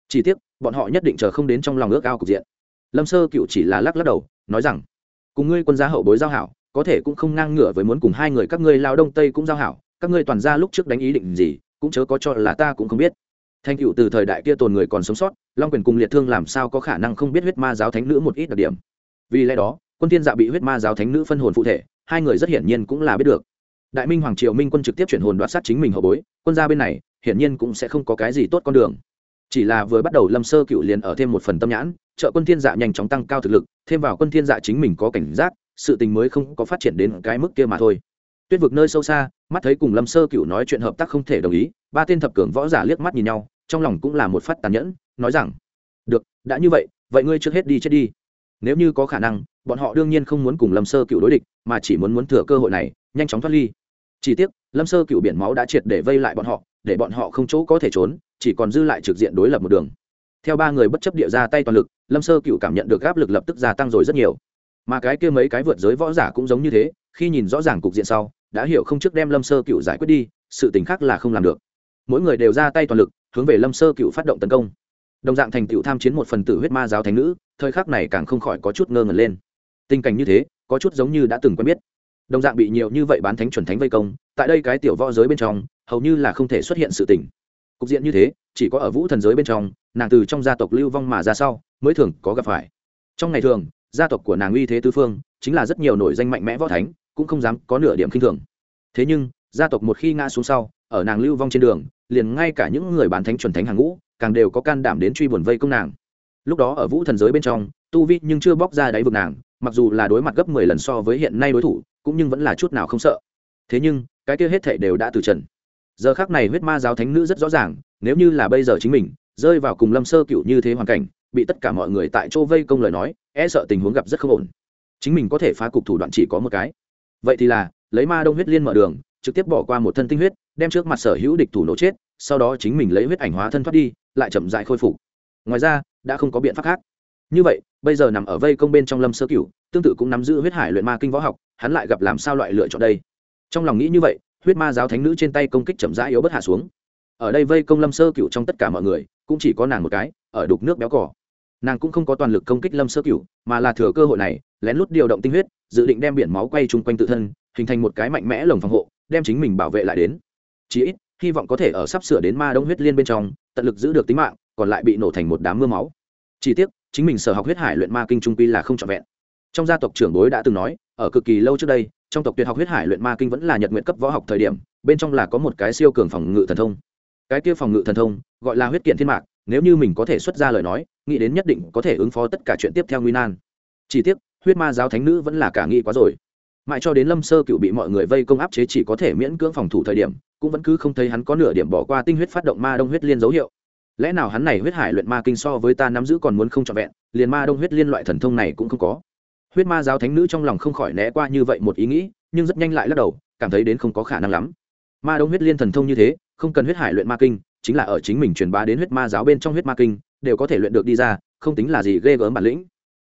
Chỉ tiếc, bọn họ nhất định chờ không đến trong lòng ước ao cục diện. Lâm sơ cựu chỉ là lắc lắc đầu, nói rằng, cùng ngươi quân gia hậu bối giao hảo, có thể cũng không ngang ngửa với muốn cùng hai người các ngươi lao đông tây cũng giao hảo, các ngươi toàn ra lúc trước đánh ý định gì, cũng chớ có cho là ta cũng không biết thanh tựu từ thời đại kia tồn người còn sống sót, long quyền cùng liệt thương làm sao có khả năng không biết huyết ma giáo thánh nữ một ít đặc điểm? Vì lẽ đó, quân thiên dạ bị huyết ma giáo thánh nữ phân hồn phụ thể, hai người rất hiển nhiên cũng là biết được. Đại minh hoàng triều minh quân trực tiếp chuyển hồn đoạt sát chính mình hậu bối, quân gia bên này, hiển nhiên cũng sẽ không có cái gì tốt con đường. Chỉ là vừa bắt đầu lâm sơ cựu liền ở thêm một phần tâm nhãn, trợ quân thiên dạ nhanh chóng tăng cao thực lực, thêm vào quân thiên dạ chính mình có cảnh giác, sự tình mới không có phát triển đến cái mức kia mà thôi. Tuyết vực nơi sâu xa, mắt thấy cùng lâm sơ cựu nói chuyện hợp tác không thể đồng ý, ba tên thập cường võ giả liếc mắt nhìn nhau trong lòng cũng là một phát tàn nhẫn, nói rằng, được, đã như vậy vậy ngươi trước hết đi chết đi. Nếu như có khả năng, bọn họ đương nhiên không muốn cùng lâm sơ cựu đối địch, mà chỉ muốn muốn thừa cơ hội này, nhanh chóng thoát ly. Chỉ tiếc, lâm sơ cựu biển máu đã triệt để vây lại bọn họ, để bọn họ không chỗ có thể trốn, chỉ còn dư lại trực diện đối lập một đường. Theo ba người bất chấp địa ra tay toàn lực, lâm sơ cựu cảm nhận được áp lực lập tức gia tăng rồi rất nhiều. Mà cái kia mấy cái vượt giới võ giả cũng giống như thế, khi nhìn rõ ràng cục diện sau, đã hiểu không trước đem lâm sơ cựu giải quyết đi, sự tình khác là không làm được. Mỗi người đều ra tay toàn lực hướng về lâm sơ cựu phát động tấn công. Đồng dạng thành tựu tham chiến một phần tử huyết ma giáo thánh nữ, thời khắc này càng không khỏi có chút ngơ ngẩn lên. Tình cảnh như thế, có chút giống như đã từng quen biết. Đồng dạng bị nhiều như vậy bán thánh chuẩn thánh vây công, tại đây cái tiểu võ giới bên trong, hầu như là không thể xuất hiện sự tình. Cục diện như thế, chỉ có ở vũ thần giới bên trong, nàng từ trong gia tộc lưu vong mà ra sau, mới thường có gặp phải. Trong ngày thường, gia tộc của nàng uy thế tư phương, chính là rất nhiều nổi danh mạnh mẽ võ thánh, cũng không dám có nửa điểm khinh thường. Thế nhưng, gia tộc một khi ngã xuống sau, ở nàng lưu vong trên đường liền ngay cả những người bán thánh chuẩn thánh hàng ngũ, càng đều có can đảm đến truy buồn vây công nàng. Lúc đó ở vũ thần giới bên trong, tu vi nhưng chưa bóc ra đáy vực nàng, mặc dù là đối mặt gấp mười lần so với hiện nay đối thủ, cũng nhưng vẫn là chút nào không sợ. Thế nhưng, cái kia hết thảy đều đã từ trần. Giờ khác này huyết ma giáo thánh nữ rất rõ ràng, nếu như là bây giờ chính mình, rơi vào cùng lâm sơ cựu như thế hoàn cảnh, bị tất cả mọi người tại chỗ vây công lời nói e sợ tình huống gặp rất không ổn. Chính mình có thể phá cục thủ đoạn chỉ có một cái. Vậy thì là, lấy ma đông huyết liên mở đường, trực tiếp bỏ qua một thân tinh huyết đem trước mặt sở hữu địch thủ nổ chết, sau đó chính mình lấy huyết ảnh hóa thân thoát đi, lại chậm dại khôi phục. Ngoài ra, đã không có biện pháp khác. Như vậy, bây giờ nằm ở vây công bên trong lâm sơ cửu, tương tự cũng nắm giữ huyết hải luyện ma kinh võ học, hắn lại gặp làm sao loại lựa chọn đây? Trong lòng nghĩ như vậy, huyết ma giáo thánh nữ trên tay công kích chậm rãi yếu bất hạ xuống. Ở đây vây công lâm sơ cửu trong tất cả mọi người, cũng chỉ có nàng một cái, ở đục nước béo cỏ nàng cũng không có toàn lực công kích lâm sơ cửu, mà là thừa cơ hội này, lén lút điều động tinh huyết, dự định đem biển máu quay chung quanh tự thân, hình thành một cái mạnh mẽ lồng phòng hộ, đem chính mình bảo vệ lại đến chí ít, hy vọng có thể ở sắp sửa đến ma đông huyết liên bên trong, tận lực giữ được tính mạng, còn lại bị nổ thành một đám mưa máu. Chỉ tiếc, chính mình sở học huyết hải luyện ma kinh trung quy là không trọn vẹn. Trong gia tộc trưởng bối đã từng nói, ở cực kỳ lâu trước đây, trong tộc tuyệt học huyết hải luyện ma kinh vẫn là nhật nguyện cấp võ học thời điểm, bên trong là có một cái siêu cường phòng ngự thần thông. Cái kia phòng ngự thần thông, gọi là huyết kiện thiên mạc, nếu như mình có thể xuất ra lời nói, nghĩ đến nhất định có thể ứng phó tất cả chuyện tiếp theo nguy nan. Chỉ tiếc, huyết ma giáo thánh nữ vẫn là cả nghĩ quá rồi mãi cho đến lâm sơ cựu bị mọi người vây công áp chế chỉ có thể miễn cưỡng phòng thủ thời điểm, cũng vẫn cứ không thấy hắn có nửa điểm bỏ qua tinh huyết phát động ma đông huyết liên dấu hiệu. Lẽ nào hắn này huyết hải luyện ma kinh so với ta nắm giữ còn muốn không trọn vẹn, liền ma đông huyết liên loại thần thông này cũng không có. Huyết ma giáo thánh nữ trong lòng không khỏi né qua như vậy một ý nghĩ, nhưng rất nhanh lại lắc đầu, cảm thấy đến không có khả năng lắm. Ma đông huyết liên thần thông như thế, không cần huyết hải luyện ma kinh, chính là ở chính mình truyền bá đến huyết ma giáo bên trong huyết ma kinh, đều có thể luyện được đi ra, không tính là gì ghê gớm bản lĩnh.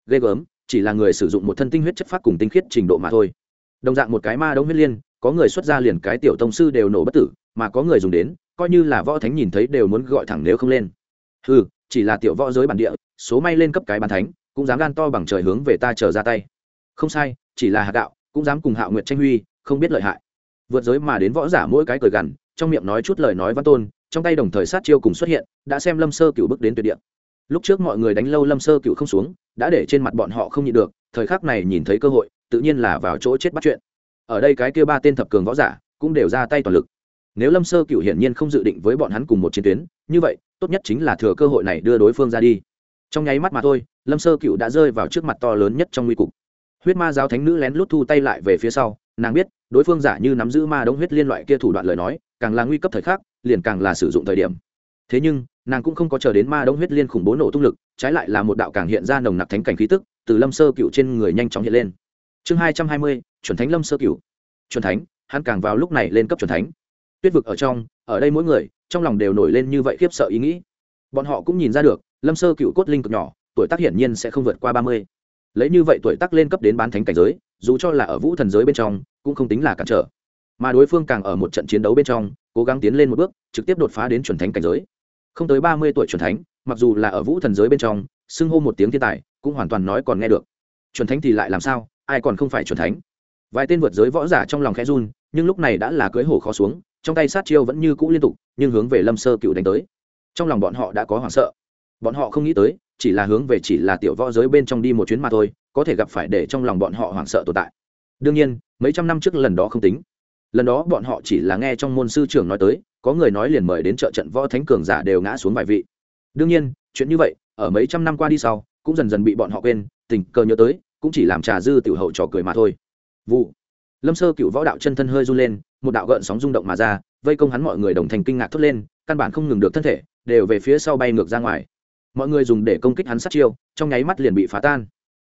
Ghê gớm, chỉ là người sử dụng một thân tinh huyết chất phát cùng tinh khiết trình độ mà thôi đồng dạng một cái ma đông huyết liên, có người xuất ra liền cái tiểu tông sư đều nổ bất tử, mà có người dùng đến, coi như là võ thánh nhìn thấy đều muốn gọi thẳng nếu không lên. Ừ chỉ là tiểu võ giới bản địa, số may lên cấp cái bàn thánh, cũng dám gan to bằng trời hướng về ta trở ra tay. Không sai, chỉ là hạt đạo, cũng dám cùng hạo nguyện tranh huy, không biết lợi hại. Vượt giới mà đến võ giả mỗi cái cười gằn, trong miệng nói chút lời nói văn tôn, trong tay đồng thời sát chiêu cùng xuất hiện, đã xem lâm sơ cựu bước đến tuyệt địa. Lúc trước mọi người đánh lâu lâm sơ cựu không xuống, đã để trên mặt bọn họ không nhịn được thời khắc này nhìn thấy cơ hội, tự nhiên là vào chỗ chết bắt chuyện. Ở đây cái kia ba tên thập cường võ giả cũng đều ra tay toàn lực. Nếu lâm sơ cựu hiển nhiên không dự định với bọn hắn cùng một chiến tuyến, như vậy, tốt nhất chính là thừa cơ hội này đưa đối phương ra đi. Trong nháy mắt mà thôi, lâm sơ cựu đã rơi vào trước mặt to lớn nhất trong nguy cục. Huyết ma giáo thánh nữ lén lút thu tay lại về phía sau, nàng biết, đối phương giả như nắm giữ ma đống huyết liên loại kia thủ đoạn lời nói, càng là nguy cấp thời khắc, liền càng là sử dụng thời điểm. Thế nhưng, nàng cũng không có chờ đến ma đống huyết liên khủng bố nổ tung lực, trái lại là một đạo càng hiện ra nồng nặc thánh cảnh khí tức từ lâm sơ cựu trên người nhanh chóng hiện lên. Chương hai trăm hai mươi, chuẩn thánh lâm sơ cựu chuẩn thánh, hắn càng vào lúc này lên cấp chuẩn thánh. Tuyết vực ở trong, ở đây mỗi người, trong lòng đều nổi lên như vậy khiếp sợ ý nghĩ. Bọn họ cũng nhìn ra được, lâm sơ cựu cốt linh cực nhỏ, tuổi tác hiển nhiên sẽ không vượt qua ba mươi. Lấy như vậy tuổi tác lên cấp đến bán thánh cảnh giới, dù cho là ở vũ thần giới bên trong, cũng không tính là cản trở. Mà đối phương càng ở một trận chiến đấu bên trong, cố gắng tiến lên một bước, trực tiếp đột phá đến chuẩn thánh cảnh giới. Không tới ba mươi tuổi chuẩn thánh, mặc dù là ở vũ thần giới bên trong, xưng hô một tiếng thiên tài cũng hoàn toàn nói còn nghe được. Chuẩn thánh thì lại làm sao? Ai còn không phải chuẩn thánh? Vài tên vượt giới võ giả trong lòng khẽ run, nhưng lúc này đã là cưới hổ khó xuống, trong tay sát chiêu vẫn như cũ liên tục, nhưng hướng về lâm sơ cựu đánh tới. Trong lòng bọn họ đã có hoảng sợ. Bọn họ không nghĩ tới, chỉ là hướng về chỉ là tiểu võ giới bên trong đi một chuyến mà thôi, có thể gặp phải để trong lòng bọn họ hoảng sợ tồn tại. Đương nhiên, mấy trăm năm trước lần đó không tính. Lần đó bọn họ chỉ là nghe trong môn sư trưởng nói tới, có người nói liền mời đến trợ trận võ thánh cường giả đều ngã xuống vài vị. Đương nhiên, chuyện như vậy, ở mấy trăm năm qua đi sau cũng dần dần bị bọn họ quên, tình cờ nhớ tới, cũng chỉ làm trà dư tiểu hậu trò cười mà thôi. Vụ. Lâm sơ cựu võ đạo chân thân hơi run lên, một đạo gợn sóng rung động mà ra, vây công hắn mọi người đồng thành kinh ngạc thốt lên, căn bản không ngừng được thân thể, đều về phía sau bay ngược ra ngoài. Mọi người dùng để công kích hắn sát chiêu, trong nháy mắt liền bị phá tan.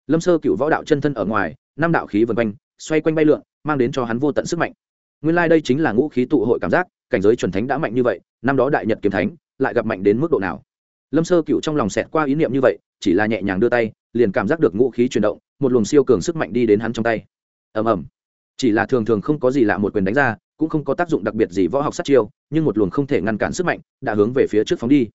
Lâm sơ cựu võ đạo chân thân ở ngoài, năm đạo khí vần quanh, xoay quanh bay lượn, mang đến cho hắn vô tận sức mạnh. Nguyên lai、like、đây chính là ngũ khí tụ hội cảm giác, cảnh giới chuẩn thánh đã mạnh như vậy, năm đó đại nhật kiếm thánh, lại gặp mạnh đến mức độ nào? Lâm sơ cựu trong lòng xẹt qua ý niệm như vậy, chỉ là nhẹ nhàng đưa tay, liền cảm giác được ngũ khí chuyển động, một luồng siêu cường sức mạnh đi đến hắn trong tay. Ầm ầm. Chỉ là thường thường không có gì lạ một quyền đánh ra, cũng không có tác dụng đặc biệt gì võ học sát chiêu, nhưng một luồng không thể ngăn cản sức mạnh đã hướng về phía trước phóng đi.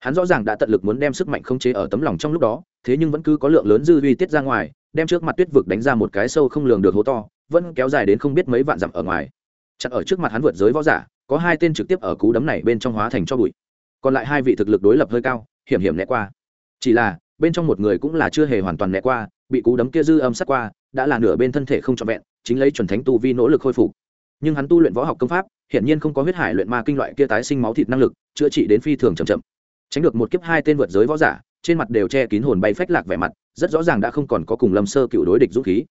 Hắn rõ ràng đã tận lực muốn đem sức mạnh không chế ở tấm lòng trong lúc đó, thế nhưng vẫn cứ có lượng lớn dư uy tiết ra ngoài, đem trước mặt tuyết vực đánh ra một cái sâu không lường được hố to, vẫn kéo dài đến không biết mấy vạn dặm ở ngoài. Chặt ở trước mặt hắn vượt giới võ giả, có hai tên trực tiếp ở cú đấm này bên trong hóa thành cho bụi còn lại hai vị thực lực đối lập hơi cao, hiểm hiểm né qua. Chỉ là, bên trong một người cũng là chưa hề hoàn toàn né qua, bị cú đấm kia dư âm sát qua, đã là nửa bên thân thể không trọn vẹn, chính lấy chuẩn thánh tu vi nỗ lực khôi phục. Nhưng hắn tu luyện võ học công pháp, hiển nhiên không có huyết hải luyện ma kinh loại kia tái sinh máu thịt năng lực, chữa trị đến phi thường chậm chậm. Tránh được một kiếp hai tên vượt giới võ giả, trên mặt đều che kín hồn bay phách lạc vẻ mặt, rất rõ ràng đã không còn có cùng lâm sơ cựu đối địch dũng khí.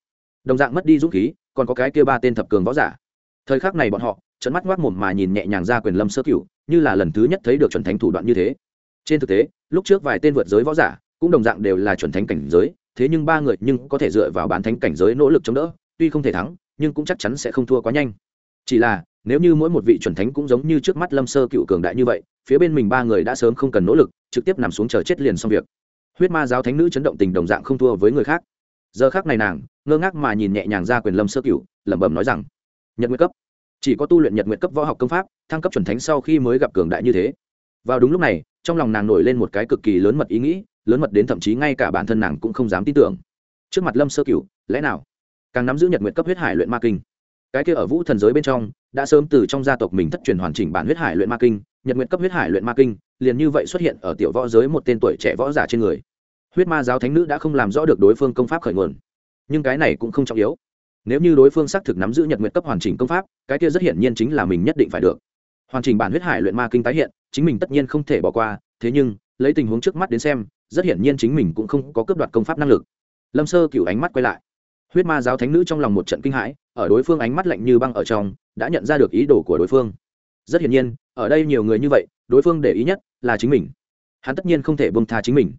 Đồng dạng mất đi dũng khí, còn có cái kia ba tên thập cường võ giả thời khắc này bọn họ trận mắt ngoác mồm mà nhìn nhẹ nhàng ra quyền lâm sơ cựu như là lần thứ nhất thấy được chuẩn thánh thủ đoạn như thế. Trên thực tế, lúc trước vài tên vượt giới võ giả, cũng đồng dạng đều là chuẩn thánh cảnh giới, thế nhưng ba người nhưng có thể dựa vào bán thánh cảnh giới nỗ lực chống đỡ, tuy không thể thắng, nhưng cũng chắc chắn sẽ không thua quá nhanh. Chỉ là, nếu như mỗi một vị chuẩn thánh cũng giống như trước mắt lâm sơ cựu cường đại như vậy, phía bên mình ba người đã sớm không cần nỗ lực, trực tiếp nằm xuống chờ chết liền xong việc. Huyết ma giáo thánh nữ chấn động tình đồng dạng không thua với người khác. Giờ khác này nàng, ngơ ngác mà nhìn nhẹ nhàng ra quyền lâm sơ cửu, lẩm bẩm nói rằng nhật nguyện cấp. Chỉ có tu luyện nhật nguyện cấp võ học công pháp, thăng cấp chuẩn thánh sau khi mới gặp cường đại như thế. Vào đúng lúc này, trong lòng nàng nổi lên một cái cực kỳ lớn mật ý nghĩ, lớn mật đến thậm chí ngay cả bản thân nàng cũng không dám tin tưởng. Trước mặt lâm sơ cửu, lẽ nào? Càng nắm giữ nhật nguyện cấp huyết hải luyện ma kinh. Cái kia ở vũ thần giới bên trong, đã sớm từ trong gia tộc mình thất truyền hoàn chỉnh bản huyết hải luyện ma kinh, nhật nguyện cấp huyết hải luyện ma kinh, liền như vậy xuất hiện ở tiểu võ giới một tên tuổi trẻ võ giả trên người. Huyết ma giáo thánh nữ đã không làm rõ được đối phương công pháp khởi nguồn. Nhưng cái này cũng không trọng yếu nếu như đối phương xác thực nắm giữ nhật nguyện cấp hoàn chỉnh công pháp, cái kia rất hiển nhiên chính là mình nhất định phải được. Hoàn chỉnh bản huyết hải luyện ma kinh tái hiện, chính mình tất nhiên không thể bỏ qua, thế nhưng, lấy tình huống trước mắt đến xem, rất hiển nhiên chính mình cũng không có cướp đoạt công pháp năng lực. Lâm sơ cựu ánh mắt quay lại. Huyết ma giáo thánh nữ trong lòng một trận kinh hãi, ở đối phương ánh mắt lạnh như băng ở trong, đã nhận ra được ý đồ của đối phương. Rất hiển nhiên, ở đây nhiều người như vậy, đối phương để ý nhất là chính mình. Hắn tất nhiên không thể bông tha chính mình.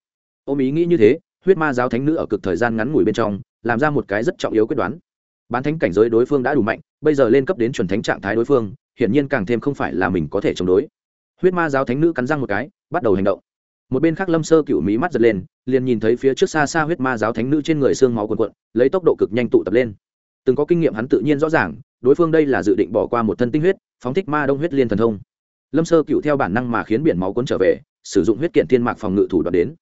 Ôm ý nghĩ như thế, huyết ma giáo thánh nữ ở cực thời gian ngắn ngủi bên trong, làm ra một cái rất trọng yếu quyết đoán bán thánh cảnh giới đối phương đã đủ mạnh, bây giờ lên cấp đến chuẩn thánh trạng thái đối phương, hiển nhiên càng thêm không phải là mình có thể chống đối. Huyết ma giáo thánh nữ cắn răng một cái, bắt đầu hành động. Một bên khác lâm sơ cựu mí mắt giật lên, liền nhìn thấy phía trước xa xa huyết ma giáo thánh nữ trên người xương máu quần quận lấy tốc độ cực nhanh tụ tập lên. Từng có kinh nghiệm hắn tự nhiên rõ ràng, đối phương đây là dự định bỏ qua một thân tinh huyết, phóng thích ma đông huyết liên thần thông. Lâm sơ cựu theo bản năng mà khiến biển máu cuốn trở về, sử dụng huyết kiện thiên mạc phòng ngự thủ đoạn đến.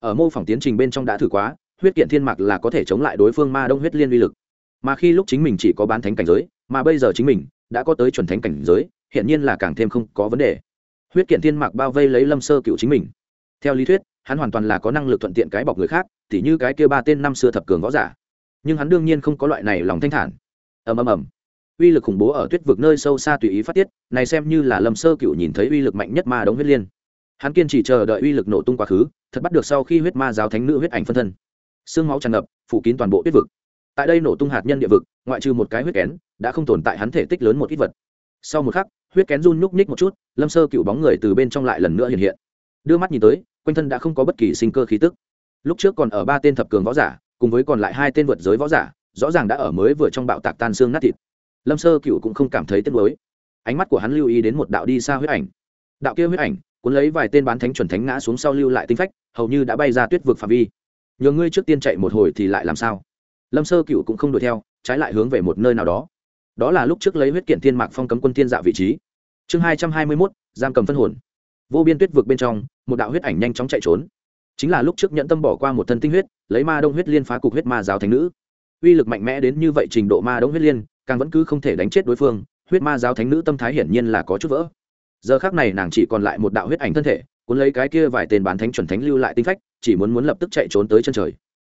Ở mô phỏng tiến trình bên trong đã thử quá, huyết kiện thiên mạc là có thể chống lại đối phương ma đông huyết liên uy lực mà khi lúc chính mình chỉ có bán thánh cảnh giới, mà bây giờ chính mình đã có tới chuẩn thánh cảnh giới hiện nhiên là càng thêm không có vấn đề. Huyết kiện thiên mạc bao vây lấy lâm sơ cựu chính mình. Theo lý thuyết, hắn hoàn toàn là có năng lực thuận tiện cái bọc người khác, tỉ như cái kia ba tên năm xưa thập cường võ giả. Nhưng hắn đương nhiên không có loại này lòng thanh thản. Ầm ầm ầm. Uy lực khủng bố ở tuyết vực nơi sâu xa tùy ý phát tiết, này xem như là lâm sơ cựu nhìn thấy uy lực mạnh nhất ma đống huyết liên. Hắn kiên trì chờ đợi uy lực nổ tung quá khứ, thật bắt được sau khi huyết ma giáo thánh nữ huyết ảnh phân thân. Xương máu tràn ngập, phủ kín toàn bộ tuyết vực tại đây nổ tung hạt nhân địa vực, ngoại trừ một cái huyết kén, đã không tồn tại hắn thể tích lớn một ít vật. Sau một khắc, huyết kén run nhúc nhích một chút, lâm sơ cựu bóng người từ bên trong lại lần nữa hiện hiện. Đưa mắt nhìn tới, quanh thân đã không có bất kỳ sinh cơ khí tức. Lúc trước còn ở ba tên thập cường võ giả, cùng với còn lại hai tên vượt giới võ giả, rõ ràng đã ở mới vừa trong bạo tạc tan xương nát thịt. Lâm sơ cựu cũng không cảm thấy tiếc nuối. Ánh mắt của hắn lưu ý đến một đạo đi xa huyết ảnh. Đạo kia huyết ảnh, cuốn lấy vài tên bán thánh chuẩn thánh ngã xuống sau lưu lại tinh phách, hầu như đã bay ra tuyết vực phạm vi. Nhờ ngươi trước tiên chạy một hồi thì lại làm sao? Lâm sơ cựu cũng không đuổi theo, trái lại hướng về một nơi nào đó. Đó là lúc trước lấy huyết kiện thiên mạc phong cấm quân thiên dạ vị trí. Chương hai trăm hai mươi mốt, giam cầm phân hồn. Vô biên tuyết vực bên trong, một đạo huyết ảnh nhanh chóng chạy trốn. Chính là lúc trước nhận tâm bỏ qua một thân tinh huyết, lấy ma đông huyết liên phá cục huyết ma giáo thánh nữ. Uy lực mạnh mẽ đến như vậy trình độ ma đông huyết liên, càng vẫn cứ không thể đánh chết đối phương, huyết ma giáo thánh nữ tâm thái hiển nhiên là có chút vỡ. Giờ khác này nàng chỉ còn lại một đạo huyết ảnh thân thể, cuốn lấy cái kia vài tên bán thánh chuẩn thánh lưu lại tinh phách, chỉ muốn muốn lập tức chạy trốn tới chân trời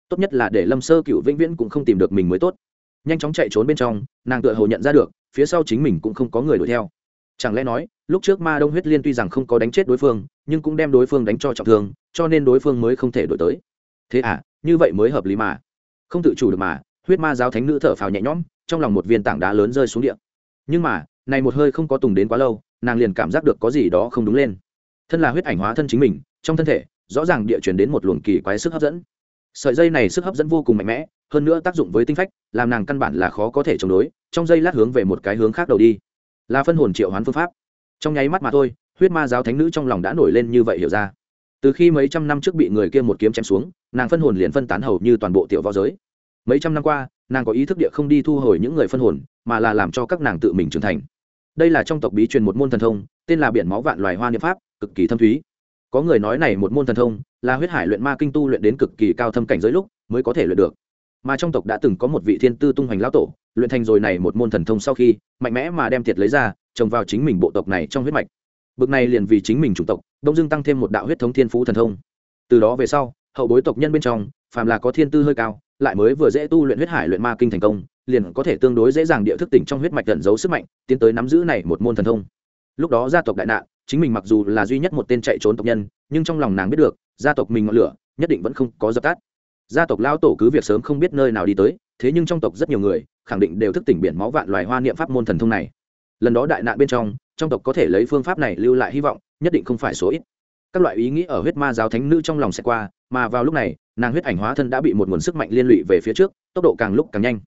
tốt nhất là để lâm sơ cựu vĩnh viễn cũng không tìm được mình mới tốt. Nhanh chóng chạy trốn bên trong, nàng tựa hồ nhận ra được, phía sau chính mình cũng không có người đuổi theo. Chẳng lẽ nói, lúc trước ma đông huyết liên tuy rằng không có đánh chết đối phương, nhưng cũng đem đối phương đánh cho trọng thương, cho nên đối phương mới không thể đổi tới. Thế à như vậy mới hợp lý mà. Không tự chủ được mà, huyết ma giáo thánh nữ thở phào nhẹ nhõm, trong lòng một viên tảng đá lớn rơi xuống địa. nhưng mà, này một hơi không có tùng đến quá lâu, nàng liền cảm giác được có gì đó không đúng lên. Thân là huyết ảnh hóa thân chính mình, trong thân thể, rõ ràng địa chuyển đến một luồng kỳ quái sức hấp dẫn sợi dây này sức hấp dẫn vô cùng mạnh mẽ, hơn nữa tác dụng với tinh phách, làm nàng căn bản là khó có thể chống đối, trong dây lát hướng về một cái hướng khác đầu đi. Là phân hồn triệu hoán phương pháp. Trong nháy mắt mà thôi, huyết ma giáo thánh nữ trong lòng đã nổi lên như vậy hiểu ra. Từ khi mấy trăm năm trước bị người kia một kiếm chém xuống, nàng phân hồn liền phân tán hầu như toàn bộ tiểu võ giới. Mấy trăm năm qua, nàng có ý thức địa không đi thu hồi những người phân hồn, mà là làm cho các nàng tự mình trưởng thành. Đây là trong tộc bí truyền một môn thần thông, tên là biển máu vạn loài hoa niệm pháp, cực kỳ thâm thúy có người nói này một môn thần thông, là huyết hải luyện ma kinh tu luyện đến cực kỳ cao thâm cảnh giới lúc mới có thể luyện được. Mà trong tộc đã từng có một vị thiên tư tung hoành lão tổ, luyện thành rồi này một môn thần thông sau khi, mạnh mẽ mà đem thiệt lấy ra, trồng vào chính mình bộ tộc này trong huyết mạch. Bực này liền vì chính mình chủng tộc, đông dương tăng thêm một đạo huyết thống thiên phú thần thông. Từ đó về sau, hậu bối tộc nhân bên trong, phàm là có thiên tư hơi cao, lại mới vừa dễ tu luyện huyết hải luyện ma kinh thành công, liền có thể tương đối dễ dàng địa thức tỉnh trong huyết mạch tận giấu sức mạnh, tiến tới nắm giữ này một môn thần thông. Lúc đó gia tộc đại nạn chính mình mặc dù là duy nhất một tên chạy trốn tộc nhân, nhưng trong lòng nàng biết được, gia tộc mình ngọn lửa, nhất định vẫn không có dập tắt. Gia tộc lao tổ cứ việc sớm không biết nơi nào đi tới, thế nhưng trong tộc rất nhiều người, khẳng định đều thức tỉnh biển máu vạn loài hoa niệm pháp môn thần thông này. Lần đó đại nạn bên trong trong tộc có thể lấy phương pháp này lưu lại hy vọng, nhất định không phải số ít. Các loại ý nghĩ ở huyết ma giáo thánh nữ trong lòng sẽ qua, mà vào lúc này, nàng huyết ảnh hóa thân đã bị một nguồn sức mạnh liên lụy về phía trước, tốc độ càng lúc càng nhanh.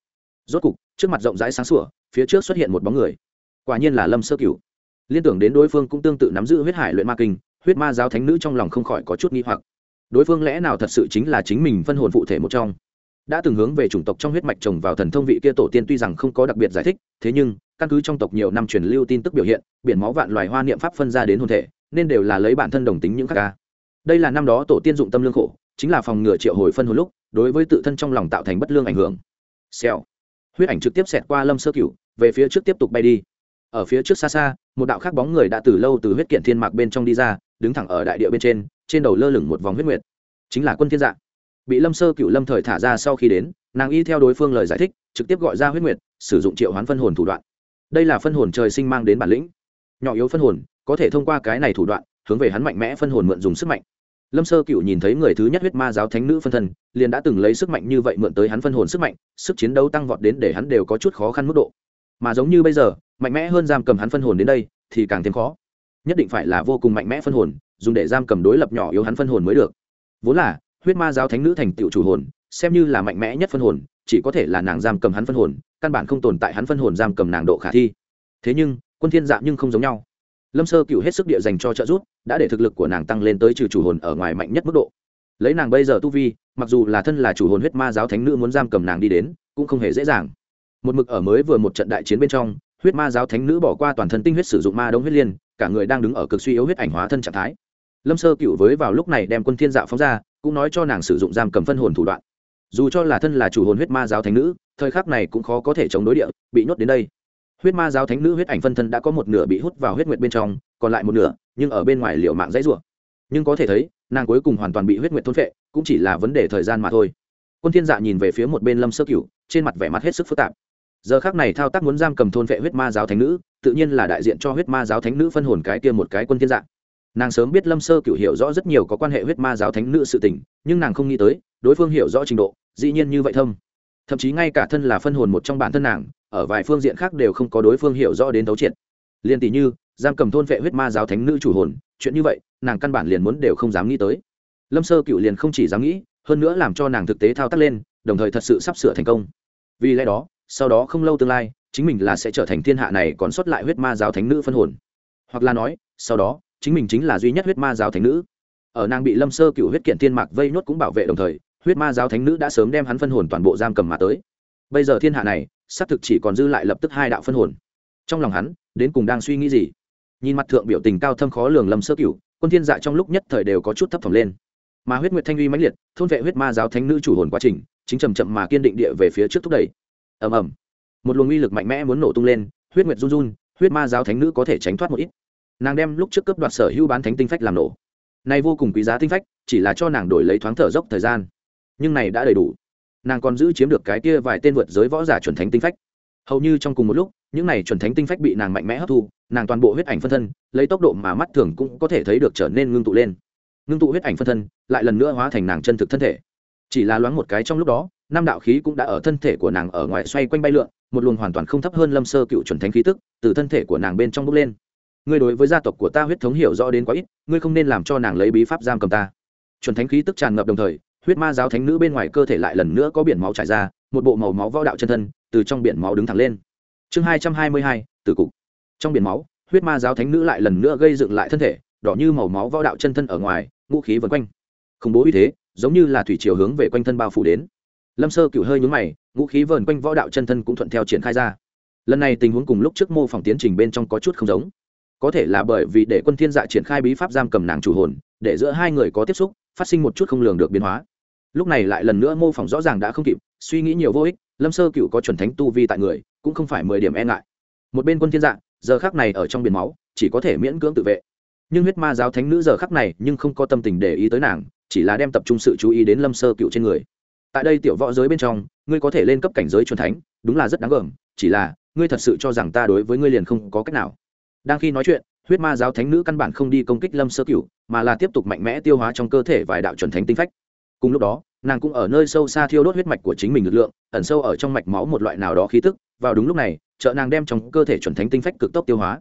Rốt cục, trước mặt rộng rãi sáng sủa, phía trước xuất hiện một bóng người. Quả nhiên là lâm sơ cửu liên tưởng đến đối phương cũng tương tự nắm giữ huyết hải luyện ma kinh, huyết ma giáo thánh nữ trong lòng không khỏi có chút nghi hoặc. Đối phương lẽ nào thật sự chính là chính mình phân hồn phụ thể một trong? Đã từng hướng về chủng tộc trong huyết mạch trồng vào thần thông vị kia tổ tiên tuy rằng không có đặc biệt giải thích, thế nhưng, căn cứ trong tộc nhiều năm truyền lưu tin tức biểu hiện, biển máu vạn loài hoa niệm pháp phân ra đến hồn thể, nên đều là lấy bản thân đồng tính những khác ca. Đây là năm đó tổ tiên dụng tâm lương khổ, chính là phòng ngừa triệu hồi phân hồn lúc, đối với tự thân trong lòng tạo thành bất lương ảnh hưởng. Xèo. Huyết ảnh trực tiếp xẹt qua lâm sơ cửu, về phía trước tiếp tục bay đi ở phía trước xa xa, một đạo khác bóng người đã từ lâu từ huyết kiện thiên mạc bên trong đi ra, đứng thẳng ở đại địa bên trên trên đầu lơ lửng một vòng huyết nguyệt. Chính là quân thiên dạ. Bị lâm sơ cựu lâm thời thả ra sau khi đến, nàng y theo đối phương lời giải thích, trực tiếp gọi ra huyết nguyệt, sử dụng triệu hoán phân hồn thủ đoạn. Đây là phân hồn trời sinh mang đến bản lĩnh. Nhỏ yếu phân hồn, có thể thông qua cái này thủ đoạn, hướng về hắn mạnh mẽ phân hồn mượn dùng sức mạnh. Lâm sơ cựu nhìn thấy người thứ nhất huyết ma giáo thánh nữ phân thân, liền đã từng lấy sức mạnh như vậy mượn tới hắn phân hồn sức mạnh, sức chiến đấu tăng vọt đến để hắn đều có chút khó khăn mức độ mà giống như bây giờ, mạnh mẽ hơn giam cầm hắn phân hồn đến đây, thì càng thêm khó. Nhất định phải là vô cùng mạnh mẽ phân hồn, dùng để giam cầm đối lập nhỏ yếu hắn phân hồn mới được. Vốn là, huyết ma giáo thánh nữ thành tựu chủ hồn, xem như là mạnh mẽ nhất phân hồn, chỉ có thể là nàng giam cầm hắn phân hồn, căn bản không tồn tại hắn phân hồn giam cầm nàng độ khả thi. Thế nhưng, quân thiên dạng nhưng không giống nhau. Lâm sơ cựu hết sức địa dành cho trợ giúp, đã để thực lực của nàng tăng lên tới trừ chủ hồn ở ngoài mạnh nhất mức độ. Lấy nàng bây giờ tu vi, mặc dù là thân là chủ hồn huyết ma giáo thánh nữ muốn giam cầm nàng đi đến, cũng không hề dễ dàng một mực ở mới vừa một trận đại chiến bên trong, huyết ma giáo thánh nữ bỏ qua toàn thân tinh huyết sử dụng ma đông huyết liên, cả người đang đứng ở cực suy yếu huyết ảnh hóa thân trạng thái. Lâm sơ cựu với vào lúc này đem quân thiên dạ phóng ra, cũng nói cho nàng sử dụng giam cầm phân hồn thủ đoạn. Dù cho là thân là chủ hồn huyết ma giáo thánh nữ, thời khắc này cũng khó có thể chống đối địa, bị nhốt đến đây. Huyết ma giáo thánh nữ huyết ảnh phân thân đã có một nửa bị hút vào huyết nguyệt bên trong, còn lại một nửa, nhưng ở bên ngoài liệu mạng dãy rủa. Nhưng có thể thấy, nàng cuối cùng hoàn toàn bị huyết nguyệt thôn phệ, cũng chỉ là vấn đề thời gian mà thôi. Quân thiên dạ nhìn về phía một bên lâm sơ cửu, trên mặt vẻ mặt hết sức phức tạp giờ khác này thao tác muốn giam cầm thôn vệ huyết ma giáo thánh nữ, tự nhiên là đại diện cho huyết ma giáo thánh nữ phân hồn cái kia một cái quân thiên dạng. Nàng sớm biết lâm sơ cửu hiểu rõ rất nhiều có quan hệ huyết ma giáo thánh nữ sự tình, nhưng nàng không nghĩ tới, đối phương hiểu rõ trình độ, dĩ nhiên như vậy thâm. Thậm chí ngay cả thân là phân hồn một trong bản thân nàng, ở vài phương diện khác đều không có đối phương hiểu rõ đến thấu triệt. Liền tỷ như, giam cầm thôn vệ huyết ma giáo thánh nữ chủ hồn, chuyện như vậy, nàng căn bản liền muốn đều không dám nghĩ tới. Lâm sơ cựu liền không chỉ dám nghĩ, hơn nữa làm cho nàng thực tế thao tác lên, đồng thời thật sự sắp sửa thành công. Vì lẽ đó sau đó không lâu tương lai, chính mình là sẽ trở thành thiên hạ này còn sót lại huyết ma giáo thánh nữ phân hồn. Hoặc là nói, sau đó, chính mình chính là duy nhất huyết ma giáo thánh nữ. Ở nàng bị lâm sơ cựu huyết kiện thiên mạc vây nhốt cũng bảo vệ đồng thời, huyết ma giáo thánh nữ đã sớm đem hắn phân hồn toàn bộ giam cầm mà tới. Bây giờ thiên hạ này, xác thực chỉ còn dư lại lập tức hai đạo phân hồn. Trong lòng hắn, đến cùng đang suy nghĩ gì? Nhìn mặt thượng biểu tình cao thâm khó lường lâm sơ cửu quân thiên dạ trong lúc nhất thời đều có chút thấp thỏm lên. Mà huyết nguyệt thanh uy mãnh liệt, thôn vệ huyết ma giáo thánh nữ chủ hồn quá trình, chính chậm chậm mà kiên định địa về phía trước thúc đẩy ầm ầm. Một luồng uy lực mạnh mẽ muốn nổ tung lên, huyết nguyệt run run, huyết ma giáo thánh nữ có thể tránh thoát một ít. Nàng đem lúc trước cướp đoạt sở hữu bán thánh tinh phách làm nổ. Nay vô cùng quý giá tinh phách, chỉ là cho nàng đổi lấy thoáng thở dốc thời gian. Nhưng này đã đầy đủ. Nàng còn giữ chiếm được cái kia vài tên vượt giới võ giả chuẩn thánh tinh phách. Hầu như trong cùng một lúc, những này chuẩn thánh tinh phách bị nàng mạnh mẽ hấp thu, nàng toàn bộ huyết ảnh phân thân, lấy tốc độ mà mắt thường cũng có thể thấy được trở nên ngưng tụ lên. Ngưng tụ huyết ảnh phân thân, lại lần nữa hóa thành nàng chân thực thân thể. Chỉ là loáng một cái trong lúc đó năm đạo khí cũng đã ở thân thể của nàng ở ngoài xoay quanh bay lượn, một luồng hoàn toàn không thấp hơn lâm sơ cựu chuẩn thánh khí tức từ thân thể của nàng bên trong bốc lên. Ngươi đối với gia tộc của ta huyết thống hiểu rõ đến quá ít, ngươi không nên làm cho nàng lấy bí pháp giam cầm ta. Chuẩn thánh khí tức tràn ngập đồng thời, huyết ma giáo thánh nữ bên ngoài cơ thể lại lần nữa có biển máu trải ra, một bộ màu máu võ đạo chân thân từ trong biển máu đứng thẳng lên. Chương hai trăm hai mươi hai, tử cục. Trong biển máu, huyết ma giáo thánh nữ lại lần nữa gây dựng lại thân thể, đỏ như màu máu võ đạo chân thân ở ngoài, ngũ khí vân quanh. Khủng bố uy thế, giống như là thủy chiều hướng về quanh thân bao phủ đến lâm sơ cựu hơi nhúng mày, ngũ khí vờn quanh võ đạo chân thân cũng thuận theo triển khai ra. Lần này tình huống cùng lúc trước mô phỏng tiến trình bên trong có chút không giống. Có thể là bởi vì để quân thiên dạ triển khai bí pháp giam cầm nàng chủ hồn, để giữa hai người có tiếp xúc, phát sinh một chút không lường được biến hóa. Lúc này lại lần nữa mô phỏng rõ ràng đã không kịp, suy nghĩ nhiều vô ích, lâm sơ cựu có chuẩn thánh tu vi tại người, cũng không phải mười điểm e ngại. Một bên quân thiên dạ giờ khắc này ở trong biển máu, chỉ có thể miễn cưỡng tự vệ. Nhưng huyết ma giáo thánh nữ giờ khắc này nhưng không có tâm tình để ý tới nàng, chỉ là đem tập trung sự chú ý đến lâm sơ cựu trên người tại đây tiểu võ giới bên trong, ngươi có thể lên cấp cảnh giới chuẩn thánh, đúng là rất đáng gờm, chỉ là, ngươi thật sự cho rằng ta đối với ngươi liền không có cách nào. Đang khi nói chuyện, huyết ma giáo thánh nữ căn bản không đi công kích lâm sơ cựu mà là tiếp tục mạnh mẽ tiêu hóa trong cơ thể vài đạo chuẩn thánh tinh phách. Cùng lúc đó, nàng cũng ở nơi sâu xa thiêu đốt huyết mạch của chính mình lực lượng, ẩn sâu ở trong mạch máu một loại nào đó khí tức. Vào đúng lúc này trợ nàng đem trong cơ thể chuẩn thánh tinh phách cực tốc tiêu hóa.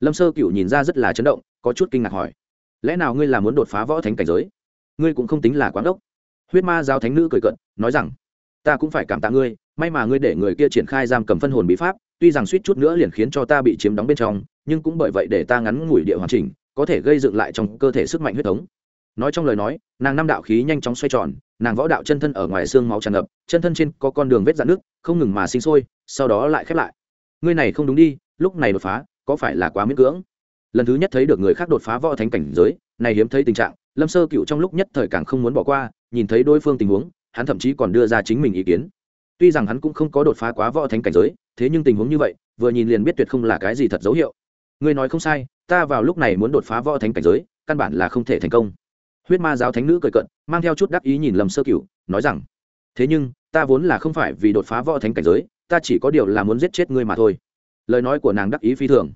Lâm sơ cựu nhìn ra rất là chấn động, có chút kinh ngạc hỏi, lẽ nào ngươi là muốn đột phá võ thánh cảnh giới? Ngươi cũng không tính là quán đốc huyết ma giáo thánh nữ cười cận nói rằng, ta cũng phải cảm tạ ngươi, may mà ngươi để người kia triển khai giam cầm phân hồn bí pháp, tuy rằng suýt chút nữa liền khiến cho ta bị chiếm đóng bên trong, nhưng cũng bởi vậy để ta ngắn ngủi địa hoàn chỉnh, có thể gây dựng lại trong cơ thể sức mạnh huyết thống. Nói trong lời nói, nàng năm đạo khí nhanh chóng xoay tròn, nàng võ đạo chân thân ở ngoài xương máu tràn ngập, chân thân trên có con đường vết dạn nước không ngừng mà sinh sôi, sau đó lại khép lại. Ngươi này không đúng đi, lúc này đột phá, có phải là quá miễn cưỡng? Lần thứ nhất thấy được người khác đột phá võ thánh cảnh giới, này hiếm thấy tình trạng lâm sơ cựu trong lúc nhất thời càng không muốn bỏ qua, nhìn thấy đối phương tình huống, hắn thậm chí còn đưa ra chính mình ý kiến. Tuy rằng hắn cũng không có đột phá quá võ thánh cảnh giới, thế nhưng tình huống như vậy, vừa nhìn liền biết tuyệt không là cái gì thật dấu hiệu. Ngươi nói không sai, ta vào lúc này muốn đột phá võ thánh cảnh giới, căn bản là không thể thành công. Huyết ma giáo thánh nữ cười cận mang theo chút đắc ý nhìn lâm sơ cửu nói rằng, thế nhưng, ta vốn là không phải vì đột phá võ thánh cảnh giới, ta chỉ có điều là muốn giết chết ngươi mà thôi. Lời nói của nàng đắc ý phi thường.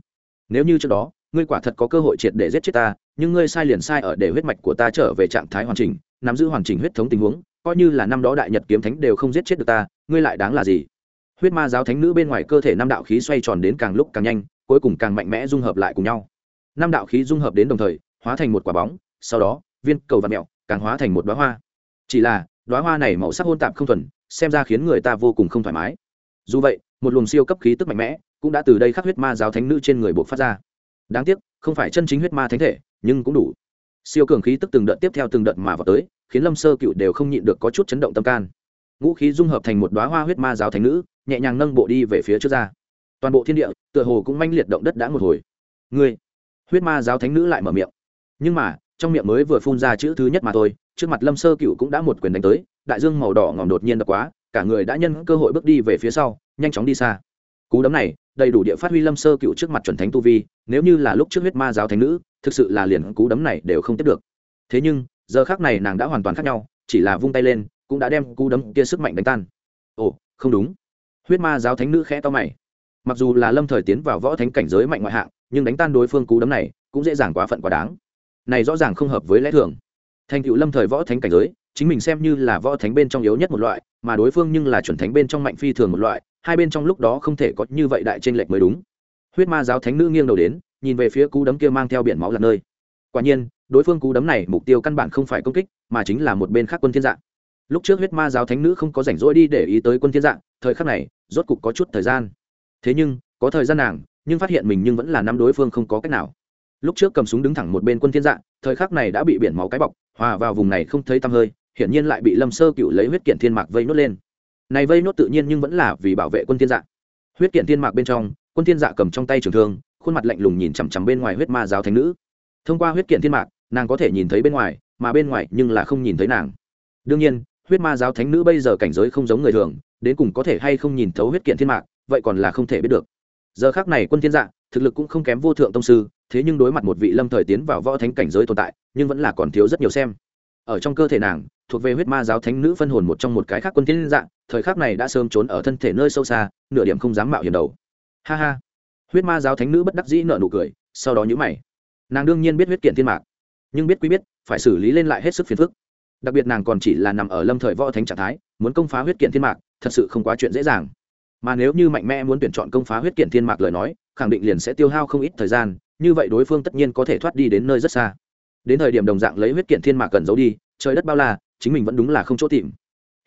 Nếu như trước đó ngươi quả thật có cơ hội triệt để giết chết ta, nhưng ngươi sai liền sai ở để huyết mạch của ta trở về trạng thái hoàn chỉnh, nắm giữ hoàn chỉnh huyết thống tình huống, coi như là năm đó đại nhật kiếm thánh đều không giết chết được ta, ngươi lại đáng là gì? Huyết ma giáo thánh nữ bên ngoài cơ thể năm đạo khí xoay tròn đến càng lúc càng nhanh, cuối cùng càng mạnh mẽ dung hợp lại cùng nhau. Năm đạo khí dung hợp đến đồng thời, hóa thành một quả bóng, sau đó, viên cầu và mẹo, càng hóa thành một đoá hoa. Chỉ là đoá hoa này màu sắc hôn tạp không thuần, xem ra khiến người ta vô cùng không thoải mái. Dù vậy, một luồng siêu cấp khí tức mạnh mẽ cũng đã từ đây khắc huyết ma giáo thánh nữ trên người buộc phát ra đáng tiếc, không phải chân chính huyết ma thánh thể, nhưng cũng đủ. Siêu cường khí tức từng đợt tiếp theo từng đợt mà vào tới, khiến lâm sơ cựu đều không nhịn được có chút chấn động tâm can. Ngũ khí dung hợp thành một đoá hoa huyết ma giáo thánh nữ, nhẹ nhàng nâng bộ đi về phía trước ra. Toàn bộ thiên địa, tựa hồ cũng manh liệt động đất đã một hồi. Người huyết ma giáo thánh nữ lại mở miệng. Nhưng mà, trong miệng mới vừa phun ra chữ thứ nhất mà thôi, trước mặt lâm sơ cựu cũng đã một quyền đánh tới, đại dương màu đỏ ngòm đột nhiên đập quá, cả người đã nhân cơ hội bước đi về phía sau, nhanh chóng đi xa cú đấm này, đầy đủ địa phát huy lâm sơ cựu trước mặt chuẩn thánh tu vi, nếu như là lúc trước huyết ma giáo thánh nữ, thực sự là liền cú đấm này đều không tiếp được. Thế nhưng, giờ khác này nàng đã hoàn toàn khác nhau, chỉ là vung tay lên, cũng đã đem cú đấm kia sức mạnh đánh tan. Ồ, không đúng. Huyết ma giáo thánh nữ khẽ to mày. Mặc dù là lâm thời tiến vào võ thánh cảnh giới mạnh ngoại hạng, nhưng đánh tan đối phương cú đấm này, cũng dễ dàng quá phận quá đáng. Này rõ ràng không hợp với lẽ thường. Thành cựu lâm thời võ thánh cảnh giới, chính mình xem như là võ thánh bên trong yếu nhất một loại, mà đối phương nhưng là chuẩn thánh bên trong mạnh phi thường một loại hai bên trong lúc đó không thể có như vậy đại tranh lệch mới đúng. Huyết ma giáo thánh nữ nghiêng đầu đến, nhìn về phía cú đấm kia mang theo biển máu là nơi. Quả nhiên, đối phương cú đấm này mục tiêu căn bản không phải công kích, mà chính là một bên khác quân thiên dạng. Lúc trước huyết ma giáo thánh nữ không có rảnh rỗi đi để ý tới quân thiên dạng, thời khắc này, rốt cục có chút thời gian. Thế nhưng, có thời gian nàng, nhưng phát hiện mình nhưng vẫn là năm đối phương không có cách nào. Lúc trước cầm súng đứng thẳng một bên quân thiên dạng, thời khắc này đã bị biển máu cái bọc, hòa vào vùng này không thấy tăm hơi, hiển nhiên lại bị lâm sơ cựu lấy huyết kiện thiên mạc vây nốt lên này vây nốt tự nhiên nhưng vẫn là vì bảo vệ quân thiên dạ. Huyết kiện thiên mạc bên trong, quân thiên dạ cầm trong tay trường thương, khuôn mặt lạnh lùng nhìn chằm chằm bên ngoài huyết ma giáo thánh nữ. Thông qua huyết kiện thiên mạc, nàng có thể nhìn thấy bên ngoài, mà bên ngoài nhưng là không nhìn thấy nàng. Đương nhiên, huyết ma giáo thánh nữ bây giờ cảnh giới không giống người thường, đến cùng có thể hay không nhìn thấu huyết kiện thiên mạc, vậy còn là không thể biết được. Giờ khác này quân thiên dạ thực lực cũng không kém vô thượng tông sư, thế nhưng đối mặt một vị lâm thời tiến vào võ thánh cảnh giới tồn tại, nhưng vẫn là còn thiếu rất nhiều xem. Ở trong cơ thể nàng thuộc về huyết ma giáo thánh nữ phân hồn một trong một cái khác quân thiên dạng, thời khắc này đã sớm trốn ở thân thể nơi sâu xa, nửa điểm không dám mạo hiểm đầu. Ha ha. Huyết ma giáo thánh nữ bất đắc dĩ nợ nụ cười, sau đó nhíu mày. Nàng đương nhiên biết huyết kiện thiên mạc, nhưng biết quý biết, phải xử lý lên lại hết sức phiền phức. Đặc biệt nàng còn chỉ là nằm ở lâm thời võ thánh trạng thái, muốn công phá huyết kiện thiên mạc, thật sự không quá chuyện dễ dàng. Mà nếu như mạnh mẽ muốn tuyển chọn công phá huyết kiện thiên mạc lời nói, khẳng định liền sẽ tiêu hao không ít thời gian, như vậy đối phương tất nhiên có thể thoát đi đến nơi rất xa. Đến thời điểm đồng dạng lấy huyết kiện thiên mạc cần giấu đi, trời đất bao la chính mình vẫn đúng là không chỗ tìm.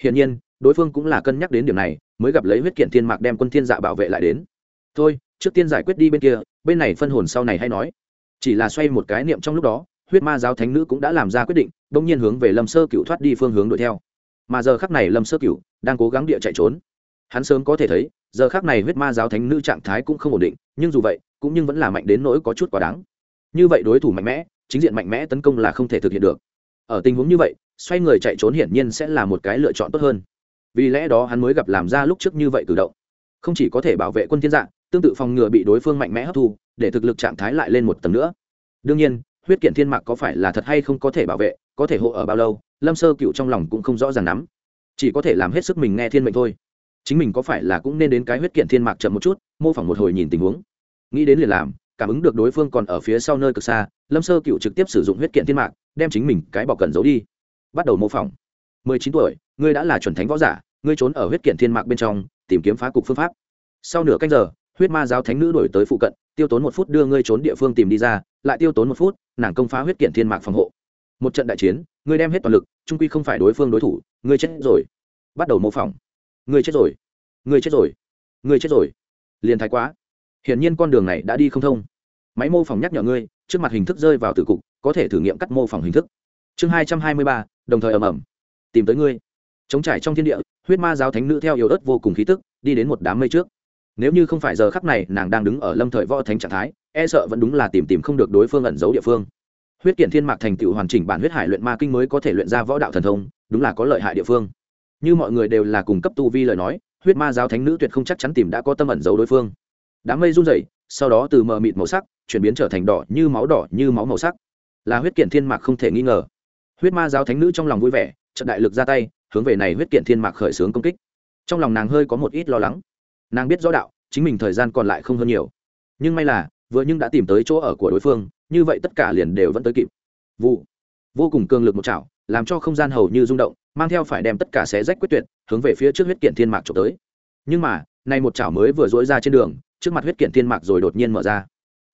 Hiển nhiên, đối phương cũng là cân nhắc đến điểm này, mới gặp lấy huyết kiện thiên mạc đem quân thiên dạ bảo vệ lại đến. Thôi, trước tiên giải quyết đi bên kia, bên này phân hồn sau này hay nói. Chỉ là xoay một cái niệm trong lúc đó, huyết ma giáo thánh nữ cũng đã làm ra quyết định, bỗng nhiên hướng về lâm sơ cựu thoát đi phương hướng đuổi theo. Mà giờ khắc này lâm sơ cựu đang cố gắng địa chạy trốn. Hắn sớm có thể thấy, giờ khắc này huyết ma giáo thánh nữ trạng thái cũng không ổn định, nhưng dù vậy, cũng nhưng vẫn là mạnh đến nỗi có chút quá đáng. Như vậy đối thủ mạnh mẽ, chính diện mạnh mẽ tấn công là không thể thực hiện được. Ở tình huống như vậy xoay người chạy trốn hiển nhiên sẽ là một cái lựa chọn tốt hơn. Vì lẽ đó hắn mới gặp làm ra lúc trước như vậy cử động. Không chỉ có thể bảo vệ quân thiên dạng, tương tự phòng ngừa bị đối phương mạnh mẽ hấp thu, để thực lực trạng thái lại lên một tầng nữa. Đương nhiên, huyết kiện thiên mạc có phải là thật hay không có thể bảo vệ, có thể hộ ở bao lâu, lâm sơ cựu trong lòng cũng không rõ ràng lắm. Chỉ có thể làm hết sức mình nghe thiên mệnh thôi. Chính mình có phải là cũng nên đến cái huyết kiện thiên mạc chậm một chút, mô phỏng một hồi nhìn tình huống. Nghĩ đến liền làm, cảm ứng được đối phương còn ở phía sau nơi cực xa, lâm sơ cựu trực tiếp sử dụng huyết kiện thiên mạc, đem chính mình cái bọc cần giấu đi bắt đầu mô phỏng. Mười chín tuổi, ngươi đã là chuẩn thánh võ giả, ngươi trốn ở huyết kiện thiên mạc bên trong, tìm kiếm phá cục phương pháp. Sau nửa canh giờ, huyết ma giáo thánh nữ đổi tới phụ cận, tiêu tốn một phút đưa ngươi trốn địa phương tìm đi ra, lại tiêu tốn một phút, nàng công phá huyết kiện thiên mạc phòng hộ. Một trận đại chiến, ngươi đem hết toàn lực, trung quy không phải đối phương đối thủ, ngươi chết rồi. Bắt đầu mô phỏng. Ngươi chết rồi. Ngươi chết rồi. Ngươi chết rồi. Liền thái quá. Hiển nhiên con đường này đã đi không thông. Máy mô phỏng nhắc nhở ngươi, trước mặt hình thức rơi vào tử cục, có thể thử nghiệm cắt mô phỏng hình thức. Chương hai trăm hai mươi ba đồng thời ầm ầm, tìm tới ngươi. Chống trải trong thiên địa, huyết ma giáo thánh nữ theo yếu ớt vô cùng khí tức, đi đến một đám mây trước. Nếu như không phải giờ khắc này, nàng đang đứng ở lâm thời võ thánh trạng thái e sợ vẫn đúng là tìm tìm không được đối phương ẩn giấu địa phương. Huyết kiện thiên mạc thành tựu hoàn chỉnh bản huyết hải luyện ma kinh mới có thể luyện ra võ đạo thần thông, đúng là có lợi hại địa phương. Như mọi người đều là cùng cấp tu vi lời nói, huyết ma giáo thánh nữ tuyệt không chắc chắn tìm đã có tâm ẩn giấu đối phương. Đám mây run rẩy, sau đó từ mờ mịt màu sắc, chuyển biến trở thành đỏ như máu đỏ như máu màu sắc. Là huyết kiện thiên mạc không thể nghi ngờ huyết ma giáo thánh nữ trong lòng vui vẻ trận đại lực ra tay, hướng về này huyết kiện thiên mạc khởi xướng công kích. Trong lòng nàng hơi có một ít lo lắng. Nàng biết rõ đạo, chính mình thời gian còn lại không hơn nhiều. Nhưng may là, vừa nhưng đã tìm tới chỗ ở của đối phương, như vậy tất cả liền đều vẫn tới kịp. Vụ. Vô cùng cường lực một chảo, làm cho không gian hầu như rung động, mang theo phải đem tất cả xé rách quyết tuyệt, hướng về phía trước huyết kiện thiên mạc trộm tới. Nhưng mà nay một chảo mới vừa dối ra trên đường, trước mặt huyết kiện thiên mạc rồi đột nhiên mở ra.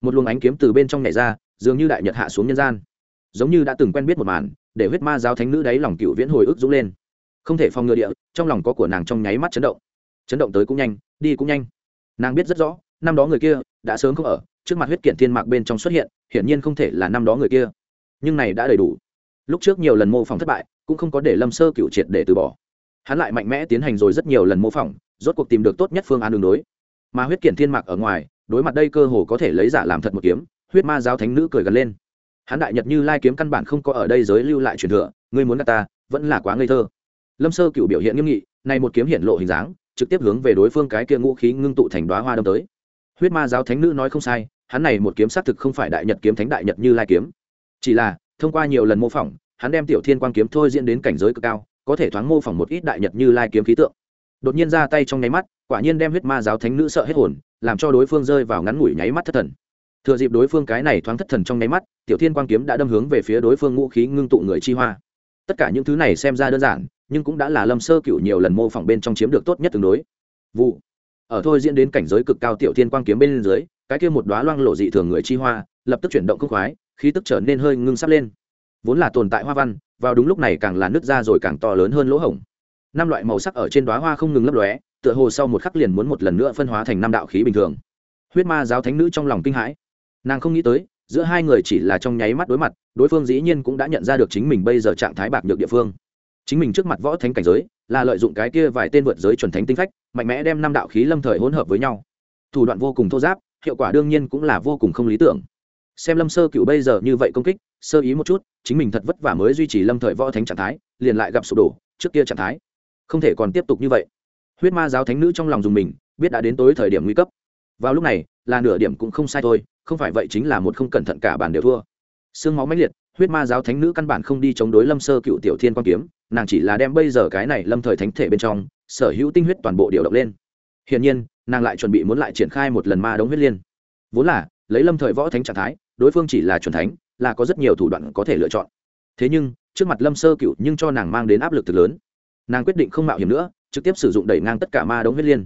Một luồng ánh kiếm từ bên trong nhảy ra, dường như đại nhật hạ xuống nhân gian. Giống như đã từng quen biết một màn để huyết ma giáo thánh nữ đáy lòng cựu viễn hồi ức dũng lên. Không thể phòng ngừa địa, trong lòng có của nàng trong nháy mắt chấn động. Chấn động tới cũng nhanh, đi cũng nhanh. Nàng biết rất rõ, năm đó người kia đã sớm không ở, trước mặt huyết kiện thiên mạc bên trong xuất hiện, hiển nhiên không thể là năm đó người kia. Nhưng này đã đầy đủ. Lúc trước nhiều lần mô phỏng thất bại, cũng không có để lâm sơ cựu triệt để từ bỏ. Hắn lại mạnh mẽ tiến hành rồi rất nhiều lần mô phỏng, rốt cuộc tìm được tốt nhất phương án đường đối. Mà huyết kiện thiên mạc ở ngoài, đối mặt đây cơ hồ có thể lấy giả làm thật một kiếm, huyết ma giáo thánh nữ cười gần lên hắn đại nhật như lai kiếm căn bản không có ở đây giới lưu lại truyền thừa, ngươi muốn gạt ta, vẫn là quá ngây thơ. Lâm sơ cựu biểu hiện nghiêm nghị, này một kiếm hiện lộ hình dáng, trực tiếp hướng về đối phương cái kia ngũ khí ngưng tụ thành đoá hoa đâm tới. Huyết ma giáo thánh nữ nói không sai, hắn này một kiếm xác thực không phải đại nhật kiếm thánh đại nhật như lai kiếm. Chỉ là, thông qua nhiều lần mô phỏng, hắn đem tiểu thiên quang kiếm thôi diễn đến cảnh giới cực cao, có thể thoáng mô phỏng một ít đại nhật như lai kiếm khí tượng. Đột nhiên ra tay trong nháy mắt, quả nhiên đem huyết ma giáo thánh nữ sợ hết hồn, làm cho đối phương rơi vào ngắn ngủi nháy mắt thất thần thừa dịp đối phương cái này thoáng thất thần trong nháy mắt, tiểu thiên quang kiếm đã đâm hướng về phía đối phương ngũ khí ngưng tụ người chi hoa. Tất cả những thứ này xem ra đơn giản, nhưng cũng đã là lâm sơ cựu nhiều lần mô phỏng bên trong chiếm được tốt nhất tương đối. Vụ. Ở thôi diễn đến cảnh giới cực cao tiểu thiên quang kiếm bên dưới, cái kia một đoá loang lộ dị thường người chi hoa, lập tức chuyển động không khoái, khí tức trở nên hơi ngưng sắp lên. Vốn là tồn tại hoa văn, vào đúng lúc này càng là nứt ra rồi càng to lớn hơn lỗ hổng. Năm loại màu sắc ở trên đoá hoa không ngừng lấp lóe, tựa hồ sau một khắc liền muốn một lần nữa phân hóa thành năm đạo khí bình thường. Huyết ma giáo thánh nữ trong lòng kinh hãi nàng không nghĩ tới, giữa hai người chỉ là trong nháy mắt đối mặt, đối phương dĩ nhiên cũng đã nhận ra được chính mình bây giờ trạng thái bạc nhược địa phương. Chính mình trước mặt võ thánh cảnh giới, là lợi dụng cái kia vài tên vượt giới chuẩn thánh tinh phách, mạnh mẽ đem năm đạo khí lâm thời hỗn hợp với nhau. Thủ đoạn vô cùng thô giáp, hiệu quả đương nhiên cũng là vô cùng không lý tưởng. Xem lâm sơ cựu bây giờ như vậy công kích, sơ ý một chút, chính mình thật vất vả mới duy trì lâm thời võ thánh trạng thái, liền lại gặp sụp đổ trước kia trạng thái. Không thể còn tiếp tục như vậy. Huyết ma giáo thánh nữ trong lòng dùng mình, biết đã đến tối thời điểm nguy cấp. Vào lúc này, là nửa điểm cũng không sai thôi không phải vậy chính là một không cẩn thận cả bàn đều thua. Xương máu mãnh liệt, huyết ma giáo thánh nữ căn bản không đi chống đối lâm sơ cựu tiểu thiên quan kiếm, nàng chỉ là đem bây giờ cái này lâm thời thánh thể bên trong, sở hữu tinh huyết toàn bộ điều động lên. Hiển nhiên, nàng lại chuẩn bị muốn lại triển khai một lần ma đống huyết liên. Vốn là, lấy lâm thời võ thánh trạng thái, đối phương chỉ là chuẩn thánh, là có rất nhiều thủ đoạn có thể lựa chọn. Thế nhưng, trước mặt lâm sơ cựu nhưng cho nàng mang đến áp lực thực lớn. Nàng quyết định không mạo hiểm nữa, trực tiếp sử dụng đẩy ngang tất cả ma đống huyết liên.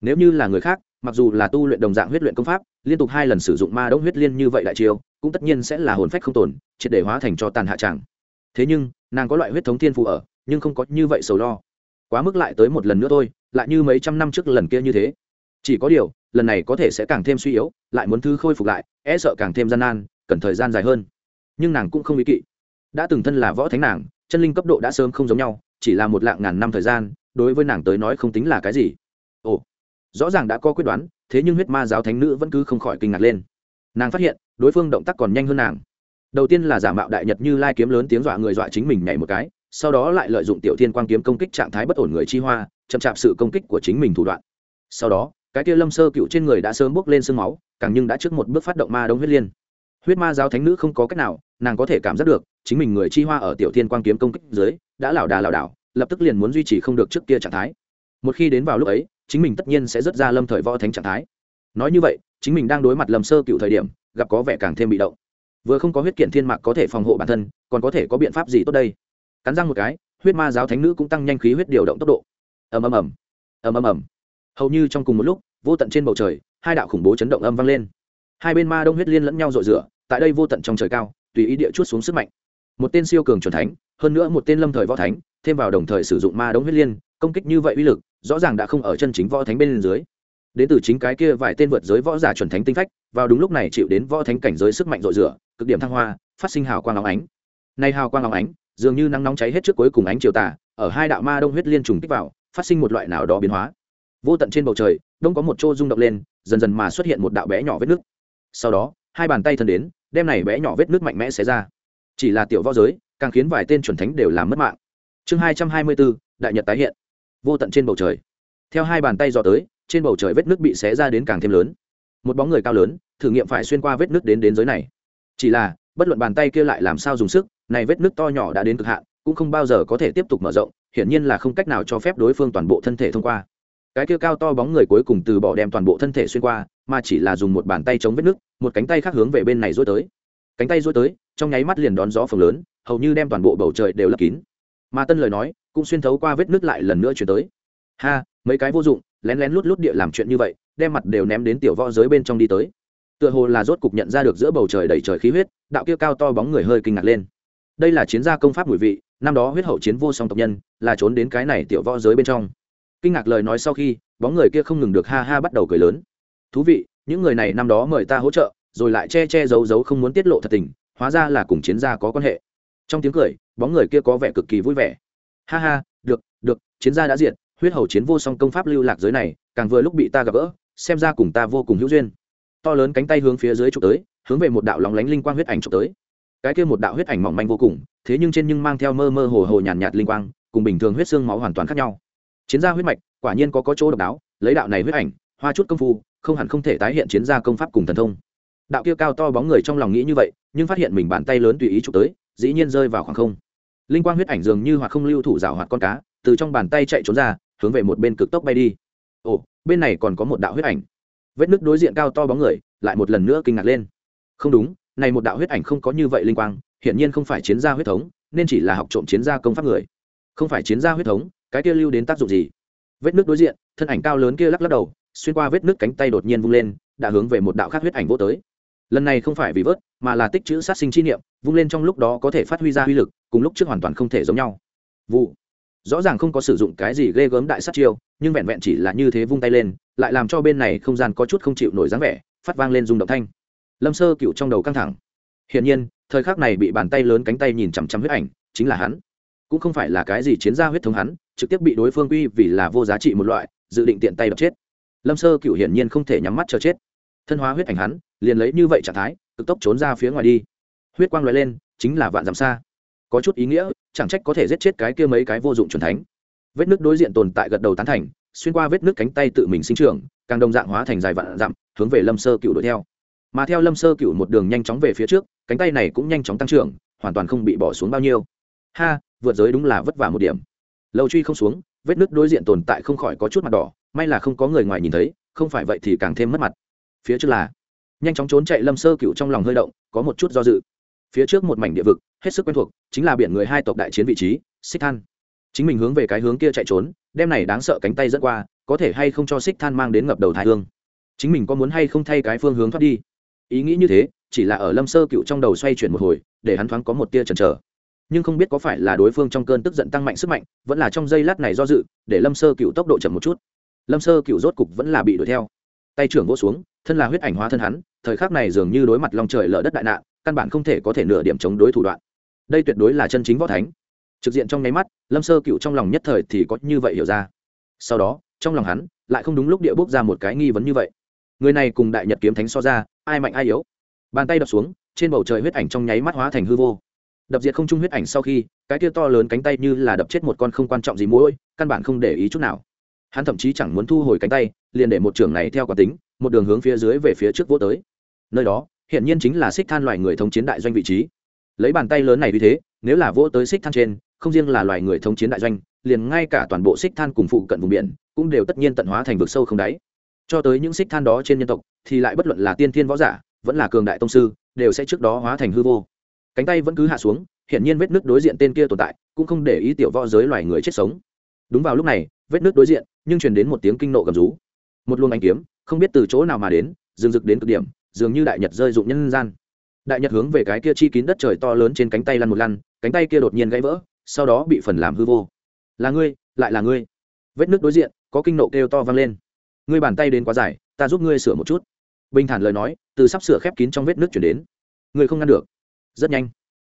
Nếu như là người khác mặc dù là tu luyện đồng dạng huyết luyện công pháp, liên tục hai lần sử dụng ma đống huyết liên như vậy đại chiêu, cũng tất nhiên sẽ là hồn phách không tồn, triệt để hóa thành cho tàn hạ tràng thế nhưng, nàng có loại huyết thống thiên phụ ở, nhưng không có như vậy sầu lo. Quá mức lại tới một lần nữa thôi, lại như mấy trăm năm trước lần kia như thế. Chỉ có điều, lần này có thể sẽ càng thêm suy yếu, lại muốn thư khôi phục lại e sợ càng thêm gian nan, cần thời gian dài hơn. Nhưng nàng cũng không ý kỵ. Đã từng thân là võ thánh nàng, chân linh cấp độ đã sớm không giống nhau, chỉ là một lạng ngàn năm thời gian, đối với nàng tới nói không tính là cái gì. Ồ rõ ràng đã có quyết đoán, thế nhưng huyết ma giáo thánh nữ vẫn cứ không khỏi kinh ngạc lên. Nàng phát hiện, đối phương động tác còn nhanh hơn nàng. Đầu tiên là giả mạo đại nhật như lai kiếm lớn tiếng dọa người dọa chính mình nhảy một cái, sau đó lại lợi dụng tiểu thiên quang kiếm công kích trạng thái bất ổn người chi hoa, chậm chạp sự công kích của chính mình thủ đoạn. Sau đó, cái kia lâm sơ cựu trên người đã sớm bước lên sương máu, càng nhưng đã trước một bước phát động ma đông huyết liên. Huyết ma giáo thánh nữ không có cách nào, nàng có thể cảm giác được, chính mình người chi hoa ở tiểu thiên quang kiếm công kích dưới, đã lảo đà lảo đảo, lập tức liền muốn duy trì không được trước kia trạng thái. Một khi đến vào lúc ấy chính mình tất nhiên sẽ rất ra lâm thời võ thánh trạng thái. Nói như vậy, chính mình đang đối mặt lâm sơ cựu thời điểm, gặp có vẻ càng thêm bị động. Vừa không có huyết kiện thiên mạc có thể phòng hộ bản thân, còn có thể có biện pháp gì tốt đây? Cắn răng một cái, huyết ma giáo thánh nữ cũng tăng nhanh khí huyết điều động tốc độ. Ầm ầm ầm. Ầm ầm ầm. Hầu như trong cùng một lúc, vô tận trên bầu trời, hai đạo khủng bố chấn động âm vang lên. Hai bên ma đông huyết liên lẫn nhau rội rửa, tại đây vô tận trong trời cao, tùy ý địa chút xuống sức mạnh. Một tên siêu cường chuẩn thánh, hơn nữa một tên lâm thời võ thánh, thêm vào đồng thời sử dụng ma đông huyết liên, công kích như vậy uy lực rõ ràng đã không ở chân chính võ thánh bên dưới. Đến từ chính cái kia vài tên vượt giới võ giả chuẩn thánh tinh phách, vào đúng lúc này chịu đến võ thánh cảnh giới sức mạnh rội rửa, cực điểm thăng hoa, phát sinh hào quang óng ánh. Nay hào quang óng ánh, dường như nắng nóng cháy hết trước cuối cùng ánh chiều tà, ở hai đạo ma đông huyết liên trùng kích vào, phát sinh một loại nào đó biến hóa. Vô tận trên bầu trời, đông có một chỗ rung động lên, dần dần mà xuất hiện một đạo bé nhỏ vết nước. Sau đó, hai bàn tay thân đến, đem này bé nhỏ vết nước mạnh mẽ xé ra. Chỉ là tiểu võ giới, càng khiến vài tên chuẩn thánh đều làm mất mạng. Chương hai trăm hai mươi bốn, đại nhật tái hiện vô tận trên bầu trời. Theo hai bàn tay dò tới, trên bầu trời vết nước bị xé ra đến càng thêm lớn. Một bóng người cao lớn, thử nghiệm phải xuyên qua vết nước đến đến giới này. Chỉ là, bất luận bàn tay kia lại làm sao dùng sức, này vết nước to nhỏ đã đến cực hạn, cũng không bao giờ có thể tiếp tục mở rộng, hiển nhiên là không cách nào cho phép đối phương toàn bộ thân thể thông qua. Cái kia cao to bóng người cuối cùng từ bỏ đem toàn bộ thân thể xuyên qua, mà chỉ là dùng một bàn tay chống vết nước, một cánh tay khác hướng về bên này rối tới. Cánh tay rối tới, trong nháy mắt liền đón gió phồng lớn, hầu như đem toàn bộ bầu trời đều lấp kín. Mà tân lời nói cũng xuyên thấu qua vết nước lại lần nữa chuyển tới. Ha, mấy cái vô dụng, lén lén lút lút địa làm chuyện như vậy, đem mặt đều ném đến tiểu võ giới bên trong đi tới. Tựa hồ là rốt cục nhận ra được giữa bầu trời đầy trời khí huyết, đạo kia cao to bóng người hơi kinh ngạc lên. Đây là chiến gia công pháp mùi vị, năm đó huyết hậu chiến vô song tộc nhân, là trốn đến cái này tiểu võ giới bên trong. Kinh ngạc lời nói sau khi, bóng người kia không ngừng được ha ha bắt đầu cười lớn. Thú vị, những người này năm đó mời ta hỗ trợ, rồi lại che che giấu giấu không muốn tiết lộ thật tình, hóa ra là cùng chiến gia có quan hệ. Trong tiếng cười, bóng người kia có vẻ cực kỳ vui vẻ ha ha được được chiến gia đã diện, huyết hầu chiến vô song công pháp lưu lạc giới này càng vừa lúc bị ta gặp gỡ xem ra cùng ta vô cùng hữu duyên. To lớn cánh tay hướng phía dưới trục tới hướng về một đạo lóng lánh linh quang huyết ảnh trục tới. Cái kia một đạo huyết ảnh mỏng manh vô cùng thế nhưng trên nhưng mang theo mơ mơ hồ hồ nhàn nhạt, nhạt linh quang cùng bình thường huyết xương máu hoàn toàn khác nhau. Chiến gia huyết mạch quả nhiên có có chỗ độc đáo lấy đạo này huyết ảnh hoa chút công phu không hẳn không thể tái hiện chiến gia công pháp cùng thần thông. Đạo kia cao to bóng người trong lòng nghĩ như vậy nhưng phát hiện mình bàn tay lớn tùy ý chụp tới dĩ nhiên rơi vào khoảng không linh quang huyết ảnh dường như hoặc không lưu thủ rào hoạt con cá, từ trong bàn tay chạy trốn ra, hướng về một bên cực tốc bay đi. Ồ, bên này còn có một đạo huyết ảnh. Vết nước đối diện cao to bóng người, lại một lần nữa kinh ngạc lên. Không đúng, này một đạo huyết ảnh không có như vậy linh quang, hiển nhiên không phải chiến gia huyết thống, nên chỉ là học trộm chiến gia công pháp người. Không phải chiến gia huyết thống, cái kia lưu đến tác dụng gì? Vết nước đối diện, thân ảnh cao lớn kia lắc lắc đầu, xuyên qua vết nước cánh tay đột nhiên vung lên, đã hướng về một đạo khác huyết ảnh vô tới. Lần này không phải vì vớt mà là tích chữ sát sinh chi niệm, vung lên trong lúc đó có thể phát huy ra uy lực, cùng lúc trước hoàn toàn không thể giống nhau. Vụ. Rõ ràng không có sử dụng cái gì ghê gớm đại sát chiêu, nhưng vẹn vẹn chỉ là như thế vung tay lên, lại làm cho bên này không gian có chút không chịu nổi dáng vẻ, phát vang lên rung động thanh. Lâm sơ cựu trong đầu căng thẳng. Hiển nhiên, thời khắc này bị bàn tay lớn cánh tay nhìn chằm chằm huyết ảnh, chính là hắn. Cũng không phải là cái gì chiến gia huyết thống hắn, trực tiếp bị đối phương quy vì là vô giá trị một loại, dự định tiện tay đập chết. Lâm sơ cựu hiển nhiên không thể nhắm mắt chờ chết. Thân hóa huyết ảnh hắn, liền lấy như vậy trạng thái cực tốc trốn ra phía ngoài đi. Huyết quang loại lên, chính là vạn dặm xa. Có chút ý nghĩa, chẳng trách có thể giết chết cái kia mấy cái vô dụng c thánh. Vết nước đối diện tồn tại gật đầu tán thành, xuyên qua vết nước cánh tay tự mình sinh trưởng, càng đồng dạng hóa thành dài vạn dặm, hướng về lâm sơ cựu đuổi theo. Mà theo lâm sơ cựu một đường nhanh chóng về phía trước, cánh tay này cũng nhanh chóng tăng trưởng, hoàn toàn không bị bỏ xuống bao nhiêu. Ha, vượt giới đúng là vất vả một điểm. Lâu truy không xuống, vết nước đối diện tồn tại không khỏi có chút mặt đỏ, may là không có người ngoài nhìn thấy, không phải vậy thì càng thêm mất mặt. Phía trước là nhanh chóng trốn chạy lâm sơ cựu trong lòng hơi động, có một chút do dự. Phía trước một mảnh địa vực, hết sức quen thuộc, chính là biển người hai tộc đại chiến vị trí, xích than. Chính mình hướng về cái hướng kia chạy trốn đem này đáng sợ cánh tay dẫn qua, có thể hay không cho xích than mang đến ngập đầu thái hương? Chính mình có muốn hay không thay cái phương hướng thoát đi? Ý nghĩ như thế, chỉ là ở lâm sơ cựu trong đầu xoay chuyển một hồi, để hắn thoáng có một tia chần chờ. Nhưng không biết có phải là đối phương trong cơn tức giận tăng mạnh sức mạnh, vẫn là trong giây lát này do dự, để lâm sơ cựu tốc độ chậm một chút. Lâm sơ cựu rốt cục vẫn là bị đuổi theo. Tay trưởng vỗ xuống, thân là huyết ảnh hóa thân hắn thời khắc này dường như đối mặt lòng trời lở đất đại nạn, căn bản không thể có thể nửa điểm chống đối thủ đoạn. Đây tuyệt đối là chân chính võ thánh. Trực diện trong nháy mắt, lâm sơ cựu trong lòng nhất thời thì có như vậy hiểu ra. Sau đó, trong lòng hắn lại không đúng lúc địa bốc ra một cái nghi vấn như vậy. Người này cùng đại nhật kiếm thánh so ra, ai mạnh ai yếu? Bàn tay đập xuống, trên bầu trời huyết ảnh trong nháy mắt hóa thành hư vô. Đập diệt không trung huyết ảnh sau khi, cái kia to lớn cánh tay như là đập chết một con không quan trọng gì mỗi căn bản không để ý chút nào. Hắn thậm chí chẳng muốn thu hồi cánh tay, liền để một trưởng này theo quán tính, một đường hướng phía dưới về phía trước vô tới nơi đó hiện nhiên chính là xích than loài người thống chiến đại doanh vị trí. Lấy bàn tay lớn này vì thế, nếu là vỗ tới xích than trên, không riêng là loài người thống chiến đại doanh, liền ngay cả toàn bộ xích than cùng phụ cận vùng biển, cũng đều tất nhiên tận hóa thành vực sâu không đáy. Cho tới những xích than đó trên nhân tộc, thì lại bất luận là tiên thiên võ giả, vẫn là cường đại tông sư, đều sẽ trước đó hóa thành hư vô. Cánh tay vẫn cứ hạ xuống hiện nhiên vết nước đối diện tên kia tồn tại, cũng không để ý tiểu võ giới loài người chết sống. Đúng vào lúc này, vết nước đối diện, nhưng truyền đến một tiếng kinh nộ gầm rú. Một luồng ánh kiếm, không biết từ chỗ nào mà đến dừng rực đến cực điểm dường như đại nhật rơi dụng nhân gian. Đại nhật hướng về cái kia chi kín đất trời to lớn trên cánh tay lăn một lăn, cánh tay kia đột nhiên gãy vỡ, sau đó bị phần làm hư vô. Là ngươi, lại là ngươi. Vết nước đối diện, có kinh nộ kêu to vang lên. Ngươi bàn tay đến quá dài, ta giúp ngươi sửa một chút. Bình thản lời nói, từ sắp sửa khép kín trong vết nước chuyển đến. Ngươi không ngăn được. Rất nhanh,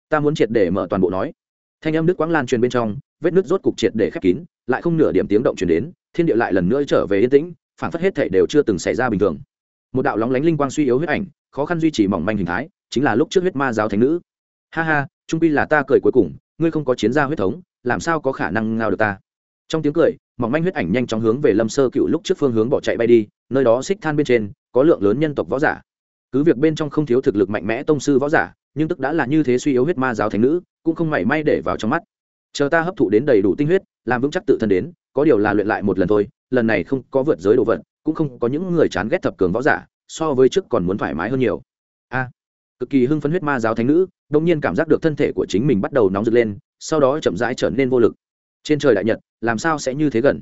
ta muốn triệt để mở toàn bộ nói. Thanh âm đức quãng lan truyền bên trong, vết nước rốt cục triệt để khép kín, lại không nửa điểm tiếng động truyền đến, thiên địa lại lần nữa trở về yên tĩnh phản phất hết thể đều chưa từng xảy ra bình thường một đạo lóng lánh linh quang suy yếu huyết ảnh, khó khăn duy trì mỏng manh hình thái, chính là lúc trước huyết ma giáo thánh nữ. Ha ha, trung pi là ta cười cuối cùng, ngươi không có chiến gia huyết thống, làm sao có khả năng ngao được ta? Trong tiếng cười, mỏng manh huyết ảnh nhanh chóng hướng về lâm sơ cựu lúc trước phương hướng bỏ chạy bay đi, nơi đó xích than bên trên, có lượng lớn nhân tộc võ giả. Cứ việc bên trong không thiếu thực lực mạnh mẽ tông sư võ giả, nhưng tức đã là như thế suy yếu huyết ma giáo thánh nữ, cũng không mảy may để vào trong mắt. Chờ ta hấp thụ đến đầy đủ tinh huyết, làm vững chắc tự thân đến, có điều là luyện lại một lần thôi, lần này không có vượt giới đồ vật cũng không có những người chán ghét thập cường võ giả, so với trước còn muốn thoải mái hơn nhiều. A, cực kỳ hưng phấn huyết ma giáo thánh nữ đông nhiên cảm giác được thân thể của chính mình bắt đầu nóng rực lên, sau đó chậm rãi trở nên vô lực. Trên trời đại nhật, làm sao sẽ như thế gần?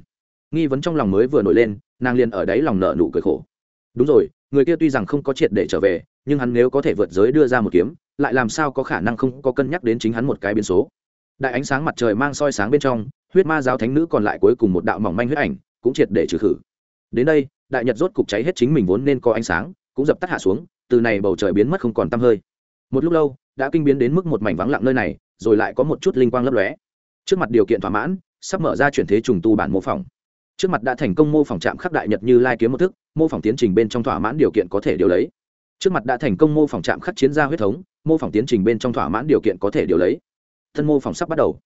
Nghi vấn trong lòng mới vừa nổi lên, nàng liền ở đấy lòng nợ nụ cười khổ. Đúng rồi, người kia tuy rằng không có triệt để trở về, nhưng hắn nếu có thể vượt giới đưa ra một kiếm, lại làm sao có khả năng không có cân nhắc đến chính hắn một cái biến số? Đại ánh sáng mặt trời mang soi sáng bên trong, huyết ma giáo thánh nữ còn lại cuối cùng một đạo mỏng manh huyết ảnh, cũng triệt để trừ khử đến đây, đại nhật rốt cục cháy hết chính mình vốn nên có ánh sáng, cũng dập tắt hạ xuống, từ này bầu trời biến mất không còn tăm hơi. Một lúc lâu, đã kinh biến đến mức một mảnh vắng lặng nơi này, rồi lại có một chút linh quang lấp lóe. Trước mặt điều kiện thỏa mãn, sắp mở ra chuyển thế trùng tu bản mô phỏng. Trước mặt đã thành công mô phỏng chạm khắc đại nhật như lai kiếm một thức, mô phỏng tiến trình bên trong thỏa mãn điều kiện có thể điều lấy. Trước mặt đã thành công mô phỏng chạm khắc chiến gia huyết thống, mô phỏng tiến trình bên trong thỏa mãn điều kiện có thể điều lấy. Thân mô phỏng sắp bắt đầu.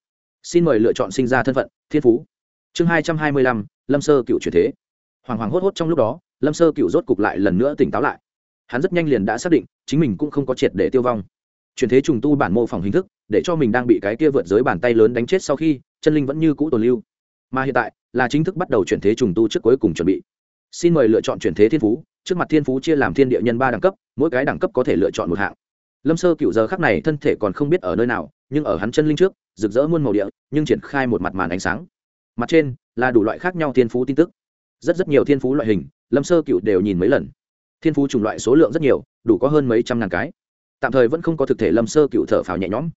Xin mời lựa chọn sinh ra thân phận, thiên phú. Chương hai trăm hai mươi lăm, lâm sơ cựu truyền thế hoàng hoàng hốt hốt trong lúc đó, lâm sơ cựu rốt cục lại lần nữa tỉnh táo lại. Hắn rất nhanh liền đã xác định, chính mình cũng không có triệt để tiêu vong. Chuyển thế trùng tu bản mô phỏng hình thức, để cho mình đang bị cái kia vượt giới bàn tay lớn đánh chết sau khi, chân linh vẫn như cũ tồn lưu. Mà hiện tại, là chính thức bắt đầu chuyển thế trùng tu trước cuối cùng chuẩn bị. Xin mời lựa chọn chuyển thế thiên phú, trước mặt thiên phú chia làm thiên địa nhân ba đẳng cấp, mỗi cái đẳng cấp có thể lựa chọn một hạng. Lâm sơ cựu giờ khắc này thân thể còn không biết ở nơi nào, nhưng ở hắn chân linh trước, rực rỡ muôn màu địa, nhưng triển khai một mặt màn ánh sáng. Mặt trên, là đủ loại khác nhau thiên phú tin tức rất rất nhiều thiên phú loại hình, lâm sơ cựu đều nhìn mấy lần. Thiên phú chủng loại số lượng rất nhiều, đủ có hơn mấy trăm ngàn cái. Tạm thời vẫn không có thực thể lâm sơ cựu thở phào nhẹ nhõm.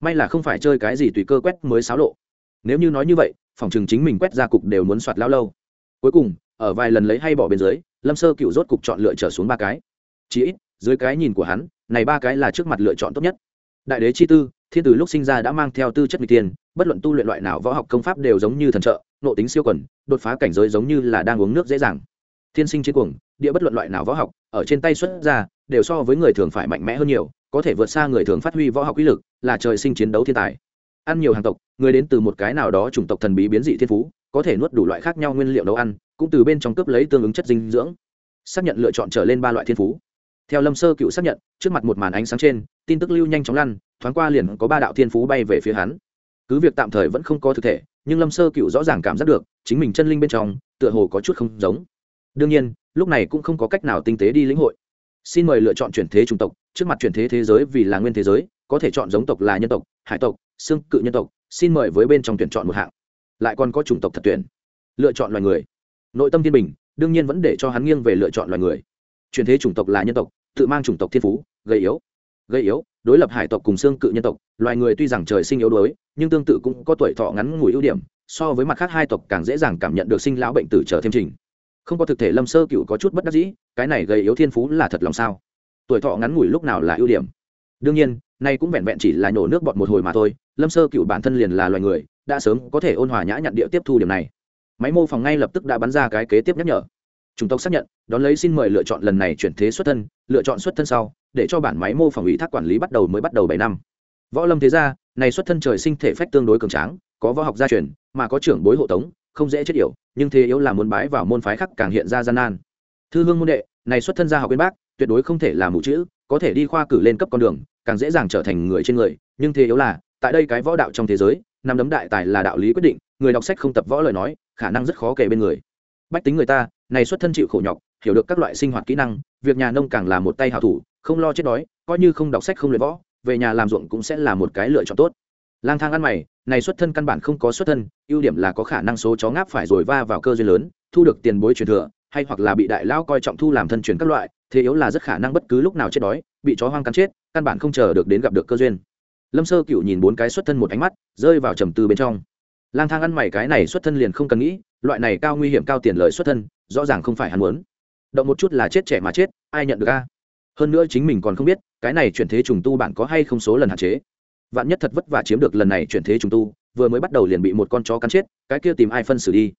May là không phải chơi cái gì tùy cơ quét mới xáo lộ. Nếu như nói như vậy, phòng chừng chính mình quét ra cục đều muốn soạt lao lâu. Cuối cùng, ở vài lần lấy hay bỏ bên dưới, lâm sơ cựu rốt cục chọn lựa trở xuống ba cái. Chỉ ít, dưới cái nhìn của hắn, này ba cái là trước mặt lựa chọn tốt nhất. Đại đế chi tư, thiên tử lúc sinh ra đã mang theo tư chất n g tiền bất luận tu luyện loại nào võ học công pháp đều giống như thần trợ nộ tính siêu quần, đột phá cảnh giới giống như là đang uống nước dễ dàng. Thiên sinh chiến cuồng, địa bất luận loại nào võ học, ở trên tay xuất ra, đều so với người thường phải mạnh mẽ hơn nhiều, có thể vượt xa người thường phát huy võ học uy lực, là trời sinh chiến đấu thiên tài. Ăn nhiều hàng tộc, người đến từ một cái nào đó chủng tộc thần bí biến dị thiên phú, có thể nuốt đủ loại khác nhau nguyên liệu nấu ăn, cũng từ bên trong cướp lấy tương ứng chất dinh dưỡng. Xác nhận lựa chọn trở lên ba loại thiên phú. Theo lâm sơ cựu xác nhận, trước mặt một màn ánh sáng trên, tin tức lưu nhanh chóng lăn, thoáng qua liền có ba đạo thiên phú bay về phía hắn. Cứ việc tạm thời vẫn không có thực thể nhưng lâm sơ cựu rõ ràng cảm giác được chính mình chân linh bên trong tựa hồ có chút không giống. Đương nhiên, lúc này cũng không có cách nào tinh tế đi lĩnh hội. Xin mời lựa chọn chuyển thế chủng tộc, trước mặt chuyển thế thế giới vì là nguyên thế giới, có thể chọn giống tộc là nhân tộc, hải tộc, xương cự nhân tộc, xin mời với bên trong tuyển chọn một hạng. Lại còn có chủng tộc thật tuyển. Lựa chọn loài người. Nội tâm thiên bình, đương nhiên vẫn để cho hắn nghiêng về lựa chọn loài người. Chuyển thế chủng tộc là nhân tộc, tự mang chủng tộc thiên phú gây yếu. Gây yếu đối lập hải tộc cùng xương cự nhân tộc, loài người tuy rằng trời sinh yếu đuối, nhưng tương tự cũng có tuổi thọ ngắn ngủi ưu điểm, so với mặt khác hai tộc càng dễ dàng cảm nhận được sinh lão bệnh tử trở thêm trình. Không có thực thể lâm sơ cựu có chút bất đắc dĩ, cái này gây yếu thiên phú là thật lòng sao? Tuổi thọ ngắn ngủi lúc nào là ưu điểm? Đương nhiên, nay cũng vẹn vẹn chỉ là nhổ nước bọt một hồi mà thôi, lâm sơ cựu bản thân liền là loài người, đã sớm có thể ôn hòa nhã nhận địa tiếp thu điểm này. Máy mô phỏng ngay lập tức đã bắn ra cái kế tiếp nhắc nhở. Chúng tộc xác nhận, đón lấy xin mời lựa chọn lần này chuyển thế xuất thân, lựa chọn xuất thân sau để cho bản máy mô phỏng ủy thác quản lý bắt đầu mới bắt đầu bảy năm. Võ lâm thế gia, này xuất thân trời sinh thể phách tương đối cường tráng, có võ học gia truyền, mà có trưởng bối hộ tống, không dễ chết yểu, nhưng thế yếu là môn bái vào môn phái khác càng hiện ra gian nan. Thư hương môn đệ, này xuất thân gia học bên bác tuyệt đối không thể là mù chữ, có thể đi khoa cử lên cấp con đường, càng dễ dàng trở thành người trên người, nhưng thế yếu là, tại đây cái võ đạo trong thế giới, năm đấm đại tài là đạo lý quyết định, người đọc sách không tập võ lời nói, khả năng rất khó kể bên người. Bách tính người ta, này xuất thân chịu khổ nhọc hiểu được các loại sinh hoạt kỹ năng, việc nhà nông càng là một tay hảo thủ, không lo chết đói, coi như không đọc sách không luyện võ, về nhà làm ruộng cũng sẽ là một cái lựa chọn tốt. Lang thang ăn mày, này xuất thân căn bản không có xuất thân, ưu điểm là có khả năng số chó ngáp phải rồi va vào cơ duyên lớn, thu được tiền bối truyền thừa, hay hoặc là bị đại lao coi trọng thu làm thân truyền các loại, thế yếu là rất khả năng bất cứ lúc nào chết đói, bị chó hoang cắn chết, căn bản không chờ được đến gặp được cơ duyên. Lâm sơ cựu nhìn bốn cái xuất thân một ánh mắt, rơi vào trầm tư bên trong. Lang thang ăn mày cái này xuất thân liền không cần nghĩ, loại này cao nguy hiểm cao tiền lợi xuất thân, rõ ràng không phải hắn muốn động một chút là chết trẻ mà chết, ai nhận được a? Hơn nữa chính mình còn không biết, cái này chuyển thế trùng tu bản có hay không số lần hạn chế. Vạn nhất thật vất vả chiếm được lần này chuyển thế trùng tu, vừa mới bắt đầu liền bị một con chó cắn chết, cái kia tìm ai phân xử đi?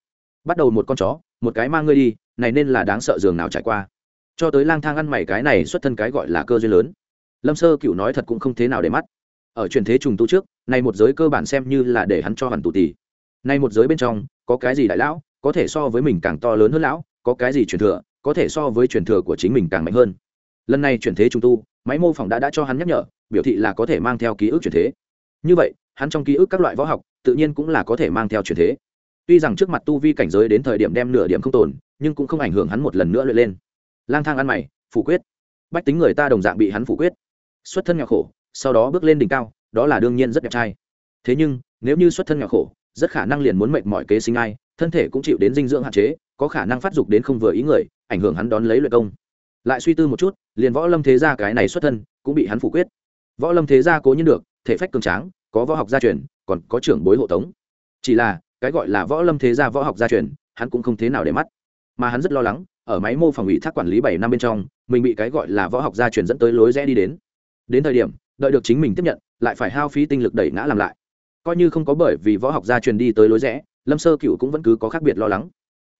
Bắt đầu một con chó, một cái mang ngươi đi, này nên là đáng sợ giường nào trải qua. Cho tới lang thang ăn mày cái này xuất thân cái gọi là cơ duyên lớn. Lâm sơ cựu nói thật cũng không thế nào để mắt. Ở truyền thế trùng tu trước nay một giới cơ bản xem như là để hắn cho hẳn tù tỷ nay một giới bên trong, có cái gì đại lão, có thể so với mình càng to lớn hơn lão, có cái gì truyền thừa có thể so với truyền thừa của chính mình càng mạnh hơn. Lần này chuyển thế trùng tu, máy mô phỏng đã đã cho hắn nhắc nhở, biểu thị là có thể mang theo ký ức chuyển thế. Như vậy, hắn trong ký ức các loại võ học, tự nhiên cũng là có thể mang theo chuyển thế. Tuy rằng trước mặt tu vi cảnh giới đến thời điểm đem nửa điểm không tồn, nhưng cũng không ảnh hưởng hắn một lần nữa luyện lên. Lang thang ăn mày, phủ quyết. Bách tính người ta đồng dạng bị hắn phủ quyết. Xuất thân nghèo khổ, sau đó bước lên đỉnh cao, đó là đương nhiên rất đẹp trai. Thế nhưng, nếu như xuất thân nghèo khổ, rất khả năng liền muốn mệt mỏi kế sinh ai, thân thể cũng chịu đến dinh dưỡng hạn chế, có khả năng phát dục đến không vừa ý người ảnh hưởng hắn đón lấy luyện công. Lại suy tư một chút, liền võ lâm thế gia cái này xuất thân, cũng bị hắn phủ quyết. Võ lâm thế gia cố nhiên được, thể phách cường tráng, có võ học gia truyền, còn có trưởng bối hộ tống. Chỉ là, cái gọi là võ lâm thế gia võ học gia truyền, hắn cũng không thế nào để mắt. Mà hắn rất lo lắng, ở máy mô phòng ủy thác quản lý bảy năm bên trong, mình bị cái gọi là võ học gia truyền dẫn tới lối rẽ đi đến. Đến thời điểm, đợi được chính mình tiếp nhận, lại phải hao phí tinh lực đẩy ngã làm lại. Coi như không có bởi vì võ học gia truyền đi tới lối rẽ, lâm sơ cựu cũng vẫn cứ có khác biệt lo lắng.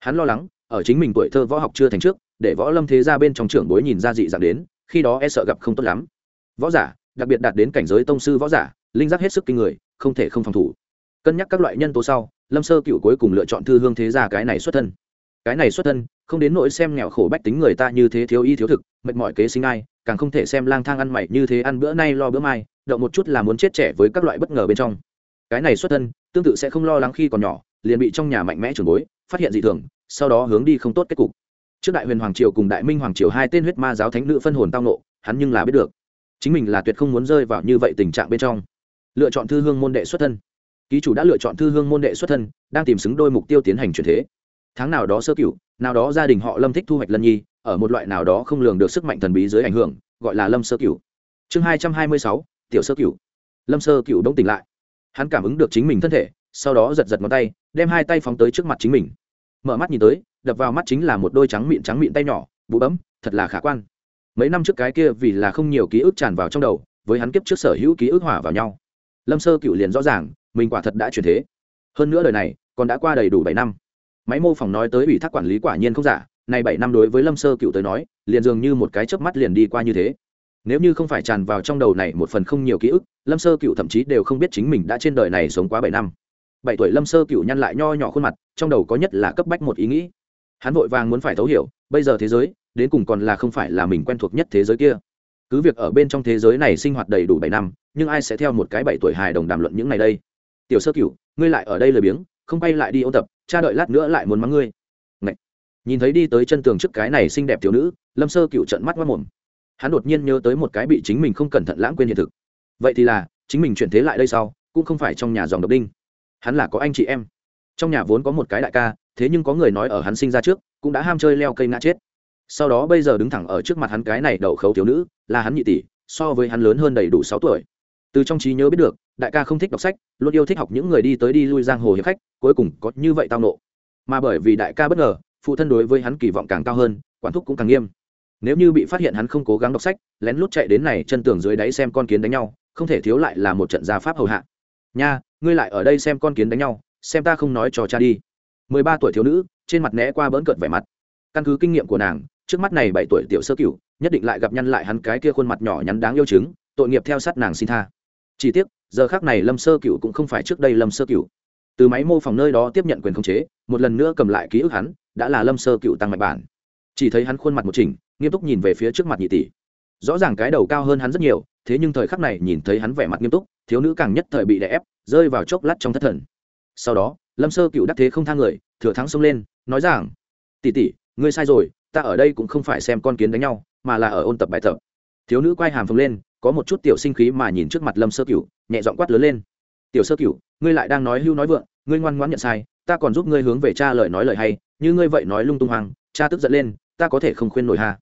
Hắn lo lắng ở chính mình tuổi thơ võ học chưa thành trước, để võ lâm thế ra bên trong trưởng bối nhìn ra dị dạng đến, khi đó e sợ gặp không tốt lắm. Võ giả, đặc biệt đạt đến cảnh giới tông sư võ giả, linh giác hết sức kinh người, không thể không phòng thủ. Cân nhắc các loại nhân tố sau, lâm sơ cựu cuối cùng lựa chọn thư hương thế gia cái này xuất thân. Cái này xuất thân, không đến nỗi xem nghèo khổ bách tính người ta như thế thiếu y thiếu thực, mệt mỏi kế sinh ai, càng không thể xem lang thang ăn mày như thế ăn bữa nay lo bữa mai, động một chút là muốn chết trẻ với các loại bất ngờ bên trong. Cái này xuất thân, tương tự sẽ không lo lắng khi còn nhỏ, liền bị trong nhà mạnh mẽ trường bối phát hiện dị thường, sau đó hướng đi không tốt kết cục. Trước đại huyền hoàng triều cùng đại minh hoàng triều hai tên huyết ma giáo thánh nữ phân hồn tao nộ hắn nhưng là biết được. Chính mình là tuyệt không muốn rơi vào như vậy tình trạng bên trong. Lựa chọn thư hương môn đệ xuất thân. Ký chủ đã lựa chọn thư hương môn đệ xuất thân, đang tìm xứng đôi mục tiêu tiến hành chuyển thế. Tháng nào đó sơ cửu, nào đó gia đình họ lâm thích thu hoạch lân nhi, ở một loại nào đó không lường được sức mạnh thần bí dưới ảnh hưởng, gọi là lâm sơ cửu. Chương hai trăm hai mươi sáu, tiểu sơ cửu. Lâm sơ cửu đông tỉnh lại. Hắn cảm ứng được chính mình thân thể sau đó giật giật ngón tay, đem hai tay phóng tới trước mặt chính mình. Mở mắt nhìn tới, đập vào mắt chính là một đôi trắng mịn trắng mịn tay nhỏ, bụ bấm, thật là khả quan. Mấy năm trước cái kia vì là không nhiều ký ức tràn vào trong đầu, với hắn kiếp trước sở hữu ký ức hòa vào nhau. Lâm sơ cựu liền rõ ràng, mình quả thật đã chuyển thế. Hơn nữa đời này, còn đã qua đầy đủ bảy năm. Máy mô phỏng nói tới ủy thác quản lý quả nhiên không giả này bảy năm đối với lâm sơ cựu tới nói, liền dường như một cái chớp mắt liền đi qua như thế. Nếu như không phải tràn vào trong đầu này một phần không nhiều ký ức, lâm sơ cựu thậm chí đều không biết chính mình đã trên đời này sống quá bảy năm bảy tuổi lâm sơ cựu nhăn lại nho nhỏ khuôn mặt, trong đầu có nhất là cấp bách một ý nghĩ. Hắn vội vàng muốn phải thấu hiểu, bây giờ thế giới, đến cùng còn là không phải là mình quen thuộc nhất thế giới kia. Cứ việc ở bên trong thế giới này sinh hoạt đầy đủ bảy năm, nhưng ai sẽ theo một cái bảy tuổi hài đồng đàm luận những ngày đây? Tiểu sơ cựu ngươi lại ở đây lười biếng, không bay lại đi ôn tập, cha đợi lát nữa lại muốn mắng ngươi. Ngậy. nhìn thấy đi tới chân tường trước cái này xinh đẹp thiếu nữ, lâm sơ cựu trận mắt mất mồm. Hắn đột nhiên nhớ tới một cái bị chính mình không cẩn thận lãng quên hiện thực. Vậy thì là, chính mình chuyển thế lại đây sau, cũng không phải trong nhà dòng độc đinh hắn là có anh chị em. Trong nhà vốn có một cái đại ca, thế nhưng có người nói ở hắn sinh ra trước, cũng đã ham chơi leo cây ngã chết. Sau đó bây giờ đứng thẳng ở trước mặt hắn cái này đậu khấu thiếu nữ, là hắn nhị tỷ, so với hắn lớn hơn đầy đủ sáu tuổi. Từ trong trí nhớ biết được, đại ca không thích đọc sách, luôn yêu thích học những người đi tới đi lui giang hồ hiệp khách, cuối cùng có như vậy tao nộ. Mà bởi vì đại ca bất ngờ, phụ thân đối với hắn kỳ vọng càng cao hơn, quản thúc cũng càng nghiêm. Nếu như bị phát hiện hắn không cố gắng đọc sách, lén lút chạy đến này chân tường dưới đáy xem con kiến đánh nhau, không thể thiếu lại là một trận gia pháp hầu hạ. Nha ngươi lại ở đây xem con kiến đánh nhau, xem ta không nói cho cha đi. Mười ba tuổi thiếu nữ, trên mặt né qua bỡn cợt vẻ mặt. Căn cứ kinh nghiệm của nàng, trước mắt này bảy tuổi tiểu sơ cửu, nhất định lại gặp nhăn lại hắn cái kia khuôn mặt nhỏ nhắn đáng yêu chứng, tội nghiệp theo sát nàng xin tha. Chỉ tiếc, giờ khác này lâm sơ cửu cũng không phải trước đây lâm sơ cửu. Từ máy mô phỏng nơi đó tiếp nhận quyền khống chế, một lần nữa cầm lại ký ức hắn, đã là lâm sơ cửu tăng mạnh bản. Chỉ thấy hắn khuôn mặt một chỉnh, nghiêm túc nhìn về phía trước mặt nhị tỷ. Rõ ràng cái đầu cao hơn hắn rất nhiều thế nhưng thời khắc này nhìn thấy hắn vẻ mặt nghiêm túc, thiếu nữ càng nhất thời bị đè ép, rơi vào chốc lát trong thất thần. Sau đó, lâm sơ cựu đắc thế không thang người, thừa thắng xông lên, nói rằng tỉ tỉ ngươi sai rồi, ta ở đây cũng không phải xem con kiến đánh nhau, mà là ở ôn tập bài tập. Thiếu nữ quay hàm phồng lên, có một chút tiểu sinh khí mà nhìn trước mặt lâm sơ cựu, nhẹ giọng quát lớn lên, tiểu sơ cựu, ngươi lại đang nói hưu nói vượng, ngươi ngoan ngoãn nhận sai, ta còn giúp ngươi hướng về cha lời nói lời hay, như ngươi vậy nói lung tung hoang, cha tức giận lên, ta có thể không khuyên nổi hà.